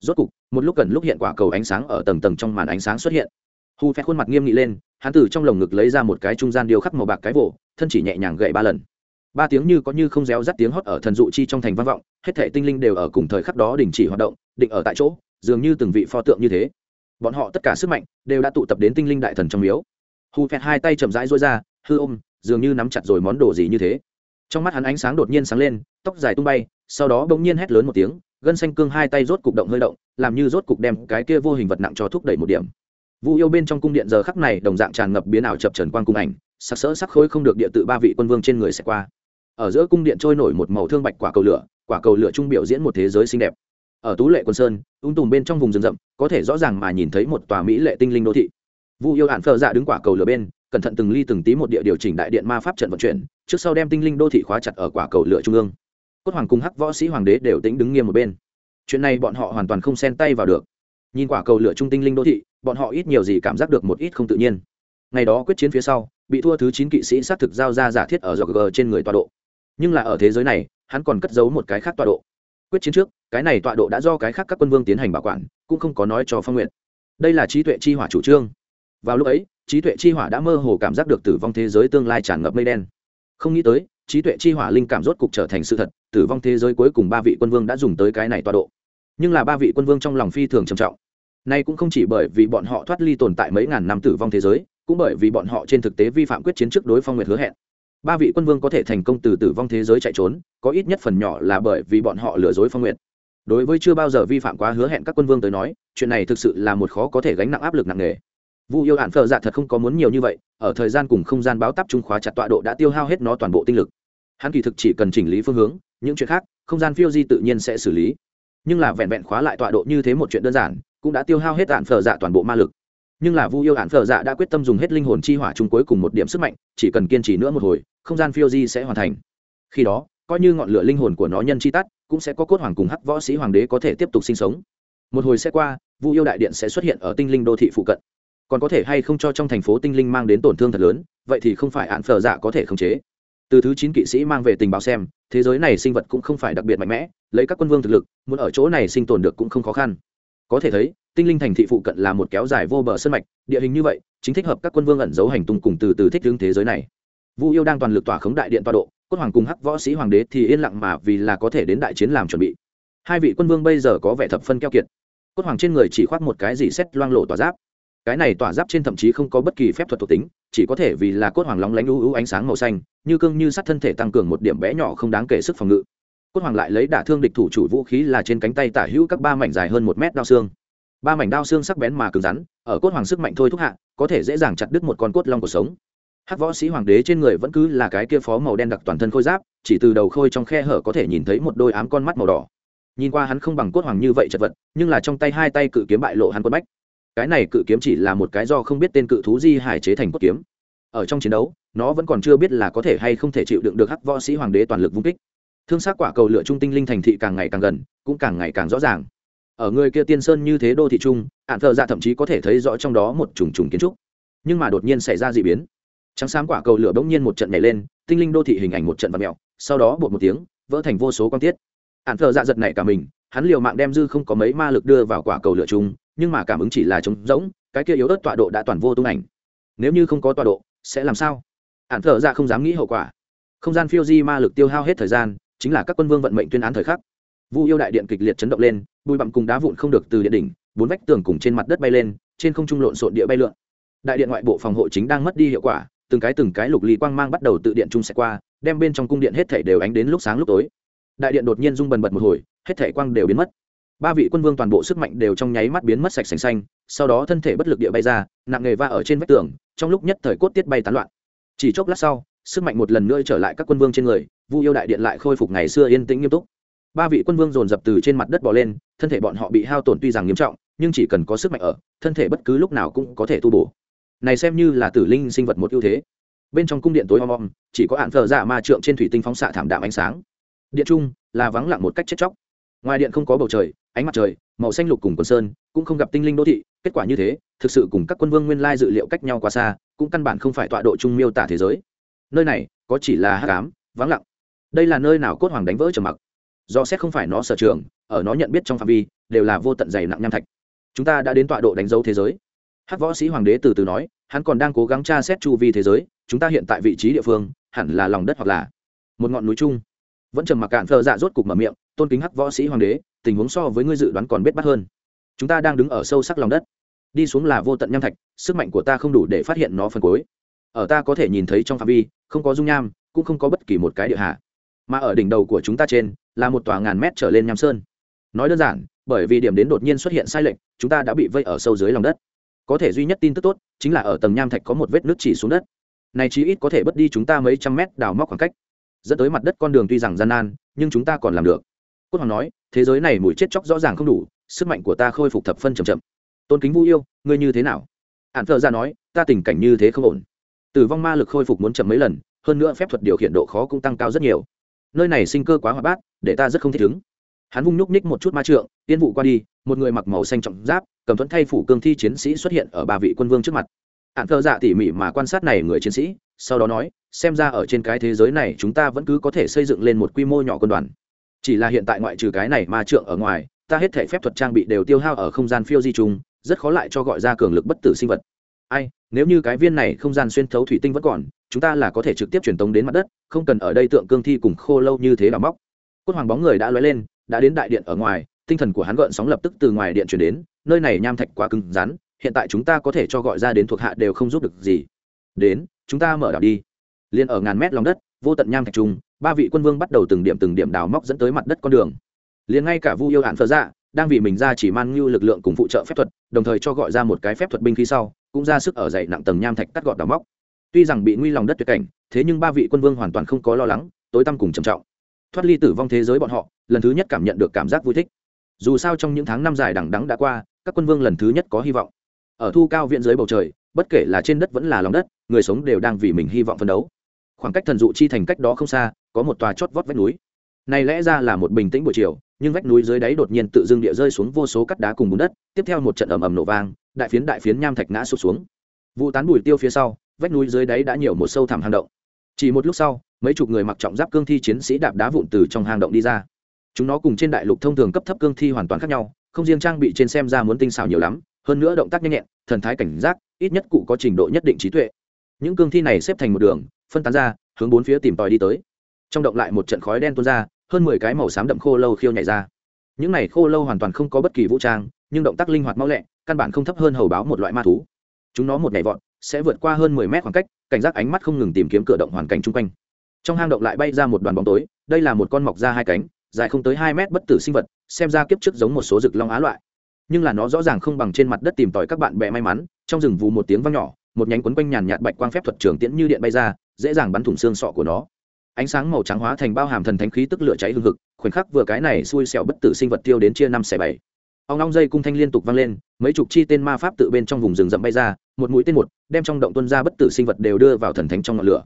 Rốt cục, một lúc gần lúc hiện quả cầu ánh sáng ở tầng tầng trong màn ánh sáng xuất hiện hù phét khuôn mặt nghiêm nghị lên, hắn từ trong lồng ngực lấy ra một cái trung gian điêu khắc màu bạc cái vỗ thân chỉ nhẹ nhàng gậy ba lần. Ba tiếng như có như không réo rắt tiếng hót ở thần dụ chi trong thành vang vọng, hết thảy tinh linh đều ở cùng thời khắc đó đình chỉ hoạt động, định ở tại chỗ, dường như từng vị pho tượng như thế. Bọn họ tất cả sức mạnh đều đã tụ tập đến tinh linh đại thần trong miếu. Hù phẹt hai tay chậm rãi rối ra, hư ôm, dường như nắm chặt rồi món đồ gì như thế. Trong mắt hắn ánh sáng đột nhiên sáng lên, tóc dài tung bay, sau đó bỗng nhiên hét lớn một tiếng, gân xanh cương hai tay rốt cục động hơi động, làm như rốt cục đem cái kia vô hình vật nặng cho thúc đẩy một điểm vu yêu bên trong cung điện giờ khắc này đồng dạng tràn ngập biến ảo chập trần quang cung ảnh sắc sỡ sắc khối không được địa tự ba vị quân vương trên người sẽ qua. Ở giữa cung điện trôi nổi một màu thương bạch quả cầu lửa, quả cầu lửa trung biểu diễn một thế giới xinh đẹp. Ở tú lệ quân sơn, ung tùm bên trong vùng rừng rậm, có thể rõ ràng mà nhìn thấy một tòa mỹ lệ tinh linh đô thị. Vu yêu hạn phờ dạ đứng quả cầu lửa bên, cẩn thận từng ly từng tí một địa điều chỉnh đại điện ma pháp trận vận chuyển, trước sau đem tinh linh đô thị khóa chặt ở quả cầu lửa trung ương. Cốt hoàng cung hắc võ sĩ hoàng đế đều tính đứng nghiêm một bên. Chuyện này bọn họ hoàn toàn không xen tay vào được. Nhìn quả cầu lửa trung tinh linh đô thị bọn họ ít nhiều gì cảm giác được một ít không tự nhiên. Ngày đó quyết chiến phía sau, bị thua thứ chín kỵ sĩ xác thực giao ra giả thiết ở dọc g trên người tọa độ. Nhưng là ở thế giới này, hắn còn cất giấu một cái khác tọa độ. Quyết chiến trước, cái này tọa độ đã do cái khác các quân vương tiến hành bảo quản, cũng không có nói cho phong nguyện đây là trí tuệ chi hỏa chủ trương. Vào lúc ấy, trí tuệ chi hỏa đã mơ hồ cảm giác được tử vong thế giới tương lai tràn ngập mây đen. Không nghĩ tới, trí tuệ chi hỏa linh cảm rốt cục trở thành sự thật, tử vong thế giới cuối cùng ba vị quân vương đã dùng tới cái này tọa độ. Nhưng là ba vị quân vương trong lòng phi thường trầm trọng nay cũng không chỉ bởi vì bọn họ thoát ly tồn tại mấy ngàn năm tử vong thế giới, cũng bởi vì bọn họ trên thực tế vi phạm quyết chiến trước đối phong nguyệt hứa hẹn. Ba vị quân vương có thể thành công từ tử vong thế giới chạy trốn, có ít nhất phần nhỏ là bởi vì bọn họ lừa dối phong nguyệt. Đối với chưa bao giờ vi phạm quá hứa hẹn các quân vương tới nói, chuyện này thực sự là một khó có thể gánh nặng áp lực nặng nề. Vu yêu hạn Phở dạ thật không có muốn nhiều như vậy, ở thời gian cùng không gian báo tắp trung khóa chặt tọa độ đã tiêu hao hết nó toàn bộ tinh lực. Hắn kỳ thực chỉ cần chỉnh lý phương hướng, những chuyện khác, không gian phiêu di tự nhiên sẽ xử lý. Nhưng là vẹn vẹn khóa lại tọa độ như thế một chuyện đơn giản cũng đã tiêu hao hết ạn phở dạ toàn bộ ma lực. Nhưng là vu yêu ạn phở dạ đã quyết tâm dùng hết linh hồn chi hỏa chung cuối cùng một điểm sức mạnh, chỉ cần kiên trì nữa một hồi, không gian phiêu di sẽ hoàn thành. Khi đó, coi như ngọn lửa linh hồn của nó nhân chi tắt, cũng sẽ có cốt hoàng cùng hắc võ sĩ hoàng đế có thể tiếp tục sinh sống. Một hồi sẽ qua, vu yêu đại điện sẽ xuất hiện ở tinh linh đô thị phụ cận. Còn có thể hay không cho trong thành phố tinh linh mang đến tổn thương thật lớn, vậy thì không phải ạn phở dạ có thể khống chế. Từ thứ chín kỵ sĩ mang về tình báo xem, thế giới này sinh vật cũng không phải đặc biệt mạnh mẽ, lấy các quân vương thực lực, muốn ở chỗ này sinh tồn được cũng không khó khăn có thể thấy, tinh linh thành thị phụ cận là một kéo dài vô bờ sân mạch, địa hình như vậy, chính thích hợp các quân vương ẩn giấu hành tung cùng từ từ thích hướng thế giới này. Vu yêu đang toàn lực tỏa khống đại điện tọa độ, cốt hoàng cùng hắc võ sĩ hoàng đế thì yên lặng mà vì là có thể đến đại chiến làm chuẩn bị. Hai vị quân vương bây giờ có vẻ thập phân keo kiệt. Cốt hoàng trên người chỉ khoác một cái gì xét loang lộ tỏa giáp. Cái này tỏa giáp trên thậm chí không có bất kỳ phép thuật thuộc tính, chỉ có thể vì là cốt hoàng lóng lánh ưu ưu ánh sáng màu xanh, như cương như sắt thân thể tăng cường một điểm bé nhỏ không đáng kể sức phòng ngự cốt hoàng lại lấy đả thương địch thủ chủ vũ khí là trên cánh tay tả hữu các ba mảnh dài hơn một mét đao xương. Ba mảnh đao xương sắc bén mà cứng rắn, ở cốt hoàng sức mạnh thôi thúc hạ, có thể dễ dàng chặt đứt một con cốt long cuộc sống. Hắc võ sĩ hoàng đế trên người vẫn cứ là cái kia phó màu đen đặc toàn thân khôi giáp, chỉ từ đầu khôi trong khe hở có thể nhìn thấy một đôi ám con mắt màu đỏ. Nhìn qua hắn không bằng cốt hoàng như vậy chật vật, nhưng là trong tay hai tay cự kiếm bại lộ hắn quân bách. Cái này cự kiếm chỉ là một cái do không biết tên cự thú di hải chế thành cốt kiếm. Ở trong chiến đấu, nó vẫn còn chưa biết là có thể hay không thể chịu đựng được hắc võ sĩ hoàng đế toàn lực vung kích thương xác quả cầu lửa trung tinh linh thành thị càng ngày càng gần, cũng càng ngày càng rõ ràng. Ở người kia tiên sơn như thế đô thị trung ạn thợ ra dạ thậm chí có thể thấy rõ trong đó một trùng trùng kiến trúc. Nhưng mà đột nhiên xảy ra d ị biến. Trắng sáng quả cầu lửa bỗng nhiên một trận nhảy lên, tinh linh đô thị hình ảnh một trận và mẹo sau đó bột một tiếng, vỡ thành vô số con tiết. Ạn thợ dạ giật này cả mình, hắn liều mạng đem dư không có mấy ma lực đưa vào quả cầu lửa chung nhưng mà cảm ứng chỉ là trống rỗng, cái kia yếu ớt tọa độ đã toàn vô tung ảnh. Nếu như không có tọa độ, sẽ làm sao? Ạn thợ dạ không dám nghĩ hậu quả. Không gian phiêu di ma lực tiêu hao hết thời gian chính là các quân vương vận mệnh tuyên án thời khắc. Vu yêu đại điện kịch liệt chấn động lên, bụi bặm cùng đá vụn không được từ địa đỉnh, bốn vách tường cùng trên mặt đất bay lên, trên không trung lộn xộn địa bay lượn. Đại điện ngoại bộ phòng hộ chính đang mất đi hiệu quả, từng cái từng cái lục lý quang mang bắt đầu tự điện trung sẽ qua, đem bên trong cung điện hết thể đều ánh đến lúc sáng lúc tối. Đại điện đột nhiên rung bần bật một hồi, hết thể quang đều biến mất. Ba vị quân vương toàn bộ sức mạnh đều trong nháy mắt biến mất sạch sành xanh, sau đó thân thể bất lực địa bay ra, nặng nghề va ở trên vách tường, trong lúc nhất thời cốt tiết bay tán loạn. Chỉ chốc lát sau, sức mạnh một lần nữa trở lại các quân vương trên người vu yêu đại điện lại khôi phục ngày xưa yên tĩnh nghiêm túc. Ba vị quân vương dồn dập từ trên mặt đất bỏ lên, thân thể bọn họ bị hao tổn tuy rằng nghiêm trọng, nhưng chỉ cần có sức mạnh ở, thân thể bất cứ lúc nào cũng có thể tu bổ. Này xem như là tử linh sinh vật một ưu thế. Bên trong cung điện tối om om, chỉ có hạn thờ dạ ma trượng trên thủy tinh phóng xạ thảm đạm ánh sáng. Điện trung là vắng lặng một cách chết chóc. Ngoài điện không có bầu trời, ánh mặt trời, màu xanh lục cùng quần sơn, cũng không gặp tinh linh đô thị, kết quả như thế, thực sự cùng các quân vương nguyên lai dự liệu cách nhau quá xa, cũng căn bản không phải tọa độ chung miêu tả thế giới. Nơi này, có chỉ là hát cám vắng lặng đây là nơi nào cốt hoàng đánh vỡ trầm mặc? Do xét không phải nó sở trường, ở nó nhận biết trong phạm vi, đều là vô tận dày nặng nham thạch. Chúng ta đã đến tọa độ đánh dấu thế giới. Hát võ sĩ hoàng đế từ từ nói, hắn còn đang cố gắng tra xét chu vi thế giới, chúng ta hiện tại vị trí địa phương, hẳn là lòng đất hoặc là một ngọn núi chung. Vẫn trầm mặc cạn phờ dạ rốt cục mở miệng, tôn kính hắc võ sĩ hoàng đế, tình huống so với ngươi dự đoán còn biết bắt hơn. Chúng ta đang đứng ở sâu sắc lòng đất. Đi xuống là vô tận nham thạch, sức mạnh của ta không đủ để phát hiện nó phần cuối. Ở ta có thể nhìn thấy trong phạm vi, không có dung nham, cũng không có bất kỳ một cái địa hạ mà ở đỉnh đầu của chúng ta trên là một tòa ngàn mét trở lên nham sơn. Nói đơn giản, bởi vì điểm đến đột nhiên xuất hiện sai lệch, chúng ta đã bị vây ở sâu dưới lòng đất. Có thể duy nhất tin tức tốt chính là ở tầng nham thạch có một vết nước chỉ xuống đất. Này chí ít có thể bớt đi chúng ta mấy trăm mét đào móc khoảng cách. Dẫn tới mặt đất con đường tuy rằng gian nan, nhưng chúng ta còn làm được. Cốt hoàng nói, thế giới này mùi chết chóc rõ ràng không đủ, sức mạnh của ta khôi phục thập phân chậm chậm. Tôn kính vũ yêu, ngươi như thế nào? Ạn thợ ra nói, ta tình cảnh như thế không ổn. Tử vong ma lực khôi phục muốn chậm mấy lần, hơn nữa phép thuật điều khiển độ khó cũng tăng cao rất nhiều nơi này sinh cơ quá hoạt bát, để ta rất không thích ứng. Hắn vung nhúc ních một chút ma trượng, tiên vụ qua đi, một người mặc màu xanh trọng giáp, cầm thuẫn thay phủ cương thi chiến sĩ xuất hiện ở ba vị quân vương trước mặt. Hạn thơ dạ tỉ mỉ mà quan sát này người chiến sĩ, sau đó nói, xem ra ở trên cái thế giới này chúng ta vẫn cứ có thể xây dựng lên một quy mô nhỏ quân đoàn. Chỉ là hiện tại ngoại trừ cái này ma trượng ở ngoài, ta hết thể phép thuật trang bị đều tiêu hao ở không gian phiêu di trùng rất khó lại cho gọi ra cường lực bất tử sinh vật. Ai, nếu như cái viên này không gian xuyên thấu thủy tinh vẫn còn chúng ta là có thể trực tiếp truyền tống đến mặt đất, không cần ở đây tượng cương thi cùng khô lâu như thế đào móc. Cốt hoàng bóng người đã lóe lên, đã đến đại điện ở ngoài, tinh thần của hắn gợn sóng lập tức từ ngoài điện chuyển đến, nơi này nham thạch quá cứng rắn, hiện tại chúng ta có thể cho gọi ra đến thuộc hạ đều không giúp được gì. Đến, chúng ta mở đảo đi. Liền ở ngàn mét lòng đất, vô tận nham thạch trung ba vị quân vương bắt đầu từng điểm từng điểm đào móc dẫn tới mặt đất con đường. Liền ngay cả vu yêu hạn phở dạ đang vì mình ra chỉ man như lực lượng cùng phụ trợ phép thuật, đồng thời cho gọi ra một cái phép thuật binh khí sau, cũng ra sức ở dậy nặng tầng nham thạch cắt gọt đào móc tuy rằng bị nguy lòng đất tuyệt cảnh, thế nhưng ba vị quân vương hoàn toàn không có lo lắng, tối tăm cùng trầm trọng. Thoát ly tử vong thế giới bọn họ, lần thứ nhất cảm nhận được cảm giác vui thích. Dù sao trong những tháng năm dài đằng đắng đã qua, các quân vương lần thứ nhất có hy vọng. Ở thu cao viện dưới bầu trời, bất kể là trên đất vẫn là lòng đất, người sống đều đang vì mình hy vọng phấn đấu. Khoảng cách thần dụ chi thành cách đó không xa, có một tòa chót vót vách núi. Này lẽ ra là một bình tĩnh buổi chiều, nhưng vách núi dưới đáy đột nhiên tự dưng địa rơi xuống vô số cắt đá cùng bùn đất, tiếp theo một trận ầm ầm nổ vang, đại phiến đại phiến nham thạch ngã sụp xuống. Vụ tán bùi tiêu phía sau vách núi dưới đáy đã nhiều một sâu thẳm hang động. Chỉ một lúc sau, mấy chục người mặc trọng giáp cương thi chiến sĩ đạp đá vụn từ trong hang động đi ra. Chúng nó cùng trên đại lục thông thường cấp thấp cương thi hoàn toàn khác nhau, không riêng trang bị trên xem ra muốn tinh xảo nhiều lắm, hơn nữa động tác nhanh nhẹn, thần thái cảnh giác, ít nhất cụ có trình độ nhất định trí tuệ. Những cương thi này xếp thành một đường, phân tán ra, hướng bốn phía tìm tòi đi tới. Trong động lại một trận khói đen tuôn ra, hơn mười cái màu xám đậm khô lâu khiêu nhảy ra. Những này khô lâu hoàn toàn không có bất kỳ vũ trang, nhưng động tác linh hoạt mau lẹ, căn bản không thấp hơn hầu báo một loại ma thú. Chúng nó một nhảy vọt sẽ vượt qua hơn mười mét khoảng cách, cảnh giác ánh mắt không ngừng tìm kiếm cửa động hoàn cảnh chung quanh. Trong hang động lại bay ra một đoàn bóng tối, đây là một con mọc ra hai cánh, dài không tới hai mét bất tử sinh vật, xem ra kiếp trước giống một số rực long á loại. Nhưng là nó rõ ràng không bằng trên mặt đất tìm tòi các bạn bè may mắn, trong rừng vù một tiếng vang nhỏ, một nhánh quấn quanh nhàn nhạt bạch quang phép thuật trường tiễn như điện bay ra, dễ dàng bắn thủng xương sọ của nó. Ánh sáng màu trắng hóa thành bao hàm thần thánh khí tức lửa cháy hương hực, khoảnh khắc vừa cái này xui xẻo bất tử sinh vật tiêu đến chia năm xẻ bảy ông long dây cung thanh liên tục vang lên, mấy chục chi tên ma pháp tự bên trong vùng rừng rậm bay ra, một mũi tên một, đem trong động tuân ra bất tử sinh vật đều đưa vào thần thánh trong ngọn lửa.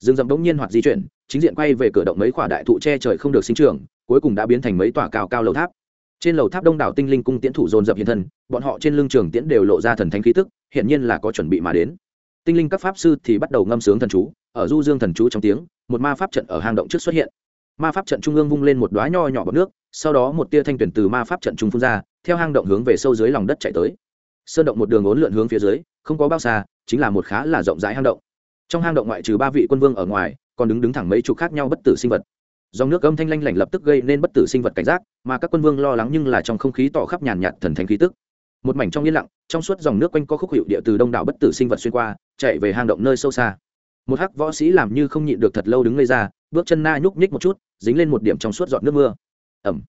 Rừng rậm đống nhiên hoạt di chuyển, chính diện quay về cửa động mấy khỏa đại thụ che trời không được sinh trưởng, cuối cùng đã biến thành mấy tòa cao cao lầu tháp. Trên lầu tháp đông đảo tinh linh cung tiễn thủ dồn dập hiện thân, bọn họ trên lưng trường tiễn đều lộ ra thần thánh khí tức hiện nhiên là có chuẩn bị mà đến. Tinh linh các pháp sư thì bắt đầu ngâm sướng thần chú, ở du dương thần chú trong tiếng, một ma pháp trận ở hang động trước xuất hiện ma pháp trận trung ương vung lên một đoá nho nhỏ bọc nước, sau đó một tia thanh tuyển từ ma pháp trận trung phun ra, theo hang động hướng về sâu dưới lòng đất chạy tới. Sơn động một đường ốn lượn hướng phía dưới, không có bao xa, chính là một khá là rộng rãi hang động. Trong hang động ngoại trừ ba vị quân vương ở ngoài, còn đứng đứng thẳng mấy chục khác nhau bất tử sinh vật. Dòng nước âm thanh lanh lảnh lập tức gây nên bất tử sinh vật cảnh giác, mà các quân vương lo lắng nhưng là trong không khí tỏ khắp nhàn nhạt thần thánh khí tức. Một mảnh trong yên lặng, trong suốt dòng nước quanh có khúc hiệu địa từ đông đảo bất tử sinh vật xuyên qua, chạy về hang động nơi sâu xa. Một hắc võ sĩ làm như không nhịn được thật lâu đứng ngây ra bước chân na nhúc nhích một chút, dính lên một điểm trong suốt giọt nước mưa. Ẩm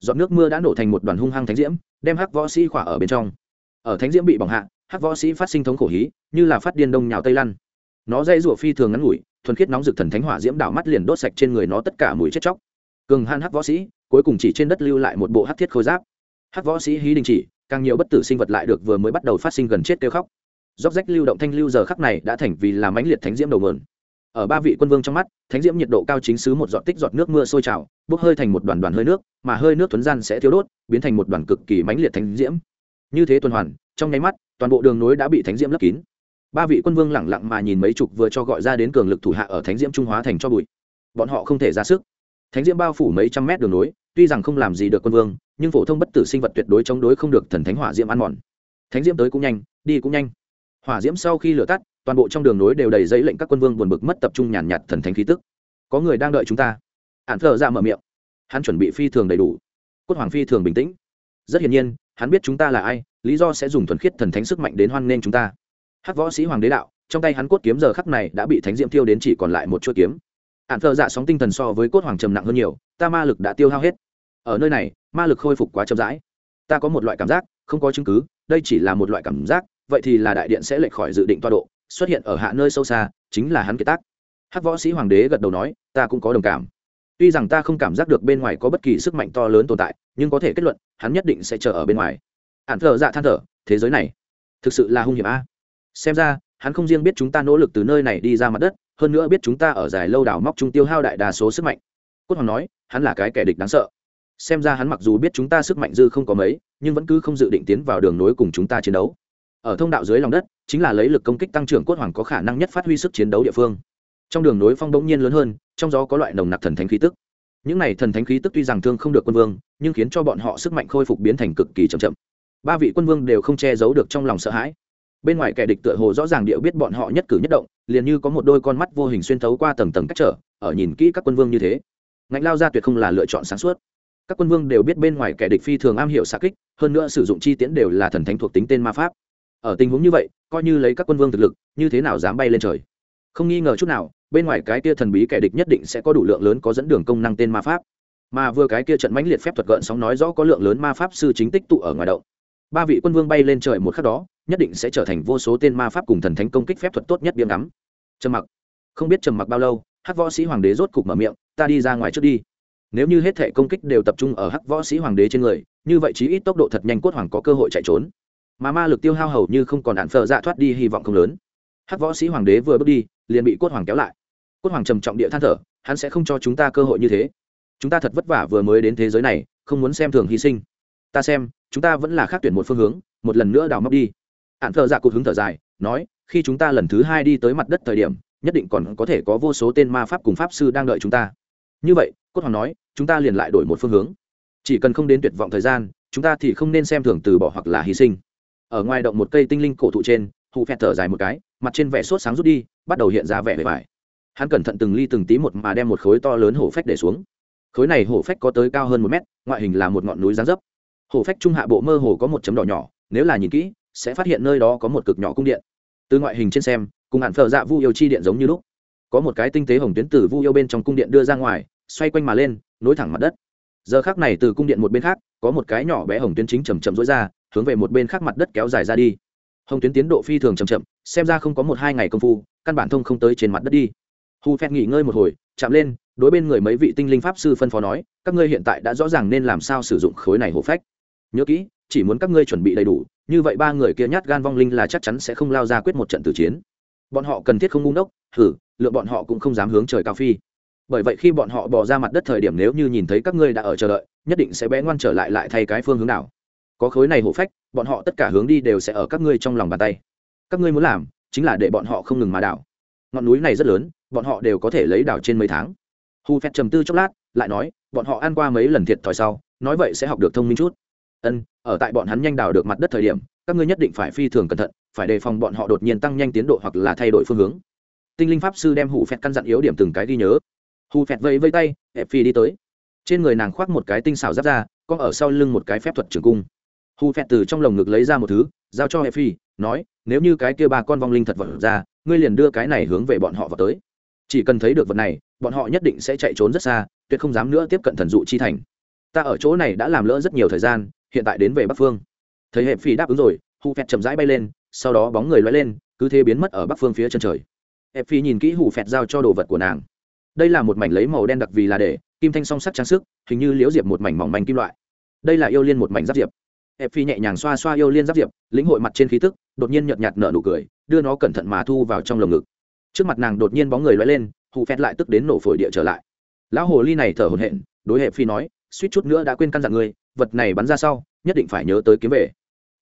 giọt nước mưa đã nổ thành một đoàn hung hăng thánh diễm, đem hắc võ sĩ khỏa ở bên trong. Ở thánh diễm bị bỏng hạ, hắc võ sĩ phát sinh thống khổ hí, như là phát điên đông nhào tây lăn. Nó dây rụa phi thường ngắn ngủi, thuần khiết nóng rực thần thánh hỏa diễm đảo mắt liền đốt sạch trên người nó tất cả mùi chết chóc. Cường han hắc võ sĩ, cuối cùng chỉ trên đất lưu lại một bộ hắc thiết khôi giáp. Hắc võ sĩ hí đình chỉ, càng nhiều bất tử sinh vật lại được vừa mới bắt đầu phát sinh gần chết kêu khóc. Dốc rách lưu động thanh lưu giờ khắc này đã thành vì làm mãnh liệt thánh diễm đầu mượn ở ba vị quân vương trong mắt, thánh diễm nhiệt độ cao chính xứ một giọt tích giọt nước mưa sôi trào, bốc hơi thành một đoàn đoàn hơi nước, mà hơi nước thuấn gian sẽ thiếu đốt, biến thành một đoàn cực kỳ mãnh liệt thánh diễm. Như thế tuần hoàn, trong nháy mắt, toàn bộ đường nối đã bị thánh diễm lấp kín. Ba vị quân vương lẳng lặng mà nhìn mấy chục vừa cho gọi ra đến cường lực thủ hạ ở thánh diễm trung hóa thành cho bụi. Bọn họ không thể ra sức. Thánh diễm bao phủ mấy trăm mét đường nối, tuy rằng không làm gì được quân vương, nhưng phổ thông bất tử sinh vật tuyệt đối chống đối không được thần thánh hỏa diễm ăn mòn. Thánh diễm tới cũng nhanh, đi cũng nhanh. Hỏa diễm sau khi lửa tắt toàn bộ trong đường nối đều đầy giấy lệnh các quân vương buồn bực mất tập trung nhàn nhạt thần thánh khí tức. Có người đang đợi chúng ta. Hạn thợ ra mở miệng. Hắn chuẩn bị phi thường đầy đủ. Cốt hoàng phi thường bình tĩnh. Rất hiển nhiên, hắn biết chúng ta là ai, lý do sẽ dùng thuần khiết thần thánh sức mạnh đến hoan nghênh chúng ta. Hắc võ sĩ hoàng đế đạo, trong tay hắn cốt kiếm giờ khắc này đã bị thánh diễm tiêu đến chỉ còn lại một chuỗi kiếm. Hạn thợ dạ sóng tinh thần so với cốt hoàng trầm nặng hơn nhiều, ta ma lực đã tiêu hao hết. Ở nơi này, ma lực khôi phục quá chậm rãi. Ta có một loại cảm giác, không có chứng cứ, đây chỉ là một loại cảm giác, vậy thì là đại điện sẽ lệch khỏi dự định toa độ xuất hiện ở hạ nơi sâu xa, chính là hắn kiệt tác. Hắc võ sĩ hoàng đế gật đầu nói, ta cũng có đồng cảm. Tuy rằng ta không cảm giác được bên ngoài có bất kỳ sức mạnh to lớn tồn tại, nhưng có thể kết luận, hắn nhất định sẽ chờ ở bên ngoài. Ạn thở dạ than thở, thế giới này, thực sự là hung hiểm a. Xem ra, hắn không riêng biết chúng ta nỗ lực từ nơi này đi ra mặt đất, hơn nữa biết chúng ta ở dài lâu đào móc trung tiêu hao đại đa số sức mạnh. Cốt hoàng nói, hắn là cái kẻ địch đáng sợ. Xem ra hắn mặc dù biết chúng ta sức mạnh dư không có mấy, nhưng vẫn cứ không dự định tiến vào đường nối cùng chúng ta chiến đấu ở thông đạo dưới lòng đất, chính là lấy lực công kích tăng trưởng cốt hoàng có khả năng nhất phát huy sức chiến đấu địa phương. Trong đường nối phong bỗng nhiên lớn hơn, trong gió có loại nồng nặc thần thánh khí tức. Những này thần thánh khí tức tuy rằng thương không được quân vương, nhưng khiến cho bọn họ sức mạnh khôi phục biến thành cực kỳ chậm chậm. Ba vị quân vương đều không che giấu được trong lòng sợ hãi. Bên ngoài kẻ địch tựa hồ rõ ràng điệu biết bọn họ nhất cử nhất động, liền như có một đôi con mắt vô hình xuyên thấu qua tầng tầng cách trở, ở nhìn kỹ các quân vương như thế. Ngạnh lao ra tuyệt không là lựa chọn sáng suốt. Các quân vương đều biết bên ngoài kẻ địch phi thường am hiểu xa kích, hơn nữa sử dụng chi tiễn đều là thần thánh thuộc tính tên ma pháp ở tình huống như vậy, coi như lấy các quân vương thực lực, như thế nào dám bay lên trời? Không nghi ngờ chút nào, bên ngoài cái kia thần bí kẻ địch nhất định sẽ có đủ lượng lớn có dẫn đường công năng tên ma pháp. Mà vừa cái kia trận mãnh liệt phép thuật gợn sóng nói rõ có lượng lớn ma pháp sư chính tích tụ ở ngoài động. Ba vị quân vương bay lên trời một khắc đó, nhất định sẽ trở thành vô số tên ma pháp cùng thần thánh công kích phép thuật tốt nhất biếng ngắm. Trầm mặc. Không biết trầm mặc bao lâu, hắc võ sĩ hoàng đế rốt cục mở miệng, ta đi ra ngoài trước đi. Nếu như hết thể công kích đều tập trung ở hắc võ sĩ hoàng đế trên người, như vậy chí ít tốc độ thật nhanh cốt hoàng có cơ hội chạy trốn mà ma lực tiêu hao hầu như không còn đạn phở dạ thoát đi hy vọng không lớn. Hắc võ sĩ hoàng đế vừa bước đi, liền bị cốt hoàng kéo lại. Cốt hoàng trầm trọng địa than thở, hắn sẽ không cho chúng ta cơ hội như thế. Chúng ta thật vất vả vừa mới đến thế giới này, không muốn xem thường hy sinh. Ta xem, chúng ta vẫn là khác tuyển một phương hướng, một lần nữa đào móc đi. Hạn thợ dạ cụt hứng thở dài, nói, khi chúng ta lần thứ hai đi tới mặt đất thời điểm, nhất định còn có thể có vô số tên ma pháp cùng pháp sư đang đợi chúng ta. Như vậy, cốt hoàng nói, chúng ta liền lại đổi một phương hướng. Chỉ cần không đến tuyệt vọng thời gian, chúng ta thì không nên xem thường từ bỏ hoặc là hy sinh ở ngoài động một cây tinh linh cổ thụ trên hụ phẹt thở dài một cái, mặt trên vẻ sốt sáng rút đi, bắt đầu hiện ra vẻ vẻ vải hắn cẩn thận từng ly từng tí một mà đem một khối to lớn hổ phách để xuống. Khối này hổ phách có tới cao hơn một mét, ngoại hình là một ngọn núi giáng dấp. Hổ phách trung hạ bộ mơ hồ có một chấm đỏ nhỏ, nếu là nhìn kỹ, sẽ phát hiện nơi đó có một cực nhỏ cung điện. Từ ngoại hình trên xem, cùng hạn phở dạ vu yêu chi điện giống như lúc. Có một cái tinh tế hồng tuyến từ vu yêu bên trong cung điện đưa ra ngoài, xoay quanh mà lên, nối thẳng mặt đất. Giờ khác này từ cung điện một bên khác, có một cái nhỏ bé hồng tuyến chính chầm chậm rối ra hướng về một bên khác mặt đất kéo dài ra đi. Hồng tuyến tiến độ phi thường chậm chậm, xem ra không có một hai ngày công phu, căn bản thông không tới trên mặt đất đi. Hu phét nghỉ ngơi một hồi, chạm lên, đối bên người mấy vị tinh linh pháp sư phân phó nói, các ngươi hiện tại đã rõ ràng nên làm sao sử dụng khối này hổ phách. Nhớ kỹ, chỉ muốn các ngươi chuẩn bị đầy đủ, như vậy ba người kia nhát gan vong linh là chắc chắn sẽ không lao ra quyết một trận tử chiến. Bọn họ cần thiết không ngung đốc thử lượng bọn họ cũng không dám hướng trời cao phi. Bởi vậy khi bọn họ bỏ ra mặt đất thời điểm nếu như nhìn thấy các ngươi đã ở chờ đợi, nhất định sẽ bé ngoan trở lại lại thay cái phương hướng nào có khối này hộ phách, bọn họ tất cả hướng đi đều sẽ ở các ngươi trong lòng bàn tay. Các ngươi muốn làm chính là để bọn họ không ngừng mà đảo. Ngọn núi này rất lớn, bọn họ đều có thể lấy đảo trên mấy tháng. Hu phép trầm tư chốc lát, lại nói, bọn họ ăn qua mấy lần thiệt thòi sau, nói vậy sẽ học được thông minh chút. Ân, ở tại bọn hắn nhanh đào được mặt đất thời điểm, các ngươi nhất định phải phi thường cẩn thận, phải đề phòng bọn họ đột nhiên tăng nhanh tiến độ hoặc là thay đổi phương hướng. Tinh linh pháp sư đem hủ phẹt căn dặn yếu điểm từng cái ghi nhớ. Hù phẹt vẫy vây tay ép phi đi tới. Trên người nàng khoác một cái tinh xảo giáp ra có ở sau lưng một cái phép thuật trường cung hù phẹt từ trong lồng ngực lấy ra một thứ, giao cho hệ phi nói, nếu như cái kia ba con vong linh thật vật ra, ngươi liền đưa cái này hướng về bọn họ vào tới. Chỉ cần thấy được vật này, bọn họ nhất định sẽ chạy trốn rất xa, tuyệt không dám nữa tiếp cận thần dụ chi thành. Ta ở chỗ này đã làm lỡ rất nhiều thời gian, hiện tại đến về bắc phương. Thấy hệ phi đáp ứng rồi hù phẹt chậm rãi bay lên, sau đó bóng người loay lên, cứ thế biến mất ở bắc phương phía chân trời. Hệ phi nhìn kỹ hù phẹt giao cho đồ vật của nàng. Đây là một mảnh lấy màu đen đặc vì là để, kim thanh song sắt trang sức, hình như liễu diệp một mảnh mỏng manh kim loại. Đây là yêu liên một mảnh giáp diệp. Hẹp phi nhẹ nhàng xoa xoa yêu liên giáp diệp, lĩnh hội mặt trên khí tức, đột nhiên nhợt nhạt nở nụ cười, đưa nó cẩn thận mà thu vào trong lồng ngực. Trước mặt nàng đột nhiên bóng người loay lên, hù phét lại tức đến nổ phổi địa trở lại. Lão hồ ly này thở hổn hển, đối hệ phi nói, suýt chút nữa đã quên căn dặn người vật này bắn ra sau, nhất định phải nhớ tới kiếm về.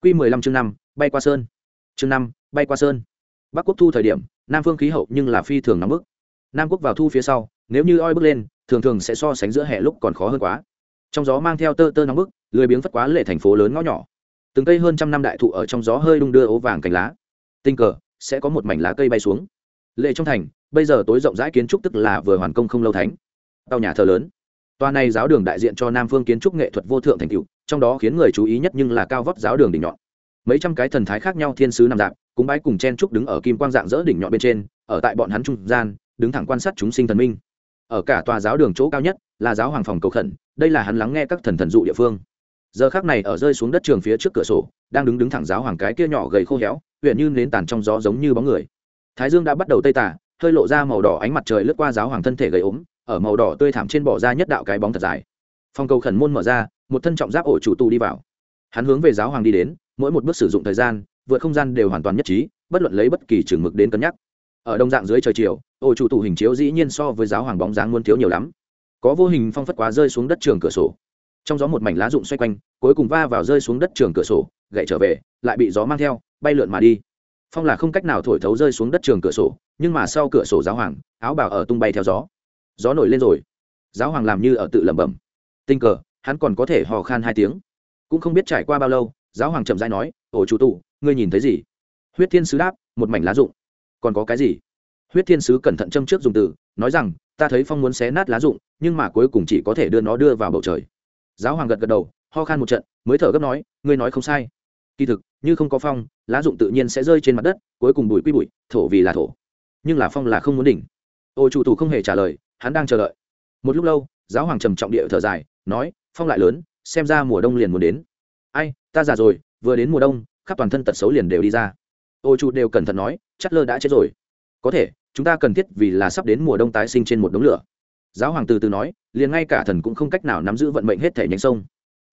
Q mười lăm chương năm, bay qua sơn. Chương năm, bay qua sơn. Bắc quốc thu thời điểm, nam phương khí hậu nhưng là phi thường nóng bức. Nam quốc vào thu phía sau, nếu như oi bước lên, thường thường sẽ so sánh giữa hè lúc còn khó hơn quá. Trong gió mang theo tơ tơ nóng bức lười biếng phất quá lệ thành phố lớn ngõ nhỏ. Từng cây hơn trăm năm đại thụ ở trong gió hơi đung đưa ố vàng cành lá. Tình cờ, sẽ có một mảnh lá cây bay xuống. Lệ trong thành, bây giờ tối rộng rãi kiến trúc tức là vừa hoàn công không lâu thánh. Tàu nhà thờ lớn. Tòa này giáo đường đại diện cho nam phương kiến trúc nghệ thuật vô thượng thành cựu trong đó khiến người chú ý nhất nhưng là cao vóc giáo đường đỉnh nhọn. Mấy trăm cái thần thái khác nhau thiên sứ nằm dạng cúng bái cùng chen trúc đứng ở kim quang dạng dỡ đỉnh nhọn bên trên, ở tại bọn hắn trung gian, đứng thẳng quan sát chúng sinh thần minh. Ở cả tòa giáo đường chỗ cao nhất, là giáo hoàng phòng cầu khẩn, đây là hắn lắng nghe các thần thần dụ địa phương giờ khác này ở rơi xuống đất trường phía trước cửa sổ, đang đứng đứng thẳng giáo hoàng cái kia nhỏ gầy khô héo huyện như nến tàn trong gió giống như bóng người. Thái dương đã bắt đầu tây tả hơi lộ ra màu đỏ ánh mặt trời lướt qua giáo hoàng thân thể gầy ốm, ở màu đỏ tươi thảm trên bỏ ra nhất đạo cái bóng thật dài. Phòng cầu khẩn môn mở ra, một thân trọng giáp ổ chủ tù đi vào. Hắn hướng về giáo hoàng đi đến, mỗi một bước sử dụng thời gian, vượt không gian đều hoàn toàn nhất trí, bất luận lấy bất kỳ trường mực đến cân nhắc. Ở đông dạng dưới trời chiều, ổ chủ tù hình chiếu dĩ nhiên so với giáo hoàng bóng dáng muôn thiếu nhiều lắm. Có vô hình phong phất quá rơi xuống đất trường cửa sổ trong gió một mảnh lá rụng xoay quanh, cuối cùng va vào rơi xuống đất trường cửa sổ, gậy trở về, lại bị gió mang theo, bay lượn mà đi. Phong là không cách nào thổi thấu rơi xuống đất trường cửa sổ, nhưng mà sau cửa sổ giáo hoàng, áo bào ở tung bay theo gió. Gió nổi lên rồi. Giáo hoàng làm như ở tự lẩm bẩm. Tình cờ, hắn còn có thể hò khan hai tiếng. Cũng không biết trải qua bao lâu, giáo hoàng chậm dãi nói, ổ chủ tụ, ngươi nhìn thấy gì? Huyết thiên sứ đáp, một mảnh lá rụng. Còn có cái gì? Huyết thiên sứ cẩn thận châm trước dùng từ, nói rằng, ta thấy phong muốn xé nát lá rụng, nhưng mà cuối cùng chỉ có thể đưa nó đưa vào bầu trời giáo hoàng gật gật đầu, ho khan một trận, mới thở gấp nói, ngươi nói không sai. Kỳ thực, như không có phong, lá dụng tự nhiên sẽ rơi trên mặt đất, cuối cùng bụi quy bụi, thổ vì là thổ. Nhưng là phong là không muốn đỉnh. Ô chủ tù không hề trả lời, hắn đang chờ đợi. Một lúc lâu, giáo hoàng trầm trọng địa thở dài, nói, phong lại lớn, xem ra mùa đông liền muốn đến. Ai, ta già rồi, vừa đến mùa đông, khắp toàn thân tật xấu liền đều đi ra. Ô chủ đều cẩn thận nói chắc lơ đã chết rồi. Có thể, chúng ta cần thiết vì là sắp đến mùa đông tái sinh trên một đống lửa giáo hoàng từ từ nói, liền ngay cả thần cũng không cách nào nắm giữ vận mệnh hết thể nhánh sông.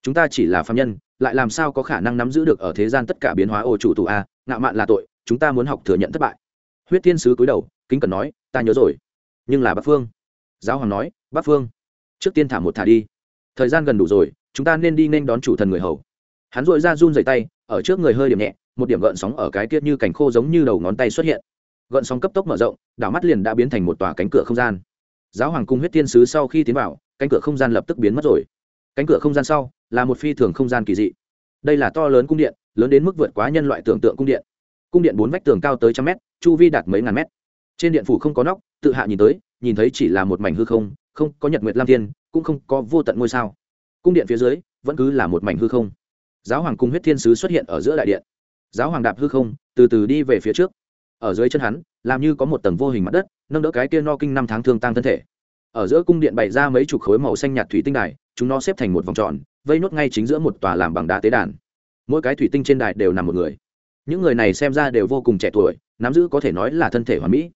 Chúng ta chỉ là phạm nhân, lại làm sao có khả năng nắm giữ được ở thế gian tất cả biến hóa ô chủ tụ a, ngạo mạn là tội, chúng ta muốn học thừa nhận thất bại. Huyết thiên sứ cúi đầu, kính cần nói, ta nhớ rồi. Nhưng là bắc phương. Giáo hoàng nói bắc phương, trước tiên thả một thả đi. Thời gian gần đủ rồi, chúng ta nên đi nên đón chủ thần người hầu. Hắn dội ra run dày tay, ở trước người hơi điểm nhẹ, một điểm gợn sóng ở cái tiết như cành khô giống như đầu ngón tay xuất hiện. Gợn sóng cấp tốc mở rộng, đảo mắt liền đã biến thành một tòa cánh cửa không gian giáo hoàng cung huyết thiên sứ sau khi tiến vào, cánh cửa không gian lập tức biến mất rồi. Cánh cửa không gian sau là một phi thường không gian kỳ dị. Đây là to lớn cung điện, lớn đến mức vượt quá nhân loại tưởng tượng cung điện. Cung điện bốn vách tường cao tới trăm mét, chu vi đạt mấy ngàn mét. Trên điện phủ không có nóc, tự hạ nhìn tới, nhìn thấy chỉ là một mảnh hư không không có nhật nguyệt lam thiên, cũng không có vô tận ngôi sao. Cung điện phía dưới, vẫn cứ là một mảnh hư không. Giáo hoàng cung huyết thiên sứ xuất hiện ở giữa đại điện. Giáo hoàng đạp hư không, từ từ đi về phía trước. Ở dưới chân hắn, làm như có một tầng vô hình mặt đất nâng đỡ cái kia no kinh năm tháng thương tăng thân thể. Ở giữa cung điện bày ra mấy chục khối màu xanh nhạt thủy tinh đài, chúng nó xếp thành một vòng tròn, vây nốt ngay chính giữa một tòa làm bằng đá tế đàn. Mỗi cái thủy tinh trên đài đều nằm một người. Những người này xem ra đều vô cùng trẻ tuổi, nắm giữ có thể nói là thân thể hoàn mỹ.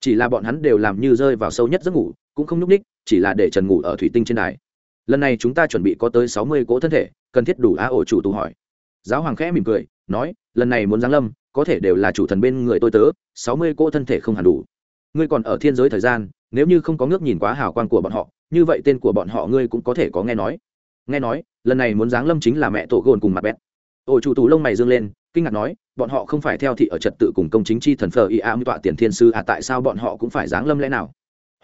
Chỉ là bọn hắn đều làm như rơi vào sâu nhất giấc ngủ, cũng không nhúc ních chỉ là để trần ngủ ở thủy tinh trên đài. Lần này chúng ta chuẩn bị có tới sáu mươi cỗ thân thể, cần thiết đủ á ổ chủ tù hỏi. Giáo hoàng khẽ mỉm cười, nói, lần này muốn giáng lâm, có thể đều là chủ thần bên người tôi tớ, sáu mươi cỗ thân thể không hẳn đủ ngươi còn ở thiên giới thời gian, nếu như không có ngước nhìn quá hào quang của bọn họ, như vậy tên của bọn họ ngươi cũng có thể có nghe nói. Nghe nói, lần này muốn giáng lâm chính là mẹ tổ gồn cùng mặt bét ổ chủ tù lông mày dương lên, kinh ngạc nói, bọn họ không phải theo thị ở trật tự cùng công chính chi thần phờ y am tọa tiền thiên sư à tại sao bọn họ cũng phải giáng lâm lẽ nào?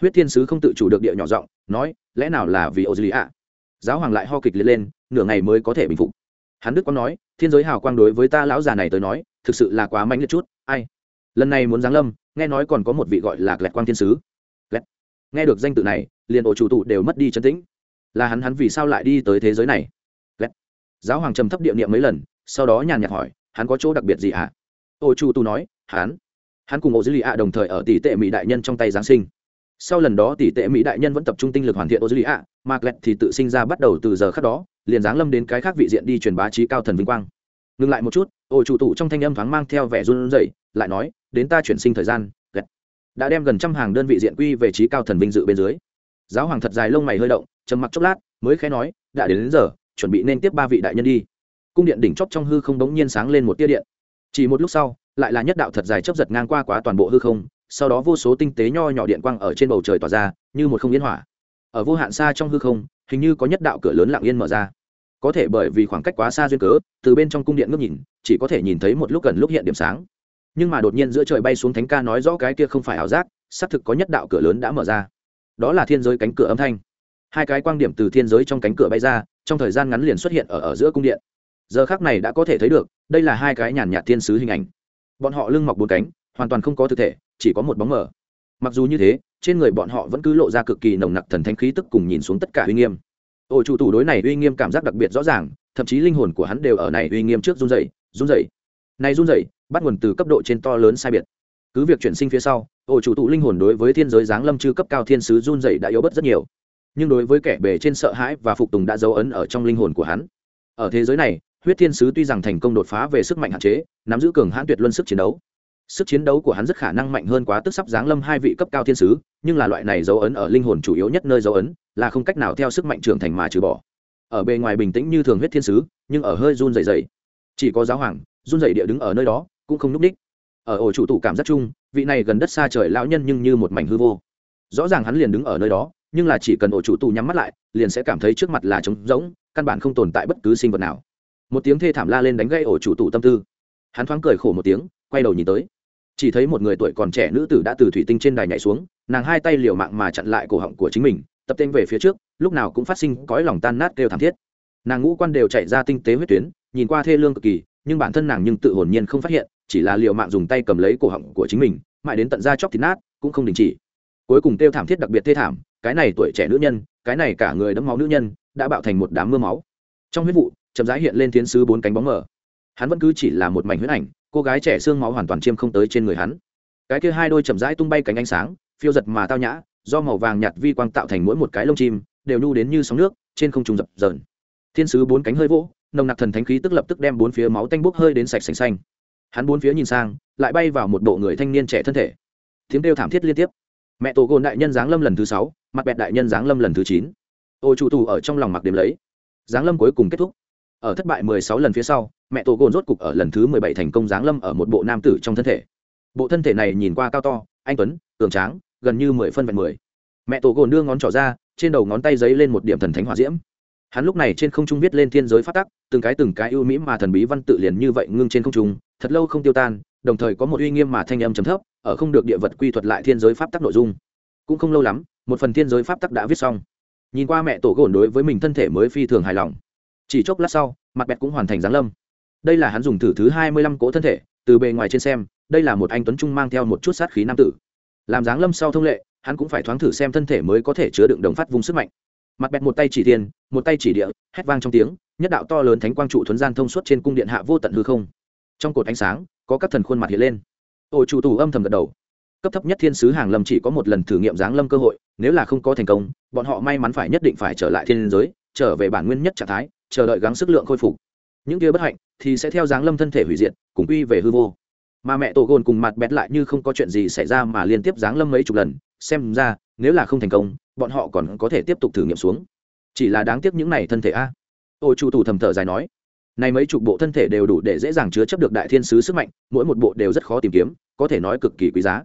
Huyết thiên sứ không tự chủ được địa nhỏ giọng, nói, lẽ nào là vì ô dư lý ạ? Giáo hoàng lại ho kịch liệt lên, nửa ngày mới có thể bình phục. Hắn đức có nói, thiên giới hào quang đối với ta lão già này tới nói, thực sự là quá mạnh liệt chút, ai? Lần này muốn giáng lâm, nghe nói còn có một vị gọi là lẹt quang thiên sứ. Lẹt. Nghe được danh tự này, liền ổ chủ tụ đều mất đi chân tĩnh. Là hắn hắn vì sao lại đi tới thế giới này? Lẹt. Giáo hoàng trầm thấp địa niệm mấy lần, sau đó nhàn nhạt hỏi, hắn có chỗ đặc biệt gì ạ? À? ổ chủ tụ nói, hắn. Hắn cùng ổ dữ lì ạ đồng thời ở tỷ tệ mỹ đại nhân trong tay giáng sinh. Sau lần đó tỷ tệ mỹ đại nhân vẫn tập trung tinh lực hoàn thiện ô dữ lì ạ mà lẹt thì tự sinh ra bắt đầu từ giờ khác đó, liền giáng lâm đến cái khác vị diện đi truyền bá trí cao thần vinh quang. Ngừng lại một chút, ổ chủ tụ trong thanh âm thoáng mang theo vẻ run rẩy, lại nói đến ta chuyển sinh thời gian gật đã đem gần trăm hàng đơn vị diện quy về trí cao thần vinh dự bên dưới. Giáo hoàng thật dài lông mày hơi động trầm mặc chốc lát mới khẽ nói đã đến, đến giờ chuẩn bị nên tiếp ba vị đại nhân đi. Cung điện đỉnh chóp trong hư không đống nhiên sáng lên một tia điện. Chỉ một lúc sau lại là nhất đạo thật dài chấp giật ngang qua quá toàn bộ hư không sau đó vô số tinh tế nho nhỏ điện quang ở trên bầu trời tỏa ra như một không yên hỏa. Ở vô hạn xa trong hư không hình như có nhất đạo cửa lớn lặng yên mở ra. Có thể bởi vì khoảng cách quá xa duyên cớ từ bên trong cung điện ngước nhìn chỉ có thể nhìn thấy một lúc gần lúc hiện điểm sáng nhưng mà đột nhiên giữa trời bay xuống thánh ca nói rõ cái kia không phải ảo giác, xác thực có nhất đạo cửa lớn đã mở ra. Đó là thiên giới cánh cửa âm thanh. Hai cái quan điểm từ thiên giới trong cánh cửa bay ra, trong thời gian ngắn liền xuất hiện ở ở giữa cung điện. Giờ khác này đã có thể thấy được, đây là hai cái nhàn nhạt thiên sứ hình ảnh. Bọn họ lưng mọc bốn cánh, hoàn toàn không có thực thể, chỉ có một bóng mờ. Mặc dù như thế, trên người bọn họ vẫn cứ lộ ra cực kỳ nồng nặc thần thánh khí tức cùng nhìn xuống tất cả uy nghiêm. Ôi chủ tủ đối này uy nghiêm cảm giác đặc biệt rõ ràng, thậm chí linh hồn của hắn đều ở này uy nghiêm trước run dậy run dậy này run dậy bắt nguồn từ cấp độ trên to lớn sai biệt. Cứ việc chuyển sinh phía sau, ổ chủ tụ linh hồn đối với thiên giới giáng lâm chư cấp cao thiên sứ run dậy đã yếu bớt rất nhiều. Nhưng đối với kẻ bề trên sợ hãi và phục tùng đã dấu ấn ở trong linh hồn của hắn. Ở thế giới này, huyết thiên sứ tuy rằng thành công đột phá về sức mạnh hạn chế, nắm giữ cường hãn tuyệt luân sức chiến đấu. Sức chiến đấu của hắn rất khả năng mạnh hơn quá tức sắp giáng lâm hai vị cấp cao thiên sứ, nhưng là loại này dấu ấn ở linh hồn chủ yếu nhất nơi dấu ấn, là không cách nào theo sức mạnh trưởng thành mà trừ bỏ. Ở bề ngoài bình tĩnh như thường huyết thiên sứ, nhưng ở hơi run dày dày chỉ có giáo hoàng, run dày địa đứng ở nơi đó cũng không núp đích. Ở ổ chủ tụ cảm giác chung, vị này gần đất xa trời lão nhân nhưng như một mảnh hư vô. Rõ ràng hắn liền đứng ở nơi đó, nhưng là chỉ cần ổ chủ tù nhắm mắt lại, liền sẽ cảm thấy trước mặt là trống rỗng, căn bản không tồn tại bất cứ sinh vật nào. Một tiếng thê thảm la lên đánh gây ổ chủ tù tâm tư. Hắn thoáng cười khổ một tiếng, quay đầu nhìn tới. Chỉ thấy một người tuổi còn trẻ nữ tử đã từ thủy tinh trên đài nhảy xuống, nàng hai tay liều mạng mà chặn lại cổ họng của chính mình, tập tên về phía trước, lúc nào cũng phát sinh cõi lòng tan nát kêu thảm thiết. Nàng ngũ quan đều chạy ra tinh tế huyết tuyến, nhìn qua thê lương cực kỳ, nhưng bản thân nàng nhưng tự hồn nhiên không phát hiện chỉ là liều mạng dùng tay cầm lấy cổ họng của chính mình, mãi đến tận da chóc thịt nát, cũng không đình chỉ. Cuối cùng kêu thảm thiết đặc biệt thê thảm, cái này tuổi trẻ nữ nhân, cái này cả người đẫm máu nữ nhân, đã bạo thành một đám mưa máu. Trong huyết vụ, chậm rãi hiện lên tiến sứ bốn cánh bóng mờ. Hắn vẫn cứ chỉ là một mảnh huyết ảnh, cô gái trẻ xương máu hoàn toàn chiêm không tới trên người hắn. Cái kia hai đôi chậm rãi tung bay cánh ánh sáng, phiêu giật mà tao nhã, do màu vàng nhạt vi quang tạo thành mỗi một cái lông chim, đều nhu đến như sóng nước, trên không trung dập dờn. Thiên sứ bốn cánh hơi vỗ, nồng nặc thần thánh khí tức lập tức đem bốn phía máu tanh bốc hơi đến sạch sành xanh hắn bốn phía nhìn sang, lại bay vào một bộ người thanh niên trẻ thân thể. Tiếng kêu thảm thiết liên tiếp. Mẹ tổ gồn đại nhân giáng lâm lần thứ sáu, mặt bẹt đại nhân giáng lâm lần thứ chín. Ô chủ tù ở trong lòng mặc điểm lấy. Giáng lâm cuối cùng kết thúc. Ở thất bại mười sáu lần phía sau, mẹ tổ gồn rốt cục ở lần thứ mười bảy thành công giáng lâm ở một bộ nam tử trong thân thể. Bộ thân thể này nhìn qua cao to, anh tuấn, cường tráng, gần như mười phân vẹn mười. Mẹ tổ gồn đưa ngón trỏ ra, trên đầu ngón tay giấy lên một điểm thần thánh hỏa diễm hắn lúc này trên không trung viết lên thiên giới phát tắc, từng cái từng cái ưu mỹ mà thần bí văn tự liền như vậy ngưng trên không trung, thật lâu không tiêu tan, đồng thời có một uy nghiêm mà thanh âm trầm thấp, ở không được địa vật quy thuật lại thiên giới pháp tắc nội dung. Cũng không lâu lắm, một phần thiên giới pháp tắc đã viết xong. Nhìn qua mẹ tổ gồn đối với mình thân thể mới phi thường hài lòng. Chỉ chốc lát sau, mặt bẹt cũng hoàn thành giáng lâm. Đây là hắn dùng thử thứ hai mươi lăm cỗ thân thể, từ bề ngoài trên xem, đây là một anh tuấn trung mang theo một chút sát khí nam tử. Làm giáng lâm sau thông lệ, hắn cũng phải thoáng thử xem thân thể mới có thể chứa đựng đồng phát vùng sức mạnh mặt bẹt một tay chỉ tiền một tay chỉ địa, hét vang trong tiếng, nhất đạo to lớn thánh quang trụ thuấn gian thông suốt trên cung điện hạ vô tận hư không. Trong cột ánh sáng, có các thần khuôn mặt hiện lên. Ổ chủ tù âm thầm gật đầu. Cấp thấp nhất thiên sứ hàng lâm chỉ có một lần thử nghiệm giáng lâm cơ hội, nếu là không có thành công, bọn họ may mắn phải nhất định phải trở lại thiên giới, trở về bản nguyên nhất trạng thái, chờ đợi gắng sức lượng khôi phục. Những kia bất hạnh thì sẽ theo giáng lâm thân thể hủy diệt, cùng quy về hư vô. Mà mẹ tổ gồn cùng mặt bẹt lại như không có chuyện gì xảy ra mà liên tiếp giáng lâm mấy chục lần, xem ra nếu là không thành công, bọn họ còn có thể tiếp tục thử nghiệm xuống. Chỉ là đáng tiếc những này thân thể a. Ô chủ tù thầm thở dài nói, này mấy chục bộ thân thể đều đủ để dễ dàng chứa chấp được đại thiên sứ sức mạnh, mỗi một bộ đều rất khó tìm kiếm, có thể nói cực kỳ quý giá.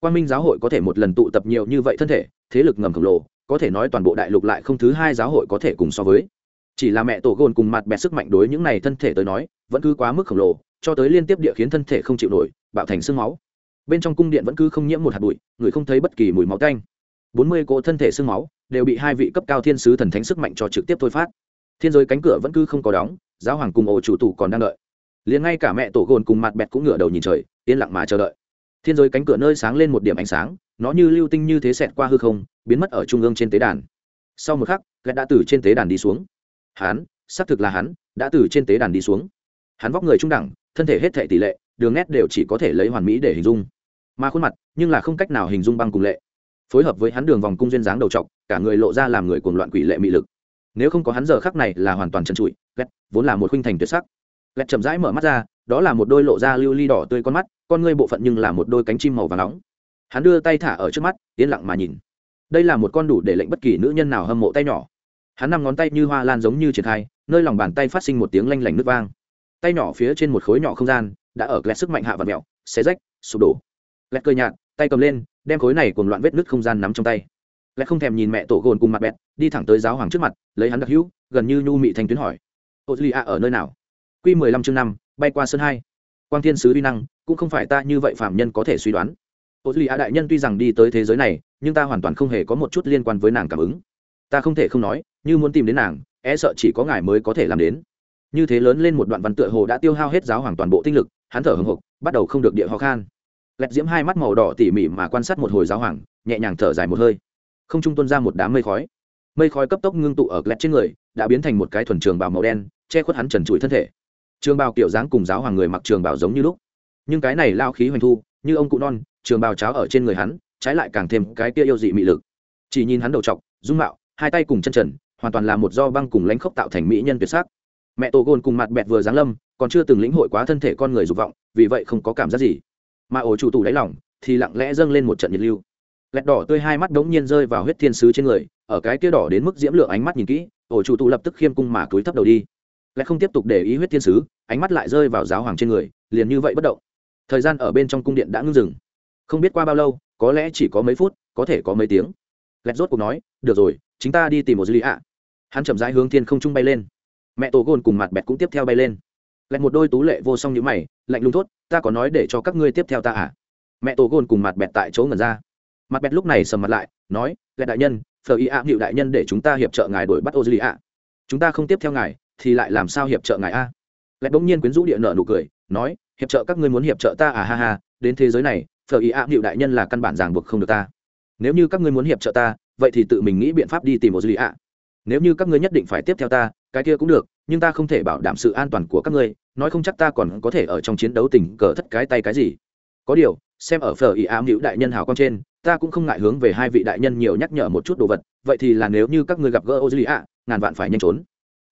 Quan minh giáo hội có thể một lần tụ tập nhiều như vậy thân thể, thế lực ngầm khổng lồ, có thể nói toàn bộ đại lục lại không thứ hai giáo hội có thể cùng so với. Chỉ là mẹ tổ gồn cùng mặt bẹt sức mạnh đối những này thân thể tới nói, vẫn cứ quá mức khổng lồ, cho tới liên tiếp địa khiến thân thể không chịu nổi, bạo thành sương máu. Bên trong cung điện vẫn cứ không nhiễm một hạt bụi, người không thấy bất kỳ mùi máu canh bốn mươi cỗ thân thể xương máu, đều bị hai vị cấp cao thiên sứ thần thánh sức mạnh cho trực tiếp thôi phát. Thiên giới cánh cửa vẫn cứ không có đóng, giáo hoàng cùng ổ chủ tủ còn đang đợi. Liền ngay cả mẹ tổ gồn cùng mặt bẹt cũng ngửa đầu nhìn trời, yên lặng mà chờ đợi. Thiên giới cánh cửa nơi sáng lên một điểm ánh sáng, nó như lưu tinh như thế xẹt qua hư không, biến mất ở trung ương trên tế đàn. Sau một khắc ghét đã từ trên tế đàn đi xuống. Hắn, xác thực là hắn, đã từ trên tế đàn đi xuống. Hắn vóc người trung đẳng, thân thể hết thể tỷ lệ, đường nét đều chỉ có thể lấy hoàn mỹ để hình dung. Mà khuôn mặt, nhưng là không cách nào hình dung băng cùng lệ phối hợp với hắn đường vòng cung duyên dáng đầu trọc, cả người lộ ra làm người cuồng loạn quỷ lệ mị lực. Nếu không có hắn giờ khắc này là hoàn toàn trần trụi ghét vốn là một khuynh thành tuyệt sắc. Ghét chậm rãi mở mắt ra, đó là một đôi lộ ra lưu ly đỏ tươi con mắt, con ngươi bộ phận nhưng là một đôi cánh chim màu và nóng. Hắn đưa tay thả ở trước mắt, yên lặng mà nhìn. Đây là một con đủ để lệnh bất kỳ nữ nhân nào hâm mộ tay nhỏ. Hắn năm ngón tay như hoa lan giống như triển khai, nơi lòng bàn tay phát sinh một tiếng lanh lảnh nước vang. Tay nhỏ phía trên một khối nhỏ không gian, đã ở lẹt sức mạnh hạ và mẹo, xé rách, sụp đổ. Lẹt cơ nhạt, tay cầm lên đem khối này cùng loạn vết nứt không gian nắm trong tay. Lại không thèm nhìn mẹ tổ gồn cùng mặt bẹt, đi thẳng tới giáo hoàng trước mặt, lấy hắn đặc hữu, gần như nhu mị thành tuyến hỏi. Ô duy a, ở nơi nào? Q mười lăm chương năm, bay qua sân hai. Quang thiên sứ vi năng, cũng không phải ta như vậy phạm nhân có thể suy đoán. Ô duy a đại nhân tuy rằng đi tới thế giới này, nhưng ta hoàn toàn không hề có một chút liên quan với nàng cảm ứng. Ta không thể không nói, như muốn tìm đến nàng e sợ chỉ có ngài mới có thể làm đến. Như thế lớn lên một đoạn văn tựa hồ đã tiêu hao hết giáo hoàng toàn bộ tinh lực, hắn thở hồng hộc, bắt đầu không được địa ho khan lẹt diễm hai mắt màu đỏ tỉ mỉ mà quan sát một hồi giáo hoàng, nhẹ nhàng thở dài một hơi. Không trung tuân ra một đám mây khói. Mây khói cấp tốc ngưng tụ ở lẹt trên người, đã biến thành một cái thuần trường bào màu đen, che khuất hắn trần trụi thân thể. Trường bào kiểu dáng cùng giáo hoàng người mặc trường bào giống như lúc. Nhưng cái này lao khí hoành thu, như ông cụ non, trường bào cháo ở trên người hắn, trái lại càng thêm cái kia yêu dị mị lực. Chỉ nhìn hắn đầu t dung mạo, hai tay cùng chân trần, hoàn toàn là một do băng cùng lãnh khốc tạo thành mỹ nhân tuyệt sắc. Mẹ tổ gôn cùng mặt bẹt vừa giáng lâm, còn chưa từng lĩnh hội quá thân thể con người dục vọng, vì vậy không có cảm giác gì mà ổ chủ tù đáy lỏng thì lặng lẽ dâng lên một trận nhiệt lưu. Lẹt đỏ tươi hai mắt đống nhiên rơi vào huyết thiên sứ trên người, ở cái kia đỏ đến mức diễm lượng ánh mắt nhìn kỹ, ổ chủ tù lập tức khiêm cung mà cúi thấp đầu đi. Lẹt không tiếp tục để ý huyết thiên sứ, ánh mắt lại rơi vào giáo hoàng trên người, liền như vậy bất động. Thời gian ở bên trong cung điện đã ngưng dừng. Không biết qua bao lâu, có lẽ chỉ có mấy phút, có thể có mấy tiếng. Lẹt rốt cuộc nói, được rồi chúng ta đi tìm một dư lý ạ hắn chậm rãi hướng thiên không trung bay lên. Mẹ tổ gôn cùng mặt bẹt cũng tiếp theo bay lên. Lại một đôi tú lệ vô song như mày, lạnh lùng thốt, ta có nói để cho các ngươi tiếp theo ta à? Mẹ tổ gôn cùng mặt bẹt tại chỗ ngần ra. Mặt bẹt lúc này sầm mặt lại, nói, lẹt đại nhân phờ ý ạ hiệu đại nhân để chúng ta hiệp trợ ngài đuổi bắt ô dư ạ. Chúng ta không tiếp theo ngài, thì lại làm sao hiệp trợ ngài a? Lại bỗng nhiên quyến rũ địa nợ nụ cười, nói, hiệp trợ các ngươi muốn hiệp trợ ta à ha ha, đến thế giới này phờ ý ạ hiệu đại nhân là căn bản ràng buộc không được ta. Nếu như các ngươi muốn hiệp trợ ta, vậy thì tự mình nghĩ biện pháp đi tìm ô dư ạ. Nếu như các ngươi nhất định phải tiếp theo ta cái kia cũng được, nhưng ta không thể bảo đảm sự an toàn của các ngươi, nói không chắc ta còn có thể ở trong chiến đấu tình cờ thất cái tay cái gì. Có điều, xem ở phở ý ám hữu đại nhân hào quang trên, ta cũng không ngại hướng về hai vị đại nhân nhiều nhắc nhở một chút đồ vật, vậy thì là nếu như các ngươi gặp gỡ ô dư ạ ngàn vạn phải nhanh trốn.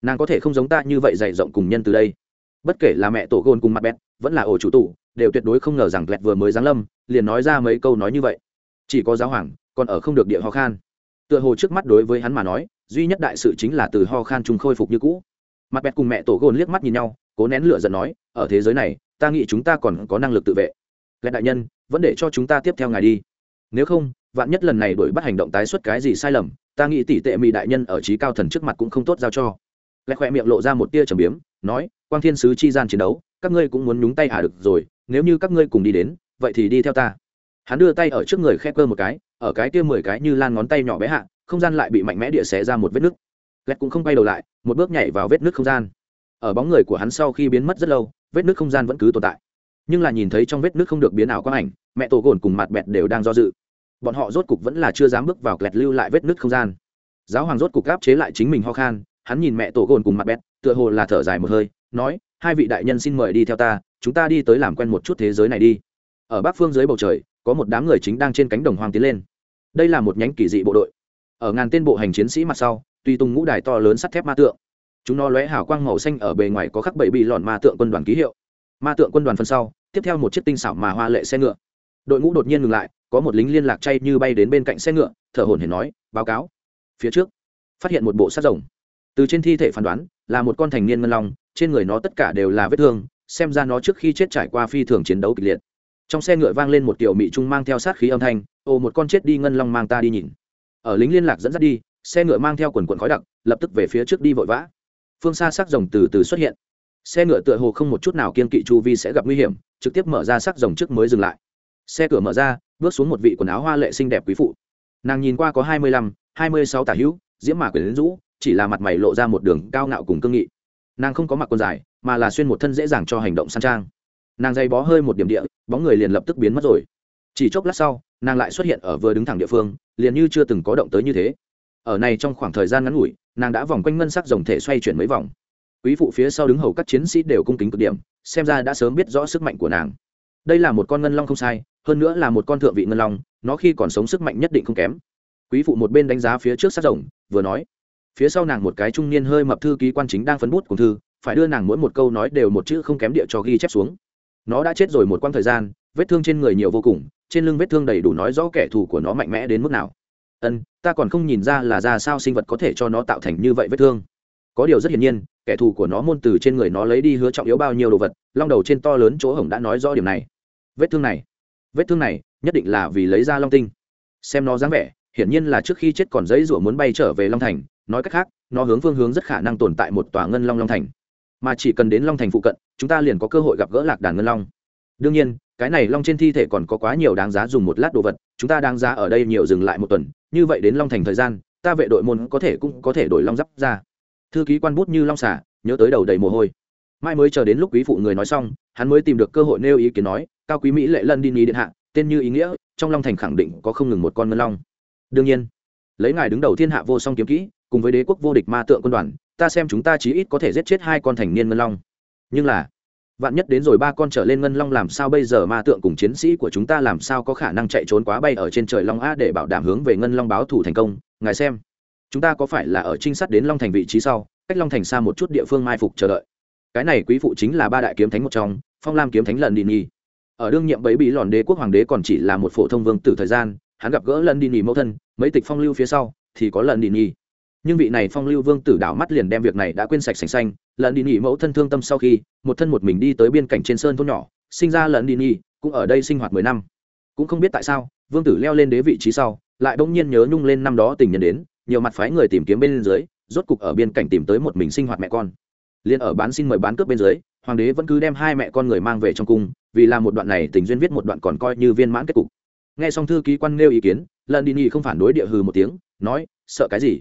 Nàng có thể không giống ta như vậy dày rộng cùng nhân từ đây. Bất kể là mẹ tổ gôn cùng mặt bét vẫn là ổ chủ tụ đều tuyệt đối không ngờ rằng lẹt vừa mới giáng lâm, liền nói ra mấy câu nói như vậy. Chỉ có giáo hoàng còn ở không được địa ho khan tựa hồ trước mắt đối với hắn mà nói, duy nhất đại sự chính là từ ho khan chúng khôi phục như cũ. Mặt bẹt cùng mẹ tổ gôn liếc mắt nhìn nhau, cố nén lửa giận nói, ở thế giới này, ta nghĩ chúng ta còn có năng lực tự vệ. Lẽ đại nhân, vẫn để cho chúng ta tiếp theo ngài đi. Nếu không, vạn nhất lần này đổi bắt hành động tái xuất cái gì sai lầm, ta nghĩ tỷ tệ mỹ đại nhân ở trí cao thần trước mặt cũng không tốt giao cho. Lại khỏe miệng lộ ra một tia trầm biếm, nói, quang thiên sứ chi gian chiến đấu, các ngươi cũng muốn nhúng tay à được rồi, nếu như các ngươi cùng đi đến, vậy thì đi theo ta. Hắn đưa tay ở trước người khép cơ một cái ở cái kia mười cái như lan ngón tay nhỏ bé hạ, không gian lại bị mạnh mẽ địa xé ra một vết nứt lẹt cũng không bay đầu lại, một bước nhảy vào vết nứt không gian. Ở bóng người của hắn sau khi biến mất rất lâu, vết nứt không gian vẫn cứ tồn tại. Nhưng là nhìn thấy trong vết nứt không được biến ảo quang ảnh, mẹ tổ gồn cùng mặt bẹt đều đang do dự. Bọn họ rốt cục vẫn là chưa dám bước vào kẹt lưu lại vết nứt không gian. Giáo hoàng rốt cục gáp chế lại chính mình ho khan, hắn nhìn mẹ tổ gồn cùng mặt bẹt, tựa hồ là thở dài một hơi, nói, hai vị đại nhân xin mời đi theo ta, chúng ta đi tới làm quen một chút thế giới này đi. Ở bắc phương dưới bầu trời, có một đám người chính đang trên cánh đồng hoang tiến lên đây là một nhánh kỳ dị bộ đội. Ở ngàn tên bộ hành chiến sĩ mặt sau, tuy tung ngũ đài to lớn sắt thép ma tượng, chúng nó lóe hào quang màu xanh ở bề ngoài có khắc bảy bị lòn ma tượng quân đoàn ký hiệu. Ma tượng quân đoàn phân sau, tiếp theo một chiếc tinh xảo mà hoa lệ xe ngựa. Đội ngũ đột nhiên ngừng lại, có một lính liên lạc chay như bay đến bên cạnh xe ngựa, thở hồn hển nói, báo cáo. Phía trước, phát hiện một bộ sát rồng. Từ trên thi thể phán đoán, là một con thành niên ngân long, trên người nó tất cả đều là vết thương, xem ra nó trước khi chết trải qua phi thường chiến đấu kịch liệt trong xe ngựa vang lên một tiểu mị trung mang theo sát khí âm thanh ồ một con chết đi, ngân long mang ta đi nhìn. Ở lính liên lạc dẫn dắt đi, xe ngựa mang theo quần quần khói đặc, lập tức về phía trước đi vội vã. Phương xa sắc rồng từ từ xuất hiện. Xe ngựa tựa hồ không một chút nào kiên kỵ chu vi sẽ gặp nguy hiểm, trực tiếp mở ra sắc rồng trước mới dừng lại. Xe cửa mở ra, bước xuống một vị quần áo hoa lệ xinh đẹp quý phụ. Nàng nhìn qua có hai mươi lăm, hai mươi sáu tả hữu, diễm mạc quyển rũ, chỉ là mặt mày lộ ra một đường cao ngạo cùng cương nghị. Nàng không có mặc quần dài, mà là xuyên một thân dễ dàng cho hành động sang trang nàng dây bó hơi một điểm địa, bóng người liền lập tức biến mất rồi. Chỉ chốc lát sau, nàng lại xuất hiện ở vừa đứng thẳng địa phương, liền như chưa từng có động tới như thế. Ở này trong khoảng thời gian ngắn ngủi, nàng đã vòng quanh ngân sắc dòng thể xoay chuyển mấy vòng. Quý phụ phía sau đứng hầu các chiến sĩ đều cung kính cực điểm, xem ra đã sớm biết rõ sức mạnh của nàng. Đây là một con ngân long không sai, hơn nữa là một con thượng vị ngân long, nó khi còn sống sức mạnh nhất định không kém. Quý phụ một bên đánh giá phía trước sát rồng, vừa nói. Phía sau nàng một cái trung niên hơi mập thư ký quan chính đang phấn bút cùng thư, phải đưa nàng mỗi một câu nói đều một chữ không kém địa cho ghi chép xuống nó đã chết rồi một quãng thời gian, vết thương trên người nhiều vô cùng, trên lưng vết thương đầy đủ nói rõ kẻ thù của nó mạnh mẽ đến mức nào. Ân, ta còn không nhìn ra là ra sao sinh vật có thể cho nó tạo thành như vậy vết thương. Có điều rất hiển nhiên, kẻ thù của nó môn từ trên người nó lấy đi hứa trọng yếu bao nhiêu đồ vật, long đầu trên to lớn chỗ hổng đã nói rõ điểm này. Vết thương này, vết thương này, nhất định là vì lấy ra long tinh. Xem nó dáng vẻ, hiển nhiên là trước khi chết còn giấy rủa muốn bay trở về long thành, nói cách khác, nó hướng phương hướng rất khả năng tồn tại một tòa ngân long long thành mà chỉ cần đến long thành phụ cận, chúng ta liền có cơ hội gặp gỡ lạc đàn ngân long. Đương nhiên, cái này long trên thi thể còn có quá nhiều đáng giá dùng một lát đồ vật, chúng ta đáng giá ở đây nhiều dừng lại một tuần, như vậy đến long thành thời gian, ta vệ đội môn có thể cũng có thể đổi long giáp ra. Thư ký quan bút như long xả nhớ tới đầu đầy mồ hôi. Mai mới chờ đến lúc quý phụ người nói xong, hắn mới tìm được cơ hội nêu ý kiến nói, cao quý mỹ lệ lân đi ní điện hạ, tên như ý nghĩa, trong long thành khẳng định có không ngừng một con ngân long. Đương nhiên, lấy ngài đứng đầu thiên hạ vô song kiếm kỹ, cùng với đế quốc vô địch ma tượng quân đoàn ta xem chúng ta chí ít có thể giết chết hai con thành niên ngân long. Nhưng là, vạn nhất đến rồi ba con trở lên ngân long làm sao bây giờ ma tượng cùng chiến sĩ của chúng ta làm sao có khả năng chạy trốn quá bay ở trên trời long a để bảo đảm hướng về ngân long báo thủ thành công? Ngài xem, chúng ta có phải là ở trinh sát đến long thành vị trí sau, cách long thành xa một chút địa phương mai phục chờ đợi? Cái này quý phụ chính là ba đại kiếm thánh một trong, phong lam kiếm thánh lần đi nhi ở đương nhiệm bấy bị lòn đế quốc hoàng đế còn chỉ là một phổ thông vương tử thời gian, hắn gặp gỡ lần đi nhi mẫu thân, mấy tịch phong lưu phía sau, thì có lần đi nhi nhưng vị này phong lưu vương tử đảo mắt liền đem việc này đã quên sạch sành xanh lần đi nghỉ mẫu thân thương tâm sau khi, một thân một mình đi tới biên cảnh trên sơn thôn nhỏ, sinh ra lần đi nghỉ cũng ở đây sinh hoạt mười năm. Cũng không biết tại sao, vương tử leo lên đế vị trí sau, lại bỗng nhiên nhớ nhung lên năm đó tình nhân đến, nhiều mặt phái người tìm kiếm bên dưới, rốt cục ở biên cảnh tìm tới một mình sinh hoạt mẹ con. Liền ở bán xin mời bán cướp bên dưới, hoàng đế vẫn cứ đem hai mẹ con người mang về trong cung, vì là một đoạn này tình duyên viết một đoạn còn coi như viên mãn kết cục. Nghe xong thư ký quan nêu ý kiến lần đi nghỉ không phản đối địa hừ một tiếng, nói, sợ cái gì?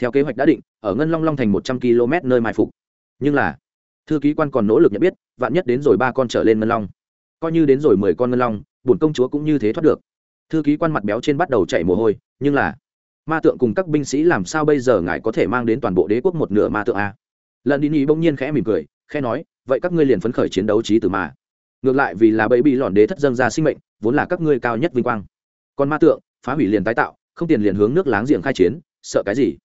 Theo kế hoạch đã định, ở ngân long long thành một trăm km nơi mai phục. Nhưng là, thư ký quan còn nỗ lực nhận biết, vạn nhất đến rồi ba con trở lên ngân long. Coi như đến rồi mười con ngân long, bổn công chúa cũng như thế thoát được. Thư ký quan mặt béo trên bắt đầu chạy mồ hôi, nhưng là, ma tượng cùng các binh sĩ làm sao bây giờ ngài có thể mang đến toàn bộ đế quốc một nửa ma tượng à? a lần đi nhì bỗng nhiên khẽ mỉm cười, khẽ nói, vậy các ngươi liền phấn khởi chiến đấu trí từ mà. Ngược lại vì là bẫy bị lòn đế thất dâng ra sinh mệnh, vốn là các ngươi cao nhất vinh quang. Còn ma tượng, phá hủy liền tái tạo, không tiền liền hướng nước láng giềng khai chiến, sợ cái gì?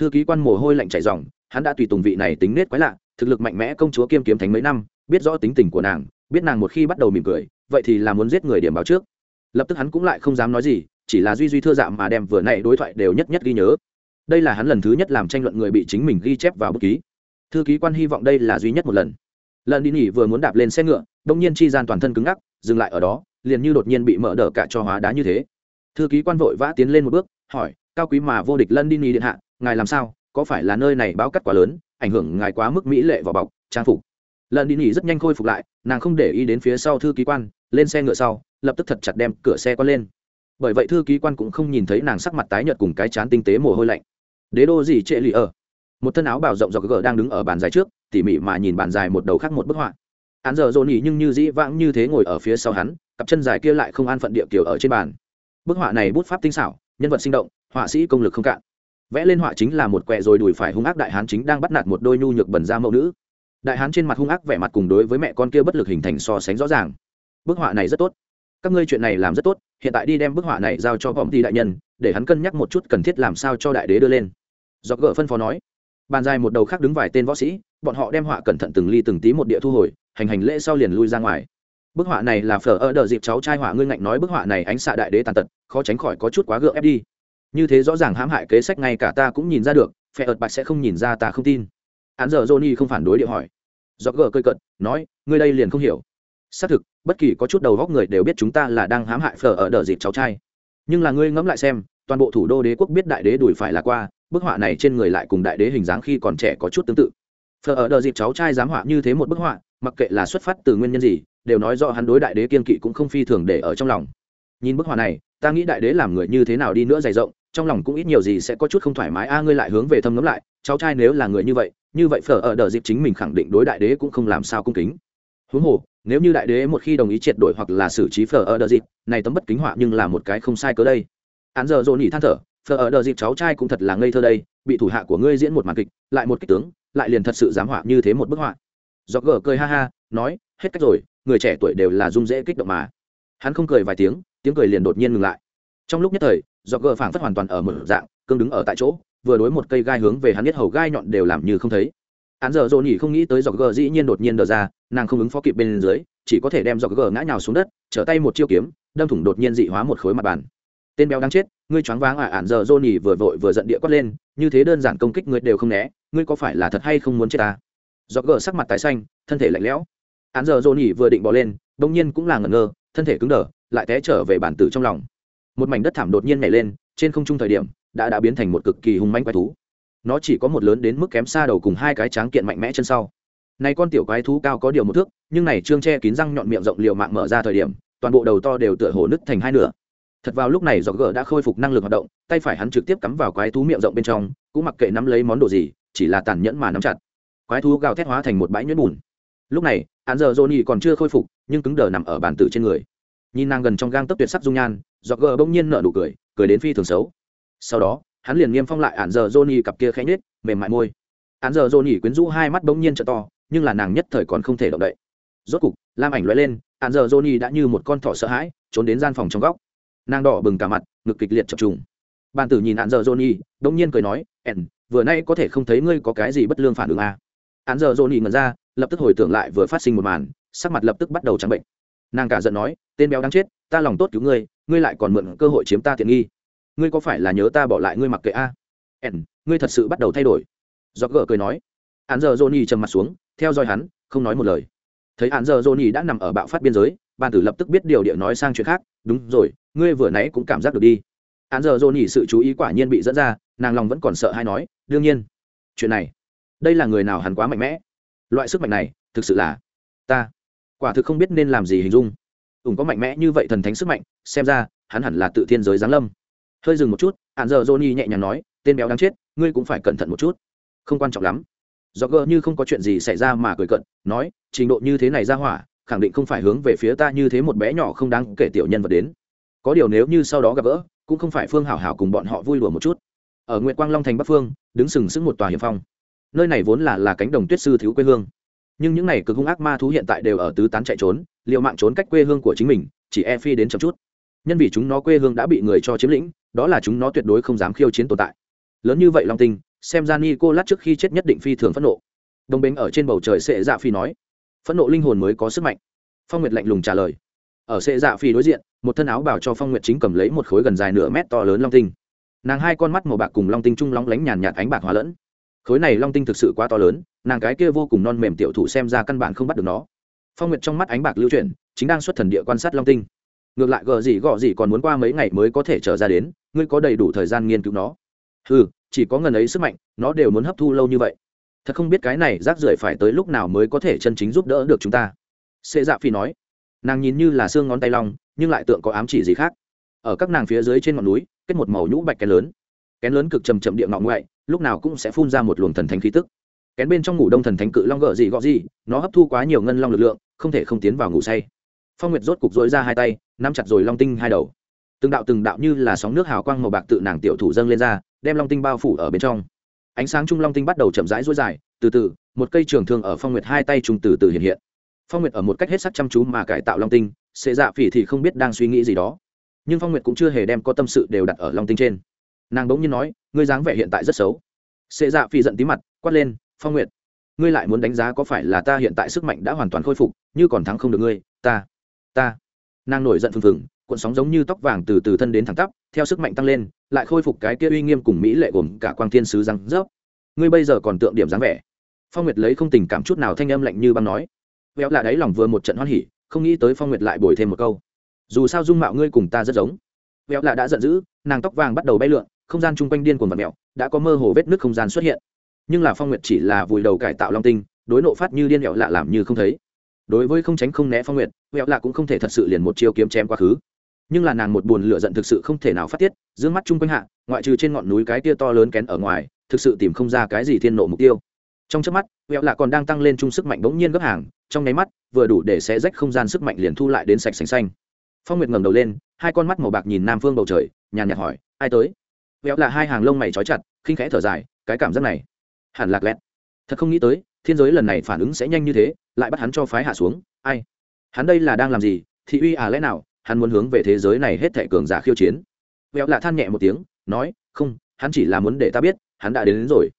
Thư ký quan mồ hôi lạnh chảy ròng, hắn đã tùy tùng vị này tính nết quái lạ thực lực mạnh mẽ công chúa kiêm kiếm thánh mấy năm biết rõ tính tình của nàng biết nàng một khi bắt đầu mỉm cười vậy thì là muốn giết người điểm báo trước. Lập tức hắn cũng lại không dám nói gì chỉ là duy duy thưa dạ mà đem vừa này đối thoại đều nhất nhất ghi nhớ. Đây là hắn lần thứ nhất làm tranh luận người bị chính mình ghi chép vào bút ký. Thư ký quan hy vọng đây là duy nhất một lần. Lần đi nghỉ vừa muốn đạp lên xe ngựa đông nhiên chi gian toàn thân cứng ngắc dừng lại ở đó liền như đột nhiên bị mở đờ cả cho hóa đá như thế. Thư ký quan vội vã tiến lên một bước hỏi cao quý mà vô địch lân đi nghỉ điện hạ ngài làm sao? Có phải là nơi này báo cắt quá lớn, ảnh hưởng ngài quá mức mỹ lệ vào bọc, trang phục? Lần đi nghỉ rất nhanh khôi phục lại, nàng không để ý đến phía sau thư ký quan, lên xe ngựa sau, lập tức thật chặt đem cửa xe con lên. Bởi vậy thư ký quan cũng không nhìn thấy nàng sắc mặt tái nhợt cùng cái chán tinh tế mồ hôi lạnh. Đế đô gì trệ lì ở? Một thân áo bào rộng dọc gờ đang đứng ở bàn dài trước, tỉ mỉ mà nhìn bàn dài một đầu khác một bức họa. Hắn giờ dồn nhỉ nhưng như dĩ vãng như thế ngồi ở phía sau hắn, cặp chân dài kia lại không an phận địa kiểu ở trên bàn. Bức họa này bút pháp tinh xảo, nhân vật sinh động, họa sĩ công lực không cạn vẽ lên họa chính là một quẹ rồi đùi phải hung ác đại hán chính đang bắt nạt một đôi nhu nhược bẩn ra mẫu nữ. Đại hán trên mặt hung ác vẻ mặt cùng đối với mẹ con kia bất lực hình thành so sánh rõ ràng. Bức họa này rất tốt. Các ngươi chuyện này làm rất tốt, hiện tại đi đem bức họa này giao cho vọng thi đại nhân, để hắn cân nhắc một chút cần thiết làm sao cho đại đế đưa lên. Do gỡ phân phó nói. Bàn dài một đầu khác đứng vài tên võ sĩ, bọn họ đem họa cẩn thận từng ly từng tí một địa thu hồi, hành hành lễ sau liền lui ra ngoài. Bức họa này là phở ở đờ dịp cháu trai họa ngươi ngạnh nói bức họa này ánh xạ đại đế tàn tật, khó tránh khỏi có chút quá gượng ép đi như thế rõ ràng hãm hại kế sách ngay cả ta cũng nhìn ra được, phe ợt bạch sẽ không nhìn ra ta không tin. Hắn giờ johnny không phản đối điệu hỏi. Do gờ cơi cận nói, ngươi đây liền không hiểu. Xác thực, bất kỳ có chút đầu góc người đều biết chúng ta là đang hãm hại phở ở đợt dịp cháu trai. Nhưng là ngươi ngẫm lại xem, toàn bộ thủ đô đế quốc biết đại đế đuổi phải là qua, bức họa này trên người lại cùng đại đế hình dáng khi còn trẻ có chút tương tự. Phở ở đợt dịp cháu trai dám họa như thế một bức họa, mặc kệ là xuất phát từ nguyên nhân gì, đều nói rõ hắn đối đại đế kiên kỵ cũng không phi thường để ở trong lòng. Nhìn bức họa này, ta nghĩ đại đế làm người như thế nào đi nữa dày rộng trong lòng cũng ít nhiều gì sẽ có chút không thoải mái. A, ngươi lại hướng về thâm ngấm lại, cháu trai nếu là người như vậy như vậy phở ở đờ dịp chính mình khẳng định đối đại đế cũng không làm sao cung kính. Huống hồ, nếu như đại đế một khi đồng ý triệt đổi hoặc là xử trí phở ở đờ dịp, này tấm bất kính họa nhưng là một cái không sai cớ đây. Án giờ dồn nhỉ than thở, phở ở đờ dịp cháu trai cũng thật là ngây thơ đây, bị thủ hạ của ngươi diễn một màn kịch, lại một kích tướng, lại liền thật sự dám họa như thế một bức họa. Do gờ cười ha ha, nói, hết cách rồi, người trẻ tuổi đều là dung dễ kích động mà. Hắn không cười vài tiếng tiếng cười liền đột nhiên ngừng lại trong lúc nhất thời do gờ phảng phất hoàn toàn ở một dạng, cương đứng ở tại chỗ, vừa đối một cây gai hướng về hắn biết hầu gai nhọn đều làm như không thấy. Hắn giờ dồn nhỉ không nghĩ tới do gờ dĩ nhiên đột nhiên đờ ra, nàng không ứng phó kịp bên dưới, chỉ có thể đem do gờ ngã nhào xuống đất, trở tay một chiêu kiếm, đâm thủng đột nhiên dị hóa một khối mặt bàn. Tên béo đang chết, ngươi choáng váng à ản giờ dồn nhỉ vừa vội vừa giận địa quát lên, như thế đơn giản công kích ngươi đều không né, ngươi có phải là thật hay không muốn chết ta? Do gờ sắc mặt tái xanh, thân thể lạnh lẽo. Hắn giờ dồn nhỉ vừa định bỏ lên, bỗng nhiên cũng là ngẩn ngơ, thân thể cứng đờ, lại té trở về bản tử trong lòng một mảnh đất thảm đột nhiên nhảy lên, trên không trung thời điểm, đã đã biến thành một cực kỳ hung manh quái thú. Nó chỉ có một lớn đến mức kém xa đầu cùng hai cái tráng kiện mạnh mẽ chân sau. Này con tiểu quái thú cao có điều một thước, nhưng này trương che kín răng nhọn miệng rộng liều mạng mở ra thời điểm, toàn bộ đầu to đều tựa hồ nứt thành hai nửa. Thật vào lúc này do gỡ đã khôi phục năng lực hoạt động, tay phải hắn trực tiếp cắm vào quái thú miệng rộng bên trong, cũng mặc kệ nắm lấy món đồ gì, chỉ là tàn nhẫn mà nắm chặt. Quái thú gào thét hóa thành một bãi nhuyễn bùn. Lúc này hắn giờ johnny còn chưa khôi phục, nhưng cứng đờ nằm ở bàn tử trên người. Nhìn nàng gần trong gang tấc tuyệt sắc dung nhan do gờ bỗng nhiên nở nụ cười cười đến phi thường xấu sau đó hắn liền nghiêm phong lại ản giờ Johnny cặp kia khẽ nhếch, mềm mại môi. Ản giờ Johnny quyến rũ hai mắt bỗng nhiên trợ to, nhưng là nàng nhất thời còn không thể động đậy. Rốt cục, lam ảnh lóe lên, ản giờ Johnny đã như một con thỏ sợ hãi, trốn đến gian phòng trong góc. Nàng đỏ bừng cả mặt, ngực kịch liệt chập trùng. Bàn tử nhìn ản giờ Johnny, bỗng nhiên cười nói, ẻn vừa nay có thể không thấy ngươi có cái gì bất lương phản ứng à?" Ản giờ Johnny ngẩn ra, lập tức hồi tưởng lại vừa phát sinh một màn, sắc mặt lập tức bắt đầu trắng bệnh. Nàng cả giận nói, "Tên béo đáng chết, ta lòng tốt cứu ngươi, ngươi lại còn mượn cơ hội chiếm ta tiện nghi." ngươi có phải là nhớ ta bỏ lại ngươi mặc kệ a? Ẻn ngươi thật sự bắt đầu thay đổi. Giọt gỡ cười nói. Hắn giờ johnny trầm mặt xuống theo dõi hắn không nói một lời. Thấy hắn giờ johnny đã nằm ở bạo phát biên giới ban tử lập tức biết điều địa nói sang chuyện khác đúng rồi ngươi vừa nãy cũng cảm giác được đi. Hắn giờ Johnny sự chú ý quả nhiên bị dẫn ra nàng lòng vẫn còn sợ hay nói đương nhiên chuyện này đây là người nào hắn quá mạnh mẽ? Loại sức mạnh này thực sự là ta quả thực không biết nên làm gì hình dung. Ủng có mạnh mẽ như vậy thần thánh sức mạnh, xem ra, hắn hẳn là tự thiên giới giáng lâm. Hơi dừng một chút hạn giờ johnny nhẹ nhàng nói, tên béo đáng chết, ngươi cũng phải cẩn thận một chút. Không quan trọng lắm. Do gờ như không có chuyện gì xảy ra mà cười cận, nói, trình độ như thế này ra hỏa, khẳng định không phải hướng về phía ta như thế một bé nhỏ không đáng kể tiểu nhân vật đến. Có điều nếu như sau đó gặp gỡ, cũng không phải phương hảo hảo cùng bọn họ vui lùa một chút. Ở nguyệt quang long thành bắc phương, đứng sừng sững một tòa hiểm phong. Nơi này vốn là là cánh đồng tuyết sư thiếu quê hương nhưng những này cực hung ác ma thú hiện tại đều ở tứ tán chạy trốn liệu mạng trốn cách quê hương của chính mình, chỉ e phi đến chậm chút. Nhân vì chúng nó quê hương đã bị người cho chiếm lĩnh, đó là chúng nó tuyệt đối không dám khiêu chiến tồn tại. Lớn như vậy long tinh, xem ra ni cô lát trước khi chết nhất định phi thường phẫn nộ. Đồng bến ở trên bầu trời sệ dạ phi nói, phẫn nộ linh hồn mới có sức mạnh. Phong nguyệt lạnh lùng trả lời. Ở sệ dạ phi đối diện, một thân áo bảo cho phong nguyệt chính cầm lấy một khối gần dài nửa mét to lớn long tinh. Nàng hai con mắt màu bạc cùng long tinh trung long lánh nhàn nhạt ánh bạc hóa lẫn khối này long tinh thực sự quá to lớn, nàng cái kia vô cùng non mềm tiểu thủ xem ra căn bản không bắt được nó. Phong nguyệt trong mắt ánh bạc lưu chuyển, chính đang xuất thần địa quan sát long tinh. Ngược lại gờ gì gọ gì còn muốn qua mấy ngày mới có thể trở ra đến, ngươi có đầy đủ thời gian nghiên cứu nó. Ừ chỉ có ngần ấy sức mạnh, nó đều muốn hấp thu lâu như vậy. Thật không biết cái này rác rưởi phải tới lúc nào mới có thể chân chính giúp đỡ được chúng ta. Sệ dạ phi nói. Nàng nhìn như là xương ngón tay long, nhưng lại tượng có ám chỉ gì khác. Ở các nàng phía dưới trên ngọn núi, kết một màu nhũ bạch cái lớn kén lớn cực trầm chậm địa ngọng ngoại, lúc nào cũng sẽ phun ra một luồng thần thánh khí tức. Kén bên trong ngủ đông thần thánh cự long gợ gì gọ gì, nó hấp thu quá nhiều ngân long lực lượng, không thể không tiến vào ngủ say. Phong nguyệt rốt cục dối ra hai tay, nắm chặt rồi long tinh hai đầu. Từng đạo từng đạo như là sóng nước hào quang màu bạc tự nàng tiểu thủ dâng lên ra, đem long tinh bao phủ ở bên trong. Ánh sáng trung long tinh bắt đầu chậm rãi rối dài, từ từ, một cây trường thương ở phong nguyệt hai tay trung từ từ hiện hiện. Phong nguyệt ở một cách hết sắc chăm chú mà cải tạo long tinh xệ dạ phỉ thì không biết đang suy nghĩ gì đó. Nhưng phong nguyệt cũng chưa hề đem có tâm sự đều đặt ở long tinh trên nàng bỗng nhiên nói, ngươi dáng vẻ hiện tại rất xấu. Xệ dạ Phi giận tí mặt, quát lên, phong nguyệt, ngươi lại muốn đánh giá có phải là ta hiện tại sức mạnh đã hoàn toàn khôi phục, như còn thắng không được ngươi, ta ta. Nàng nổi giận phừng phừng, cuộn sóng giống như tóc vàng từ từ thân đến thẳng tắp, theo sức mạnh tăng lên, lại khôi phục cái kia uy nghiêm cùng mỹ lệ gồm cả quang thiên sứ răng rớp. Ngươi bây giờ còn tượng điểm dáng vẻ. Phong nguyệt lấy không tình cảm chút nào thanh âm lạnh như băng nói. Véo là đáy lòng vừa một trận hoan hỉ, không nghĩ tới phong nguyệt lại bồi thêm một câu. Dù sao dung mạo ngươi cùng ta rất giống. Véo là đã giận dữ, nàng tóc vàng bắt đầu bay lượn không gian chung quanh điên cuồng vật mẹo, đã có mơ hồ vết nước không gian xuất hiện. Nhưng là phong nguyệt chỉ là vùi đầu cải tạo long tinh, đối nộ phát như điên mèo lạ làm như không thấy. Đối với không tránh không né phong nguyệt mèo lạ cũng không thể thật sự liền một chiêu kiếm chém quá khứ. Nhưng là nàng một buồn lửa giận thực sự không thể nào phát tiết d mắt chung quanh hạ, ngoại trừ trên ngọn núi cái tia to lớn kén ở ngoài, thực sự tìm không ra cái gì thiên nộ mục tiêu. Trong trước mắt mèo lạ còn đang tăng lên chung sức mạnh bỗng nhiên gấp hàng, trong nháy mắt, vừa đủ để xé rách không gian sức mạnh liền thu lại đến sạch sành xanh. Phong nguyệt ngẩng đầu lên, hai con mắt màu bạc nhìn nam phương bầu trời, nhàn nhạt hỏi, ai tới? Véo là hai hàng lông mày trói chặt khinh khẽ thở dài cái cảm giác này hẳn lạc lẹt. Thật không nghĩ tới thiên giới lần này phản ứng sẽ nhanh như thế lại bắt hắn cho phái hạ xuống. Ai? Hắn đây là đang làm gì? Thị uy à lẽ nào? Hắn muốn hướng về thế giới này hết thệ cường giả khiêu chiến. Véo là than nhẹ một tiếng nói không hắn chỉ là muốn để ta biết hắn đã đến, đến rồi.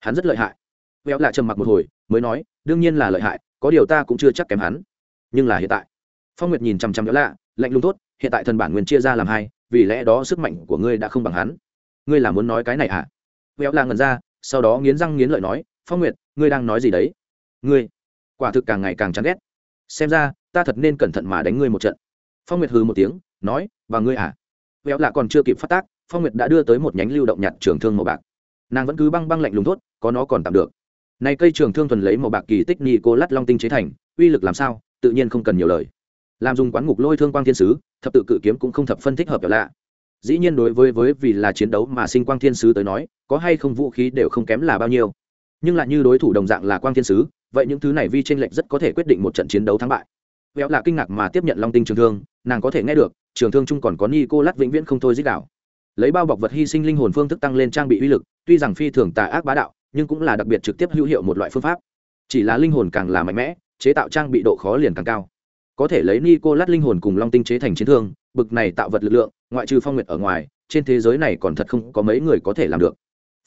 Hắn rất lợi hại. Véo là trầm mặc một hồi mới nói đương nhiên là lợi hại có điều ta cũng chưa chắc kém hắn. Nhưng là hiện tại phong nguyệt nhìn chằm chằm véo lạ lạnh lùng tốt hiện tại thần bản nguyên chia ra làm hai vì lẽ đó sức mạnh của ngươi đã không bằng hắn ngươi là muốn nói cái này à? Béo lạ ngẩn ra sau đó nghiến răng nghiến lợi nói phong nguyệt ngươi đang nói gì đấy? Ngươi? Quả thực càng ngày càng chán ghét. Xem ra ta thật nên cẩn thận mà đánh ngươi một trận. Phong nguyệt hừ một tiếng nói và ngươi à? Véo lạ còn chưa kịp phát tác phong nguyệt đã đưa tới một nhánh lưu động nhặt trường thương màu bạc. Nàng vẫn cứ băng băng lạnh lùng thốt, có nó còn tạm được. Này cây trường thương thuần lấy màu bạc kỳ tích ni cô lát long tinh chế thành uy lực làm sao tự nhiên không cần nhiều lời. Làm dùng quán ngục lôi thương quang thiên sứ thập tự cự kiếm cũng không thập phân thích hợp véo lạ dĩ nhiên đối với với vì là chiến đấu mà sinh quang thiên sứ tới nói, có hay không vũ khí đều không kém là bao nhiêu. Nhưng lại như đối thủ đồng dạng là quang thiên sứ, vậy những thứ này vi tranh lệch rất có thể quyết định một trận chiến đấu thắng bại. Véo là kinh ngạc mà tiếp nhận long tinh trường thương, nàng có thể nghe được, trường thương chung còn có ni cô lát vĩnh viễn không thôi dích đạo. Lấy bao bọc vật hy sinh linh hồn phương thức tăng lên trang bị uy lực, tuy rằng phi thường tà ác bá đạo, nhưng cũng là đặc biệt trực tiếp hữu hiệu một loại phương pháp. Chỉ là linh hồn càng là mạnh mẽ, chế tạo trang bị độ khó liền càng cao. Có thể lấy ni cô lát linh hồn cùng long tinh chế thành chiến thương, bực này tạo vật lực lượng ngoại trừ phong nguyệt ở ngoài, trên thế giới này còn thật không có mấy người có thể làm được.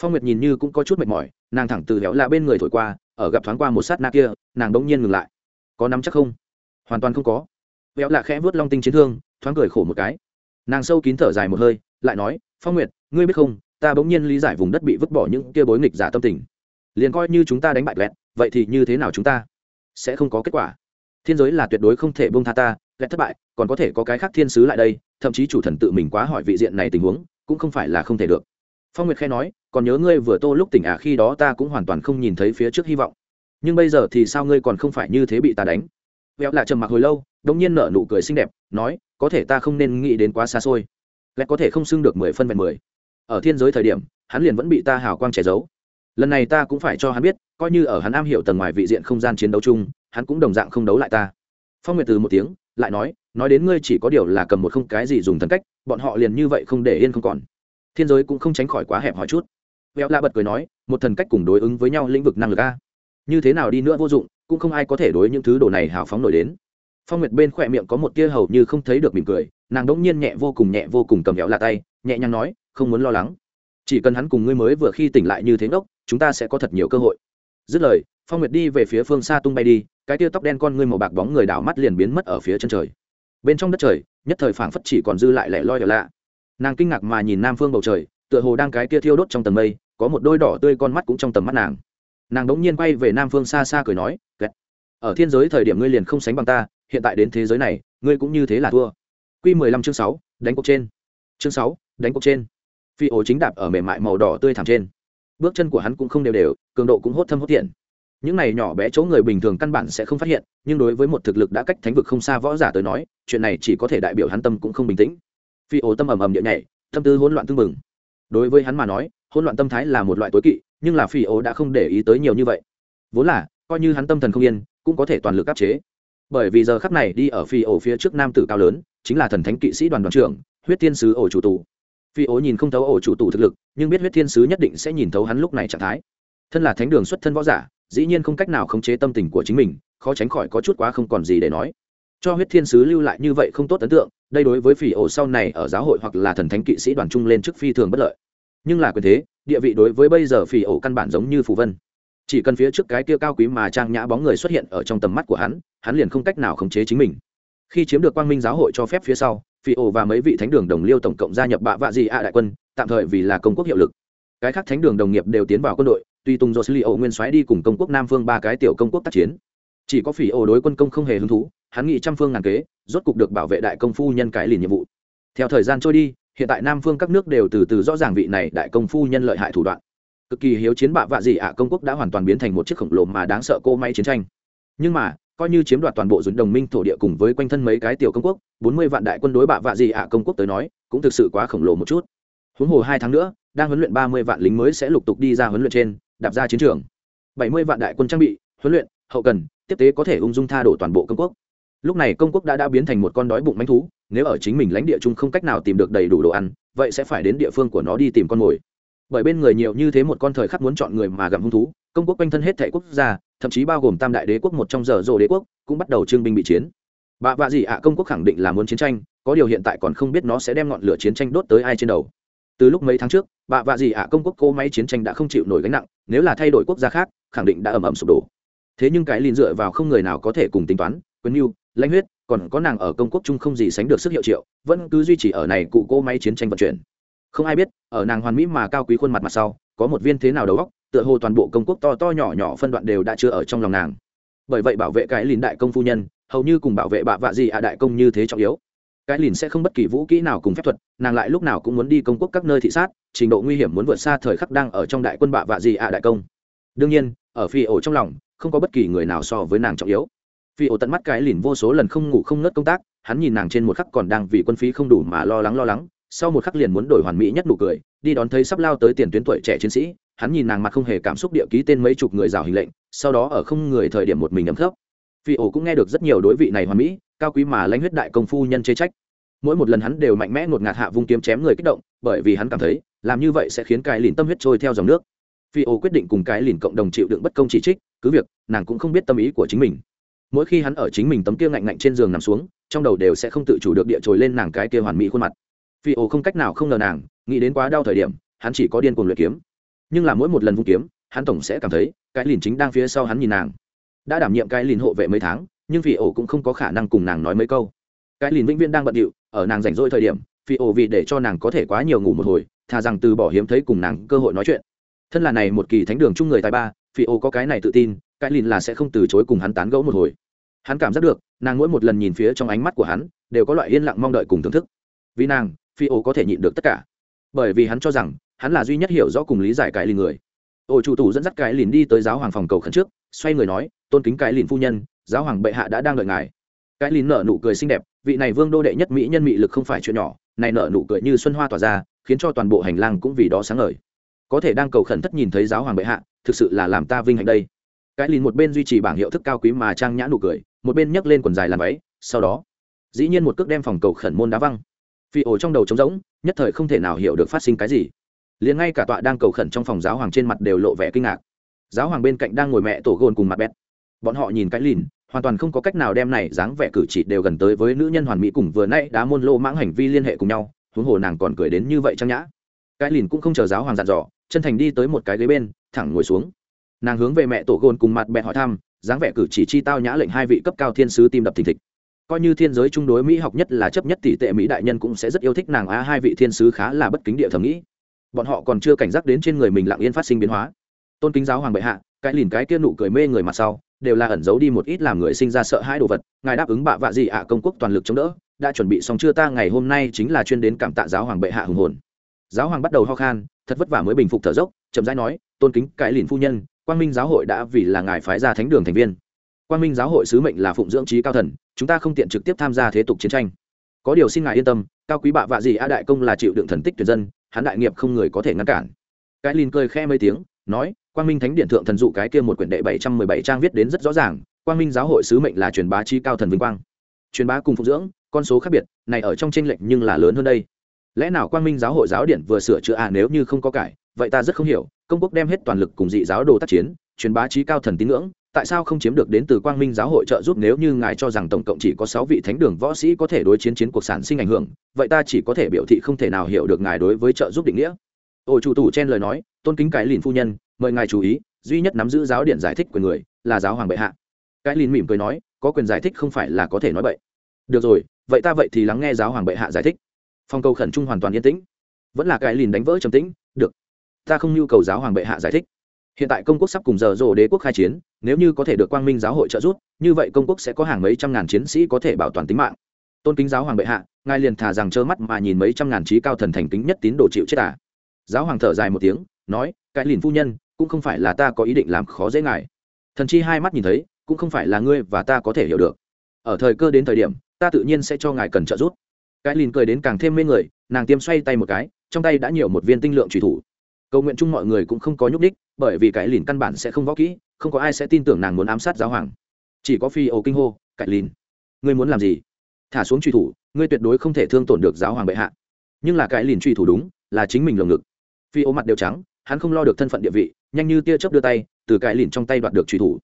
Phong nguyệt nhìn như cũng có chút mệt mỏi, nàng thẳng từ héo lạ bên người thổi qua, ở gặp thoáng qua một sát na kia, nàng đ ỗ n g nhiên ngừng lại. Có nắm chắc không? Hoàn toàn không có. Héo lạ khẽ vớt long tinh chiến thương, thoáng cười khổ một cái. Nàng sâu kín thở dài một hơi, lại nói, phong nguyệt, ngươi biết không, ta bỗng nhiên lý giải vùng đất bị vứt bỏ những kia bối nghịch giả tâm tình. Liền coi như chúng ta đánh bại lẹt vậy thì như thế nào chúng ta? Sẽ không có kết quả. Thiên giới là tuyệt đối không thể buông tha ta ghét thất bại, còn có thể có cái khác thiên sứ lại đây, thậm chí chủ thần tự mình quá hỏi vị diện này tình huống, cũng không phải là không thể được. Phong nguyệt khẽ nói, còn nhớ ngươi vừa tô lúc tỉnh à khi đó ta cũng hoàn toàn không nhìn thấy phía trước hy vọng. Nhưng bây giờ thì sao ngươi còn không phải như thế bị ta đánh? Vẹo lạ trầm mặc hồi lâu, đống nhiên nở nụ cười xinh đẹp, nói, có thể ta không nên nghĩ đến quá xa xôi. Lẽ có thể không xưng được mười phân vẹn mười. Ở thiên giới thời điểm, hắn liền vẫn bị ta hào quang che giấu. Lần này ta cũng phải cho hắn biết, coi như ở hắn am hiểu tầng ngoài vị diện không gian chiến đấu chung, hắn cũng đồng dạng không đấu lại ta. Phong nguyệt từ một tiếng lại nói nói đến ngươi chỉ có điều là cầm một không cái gì dùng thần cách, bọn họ liền như vậy không để yên không còn. Thiên giới cũng không tránh khỏi quá hẹp hỏi chút. Véo la bật cười nói, một thần cách cùng đối ứng với nhau lĩnh vực năng lực a. Như thế nào đi nữa vô dụng, cũng không ai có thể đối những thứ đồ này hào phóng nổi đến. Phong nguyệt bên khỏe miệng có một tia hầu như không thấy được mỉm cười, nàng đỗng nhiên nhẹ vô cùng nhẹ vô cùng cầm véo la tay, nhẹ nhàng nói, không muốn lo lắng. Chỉ cần hắn cùng ngươi mới vừa khi tỉnh lại như thế ngốc, chúng ta sẽ có thật nhiều cơ hội. Dứt lời, phong nguyệt đi về phía phương xa tung bay đi cái tia tóc đen con ngươi màu bạc bóng người đảo mắt liền biến mất ở phía chân trời. Bên trong đất trời, nhất thời phảng phất chỉ còn dư lại lẻ loi đờ lạ. Nàng kinh ngạc mà nhìn nam phương bầu trời, tựa hồ đang cái tia thiêu đốt trong tầng mây, có một đôi đỏ tươi con mắt cũng trong tầm mắt nàng. Nàng đống nhiên quay về nam phương xa xa cười nói, Kẹt. ở thiên giới thời điểm ngươi liền không sánh bằng ta, hiện tại đến thế giới này, ngươi cũng như thế là thua. Q mười lăm chương sáu, đánh cục trên. Chương sáu, đánh cục trên. Phi ổ chính đạp ở mềm mại màu đỏ tươi thảm trên. Bước chân của hắn cũng không đều đều, cường độ cũng hốt thâm hốt tiện những này nhỏ bé chỗ người bình thường căn bản sẽ không phát hiện, nhưng đối với một thực lực đã cách thánh vực không xa võ giả tới nói, chuyện này chỉ có thể đại biểu hắn tâm cũng không bình tĩnh. Phi ổ tâm ầm ầm địa nhảy, tâm tư hỗn loạn tương mừng đối với hắn mà nói, hỗn loạn tâm thái là một loại tối kỵ, nhưng là phi ổ đã không để ý tới nhiều như vậy. Vốn là, coi như hắn tâm thần không yên, cũng có thể toàn lực áp chế. Bởi vì giờ khắc này đi ở phi ổ phía trước nam tử cao lớn, chính là thần thánh kỵ sĩ đoàn đoàn trưởng, huyết tiên sứ ổ chủ tù. Phi ổ nhìn không thấu ổ chủ tù thực lực, nhưng biết huyết thiên sứ nhất định sẽ nhìn thấu hắn lúc này trạng thái. Thân là thánh đường xuất thân võ giả dĩ nhiên không cách nào khống chế tâm tình của chính mình, khó tránh khỏi có chút quá không còn gì để nói. Cho huyết thiên sứ lưu lại như vậy không tốt ấn tượng, đây đối với phỉ ổ sau này ở giáo hội hoặc là thần thánh kỵ sĩ đoàn trung lên chức phi thường bất lợi. Nhưng là quyền thế, địa vị đối với bây giờ phỉ ổ căn bản giống như phù vân. Chỉ cần phía trước cái kia cao quý mà trang nhã bóng người xuất hiện ở trong tầm mắt của hắn hắn liền không cách nào khống chế chính mình. Khi chiếm được quang minh giáo hội cho phép phía sau, phỉ ổ và mấy vị thánh đường đồng liêu tổng cộng gia nhập bạ vạ dị ạ đại quân, tạm thời vì là công quốc hiệu lực. Cái khác thánh đường đồng nghiệp đều tiến vào quân đội tuy tùng do xử lý ổ nguyên soái đi cùng công quốc nam phương ba cái tiểu công quốc tác chiến. Chỉ có phỉ ổ đối quân công không hề hứng thú, hắn nghĩ trăm phương ngàn kế, rốt cục được bảo vệ đại công phu nhân cái liền nhiệm vụ. Theo thời gian trôi đi, hiện tại nam phương các nước đều từ từ rõ ràng vị này đại công phu nhân lợi hại thủ đoạn. Cực kỳ hiếu chiến bạ vạ dị ạ, công quốc đã hoàn toàn biến thành một chiếc khổng lồ mà đáng sợ cô may chiến tranh. Nhưng mà, coi như chiếm đoạt toàn bộ dùn đồng minh thổ địa cùng với quanh thân mấy cái tiểu công quốc, bốn mươi vạn đại quân đối bạ vạ dị ạ, công quốc tới nói, cũng thực sự quá khổng lồ một chút. Huống hồ hai tháng nữa, đang huấn luyện ba mươi vạn lính mới sẽ lục tục đi ra huấn luyện trên đạp ra chiến trường. Bảy mươi vạn đại quân trang bị, huấn luyện, hậu cần, tiếp tế có thể ung dung tha đổ toàn bộ công quốc. Lúc này công quốc đã đã biến thành một con đói bụng manh thú, nếu ở chính mình lãnh địa chung không cách nào tìm được đầy đủ đồ ăn, vậy sẽ phải đến địa phương của nó đi tìm con mồi. Bởi bên người nhiều như thế một con thời khắc muốn chọn người mà gặm hung thú, công quốc quanh thân hết thể quốc gia, thậm chí bao gồm tam đại đế quốc một trong giờ rồ đế quốc, cũng bắt đầu trương binh bị chiến. Bà vạ gì ạ, công quốc khẳng định là muốn chiến tranh, có điều hiện tại còn không biết nó sẽ đem ngọn lửa chiến tranh đốt tới ai trên đầu từ lúc mấy tháng trước, bà vạ gì ạ, công quốc cố máy chiến tranh đã không chịu nổi gánh nặng, nếu là thay đổi quốc gia khác, khẳng định đã ầm ầm sụp đổ. Thế nhưng cái liền dựa vào không người nào có thể cùng tính toán quyền mưu lãnh huyết, còn có nàng ở công quốc chung không gì sánh được sức hiệu triệu, vẫn cứ duy trì ở này cụ cố máy chiến tranh vận chuyển. Không ai biết, ở nàng hoàn mỹ mà cao quý khuôn mặt mặt sau, có một viên thế nào đầu góc tựa hồ toàn bộ công quốc to to nhỏ nhỏ phân đoạn đều đã chưa ở trong lòng nàng. Bởi vậy bảo vệ cái lìn đại công phu nhân, hầu như cùng bảo vệ bạ vạ gì ạ đại công như thế trọng yếu cái lìn sẽ không bất kỳ vũ kỹ nào cùng phép thuật, nàng lại lúc nào cũng muốn đi công quốc các nơi thị sát, trình độ nguy hiểm muốn vượt xa thời khắc đang ở trong đại quân bạ vạ gì ạ đại công. Đương nhiên, ở phi ổ trong lòng, không có bất kỳ người nào so với nàng trọng yếu. Phi ổ tận mắt cái lìn vô số lần không ngủ không ngớt công tác, hắn nhìn nàng trên một khắc còn đang vì quân phí không đủ mà lo lắng lo lắng, sau một khắc liền muốn đổi hoàn mỹ nhất nụ cười, đi đón thấy sắp lao tới tiền tuyến tuổi trẻ chiến sĩ, hắn nhìn nàng mặt không hề cảm xúc địa ký tên mấy chục người rào hình lệnh, sau đó ở không người thời điểm một mình ấm thấp phi ổ cũng nghe được rất nhiều đối vị này hoàn mỹ cao quý mà lãnh huyết đại công phu nhân chê trách. Mỗi một lần hắn đều mạnh mẽ ngột ngạt hạ vung kiếm chém người kích động, bởi vì hắn cảm thấy, làm như vậy sẽ khiến cái lìn tâm huyết trôi theo dòng nước. Phi ô quyết định cùng cái lìn cộng đồng chịu đựng bất công chỉ trích, cứ việc, nàng cũng không biết tâm ý của chính mình. Mỗi khi hắn ở chính mình tấm kia ngạnh ngạnh trên giường nằm xuống, trong đầu đều sẽ không tự chủ được địa trồi lên nàng cái kia hoàn mỹ khuôn mặt. Phi ô không cách nào không ngờ nàng, nghĩ đến quá đau thời điểm, hắn chỉ có điên cuồng luyện kiếm. Nhưng là mỗi một lần vung kiếm, hắn tổng sẽ cảm thấy, cái lìn chính đang phía sau hắn nhìn nàng. Đã đảm nhiệm cái lìn hộ vệ mấy tháng nhưng phi ổ cũng không có khả năng cùng nàng nói mấy câu. Cái lìn vĩnh viễn đang bận điệu, ở nàng rảnh rỗi thời điểm, phi ổ vì để cho nàng có thể quá nhiều ngủ một hồi, thà rằng từ bỏ hiếm thấy cùng nàng cơ hội nói chuyện. Thân là này một kỳ thánh đường chung người tài ba, phi ổ có cái này tự tin, cái lìn là sẽ không từ chối cùng hắn tán gẫu một hồi. Hắn cảm giác được, nàng mỗi một lần nhìn phía trong ánh mắt của hắn, đều có loại yên lặng mong đợi cùng thưởng thức. Vì nàng, phi ổ có thể nhịn được tất cả. Bởi vì hắn cho rằng, hắn là duy nhất hiểu rõ cùng lý giải cái lìn người. Ổ chủ tủ dẫn dắt cái lìn đi tới giáo hoàng phòng cầu khẩn trước, xoay người nói, tôn kính cái lìn phu nhân giáo hoàng bệ hạ đã đang đợi ngài. Cái lìn nở nụ cười xinh đẹp, vị này vương đô đệ nhất mỹ nhân mị lực không phải chuyện nhỏ, này nở nụ cười như xuân hoa tỏa ra, khiến cho toàn bộ hành lang cũng vì đó sáng ngời. Có thể đang cầu khẩn thất nhìn thấy giáo hoàng bệ hạ, thực sự là làm ta vinh hạnh đây. Cái lìn một bên duy trì bảng hiệu thức cao quý mà trang nhã nụ cười, một bên nhấc lên quần dài làm váy, sau đó, dĩ nhiên một cước đem phòng cầu khẩn môn đá văng. Phi ổ trong đầu trống rỗng, nhất thời không thể nào hiểu được phát sinh cái gì. Liền ngay cả tọa đang cầu khẩn trong phòng giáo hoàng trên mặt đều lộ vẻ kinh ngạc. Giáo hoàng bên cạnh đang ngồi mẹ tổ gôn cùng mặt bét bọn họ nhìn cái lìn hoàn toàn không có cách nào đem này dáng vẻ cử chỉ đều gần tới với nữ nhân hoàn mỹ cùng vừa nay đã môn lô mãng hành vi liên hệ cùng nhau, huống hồ nàng còn cười đến như vậy trang nhã. Cái lìn cũng không chờ giáo hoàng dặn dò, chân thành đi tới một cái ghế bên, thẳng ngồi xuống. Nàng hướng về mẹ tổ gôn cùng mặt bẹt hỏi thăm, dáng vẻ cử chỉ chi tao nhã lệnh hai vị cấp cao thiên sứ tim đập thình thịch. Coi như thiên giới chung đối mỹ học nhất là chấp nhất tỷ tệ mỹ đại nhân cũng sẽ rất yêu thích nàng a hai vị thiên sứ khá là bất kính địa thầm nghĩ. Bọn họ còn chưa cảnh giác đến trên người mình lặng yên phát sinh biến hóa. Tôn kính giáo hoàng bệ hạ, cái lìn cái kia nụ cười mê người mặt sau đều là ẩn giấu đi một ít làm người sinh ra sợ hãi đồ vật, ngài đáp ứng bạ vạ gì ạ, công quốc toàn lực chống đỡ, đã chuẩn bị xong chưa ta, ngày hôm nay chính là chuyên đến cảm tạ giáo hoàng bệ hạ hùng hồn. Giáo hoàng bắt đầu ho khan, thật vất vả mới bình phục thở dốc, chậm rãi nói, tôn kính cãi lìn phu nhân, quang minh giáo hội đã vì là ngài phái ra thánh đường thành viên. Quang minh giáo hội sứ mệnh là phụng dưỡng trí cao thần, chúng ta không tiện trực tiếp tham gia thế tục chiến tranh. Có điều xin ngài yên tâm, cao quý bạ vạ gì a đại công là chịu đựng thần tích tuyển dân, hắn đại nghiệp không người có thể ngăn cản. Cái lìn cười khe mấy tiếng nói, quang minh thánh điện thượng thần dụ cái kia một quyển đệ bảy trăm mười bảy trang viết đến rất rõ ràng, quang minh giáo hội sứ mệnh là truyền bá chi cao thần vinh quang, truyền bá cùng phụng dưỡng, con số khác biệt, này ở trong tranh lệch nhưng là lớn hơn đây. Lẽ nào quang minh giáo hội giáo điện vừa sửa chữa à nếu như không có cải, vậy ta rất không hiểu, công quốc đem hết toàn lực cùng dị giáo đồ tác chiến, truyền bá trí cao thần tín ngưỡng, tại sao không chiếm được đến từ quang minh giáo hội trợ giúp nếu như ngài cho rằng tổng cộng chỉ có sáu vị thánh đường võ sĩ có thể đối chiến chiến cuộc sản sinh ảnh hưởng, vậy ta chỉ có thể biểu thị không thể nào hiểu được ngài đối với trợ giúp định nghĩa. Ôi chủ tủ chen lời nói tôn kính cái lìn phu nhân, mời ngài chú ý, duy nhất nắm giữ giáo điện giải thích quyền người là giáo hoàng bệ hạ. Cái lìn mỉm cười nói, có quyền giải thích không phải là có thể nói bậy. Được rồi, vậy ta vậy thì lắng nghe giáo hoàng bệ hạ giải thích. Phong cầu khẩn trung hoàn toàn yên tĩnh. Vẫn là cái lìn đánh vỡ trầm tĩnh, được. Ta không nhu cầu giáo hoàng bệ hạ giải thích. Hiện tại công quốc sắp cùng giờ rồ đế quốc khai chiến, nếu như có thể được quang minh giáo hội trợ giúp, như vậy công quốc sẽ có hàng mấy trăm ngàn chiến sĩ có thể bảo toàn tính mạng. Tôn kính giáo hoàng bệ hạ, ngài liền thả rằng trơ mắt mà nhìn mấy trăm ngàn trí cao thần thành kính nhất tín đồ chịu chết à. giáo hoàng thở dài một tiếng nói, cái lìn phu nhân, cũng không phải là ta có ý định làm khó dễ ngài. Thần chi hai mắt nhìn thấy, cũng không phải là ngươi và ta có thể hiểu được. Ở thời cơ đến thời điểm, ta tự nhiên sẽ cho ngài cần trợ giúp. Cái lìn cười đến càng thêm mê người, nàng tiêm xoay tay một cái, trong tay đã nhiều một viên tinh lượng trùy thủ. Cầu nguyện chung mọi người cũng không có nhúc đích bởi vì cái lìn căn bản sẽ không võ kỹ, không có ai sẽ tin tưởng nàng muốn ám sát giáo hoàng. Chỉ có phi ấu kinh hô cạnh lìn, ngươi muốn làm gì? Thả xuống truy thủ, ngươi tuyệt đối không thể thương tổn được giáo hoàng bệ hạ. Nhưng là cái lìn truy thủ đúng, là chính mình lồng ngực. Phi ấu mặt đều trắng hắn không lo được thân phận địa vị nhanh như tia chớp đưa tay từ cái lìn trong tay đoạt được truy thủ.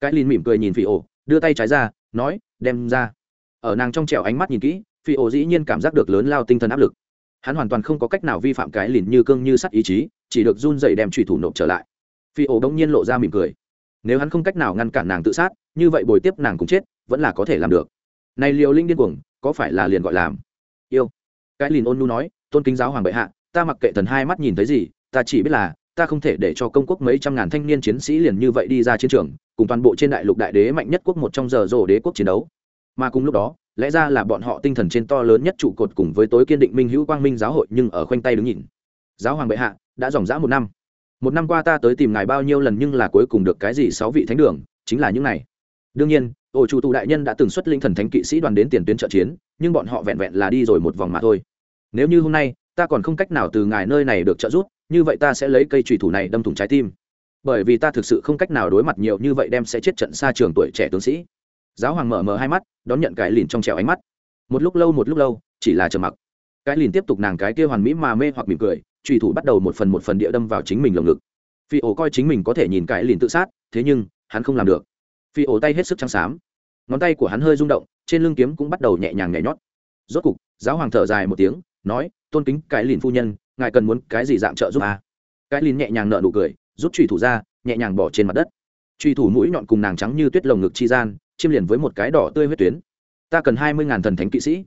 Cái lìn mỉm cười nhìn phi ổ, đưa tay trái ra nói đem ra. Ở nàng trong trẻo ánh mắt nhìn kỹ phi ổ dĩ nhiên cảm giác được lớn lao tinh thần áp lực. Hắn hoàn toàn không có cách nào vi phạm cái lìn như cương như sắt ý chí chỉ được run dậy đem truy thủ nộp trở lại. Phi ổ đông nhiên lộ ra mỉm cười. Nếu hắn không cách nào ngăn cản nàng tự sát như vậy bồi tiếp nàng cũng chết vẫn là có thể làm được. Này liều linh điên cuồng có phải là liền gọi làm? Yêu. Cái lìn ôn nu nói tôn kính giáo hoàng bệ hạ ta mặc kệ thần hai mắt nhìn thấy gì ta chỉ biết là, ta không thể để cho công quốc mấy trăm ngàn thanh niên chiến sĩ liền như vậy đi ra chiến trường, cùng toàn bộ trên đại lục đại đế mạnh nhất quốc một trong giờ rồ đế quốc chiến đấu. Mà cùng lúc đó, lẽ ra là bọn họ tinh thần trên to lớn nhất trụ cột cùng với tối kiên định minh hữu quang minh giáo hội nhưng ở khoanh tay đứng nhìn. Giáo hoàng bệ hạ, đã dòng dã một năm. Một năm qua ta tới tìm ngài bao nhiêu lần nhưng là cuối cùng được cái gì sáu vị thánh đường, chính là những này. Đương nhiên ổ chủ tụ đại nhân đã từng xuất linh thần thánh kỵ sĩ đoàn đến tiền tuyến trợ chiến, nhưng bọn họ vẹn vẹn là đi rồi một vòng mà thôi. Nếu như hôm nay, ta còn không cách nào từ ngài nơi này được trợ giúp như vậy ta sẽ lấy cây trùy thủ này đâm thủng trái tim. Bởi vì ta thực sự không cách nào đối mặt nhiều như vậy đem sẽ chết trận xa trường tuổi trẻ tướng sĩ. Giáo hoàng mở mở hai mắt, đón nhận cái lìn trong trèo ánh mắt. Một lúc lâu một lúc lâu, chỉ là trầm mặc. Cái lìn tiếp tục nàng cái kia hoàn mỹ mà mê hoặc mỉm cười, trùy thủ bắt đầu một phần một phần địa đâm vào chính mình lồng ngực. Phi ổ coi chính mình có thể nhìn cái lìn tự sát, thế nhưng, hắn không làm được. Phi ổ tay hết sức trắng xám. Ngón tay của hắn hơi rung động, trên lưng kiếm cũng bắt đầu nhẹ nhàng nhảy nhót. Rốt cục, giáo hoàng thở dài một tiếng, nói, tôn kính cái lìn phu nhân ngài cần muốn cái gì dạng trợ giúp à? cái lìn nhẹ nhàng nợ nụ cười rút trùy thủ ra, nhẹ nhàng bỏ trên mặt đất. Trùy thủ mũi nhọn cùng nàng trắng như tuyết lồng ngực chi gian, chiêm liền với một cái đỏ tươi huyết tuyến. Ta cần hai mươi ngàn thần thánh kỵ sĩ.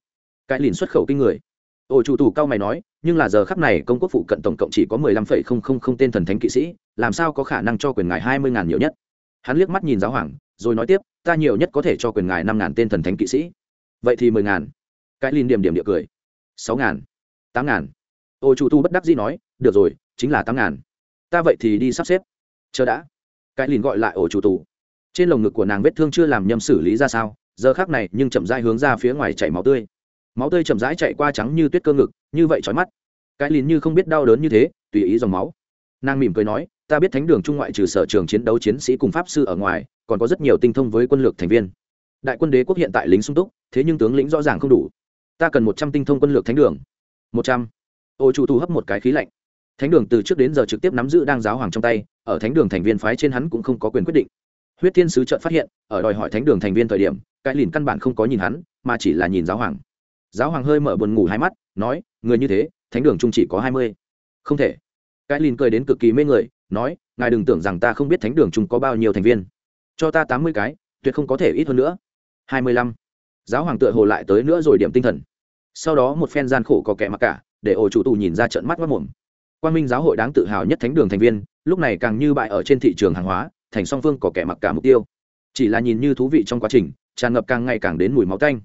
Cái lìn xuất khẩu kinh người. Ổ chủ tù cao mày nói, nhưng là giờ khắp này công quốc phụ cận tổng cộng chỉ có mười lăm phẩy không không không tên thần thánh kỵ sĩ, làm sao có khả năng cho quyền ngài hai mươi ngàn nhiều nhất? Hắn liếc mắt nhìn giáo hoàng, rồi nói tiếp, ta nhiều nhất có thể cho quyền ngài năm ngàn tên thần thánh kỵ sĩ. Vậy thì mười ngàn. Cái lìn điểm điểm địa cười. sáu ngàn, tám ngàn ô chủ tu bất đắc dĩ nói, được rồi, chính là tám ngàn. Ta vậy thì đi sắp xếp. Chờ đã. Cái lìn gọi lại ổ chủ tù trên lồng ngực của nàng vết thương chưa làm nhầm xử lý ra sao, giờ khác này nhưng chậm rãi hướng ra phía ngoài chảy máu tươi. Máu tươi chậm rãi chạy qua trắng như tuyết cơ ngực, như vậy trói mắt. Cái lìn như không biết đau đớn như thế, tùy ý dòng máu. Nàng mỉm cười nói, ta biết thánh đường trung ngoại trừ sở trường chiến đấu chiến sĩ cùng pháp sư ở ngoài, còn có rất nhiều tinh thông với quân lược thành viên. Đại quân đế quốc hiện tại lính sung túc, thế nhưng tướng lĩnh rõ ràng không đủ. Ta cần một trăm tinh thông quân lược thánh đường. Một trăm ô chủ tu hấp một cái khí lạnh. Thánh đường từ trước đến giờ trực tiếp nắm giữ đang giáo hoàng trong tay, ở thánh đường thành viên phái trên hắn cũng không có quyền quyết định. Huyết thiên sứ trợn phát hiện, ở đòi hỏi thánh đường thành viên thời điểm, cái lìn căn bản không có nhìn hắn, mà chỉ là nhìn giáo hoàng. Giáo hoàng hơi mở buồn ngủ hai mắt, nói, người như thế, thánh đường trung chỉ có hai mươi. Không thể. Cái lìn cười đến cực kỳ mê người, nói, ngài đừng tưởng rằng ta không biết thánh đường trung có bao nhiêu thành viên. Cho ta tám mươi cái, tuyệt không có thể ít hơn nữa. Hai mươi lăm. Giáo hoàng tựa hồ lại tới nữa rồi điểm tinh thần. Sau đó một phen gian khổ có kẻ mặc cả để ổ chủ tù nhìn ra trận mắt mất mồm. Quan minh giáo hội đáng tự hào nhất thánh đường thành viên, lúc này càng như bại ở trên thị trường hàng hóa, thành song phương có kẻ mặc cả mục tiêu. Chỉ là nhìn như thú vị trong quá trình, tràn ngập càng ngày càng đến mùi máu tanh.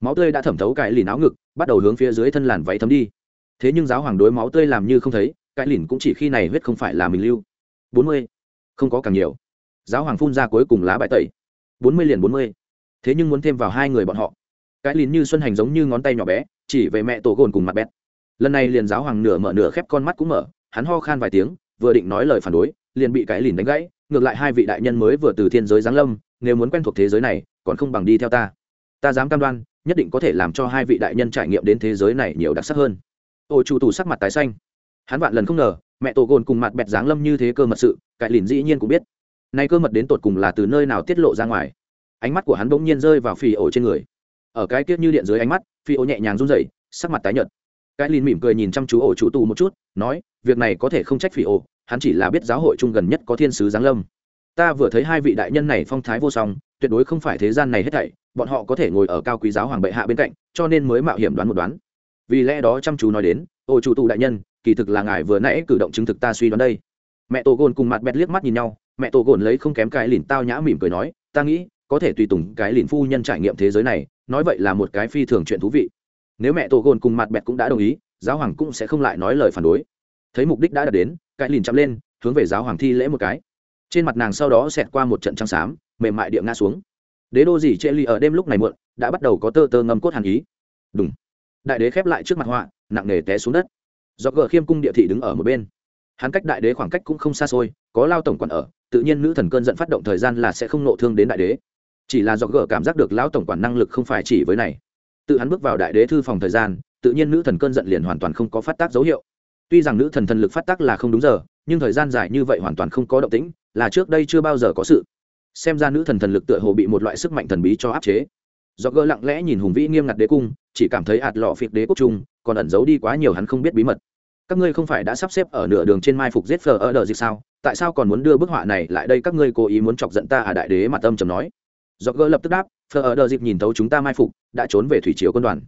Máu tươi đã thẩm thấu cãi lìn áo ngực, bắt đầu hướng phía dưới thân làn váy thấm đi. Thế nhưng giáo hoàng đối máu tươi làm như không thấy cãi lìn cũng chỉ khi này huyết không phải là mình lưu. Bốn mươi. Không có càng nhiều. Giáo hoàng phun ra cuối cùng lá bài tẩy. Bốn mươi liền bốn mươi. Thế nhưng muốn thêm vào hai người bọn họ. Cái lìn như xuân hành giống như ngón tay nhỏ bé, chỉ về mẹ tổ gồn cùng mặt bẹt lần này liền giáo hoàng nửa mở nửa khép con mắt cũng mở, hắn ho khan vài tiếng, vừa định nói lời phản đối, liền bị cái lìn đánh gãy, ngược lại hai vị đại nhân mới vừa từ thiên giới giáng lâm, nếu muốn quen thuộc thế giới này, còn không bằng đi theo ta. Ta dám cam đoan, nhất định có thể làm cho hai vị đại nhân trải nghiệm đến thế giới này nhiều đặc sắc hơn. Ô chủ tù sắc mặt tái xanh. Hắn vạn lần không ngờ, mẹ tổ gồn cùng mặt bẹt giáng lâm như thế cơ mật sự cải lìn dĩ nhiên cũng biết. Nay cơ mật đến tột cùng là từ nơi nào tiết lộ ra ngoài? Ánh mắt của hắn bỗng nhiên rơi vào phì ổ trên người. Ở cái tiết như điện dưới ánh mắt, phì ổ nhẹ nhàng run rẩy, sắc mặt tái nhợt cái lìn mỉm cười nhìn chăm chú ổ chủ tù một chút, nói, việc này có thể không trách phi ổ, hắn chỉ là biết giáo hội chung gần nhất có thiên sứ giáng lâm. Ta vừa thấy hai vị đại nhân này phong thái vô song, tuyệt đối không phải thế gian này hết thảy, bọn họ có thể ngồi ở cao quý giáo hoàng bệ hạ bên cạnh, cho nên mới mạo hiểm đoán một đoán. Vì lẽ đó chăm chú nói đến, ổ chủ tù đại nhân, kỳ thực là ngài vừa nãy cử động chứng thực ta suy đoán đây. Mẹ tổ gồn cùng mặt bẹt liếc mắt nhìn nhau, mẹ tổ gồn lấy không kém cái lìn tao nhã mỉm cười nói, ta nghĩ, có thể tùy tùng cái lìn phu nhân trải nghiệm thế giới này, nói vậy là một cái phi thường chuyện thú vị nếu mẹ tổ gồn cùng mặt bẹt cũng đã đồng ý, giáo hoàng cũng sẽ không lại nói lời phản đối. Thấy mục đích đã đạt đến cãi lìn chậm lên, hướng về giáo hoàng thi lễ một cái. Trên mặt nàng sau đó xẹt qua một trận trăng xám, mềm mại địa ngã xuống. Đế đô gì chê ly ở đêm lúc này muộn, đã bắt đầu có tơ tơ ngâm cốt hàn ý. Đúng đại đế khép lại trước mặt họa, nặng nề té xuống đất. Do gờ khiêm cung địa thị đứng ở một bên. Hắn cách đại đế khoảng cách cũng không xa xôi, có lao tổng quản ở, tự nhiên nữ thần cơn giận phát động thời gian là sẽ không nộ thương đến đại đế. Chỉ là do gờ cảm giác được lão tổng quản năng lực không phải chỉ với này tự hắn bước vào đại đế thư phòng thời gian, tự nhiên nữ thần cơn giận liền hoàn toàn không có phát tác dấu hiệu. Tuy rằng nữ thần thần lực phát tác là không đúng giờ, nhưng thời gian dài như vậy hoàn toàn không có động tĩnh, là trước đây chưa bao giờ có sự. Xem ra nữ thần thần lực tựa hồ bị một loại sức mạnh thần bí cho áp chế. Do gỡ lặng lẽ nhìn hùng vĩ nghiêm ngặt đế cung, chỉ cảm thấy ạt lọ phịt đế quốc trung, còn ẩn giấu đi quá nhiều hắn không biết bí mật. Các ngươi không phải đã sắp xếp ở nửa đường trên mai phục giết phờ ở đờ dịch sao? Tại sao còn muốn đưa bức họa này lại đây? Các ngươi cố ý muốn chọc giận ta à? Đại đế mặt âm trầm nói. Do gỡ lập tức đáp phờ ở đờ Dịp nhìn thấu chúng ta mai phục, đã trốn về thủy triều quân đoàn.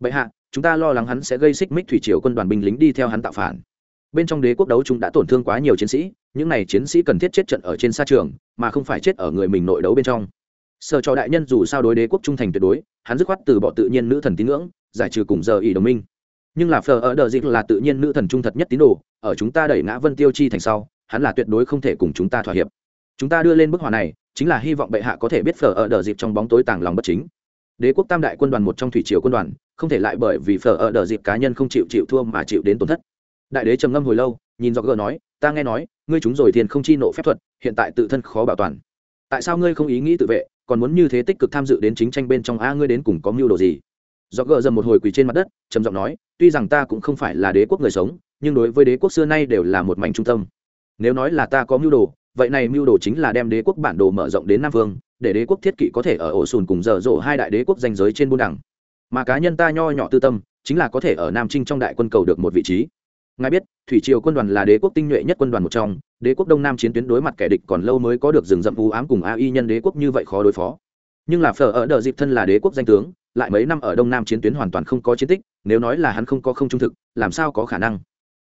Bệ hạ, chúng ta lo lắng hắn sẽ gây xích mích thủy triều quân đoàn binh lính đi theo hắn tạo phản. Bên trong đế quốc đấu chúng đã tổn thương quá nhiều chiến sĩ, những này chiến sĩ cần thiết chết trận ở trên sa trường, mà không phải chết ở người mình nội đấu bên trong. Sợ cho đại nhân dù sao đối đế quốc trung thành tuyệt đối, hắn dứt khoát từ bỏ tự nhiên nữ thần tín ngưỡng, giải trừ cùng giờ ỷ đồng minh. Nhưng là phờ ở đờ Dịp là tự nhiên nữ thần trung thật nhất tín đồ, ở chúng ta đẩy ngã vân tiêu chi thành sau, hắn là tuyệt đối không thể cùng chúng ta thỏa hiệp. Chúng ta đưa lên bức họa này chính là hy vọng bệ hạ có thể biết phở ở đờ dịp trong bóng tối tàng lòng bất chính. Đế quốc tam đại quân đoàn một trong thủy triều quân đoàn, không thể lại bởi vì phở ở đờ dịp cá nhân không chịu chịu thua mà chịu đến tổn thất. Đại đế trầm ngâm hồi lâu, nhìn do gờ nói, ta nghe nói, ngươi chúng rồi thiên không chi nộ phép thuật, hiện tại tự thân khó bảo toàn. Tại sao ngươi không ý nghĩ tự vệ, còn muốn như thế tích cực tham dự đến chính tranh bên trong a, ngươi đến cùng có mưu đồ gì? Do gờ dầm một hồi quỳ trên mặt đất, trầm giọng nói, tuy rằng ta cũng không phải là đế quốc người sống, nhưng đối với đế quốc xưa nay đều là một mảnh trung tâm. Nếu nói là ta có mưu đồ vậy này mưu đồ chính là đem đế quốc bản đồ mở rộng đến nam vương, để đế quốc thiết kỵ có thể ở ổ sùn cùng dở dỗ hai đại đế quốc danh giới trên buôn đẳng mà cá nhân ta nho nhỏ tư tâm, chính là có thể ở nam trinh trong đại quân cầu được một vị trí. Ngài biết, thủy triều quân đoàn là đế quốc tinh nhuệ nhất quân đoàn một trong, đế quốc đông nam chiến tuyến đối mặt kẻ địch còn lâu mới có được rừng rậm u ám cùng ai nhân đế quốc như vậy khó đối phó. Nhưng là phở ở đợt dịp thân là đế quốc danh tướng, lại mấy năm ở đông nam chiến tuyến hoàn toàn không có chiến tích, nếu nói là hắn không có không trung thực, làm sao có khả năng?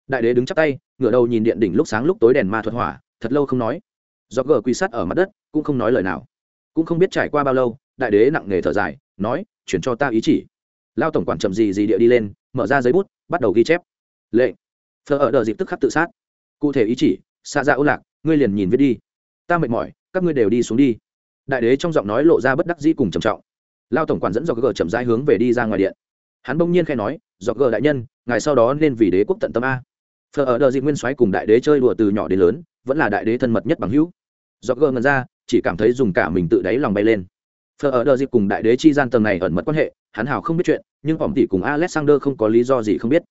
Đại đế đứng chắp tay, ngửa đầu nhìn điện đỉnh lúc sáng lúc tối đèn ma thuật hỏa thật lâu không nói. Do gờ quy sát ở mặt đất, cũng không nói lời nào. Cũng không biết trải qua bao lâu, đại đế nặng nề thở dài, nói, chuyển cho ta ý chỉ. Lao tổng quản chậm gì gì địa đi lên, mở ra giấy bút, bắt đầu ghi chép. Lệnh. Thờ ở đờ dịp tức khắc tự sát. Cụ thể ý chỉ xa ra ô lạc, ngươi liền nhìn viết đi. Ta mệt mỏi, các ngươi đều đi xuống đi. Đại đế trong giọng nói lộ ra bất đắc dĩ cùng trầm trọng. Lao tổng quản dẫn do gờ chậm rãi hướng về đi ra ngoài điện. Hắn bỗng nhiên khai nói do gờ đại nhân, ngài sau đó nên vì đế quốc tận tâm a. Phở ở đờ dịp nguyên soái cùng đại đế chơi đùa từ nhỏ đến lớn vẫn là đại đế thân mật nhất bằng hữu. Do gờ ngần ra, chỉ cảm thấy dùng cả mình tự đáy lòng bay lên. Phờ ở đờ dịp cùng đại đế chi gian tầng này ẩn mật quan hệ, hắn hào không biết chuyện, nhưng phỏng tỷ cùng alexander không có lý do gì không biết.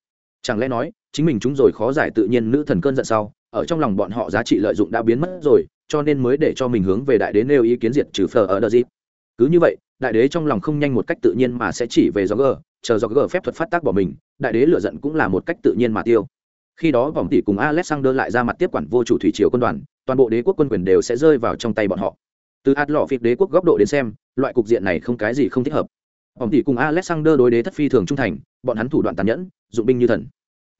Chẳng lẽ nói, chính mình chúng rồi khó giải tự nhiên nữ thần cơn giận sau, ở trong lòng bọn họ giá trị lợi dụng đã biến mất rồi, cho nên mới để cho mình hướng về đại đế nêu ý kiến diệt trừ phờ ở đờ dịp. Cứ như vậy, đại đế trong lòng không nhanh một cách tự nhiên mà sẽ chỉ về do gờ, chờ do gờ phép thuật phát tác bỏ mình, đại đế lựa giận cũng là một cách tự nhiên mà tiêu khi đó vòng tỷ cùng alexander lại ra mặt tiếp quản vô chủ thủy triều quân đoàn, toàn bộ đế quốc quân quyền đều sẽ rơi vào trong tay bọn họ. Từ hạt lọ phịp đế quốc góc độ đến xem, loại cục diện này không cái gì không thích hợp. Vòng tỷ cùng alexander đối đế thất phi thường trung thành, bọn hắn thủ đoạn tàn nhẫn, dụng binh như thần.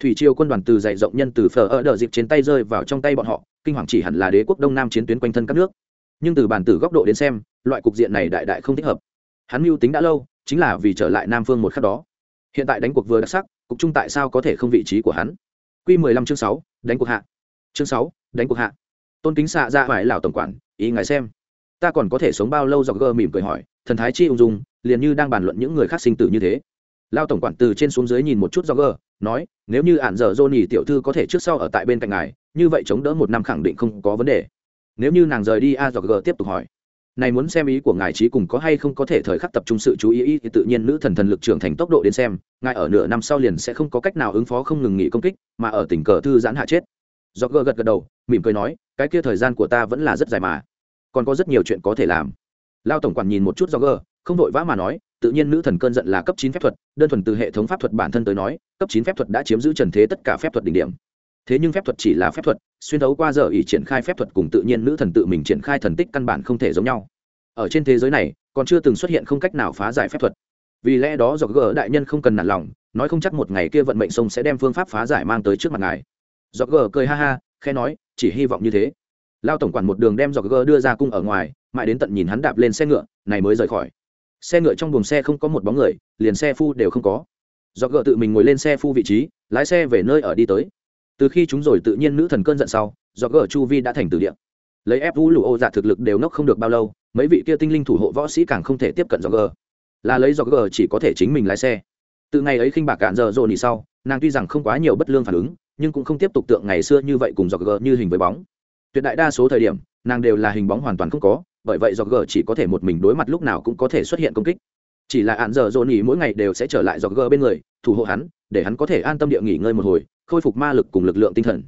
Thủy triều quân đoàn từ dạy rộng nhân từ phở ở đờ dịp trên tay rơi vào trong tay bọn họ, kinh hoàng chỉ hẳn là đế quốc đông nam chiến tuyến quanh thân các nước. Nhưng từ bản tử góc độ đến xem, loại cục diện này đại đại không thích hợp. Hắn mưu tính đã lâu, chính là vì trở lại nam phương một khắc đó. Hiện tại đánh cuộc vừa đặc sắc, cục trung tại sao có thể không vị trí của hắn? Q mười lăm chương sáu, đánh cuộc hạ. Chương sáu, đánh cuộc hạ. Tôn kính xạ ra phải lão tổng quản, ý ngài xem. Ta còn có thể sống bao lâu dọc gơ mỉm cười hỏi, thần thái chi ung dung, liền như đang bàn luận những người khác sinh tử như thế. Lao tổng quản từ trên xuống dưới nhìn một chút do gơ nói, nếu như ạn dở dô nhì tiểu thư có thể trước sau ở tại bên cạnh ngài, như vậy chống đỡ một năm khẳng định không có vấn đề. Nếu như nàng rời đi, a do gơ tiếp tục hỏi này muốn xem ý của ngài trí cùng có hay không có thể thời khắc tập trung sự chú ý ý thì tự nhiên nữ thần thần lực trưởng thành tốc độ đến xem, ngài ở nửa năm sau liền sẽ không có cách nào ứng phó không ngừng nghỉ công kích, mà ở tỉnh cờ thư giãn hạ chết. Do gờ gật gật đầu, mỉm cười nói, cái kia thời gian của ta vẫn là rất dài mà. Còn có rất nhiều chuyện có thể làm. Lao tổng quản nhìn một chút do gờ không vội vã mà nói, tự nhiên nữ thần cơn giận là cấp chín phép thuật, đơn thuần từ hệ thống pháp thuật bản thân tới nói, cấp chín phép thuật đã chiếm giữ trần thế tất cả phép thuật đỉnh điểm thế nhưng phép thuật chỉ là phép thuật, xuyên thấu qua giờ ý triển khai phép thuật cùng tự nhiên nữ thần tự mình triển khai thần tích căn bản không thể giống nhau. Ở trên thế giới này, còn chưa từng xuất hiện không cách nào phá giải phép thuật. Vì lẽ đó do gỡ đại nhân không cần nản lòng, nói không chắc một ngày kia vận mệnh sông sẽ đem phương pháp phá giải mang tới trước mặt ngài. Do gỡ cười ha ha khe nói, chỉ hy vọng như thế. Lao tổng quản một đường đem do gỡ đưa ra cung ở ngoài, mãi đến tận nhìn hắn đạp lên xe ngựa, này mới rời khỏi. Xe ngựa trong buồng xe không có một bóng người, liền xe phu đều không có. Do gỡ tự mình ngồi lên xe phu vị trí, lái xe về nơi ở đi tới từ khi chúng rồi tự nhiên nữ thần cơn giận sau, do gỡ chu vi đã thành từ điện lấy ép vũ lụ ô dạ thực lực đều nốc không được bao lâu, mấy vị kia tinh linh thủ hộ võ sĩ càng không thể tiếp cận do gỡ là lấy do gỡ chỉ có thể chính mình lái xe. Từ ngày ấy khinh bạc cạn giờ rồi nỉ sau, nàng tuy rằng không quá nhiều bất lương phản ứng, nhưng cũng không tiếp tục tượng ngày xưa như vậy cùng do gỡ như hình với bóng. Tuyệt đại đa số thời điểm, nàng đều là hình bóng hoàn toàn không có, bởi vậy do gờ chỉ có thể một mình đối mặt lúc nào cũng có thể xuất hiện công kích. Chỉ là hạn giờ dồn nghỉ mỗi ngày đều sẽ trở lại do gờ bên người, thủ hộ hắn, để hắn có thể an tâm địa nghỉ ngơi một hồi khôi phục ma lực cùng lực lượng tinh thần.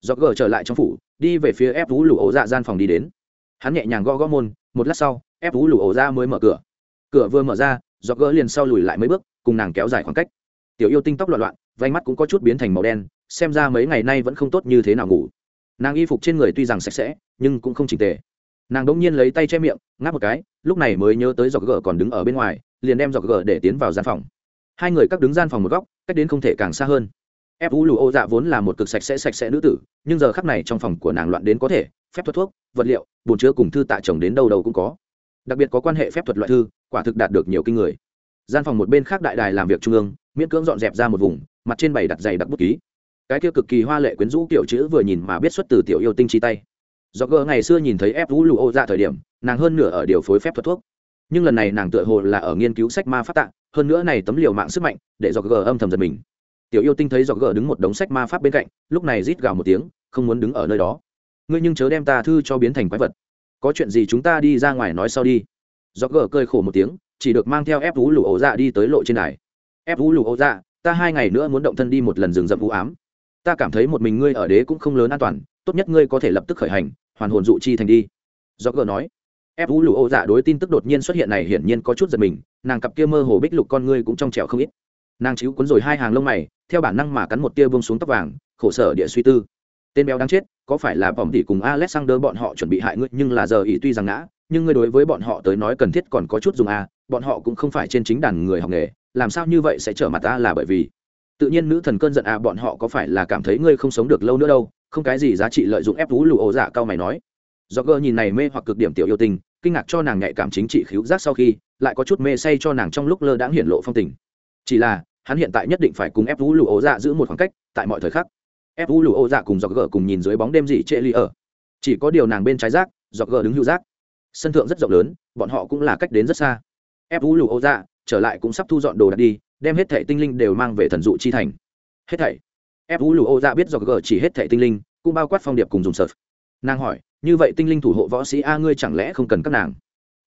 Do gờ trở lại trong phủ, đi về phía ép vũ lụ ổ dạ gian phòng đi đến. Hắn nhẹ nhàng gõ gõ môn, một lát sau, ép vũ lụ ổ ra dạ mới mở cửa. Cửa vừa mở ra do gỡ liền sau lùi lại mấy bước, cùng nàng kéo dài khoảng cách. Tiểu yêu tinh tóc loạn loạn vánh mắt cũng có chút biến thành màu đen, xem ra mấy ngày nay vẫn không tốt như thế nào ngủ. Nàng y phục trên người tuy rằng sạch sẽ, nhưng cũng không chỉnh tề. Nàng đ ỗ n g nhiên lấy tay che miệng, ngáp một cái, lúc này mới nhớ tới giọt gờ còn đứng ở bên ngoài, liền đem giọt gờ để tiến vào gian phòng. Hai người cắt đứng gian phòng một góc, cách đến không thể càng xa hơn ép u lù ô dạ vốn là một cực sạch sẽ sạch sẽ nữ tử, nhưng giờ khắc này trong phòng của nàng loạn đến có thể, phép thuật thuốc, vật liệu, bồn chứa cùng thư tạ chồng đến đâu đâu cũng có. Đặc biệt có quan hệ phép thuật loại thư, quả thực đạt được nhiều kinh người. Gian phòng một bên khác đại đài làm việc trung ương, miễn cưỡng dọn dẹp ra một vùng, mặt trên bày đặt dày đặc bút ký. Cái kia cực kỳ hoa lệ quyến rũ kiểu chữ vừa nhìn mà biết xuất từ tiểu yêu tinh chi tay. Do gờ ngày xưa nhìn thấy ép vũ Lù ô Dạ thời điểm, nàng hơn nửa ở điều phối phép thuật thuốc. Nhưng lần này nàng tựa hồ là ở nghiên cứu sách ma phát tạng hơn nữa này tấm liều mạng sức mạnh, để do gờ âm thầm giật mình tiểu yêu tinh thấy dọc gờ đứng một đống sách ma pháp bên cạnh, lúc này rít gào một tiếng, không muốn đứng ở nơi đó. Ngươi nhưng chớ đem ta thư cho biến thành quái vật. Có chuyện gì chúng ta đi ra ngoài nói sau đi. Dọc gờ cơi khổ một tiếng, chỉ được mang theo ép vũ lụ ổ dạ đi tới lộ trên đài. Ép vũ lụ ổ dạ ta hai ngày nữa muốn động thân đi một lần rừng rậm vũ ám. Ta cảm thấy một mình ngươi ở đế cũng không lớn an toàn, tốt nhất ngươi có thể lập tức khởi hành, hoàn hồn dụ chi thành đi. Do gờ nói. Ép vũ lụ ô dạ đối tin tức đột nhiên xuất hiện này hiển nhiên có chút giật mình, nàng cặp kia mơ hồ bích lục con ngươi cũng trong trẻo không ít nàng chịu cuốn rồi hai hàng lông mày, theo bản năng mà cắn một tia bông xuống tóc vàng, khổ sở địa suy tư. Tên béo đáng chết, có phải là bỏng tỷ cùng alexander bọn họ chuẩn bị hại ngươi? Nhưng là giờ ý tuy rằng ngã, nhưng ngươi đối với bọn họ tới nói cần thiết còn có chút dùng a bọn họ cũng không phải trên chính đàn người học nghề, làm sao như vậy sẽ trở mặt ta là bởi vì? Tự nhiên nữ thần cơn giận à bọn họ có phải là cảm thấy ngươi không sống được lâu nữa đâu, không cái gì giá trị lợi dụng ép vũ lụ ổ dạ cao mày nói. Do gơ nhìn này mê hoặc cực điểm tiểu yêu tình, kinh ngạc cho nàng nhạy cảm chính trị khíu giác sau khi, lại có chút mê say cho nàng trong lúc lơ đãng hiển lộ phong tình chỉ là, hắn hiện tại nhất định phải cùng ép vũ lụ ổ dạ giữ một khoảng cách, tại mọi thời khắc ép vũ lụ ô dạ cùng dọc gờ cùng nhìn dưới bóng đêm dị trệ ly ở. Chỉ có điều nàng bên trái rác dọc gờ đứng hữu rác sân thượng rất rộng lớn, bọn họ cũng là cách đến rất xa. Ép vũ lụ ô dạ trở lại cũng sắp thu dọn đồ đạc đi, đem hết thẻ tinh linh đều mang về thần dụ chi thành. Hết thảy. Ép vũ lụ ô dạ biết dọc gờ chỉ hết thẻ tinh linh, cũng bao quát phong điệp cùng dùng sợt. Nàng hỏi, như vậy tinh linh thủ hộ võ sĩ a ngươi chẳng lẽ không cần các nàng?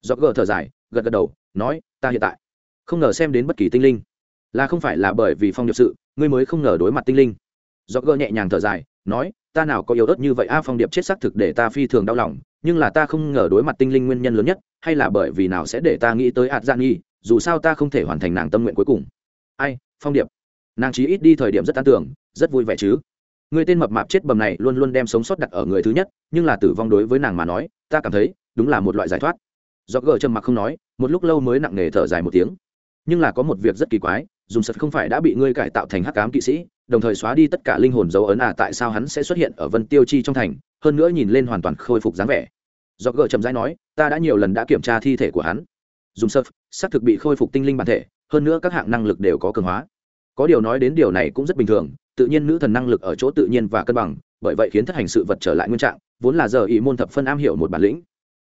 Dọc gờ thở dài, gật gật đầu, nói, ta hiện tại không ngờ xem đến bất kỳ tinh linh là không phải là bởi vì phong điệp sự, ngươi mới không ngờ đối mặt tinh linh. Do gỡ nhẹ nhàng thở dài, nói, ta nào có yếu ớt như vậy a, phong điệp chết xác thực để ta phi thường đau lòng, nhưng là ta không ngờ đối mặt tinh linh nguyên nhân lớn nhất, hay là bởi vì nào sẽ để ta nghĩ tới hạt gian nghi, dù sao ta không thể hoàn thành nàng tâm nguyện cuối cùng. Ai, phong điệp. Nàng chí ít đi thời điểm rất an tưởng, rất vui vẻ chứ. Người tên mập mạp chết bầm này luôn luôn đem sống sót đặt ở người thứ nhất, nhưng là tử vong đối với nàng mà nói, ta cảm thấy, đúng là một loại giải thoát. Do gờ trầm mặc không nói, một lúc lâu mới nặng nề thở dài một tiếng. Nhưng là có một việc rất kỳ quái dùng sật không phải đã bị ngươi cải tạo thành hắc cám kỵ sĩ, đồng thời xóa đi tất cả linh hồn dấu ấn à tại sao hắn sẽ xuất hiện ở vân tiêu chi trong thành, hơn nữa nhìn lên hoàn toàn khôi phục dáng vẻ. Do gờ trầm rãi nói, ta đã nhiều lần đã kiểm tra thi thể của hắn. Dùng sật, xác thực bị khôi phục tinh linh bản thể, hơn nữa các hạng năng lực đều có cường hóa. Có điều nói đến điều này cũng rất bình thường, tự nhiên nữ thần năng lực ở chỗ tự nhiên và cân bằng, bởi vậy khiến thất hành sự vật trở lại nguyên trạng, vốn là giờ ý môn thập phân am hiểu một bản lĩnh.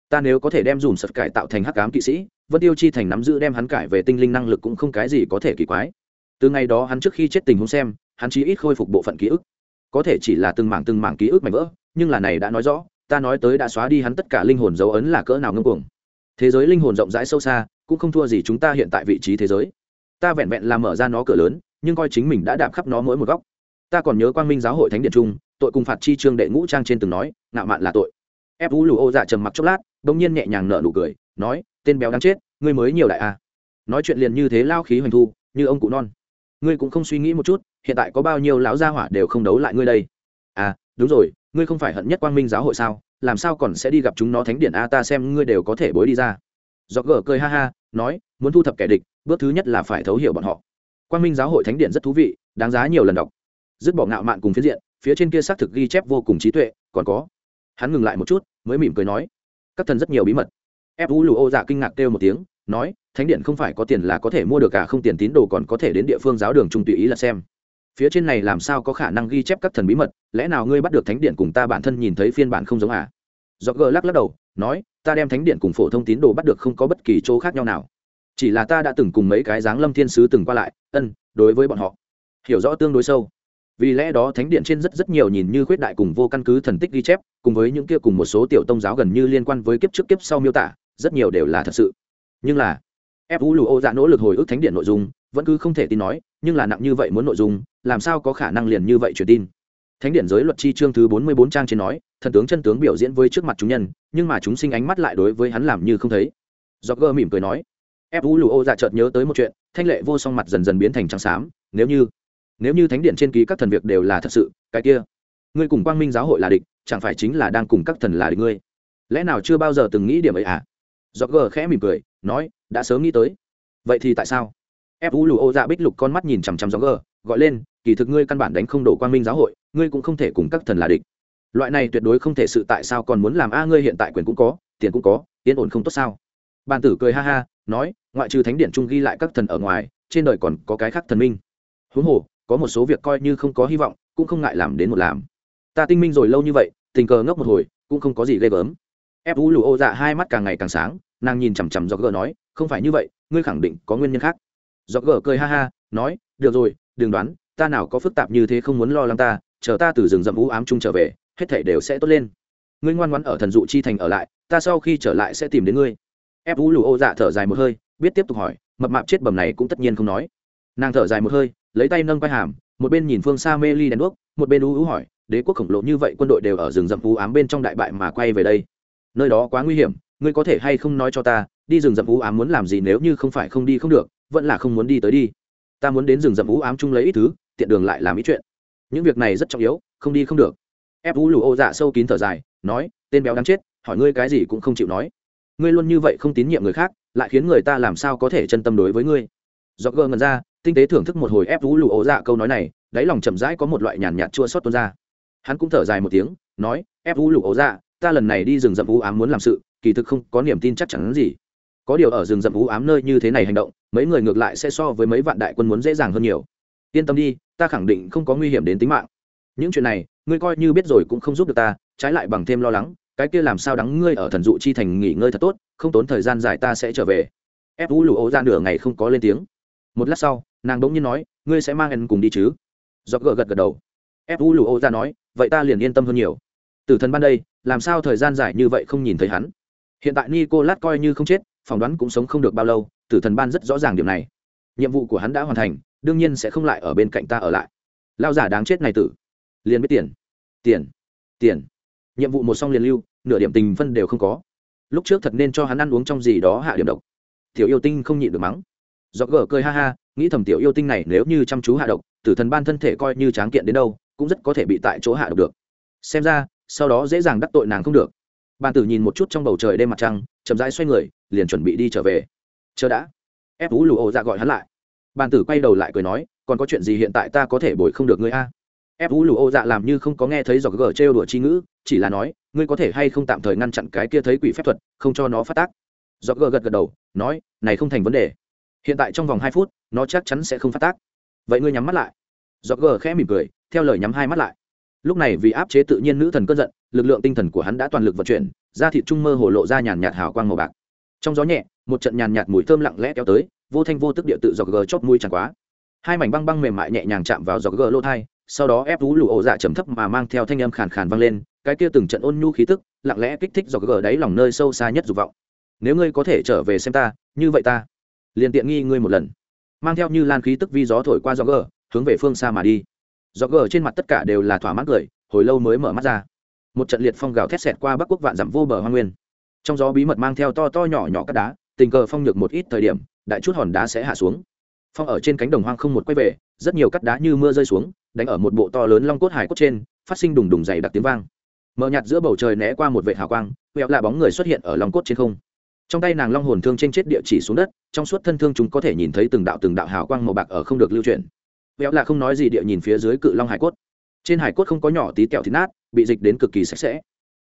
Ta nếu có thể đem dùm sật cải tạo thành hắc ám kỵ sĩ vân tiêu chi thành nắm giữ đem hắn cải về tinh linh năng lực cũng không cái gì có thể kỳ quái. Từ ngày đó hắn trước khi chết tình huống xem, hắn chỉ ít khôi phục bộ phận ký ức. Có thể chỉ là từng mảng từng mảng ký ức mảnh vỡ, nhưng là này đã nói rõ, ta nói tới đã xóa đi hắn tất cả linh hồn dấu ấn là cỡ nào ngưng cuồng. Thế giới linh hồn rộng rãi sâu xa, cũng không thua gì chúng ta hiện tại vị trí thế giới. Ta vẹn vẹn làm mở ra nó cửa lớn, nhưng coi chính mình đã đạp khắp nó mỗi một góc. Ta còn nhớ quang minh giáo hội thánh điện trung, tội cùng phạt chi trương đệ ngũ trang trên từng nói, ngạo mạn là tội. Ép vũ lù ô dạ trầm mặc chốc lát bỗng nhiên nhẹ nhàng nở nụ cười, nói, tên béo đáng chết, ngươi mới nhiều đại a à. nói chuyện liền như thế lao khí hoành thu, như ông cụ non. Ngươi cũng không suy nghĩ một chút, hiện tại có bao nhiêu lão gia hỏa đều không đấu lại ngươi đây? À đúng rồi, ngươi không phải hận nhất quang minh giáo hội sao? Làm sao còn sẽ đi gặp chúng nó thánh điện a, ta xem ngươi đều có thể bối đi ra. Do gở cười ha ha, nói, muốn thu thập kẻ địch, bước thứ nhất là phải thấu hiểu bọn họ. Quang minh giáo hội thánh điện rất thú vị, đáng giá nhiều lần đọc. Dứt bỏ ngạo mạn cùng phiến diện, phía trên kia xác thực ghi chép vô cùng trí tuệ, còn có. Hắn ngừng lại một chút, mới mỉm cười nói các thần rất nhiều bí mật. Ép u lù ô dạ kinh ngạc kêu một tiếng, nói, thánh điện không phải có tiền là có thể mua được cả, không tiền tín đồ còn có thể đến địa phương giáo đường trung tùy ý là xem. Phía trên này làm sao có khả năng ghi chép các thần bí mật? Lẽ nào ngươi bắt được thánh điện cùng ta bản thân nhìn thấy phiên bản không giống à? Do gờ lắc lắc đầu, nói, ta đem thánh điện cùng phổ thông tín đồ bắt được không có bất kỳ chỗ khác nhau nào. Chỉ là ta đã từng cùng mấy cái dáng lâm thiên sứ từng qua lại, ân, đối với bọn họ, hiểu rõ tương đối sâu vì lẽ đó thánh điện trên rất rất nhiều nhìn như khuyết đại cùng vô căn cứ thần tích ghi chép, cùng với những kia cùng một số tiểu tông giáo gần như liên quan với kiếp trước kiếp sau miêu tả, rất nhiều đều là thật sự. Nhưng là ép vũ lù ô dạ nỗ lực hồi ức thánh điện nội dung, vẫn cứ không thể tin nói, nhưng là nặng như vậy muốn nội dung, làm sao có khả năng liền như vậy truyền tin? Thánh điện giới luật chi chương thứ bốn mươi bốn trang trên nói, thần tướng chân tướng biểu diễn với trước mặt chúng nhân, nhưng mà chúng sinh ánh mắt lại đối với hắn làm như không thấy. Do gơ mỉm cười nói ép vũ lù ô dạ chợt nhớ tới một chuyện, thanh lệ vô song mặt dần dần biến thành trắng xám, nếu như nếu như thánh điện trên ký các thần việc đều là thật sự, cái kia, ngươi cùng quang minh giáo hội là địch, chẳng phải chính là đang cùng các thần là địch ngươi? Lẽ nào chưa bao giờ từng nghĩ điểm ấy à? Do gờ khẽ mỉm cười, nói, đã sớm nghĩ tới. Vậy thì tại sao? Ép vũ lù ô dạ bích lục con mắt nhìn chằm chằm do gờ, gọi lên, kỳ thực ngươi căn bản đánh không đổ quang minh giáo hội, ngươi cũng không thể cùng các thần là địch. Loại này tuyệt đối không thể sự tại sao còn muốn làm a, ngươi hiện tại quyền cũng có, tiền cũng có, yên ổn không tốt sao? Bàn tử cười ha ha, nói, ngoại trừ thánh điện trung ghi lại các thần ở ngoài, trên đời còn có cái khác thần minh. Huống hồ có một số việc coi như không có hy vọng, cũng không ngại làm đến một làm. Ta tinh minh rồi lâu như vậy, tình cờ ngốc một hồi, cũng không có gì ghê gớm. Ép vũ lù ô dạ hai mắt càng ngày càng sáng, nàng nhìn chằm chằm do gờ nói, không phải như vậy, ngươi khẳng định có nguyên nhân khác. Do gờ cười ha ha, nói, được rồi, đừng đoán, ta nào có phức tạp như thế không muốn lo lắng ta, chờ ta từ rừng rậm vũ ám chung trở về, hết thể đều sẽ tốt lên. Ngươi ngoan ngoãn ở thần dụ chi thành ở lại, ta sau khi trở lại sẽ tìm đến ngươi. Ép vũ lù ô dạ thở dài một hơi, biết tiếp tục hỏi, mập mạp chết bầm này cũng tất nhiên không nói. Nàng thở dài một hơi lấy tay nâng vai hàm, một bên nhìn phương xa mê ly đèn đuốc, một bên ú ú hỏi, đế quốc khổng lồ như vậy quân đội đều ở rừng rậm u ám bên trong đại bại mà quay về đây? Nơi đó quá nguy hiểm, ngươi có thể hay không nói cho ta, đi rừng rậm u ám muốn làm gì nếu như không phải không đi không được, vẫn là không muốn đi tới đi. Ta muốn đến rừng rậm u ám chung lấy ít thứ, tiện đường lại làm ít chuyện. Những việc này rất trọng yếu, không đi không được. Ép vũ lù ô dạ sâu kín thở dài, nói, tên béo đáng chết, hỏi ngươi cái gì cũng không chịu nói. Ngươi luôn như vậy không tín nhiệm người khác, lại khiến người ta làm sao có thể chân tâm đối với ngươi? Do gờ ngần ra tinh tế thưởng thức một hồi ép vũ lụ ố dạ câu nói này, đáy lòng chậm rãi có một loại nhàn nhạt chua xót tuôn ra. Hắn cũng thở dài một tiếng, nói, ép vũ lụ ố dạ ta lần này đi rừng rậm vũ ám muốn làm sự, kỳ thực không có niềm tin chắc chắn gì. Có điều ở rừng rậm vũ ám nơi như thế này hành động, mấy người ngược lại sẽ so với mấy vạn đại quân muốn dễ dàng hơn nhiều. Yên tâm đi, ta khẳng định không có nguy hiểm đến tính mạng. Những chuyện này, ngươi coi như biết rồi cũng không giúp được ta, trái lại bằng thêm lo lắng, cái kia làm sao đắng ngươi ở thần dụ chi thành nghỉ ngơi thật tốt, không tốn thời gian dài ta sẽ trở về. Ép vũ lụ ố ra nửa ngày không có lên tiếng một lát sau, nàng bỗng nhiên nói, ngươi sẽ mang em cùng đi chứ? Do gờ gật gật đầu. Ép u lù ô ra nói, vậy ta liền yên tâm hơn nhiều. Tử thần ban đây, làm sao thời gian dài như vậy không nhìn thấy hắn? Hiện tại nico lát coi như không chết, phỏng đoán cũng sống không được bao lâu, tử thần ban rất rõ ràng điểm này. Nhiệm vụ của hắn đã hoàn thành, đương nhiên sẽ không lại ở bên cạnh ta ở lại. Lao giả đáng chết này tử. Liền biết tiền. Tiền. Tiền. Nhiệm vụ một xong liền lưu, nửa điểm tình phân đều không có. Lúc trước thật nên cho hắn ăn uống trong gì đó hạ điểm độc. Tiểu yêu tinh không nhịn được mắng do gờ cười ha ha, nghĩ thầm tiểu yêu tinh này nếu như chăm chú hạ độc, tử thần ban thân thể coi như tráng kiện đến đâu, cũng rất có thể bị tại chỗ hạ độc được. Xem ra, sau đó dễ dàng đắc tội nàng không được. Bàn tử nhìn một chút trong bầu trời đêm mặt trăng, chậm rãi xoay người, liền chuẩn bị đi trở về. Chờ đã. Ép vũ lù ô ra gọi hắn lại. Bàn tử quay đầu lại cười nói, còn có chuyện gì hiện tại ta có thể bồi không được ngươi a? Ép vũ lù ô dạ làm như không có nghe thấy giọt gờ trêu đùa chi ngữ, chỉ là nói, ngươi có thể hay không tạm thời ngăn chặn cái kia thấy quỷ phép thuật, không cho nó phát tác? Giọt gờ gật gật đầu, nói, này không thành vấn đề hiện tại trong vòng hai phút, nó chắc chắn sẽ không phát tác. Vậy ngươi nhắm mắt lại. Giò gờ khẽ mỉm cười, theo lời nhắm hai mắt lại. Lúc này vì áp chế tự nhiên nữ thần cơn giận, lực lượng tinh thần của hắn đã toàn lực vận chuyển, da thịt trung mơ hồ lộ ra nhàn nhạt hào quang màu bạc. Trong gió nhẹ, một trận nhàn nhạt mùi thơm lặng lẽ kéo tới, vô thanh vô tức địa tự dọc gờ chót mũi chẳng quá. Hai mảnh băng băng mềm mại nhẹ nhàng chạm vào dọc gờ lỗ thai, sau đó ép vú lụ ổ dạ trầm thấp mà mang theo thanh âm khàn khàn vang lên, cái kia từng trận ôn nhu khí tức, lặng lẽ kích thích dọc gờ đáy lòng nơi sâu xa nhất dục vọng. Nếu ngươi có thể trở về xem ta, như vậy ta liền tiện nghi ngươi một lần. Mang theo như lan khí tức vi gió thổi qua gió gờ hướng về phương xa mà đi. Gió gờ trên mặt tất cả đều là thỏa mãn cười, hồi lâu mới mở mắt ra. Một trận liệt phong gào thét xẹt qua bắc quốc vạn dặm vô bờ hoa nguyên. Trong gió bí mật mang theo to to nhỏ nhỏ các đá, tình cờ phong nhược một ít thời điểm, đại chút hòn đá sẽ hạ xuống. Phong ở trên cánh đồng hoang không một quay về, rất nhiều cắt đá như mưa rơi xuống, đánh ở một bộ to lớn long cốt hải cốt trên, phát sinh đùng đùng dày đặc tiếng vang. Mờ nhạt giữa bầu trời né qua một vệ hào quang, quẹo là bóng người xuất hiện ở long cốt trên không trong tay nàng long hồn thương trên chết địa chỉ xuống đất, trong suốt thân thương chúng có thể nhìn thấy từng đạo từng đạo hào quang màu bạc ở không được lưu chuyển. Béo là không nói gì địa nhìn phía dưới cự long hải cốt. Trên hải cốt không có nhỏ tí kẹo thịt nát, bị dịch đến cực kỳ sạch sẽ.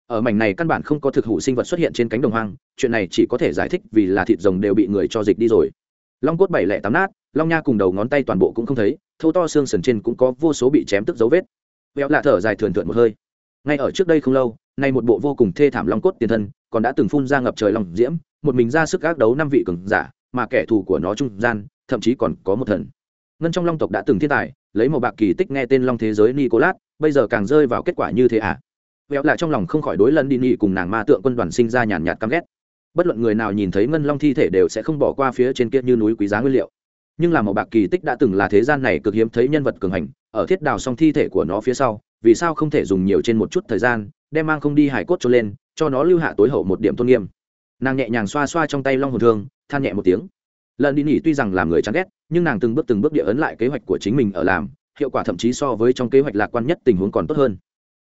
Ở mảnh này căn bản không có thực hủ sinh vật xuất hiện trên cánh đồng hoang, chuyện này chỉ có thể giải thích vì là thịt rồng đều bị người cho dịch đi rồi. Long cốt bảy lẻ tám nát, long nha cùng đầu ngón tay toàn bộ cũng không thấy thâu to xương sần trên cũng có vô số bị chém tức dấu vết. Véo lạ thở dài thườn thượn một hơi. Ngay ở trước đây không lâu, nay một bộ vô cùng thê thảm long cốt tiền thân, còn đã từng phun ra ngập trời lòng diễm một mình ra sức ác đấu năm vị cường giả, mà kẻ thù của nó trung gian, thậm chí còn có một thần. Ngân trong long tộc đã từng thiên tài, lấy một bạc kỳ tích nghe tên long thế giới nicolas, bây giờ càng rơi vào kết quả như thế à? Véo lại trong lòng không khỏi đối lần đi nghỉ cùng nàng ma tượng quân đoàn sinh ra nhàn nhạt căm ghét. Bất luận người nào nhìn thấy ngân long thi thể đều sẽ không bỏ qua phía trên kia như núi quý giá nguyên liệu. Nhưng là một bạc kỳ tích đã từng là thế gian này cực hiếm thấy nhân vật cường hành, ở thiết đào xong thi thể của nó phía sau, vì sao không thể dùng nhiều trên một chút thời gian, đem mang không đi hải cốt cho lên, cho nó lưu hạ tối hậu một điểm tôn nghiêm nàng nhẹ nhàng xoa xoa trong tay long hồn thương, than nhẹ một tiếng. Lần đi nghỉ tuy rằng làm người chán ghét, nhưng nàng từng bước từng bước địa ấn lại kế hoạch của chính mình ở làm, hiệu quả thậm chí so với trong kế hoạch lạc quan nhất tình huống còn tốt hơn.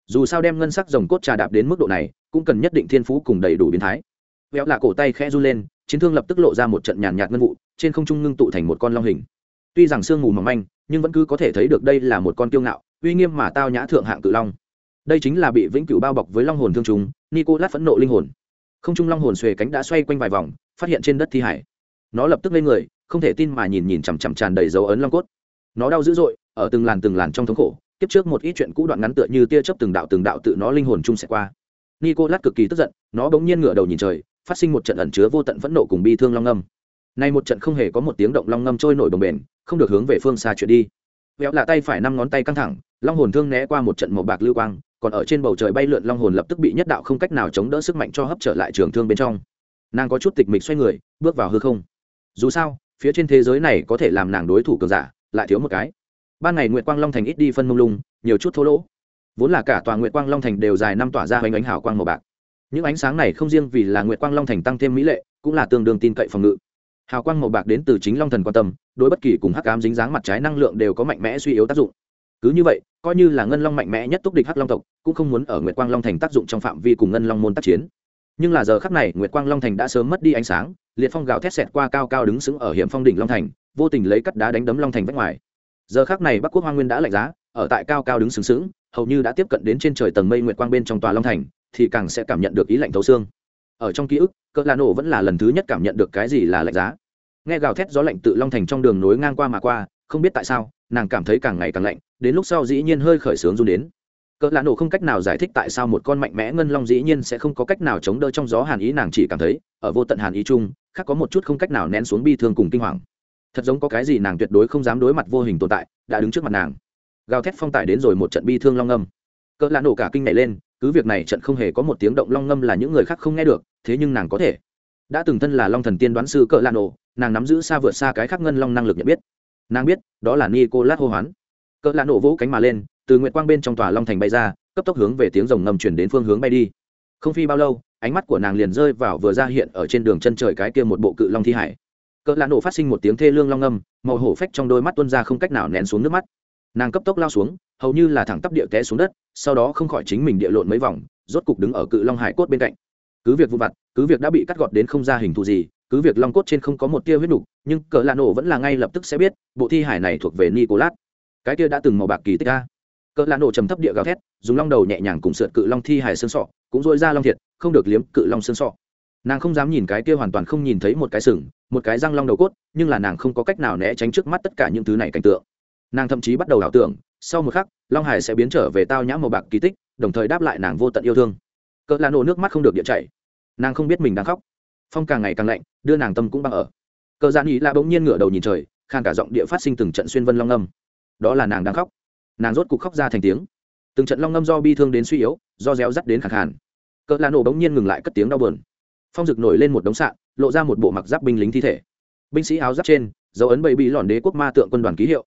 Dù sao đem ngân sắc rồng cốt trà đạp đến mức độ này, cũng cần nhất định thiên phú cùng đầy đủ biến thái. Véo là cổ tay khẽ run lên, chiến thương lập tức lộ ra một trận nhàn nhạt ngân vụ, trên không trung ngưng tụ thành một con long hình. Tuy rằng sương mù mỏng manh, nhưng vẫn cứ có thể thấy được đây là một con kiêu ngạo, uy nghiêm mà tao nhã thượng hạng cự long. Đây chính là bị vĩnh cửu bao bọc với long hồn thương chúng nicolas phẫn nộ linh hồn không trung long hồn xuề cánh đã xoay quanh vài vòng, phát hiện trên đất thi hải. Nó lập tức lên người, không thể tin mà nhìn nhìn chằm chằm tràn đầy dấu ấn long cốt. Nó đau dữ dội, ở từng làn từng làn trong thống khổ, kiếp trước một ít chuyện cũ đoạn ngắn tựa như tia chớp từng đạo từng đạo tự nó linh hồn chung sẽ qua. Nicolas cực kỳ tức giận, nó bỗng nhiên ngửa đầu nhìn trời, phát sinh một trận ẩn chứa vô tận phẫn nộ cùng bi thương long ngâm. Nay một trận không hề có một tiếng động long ngâm trôi nổi đồng bền không được hướng về phương xa chuyển đi. Véo là tay phải năm ngón tay căng thẳng, long hồn thương né qua một trận màu bạc lưu quang còn ở trên bầu trời bay lượn long hồn lập tức bị nhất đạo không cách nào chống đỡ sức mạnh cho hấp trở lại trường thương bên trong. Nàng có chút tịch mịch xoay người, bước vào hư không. Dù sao, phía trên thế giới này có thể làm nàng đối thủ cường giả, lại thiếu một cái. Ban ngày nguyệt quang long thành ít đi phân mông lung, nhiều chút thô lỗ. Vốn là cả tòa nguyệt quang long thành đều dài năm tỏa ra hoành ánh hào quang màu bạc. Những ánh sáng này không riêng vì là nguyệt quang long thành tăng thêm mỹ lệ, cũng là tương đương tin cậy phòng ngự. Hào quang màu bạc đến từ chính long thần quan tâm, đối bất kỳ cùng hắc ám dính dáng mặt trái năng lượng đều có mạnh mẽ suy yếu tác dụng cứ như vậy, coi như là ngân long mạnh mẽ nhất túc địch hắc long tộc, cũng không muốn ở nguyệt quang long thành tác dụng trong phạm vi cùng ngân long môn tác chiến. Nhưng là giờ khắc này, nguyệt quang long thành đã sớm mất đi ánh sáng, liệt phong gào thét xẹt qua cao cao đứng sững ở hiểm phong đỉnh long thành, vô tình lấy cắt đá đánh đấm long thành vách ngoài. Giờ khắc này bắc quốc hoa nguyên đã lạnh giá, ở tại cao cao đứng sừng sững, hầu như đã tiếp cận đến trên trời tầng mây nguyệt quang bên trong tòa long thành, thì càng sẽ cảm nhận được ý lạnh thấu xương. Ở trong ký ức cỡ lạ nổ vẫn là lần thứ nhất cảm nhận được cái gì là lạnh giá. Nghe gào thét gió lạnh tự long thành trong đường nối ngang qua mà qua, không biết tại sao, nàng cảm thấy càng ngày càng lạnh đến lúc sau dĩ nhiên hơi khởi sướng run đến. Cỡ lạ nổ không cách nào giải thích tại sao một con mạnh mẽ ngân long dĩ nhiên sẽ không có cách nào chống đỡ trong gió hàn ý, nàng chỉ cảm thấy, ở vô tận hàn ý chung, khác có một chút không cách nào nén xuống bi thương cùng kinh hoàng. Thật giống có cái gì nàng tuyệt đối không dám đối mặt vô hình tồn tại, đã đứng trước mặt nàng. Gào thét phong tải đến rồi một trận bi thương long ngâm. Cỡ lạ nổ cả kinh này lên, cứ việc này trận không hề có một tiếng động long ngâm là những người khác không nghe được, thế nhưng nàng có thể. Đã từng thân là long thần tiên đoán sư cỡ lạ nổ, nàng nắm giữ xa vượt xa cái khác ngân long năng lực nhận biết. Nàng biết, đó là nicolas hô hoán cỡ lạ nổ vỗ cánh mà lên, từ nguyện quang bên trong tòa long thành bay ra, cấp tốc hướng về tiếng rồng ngầm chuyển đến phương hướng bay đi. Không phi bao lâu, ánh mắt của nàng liền rơi vào vừa ra hiện ở trên đường chân trời cái kia một bộ cự long thi hải. Cỡ lạ nổ phát sinh một tiếng thê lương long ngâm, màu hổ phách trong đôi mắt tuân ra không cách nào nén xuống nước mắt. Nàng cấp tốc lao xuống, hầu như là thẳng tắp địa té xuống đất, sau đó không khỏi chính mình địa lộn mấy vòng, rốt cục đứng ở cự long hải cốt bên cạnh. Cứ việc vụ vặt, cứ việc đã bị cắt gọt đến không ra hình thù gì, cứ việc long cốt trên không có một tia huyết đục nhưng cỡ lạ nổ vẫn là ngay lập tức sẽ biết, bộ thi hải này thuộc về nicolas cái kia đã từng màu bạc kỳ tích a. cỡ lá nổ trầm thấp địa gào thét, dùng long đầu nhẹ nhàng cùng sượt cự long thi hải xương sọ, cũng dội ra long thiệt, không được liếm cự long xương sọ. Nàng không dám nhìn cái kia hoàn toàn không nhìn thấy một cái sừng, một cái răng long đầu cốt, nhưng là nàng không có cách nào né tránh trước mắt tất cả những thứ này cảnh tượng. Nàng thậm chí bắt đầu ảo tưởng, sau một khắc, long hải sẽ biến trở về tao nhã màu bạc kỳ tích, đồng thời đáp lại nàng vô tận yêu thương. Cỡ lá nổ nước mắt không được địa chảy. Nàng không biết mình đang khóc. Phong càng ngày càng lạnh, đưa nàng tâm cũng băng ở. Cờ gian ý là bỗng nhiên ngửa đầu nhìn trời khang cả giọng địa phát sinh từng trận xuyên vân long âm đó là nàng đang khóc. Nàng rốt cục khóc ra thành tiếng. Từng trận long ngâm do bi thương đến suy yếu, do réo rắt đến khẳng hẳn cỡ là nổ bỗng nhiên ngừng lại cất tiếng đau bờn phong rực nổi lên một đống sạn, lộ ra một bộ mặc giáp binh lính thi thể. Binh sĩ áo giáp trên, dấu ấn bậy bị lòn đế quốc ma tượng quân đoàn ký hiệu.